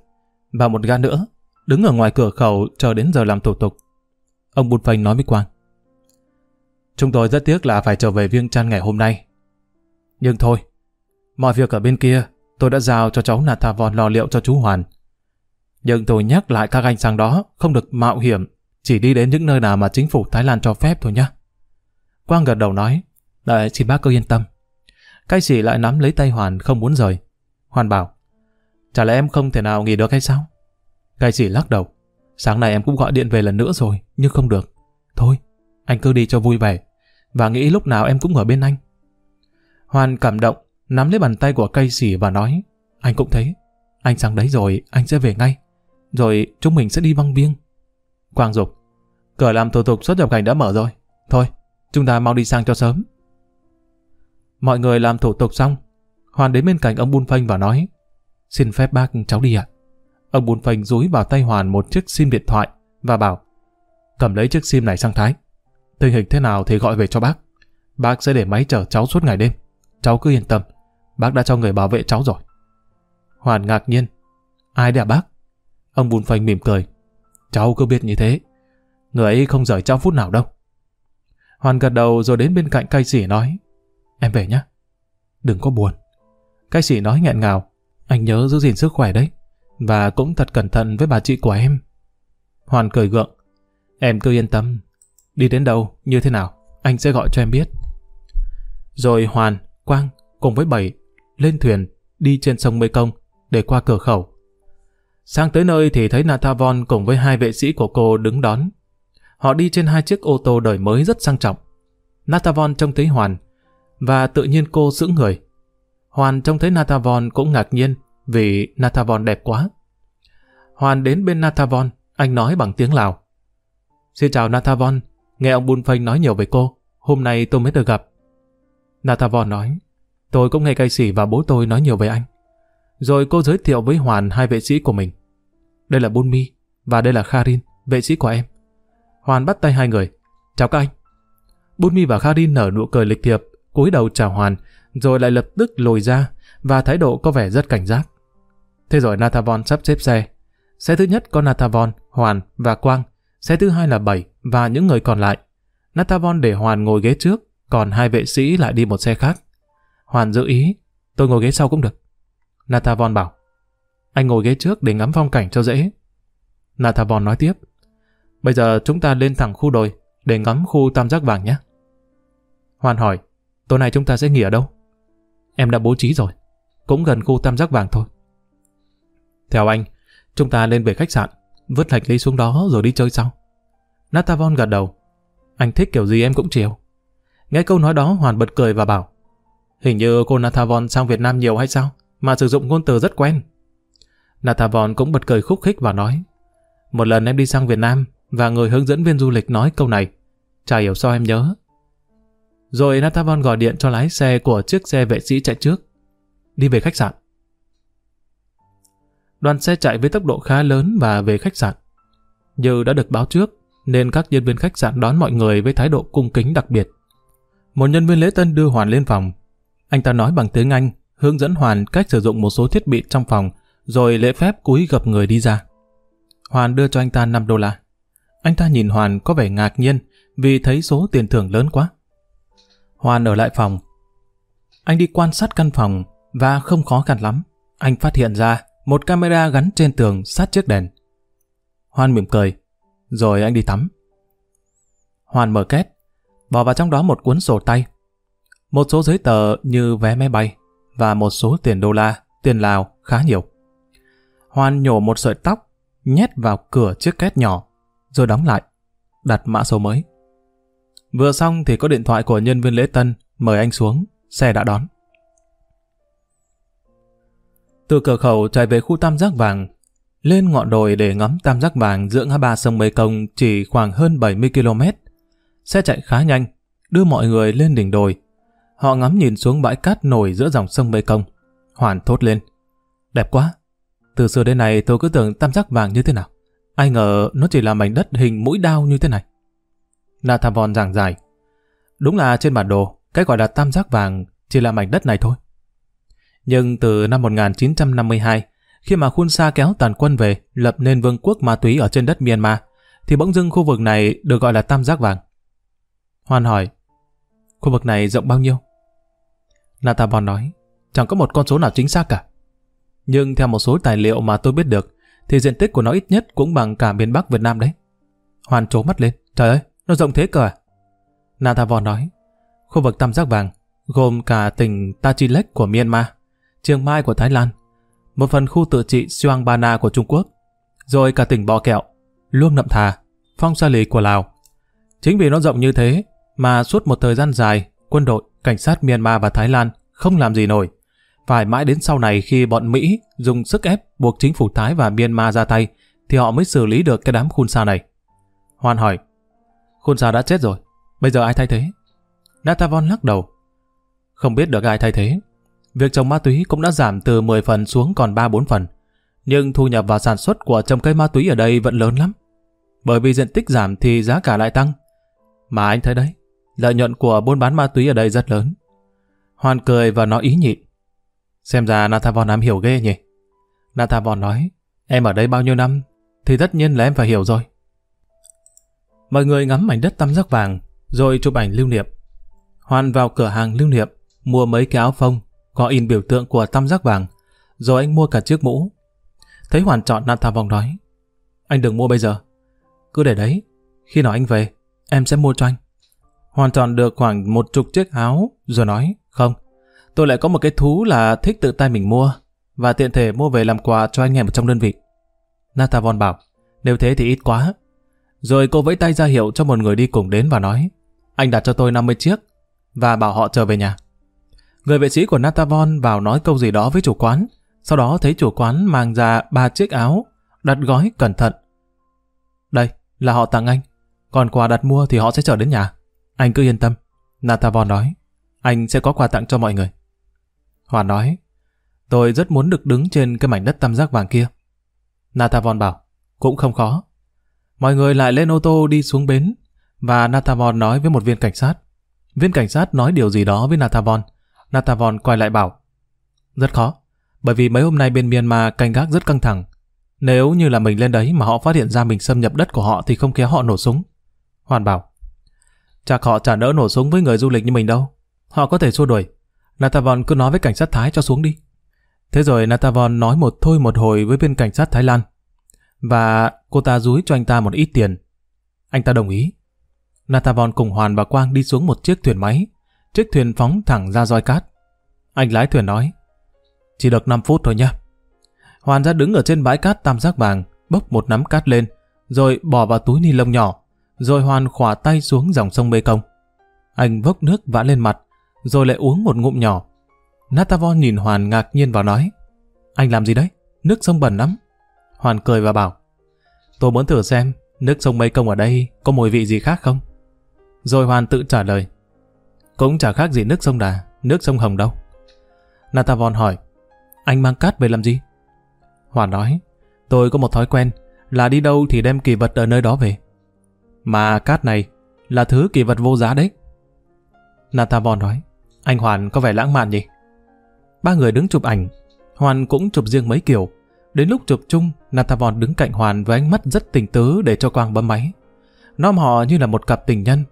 và một gã nữa đứng ở ngoài cửa khẩu chờ đến giờ làm thủ tục. Ông Bun Phanh nói với Quang. Chúng tôi rất tiếc là phải trở về Viêng Chăn ngày hôm nay. Nhưng thôi, mọi việc ở bên kia tôi đã giao cho cháu Nathavon lo liệu cho chú Hoàn. Nhưng tôi nhắc lại các anh sang đó không được mạo hiểm, chỉ đi đến những nơi nào mà chính phủ Thái Lan cho phép thôi nhé. Quang gật đầu nói, ờ, Đợi, xin bác cứ yên tâm. Cái sĩ lại nắm lấy tay Hoàn không muốn rời. Hoàn bảo, chả lẽ em không thể nào nghỉ được hay sao? Cái sĩ lắc đầu, sáng nay em cũng gọi điện về lần nữa rồi, nhưng không được. Thôi, anh cứ đi cho vui vẻ, và nghĩ lúc nào em cũng ở bên anh. Hoàn cảm động, nắm lấy bàn tay của cây sỉ và nói, anh cũng thế, anh sang đấy rồi, anh sẽ về ngay. Rồi chúng mình sẽ đi băng biêng. Quang Dục, cửa làm thủ tục xuất nhập cảnh đã mở rồi. Thôi, chúng ta mau đi sang cho sớm. Mọi người làm thủ tục xong, Hoàn đến bên cạnh ông Bun Phanh và nói, xin phép bác cháu đi ạ. Ông Bun Phanh dúi vào tay Hoàn một chiếc sim điện thoại và bảo, cầm lấy chiếc sim này sang Thái. Tình hình thế nào thì gọi về cho bác. Bác sẽ để máy chở cháu suốt ngày đêm. Cháu cứ yên tâm, bác đã cho người bảo vệ cháu rồi. Hoàn ngạc nhiên, ai đã bác? Ông bùn Phanh mỉm cười, cháu cứ biết như thế. Người ấy không rời cháu phút nào đâu. Hoàn gật đầu rồi đến bên cạnh cây sỉ nói, Em về nhé. Đừng có buồn. cai sĩ nói nghẹn ngào. Anh nhớ giữ gìn sức khỏe đấy. Và cũng thật cẩn thận với bà chị của em. Hoàn cười gượng. Em cứ yên tâm. Đi đến đâu, như thế nào, anh sẽ gọi cho em biết. Rồi Hoàn, Quang cùng với Bảy lên thuyền đi trên sông Mê Công để qua cửa khẩu. Sang tới nơi thì thấy Natavon cùng với hai vệ sĩ của cô đứng đón. Họ đi trên hai chiếc ô tô đời mới rất sang trọng. Natavon trông thấy Hoàn và tự nhiên cô sững người. Hoàn trông thấy Natavon cũng ngạc nhiên vì Natavon đẹp quá. Hoàn đến bên Natavon, anh nói bằng tiếng Lào. Xin chào Natavon, nghe ông Bun Phanh nói nhiều về cô, hôm nay tôi mới được gặp. Natavon nói, tôi cũng nghe cai sỉ và bố tôi nói nhiều về anh. Rồi cô giới thiệu với Hoàn hai vệ sĩ của mình. Đây là bunmi và đây là Kharin, vệ sĩ của em. Hoàn bắt tay hai người. Chào các anh. bunmi và Kharin nở nụ cười lịch thiệp cúi đầu chào Hoàn, rồi lại lập tức lùi ra, và thái độ có vẻ rất cảnh giác. Thế rồi Natavon sắp xếp xe. Xe thứ nhất có Natavon, Hoàn và Quang. Xe thứ hai là Bảy và những người còn lại. Natavon để Hoàn ngồi ghế trước, còn hai vệ sĩ lại đi một xe khác. Hoàn giữ ý, tôi ngồi ghế sau cũng được. Natavon bảo, Anh ngồi ghế trước để ngắm phong cảnh cho dễ. Natavon nói tiếp. Bây giờ chúng ta lên thẳng khu đồi để ngắm khu tam giác vàng nhé. Hoàn hỏi, tối nay chúng ta sẽ nghỉ ở đâu? Em đã bố trí rồi, cũng gần khu tam giác vàng thôi. Theo anh, chúng ta lên về khách sạn, vứt hành lý xuống đó rồi đi chơi sau. Natavon gật đầu. Anh thích kiểu gì em cũng chiều. Nghe câu nói đó Hoàn bật cười và bảo Hình như cô Natavon sang Việt Nam nhiều hay sao? Mà sử dụng ngôn từ rất quen. Natavon cũng bật cười khúc khích và nói Một lần em đi sang Việt Nam và người hướng dẫn viên du lịch nói câu này. Chả hiểu sao em nhớ. Rồi Natavon gọi điện cho lái xe của chiếc xe vệ sĩ chạy trước. Đi về khách sạn. Đoàn xe chạy với tốc độ khá lớn và về khách sạn. Như đã được báo trước, nên các nhân viên khách sạn đón mọi người với thái độ cung kính đặc biệt. Một nhân viên lễ tân đưa Hoàn lên phòng. Anh ta nói bằng tiếng Anh, hướng dẫn Hoàn cách sử dụng một số thiết bị trong phòng, rồi lễ phép cúi gập người đi ra. Hoàn đưa cho anh ta 5 đô la. Anh ta nhìn Hoàn có vẻ ngạc nhiên vì thấy số tiền thưởng lớn quá. Hoàn ở lại phòng. Anh đi quan sát căn phòng và không khó khăn lắm. Anh phát hiện ra một camera gắn trên tường sát chiếc đèn. Hoan mỉm cười, rồi anh đi tắm. Hoàn mở két, bỏ vào trong đó một cuốn sổ tay. Một số giấy tờ như vé máy bay và một số tiền đô la, tiền Lào khá nhiều. Hoan nhổ một sợi tóc, nhét vào cửa chiếc két nhỏ, rồi đóng lại, đặt mã số mới. Vừa xong thì có điện thoại của nhân viên lễ tân mời anh xuống, xe đã đón. Từ cửa khẩu chạy về khu tam giác vàng, lên ngọn đồi để ngắm tam giác vàng giữa ngã ba sông Mê Công chỉ khoảng hơn 70 km. Xe chạy khá nhanh, đưa mọi người lên đỉnh đồi. Họ ngắm nhìn xuống bãi cát nổi giữa dòng sông Mê Công. Hoàn thốt lên. Đẹp quá. Từ xưa đến nay tôi cứ tưởng tam giác vàng như thế nào. Ai ngờ nó chỉ là mảnh đất hình mũi đao như thế này. Natavon giảng giải. Đúng là trên bản đồ, cái gọi là tam giác vàng chỉ là mảnh đất này thôi. Nhưng từ năm 1952, khi mà Khun Sa kéo tàn quân về lập nên vương quốc ma túy ở trên đất Myanmar, thì bỗng dưng khu vực này được gọi là tam giác vàng. Hoan hỏi, khu vực này rộng bao nhiêu? Natabon nói, chẳng có một con số nào chính xác cả. Nhưng theo một số tài liệu mà tôi biết được, thì diện tích của nó ít nhất cũng bằng cả miền Bắc Việt Nam đấy. Hoan trố mắt lên, trời ơi, nó rộng thế cơ à? Natabon nói, khu vực tam giác vàng gồm cả tỉnh Tachilek của Myanmar, Chiang Mai của Thái Lan, một phần khu tự trị Siang Bana của Trung Quốc, rồi cả tỉnh Bò Kẹo, Luông Nậm Thà, Phong Sa Lì của Lào. Chính vì nó rộng như thế mà suốt một thời gian dài, quân đội, cảnh sát Myanmar và Thái Lan không làm gì nổi. Phải mãi đến sau này khi bọn Mỹ dùng sức ép buộc chính phủ Thái và Myanmar ra tay thì họ mới xử lý được cái đám khun sa này. Hoan hỏi, khun sa đã chết rồi, bây giờ ai thay thế? Natavon lắc đầu. Không biết được ai thay thế, Việc trồng ma túy cũng đã giảm từ 10 phần xuống còn 3-4 phần. Nhưng thu nhập và sản xuất của trồng cây ma túy ở đây vẫn lớn lắm. Bởi vì diện tích giảm thì giá cả lại tăng. Mà anh thấy đấy, lợi nhuận của buôn bán ma túy ở đây rất lớn. Hoàn cười và nói ý nhị. Xem ra Nathavon ám hiểu ghê nhỉ. Nathavon nói, em ở đây bao nhiêu năm, thì tất nhiên là em phải hiểu rồi. Mọi người ngắm mảnh đất tăm giác vàng, rồi chụp ảnh lưu niệm. Hoàn vào cửa hàng lưu niệm, mua mấy cái áo phông, có in biểu tượng của tam giác vàng, rồi anh mua cả chiếc mũ. Thấy Hoàn chọn Nata nói, anh đừng mua bây giờ, cứ để đấy, khi nào anh về, em sẽ mua cho anh. Hoàn toàn được khoảng một chục chiếc áo, rồi nói, không, tôi lại có một cái thú là thích tự tay mình mua, và tiện thể mua về làm quà cho anh em ở trong đơn vị. Natavon bảo, nếu thế thì ít quá. Rồi cô vẫy tay ra hiệu cho một người đi cùng đến và nói, anh đặt cho tôi 50 chiếc, và bảo họ trở về nhà. Người vệ sĩ của Natavon vào nói câu gì đó với chủ quán, sau đó thấy chủ quán mang ra ba chiếc áo, đặt gói cẩn thận. Đây, là họ tặng anh, còn quà đặt mua thì họ sẽ trở đến nhà. Anh cứ yên tâm. Natavon nói, anh sẽ có quà tặng cho mọi người. Hoàn nói, tôi rất muốn được đứng trên cái mảnh đất tam giác vàng kia. Natavon bảo, cũng không khó. Mọi người lại lên ô tô đi xuống bến, và Natavon nói với một viên cảnh sát. Viên cảnh sát nói điều gì đó với Natavon, Natavon quay lại bảo. Rất khó, bởi vì mấy hôm nay bên Myanmar canh gác rất căng thẳng. Nếu như là mình lên đấy mà họ phát hiện ra mình xâm nhập đất của họ thì không kéo họ nổ súng. Hoàn bảo. Chắc họ chả đỡ nổ súng với người du lịch như mình đâu. Họ có thể xua đuổi. Natavon cứ nói với cảnh sát Thái cho xuống đi. Thế rồi Natavon nói một thôi một hồi với bên cảnh sát Thái Lan. Và cô ta dúi cho anh ta một ít tiền. Anh ta đồng ý. Natavon cùng Hoàn và Quang đi xuống một chiếc thuyền máy. Chiếc thuyền phóng thẳng ra roi cát. Anh lái thuyền nói. Chỉ được 5 phút thôi nhá Hoàn ra đứng ở trên bãi cát tam giác vàng, bốc một nắm cát lên, rồi bỏ vào túi ni lông nhỏ, rồi Hoàn khỏa tay xuống dòng sông Mê Công. Anh vốc nước vã lên mặt, rồi lại uống một ngụm nhỏ. Natavon nhìn Hoàn ngạc nhiên vào nói, anh làm gì đấy? Nước sông bẩn lắm. Hoàn cười và bảo, tôi muốn thử xem nước sông Mê Công ở đây có mùi vị gì khác không? Rồi Hoàn tự trả lời, cũng chả khác gì nước sông Đà, nước sông Hồng đâu. Natavon hỏi, anh mang cát về làm gì? Hoàn nói, tôi có một thói quen là đi đâu thì đem kỳ vật ở nơi đó về. Mà cát này là thứ kỳ vật vô giá đấy. Natavon nói, anh Hoàn có vẻ lãng mạn nhỉ? Ba người đứng chụp ảnh, Hoàn cũng chụp riêng mấy kiểu. Đến lúc chụp chung, Natavon đứng cạnh Hoàn với ánh mắt rất tình tứ để cho Quang bấm máy. Nom họ như là một cặp tình nhân.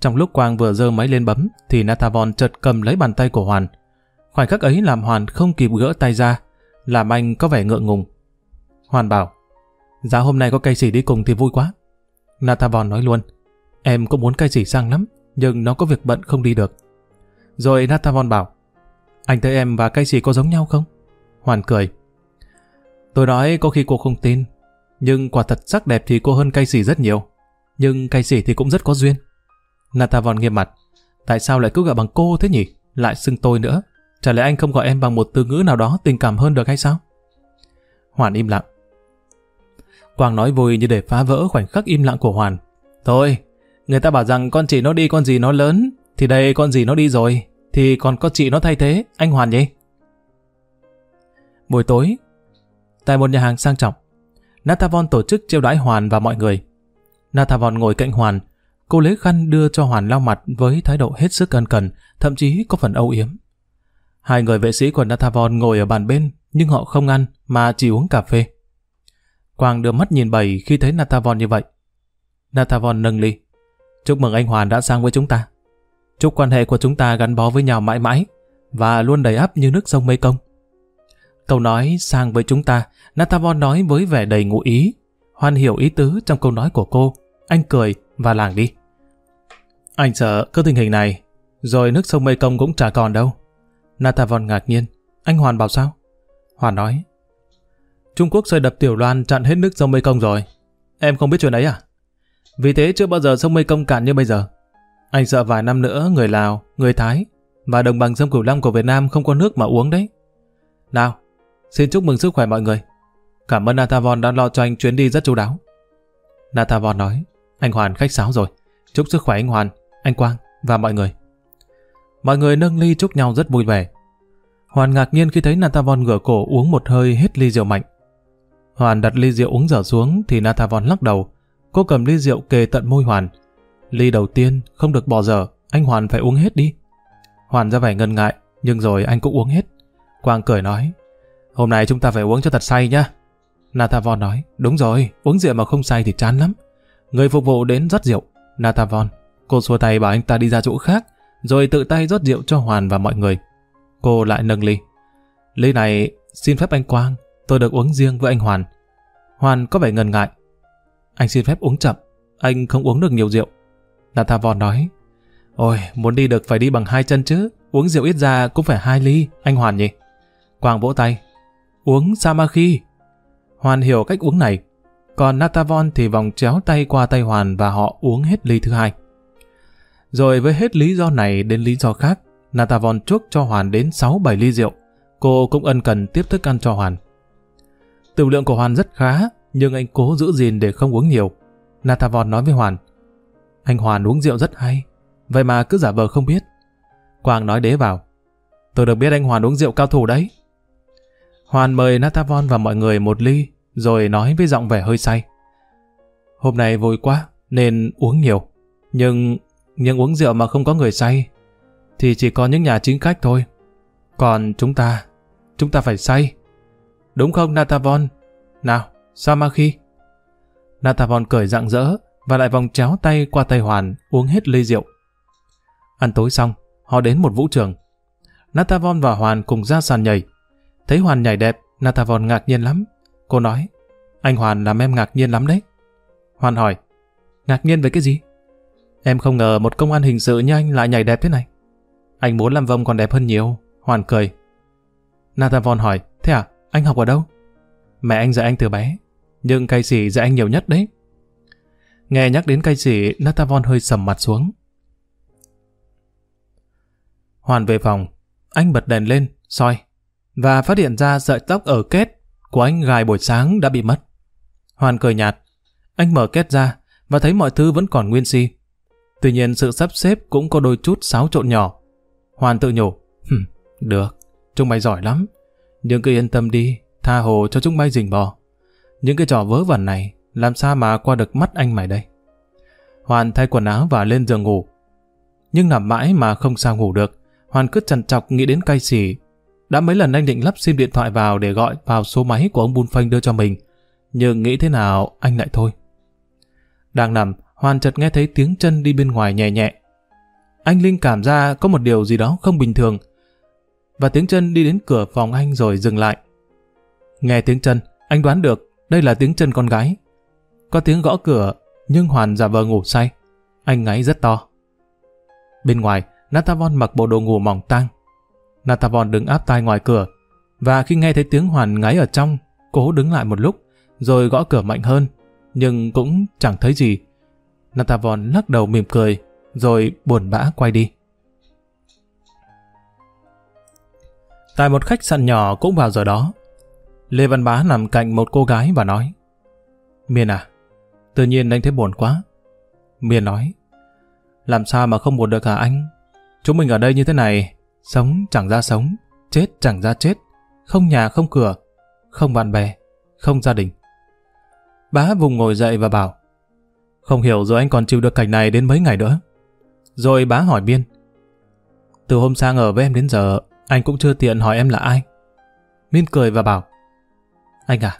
Trong lúc Quang vừa giơ máy lên bấm, thì Natavon chợt cầm lấy bàn tay của Hoàn. Khoảnh khắc ấy làm Hoàn không kịp gỡ tay ra, làm anh có vẻ ngượng ngùng. Hoàn bảo, giá hôm nay có cây sỉ đi cùng thì vui quá. Natavon nói luôn, em cũng muốn cây gì sang lắm, nhưng nó có việc bận không đi được. Rồi Natavon bảo, anh thấy em và cây gì có giống nhau không? Hoàn cười. Tôi nói có khi cô không tin, nhưng quả thật sắc đẹp thì cô hơn cây sỉ rất nhiều. Nhưng cây sỉ thì cũng rất có duyên. Natavon nghiêm mặt, tại sao lại cứ gọi bằng cô thế nhỉ? Lại xưng tôi nữa. Chả lẽ anh không gọi em bằng một từ ngữ nào đó tình cảm hơn được hay sao? Hoàn im lặng. Quang nói vui như để phá vỡ khoảnh khắc im lặng của Hoàn. Thôi, người ta bảo rằng con chị nó đi con gì nó lớn, thì đây con gì nó đi rồi, thì còn có chị nó thay thế, anh Hoàn nhỉ? Buổi tối, tại một nhà hàng sang trọng, Natavon tổ chức chiêu đãi Hoàn và mọi người. Natavon ngồi cạnh Hoàn, cô lấy khăn đưa cho Hoàn lau mặt với thái độ hết sức ân cần, thậm chí có phần âu yếm. Hai người vệ sĩ của Natavon ngồi ở bàn bên, nhưng họ không ăn mà chỉ uống cà phê. Quang đưa mắt nhìn bầy khi thấy Natavon như vậy. Natavon nâng ly. Chúc mừng anh Hoàn đã sang với chúng ta. Chúc quan hệ của chúng ta gắn bó với nhau mãi mãi và luôn đầy ắp như nước sông Mê Công. Câu nói sang với chúng ta, Natavon nói với vẻ đầy ngụ ý. Hoan hiểu ý tứ trong câu nói của cô. Anh cười và làng đi. Anh sợ cứ tình hình này, rồi nước sông Mê Công cũng chả còn đâu. Natavon ngạc nhiên. Anh Hoàn bảo sao? Hoàn nói. Trung Quốc xây đập Tiểu Loan chặn hết nước sông Mê Công rồi. Em không biết chuyện ấy à? Vì thế chưa bao giờ sông Mê Công cạn như bây giờ. Anh sợ vài năm nữa người Lào, người Thái và đồng bằng sông Cửu Long của Việt Nam không có nước mà uống đấy. Nào, xin chúc mừng sức khỏe mọi người. Cảm ơn Natavon đã lo cho anh chuyến đi rất chú đáo. Natavon nói, anh Hoàn khách sáo rồi. Chúc sức khỏe anh Hoàn, anh Quang và mọi người. Mọi người nâng ly chúc nhau rất vui vẻ. Hoàn ngạc nhiên khi thấy Natavon ngửa cổ uống một hơi hết ly rượu mạnh. Hoàn đặt ly rượu uống dở xuống thì Natavon lắc đầu. Cô cầm ly rượu kề tận môi Hoàn. Ly đầu tiên không được bỏ dở, anh Hoàn phải uống hết đi. Hoàn ra vẻ ngần ngại, nhưng rồi anh cũng uống hết. Quang cười nói, hôm nay chúng ta phải uống cho thật say nhá. Natavon nói, đúng rồi, uống rượu mà không say thì chán lắm. Người phục vụ đến rót rượu. Natavon, cô xua tay bảo anh ta đi ra chỗ khác, rồi tự tay rót rượu cho Hoàn và mọi người. Cô lại nâng ly. Ly này xin phép anh Quang, tôi được uống riêng với anh Hoàn. Hoàn có vẻ ngần ngại. Anh xin phép uống chậm, anh không uống được nhiều rượu. Natavon nói, Ôi, muốn đi được phải đi bằng hai chân chứ, uống rượu ít ra cũng phải hai ly, anh Hoàn nhỉ? Quang vỗ tay, uống Samaki. Hoàn hiểu cách uống này, còn Natavon thì vòng chéo tay qua tay Hoàn và họ uống hết ly thứ hai. Rồi với hết lý do này đến lý do khác, Natavon chuốc cho Hoàn đến 6-7 ly rượu. Cô cũng ân cần tiếp thức ăn cho Hoàn. Tiểu lượng của Hoàn rất khá, nhưng anh cố giữ gìn để không uống nhiều. Natavon nói với Hoàn, anh Hoàn uống rượu rất hay, vậy mà cứ giả vờ không biết. Quang nói đế vào, tôi được biết anh Hoàn uống rượu cao thủ đấy. Hoàn mời Natavon và mọi người một ly, rồi nói với giọng vẻ hơi say. Hôm nay vui quá, nên uống nhiều. Nhưng nhưng uống rượu mà không có người say, thì chỉ có những nhà chính khách thôi. Còn chúng ta, chúng ta phải say. Đúng không Natavon? Nào, Samaki. Natavon cười rạng rỡ và lại vòng chéo tay qua tay Hoàn uống hết ly rượu. Ăn tối xong, họ đến một vũ trường. Natavon và Hoàn cùng ra sàn nhảy. Thấy Hoàn nhảy đẹp, Natavon ngạc nhiên lắm. Cô nói, anh Hoàn làm em ngạc nhiên lắm đấy. Hoàn hỏi, ngạc nhiên về cái gì? Em không ngờ một công an hình sự như anh lại nhảy đẹp thế này. Anh muốn làm vông còn đẹp hơn nhiều. Hoàn cười. Natavon hỏi, thế à, anh học ở đâu? Mẹ anh dạy anh từ bé, nhưng cây sỉ dạy anh nhiều nhất đấy. Nghe nhắc đến cây sỉ, Natavon hơi sầm mặt xuống. Hoàn về phòng, anh bật đèn lên, soi, và phát hiện ra sợi tóc ở kết của anh gài buổi sáng đã bị mất. Hoàn cười nhạt, anh mở kết ra và thấy mọi thứ vẫn còn nguyên si. Tuy nhiên sự sắp xếp cũng có đôi chút xáo trộn nhỏ. Hoàn tự nhủ, được, chúng mày giỏi lắm, nhưng cứ yên tâm đi, tha hồ cho chúng bay rình bò. Những cái trò vớ vẩn này làm sao mà qua được mắt anh mày đây. Hoàn thay quần áo và lên giường ngủ. Nhưng nằm mãi mà không sao ngủ được. Hoàn cứ chằn chọc nghĩ đến cay xỉ. Đã mấy lần anh định lắp sim điện thoại vào để gọi vào số máy của ông Bun Phanh đưa cho mình. Nhưng nghĩ thế nào anh lại thôi. Đang nằm, Hoàn chợt nghe thấy tiếng chân đi bên ngoài nhẹ nhẹ. Anh Linh cảm ra có một điều gì đó không bình thường. Và tiếng chân đi đến cửa phòng anh rồi dừng lại. Nghe tiếng chân, anh đoán được đây là tiếng chân con gái. Có tiếng gõ cửa, nhưng Hoàn giả vờ ngủ say. Anh ngáy rất to. Bên ngoài, Natavon mặc bộ đồ ngủ mỏng tang. Natavon đứng áp tai ngoài cửa, và khi nghe thấy tiếng Hoàn ngáy ở trong, cố đứng lại một lúc, rồi gõ cửa mạnh hơn, nhưng cũng chẳng thấy gì. Natavon lắc đầu mỉm cười, rồi buồn bã quay đi. Tại một khách sạn nhỏ cũng vào giờ đó, Lê Văn Bá nằm cạnh một cô gái và nói Miên à, tự nhiên anh thấy buồn quá. Miên nói Làm sao mà không buồn được hả anh? Chúng mình ở đây như thế này, sống chẳng ra sống, chết chẳng ra chết, không nhà không cửa, không bạn bè, không gia đình. Bá vùng ngồi dậy và bảo Không hiểu rồi anh còn chịu được cảnh này đến mấy ngày nữa. Rồi bá hỏi Miên Từ hôm sang ở với em đến giờ, anh cũng chưa tiện hỏi em là ai. Miên cười và bảo anh à,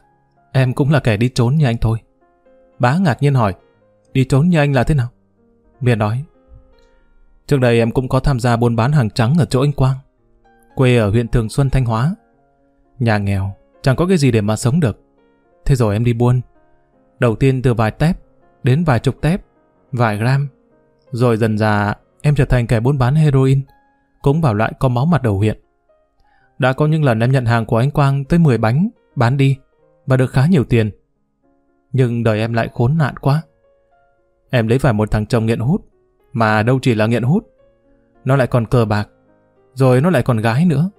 em cũng là kẻ đi trốn như anh thôi. Bá ngạc nhiên hỏi, đi trốn như anh là thế nào? Miên nói, trước đây em cũng có tham gia buôn bán hàng trắng ở chỗ anh Quang. Quê ở huyện Thường Xuân, Thanh Hóa. Nhà nghèo, chẳng có cái gì để mà sống được. Thế rồi em đi buôn. Đầu tiên từ vài tép, đến vài chục tép, vài gram. Rồi dần dà em trở thành kẻ buôn bán heroin, cũng bảo lại có máu mặt đầu huyện. Đã có những lần em nhận hàng của anh Quang tới 10 bánh, bán đi và được khá nhiều tiền. Nhưng đời em lại khốn nạn quá. Em lấy phải một thằng chồng nghiện hút, mà đâu chỉ là nghiện hút. Nó lại còn cờ bạc, rồi nó lại còn gái nữa.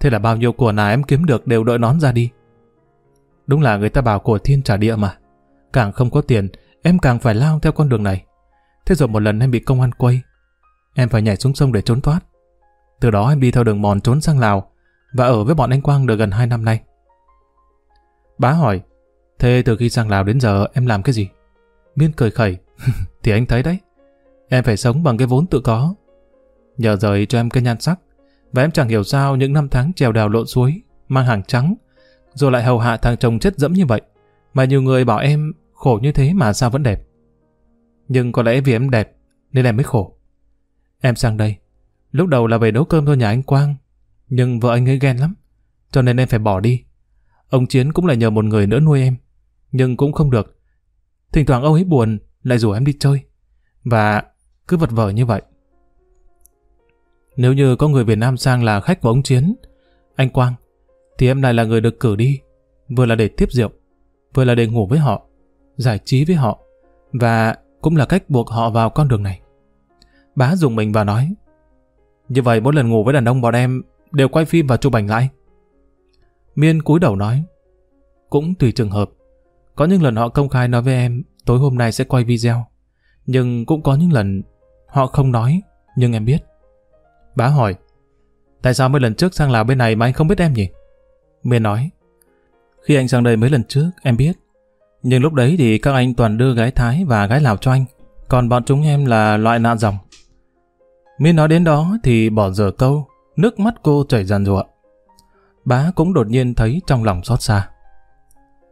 Thế là bao nhiêu của nào em kiếm được đều đội nón ra đi. Đúng là người ta bảo của thiên trả địa mà. Càng không có tiền, em càng phải lao theo con đường này. Thế rồi một lần em bị công an quay. Em phải nhảy xuống sông để trốn thoát. Từ đó em đi theo đường mòn trốn sang Lào và ở với bọn anh Quang được gần 2 năm nay. Bá hỏi, thế từ khi sang Lào đến giờ em làm cái gì? Miên cười khẩy, thì anh thấy đấy, em phải sống bằng cái vốn tự có. Nhờ rời cho em cái nhan sắc, và em chẳng hiểu sao những năm tháng trèo đào lộn suối, mang hàng trắng, rồi lại hầu hạ thằng chồng chất dẫm như vậy, mà nhiều người bảo em khổ như thế mà sao vẫn đẹp. Nhưng có lẽ vì em đẹp, nên em mới khổ. Em sang đây, lúc đầu là về nấu cơm cho nhà anh Quang, nhưng vợ anh ấy ghen lắm, cho nên em phải bỏ đi. Ông Chiến cũng lại nhờ một người nữa nuôi em, nhưng cũng không được. Thỉnh thoảng ông ấy buồn, lại rủ em đi chơi. Và cứ vật vờ như vậy. Nếu như có người Việt Nam sang là khách của ông Chiến, anh Quang, thì em lại là người được cử đi, vừa là để tiếp rượu, vừa là để ngủ với họ, giải trí với họ, và cũng là cách buộc họ vào con đường này. Bá dùng mình và nói, như vậy mỗi lần ngủ với đàn ông bọn em đều quay phim và chụp ảnh lại. Miên cúi đầu nói. Cũng tùy trường hợp. Có những lần họ công khai nói với em tối hôm nay sẽ quay video. Nhưng cũng có những lần họ không nói, nhưng em biết. Bá hỏi, tại sao mấy lần trước sang Lào bên này mà anh không biết em nhỉ? Miên nói, khi anh sang đây mấy lần trước, em biết. Nhưng lúc đấy thì các anh toàn đưa gái Thái và gái Lào cho anh, còn bọn chúng em là loại nạn dòng mi nói đến đó thì bỏ dở câu, nước mắt cô chảy ràn rụa bá cũng đột nhiên thấy trong lòng xót xa.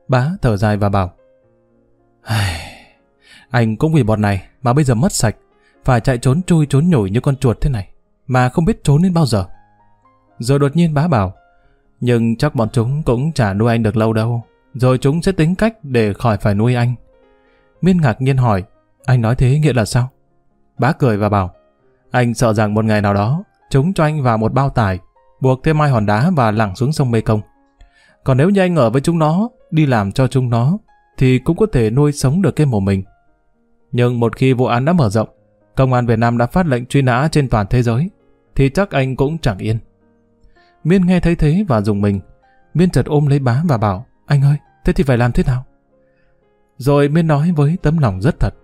Bá thở dài và bảo, anh cũng vì bọn này mà bây giờ mất sạch, phải chạy trốn chui trốn nhủi như con chuột thế này, mà không biết trốn đến bao giờ. Rồi đột nhiên bá bảo, Nhưng chắc bọn chúng cũng chả nuôi anh được lâu đâu. Rồi chúng sẽ tính cách để khỏi phải nuôi anh. Miên ngạc nhiên hỏi, anh nói thế nghĩa là sao? Bá cười và bảo, anh sợ rằng một ngày nào đó, chúng cho anh vào một bao tải, buộc thêm mai hòn đá và lẳng xuống sông Mê Công. Còn nếu như anh ở với chúng nó, đi làm cho chúng nó, thì cũng có thể nuôi sống được cái mồm mình. Nhưng một khi vụ án đã mở rộng, công an Việt Nam đã phát lệnh truy nã trên toàn thế giới, thì chắc anh cũng chẳng yên. Miên nghe thấy thế và dùng mình. Miên chợt ôm lấy bá và bảo, anh ơi, thế thì phải làm thế nào? Rồi Miên nói với tấm lòng rất thật.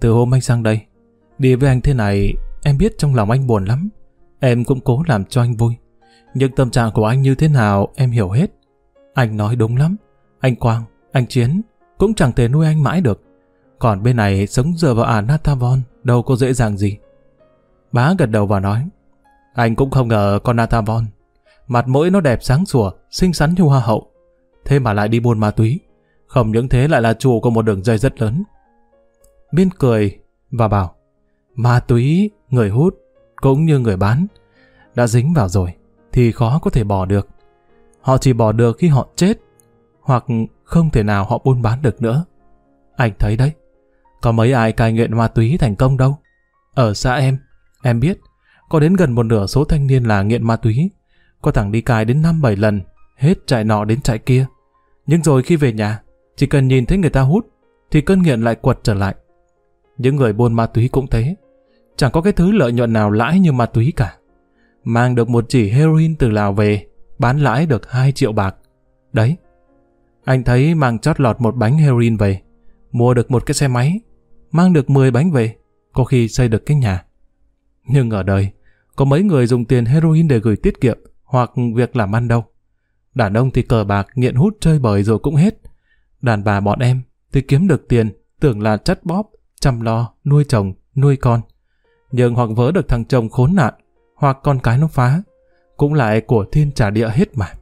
Từ hôm anh sang đây, đi với anh thế này, em biết trong lòng anh buồn lắm. Em cũng cố làm cho anh vui. Nhưng tâm trạng của anh như thế nào em hiểu hết. Anh nói đúng lắm. Anh Quang, anh Chiến cũng chẳng thể nuôi anh mãi được. Còn bên này sống dựa vào ả Natavon đâu có dễ dàng gì. Bá gật đầu và nói Anh cũng không ngờ con Natavon Mặt mũi nó đẹp sáng sủa, xinh xắn như hoa hậu. Thế mà lại đi buôn ma túy. Không những thế lại là chủ của một đường dây rất lớn. Biên cười và bảo Ma túy, người hút cũng như người bán đã dính vào rồi thì khó có thể bỏ được. Họ chỉ bỏ được khi họ chết hoặc không thể nào họ buôn bán được nữa. Anh thấy đấy, có mấy ai cai nghiện ma túy thành công đâu. Ở xã em, em biết, có đến gần một nửa số thanh niên là nghiện ma túy. Có thằng đi cai đến 5-7 lần, hết trại nọ đến trại kia. Nhưng rồi khi về nhà, chỉ cần nhìn thấy người ta hút, thì cơn nghiện lại quật trở lại. Những người buôn ma túy cũng thế. Chẳng có cái thứ lợi nhuận nào lãi như ma túy cả. Mang được một chỉ heroin từ Lào về, bán lãi được 2 triệu bạc. Đấy, anh thấy mang chót lọt một bánh heroin về, mua được một cái xe máy, mang được 10 bánh về, có khi xây được cái nhà. Nhưng ở đời, có mấy người dùng tiền heroin để gửi tiết kiệm hoặc việc làm ăn đâu. Đàn ông thì cờ bạc, nghiện hút chơi bời rồi cũng hết. Đàn bà bọn em thì kiếm được tiền, tưởng là chất bóp, chăm lo, nuôi chồng, nuôi con. Nhưng hoặc vỡ được thằng chồng khốn nạn, hoặc con cái nó phá, cũng lại của thiên trả địa hết mà.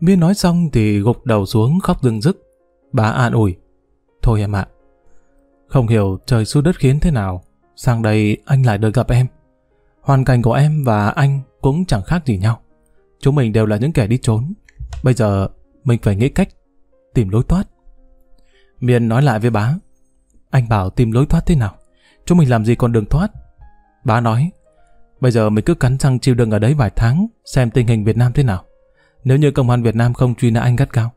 Miên nói xong thì gục đầu xuống khóc rưng rức. Bà an ủi. Thôi em ạ. Không hiểu trời xui đất khiến thế nào. Sang đây anh lại được gặp em. Hoàn cảnh của em và anh cũng chẳng khác gì nhau. Chúng mình đều là những kẻ đi trốn. Bây giờ mình phải nghĩ cách tìm lối thoát. Miên nói lại với bá. Anh bảo tìm lối thoát thế nào? Chúng mình làm gì còn đường thoát? Bá nói. Bây giờ mình cứ cắn răng chịu đựng ở đấy vài tháng xem tình hình Việt Nam thế nào. Nếu như công an Việt Nam không truy nã anh gắt cao,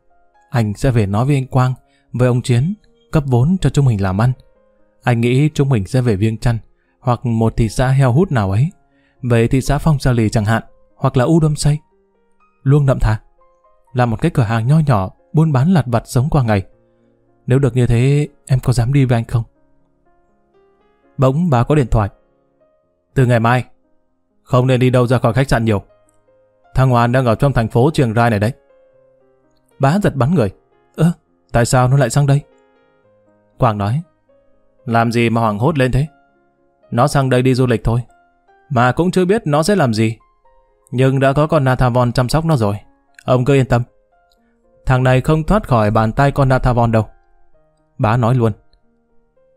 anh sẽ về nói với anh Quang, với ông Chiến, cấp vốn cho chúng mình làm ăn. Anh nghĩ chúng mình sẽ về Viêng Chăn, hoặc một thị xã heo hút nào ấy. Về thị xã Phong Sa Lì chẳng hạn, hoặc là U Đâm Xây. Luông Đậm Thà. Là một cái cửa hàng nho nhỏ, buôn bán lặt vặt sống qua ngày. Nếu được như thế, em có dám đi với anh không? Bỗng bà có điện thoại. Từ ngày mai, không nên đi đâu ra khỏi khách sạn nhiều. Thằng Hoàn đang ở trong thành phố trường Rai này đấy. Bá giật bắn người. Ơ, tại sao nó lại sang đây? Quảng nói. Làm gì mà Hoàng hốt lên thế? Nó sang đây đi du lịch thôi. Mà cũng chưa biết nó sẽ làm gì. Nhưng đã có con Nathavon chăm sóc nó rồi. Ông cứ yên tâm. Thằng này không thoát khỏi bàn tay con Nathavon đâu. Bá nói luôn.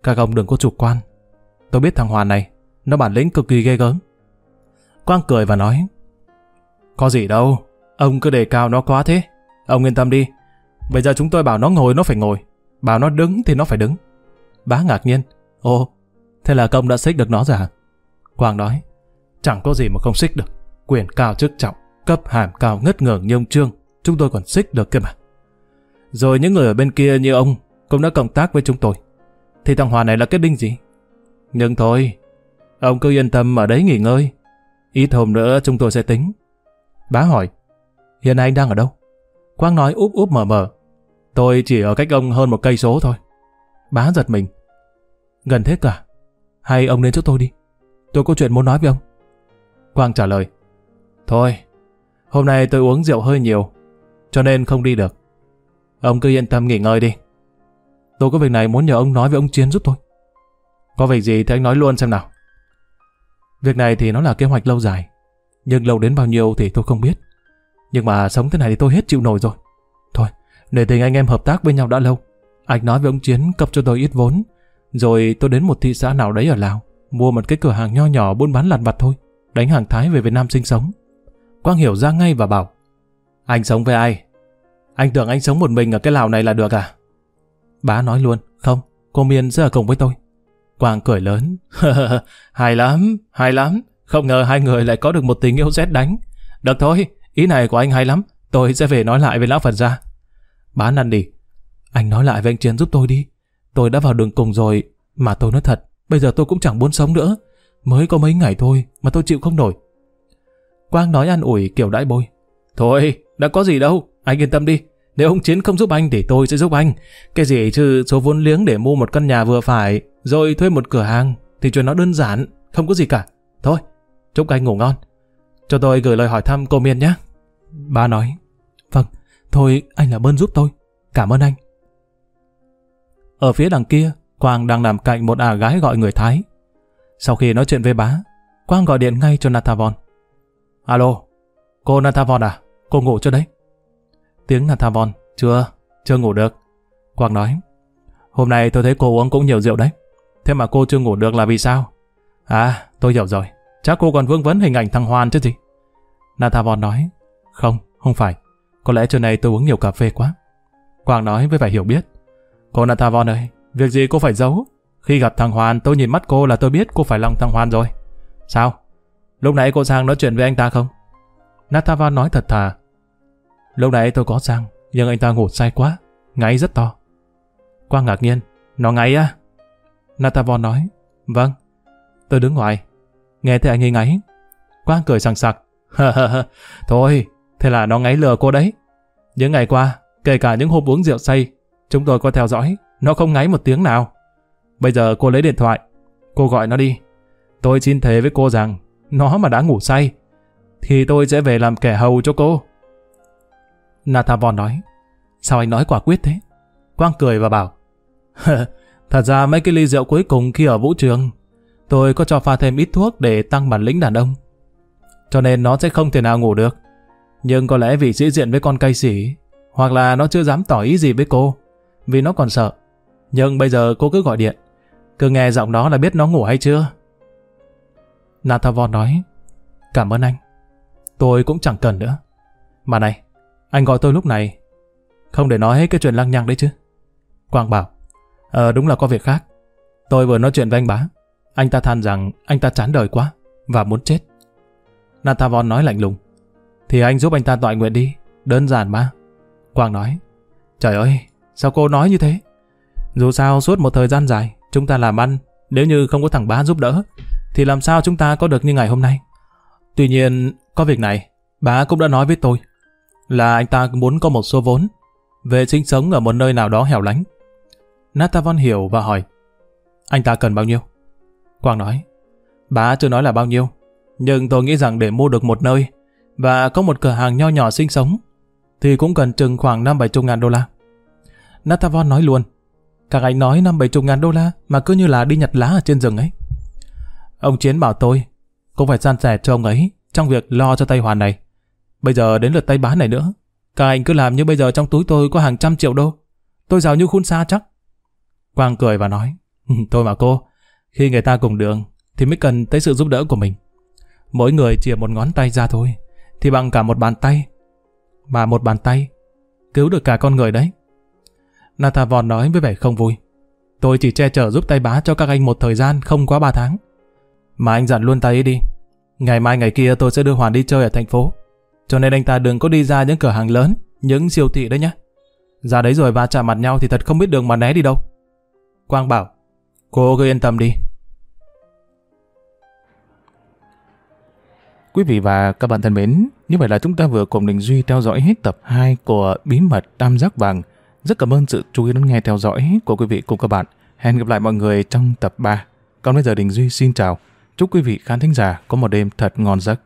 Các ông đừng có chủ quan. Tôi biết thằng Hoàn này, nó bản lĩnh cực kỳ ghê gớm. Quang cười và nói. Có gì đâu, ông cứ đề cao nó quá thế. Ông yên tâm đi. Bây giờ chúng tôi bảo nó ngồi nó phải ngồi. Bảo nó đứng thì nó phải đứng. Bá ngạc nhiên. Ồ, thế là công đã xích được nó rồi hả? Quang nói. Chẳng có gì mà không xích được. Quyền cao chức trọng, cấp hàm cao ngất ngưởng như ông Trương. Chúng tôi còn xích được kia mà. Rồi những người ở bên kia như ông cũng đã cộng tác với chúng tôi. Thì thằng Hòa này là cái đinh gì? Nhưng thôi, ông cứ yên tâm ở đấy nghỉ ngơi. Ít hôm nữa chúng tôi sẽ tính. Bá hỏi, hiện nay anh đang ở đâu? Quang nói úp úp mờ mờ. Tôi chỉ ở cách ông hơn một cây số thôi. Bá giật mình. Gần thế cả. Hay ông đến chỗ tôi đi. Tôi có chuyện muốn nói với ông. Quang trả lời. Thôi, hôm nay tôi uống rượu hơi nhiều, cho nên không đi được. Ông cứ yên tâm nghỉ ngơi đi. Tôi có việc này muốn nhờ ông nói với ông Chiến giúp tôi. Có việc gì thì anh nói luôn xem nào. Việc này thì nó là kế hoạch lâu dài. Nhưng lâu đến bao nhiêu thì tôi không biết. Nhưng mà sống thế này thì tôi hết chịu nổi rồi. Thôi, để tình anh em hợp tác với nhau đã lâu. Anh nói với ông Chiến cấp cho tôi ít vốn. Rồi tôi đến một thị xã nào đấy ở Lào. Mua một cái cửa hàng nho nhỏ buôn bán lặt vặt thôi. Đánh hàng Thái về Việt Nam sinh sống. Quang hiểu ra ngay và bảo, anh sống với ai? Anh tưởng anh sống một mình ở cái lào này là được à? Bá nói luôn, không, cô Miên sẽ ở cùng với tôi. Quang cười lớn, hay lắm, hay lắm, không ngờ hai người lại có được một tình yêu rét đánh. Được thôi, ý này của anh hay lắm, tôi sẽ về nói lại với lão Phật gia. Bá năn đi, anh nói lại với anh Chiến giúp tôi đi. Tôi đã vào đường cùng rồi, mà tôi nói thật, bây giờ tôi cũng chẳng muốn sống nữa. Mới có mấy ngày thôi mà tôi chịu không nổi. Quang nói an ủi kiểu đãi bôi. Thôi, đã có gì đâu, anh yên tâm đi. Nếu ông Chiến không giúp anh thì tôi sẽ giúp anh. Cái gì chứ số vốn liếng để mua một căn nhà vừa phải, rồi thuê một cửa hàng, thì chuyện nó đơn giản, không có gì cả. Thôi, chúc anh ngủ ngon. Cho tôi gửi lời hỏi thăm cô Miên nhé. Ba nói, vâng, thôi anh làm ơn giúp tôi. Cảm ơn anh. Ở phía đằng kia, Quang đang nằm cạnh một ả gái gọi người Thái. Sau khi nói chuyện với bá, Quang gọi điện ngay cho Natavon. Alo, cô Natavon à? Cô ngủ chưa đấy? Tiếng Natavon, chưa, chưa ngủ được. Quang nói, hôm nay tôi thấy cô uống cũng nhiều rượu đấy. Thế mà cô chưa ngủ được là vì sao? À, tôi hiểu rồi. Chắc cô còn vương vấn hình ảnh thằng Hoan chứ gì? Natavon nói, không, không phải. Có lẽ trưa nay tôi uống nhiều cà phê quá. Quang nói với vẻ hiểu biết. Cô Natavon ơi, việc gì cô phải giấu? Khi gặp thằng hoan tôi nhìn mắt cô là tôi biết cô phải lòng thằng hoan rồi. Sao? Lúc nãy cô sang nói chuyện với anh ta không? Natavon nói thật thà. Lúc nãy tôi có sang, nhưng anh ta ngủ say quá, ngáy rất to. Quang ngạc nhiên, nó ngáy á? Natavon nói, vâng. Tôi đứng ngoài, nghe thấy anh ấy ngáy. Quang cười sằng sặc, thôi, thế là nó ngáy lừa cô đấy. Những ngày qua, kể cả những hôm uống rượu say, chúng tôi có theo dõi, nó không ngáy một tiếng nào. Bây giờ cô lấy điện thoại, cô gọi nó đi. Tôi xin thề với cô rằng, nó mà đã ngủ say, thì tôi sẽ về làm kẻ hầu cho cô. Nathavon nói, sao anh nói quả quyết thế? Quang cười và bảo, thật ra mấy cái ly rượu cuối cùng khi ở vũ trường, tôi có cho pha thêm ít thuốc để tăng bản lĩnh đàn ông. Cho nên nó sẽ không thể nào ngủ được. Nhưng có lẽ vì sĩ diện với con cây sỉ, hoặc là nó chưa dám tỏ ý gì với cô, vì nó còn sợ. Nhưng bây giờ cô cứ gọi điện, cứ nghe giọng đó là biết nó ngủ hay chưa. Nathavon nói, cảm ơn anh. Tôi cũng chẳng cần nữa. Mà này, anh gọi tôi lúc này, không để nói hết cái chuyện lăng nhăng đấy chứ. Quang bảo, ờ đúng là có việc khác. Tôi vừa nói chuyện với anh bá. Anh ta than rằng anh ta chán đời quá và muốn chết. Nathavon nói lạnh lùng. Thì anh giúp anh ta tọa nguyện đi, đơn giản mà. Quang nói, trời ơi, sao cô nói như thế? Dù sao suốt một thời gian dài, chúng ta làm ăn, nếu như không có thằng bá giúp đỡ, thì làm sao chúng ta có được như ngày hôm nay? Tuy nhiên, có việc này, bá cũng đã nói với tôi, là anh ta muốn có một số vốn, về sinh sống ở một nơi nào đó hẻo lánh. Natavon hiểu và hỏi, anh ta cần bao nhiêu? Quang nói, bà chưa nói là bao nhiêu, nhưng tôi nghĩ rằng để mua được một nơi và có một cửa hàng nho nhỏ sinh sống thì cũng cần chừng khoảng năm bảy chục ngàn đô la. Natavon nói luôn, các anh nói năm bảy chục ngàn đô la mà cứ như là đi nhặt lá ở trên rừng ấy. Ông Chiến bảo tôi, cũng phải san sẻ cho ông ấy trong việc lo cho tay hoàn này. Bây giờ đến lượt tay bán này nữa. Các anh cứ làm như bây giờ trong túi tôi có hàng trăm triệu đô. Tôi giàu như khun xa chắc. Quang cười và nói, ừ, thôi mà cô, khi người ta cùng đường thì mới cần tới sự giúp đỡ của mình. Mỗi người chỉ một ngón tay ra thôi, thì bằng cả một bàn tay. Mà một bàn tay cứu được cả con người đấy. Natavon nói với vẻ không vui. Tôi chỉ che chở giúp tay bá cho các anh một thời gian không quá ba tháng. Mà anh dặn luôn tay ấy đi. Ngày mai ngày kia tôi sẽ đưa Hoàn đi chơi ở thành phố. Cho nên anh ta đừng có đi ra những cửa hàng lớn, những siêu thị đấy nhé. Ra đấy rồi va chạm mặt nhau thì thật không biết đường mà né đi đâu. Quang bảo, cô cứ yên tâm đi. Quý vị và các bạn thân mến, như vậy là chúng ta vừa cùng Đình Duy theo dõi hết tập 2 của Bí mật Tam Giác Vàng. Rất cảm ơn sự chú ý lắng nghe theo dõi của quý vị cùng các bạn. Hẹn gặp lại mọi người trong tập 3. Còn bây giờ Đình Duy xin chào. Chúc quý vị khán thính giả có một đêm thật ngon giấc.